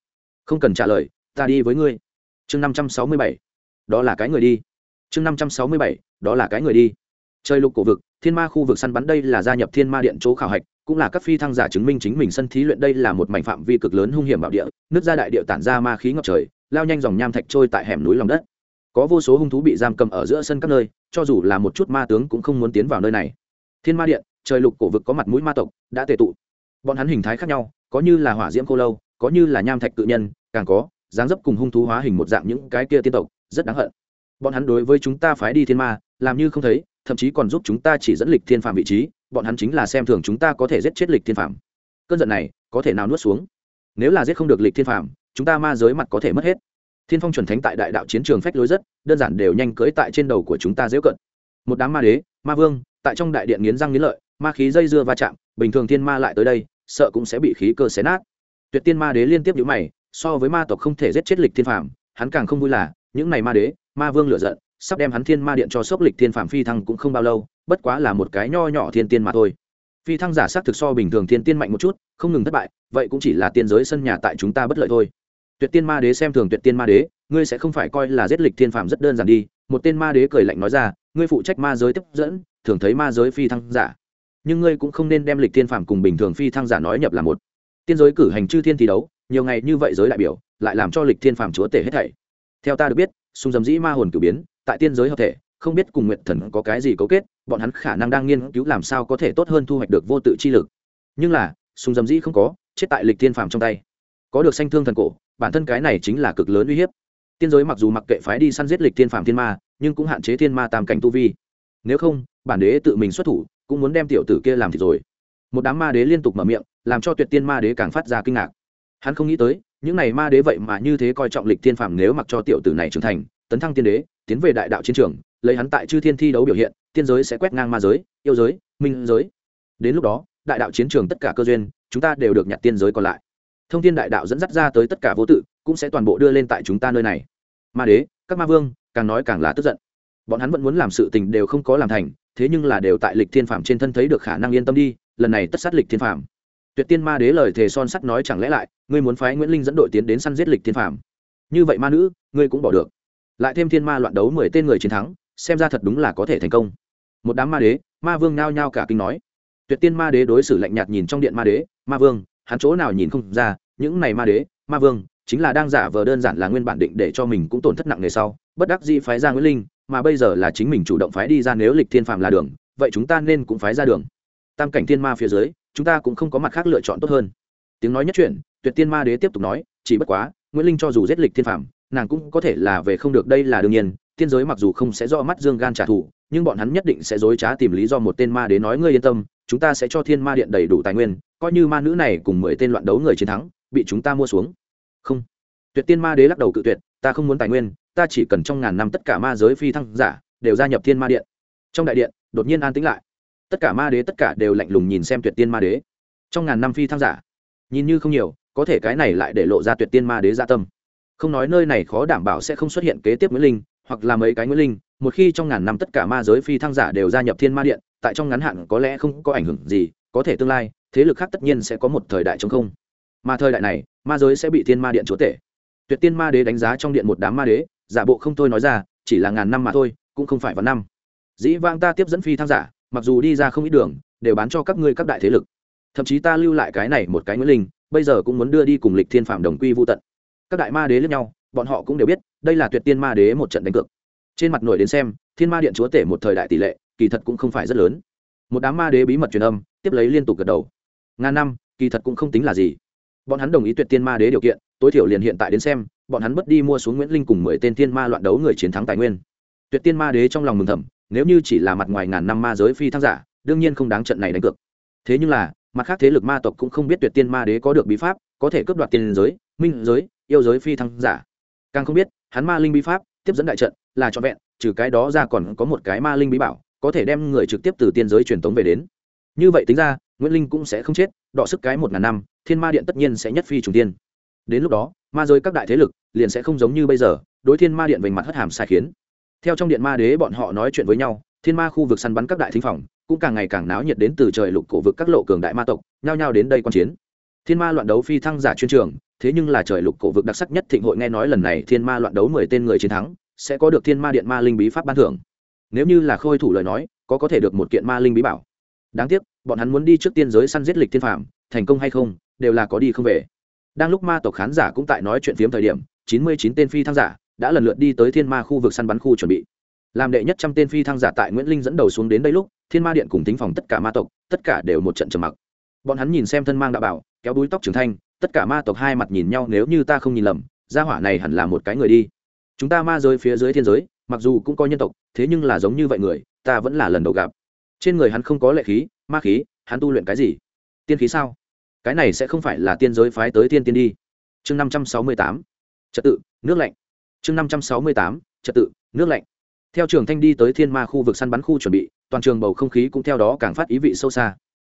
Không cần trả lời, ta đi với ngươi. Chương năm trăm sáu mươi bảy. Đó là cái người đi. Chương năm trăm sáu mươi bảy, đó là cái người đi. Chơi lục cổ vực, thiên ma khu vực săn bắn đây là gia nhập thiên ma điện chỗ khảo hạch, cũng là các phi thăng giả chứng minh chính mình sân thí luyện đây là một mảnh phạm vi cực lớn hung hiểm bảo địa, nước ra đại địa tản ra ma khí ngập trời, lao nhanh dòng nham thạch trôi tại hẻm núi lòng đất. Có vô số hung thú bị giam cầm ở giữa sân các nơi, cho dù là một chút ma tướng cũng không muốn tiến vào nơi này. Thiên ma điện trời lục cổ vực có mặt mũi ma tộc, đã tề tụ. Bọn hắn hình thái khác nhau, có như là hỏa diễm khô lâu, có như là nham thạch tự nhân, càng có, dáng dấp cùng hung thú hóa hình một dạng những cái kia tiên tộc, rất đáng hận. Bọn hắn đối với chúng ta phái đi thiên ma, làm như không thấy, thậm chí còn giúp chúng ta chỉ dẫn lịch thiên phạm vị trí, bọn hắn chính là xem thường chúng ta có thể giết chết lịch thiên phạm cơn giận này, có thể nào nuốt xuống? Nếu là giết không được lịch thiên phạm chúng ta ma giới mặt có thể mất hết. Thiên phong chuẩn thánh tại đại đạo chiến trường phách lối rất, đơn giản đều nhanh cưỡi tại trên đầu của chúng ta dễ cận. Một đám ma đế, ma vương, tại trong đại điện nghiến răng nghiến lợi ma khí dây dưa va chạm bình thường thiên ma lại tới đây sợ cũng sẽ bị khí cơ xé nát. Tuyệt tiên ma đế liên tiếp nhữ mày so với ma tộc không thể giết chết lịch thiên phàm, hắn càng không vui là những này ma đế ma vương lựa giận sắp đem hắn thiên ma điện cho sốc lịch thiên phàm phi thăng cũng không bao lâu bất quá là một cái nho nhỏ thiên tiên mà thôi. Phi thăng giả s thực so bình thường thiên tiên mạnh một chút không ngừng thất bại vậy cũng chỉ là tiên giới sân nhà tại chúng ta bất lợi thôi. Tuyệt tiên ma đế xem thường tuyệt tiên ma đế ngươi sẽ không phải coi là giết lịch thiên phàm rất đơn giản đi. Một tên ma đế cười lạnh nói ra ngươi phụ trách ma giới tiếp dẫn thường thấy ma giới phi thăng giả nhưng ngươi cũng không nên đem lịch thiên phàm cùng bình thường phi thăng giả nói nhập là một. Tiên giới cử hành chư thiên thi đấu, nhiều ngày như vậy giới đại biểu, lại làm cho lịch thiên phàm chúa tể hết thảy. Theo ta được biết, sung dầm dĩ ma hồn cử biến, tại tiên giới hợp thể, không biết cùng nguyện thần có cái gì cấu kết, bọn hắn khả năng đang nghiên cứu làm sao có thể tốt hơn thu hoạch được vô tự chi lực. Nhưng là, sung dầm dĩ không có, chết tại lịch thiên phàm trong tay. Có được sanh thương thần cổ, bản thân cái này chính là cực lớn uy hiếp. Tiên giới mặc dù mặc kệ phái đi săn giết lịch thiên phàm thiên ma, nhưng cũng hạn chế thiên ma tam cảnh tu vi. Nếu không, bản đế tự mình xuất thủ cũng muốn đem tiểu tử kia làm thì rồi. Một đám ma đế liên tục mở miệng, làm cho tuyệt tiên ma đế càng phát ra kinh ngạc. Hắn không nghĩ tới, những này ma đế vậy mà như thế coi trọng lịch thiên phàm nếu mặc cho tiểu tử này trưởng thành, tấn thăng tiên đế, tiến về đại đạo chiến trường, lấy hắn tại chư thiên thi đấu biểu hiện, tiên giới sẽ quét ngang ma giới, yêu giới, minh giới. Đến lúc đó, đại đạo chiến trường tất cả cơ duyên, chúng ta đều được nhặt tiên giới còn lại. Thông tin đại đạo dẫn dắt ra tới tất cả vô tự, cũng sẽ toàn bộ đưa lên tại chúng ta nơi này. Ma đế, các ma vương, càng nói càng là tức giận. Bọn hắn vẫn muốn làm sự tình đều không có làm thành thế nhưng là đều tại lịch thiên phạm trên thân thấy được khả năng yên tâm đi, lần này tất sát lịch thiên phạm tuyệt tiên ma đế lời thề son sắt nói chẳng lẽ lại, ngươi muốn phái nguyễn linh dẫn đội tiến đến săn giết lịch thiên phạm như vậy ma nữ, ngươi cũng bỏ được. Lại thêm thiên ma loạn đấu mười tên người chiến thắng, xem ra thật đúng là có thể thành công. Một đám ma đế, ma vương nao nhao cả kinh nói. Tuyệt tiên ma đế đối xử lạnh nhạt nhìn trong điện ma đế, ma vương, hắn chỗ nào nhìn không ra, những này ma đế, ma vương, chính là đang giả vờ đơn giản là nguyên bản định để cho mình cũng tổn thất nặng nề sau, bất đắc dĩ phái ra nguyễn linh mà bây giờ là chính mình chủ động phái đi ra nếu lịch thiên phàm là đường, vậy chúng ta nên cũng phái ra đường. Tam cảnh thiên ma phía dưới, chúng ta cũng không có mặt khác lựa chọn tốt hơn. Tiếng nói nhất chuyện tuyệt tiên ma đế tiếp tục nói, chỉ bất quá, nguyễn linh cho dù giết lịch thiên phàm, nàng cũng có thể là về không được, đây là đương nhiên, tiên giới mặc dù không sẽ do mắt dương gan trả thù, nhưng bọn hắn nhất định sẽ dối trá tìm lý do một tên ma đế nói ngươi yên tâm, chúng ta sẽ cho thiên ma điện đầy đủ tài nguyên, coi như ma nữ này cùng mười tên loạn đấu người chiến thắng, bị chúng ta mua xuống. Không. Tuyệt tiên ma đế lắc đầu cự tuyệt, ta không muốn tài nguyên ta chỉ cần trong ngàn năm tất cả ma giới phi thăng giả đều gia nhập thiên ma điện. Trong đại điện, đột nhiên an tĩnh lại. Tất cả ma đế tất cả đều lạnh lùng nhìn xem tuyệt tiên ma đế. Trong ngàn năm phi thăng giả, nhìn như không nhiều, có thể cái này lại để lộ ra tuyệt tiên ma đế gia tâm. Không nói nơi này khó đảm bảo sẽ không xuất hiện kế tiếp nguyễn linh, hoặc là mấy cái nguyễn linh, một khi trong ngàn năm tất cả ma giới phi thăng giả đều gia nhập thiên ma điện, tại trong ngắn hạn có lẽ không có ảnh hưởng gì, có thể tương lai, thế lực khác tất nhiên sẽ có một thời đại chống không. Mà thời đại này, ma giới sẽ bị thiên ma điện chúa tể. Tuyệt tiên ma đế đánh giá trong điện một đám ma đế giả bộ không thôi nói ra, chỉ là ngàn năm mà thôi, cũng không phải vạn năm. Dĩ vang ta tiếp dẫn phi thăng giả, mặc dù đi ra không ít đường, đều bán cho các ngươi các đại thế lực. Thậm chí ta lưu lại cái này một cái nguyễn linh, bây giờ cũng muốn đưa đi cùng lịch thiên phạm đồng quy vô tận. Các đại ma đế lẫn nhau, bọn họ cũng đều biết, đây là tuyệt tiên ma đế một trận đánh cược. Trên mặt nổi đến xem, thiên ma điện chúa tể một thời đại tỷ lệ, kỳ thật cũng không phải rất lớn. Một đám ma đế bí mật truyền âm, tiếp lấy liên tục gật đầu. Ngàn năm, kỳ thật cũng không tính là gì. Bọn hắn đồng ý tuyệt tiên ma đế điều kiện, tối thiểu liền hiện tại đến xem bọn hắn mất đi mua xuống nguyễn linh cùng mười tên thiên ma loạn đấu người chiến thắng tài nguyên tuyệt tiên ma đế trong lòng mừng thầm nếu như chỉ là mặt ngoài ngàn năm ma giới phi thăng giả đương nhiên không đáng trận này đánh cược thế nhưng là mặt khác thế lực ma tộc cũng không biết tuyệt tiên ma đế có được bí pháp có thể cướp đoạt tiền giới minh giới yêu giới phi thăng giả càng không biết hắn ma linh bí pháp tiếp dẫn đại trận là cho vẹn trừ cái đó ra còn có một cái ma linh bí bảo có thể đem người trực tiếp từ tiên giới truyền tống về đến như vậy tính ra nguyễn linh cũng sẽ không chết đọ sức cái một ngàn năm thiên ma điện tất nhiên sẽ nhất phi trùng tiên đến lúc đó ma giới các đại thế lực liền sẽ không giống như bây giờ, đối thiên ma điện về mặt hất hàm sai khiến. Theo trong điện ma đế bọn họ nói chuyện với nhau, thiên ma khu vực săn bắn các đại thính phòng cũng càng ngày càng náo nhiệt đến từ trời lục cổ vực các lộ cường đại ma tộc, nhao nhao đến đây quan chiến. Thiên ma loạn đấu phi thăng giả chuyên trường, thế nhưng là trời lục cổ vực đặc sắc nhất thịnh hội nghe nói lần này thiên ma loạn đấu mười tên người chiến thắng, sẽ có được thiên ma điện ma linh bí pháp ban thưởng. Nếu như là khôi thủ lời nói, có có thể được một kiện ma linh bí bảo. Đáng tiếc, bọn hắn muốn đi trước tiên giới săn giết lịch thiên phạm thành công hay không, đều là có đi không về đang lúc ma tộc khán giả cũng tại nói chuyện phiếm thời điểm, chín mươi chín tên phi thăng giả đã lần lượt đi tới thiên ma khu vực săn bắn khu chuẩn bị. Làm đệ nhất trăm tên phi thăng giả tại nguyễn linh dẫn đầu xuống đến đây lúc, thiên ma điện cùng tính phòng tất cả ma tộc, tất cả đều một trận trầm mặc. Bọn hắn nhìn xem thân mang đạo bảo, kéo đuôi tóc trưởng thanh tất cả ma tộc hai mặt nhìn nhau, nếu như ta không nhìn lầm, gia hỏa này hẳn là một cái người đi. Chúng ta ma rơi phía dưới thiên giới, mặc dù cũng có nhân tộc, thế nhưng là giống như vậy người, ta vẫn là lần đầu gặp. Trên người hắn không có lệ khí, ma khí, hắn tu luyện cái gì? Tiên khí sao? Cái này sẽ không phải là tiên giới phái tới tiên tiên đi. Chương năm trăm sáu mươi tám, trật tự, nước lạnh. Chương năm trăm sáu mươi tám, trật tự, nước lạnh. Theo trường thanh đi tới thiên ma khu vực săn bắn khu chuẩn bị, toàn trường bầu không khí cũng theo đó càng phát ý vị sâu xa.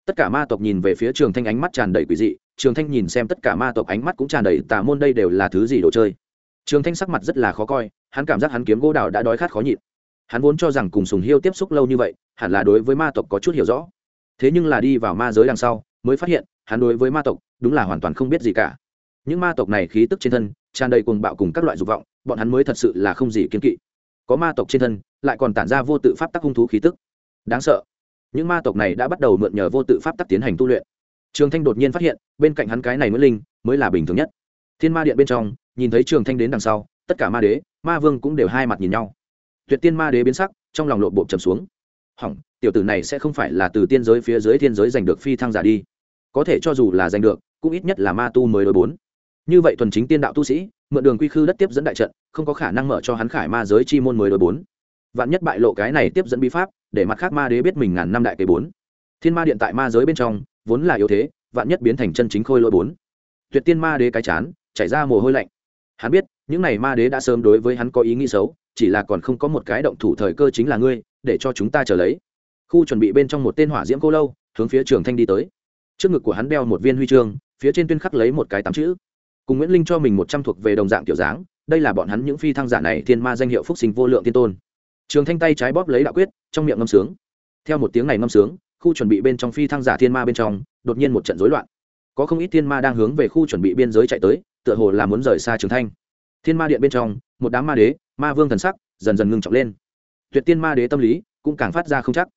Tất cả ma tộc nhìn về phía trường thanh ánh mắt tràn đầy quỷ dị, trường thanh nhìn xem tất cả ma tộc ánh mắt cũng tràn đầy tà môn đây đều là thứ gì đồ chơi. Trường thanh sắc mặt rất là khó coi, hắn cảm giác hắn kiếm gỗ đào đã đói khát khó nhịn. Hắn vốn cho rằng cùng sùng hiêu tiếp xúc lâu như vậy, hẳn là đối với ma tộc có chút hiểu rõ. Thế nhưng là đi vào ma giới đằng sau, mới phát hiện hắn đối với ma tộc đúng là hoàn toàn không biết gì cả. Những ma tộc này khí tức trên thân, tràn đầy cuồng bạo cùng các loại dục vọng, bọn hắn mới thật sự là không gì kiên kỵ. Có ma tộc trên thân, lại còn tản ra vô tự pháp tắc hung thú khí tức. Đáng sợ. Những ma tộc này đã bắt đầu mượn nhờ vô tự pháp tắc tiến hành tu luyện. Trường thanh đột nhiên phát hiện, bên cạnh hắn cái này mới linh mới là bình thường nhất. Thiên ma điện bên trong, nhìn thấy trường thanh đến đằng sau, tất cả ma đế, ma vương cũng đều hai mặt nhìn nhau. Tuyệt tiên ma đế biến sắc, trong lòng lộ bộ trầm xuống. Hỏng, tiểu tử này sẽ không phải là từ tiên giới phía dưới thiên giới giành được phi thăng giả đi có thể cho dù là giành được, cũng ít nhất là ma tu mới đối bốn. Như vậy thuần chính tiên đạo tu sĩ, mượn đường quy khư đất tiếp dẫn đại trận, không có khả năng mở cho hắn khải ma giới chi môn mới đối bốn. Vạn nhất bại lộ cái này tiếp dẫn bí pháp, để mặt khác ma đế biết mình ngàn năm đại kế bốn. Thiên ma điện tại ma giới bên trong, vốn là yếu thế, vạn nhất biến thành chân chính khôi lỗi bốn. Tuyệt tiên ma đế cái chán, chảy ra mồ hôi lạnh. Hắn biết, những này ma đế đã sớm đối với hắn có ý nghĩ xấu, chỉ là còn không có một cái động thủ thời cơ chính là ngươi, để cho chúng ta chờ lấy. Khu chuẩn bị bên trong một tên hỏa diễm cô lâu, hướng phía trường thanh đi tới trước ngực của hắn đeo một viên huy chương, phía trên tuyên khắc lấy một cái tám chữ. Cùng nguyễn linh cho mình một trăm thuộc về đồng dạng kiểu dáng, đây là bọn hắn những phi thăng giả này thiên ma danh hiệu phúc sinh vô lượng thiên tôn. Trường thanh tay trái bóp lấy đạo quyết, trong miệng ngâm sướng. Theo một tiếng này ngâm sướng, khu chuẩn bị bên trong phi thăng giả thiên ma bên trong, đột nhiên một trận rối loạn. Có không ít thiên ma đang hướng về khu chuẩn bị biên giới chạy tới, tựa hồ là muốn rời xa trường thanh. Thiên ma điện bên trong, một đám ma đế, ma vương thần sắc, dần dần ngưng trọng lên. Tuyệt tiên ma đế tâm lý, cũng càng phát ra không chắc.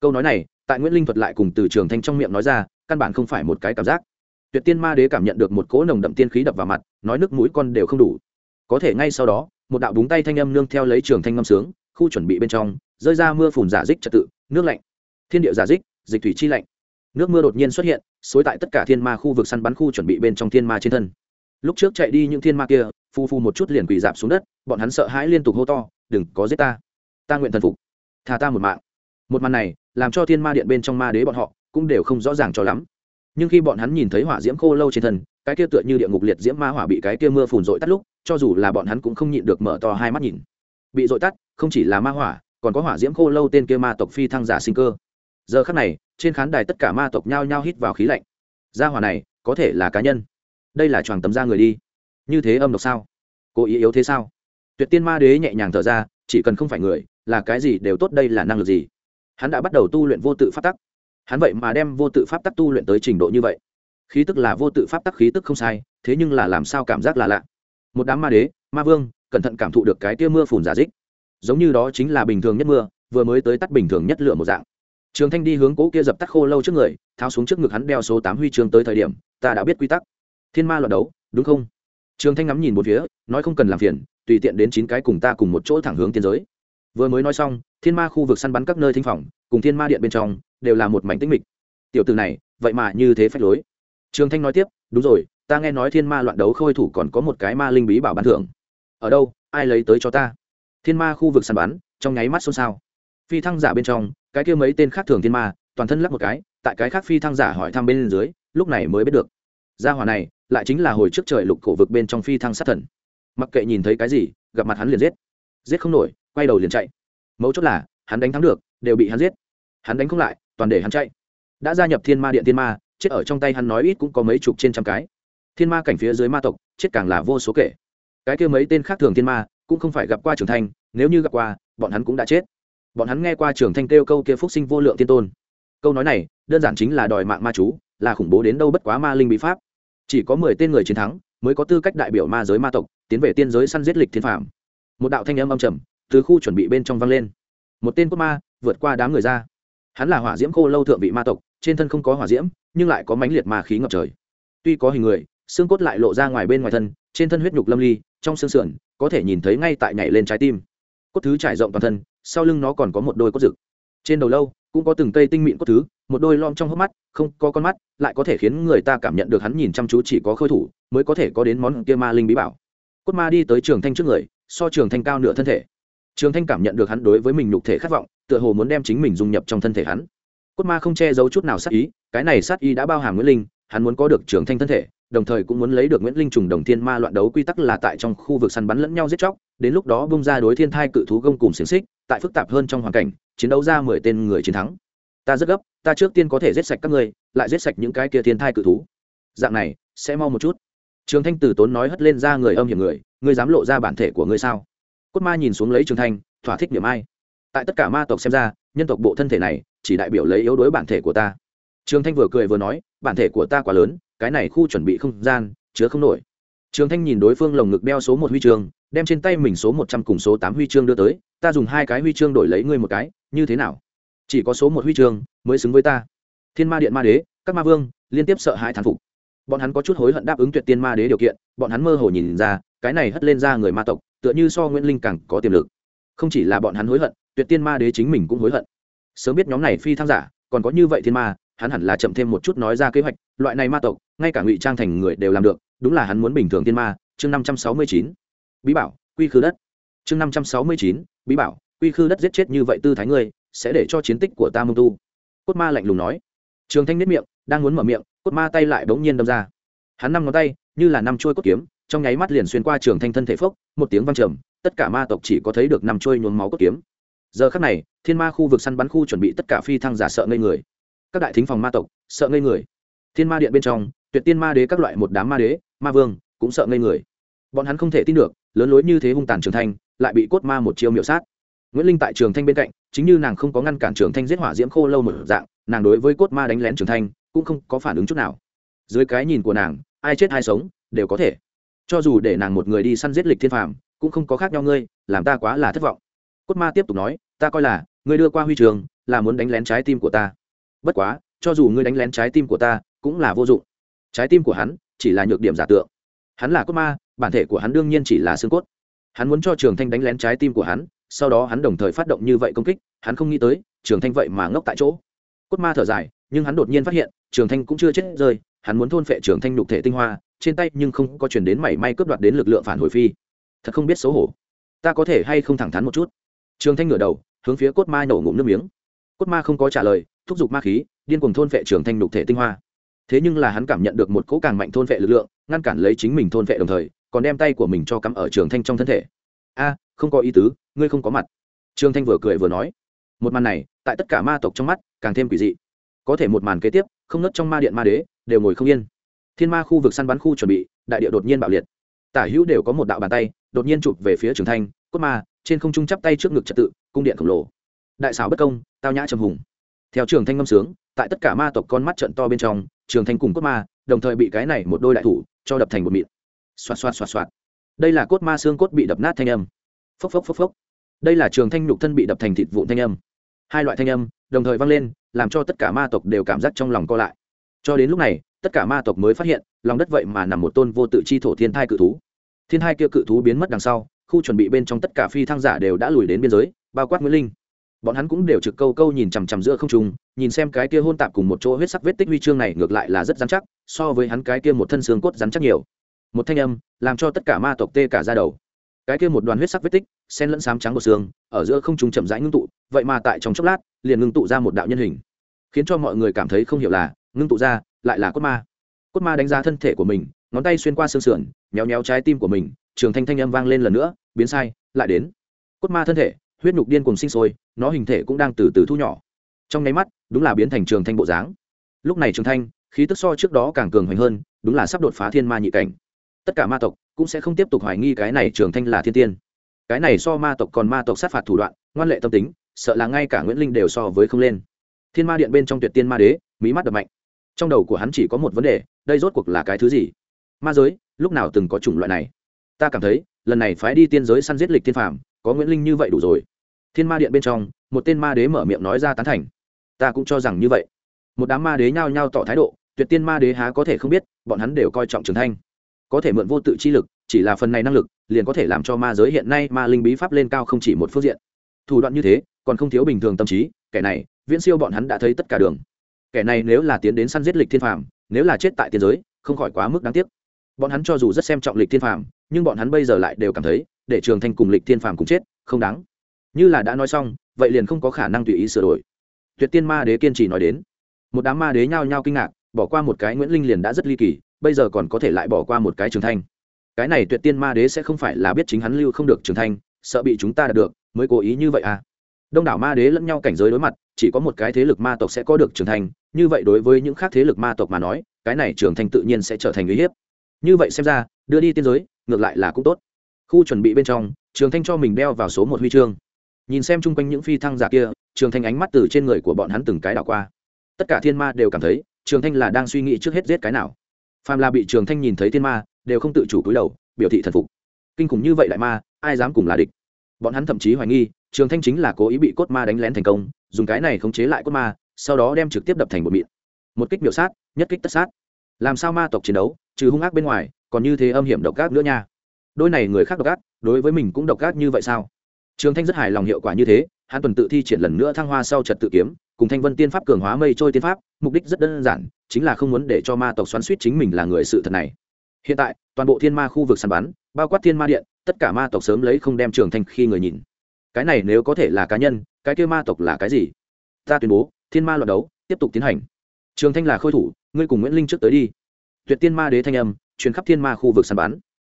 Câu nói này, tại nguyễn linh thuật lại cùng từ trường thanh trong miệng nói ra căn bản không phải một cái cảm giác. Tuyệt tiên ma đế cảm nhận được một cỗ nồng đậm tiên khí đập vào mặt, nói nước mũi con đều không đủ. Có thể ngay sau đó, một đạo búng tay thanh âm nương theo lấy trường thanh ngâm sướng, khu chuẩn bị bên trong, rơi ra mưa phùn giả dích trật tự, nước lạnh. Thiên địa giả dích, dịch thủy chi lạnh. Nước mưa đột nhiên xuất hiện, xối tại tất cả thiên ma khu vực săn bắn khu chuẩn bị bên trong thiên ma trên thân. Lúc trước chạy đi những thiên ma kia phu phu một chút liền quỳ dạp xuống đất, bọn hắn sợ hãi liên tục hô to, đừng, có giết ta. Ta nguyện thần phục. Thà ta một mạng. Một màn này, làm cho thiên ma điện bên trong ma đế bọn họ cũng đều không rõ ràng cho lắm. Nhưng khi bọn hắn nhìn thấy hỏa diễm khô lâu trên thân, cái kia tựa như địa ngục liệt diễm ma hỏa bị cái kia mưa phùn dội tắt lúc, cho dù là bọn hắn cũng không nhịn được mở to hai mắt nhìn. Bị dội tắt, không chỉ là ma hỏa, còn có hỏa diễm khô lâu tên kia ma tộc phi thăng giả sinh cơ. Giờ khắc này, trên khán đài tất cả ma tộc nhao nhao hít vào khí lạnh. Gia hỏa này, có thể là cá nhân. Đây là choàng tấm da người đi. Như thế âm độc sao? Cố ý yếu thế sao? Tuyệt tiên ma đế nhẹ nhàng thở ra, chỉ cần không phải người, là cái gì đều tốt, đây là năng lực gì? Hắn đã bắt đầu tu luyện vô tự phát tắc hắn vậy mà đem vô tự pháp tắc tu luyện tới trình độ như vậy. Khí tức là vô tự pháp tắc, khí tức không sai, thế nhưng là làm sao cảm giác là lạ. Một đám ma đế, ma vương, cẩn thận cảm thụ được cái tia mưa phùn giả dích. Giống như đó chính là bình thường nhất mưa, vừa mới tới tắt bình thường nhất lửa một dạng. Trường thanh đi hướng cỗ kia dập tắt khô lâu trước người, tháo xuống trước ngực hắn đeo số tám huy chương tới thời điểm, ta đã biết quy tắc. Thiên ma loạt đấu, đúng không? Trường thanh ngắm nhìn một phía, nói không cần làm phiền, tùy tiện đến chín cái cùng ta cùng một chỗ thẳng hướng tiến giới vừa mới nói xong, thiên ma khu vực săn bắn các nơi thinh phòng, cùng thiên ma điện bên trong, đều là một mảnh tĩnh mịch. Tiểu từ này, vậy mà như thế phách lối. Trường thanh nói tiếp, đúng rồi, ta nghe nói thiên ma loạn đấu khôi thủ còn có một cái ma linh bí bảo bán thưởng. Ở đâu, ai lấy tới cho ta? Thiên ma khu vực săn bắn, trong nháy mắt xôn xao. Phi thăng giả bên trong, cái kia mấy tên khác thường thiên ma, toàn thân lắp một cái, tại cái khác phi thăng giả hỏi thăm bên dưới, lúc này mới biết được. Gia hỏa này, lại chính là hồi trước trời lục cổ vực bên trong phi thăng sát thần. Mặc kệ nhìn thấy cái gì, gặp mặt hắn liền giết giết không nổi, quay đầu liền chạy. Mấu chốt là, hắn đánh thắng được, đều bị hắn giết. Hắn đánh không lại, toàn để hắn chạy. Đã gia nhập thiên ma điện thiên ma, chết ở trong tay hắn nói ít cũng có mấy chục trên trăm cái. Thiên ma cảnh phía dưới ma tộc, chết càng là vô số kể. Cái kia mấy tên khác thường thiên ma, cũng không phải gặp qua trưởng thanh nếu như gặp qua, bọn hắn cũng đã chết. Bọn hắn nghe qua trưởng thanh kêu câu kia phúc sinh vô lượng tiên tôn. Câu nói này, đơn giản chính là đòi mạng ma chú, là khủng bố đến đâu bất quá ma linh bí pháp. Chỉ có mười tên người chiến thắng, mới có tư cách đại biểu ma giới ma tộc, tiến về tiên giới săn giết lịch thiên phạm một đạo thanh âm âm trầm từ khu chuẩn bị bên trong vang lên. Một tên cốt ma vượt qua đám người ra. Hắn là hỏa diễm khô lâu thượng vị ma tộc, trên thân không có hỏa diễm, nhưng lại có mãnh liệt ma khí ngập trời. Tuy có hình người, xương cốt lại lộ ra ngoài bên ngoài thân, trên thân huyết nhục lâm ly, trong xương sườn, có thể nhìn thấy ngay tại nhảy lên trái tim. Cốt thứ trải rộng toàn thân, sau lưng nó còn có một đôi cốt rực. Trên đầu lâu, cũng có từng cây tinh mịn cốt thứ, một đôi lom trong hốc mắt, không có con mắt, lại có thể khiến người ta cảm nhận được hắn nhìn chăm chú chỉ có khôi thủ, mới có thể có đến món kia ma linh bí bảo cốt ma đi tới trường thanh trước người, so trường thanh cao nửa thân thể. Trường thanh cảm nhận được hắn đối với mình nhục thể khát vọng, tựa hồ muốn đem chính mình dung nhập trong thân thể hắn. Cốt ma không che giấu chút nào sát ý, cái này sát ý đã bao hàm nguyễn linh, hắn muốn có được trường thanh thân thể, đồng thời cũng muốn lấy được nguyễn linh trùng đồng thiên ma loạn đấu quy tắc là tại trong khu vực săn bắn lẫn nhau giết chóc, đến lúc đó bung ra đối thiên thai cự thú gông cùng xiềng xích, tại phức tạp hơn trong hoàn cảnh, chiến đấu ra mười tên người chiến thắng. Ta rất gấp, ta trước tiên có thể giết sạch các ngươi, lại giết sạch những cái kia thiên thai cự thú. Dạng này, sẽ mau một chút trường thanh từ tốn nói hất lên ra người âm hiểm người, ngươi dám lộ ra bản thể của ngươi sao? Cốt ma nhìn xuống lấy trường thanh, thỏa thích niệm ai. Tại tất cả ma tộc xem ra, nhân tộc bộ thân thể này, chỉ đại biểu lấy yếu đuối bản thể của ta. Trường thanh vừa cười vừa nói, bản thể của ta quá lớn, cái này khu chuẩn bị không gian, chứa không nổi. Trường thanh nhìn đối phương lồng ngực đeo số một huy chương, đem trên tay mình số một trăm cùng số tám huy chương đưa tới, ta dùng hai cái huy chương đổi lấy ngươi một cái, như thế nào? Chỉ có số một huy chương mới xứng với ta. Thiên ma điện ma đế, các ma vương, liên tiếp sợ hãi thán phục bọn hắn có chút hối hận đáp ứng tuyệt tiên ma đế điều kiện, bọn hắn mơ hồ nhìn ra, cái này hất lên ra người ma tộc, tựa như so nguyễn linh càng có tiềm lực. Không chỉ là bọn hắn hối hận, tuyệt tiên ma đế chính mình cũng hối hận. Sớm biết nhóm này phi tham giả, còn có như vậy thiên ma, hắn hẳn là chậm thêm một chút nói ra kế hoạch, loại này ma tộc, ngay cả ngụy trang thành người đều làm được, đúng là hắn muốn bình thường thiên ma, chương năm trăm sáu mươi chín. Bí bảo, quy khư đất. Chương năm trăm sáu mươi chín, bí bảo, quy khư đất giết chết như vậy tư thái ngươi, sẽ để cho chiến tích của ta mông tu. Cốt ma lạnh lùng nói. Trường thanh nếp miệng, đang muốn mở miệng cốt ma tay lại bỗng nhiên đâm ra. Hắn năm ngón tay, như là năm trôi cốt kiếm, trong nháy mắt liền xuyên qua trường thanh thân thể phốc, một tiếng vang trầm, tất cả ma tộc chỉ có thấy được năm trôi nhuốm máu cốt kiếm. Giờ khắc này, thiên ma khu vực săn bắn khu chuẩn bị tất cả phi thăng giả sợ ngây người. Các đại thính phòng ma tộc, sợ ngây người. Thiên ma điện bên trong, tuyệt tiên ma đế các loại một đám ma đế, ma vương, cũng sợ ngây người. Bọn hắn không thể tin được, lớn lối như thế hung tàn trường thanh, lại bị cốt ma một chiêu miệu sát. Nguyễn linh tại trường thanh bên cạnh, chính như nàng không có ngăn cản trường thanh giết hỏa diễm khô lâu một dạng, nàng đối với cốt ma đánh lén trường thanh cũng không có phản ứng chút nào. Dưới cái nhìn của nàng, ai chết ai sống, đều có thể. Cho dù để nàng một người đi săn giết lịch thiên phàm, cũng không có khác nhau ngươi, làm ta quá là thất vọng. Cốt ma tiếp tục nói, ta coi là, ngươi đưa qua huy trường, là muốn đánh lén trái tim của ta. Bất quá, cho dù ngươi đánh lén trái tim của ta, cũng là vô dụng. Trái tim của hắn, chỉ là nhược điểm giả tượng. Hắn là cốt ma, bản thể của hắn đương nhiên chỉ là xương cốt. Hắn muốn cho trường thanh đánh lén trái tim của hắn, sau đó hắn đồng thời phát động như vậy công kích, hắn không nghĩ tới, trường thanh vậy mà ngốc tại chỗ. Cốt ma thở dài nhưng hắn đột nhiên phát hiện, trường thanh cũng chưa chết rơi, hắn muốn thôn phệ trường thanh nhục thể tinh hoa, trên tay nhưng không có chuyển đến mảy may cướp đoạt đến lực lượng phản hồi phi. Thật không biết xấu hổ. Ta có thể hay không thẳng thắn một chút? Trường thanh ngửa đầu, hướng phía cốt ma nổ ngụm nước miếng. Cốt ma không có trả lời, thúc giục ma khí, điên cùng thôn phệ trường thanh nhục thể tinh hoa. Thế nhưng là hắn cảm nhận được một cỗ càng mạnh thôn phệ lực lượng, ngăn cản lấy chính mình thôn phệ đồng thời, còn đem tay của mình cho cắm ở trường thanh trong thân thể. A, không có ý tứ, ngươi không có mặt. Trường thanh vừa cười vừa nói. Một màn này, tại tất cả ma tộc trong mắt, càng thêm quỷ dị có thể một màn kế tiếp, không nớt trong ma điện ma đế, đều ngồi không yên. Thiên ma khu vực săn bắn khu chuẩn bị, đại địa đột nhiên bạo liệt. Tả hữu đều có một đạo bàn tay, đột nhiên chụp về phía trường thanh, cốt ma, trên không trung chắp tay trước ngực trật tự, cung điện khổng lồ. Đại xảo bất công, tao nhã trầm hùng. Theo trường thanh ngâm sướng, tại tất cả ma tộc con mắt trận to bên trong, trường thanh cùng cốt ma, đồng thời bị cái này một đôi đại thủ, cho đập thành một mịn. Xoạt xoạt xoạt xoạt. Đây là cốt ma xương cốt bị đập nát thanh âm. Phốc phốc phốc phốc. Đây là trường thanh nhục thân bị đập thành thịt vụn thanh âm hai loại thanh âm đồng thời vang lên, làm cho tất cả ma tộc đều cảm giác trong lòng co lại. Cho đến lúc này, tất cả ma tộc mới phát hiện, lòng đất vậy mà nằm một tôn vô tự chi thổ thiên thai cự thú. Thiên thai kia cự thú biến mất đằng sau, khu chuẩn bị bên trong tất cả phi thăng giả đều đã lùi đến biên giới, bao quát nguyễn linh. Bọn hắn cũng đều trực câu câu nhìn chằm chằm giữa không trung, nhìn xem cái kia hôn tạp cùng một chỗ huyết sắc vết tích huy chương này ngược lại là rất dán chắc, so với hắn cái kia một thân xương cốt dán chắc nhiều. Một thanh âm làm cho tất cả ma tộc tê cả ra đầu. Cái kia một đoàn huyết sắc vết tích, sen lẫn xám trắng của xương, ở giữa không trung chậm rãi ngưng tụ vậy mà tại trong chốc lát, liền ngưng tụ ra một đạo nhân hình, khiến cho mọi người cảm thấy không hiểu là, ngưng tụ ra, lại là cốt ma. Cốt ma đánh giá thân thể của mình, ngón tay xuyên qua xương sườn, méo méo trái tim của mình, trường thanh thanh âm vang lên lần nữa, biến sai, lại đến. Cốt ma thân thể, huyết nhục điên cùng sinh sôi, nó hình thể cũng đang từ từ thu nhỏ. Trong nháy mắt, đúng là biến thành trường thanh bộ dáng. Lúc này trường thanh, khí tức so trước đó càng cường hoành hơn, đúng là sắp đột phá thiên ma nhị cảnh. Tất cả ma tộc cũng sẽ không tiếp tục hoài nghi cái này trường thanh là thiên tiên. Cái này so ma tộc còn ma tộc sát phạt thủ đoạn, ngoan lệ tâm tính sợ là ngay cả nguyễn linh đều so với không lên. Thiên ma điện bên trong tuyệt tiên ma đế mỹ mắt đập mạnh. Trong đầu của hắn chỉ có một vấn đề, đây rốt cuộc là cái thứ gì? Ma giới, lúc nào từng có chủng loại này? Ta cảm thấy, lần này phái đi tiên giới săn giết lịch thiên phàm, có nguyễn linh như vậy đủ rồi. Thiên ma điện bên trong, một tên ma đế mở miệng nói ra tán thành. Ta cũng cho rằng như vậy. Một đám ma đế nhao nhao tỏ thái độ, tuyệt tiên ma đế há có thể không biết, bọn hắn đều coi trọng trường thanh. Có thể mượn vô tự chi lực, chỉ là phần này năng lực, liền có thể làm cho ma giới hiện nay ma linh bí pháp lên cao không chỉ một phương diện. Thủ đoạn như thế còn không thiếu bình thường tâm trí, kẻ này, viễn siêu bọn hắn đã thấy tất cả đường. Kẻ này nếu là tiến đến săn giết lịch thiên phàm, nếu là chết tại tiên giới, không khỏi quá mức đáng tiếc. Bọn hắn cho dù rất xem trọng lịch thiên phàm, nhưng bọn hắn bây giờ lại đều cảm thấy, để trường thanh cùng lịch thiên phàm cùng chết, không đáng. Như là đã nói xong, vậy liền không có khả năng tùy ý sửa đổi. Tuyệt tiên ma đế kiên trì nói đến. Một đám ma đế nhao nhao kinh ngạc, bỏ qua một cái nguyễn linh liền đã rất ly kỳ, bây giờ còn có thể lại bỏ qua một cái trường thanh. Cái này tuyệt tiên ma đế sẽ không phải là biết chính hắn lưu không được trường thanh, sợ bị chúng ta đạt được, mới cố ý như vậy à? Đông đảo ma đế lẫn nhau cảnh giới đối mặt chỉ có một cái thế lực ma tộc sẽ có được trưởng thành, như vậy đối với những khác thế lực ma tộc mà nói cái này trưởng thành tự nhiên sẽ trở thành uy hiếp. Như vậy xem ra đưa đi tiên giới ngược lại là cũng tốt. Khu chuẩn bị bên trong trường thanh cho mình đeo vào số một huy chương. Nhìn xem chung quanh những phi thăng giả kia trường thanh ánh mắt từ trên người của bọn hắn từng cái đảo qua. Tất cả thiên ma đều cảm thấy trường thanh là đang suy nghĩ trước hết giết cái nào. Phàm là bị trường thanh nhìn thấy thiên ma đều không tự chủ cúi đầu biểu thị thần phục. Kinh khủng như vậy đại ma ai dám cùng là địch? Bọn hắn thậm chí hoài nghi trường thanh chính là cố ý bị cốt ma đánh lén thành công, dùng cái này khống chế lại cốt ma, sau đó đem trực tiếp đập thành một mịn. Một kích biểu sát, nhất kích tất sát. Làm sao ma tộc chiến đấu, trừ hung ác bên ngoài, còn như thế âm hiểm độc ác nữa nha. Đôi này người khác độc ác, đối với mình cũng độc ác như vậy sao? Trường thanh rất hài lòng hiệu quả như thế, hắn tuần tự thi triển lần nữa thăng hoa sau trật tự kiếm, cùng thanh vân tiên pháp cường hóa mây trôi tiên pháp, mục đích rất đơn giản, chính là không muốn để cho ma tộc xoắn suýt chính mình là người sự thật này. Hiện tại, toàn bộ thiên ma khu vực săn bắn, bao quát thiên ma điện, tất cả ma tộc sớm lấy không đem trường thanh khi người nhìn cái này nếu có thể là cá nhân, cái kêu ma tộc là cái gì? Ta tuyên bố, thiên ma loạt đấu, tiếp tục tiến hành. Trường thanh là khôi thủ, ngươi cùng nguyễn linh trước tới đi. Tuyệt tiên ma đế thanh âm, truyền khắp thiên ma khu vực săn bắn.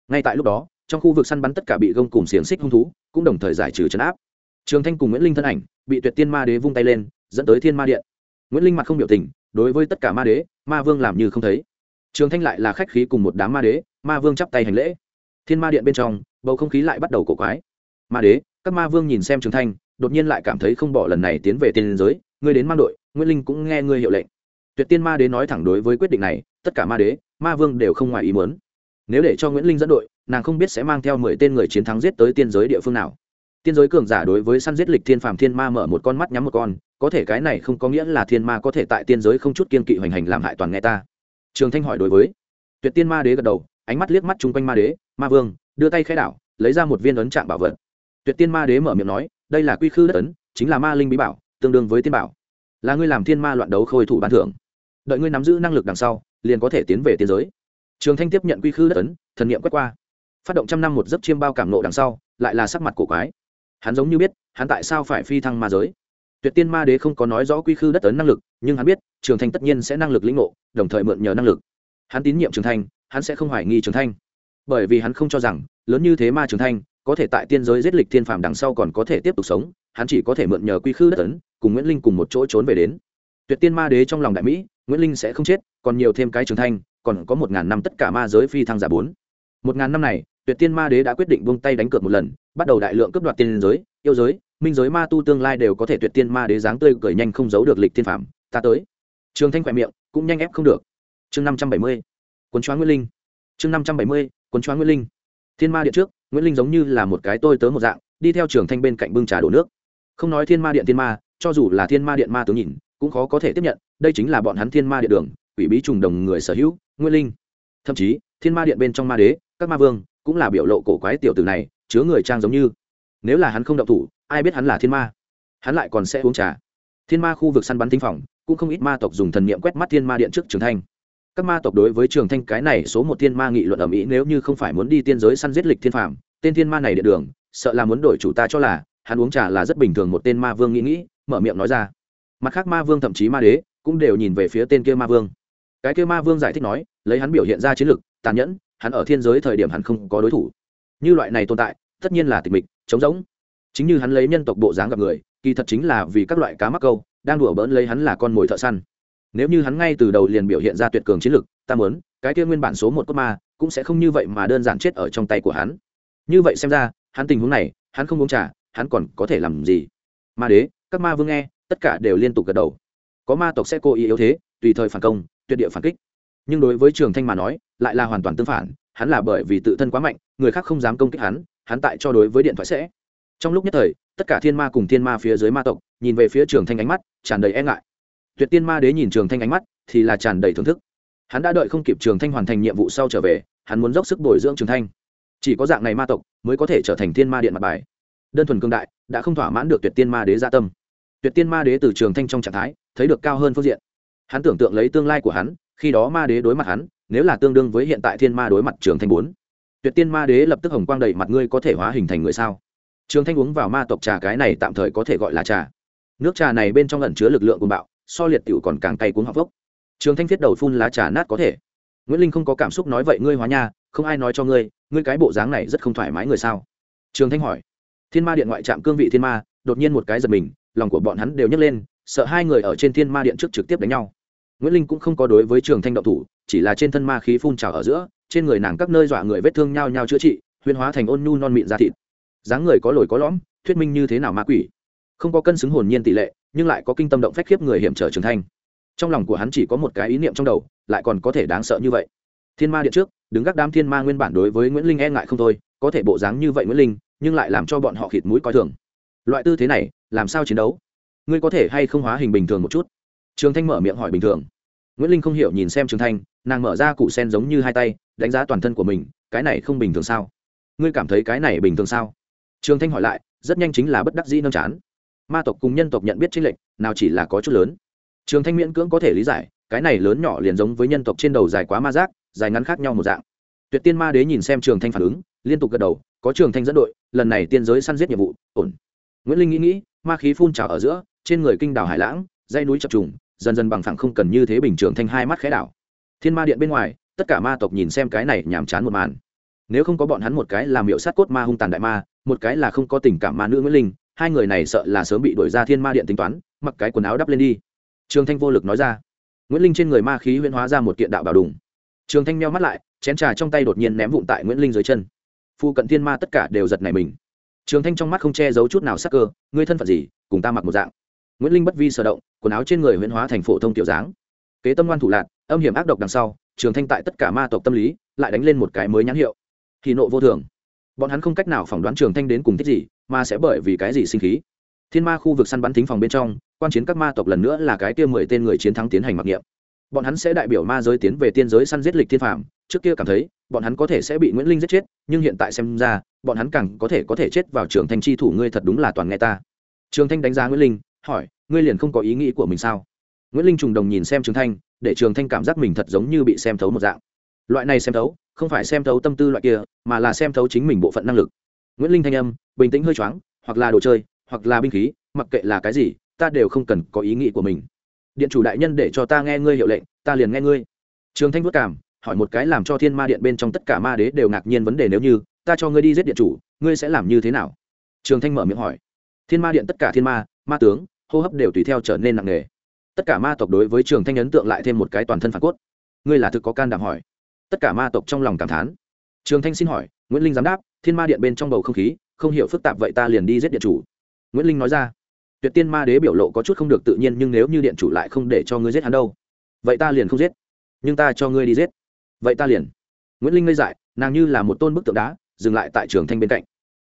Ngay tại lúc đó, trong khu vực săn bắn tất cả bị gông cùng xiềng xích hung thú, cũng đồng thời giải trừ chấn áp. Trường thanh cùng nguyễn linh thân ảnh, bị tuyệt tiên ma đế vung tay lên, dẫn tới thiên ma điện. Nguyễn linh mặt không biểu tình, đối với tất cả ma đế, ma vương làm như không thấy. Trường thanh lại là khách khí cùng một đám ma đế, ma vương chắp tay hành lễ. Thiên ma điện bên trong, bầu không khí lại bắt đầu cổ quái. Ma đế các ma vương nhìn xem trường thanh, đột nhiên lại cảm thấy không bỏ lần này tiến về tiên giới, ngươi đến mang đội nguyễn linh cũng nghe ngươi hiệu lệnh. Tuyệt tiên ma đế nói thẳng đối với quyết định này, tất cả ma đế, ma vương đều không ngoài ý muốn. Nếu để cho nguyễn linh dẫn đội, nàng không biết sẽ mang theo mười tên người chiến thắng giết tới tiên giới địa phương nào. Tiên giới cường giả đối với săn giết lịch thiên phàm thiên ma mở một con mắt nhắm một con, có thể cái này không có nghĩa là thiên ma có thể tại tiên giới không chút kiên kỵ hoành hành làm hại toàn nghe ta. Trường thanh hỏi đối với. Tuyệt tiên ma đế gật đầu, ánh mắt liếc mắt chung quanh ma đế, ma vương, đưa tay khai đảo, lấy ra một viên ấn trạng bảo vật tuyệt tiên ma đế mở miệng nói, đây là quy khư đất ấn, chính là ma linh bí bảo, tương đương với tiên bảo. Là ngươi làm thiên ma loạn đấu khôi thủ ban thưởng. Đợi ngươi nắm giữ năng lực đằng sau, liền có thể tiến về tiên giới. Trường thanh tiếp nhận quy khư đất ấn, thần n quét qua. Phát động trăm năm một giấc chiêm bao cảm nộ đằng sau, lại là sắc mặt cổ quái. Hắn giống như biết, hắn tại sao phải phi thăng ma giới. Tuyệt tiên ma đế không có nói rõ quy khư đất ấn năng lực, nhưng hắn biết, trường thanh tất nhiên sẽ năng lực lĩnh ngộ, đồng thời mượn nhờ năng lực. Hắn tín nhiệm trường thanh, hắn sẽ không hoài nghi trường thanh. Bởi vì hắn không cho rằng, lớn như thế ma trường thanh có thể tại tiên giới giết lịch thiên phàm đằng sau còn có thể tiếp tục sống, hắn chỉ có thể mượn nhờ quy khư đất ấn, cùng nguyễn linh cùng một chỗ trốn về đến. Tuyệt tiên ma đế trong lòng đại mỹ, nguyễn linh sẽ không chết, còn nhiều thêm cái trường thanh, còn có một ngàn năm tất cả ma giới phi thăng giả bốn. Một ngàn năm này, tuyệt tiên ma đế đã quyết định buông tay đánh cược một lần, bắt đầu đại lượng cướp đoạt tiên giới, yêu giới, minh giới ma tu tương lai đều có thể tuyệt tiên ma đế dáng tươi cười nhanh không giấu được lịch thiên phạm ta tới. Trường thanh khỏe miệng, cũng nhanh ép không được. Chương năm trăm bảy mươi quân choáng nguyễn linh. Chương năm trăm bảy mươi quân choáng nguyễn linh. Thiên ma điện trước nguyễn linh giống như là một cái tôi tớ một dạng, đi theo trường thanh bên cạnh bưng trà đổ nước. Không nói thiên ma điện thiên ma, cho dù là thiên ma điện ma tướng nhìn, cũng khó có thể tiếp nhận, đây chính là bọn hắn thiên ma điện đường, quỷ bí trùng đồng người sở hữu, Nguyễn linh. Thậm chí, thiên ma điện bên trong ma đế, các ma vương, cũng là biểu lộ cổ quái tiểu tử này, chứa người trang giống như. Nếu là hắn không động thủ, ai biết hắn là thiên ma? Hắn lại còn sẽ uống trà. Thiên ma khu vực săn bắn tinh phòng, cũng không ít ma tộc dùng thần niệm quét mắt thiên ma điện trước trường thanh các ma tộc đối với trường thanh cái này số một thiên ma nghị luận ở mỹ nếu như không phải muốn đi tiên giới săn giết lịch thiên phạm tên thiên ma này địa đường, sợ là muốn đổi chủ ta cho là, hắn uống trà là rất bình thường một tên ma vương nghĩ nghĩ, mở miệng nói ra. Mặt khác ma vương thậm chí ma đế cũng đều nhìn về phía tên kia ma vương. Cái kia ma vương giải thích nói, lấy hắn biểu hiện ra chiến lược tàn nhẫn, hắn ở thiên giới thời điểm hắn không có đối thủ. Như loại này tồn tại, tất nhiên là tịch mịch, trống rỗng. Chính như hắn lấy nhân tộc bộ dáng gặp người, kỳ thật chính là vì các loại cá mắc câu, đang đùa bỡn lấy hắn là con mồi thợ săn nếu như hắn ngay từ đầu liền biểu hiện ra tuyệt cường chiến lực, ta muốn cái kia nguyên bản số một cốt ma cũng sẽ không như vậy mà đơn giản chết ở trong tay của hắn. Như vậy xem ra hắn tình huống này hắn không uống trả hắn còn có thể làm gì? Ma đế các ma vương nghe tất cả đều liên tục gật đầu. Có ma tộc sẽ cố ý yếu thế tùy thời phản công tuyệt địa phản kích. Nhưng đối với trường thanh mà nói lại là hoàn toàn tương phản hắn là bởi vì tự thân quá mạnh người khác không dám công kích hắn hắn tại cho đối với điện thoại sẽ. Trong lúc nhất thời tất cả thiên ma cùng thiên ma phía dưới ma tộc nhìn về phía trường thanh ánh mắt tràn đầy e ngại tuyệt tiên ma đế nhìn trường thanh ánh mắt thì là tràn đầy thưởng thức. Hắn đã đợi không kịp trường thanh hoàn thành nhiệm vụ sau trở về, hắn muốn dốc sức bồi dưỡng trường thanh. Chỉ có dạng này ma tộc mới có thể trở thành thiên ma điện mặt bài. Đơn thuần cương đại, đã không thỏa mãn được tuyệt tiên ma đế gia tâm. Tuyệt tiên ma đế từ trường thanh trong trạng thái, thấy được cao hơn phương diện. Hắn tưởng tượng lấy tương lai của hắn, khi đó ma đế đối mặt hắn, nếu là tương đương với hiện tại thiên ma đối mặt trường thanh bốn. Tuyệt tiên ma đế lập tức hồng quang đầy mặt ngươi có thể hóa hình thành người sao? Trường thanh uống vào ma tộc trà cái này tạm thời có thể gọi là trà. Nước trà này bên trong ẩn chứa lực lượng cùng bạo so liệt tiểu còn càng cay cuống họng vốc trường thanh thiết đầu phun lá trà nát có thể. Nguyễn linh không có cảm xúc nói vậy ngươi hóa nha, không ai nói cho ngươi ngươi cái bộ dáng này rất không thoải mái người sao? Trường thanh hỏi. Thiên ma điện ngoại trạm cương vị thiên ma, đột nhiên một cái giật mình, lòng của bọn hắn đều nhấc lên, sợ hai người ở trên thiên ma điện trước trực tiếp đánh nhau. Nguyễn linh cũng không có đối với trường thanh động thủ, chỉ là trên thân ma khí phun trào ở giữa, trên người nàng các nơi dọa người vết thương nhau nhau chữa trị huyền hóa thành ôn nhu non mịn da thịt. Dáng người có lồi có lõm, thuyết minh như thế nào ma quỷ. Không có cân xứng hồn nhiên tỷ lệ nhưng lại có kinh tâm động phách khiếp người hiểm trở trưởng thanh. Trong lòng của hắn chỉ có một cái ý niệm trong đầu, lại còn có thể đáng sợ như vậy. Thiên ma điện trước, đứng gác đám thiên ma nguyên bản đối với nguyễn linh e ngại không thôi, có thể bộ dáng như vậy nguyễn linh, nhưng lại làm cho bọn họ khịt mũi coi thường. Loại tư thế này, làm sao chiến đấu? Ngươi có thể hay không hóa hình bình thường một chút? Trường thanh mở miệng hỏi bình thường. Nguyễn linh không hiểu nhìn xem trường thanh, nàng mở ra cụ sen giống như hai tay, đánh giá toàn thân của mình, cái này không bình thường sao? Ngươi cảm thấy cái này bình thường sao? Trường thanh hỏi lại, rất nhanh chính là bất đắc dĩ nâng chán ma tộc cùng nhân tộc nhận biết tranh lệch, nào chỉ là có chút lớn. Trường thanh miễn cưỡng có thể lý giải, cái này lớn nhỏ liền giống với nhân tộc trên đầu dài quá ma giác, dài ngắn khác nhau một dạng. Tuyệt tiên ma đế nhìn xem trường thanh phản ứng, liên tục gật đầu, có trường thanh dẫn đội, lần này tiên giới săn giết nhiệm vụ, ổn. Nguyễn linh nghĩ nghĩ, ma khí phun trào ở giữa, trên người kinh đảo hải lãng dây núi chập trùng, dần dần bằng phẳng không cần như thế bình Trường thanh hai mắt khẽ đảo. Thiên ma điện bên ngoài, tất cả ma tộc nhìn xem cái này nhàm chán một màn. Nếu không có bọn hắn một cái làm hiệu sát cốt ma hung tàn đại ma, một cái là không có tình cảm ma nữ nguyễn linh hai người này sợ là sớm bị đuổi ra thiên ma điện tính toán, mặc cái quần áo đắp lên đi. Trường thanh vô lực nói ra. Nguyễn linh trên người ma khí huyễn hóa ra một kiện đạo bảo đùng. Trường thanh meo mắt lại, chén trà trong tay đột nhiên ném vụn tại nguyễn linh dưới chân. Phu cận thiên ma tất cả đều giật nảy mình. Trường thanh trong mắt không che giấu chút nào sắc cơ, ngươi thân phận gì, cùng ta mặc một dạng. Nguyễn linh bất vi sở động, quần áo trên người huyễn hóa thành phổ thông tiểu dáng. Kế tâm ngoan thủ lạc âm hiểm ác độc đằng sau, trường thanh tại tất cả ma tộc tâm lý, lại đánh lên một cái mới nhãn hiệu. Thì nộ vô thường. Bọn hắn không cách nào phỏng đoán trường thanh đến cùng thích gì mà sẽ bởi vì cái gì sinh khí? Thiên ma khu vực săn bắn thính phòng bên trong, quan chiến các ma tộc lần nữa là cái kia mười tên người chiến thắng tiến hành mặc niệm. Bọn hắn sẽ đại biểu ma giới tiến về tiên giới săn giết lịch thiên phạm trước kia cảm thấy, bọn hắn có thể sẽ bị nguyễn linh giết chết, nhưng hiện tại xem ra, bọn hắn càng có thể có thể chết vào trường thanh chi thủ ngươi thật đúng là toàn nghe ta. Trường thanh đánh giá nguyễn linh, hỏi, ngươi liền không có ý nghĩ của mình sao? Nguyễn linh trùng đồng nhìn xem trường thanh, để trường thanh cảm giác mình thật giống như bị xem thấu một dạng. Loại này xem thấu, không phải xem thấu tâm tư loại kia, mà là xem thấu chính mình bộ phận năng lực nguyễn linh thanh âm, bình tĩnh hơi choáng, hoặc là đồ chơi, hoặc là binh khí, mặc kệ là cái gì, ta đều không cần có ý nghĩ của mình. Điện chủ đại nhân để cho ta nghe ngươi hiệu lệnh, ta liền nghe ngươi. Trường thanh vất cảm hỏi một cái làm cho thiên ma điện bên trong tất cả ma đế đều ngạc nhiên vấn đề nếu như, ta cho ngươi đi giết điện chủ, ngươi sẽ làm như thế nào? Trường thanh mở miệng hỏi. Thiên ma điện tất cả thiên ma ma tướng, hô hấp đều tùy theo trở nên nặng nề. Tất cả ma tộc đối với trường thanh ấn tượng lại thêm một cái toàn thân phản cốt. Ngươi là thực có can đảm hỏi. Tất cả ma tộc trong lòng cảm thán. Trường thanh xin hỏi, nguyễn linh dám đáp thiên ma điện bên trong bầu không khí, không hiểu phức tạp vậy ta liền đi giết điện chủ. Nguyễn linh nói ra. Tuyệt tiên ma đế biểu lộ có chút không được tự nhiên nhưng nếu như điện chủ lại không để cho ngươi giết hắn đâu, vậy ta liền không giết. Nhưng ta cho ngươi đi giết. Vậy ta liền. Nguyễn linh ngây dại, nàng như là một tôn bức tượng đá, dừng lại tại trường thanh bên cạnh.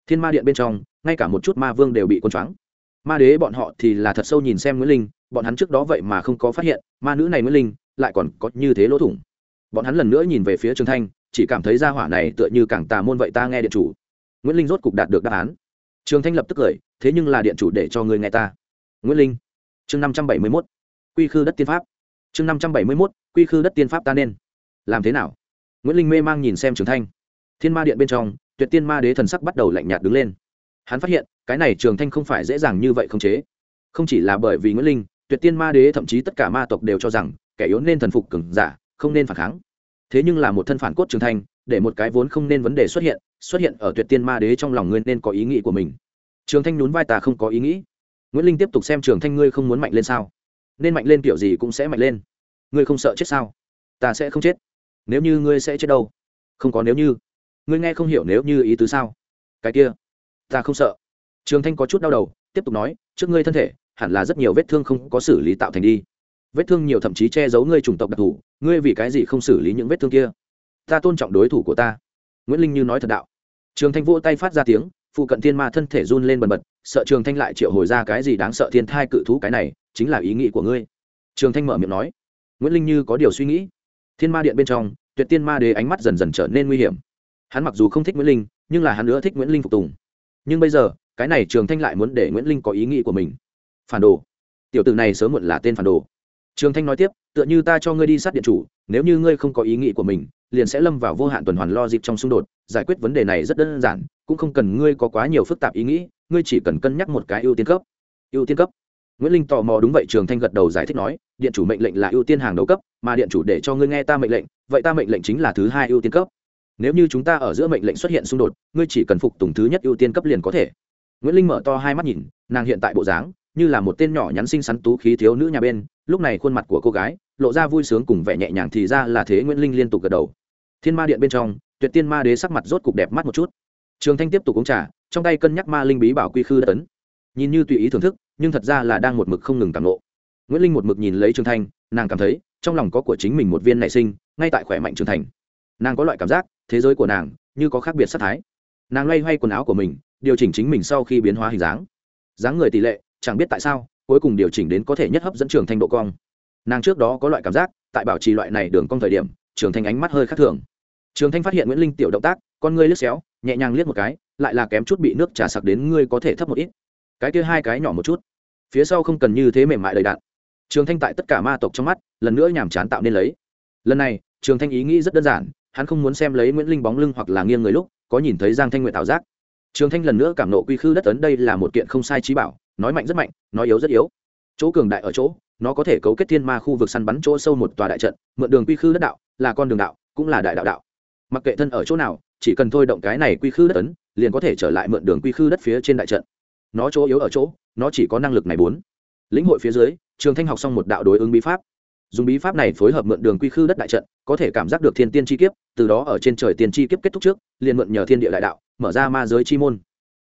Thiên ma điện bên trong, ngay cả một chút ma vương đều bị quân choáng. Ma đế bọn họ thì là thật sâu nhìn xem nguyễn linh, bọn hắn trước đó vậy mà không có phát hiện, ma nữ này nguyễn linh lại còn có như thế lỗ thủng. Bọn hắn lần nữa nhìn về phía trường thanh chỉ cảm thấy ra hỏa này tựa như càng tà môn vậy ta nghe điện chủ. Nguyễn linh rốt cục đạt được đáp án. Trường thanh lập tức cười, thế nhưng là điện chủ để cho người nghe ta. Nguyễn linh, chương năm trăm bảy mươi mốt, quy khư đất tiên pháp. Chương năm trăm bảy mươi mốt, quy khư đất tiên pháp ta nên. Làm thế nào? Nguyễn linh mê mang nhìn xem trường thanh. Thiên ma điện bên trong, tuyệt tiên ma đế thần sắc bắt đầu lạnh nhạt đứng lên. Hắn phát hiện, cái này trường thanh không phải dễ dàng như vậy không chế. Không chỉ là bởi vì nguyễn linh, tuyệt tiên ma đế thậm chí tất cả ma tộc đều cho rằng, kẻ yếu nên thần phục cừng giả, không nên phản kháng thế nhưng là một thân phản cốt trường thanh để một cái vốn không nên vấn đề xuất hiện xuất hiện ở tuyệt tiên ma đế trong lòng ngươi nên có ý nghĩ của mình. Trường thanh nhún vai ta không có ý nghĩ. Nguyễn linh tiếp tục xem trường thanh ngươi không muốn mạnh lên sao? Nên mạnh lên kiểu gì cũng sẽ mạnh lên. Ngươi không sợ chết sao? Ta sẽ không chết. Nếu như ngươi sẽ chết đâu? Không có nếu như. Ngươi nghe không hiểu nếu như ý tứ sao? Cái kia, ta không sợ. Trường thanh có chút đau đầu, tiếp tục nói, trước ngươi thân thể, hẳn là rất nhiều vết thương không có xử lý tạo thành đi vết thương nhiều thậm chí che giấu ngươi chủng tộc đặc thù, ngươi vì cái gì không xử lý những vết thương kia? Ta tôn trọng đối thủ của ta. Nguyễn linh như nói thật đạo. Trường thanh vỗ tay phát ra tiếng, phụ cận thiên ma thân thể run lên bần bật, sợ trường thanh lại triệu hồi ra cái gì đáng sợ thiên thai cự thú cái này, chính là ý nghĩ của ngươi. Trường thanh mở miệng nói. Nguyễn linh như có điều suy nghĩ. Thiên ma điện bên trong, tuyệt tiên ma đế ánh mắt dần dần trở nên nguy hiểm. Hắn mặc dù không thích nguyễn linh, nhưng là hắn nữa thích nguyễn linh phục tùng. Nhưng bây giờ, cái này trường thanh lại muốn để nguyễn linh có ý nghĩ của mình. Phản đồ. Tiểu tử này sớm muộn là tên phản đồ trường thanh nói tiếp, tựa như ta cho ngươi đi sát điện chủ, nếu như ngươi không có ý nghĩ của mình, liền sẽ lâm vào vô hạn tuần hoàn lo dịp trong xung đột. Giải quyết vấn đề này rất đơn giản, cũng không cần ngươi có quá nhiều phức tạp ý nghĩ, ngươi chỉ cần cân nhắc một cái ưu tiên cấp. Ưu tiên cấp. Nguyễn linh tò mò, đúng vậy, trường thanh gật đầu giải thích nói, điện chủ mệnh lệnh là ưu tiên hàng đầu cấp, mà điện chủ để cho ngươi nghe ta mệnh lệnh, vậy ta mệnh lệnh chính là thứ hai ưu tiên cấp. Nếu như chúng ta ở giữa mệnh lệnh xuất hiện xung đột, ngươi chỉ cần phục tùng thứ nhất ưu tiên cấp liền có thể. Nguyễn linh mở to hai mắt nhìn, nàng hiện tại bộ dáng như là một tên nhỏ nhắn xinh xắn tú khí thiếu nữ nhà bên, lúc này khuôn mặt của cô gái lộ ra vui sướng cùng vẻ nhẹ nhàng thì ra là thế nguyễn linh liên tục gật đầu. Thiên ma điện bên trong, tuyệt tiên ma đế sắc mặt rốt cục đẹp mắt một chút. Trường thanh tiếp tục uống trà, trong tay cân nhắc ma linh bí bảo quy khư đã tấn. Nhìn như tùy ý thưởng thức, nhưng thật ra là đang một mực không ngừng cảm lộ nguyễn linh một mực nhìn lấy trường thanh, nàng cảm thấy trong lòng có của chính mình một viên nảy sinh, ngay tại khỏe mạnh trưởng thành nàng có loại cảm giác, thế giới của nàng như có khác biệt sắc thái. Nàng loay hoay quần áo của mình, điều chỉnh chính mình sau khi biến hóa hình dáng. Dáng người tỷ lệ chẳng biết tại sao, cuối cùng điều chỉnh đến có thể nhất hấp dẫn trường thanh độ cong. Nàng trước đó có loại cảm giác, tại bảo trì loại này đường cong thời điểm, trường thanh ánh mắt hơi khác thường. Trường thanh phát hiện nguyễn linh tiểu động tác, con ngươi liếc xéo, nhẹ nhàng liếc một cái, lại là kém chút bị nước trà sặc đến ngươi có thể thấp một ít. Cái kia hai cái nhỏ một chút. Phía sau không cần như thế mềm mại đầy đạn trường thanh tại tất cả ma tộc trong mắt, lần nữa nhàm chán tạo nên lấy. Lần này, trường thanh ý nghĩ rất đơn giản, hắn không muốn xem lấy nguyễn linh bóng lưng hoặc là nghiêng người lúc, có nhìn thấy giang thanh nguyện tạo giác. Trường thanh lần nữa cảm nộ quy khư đất ấn đây là một kiện không sai trí bảo nói mạnh rất mạnh, nói yếu rất yếu. Chỗ cường đại ở chỗ, nó có thể cấu kết thiên ma khu vực săn bắn chỗ sâu một tòa đại trận, mượn đường quy khư đất đạo, là con đường đạo, cũng là đại đạo đạo. Mặc kệ thân ở chỗ nào, chỉ cần thôi động cái này quy khư đất ấn, liền có thể trở lại mượn đường quy khư đất phía trên đại trận. Nó chỗ yếu ở chỗ, nó chỉ có năng lực này bốn. Lĩnh hội phía dưới, trường thanh học xong một đạo đối ứng bí pháp. Dùng bí pháp này phối hợp mượn đường quy khư đất đại trận, có thể cảm giác được thiên tiên chi kiếp, từ đó ở trên trời tiên chi kiếp kết thúc trước, liền mượn nhờ thiên địa đại đạo, mở ra ma giới chi môn.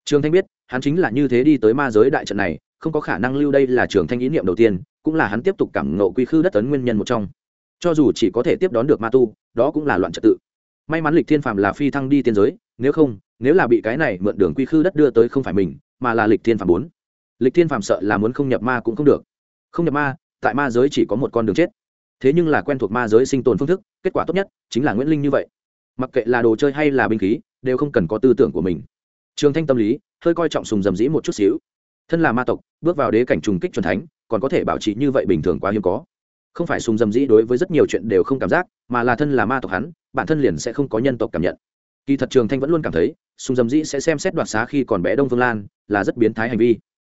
Trường thanh biết hắn chính là như thế đi tới ma giới đại trận này, không có khả năng lưu đây là trường thanh ý niệm đầu tiên, cũng là hắn tiếp tục cảm ngộ quy khư đất tấn nguyên nhân một trong. Cho dù chỉ có thể tiếp đón được ma tu, đó cũng là loạn trật tự. May mắn lịch thiên phàm là phi thăng đi tiên giới, nếu không, nếu là bị cái này mượn đường quy khư đất đưa tới không phải mình, mà là lịch thiên phàm bốn lịch thiên phàm sợ là muốn không nhập ma cũng không được. Không nhập ma, tại ma giới chỉ có một con đường chết. Thế nhưng là quen thuộc ma giới sinh tồn phương thức, kết quả tốt nhất chính là nguyễn linh như vậy. Mặc kệ là đồ chơi hay là binh khí, đều không cần có tư tưởng của mình trường thanh tâm lý, hơi coi trọng sùng dầm dĩ một chút xíu. Thân là ma tộc, bước vào đế cảnh trùng kích c thánh, còn có thể bảo trì như vậy bình thường quá hiếm có. Không phải sùng dầm dĩ đối với rất nhiều chuyện đều không cảm giác, mà là thân là ma tộc hắn, bản thân liền sẽ không có nhân tộc cảm nhận. Kỳ thật trường thanh vẫn luôn cảm thấy, sùng dầm dĩ sẽ xem xét đoạt xá khi còn bé đông phương lan, là rất biến thái hành vi.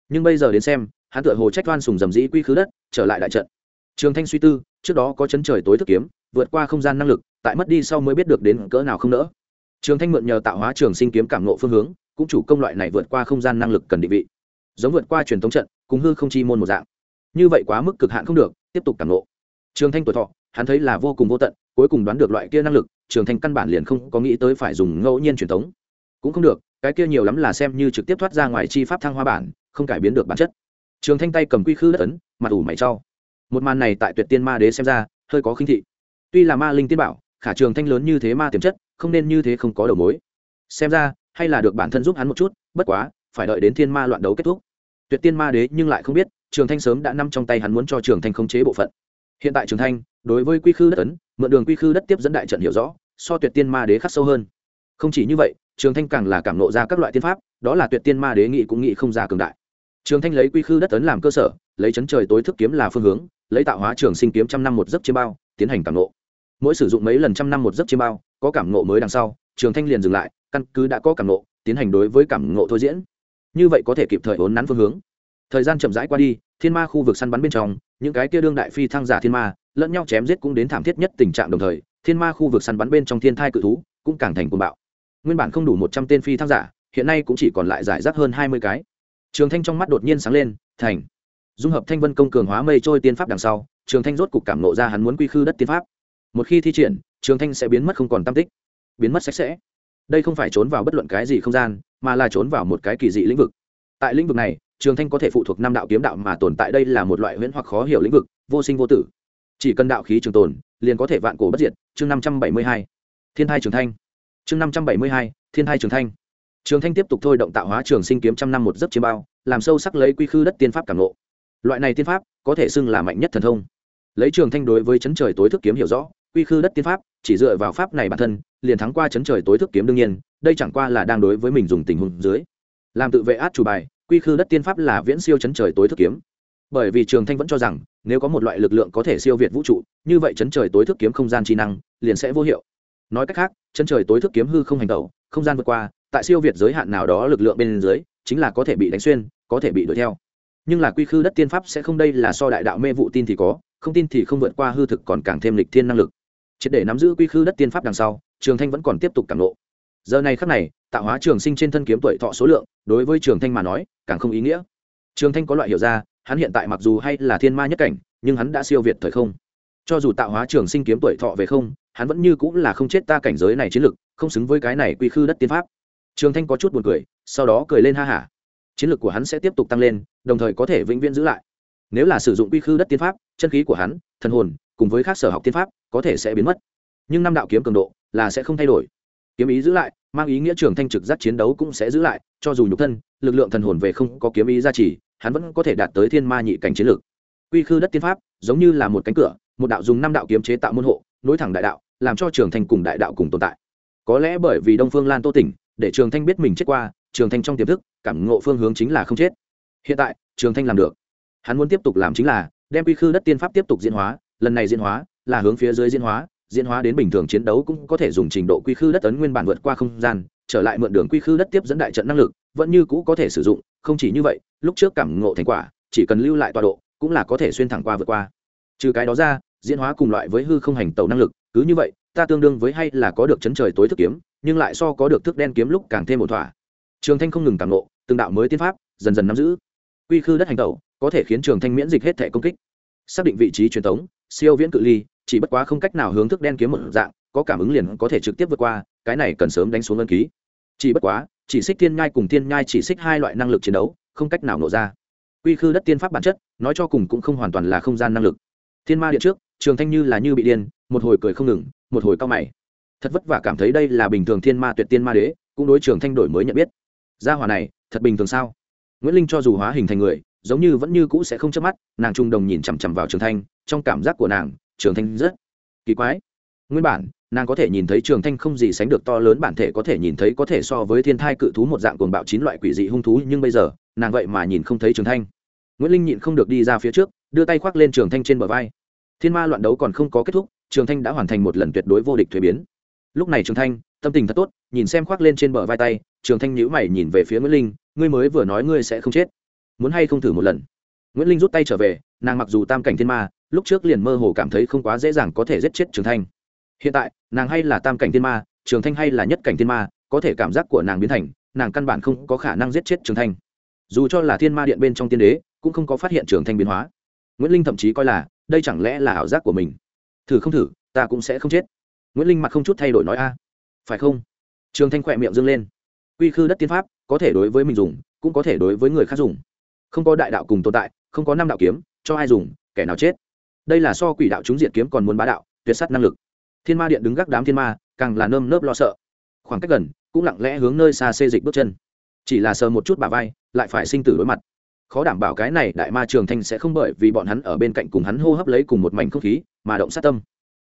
Nhưng bây giờ đến xem, hắn tựa hồ trách oan sùng dầm dĩ quy khứ đất, trở lại đại trận. Trường thanh suy tư, trước đó có chấn trời tối thức kiếm, vượt qua không gian năng lực, tại mất đi sau mới biết được đến cỡ nào không nỡ trường thanh mượn nhờ tạo hóa trường sinh kiếm cảm nộ phương hướng, cũng chủ công loại này vượt qua không gian năng lực cần định vị. Giống vượt qua truyền thống trận, cùng hư không chi môn một dạng. Như vậy quá mức cực hạn không được, tiếp tục cảm nộ trường thanh tuổi thọ, hắn thấy là vô cùng vô tận, cuối cùng đoán được loại kia năng lực, trường thanh căn bản liền không có nghĩ tới phải dùng ngẫu nhiên truyền thống. Cũng không được, cái kia nhiều lắm là xem như trực tiếp thoát ra ngoài chi pháp thăng hoa bản, không cải biến được bản chất. Trường thanh tay cầm quy khư đất ấn, mặt ủ mày trau một màn này tại tuyệt tiên ma đế xem ra, hơi có khinh thị. Tuy là ma linh tiên bảo khả trường thanh lớn như thế ma tiềm chất, không nên như thế không có đầu mối. Xem ra, hay là được bản thân giúp hắn một chút, bất quá, phải đợi đến thiên ma loạn đấu kết thúc. Tuyệt tiên ma đế nhưng lại không biết, trường thanh sớm đã nằm trong tay hắn muốn cho trường thanh khống chế bộ phận. Hiện tại trường thanh, đối với quy khư đất ấn, mượn đường quy khư đất tiếp dẫn đại trận hiểu rõ, so tuyệt tiên ma đế khắc sâu hơn. Không chỉ như vậy, trường thanh càng là cảm nộ ra các loại tiên pháp, đó là tuyệt tiên ma đế nghị cũng nghị không ra cường đại. Trường thanh lấy quy khư đất ấn làm cơ sở, lấy chấn trời tối thức kiếm là phương hướng, lấy tạo hóa trường sinh kiếm trăm năm một giấc chiêm bao, tiến hành cảm nộ mỗi sử dụng mấy lần trăm năm một giấc chiêm bao, có cảm nộ mới đằng sau, trường thanh liền dừng lại, căn cứ đã có cảm nộ tiến hành đối với cảm nộ thôi diễn. Như vậy có thể kịp thời ốn nắn phương hướng. Thời gian chậm rãi qua đi, thiên ma khu vực săn bắn bên trong, những cái kia đương đại phi thăng giả thiên ma, lẫn nhau chém giết cũng đến thảm thiết nhất tình trạng đồng thời, thiên ma khu vực săn bắn bên trong thiên thai cự thú cũng càng thành cuồng bạo. Nguyên bản không đủ một trăm tên phi thăng giả, hiện nay cũng chỉ còn lại giải rác hơn hai mươi cái. Trường thanh trong mắt đột nhiên sáng lên, thành. Dung hợp thanh vân công cường hóa mây trôi tiên pháp đằng sau, trường thanh rốt cục cảm nộ ra hắn muốn quy khư đất tiên pháp một khi thi triển, trường thanh sẽ biến mất không còn tam tích, biến mất sạch sẽ. Đây không phải trốn vào bất luận cái gì không gian, mà là trốn vào một cái kỳ dị lĩnh vực. Tại lĩnh vực này, trường thanh có thể phụ thuộc năm đạo kiếm đạo mà tồn tại đây là một loại huyễn hoặc khó hiểu lĩnh vực, vô sinh vô tử. Chỉ cần đạo khí trường tồn, liền có thể vạn cổ bất diệt. Chương năm trăm bảy mươi hai, thiên thai trường thanh. Chương năm trăm bảy mươi hai, thiên thai trường thanh. Trường thanh tiếp tục thôi động tạo hóa trường sinh kiếm trăm năm một giấc chiêm bao, làm sâu sắc lấy quy khư đất tiên pháp cảm ngộ. Loại này tiên pháp có thể xưng là mạnh nhất thần thông. Lấy trường thanh đối với chấn trời tối thức kiếm hiểu rõ quy khư đất tiên pháp, chỉ dựa vào pháp này bản thân, liền thắng qua chấn trời tối thức kiếm đương nhiên, đây chẳng qua là đang đối với mình dùng tình huống dưới. Làm tự vệ át chủ bài, quy khư đất tiên pháp là viễn siêu chấn trời tối thức kiếm. Bởi vì trường thanh vẫn cho rằng, nếu có một loại lực lượng có thể siêu việt vũ trụ, như vậy chấn trời tối thức kiếm không gian trí năng liền sẽ vô hiệu. Nói cách khác, chấn trời tối thức kiếm hư không hành tẩu, không gian vượt qua, tại siêu việt giới hạn nào đó lực lượng bên dưới, chính là có thể bị đánh xuyên, có thể bị đuổi theo. Nhưng là quy khư đất tiên pháp sẽ không đây là so đại đạo mê vụ tin thì có, không tin thì không vượt qua hư thực còn càng thêm lịch thiên năng lực triệt để nắm giữ quy khư đất tiên pháp đằng sau, trường thanh vẫn còn tiếp tục cảm lộ giờ này khắc này, tạo hóa trường sinh trên thân kiếm tuổi thọ số lượng, đối với trường thanh mà nói, càng không ý nghĩa. Trường thanh có loại hiểu ra, hắn hiện tại mặc dù hay là thiên ma nhất cảnh, nhưng hắn đã siêu việt thời không. Cho dù tạo hóa trường sinh kiếm tuổi thọ về không, hắn vẫn như cũng là không chết ta cảnh giới này chiến lực, không xứng với cái này quy khư đất tiên pháp. Trường thanh có chút buồn cười, sau đó cười lên ha hả. Chiến lược của hắn sẽ tiếp tục tăng lên, đồng thời có thể vĩnh viễn giữ lại. Nếu là sử dụng quy khư đất tiên pháp, chân khí của hắn, thần hồn, cùng với các sở học tiên pháp có thể sẽ biến mất. Nhưng năm đạo kiếm cường độ là sẽ không thay đổi. Kiếm ý giữ lại, mang ý nghĩa trường thanh trực giác chiến đấu cũng sẽ giữ lại, cho dù nhục thân, lực lượng thần hồn về không có kiếm ý gia trì, hắn vẫn có thể đạt tới thiên ma nhị cảnh chiến lược. Quy khư đất tiên pháp, giống như là một cánh cửa, một đạo dùng năm đạo kiếm chế tạo môn hộ, nối thẳng đại đạo, làm cho trường thanh cùng đại đạo cùng tồn tại. Có lẽ bởi vì đông phương lan tô tỉnh, để trường thanh biết mình chết qua, trường thanh trong tiềm thức, cảm ngộ phương hướng chính là không chết. Hiện tại, trường thanh làm được. Hắn muốn tiếp tục làm chính là, đem quy khư đất tiên pháp tiếp tục diễn hóa, lần này diễn hóa là hướng phía dưới diễn hóa diễn hóa đến bình thường chiến đấu cũng có thể dùng trình độ quy khư đất tấn nguyên bản vượt qua không gian, trở lại mượn đường quy khư đất tiếp dẫn đại trận năng lực, vẫn như cũ có thể sử dụng, không chỉ như vậy, lúc trước cảm ngộ thành quả, chỉ cần lưu lại tọa độ, cũng là có thể xuyên thẳng qua vượt qua. Trừ cái đó ra, diễn hóa cùng loại với hư không hành tàu năng lực, cứ như vậy, ta tương đương với hay là có được chấn trời tối thức kiếm, nhưng lại so có được thức đen kiếm lúc càng thêm một thỏa. Trường thanh không ngừng cảm ngộ, từng đạo mới tiên pháp, dần dần nắm giữ. Quy khư đất hành tàu có thể khiến trường thanh miễn dịch hết thể công kích. Xác định vị trí truyền thống, siêu viễn cự ly chỉ bất quá không cách nào hướng thức đen kiếm một dạng, có cảm ứng liền có thể trực tiếp vượt qua, cái này cần sớm đánh xuống ân ký. Chỉ bất quá, chỉ xích thiên nhai cùng thiên nhai chỉ xích hai loại năng lực chiến đấu, không cách nào nổ ra. Quy khư đất tiên pháp bản chất, nói cho cùng cũng không hoàn toàn là không gian năng lực. Thiên ma điện trước, trường thanh như là như bị điên, một hồi cười không ngừng, một hồi cao mày. Thật vất vả cảm thấy đây là bình thường thiên ma tuyệt tiên ma đế, cũng đối trường thanh đổi mới nhận biết. Gia hỏa này, thật bình thường sao? Nguyễn linh cho dù hóa hình thành người, giống như vẫn như cũ sẽ không chớp mắt, nàng trung đồng nhìn chằm chằm vào trường thanh, trong cảm giác của nàng trường thanh rất kỳ quái. Nguyên bản, nàng có thể nhìn thấy trường thanh không gì sánh được to lớn bản thể có thể nhìn thấy có thể so với thiên thai cự thú một dạng cuồng bạo chín loại quỷ dị hung thú, nhưng bây giờ, nàng vậy mà nhìn không thấy trường thanh. Nguyễn linh nhịn không được đi ra phía trước, đưa tay khoác lên trường thanh trên bờ vai. Thiên ma loạn đấu còn không có kết thúc, trường thanh đã hoàn thành một lần tuyệt đối vô địch thuế biến. Lúc này trường thanh, tâm tình thật tốt, nhìn xem khoác lên trên bờ vai tay, trường thanh nhữ mày nhìn về phía nguyễn linh, ngươi mới vừa nói ngươi sẽ không chết, muốn hay không thử một lần? Nguyễn linh rút tay trở về, nàng mặc dù tam cảnh thiên ma lúc trước liền mơ hồ cảm thấy không quá dễ dàng có thể giết chết trường thanh. Hiện tại, nàng hay là tam cảnh thiên ma, trường thanh hay là nhất cảnh thiên ma, có thể cảm giác của nàng biến thành, nàng căn bản không có khả năng giết chết trường thanh. Dù cho là thiên ma điện bên trong tiên đế, cũng không có phát hiện trường thanh biến hóa. Nguyễn linh thậm chí coi là, đây chẳng lẽ là ảo giác của mình? Thử không thử, ta cũng sẽ không chết. Nguyễn linh mặt không chút thay đổi nói a. Phải không? Trường thanh khỏe miệng dâng lên. Quy khư đất tiên pháp, có thể đối với mình dùng, cũng có thể đối với người khác dùng. Không có đại đạo cùng tồn tại, không có năm đạo kiếm, cho ai dùng, kẻ nào chết? Đây là so quỷ đạo chúng diệt kiếm còn muốn bá đạo, tuyệt s năng lực. Thiên ma điện đứng gác đám thiên ma, càng là nơm nớp lo sợ. Khoảng cách gần, cũng lặng lẽ hướng nơi xa xê dịch bước chân. Chỉ là sờ một chút bà vai, lại phải sinh tử đối mặt. Khó đảm bảo cái này đại ma trường thanh sẽ không bởi vì bọn hắn ở bên cạnh cùng hắn hô hấp lấy cùng một mảnh không khí, mà động sát tâm.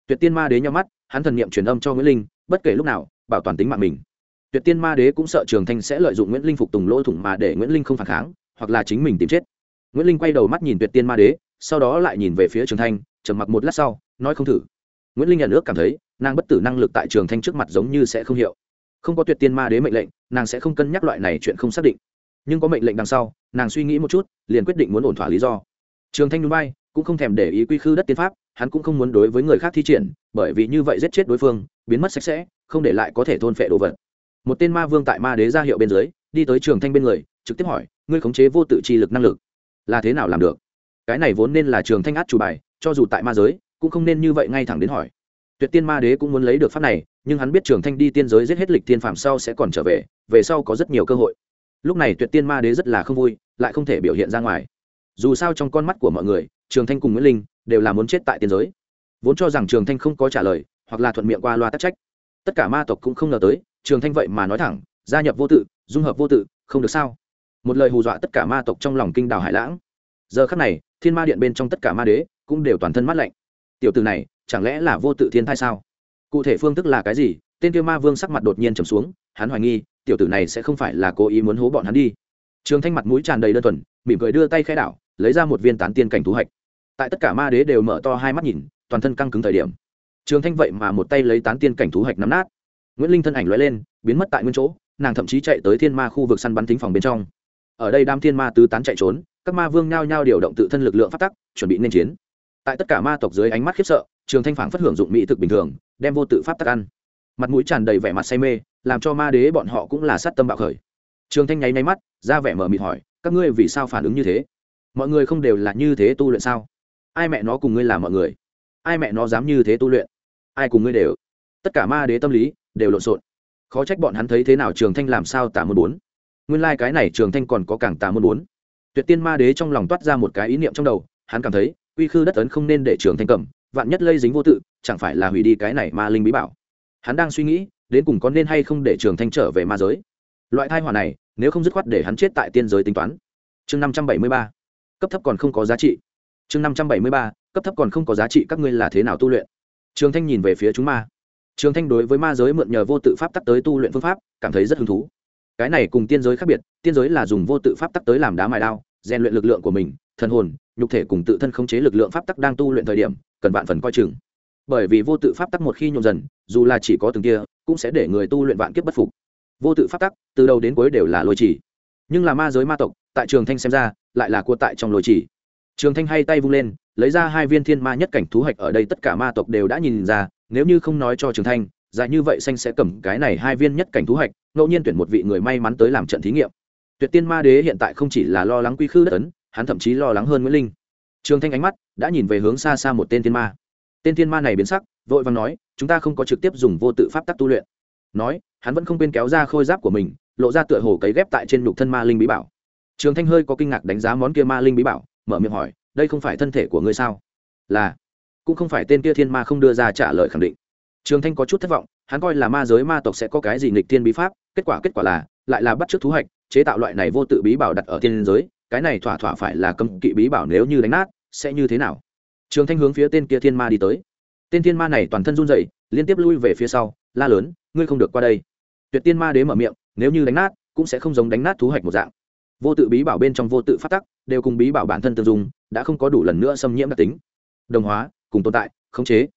Tuyệt tiên ma đế nhau mắt, hắn thần niệm truyền âm cho nguyễn linh, bất kể lúc nào, bảo toàn tính mạng mình. Tuyệt tiên ma đế cũng sợ trường thanh sẽ lợi dụng nguyễn linh phục tùng lỗ thủng mà để nguyễn linh không phản kháng, hoặc là chính mình tìm chết. Nguyễn linh quay đầu mắt nhìn tuyệt tiên ma đế sau đó lại nhìn về phía trường thanh, trầm mặc một lát sau, nói không thử. Nguyễn linh nhận ước cảm thấy, nàng bất tử năng lực tại trường thanh trước mặt giống như sẽ không hiệu. Không có tuyệt tiên ma đế mệnh lệnh, nàng sẽ không cân nhắc loại này chuyện không xác định. Nhưng có mệnh lệnh đằng sau, nàng suy nghĩ một chút, liền quyết định muốn ổn thỏa lý do. Trường thanh núi bay cũng không thèm để ý quy khư đất tiên pháp, hắn cũng không muốn đối với người khác thi triển, bởi vì như vậy giết chết đối phương, biến mất sạch sẽ, không để lại có thể thôn phệ đồ vật. Một tên ma vương tại ma đế ra hiệu bên dưới, đi tới trường thanh bên người, trực tiếp hỏi, ngươi khống chế vô tự chi lực năng lực, là thế nào làm được? Cái này vốn nên là trường thanh át chủ bài, cho dù tại ma giới, cũng không nên như vậy ngay thẳng đến hỏi. Tuyệt tiên ma đế cũng muốn lấy được pháp này, nhưng hắn biết trường thanh đi tiên giới giết hết lịch tiên phạm sau sẽ còn trở về về sau có rất nhiều cơ hội. Lúc này tuyệt tiên ma đế rất là không vui, lại không thể biểu hiện ra ngoài. Dù sao trong con mắt của mọi người, trường thanh cùng nguyễn linh đều là muốn chết tại tiên giới. Vốn cho rằng trường thanh không có trả lời, hoặc là thuận miệng qua loa tắc trách. Tất cả ma tộc cũng không ngờ tới, trường thanh vậy mà nói thẳng, gia nhập vô tự, dung hợp vô tự, không được sao? Một lời hù dọa tất cả ma tộc trong lòng kinh đào hải lãng giờ khắc này, thiên ma điện bên trong tất cả ma đế cũng đều toàn thân mát lạnh. Tiểu từ này, chẳng lẽ là vô tự thiên thai sao? Cụ thể phương thức là cái gì? Tên tiêu ma vương sắc mặt đột nhiên trầm xuống, hắn hoài nghi, tiểu tử này sẽ không phải là cố ý muốn hố bọn hắn đi. Trường thanh mặt mũi tràn đầy đơn thuần, mỉm cười đưa tay khai đảo, lấy ra một viên tán tiên cảnh thú hạch. Tại tất cả ma đế đều mở to hai mắt nhìn, toàn thân căng cứng thời điểm. Trường thanh vậy mà một tay lấy tán tiên cảnh thú hạch nắm nát. Nguyễn linh thân ảnh l lên, biến mất tại nguyên chỗ, nàng thậm chí chạy tới thiên ma khu vực săn bắn thính phòng bên trong. Ở đây đam thiên ma tứ tán chạy trốn các ma vương nhao nhao điều động tự thân lực lượng phát tắc, chuẩn bị nên chiến. Tại tất cả ma tộc dưới ánh mắt khiếp sợ, trường thanh phản phát hưởng dụng mỹ thực bình thường, đem vô tự pháp tắc ăn. Mặt mũi tràn đầy vẻ mặt say mê, làm cho ma đế bọn họ cũng là sát tâm bạo khởi. Trường thanh nháy nháy mắt, ra vẻ mở mịt hỏi, các ngươi vì sao phản ứng như thế? Mọi người không đều là như thế tu luyện sao? Ai mẹ nó cùng ngươi là mọi người? Ai mẹ nó dám như thế tu luyện? Ai cùng ngươi đều? Tất cả ma đế tâm lý đều lộn xộn. Khó trách bọn hắn thấy thế nào trường thanh làm sao tả môn bốn? Nguyên lai、like、cái này trường thanh còn có càng tả môn bốn tuyệt tiên ma đế trong lòng toát ra một cái ý niệm trong đầu, hắn cảm thấy uy khư đất ấn không nên để trường thanh cầm, vạn nhất lây dính vô tự, chẳng phải là hủy đi cái này ma linh bí bảo. Hắn đang suy nghĩ, đến cùng có nên hay không để trường thanh trở về ma giới. Loại thai họa này, nếu không dứt khoát để hắn chết tại tiên giới tính toán. Chương năm trăm bảy mươi ba. Cấp thấp còn không có giá trị. Chương năm trăm bảy mươi ba. Cấp thấp còn không có giá trị, các ngươi là thế nào tu luyện? Trường thanh nhìn về phía chúng ma. Trường thanh đối với ma giới mượn nhờ vô tự pháp tắc tới tu luyện phương pháp, cảm thấy rất hứng thú cái này cùng tiên giới khác biệt, tiên giới là dùng vô tự pháp tắc tới làm đá mài đao, rèn luyện lực lượng của mình, thần hồn, nhục thể cùng tự thân khống chế lực lượng pháp tắc đang tu luyện thời điểm, cần vạn phần coi chừng. Bởi vì vô tự pháp tắc một khi nhộn dần, dù là chỉ có từng kia, cũng sẽ để người tu luyện vạn kiếp bất phục. Vô tự pháp tắc, từ đầu đến cuối đều là lôi chỉ. Nhưng là ma giới ma tộc, tại trường thanh xem ra, lại là cua tại trong lôi chỉ. Trường thanh hay tay vung lên, lấy ra hai viên thiên ma nhất cảnh thú hạch ở đây tất cả ma tộc đều đã nhìn ra, nếu như không nói cho trường thanh dài như vậy xanh sẽ cầm cái này hai viên nhất cảnh thú hạch, ngẫu nhiên tuyển một vị người may mắn tới làm trận thí nghiệm. Tuyệt tiên ma đế hiện tại không chỉ là lo lắng quy khư đất ấn, hắn thậm chí lo lắng hơn nguyễn linh. Trường thanh ánh mắt đã nhìn về hướng xa xa một tên thiên ma. Tên thiên ma này biến sắc, vội vàng nói, chúng ta không có trực tiếp dùng vô tự pháp tắc tu luyện. Nói, hắn vẫn không quên kéo ra khôi giáp của mình, lộ ra tựa hồ cấy ghép tại trên nhục thân ma linh bí bảo. Trường thanh hơi có kinh ngạc đánh giá món kia ma linh bí bảo, mở miệng hỏi, đây không phải thân thể của ngươi sao? Là. Cũng không phải tên kia thiên ma không đưa ra trả lời khẳng định trường thanh có chút thất vọng, hắn coi là ma giới ma tộc sẽ có cái gì nghịch thiên bí pháp, kết quả kết quả là, lại là bắt trước thú hạch, chế tạo loại này vô tự bí bảo đặt ở thiên giới, cái này thỏa thỏa phải là cấm kỵ bí bảo nếu như đánh nát, sẽ như thế nào? Trường thanh hướng phía tên kia thiên ma đi tới. Tên thiên ma này toàn thân run dậy liên tiếp lui về phía sau, la lớn, ngươi không được qua đây. Tuyệt tiên ma đế mở miệng, nếu như đánh nát, cũng sẽ không giống đánh nát thú hạch một dạng. Vô tự bí bảo bên trong vô tự phát tắc, đều cùng bí bảo bản thân tương dung, đã không có đủ lần nữa xâm nhiễm đặc tính. Đồng hóa, cùng tồn tại, khống chế.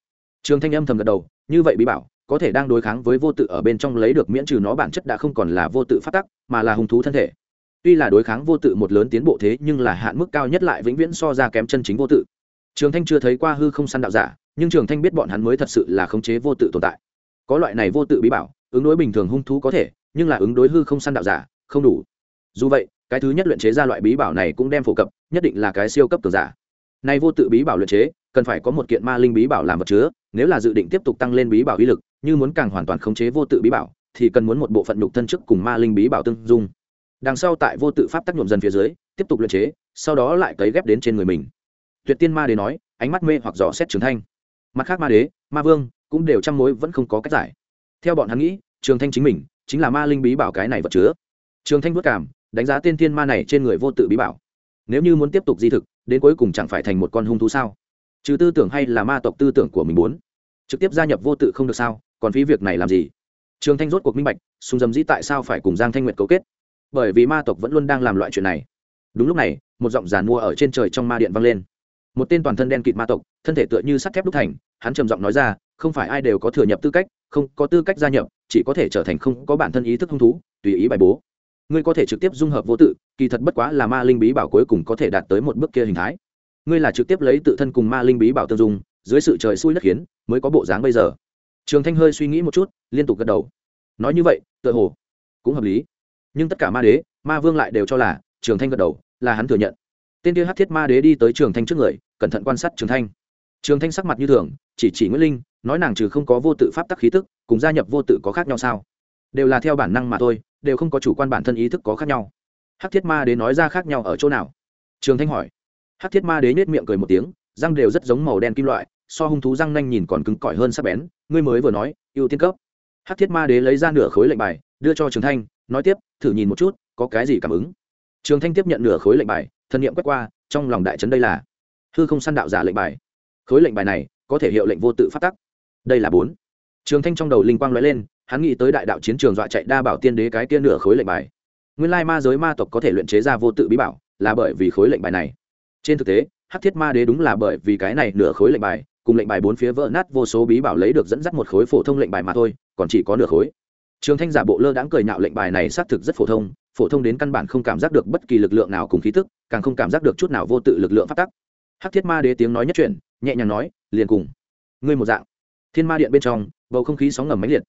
Trường thanh âm thầm gật đầu như vậy bí bảo, có thể đang đối kháng với vô tự ở bên trong lấy được miễn trừ nó bản chất đã không còn là vô tự phát tắc, mà là hung thú thân thể. Tuy là đối kháng vô tự một lớn tiến bộ thế, nhưng là hạn mức cao nhất lại vĩnh viễn so ra kém chân chính vô tự. Trường thanh chưa thấy qua hư không săn đạo giả, nhưng trường thanh biết bọn hắn mới thật sự là khống chế vô tự tồn tại. Có loại này vô tự bí bảo, ứng đối bình thường hung thú có thể, nhưng là ứng đối hư không săn đạo giả, không đủ. Dù vậy, cái thứ nhất luyện chế ra loại bí bảo này cũng đem phổ cập, nhất định là cái siêu cấp cường giả. Nay vô tự bí bảo luyện chế, cần phải có một kiện ma linh bí bảo làm vật chứa nếu là dự định tiếp tục tăng lên bí bảo uy lực, như muốn càng hoàn toàn khống chế vô tự bí bảo, thì cần muốn một bộ phận nhục thân chức cùng ma linh bí bảo tương dung. Đằng sau tại vô tự pháp tác nhuộm dần phía dưới, tiếp tục luyện chế, sau đó lại cấy ghép đến trên người mình. Tuyệt tiên ma đế nói, ánh mắt mê hoặc dò xét trường thanh. Mặt khác ma đế, ma vương, cũng đều trăm mối vẫn không có cách giải. Theo bọn hắn nghĩ, trường thanh chính mình, chính là ma linh bí bảo cái này vật chứa. Trường thanh vất cảm đánh giá tên thiên ma này trên người vô tự bí bảo. Nếu như muốn tiếp tục di thực, đến cuối cùng chẳng phải thành một con hung thú sao? Trừ tư tưởng hay là ma tộc tư tưởng của mình muốn? Trực tiếp gia nhập vô tự không được sao, còn phí việc này làm gì? Trường thanh rốt cuộc minh bạch sùng dầm dĩ tại sao phải cùng giang thanh nguyệt cấu kết? Bởi vì ma tộc vẫn luôn đang làm loại chuyện này. Đúng lúc này, một giọng giàn mua ở trên trời trong ma điện vang lên. Một tên toàn thân đen kịt ma tộc, thân thể tựa như sắt thép đúc thành, hắn trầm giọng nói ra, không phải ai đều có thừa nhập tư cách, không có tư cách gia nhập, chỉ có thể trở thành không có bản thân ý thức hung thú, tùy ý bài bố. Ngươi có thể trực tiếp dung hợp vô tự, kỳ thật bất quá là ma linh bí bảo cuối cùng có thể đạt tới một bước kia hình thái. Ngươi là trực tiếp lấy tự thân cùng ma linh bí bảo tương dung, dưới sự trời xui đất khiến mới có bộ dáng bây giờ. Trường thanh hơi suy nghĩ một chút, liên tục gật đầu. Nói như vậy, tựa hồ cũng hợp lý. Nhưng tất cả ma đế, ma vương lại đều cho là trường thanh gật đầu, là hắn thừa nhận. Tên kia hát thiết ma đế đi tới trường thanh trước người, cẩn thận quan sát trường thanh. Trường thanh sắc mặt như thường, chỉ chỉ nguyễn linh, nói nàng trừ không có vô tự pháp tắc khí tức, cùng gia nhập vô tự có khác nhau sao? Đều là theo bản năng mà thôi, đều không có chủ quan bản thân ý thức có khác nhau. Hát thiết ma đế nói ra khác nhau ở chỗ nào? Trường thanh hỏi. Hát thiết ma đế nhét miệng cười một tiếng, răng đều rất giống màu đen kim loại so hung thú răng nanh nhìn còn cứng cỏi hơn sắc bén, ngươi mới vừa nói, ưu tiên cấp. Hát thiết ma đế lấy ra nửa khối lệnh bài, đưa cho trường thanh, nói tiếp, thử nhìn một chút, có cái gì cảm ứng. Trường thanh tiếp nhận nửa khối lệnh bài, thân nhiệm quét qua, trong lòng đại trấn đây là hư không săn đạo giả lệnh bài. Khối lệnh bài này có thể hiệu lệnh vô tự phát tắc. Đây là bốn. Trường thanh trong đầu linh quang l ó e lên, hắn nghĩ tới đại đạo chiến trường dọa chạy đa bảo tiên đế cái kia nửa khối lệnh bài. Nguyên lai ma giới ma tộc có thể luyện chế ra vô tự bí bảo, là bởi vì khối lệnh bài này. Trên thực tế, hắc thiết ma đế đúng là bởi vì cái này nửa khối lệnh bài cùng lệnh bài bốn phía vỡ nát vô số bí bảo lấy được dẫn dắt một khối phổ thông lệnh bài mà thôi, còn chỉ có nửa khối. Trường thanh giả bộ lơ đãng cười nhạo lệnh bài này xác thực rất phổ thông phổ thông đến căn bản không cảm giác được bất kỳ lực lượng nào cùng khí tức, càng không cảm giác được chút nào vô tự lực lượng phát tắc. Hắc thiết ma đế tiếng nói nhất chuyển, nhẹ nhàng nói, liền cùng ngươi một dạng. Thiên ma điện bên trong, bầu không khí sóng ngầm máy liệt.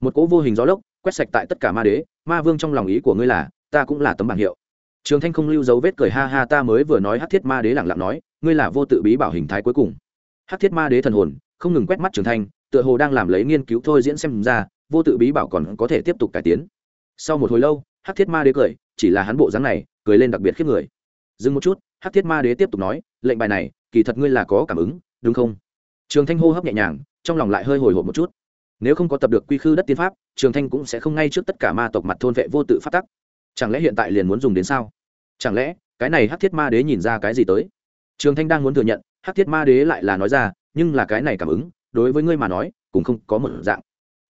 Một cỗ vô hình gió lốc quét sạch tại tất cả ma đế, ma vương trong lòng ý của ngươi là, ta cũng là tấm bảng hiệu. Trường thanh không lưu dấu vết cười ha ha ta mới vừa nói hắc thiết ma đế lẳng lặng nói, ngươi là vô tự bí bảo hình thái cuối cùng hắc thiết ma đế thần hồn, không ngừng quét mắt trường thanh, tựa hồ đang làm lấy nghiên cứu thôi diễn xem ra, vô tự bí bảo còn có thể tiếp tục cải tiến. Sau một hồi lâu, hắc thiết ma đế cười, chỉ là hắn bộ dáng này, cười lên đặc biệt khiếp người. Dừng một chút, hắc thiết ma đế tiếp tục nói, lệnh bài này, kỳ thật ngươi là có cảm ứng, đúng không? Trường thanh hô hấp nhẹ nhàng, trong lòng lại hơi hồi hộp một chút. Nếu không có tập được quy khư đất tiên pháp, trường thanh cũng sẽ không ngay trước tất cả ma tộc mặt thôn vệ vô tự phát tắc. Chẳng lẽ hiện tại liền muốn dùng đến sao? Chẳng lẽ, cái này hắc thiết ma đế nhìn ra cái gì tới? Trường thanh đang muốn thừa nhận hắc thiết ma đế lại là nói ra, nhưng là cái này cảm ứng, đối với ngươi mà nói, cũng không có một dạng.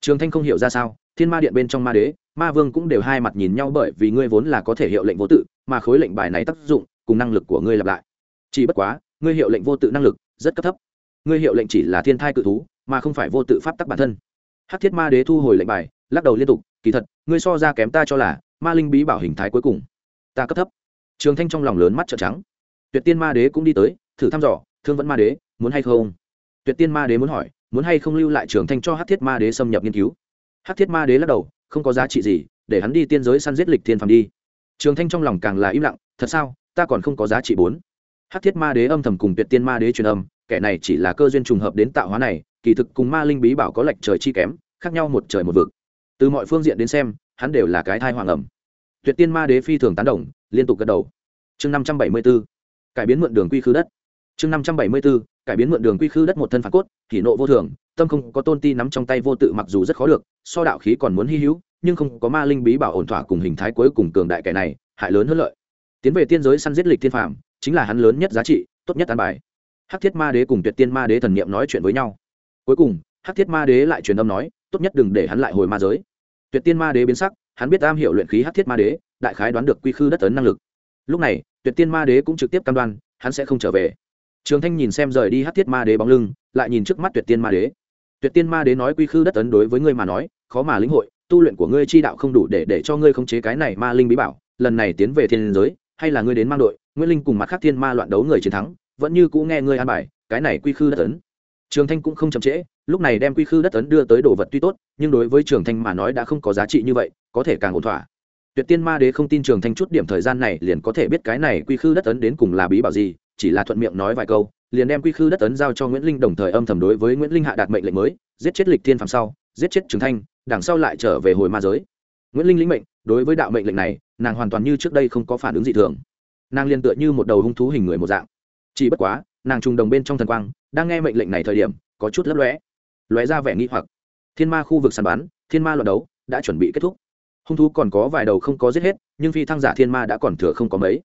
Trường thanh không hiểu ra sao, thiên ma điện bên trong ma đế, ma vương cũng đều hai mặt nhìn nhau bởi vì ngươi vốn là có thể hiệu lệnh vô tự, mà khối lệnh bài này tác dụng, cùng năng lực của ngươi lặp lại. Chỉ bất quá, ngươi hiệu lệnh vô tự năng lực rất cấp thấp. Ngươi hiệu lệnh chỉ là thiên thai cự thú, mà không phải vô tự pháp tắc bản thân. Hắc thiết ma đế thu hồi lệnh bài, lắc đầu liên tục, kỳ thật, ngươi so ra kém ta cho là, ma linh bí bảo hình thái cuối cùng, ta cấp thấp. Trường thanh trong lòng lớn mắt trợn trắng. Tuyệt tiên ma đế cũng đi tới, thử thăm dò thương vẫn ma đế, muốn hay không? Tuyệt tiên ma đế muốn hỏi, muốn hay không lưu lại trường thanh cho hát thiết ma đế xâm nhập nghiên cứu? Hát thiết ma đế lắc đầu, không có giá trị gì, để hắn đi tiên giới săn giết lịch thiên phàm đi. Trường thanh trong lòng càng là im lặng, thật sao, ta còn không có giá trị bốn. Hát thiết ma đế âm thầm cùng tuyệt tiên ma đế truyền âm, kẻ này chỉ là cơ duyên trùng hợp đến tạo hóa này, kỳ thực cùng ma linh bí bảo có lệch trời chi kém, khác nhau một trời một vực. Từ mọi phương diện đến xem, hắn đều là cái thai hoàng ẩm. Tuyệt tiên ma đế phi thường tán đồng, liên tục gật đầu. Chương năm trăm bảy mươi b ố cải biến mượn đường quy khứ đất chương năm trăm bảy mươi b ố cải biến mượn đường quy khư đất một thân phản cốt thì nộ vô thường, tâm không có tôn ti nắm trong tay vô tự mặc dù rất khó được, so đạo khí còn muốn hy hữu, nhưng không có ma linh bí bảo ổn thỏa cùng hình thái cuối cùng cường đại kẻ này, hại lớn hơn lợi. Tiến về tiên giới săn giết lịch thiên phạm chính là hắn lớn nhất giá trị, tốt nhất an bài. Hắc thiết ma đế cùng tuyệt tiên ma đế thần niệm nói chuyện với nhau. Cuối cùng, hắc thiết ma đế lại truyền âm nói, tốt nhất đừng để hắn lại hồi ma giới. Tuyệt tiên ma đế biến sắc, hắn biết am hiểu luyện khí hắc thiết ma đế, đại khái đoán được quy khư đất ấn năng lực. Lúc này, tuyệt tiên ma đế cũng trực tiếp cam đoan, hắn sẽ không trở về trường thanh nhìn xem rời đi hắc thiết ma đế bóng lưng, lại nhìn trước mắt tuyệt tiên ma đế. Tuyệt tiên ma đế nói quy khư đất ấn đối với ngươi mà nói, khó mà lĩnh hội, tu luyện của ngươi chi đạo không đủ để để cho ngươi khống chế cái này ma linh bí bảo, lần này tiến về thiên giới, hay là ngươi đến mang đội nguyễn linh cùng mặt khác thiên ma loạn đấu người chiến thắng, vẫn như cũ nghe ngươi an bài, cái này quy khư đất ấn. Trường thanh cũng không chậm trễ, lúc này đem quy khư đất ấn đưa tới đồ vật tuy tốt, nhưng đối với trường thanh mà nói đã không có giá trị như vậy, có thể càng ổn thỏa. Tuyệt tiên ma đế không tin trường thanh chút điểm thời gian này liền có thể biết cái này quy khư đất ấn đến cùng là bí bảo gì chỉ là thuận miệng nói vài câu, liền đem quy khư đất ấn giao cho nguyễn linh đồng thời âm thầm đối với nguyễn linh hạ đạt mệnh lệnh mới, giết chết lịch thiên phạm sau, giết chết trường thanh, đằng sau lại trở về hồi ma giới. Nguyễn linh lĩnh mệnh, đối với đạo mệnh lệnh này, nàng hoàn toàn như trước đây không có phản ứng gì thường. Nàng liền tựa như một đầu hung thú hình người một dạng. Chỉ bất quá, nàng trùng đồng bên trong thần quang, đang nghe mệnh lệnh này thời điểm, có chút lấp lóe lóe ra vẻ nghi hoặc. Thiên ma khu vực sàn bán thiên ma luận đấu, đã chuẩn bị kết thúc. Hung thú còn có vài đầu không có giết hết, nhưng phi thăng giả thiên ma đã còn thừa không có mấy.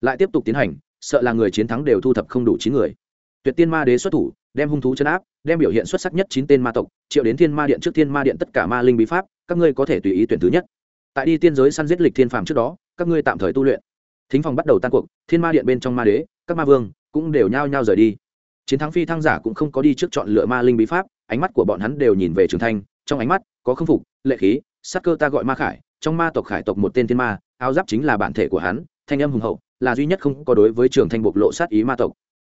Lại tiếp tục tiến hành sợ là người chiến thắng đều thu thập không đủ chín người. Tuyệt tiên ma đế xuất thủ, đem hung thú chấn áp, đem biểu hiện xuất sắc nhất chín tên ma tộc, triệu đến thiên ma điện trước thiên ma điện tất cả ma linh bí pháp, các ngươi có thể tùy ý tuyển thứ nhất. Tại đi tiên giới săn giết lịch thiên phàm trước đó, các ngươi tạm thời tu luyện. Thính phòng bắt đầu tan cuộc, thiên ma điện bên trong ma đế, các ma vương cũng đều nhao nhao rời đi. Chiến thắng phi thăng giả cũng không có đi trước chọn lựa ma linh bí pháp, ánh mắt của bọn hắn đều nhìn về trường thanh, trong ánh mắt có khâm phục, lệ khí sắc cơ ta gọi ma khải, trong ma tộc khải tộc một tên thiên ma, áo giáp chính là bản thể của hắn, thanh âm hùng hậu là duy nhất không có đối với trường thanh bộc lộ sát ý ma tộc.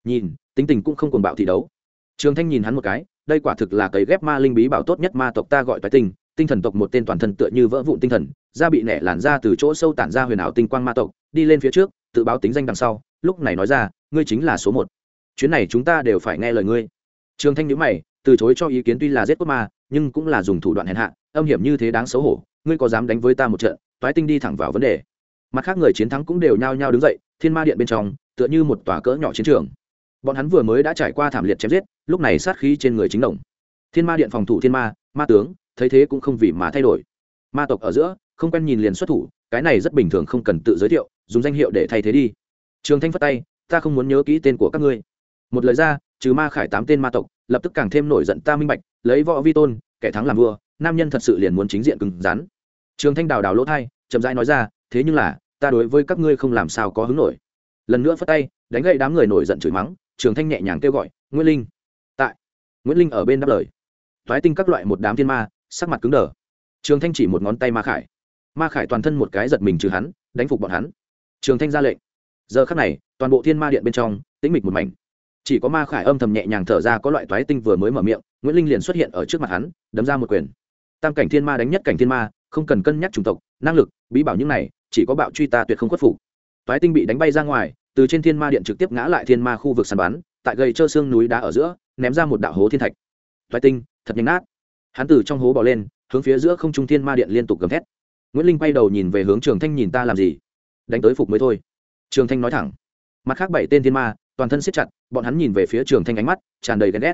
Nhìn, tính tình cũng không cuồng bạo thi đấu. Trường thanh nhìn hắn một cái, đây quả thực là cấy ghép ma linh bí bảo tốt nhất ma tộc ta gọi toái tinh tinh thần tộc một tên toàn thân tựa như vỡ vụn tinh thần, da bị nẻ làn ra từ chỗ sâu tản ra huyền ảo tinh quang ma tộc, đi lên phía trước, tự báo tính danh đằng sau, lúc này nói ra, ngươi chính là số một. Chuyến này chúng ta đều phải nghe lời ngươi. Trường thanh nhữ mày, từ chối cho ý kiến tuy là giết cốt ma, nhưng cũng là dùng thủ đoạn hèn hạ, âm hiểm như thế đáng xấu hổ, ngươi có dám đánh với ta một trận, toái tinh đi thẳng vào vấn đề mặt khác người chiến thắng cũng đều nhao nhao đứng dậy, thiên ma điện bên trong, tựa như một tòa cỡ nhỏ chiến trường. Bọn hắn vừa mới đã trải qua thảm liệt chém giết, lúc này sát khí trên người chính đồng. Thiên ma điện phòng thủ thiên ma ma tướng, thấy thế cũng không vì mà thay đổi. Ma tộc ở giữa, không quen nhìn liền xuất thủ, cái này rất bình thường không cần tự giới thiệu, dùng danh hiệu để thay thế đi. Trường thanh phất tay, ta không muốn nhớ kỹ tên của các ngươi. Một lời ra, trừ ma khải tám tên ma tộc, lập tức càng thêm nổi giận ta minh bạch, lấy võ vi tôn, kẻ thắng làm vua, nam nhân thật sự liền muốn chính diện cứng rắn. Trường thanh đào đào lỗ thai, chậm rãi nói ra, thế nhưng là ta đối với các ngươi không làm sao có hứng nổi. Lần nữa phất tay, đánh gậy đám người nổi giận chửi mắng, trường thanh nhẹ nhàng kêu gọi, nguyễn linh. Tại, nguyễn linh ở bên đáp lời. Thoái tinh các loại một đám thiên ma, sắc mặt cứng đờ. Trường thanh chỉ một ngón tay ma khải. Ma khải toàn thân một cái giật mình trừ hắn, đánh phục bọn hắn. Trường thanh ra lệnh. Giờ khắc này, toàn bộ thiên ma điện bên trong, tĩnh mịch một mảnh. Chỉ có ma khải âm thầm nhẹ nhàng thở ra có loại toái tinh vừa mới mở miệng, nguyễn linh liền xuất hiện ở trước mặt hắn, đấm ra một quyền. Tam cảnh thiên ma đánh nhất cảnh thiên ma, không cần cân nhắc chủng tộc, năng lực, bí bảo những này chỉ có bạo truy ta tuyệt không khuất phục. Toái tinh bị đánh bay ra ngoài, từ trên thiên ma điện trực tiếp ngã lại thiên ma khu vực sàn bắn, tại gầy trơ xương núi đá ở giữa, ném ra một đạo hố thiên thạch. Toái tinh, thật nhanh nát. Hắn từ trong hố bỏ lên, hướng phía giữa không trung thiên ma điện liên tục gầm thét. Nguyễn linh quay đầu nhìn về hướng trường thanh nhìn ta làm gì? Đánh tới phục mới thôi. Trường thanh nói thẳng. Mặt khác bảy tên thiên ma, toàn thân siết chặt, bọn hắn nhìn về phía trường thanh ánh mắt, tràn đầy ghen ghét.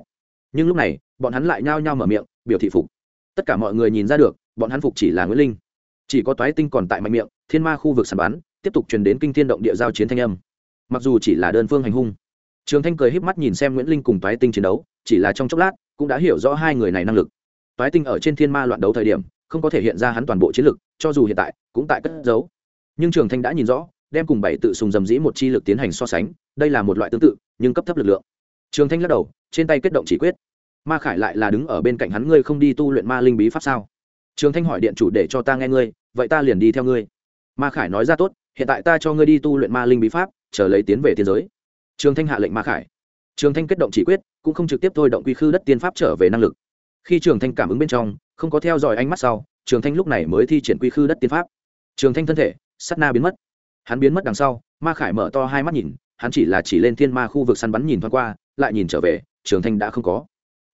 Nhưng lúc này, bọn hắn lại nhao nhao mở miệng, biểu thị phục. Tất cả mọi người nhìn ra được, bọn hắn phục chỉ là nguyễn linh chỉ có toái tinh còn tại mạnh miệng, thiên ma khu vực sàn bắn, tiếp tục truyền đến kinh thiên động địa giao chiến thanh âm. Mặc dù chỉ là đơn phương hành hung, trường thanh cười híp mắt nhìn xem nguyễn linh cùng toái tinh chiến đấu, chỉ là trong chốc lát, cũng đã hiểu rõ hai người này năng lực. Toái tinh ở trên thiên ma loạn đấu thời điểm, không có thể hiện ra hắn toàn bộ chiến lực, cho dù hiện tại, cũng tại cất giấu. Nhưng trường thanh đã nhìn rõ, đem cùng bảy tự sùng dầm dĩ một chi lực tiến hành so sánh, đây là một loại tương tự, nhưng cấp thấp lực lượng. Trường thanh lắc đầu, trên tay kết động chỉ quyết. Ma khải lại là đứng ở bên cạnh hắn, ngươi không đi tu luyện ma linh bí pháp sao? Trường thanh hỏi điện chủ để cho ta nghe ngươi, vậy ta liền đi theo ngươi. Ma khải nói ra tốt, hiện tại ta cho ngươi đi tu luyện ma linh bí pháp, chờ lấy tiến về tiên giới. Trường thanh hạ lệnh ma khải. Trường thanh kết động chỉ quyết, cũng không trực tiếp thôi động quy khư đất tiên pháp trở về năng lực. Khi trường thanh cảm ứng bên trong, không có theo dõi ánh mắt sau, trường thanh lúc này mới thi triển quy khư đất tiên pháp. Trường thanh thân thể, sát na biến mất. Hắn biến mất đằng sau, ma khải mở to hai mắt nhìn, hắn chỉ là chỉ lên thiên ma khu vực săn bắn nhìn thoáng qua, lại nhìn trở về, trường thanh đã không có.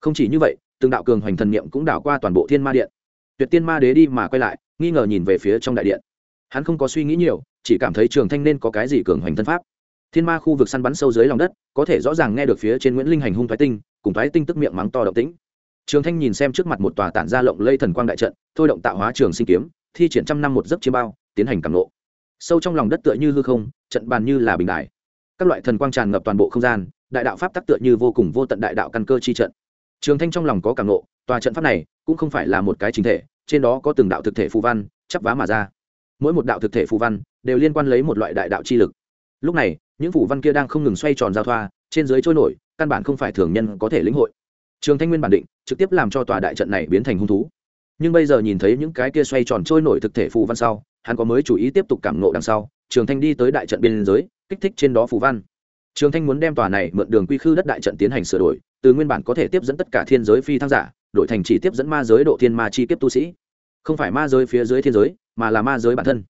Không chỉ như vậy, từng đạo cường hoành thần niệm cũng đảo qua toàn bộ thiên ma điện tuyệt tiên ma đế đi mà quay lại, nghi ngờ nhìn về phía trong đại điện. Hắn không có suy nghĩ nhiều, chỉ cảm thấy trường thanh nên có cái gì cường hoành thân pháp. Thiên ma khu vực săn bắn sâu dưới lòng đất, có thể rõ ràng nghe được phía trên nguyễn linh hành hung thoái tinh, cùng thoái tinh tức miệng mắng to động tĩnh. Trường thanh nhìn xem trước mặt một tòa tản ra lộng lây thần quang đại trận, thôi động tạo hóa trường sinh kiếm, thi triển trăm năm một giấc chiêm bao, tiến hành cảm lộ sâu trong lòng đất tựa như hư không, trận bàn như là bình đài. các loại thần quang tràn ngập toàn bộ không gian, đại đạo pháp tắc tựa như vô cùng vô tận đại đạo căn cơ chi trận trường thanh trong lòng có cảm nộ tòa trận pháp này cũng không phải là một cái chính thể, trên đó có từng đạo thực thể phù văn, chắp vá mà ra. Mỗi một đạo thực thể phù văn đều liên quan lấy một loại đại đạo chi lực. Lúc này, những phù văn kia đang không ngừng xoay tròn giao thoa, trên dưới trôi nổi, căn bản không phải thường nhân có thể lĩnh hội. Trường thanh nguyên bản định trực tiếp làm cho tòa đại trận này biến thành hung thú. Nhưng bây giờ nhìn thấy những cái kia xoay tròn trôi nổi thực thể phù văn sau, hắn có mới chủ ý tiếp tục cảm nộ đằng sau. Trường thanh đi tới đại trận biên giới, kích thích trên đó phù văn trường thanh muốn đem tòa này mượn đường quy khư đất đại trận tiến hành sửa đổi, từ nguyên bản có thể tiếp dẫn tất cả thiên giới phi thăng giả, đổi thành chỉ tiếp dẫn ma giới độ thiên ma chi kiếp tu sĩ. Không phải ma giới phía dưới thiên giới, mà là ma giới bản thân.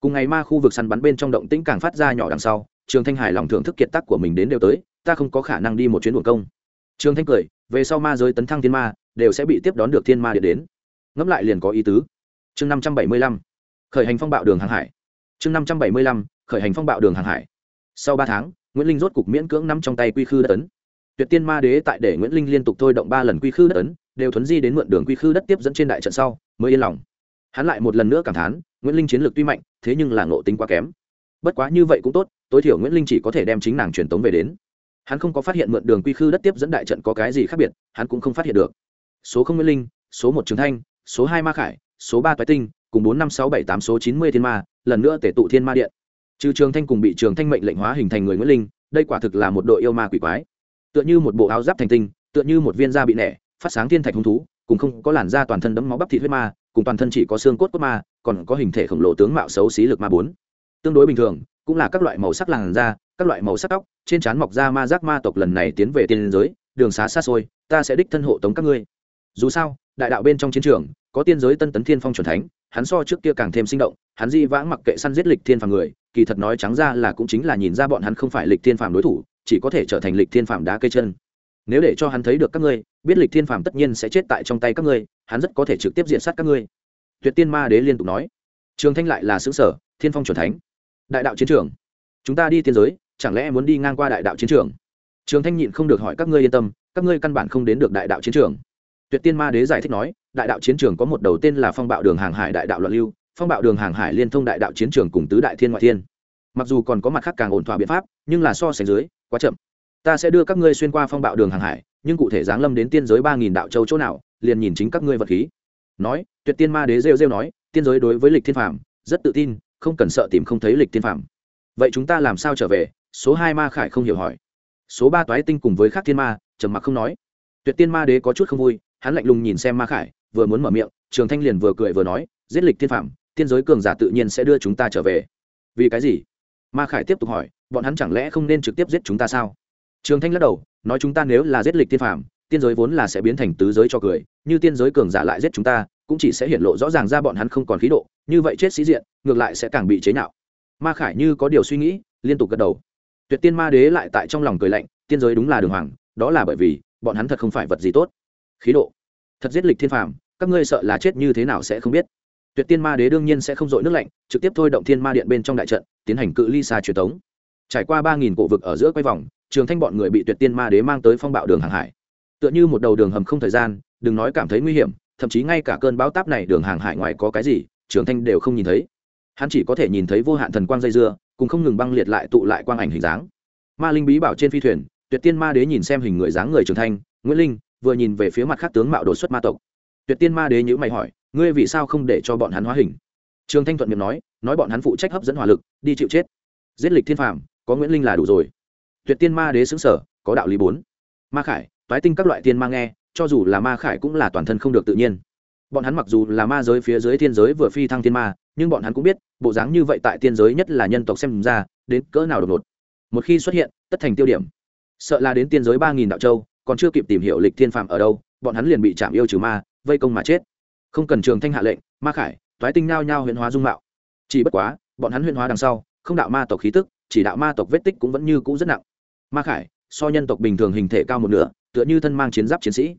Cùng ngày ma khu vực săn bắn bên trong động tĩnh càng phát ra nhỏ đằng sau, trường thanh hài lòng thưởng thức kiệt tác của mình đến đều tới, ta không có khả năng đi một chuyến buồn công. Trường thanh cười, về sau ma giới tấn thăng thiên ma, đều sẽ bị tiếp đón được thiên ma điện đến. Ngẫm lại liền có ý tứ. Chương năm trăm bảy mươi lăm, khởi hành phong bạo đường hàng hải. Chương năm trăm bảy mươi lăm, khởi hành phong bạo đường hàng hải. Sau ba tháng nguyễn linh rốt cục miễn cưỡng nắm trong tay quy khư đất ấn. Tuyệt tiên ma đế tại để nguyễn linh liên tục thôi động ba lần quy khư đất ấn, đều thuấn di đến mượn đường quy khư đất tiếp dẫn trên đại trận sau, mới yên lòng. Hắn lại một lần nữa cảm thán, nguyễn linh chiến lược tuy mạnh, thế nhưng là ngộ tính quá kém. Bất quá như vậy cũng tốt, tối thiểu nguyễn linh chỉ có thể đem chính nàng truyền tống về đến. Hắn không có phát hiện mượn đường quy khư đất tiếp dẫn đại trận có cái gì khác biệt, hắn cũng không phát hiện được. Số không nguyễn linh, số một trường thanh, số hai ma khải, số ba toái tinh, cùng bốn năm sáu bảy tám số chín mươi thiên ma, lần nữa tể tụ thiên ma điện trừ trường thanh cùng bị trường thanh mệnh lệnh hóa hình thành người nguyễn linh, đây quả thực là một đội yêu ma quỷ quái. Tựa như một bộ áo giáp thành tinh, tựa như một viên da bị nẻ, phát sáng thiên thạch hung thú, cùng không có làn da toàn thân đấm máu bắp thịt huyết ma, cùng toàn thân chỉ có xương cốt cốt ma, còn có hình thể khổng lồ tướng mạo xấu xí lực ma bốn. Tương đối bình thường, cũng là các loại màu sắc làn da, các loại màu sắc tóc, trên trán mọc da ma giác ma tộc lần này tiến về tiên giới, đường xá xa xôi, ta sẽ đích thân hộ tống các ngươi. Dù sao, đại đạo bên trong chiến trường, có tiên giới tân tấn thiên phong chuẩn thánh, hắn so trước kia càng thêm sinh động hắn di vãng mặc kệ săn giết lịch thiên phàm người, kỳ thật nói trắng ra là cũng chính là nhìn ra bọn hắn không phải lịch thiên phàm đối thủ, chỉ có thể trở thành lịch thiên phàm đá cây chân. Nếu để cho hắn thấy được các ngươi, biết lịch thiên phàm tất nhiên sẽ chết tại trong tay các ngươi, hắn rất có thể trực tiếp diện sát các ngươi. Tuyệt tiên ma đế liên tục nói. Trường thanh lại là xứ sở, thiên phong chuẩn thánh. Đại đạo chiến trường. Chúng ta đi tiên giới, chẳng lẽ muốn đi ngang qua đại đạo chiến trường? Trường thanh nhịn không được hỏi các ngươi yên tâm, các ngươi căn bản không đến được đại đạo chiến trường. Tuyệt tiên ma đế giải thích nói, đại đạo chiến trường có một đầu tên là phong bạo đường hàng hải đại đạo loạn lưu phong bạo đường hàng hải liên thông đại đạo chiến trường cùng tứ đại thiên ngoại thiên. Mặc dù còn có mặt khác càng ổn thỏa biện pháp, nhưng là so sánh dưới, quá chậm. Ta sẽ đưa các ngươi xuyên qua phong bạo đường hàng hải, nhưng cụ thể giáng lâm đến tiên giới ba nghìn đạo châu chỗ nào, liền nhìn chính các ngươi vật khí. Nói, tuyệt tiên ma đế rêu rêu nói, tiên giới đối với lịch thiên phạm rất tự tin, không cần sợ tìm không thấy lịch thiên phạm vậy chúng ta làm sao trở về? Số hai ma khải không hiểu hỏi. Số ba toái tinh cùng với khác thiên ma, trầm mặc không nói. Tuyệt tiên ma đế có chút không vui, hắn lạnh lùng nhìn xem ma khải, vừa muốn mở miệng, trường thanh liền vừa cười vừa nói, giết lịch thiên phạm tiên giới cường giả tự nhiên sẽ đưa chúng ta trở về. Vì cái gì? Ma khải tiếp tục hỏi, bọn hắn chẳng lẽ không nên trực tiếp giết chúng ta sao? Trường thanh lắc đầu, nói chúng ta nếu là giết lịch thiên phạm tiên giới vốn là sẽ biến thành tứ giới cho cười, như tiên giới cường giả lại giết chúng ta, cũng chỉ sẽ hiện lộ rõ ràng ra bọn hắn không còn khí độ, như vậy chết sĩ diện, ngược lại sẽ càng bị chế nhạo. Ma khải như có điều suy nghĩ, liên tục gật đầu. Tuyệt tiên ma đế lại tại trong lòng cười lạnh, tiên giới đúng là đường hoàng, đó là bởi vì, bọn hắn thật không phải vật gì tốt. Khí độ. Thật giết lịch thiên phàm, các ngươi sợ là chết như thế nào sẽ không biết tuyệt tiên ma đế đương nhiên sẽ không dội nước lạnh, trực tiếp thôi động thiên ma điện bên trong đại trận, tiến hành cự ly xa truyền thống. Trải qua ba nghìn cổ vực ở giữa quay vòng, trường thanh bọn người bị tuyệt tiên ma đế mang tới phong bạo đường hàng hải. Tựa như một đầu đường hầm không thời gian, đừng nói cảm thấy nguy hiểm, thậm chí ngay cả cơn bão táp này đường hàng hải ngoài có cái gì, trường thanh đều không nhìn thấy. Hắn chỉ có thể nhìn thấy vô hạn thần quang dây dưa, cùng không ngừng băng liệt lại tụ lại quang ảnh hình dáng. Ma linh bí bảo trên phi thuyền, tuyệt tiên ma đế nhìn xem hình người dáng người trường thanh, nguyễn linh, vừa nhìn về phía mặt khác tướng mạo đột xuất ma tộc. Tuyệt tiên ma đế nhữ mày hỏi ngươi vì sao không để cho bọn hắn hóa hình? Trường thanh thuận miệng nói nói bọn hắn phụ trách hấp dẫn hỏa lực, đi chịu chết. Giết lịch thiên phàm, có nguyễn linh là đủ rồi. Tuyệt tiên ma đế xứng sở, có đạo lý bốn. Ma khải, toái tinh các loại tiên ma nghe, cho dù là ma khải cũng là toàn thân không được tự nhiên. Bọn hắn mặc dù là ma giới phía dưới thiên giới vừa phi thăng thiên ma, nhưng bọn hắn cũng biết, bộ dáng như vậy tại tiên giới nhất là nhân tộc xem ra, đến cỡ nào đột ngột. Một khi xuất hiện, tất thành tiêu điểm. Sợ là đến tiên giới ba nghìn đạo châu, còn chưa kịp tìm hiểu lịch thiên phạm ở đâu, bọn hắn liền bị chạm yêu trừ ma, vây công mà chết không cần trường thanh hạ lệnh, ma khải, toái tinh nhao nhao huyện hóa dung mạo. Chỉ bất quá, bọn hắn huyện hóa đằng sau, không đạo ma tộc khí tức, chỉ đạo ma tộc vết tích cũng vẫn như cũ rất nặng. Ma khải, so nhân tộc bình thường hình thể cao một nửa, tựa như thân mang chiến giáp chiến sĩ.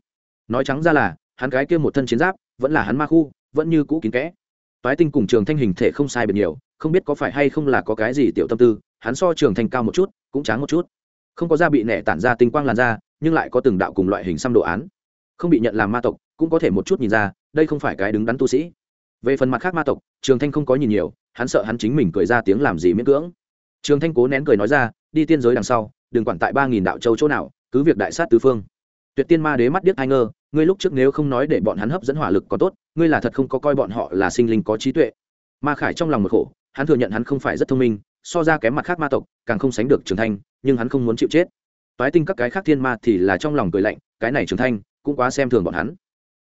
Nói trắng ra là, hắn cái kia một thân chiến giáp, vẫn là hắn ma khu, vẫn như cũ kín kẽ. Toái tinh cùng trường thanh hình thể không sai biệt nhiều, không biết có phải hay không là có cái gì tiểu tâm tư, hắn so trường thanh cao một chút, cũng tráng một chút. Không có da bị nẻ tản ra tinh quang làn da, nhưng lại có từng đạo cùng loại hình xăm đồ án. Không bị nhận làm ma tộc cũng có thể một chút nhìn ra, đây không phải cái đứng đắn tu sĩ. Về phần mặt khác ma tộc, trường thanh không có nhìn nhiều, hắn sợ hắn chính mình cười ra tiếng làm gì miễn cưỡng. Trường thanh cố nén cười nói ra, đi tiên giới đằng sau, đừng quản tại ba nghìn đạo châu chỗ nào, cứ việc đại sát tứ phương. Tuyệt tiên ma đế mắt điếc ai ngơ, ngươi lúc trước nếu không nói để bọn hắn hấp dẫn hỏa lực có tốt, ngươi là thật không có coi bọn họ là sinh linh có trí tuệ. Ma khải trong lòng một khổ, hắn thừa nhận hắn không phải rất thông minh, so ra kém mặt khác ma tộc, càng không sánh được trường thanh, nhưng hắn không muốn chịu chết. Toái tinh các cái khác thiên ma thì là trong lòng cười lạnh, cái này trường thanh cũng quá xem thường bọn hắn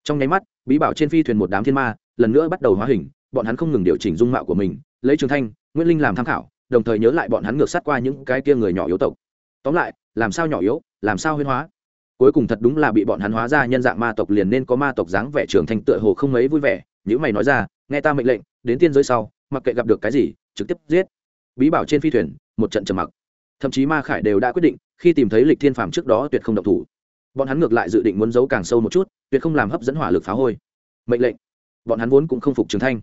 trong nháy mắt, bí bảo trên phi thuyền một đám thiên ma lần nữa bắt đầu hóa hình, bọn hắn không ngừng điều chỉnh dung mạo của mình, lấy trường thanh, nguyễn linh làm tham khảo, đồng thời nhớ lại bọn hắn ngược sát qua những cái kia người nhỏ yếu tộc. Tóm lại, làm sao nhỏ yếu, làm sao huyên hóa? Cuối cùng thật đúng là bị bọn hắn hóa ra nhân dạng ma tộc liền nên có ma tộc dáng vẻ trường thanh tựa hồ không mấy vui vẻ những mày nói ra, nghe ta mệnh lệnh, đến tiên giới sau, mặc kệ gặp được cái gì, trực tiếp giết. Bí bảo trên phi thuyền, một trận trầm mặc. Thậm chí ma khải đều đã quyết định, khi tìm thấy lịch thiên phàm trước đó tuyệt không động thủ bọn hắn ngược lại dự định muốn giấu càng sâu một chút tuyệt không làm hấp dẫn hỏa lực phá hôi. Mệnh lệnh. Bọn hắn vốn cũng không phục trường thanh.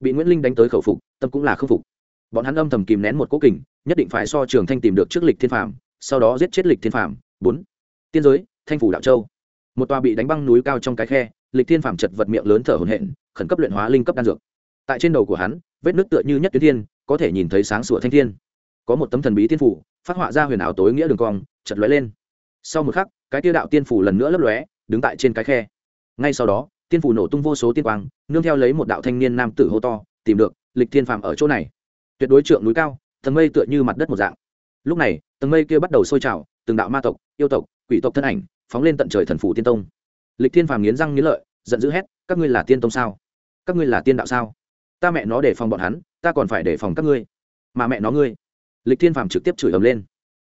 Bị nguyễn linh đánh tới khẩu phục tâm cũng là không phục. Bọn hắn âm thầm kìm nén một cố kình nhất định phải so trường thanh tìm được trước lịch thiên phạm, sau đó giết chết lịch thiên phạm, bốn. Tiên giới thanh phủ đạo châu. Một tòa bị đánh băng núi cao trong cái khe lịch thiên phạm chật vật miệng lớn thở hổn hển khẩn cấp luyện hóa linh cấp đan dược. Tại trên đầu của hắn vết nước tựa như nhất tuyến thiên có thể nhìn thấy sáng sủa thanh thiên. Có một tấm thần bí thiên phủ phát họa ra huyền ảo tối nghĩa đường cong chật lóe lên. Sau một khắc cái tiêu đạo tiên phủ lần nữa lấp lóe, đứng tại trên cái khe. Ngay sau đó, tiên phủ nổ tung vô số tiên quang, nương theo lấy một đạo thanh niên nam tử hô to, tìm được, lịch thiên phàm ở chỗ này. Tuyệt đối trượng núi cao tầng mây tựa như mặt đất một dạng. Lúc này, tầng mây kia bắt đầu sôi trào, từng đạo ma tộc, yêu tộc, quỷ tộc thân ảnh phóng lên tận trời thần phủ tiên tông. Lịch thiên phàm nghiến răng nghiến lợi, giận dữ hét, các ngươi là tiên tông sao? Các ngươi là tiên đạo sao? Ta mẹ nó để phòng bọn hắn, ta còn phải để phòng các ngươi. Mà mẹ nó ngươi. Lịch thiên phàm trực tiếp chửi ầm lên.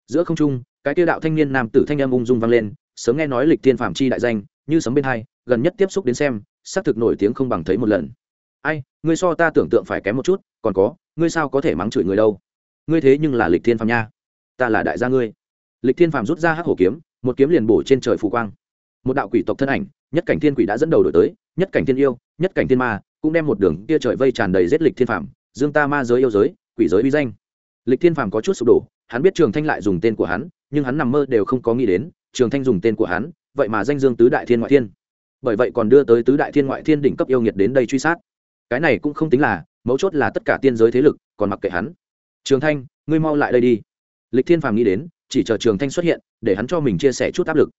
Giữa không trung cái tiêu đạo thanh niên nam tử thanh âm ung dung vang lên, sớm nghe nói lịch thiên phàm chi đại danh, như sấm bên hai, gần nhất tiếp xúc đến xem, xác thực nổi tiếng không bằng thấy một lần. Ai, ngươi so ta tưởng tượng phải kém một chút, còn có, ngươi sao có thể mắng chửi người đâu? Ngươi thế nhưng là lịch thiên phàm nha. Ta là đại gia ngươi. Lịch thiên phàm rút ra hắc hổ kiếm, một kiếm liền bổ trên trời phù quang. Một đạo quỷ tộc thân ảnh, nhất cảnh thiên quỷ đã dẫn đầu đổi tới, nhất cảnh thiên yêu, nhất cảnh thiên ma, cũng đem một đường kia trời vây tràn đầy giết lịch thiên phàm, dương ta ma giới yêu giới, quỷ giới uy danh. Lịch thiên phàm có chút sụp đổ, hắn biết trường thanh lại dùng tên của hắn nhưng hắn nằm mơ đều không có nghĩ đến, trường thanh dùng tên của hắn, vậy mà danh dương tứ đại thiên ngoại thiên. Bởi vậy còn đưa tới tứ đại thiên ngoại thiên đỉnh cấp yêu nghiệt đến đây truy sát. Cái này cũng không tính là, mấu chốt là tất cả tiên giới thế lực, còn mặc kệ hắn. Trường thanh, ngươi mau lại đây đi. Lịch thiên phàm nghĩ đến, chỉ chờ trường thanh xuất hiện, để hắn cho mình chia sẻ chút áp lực.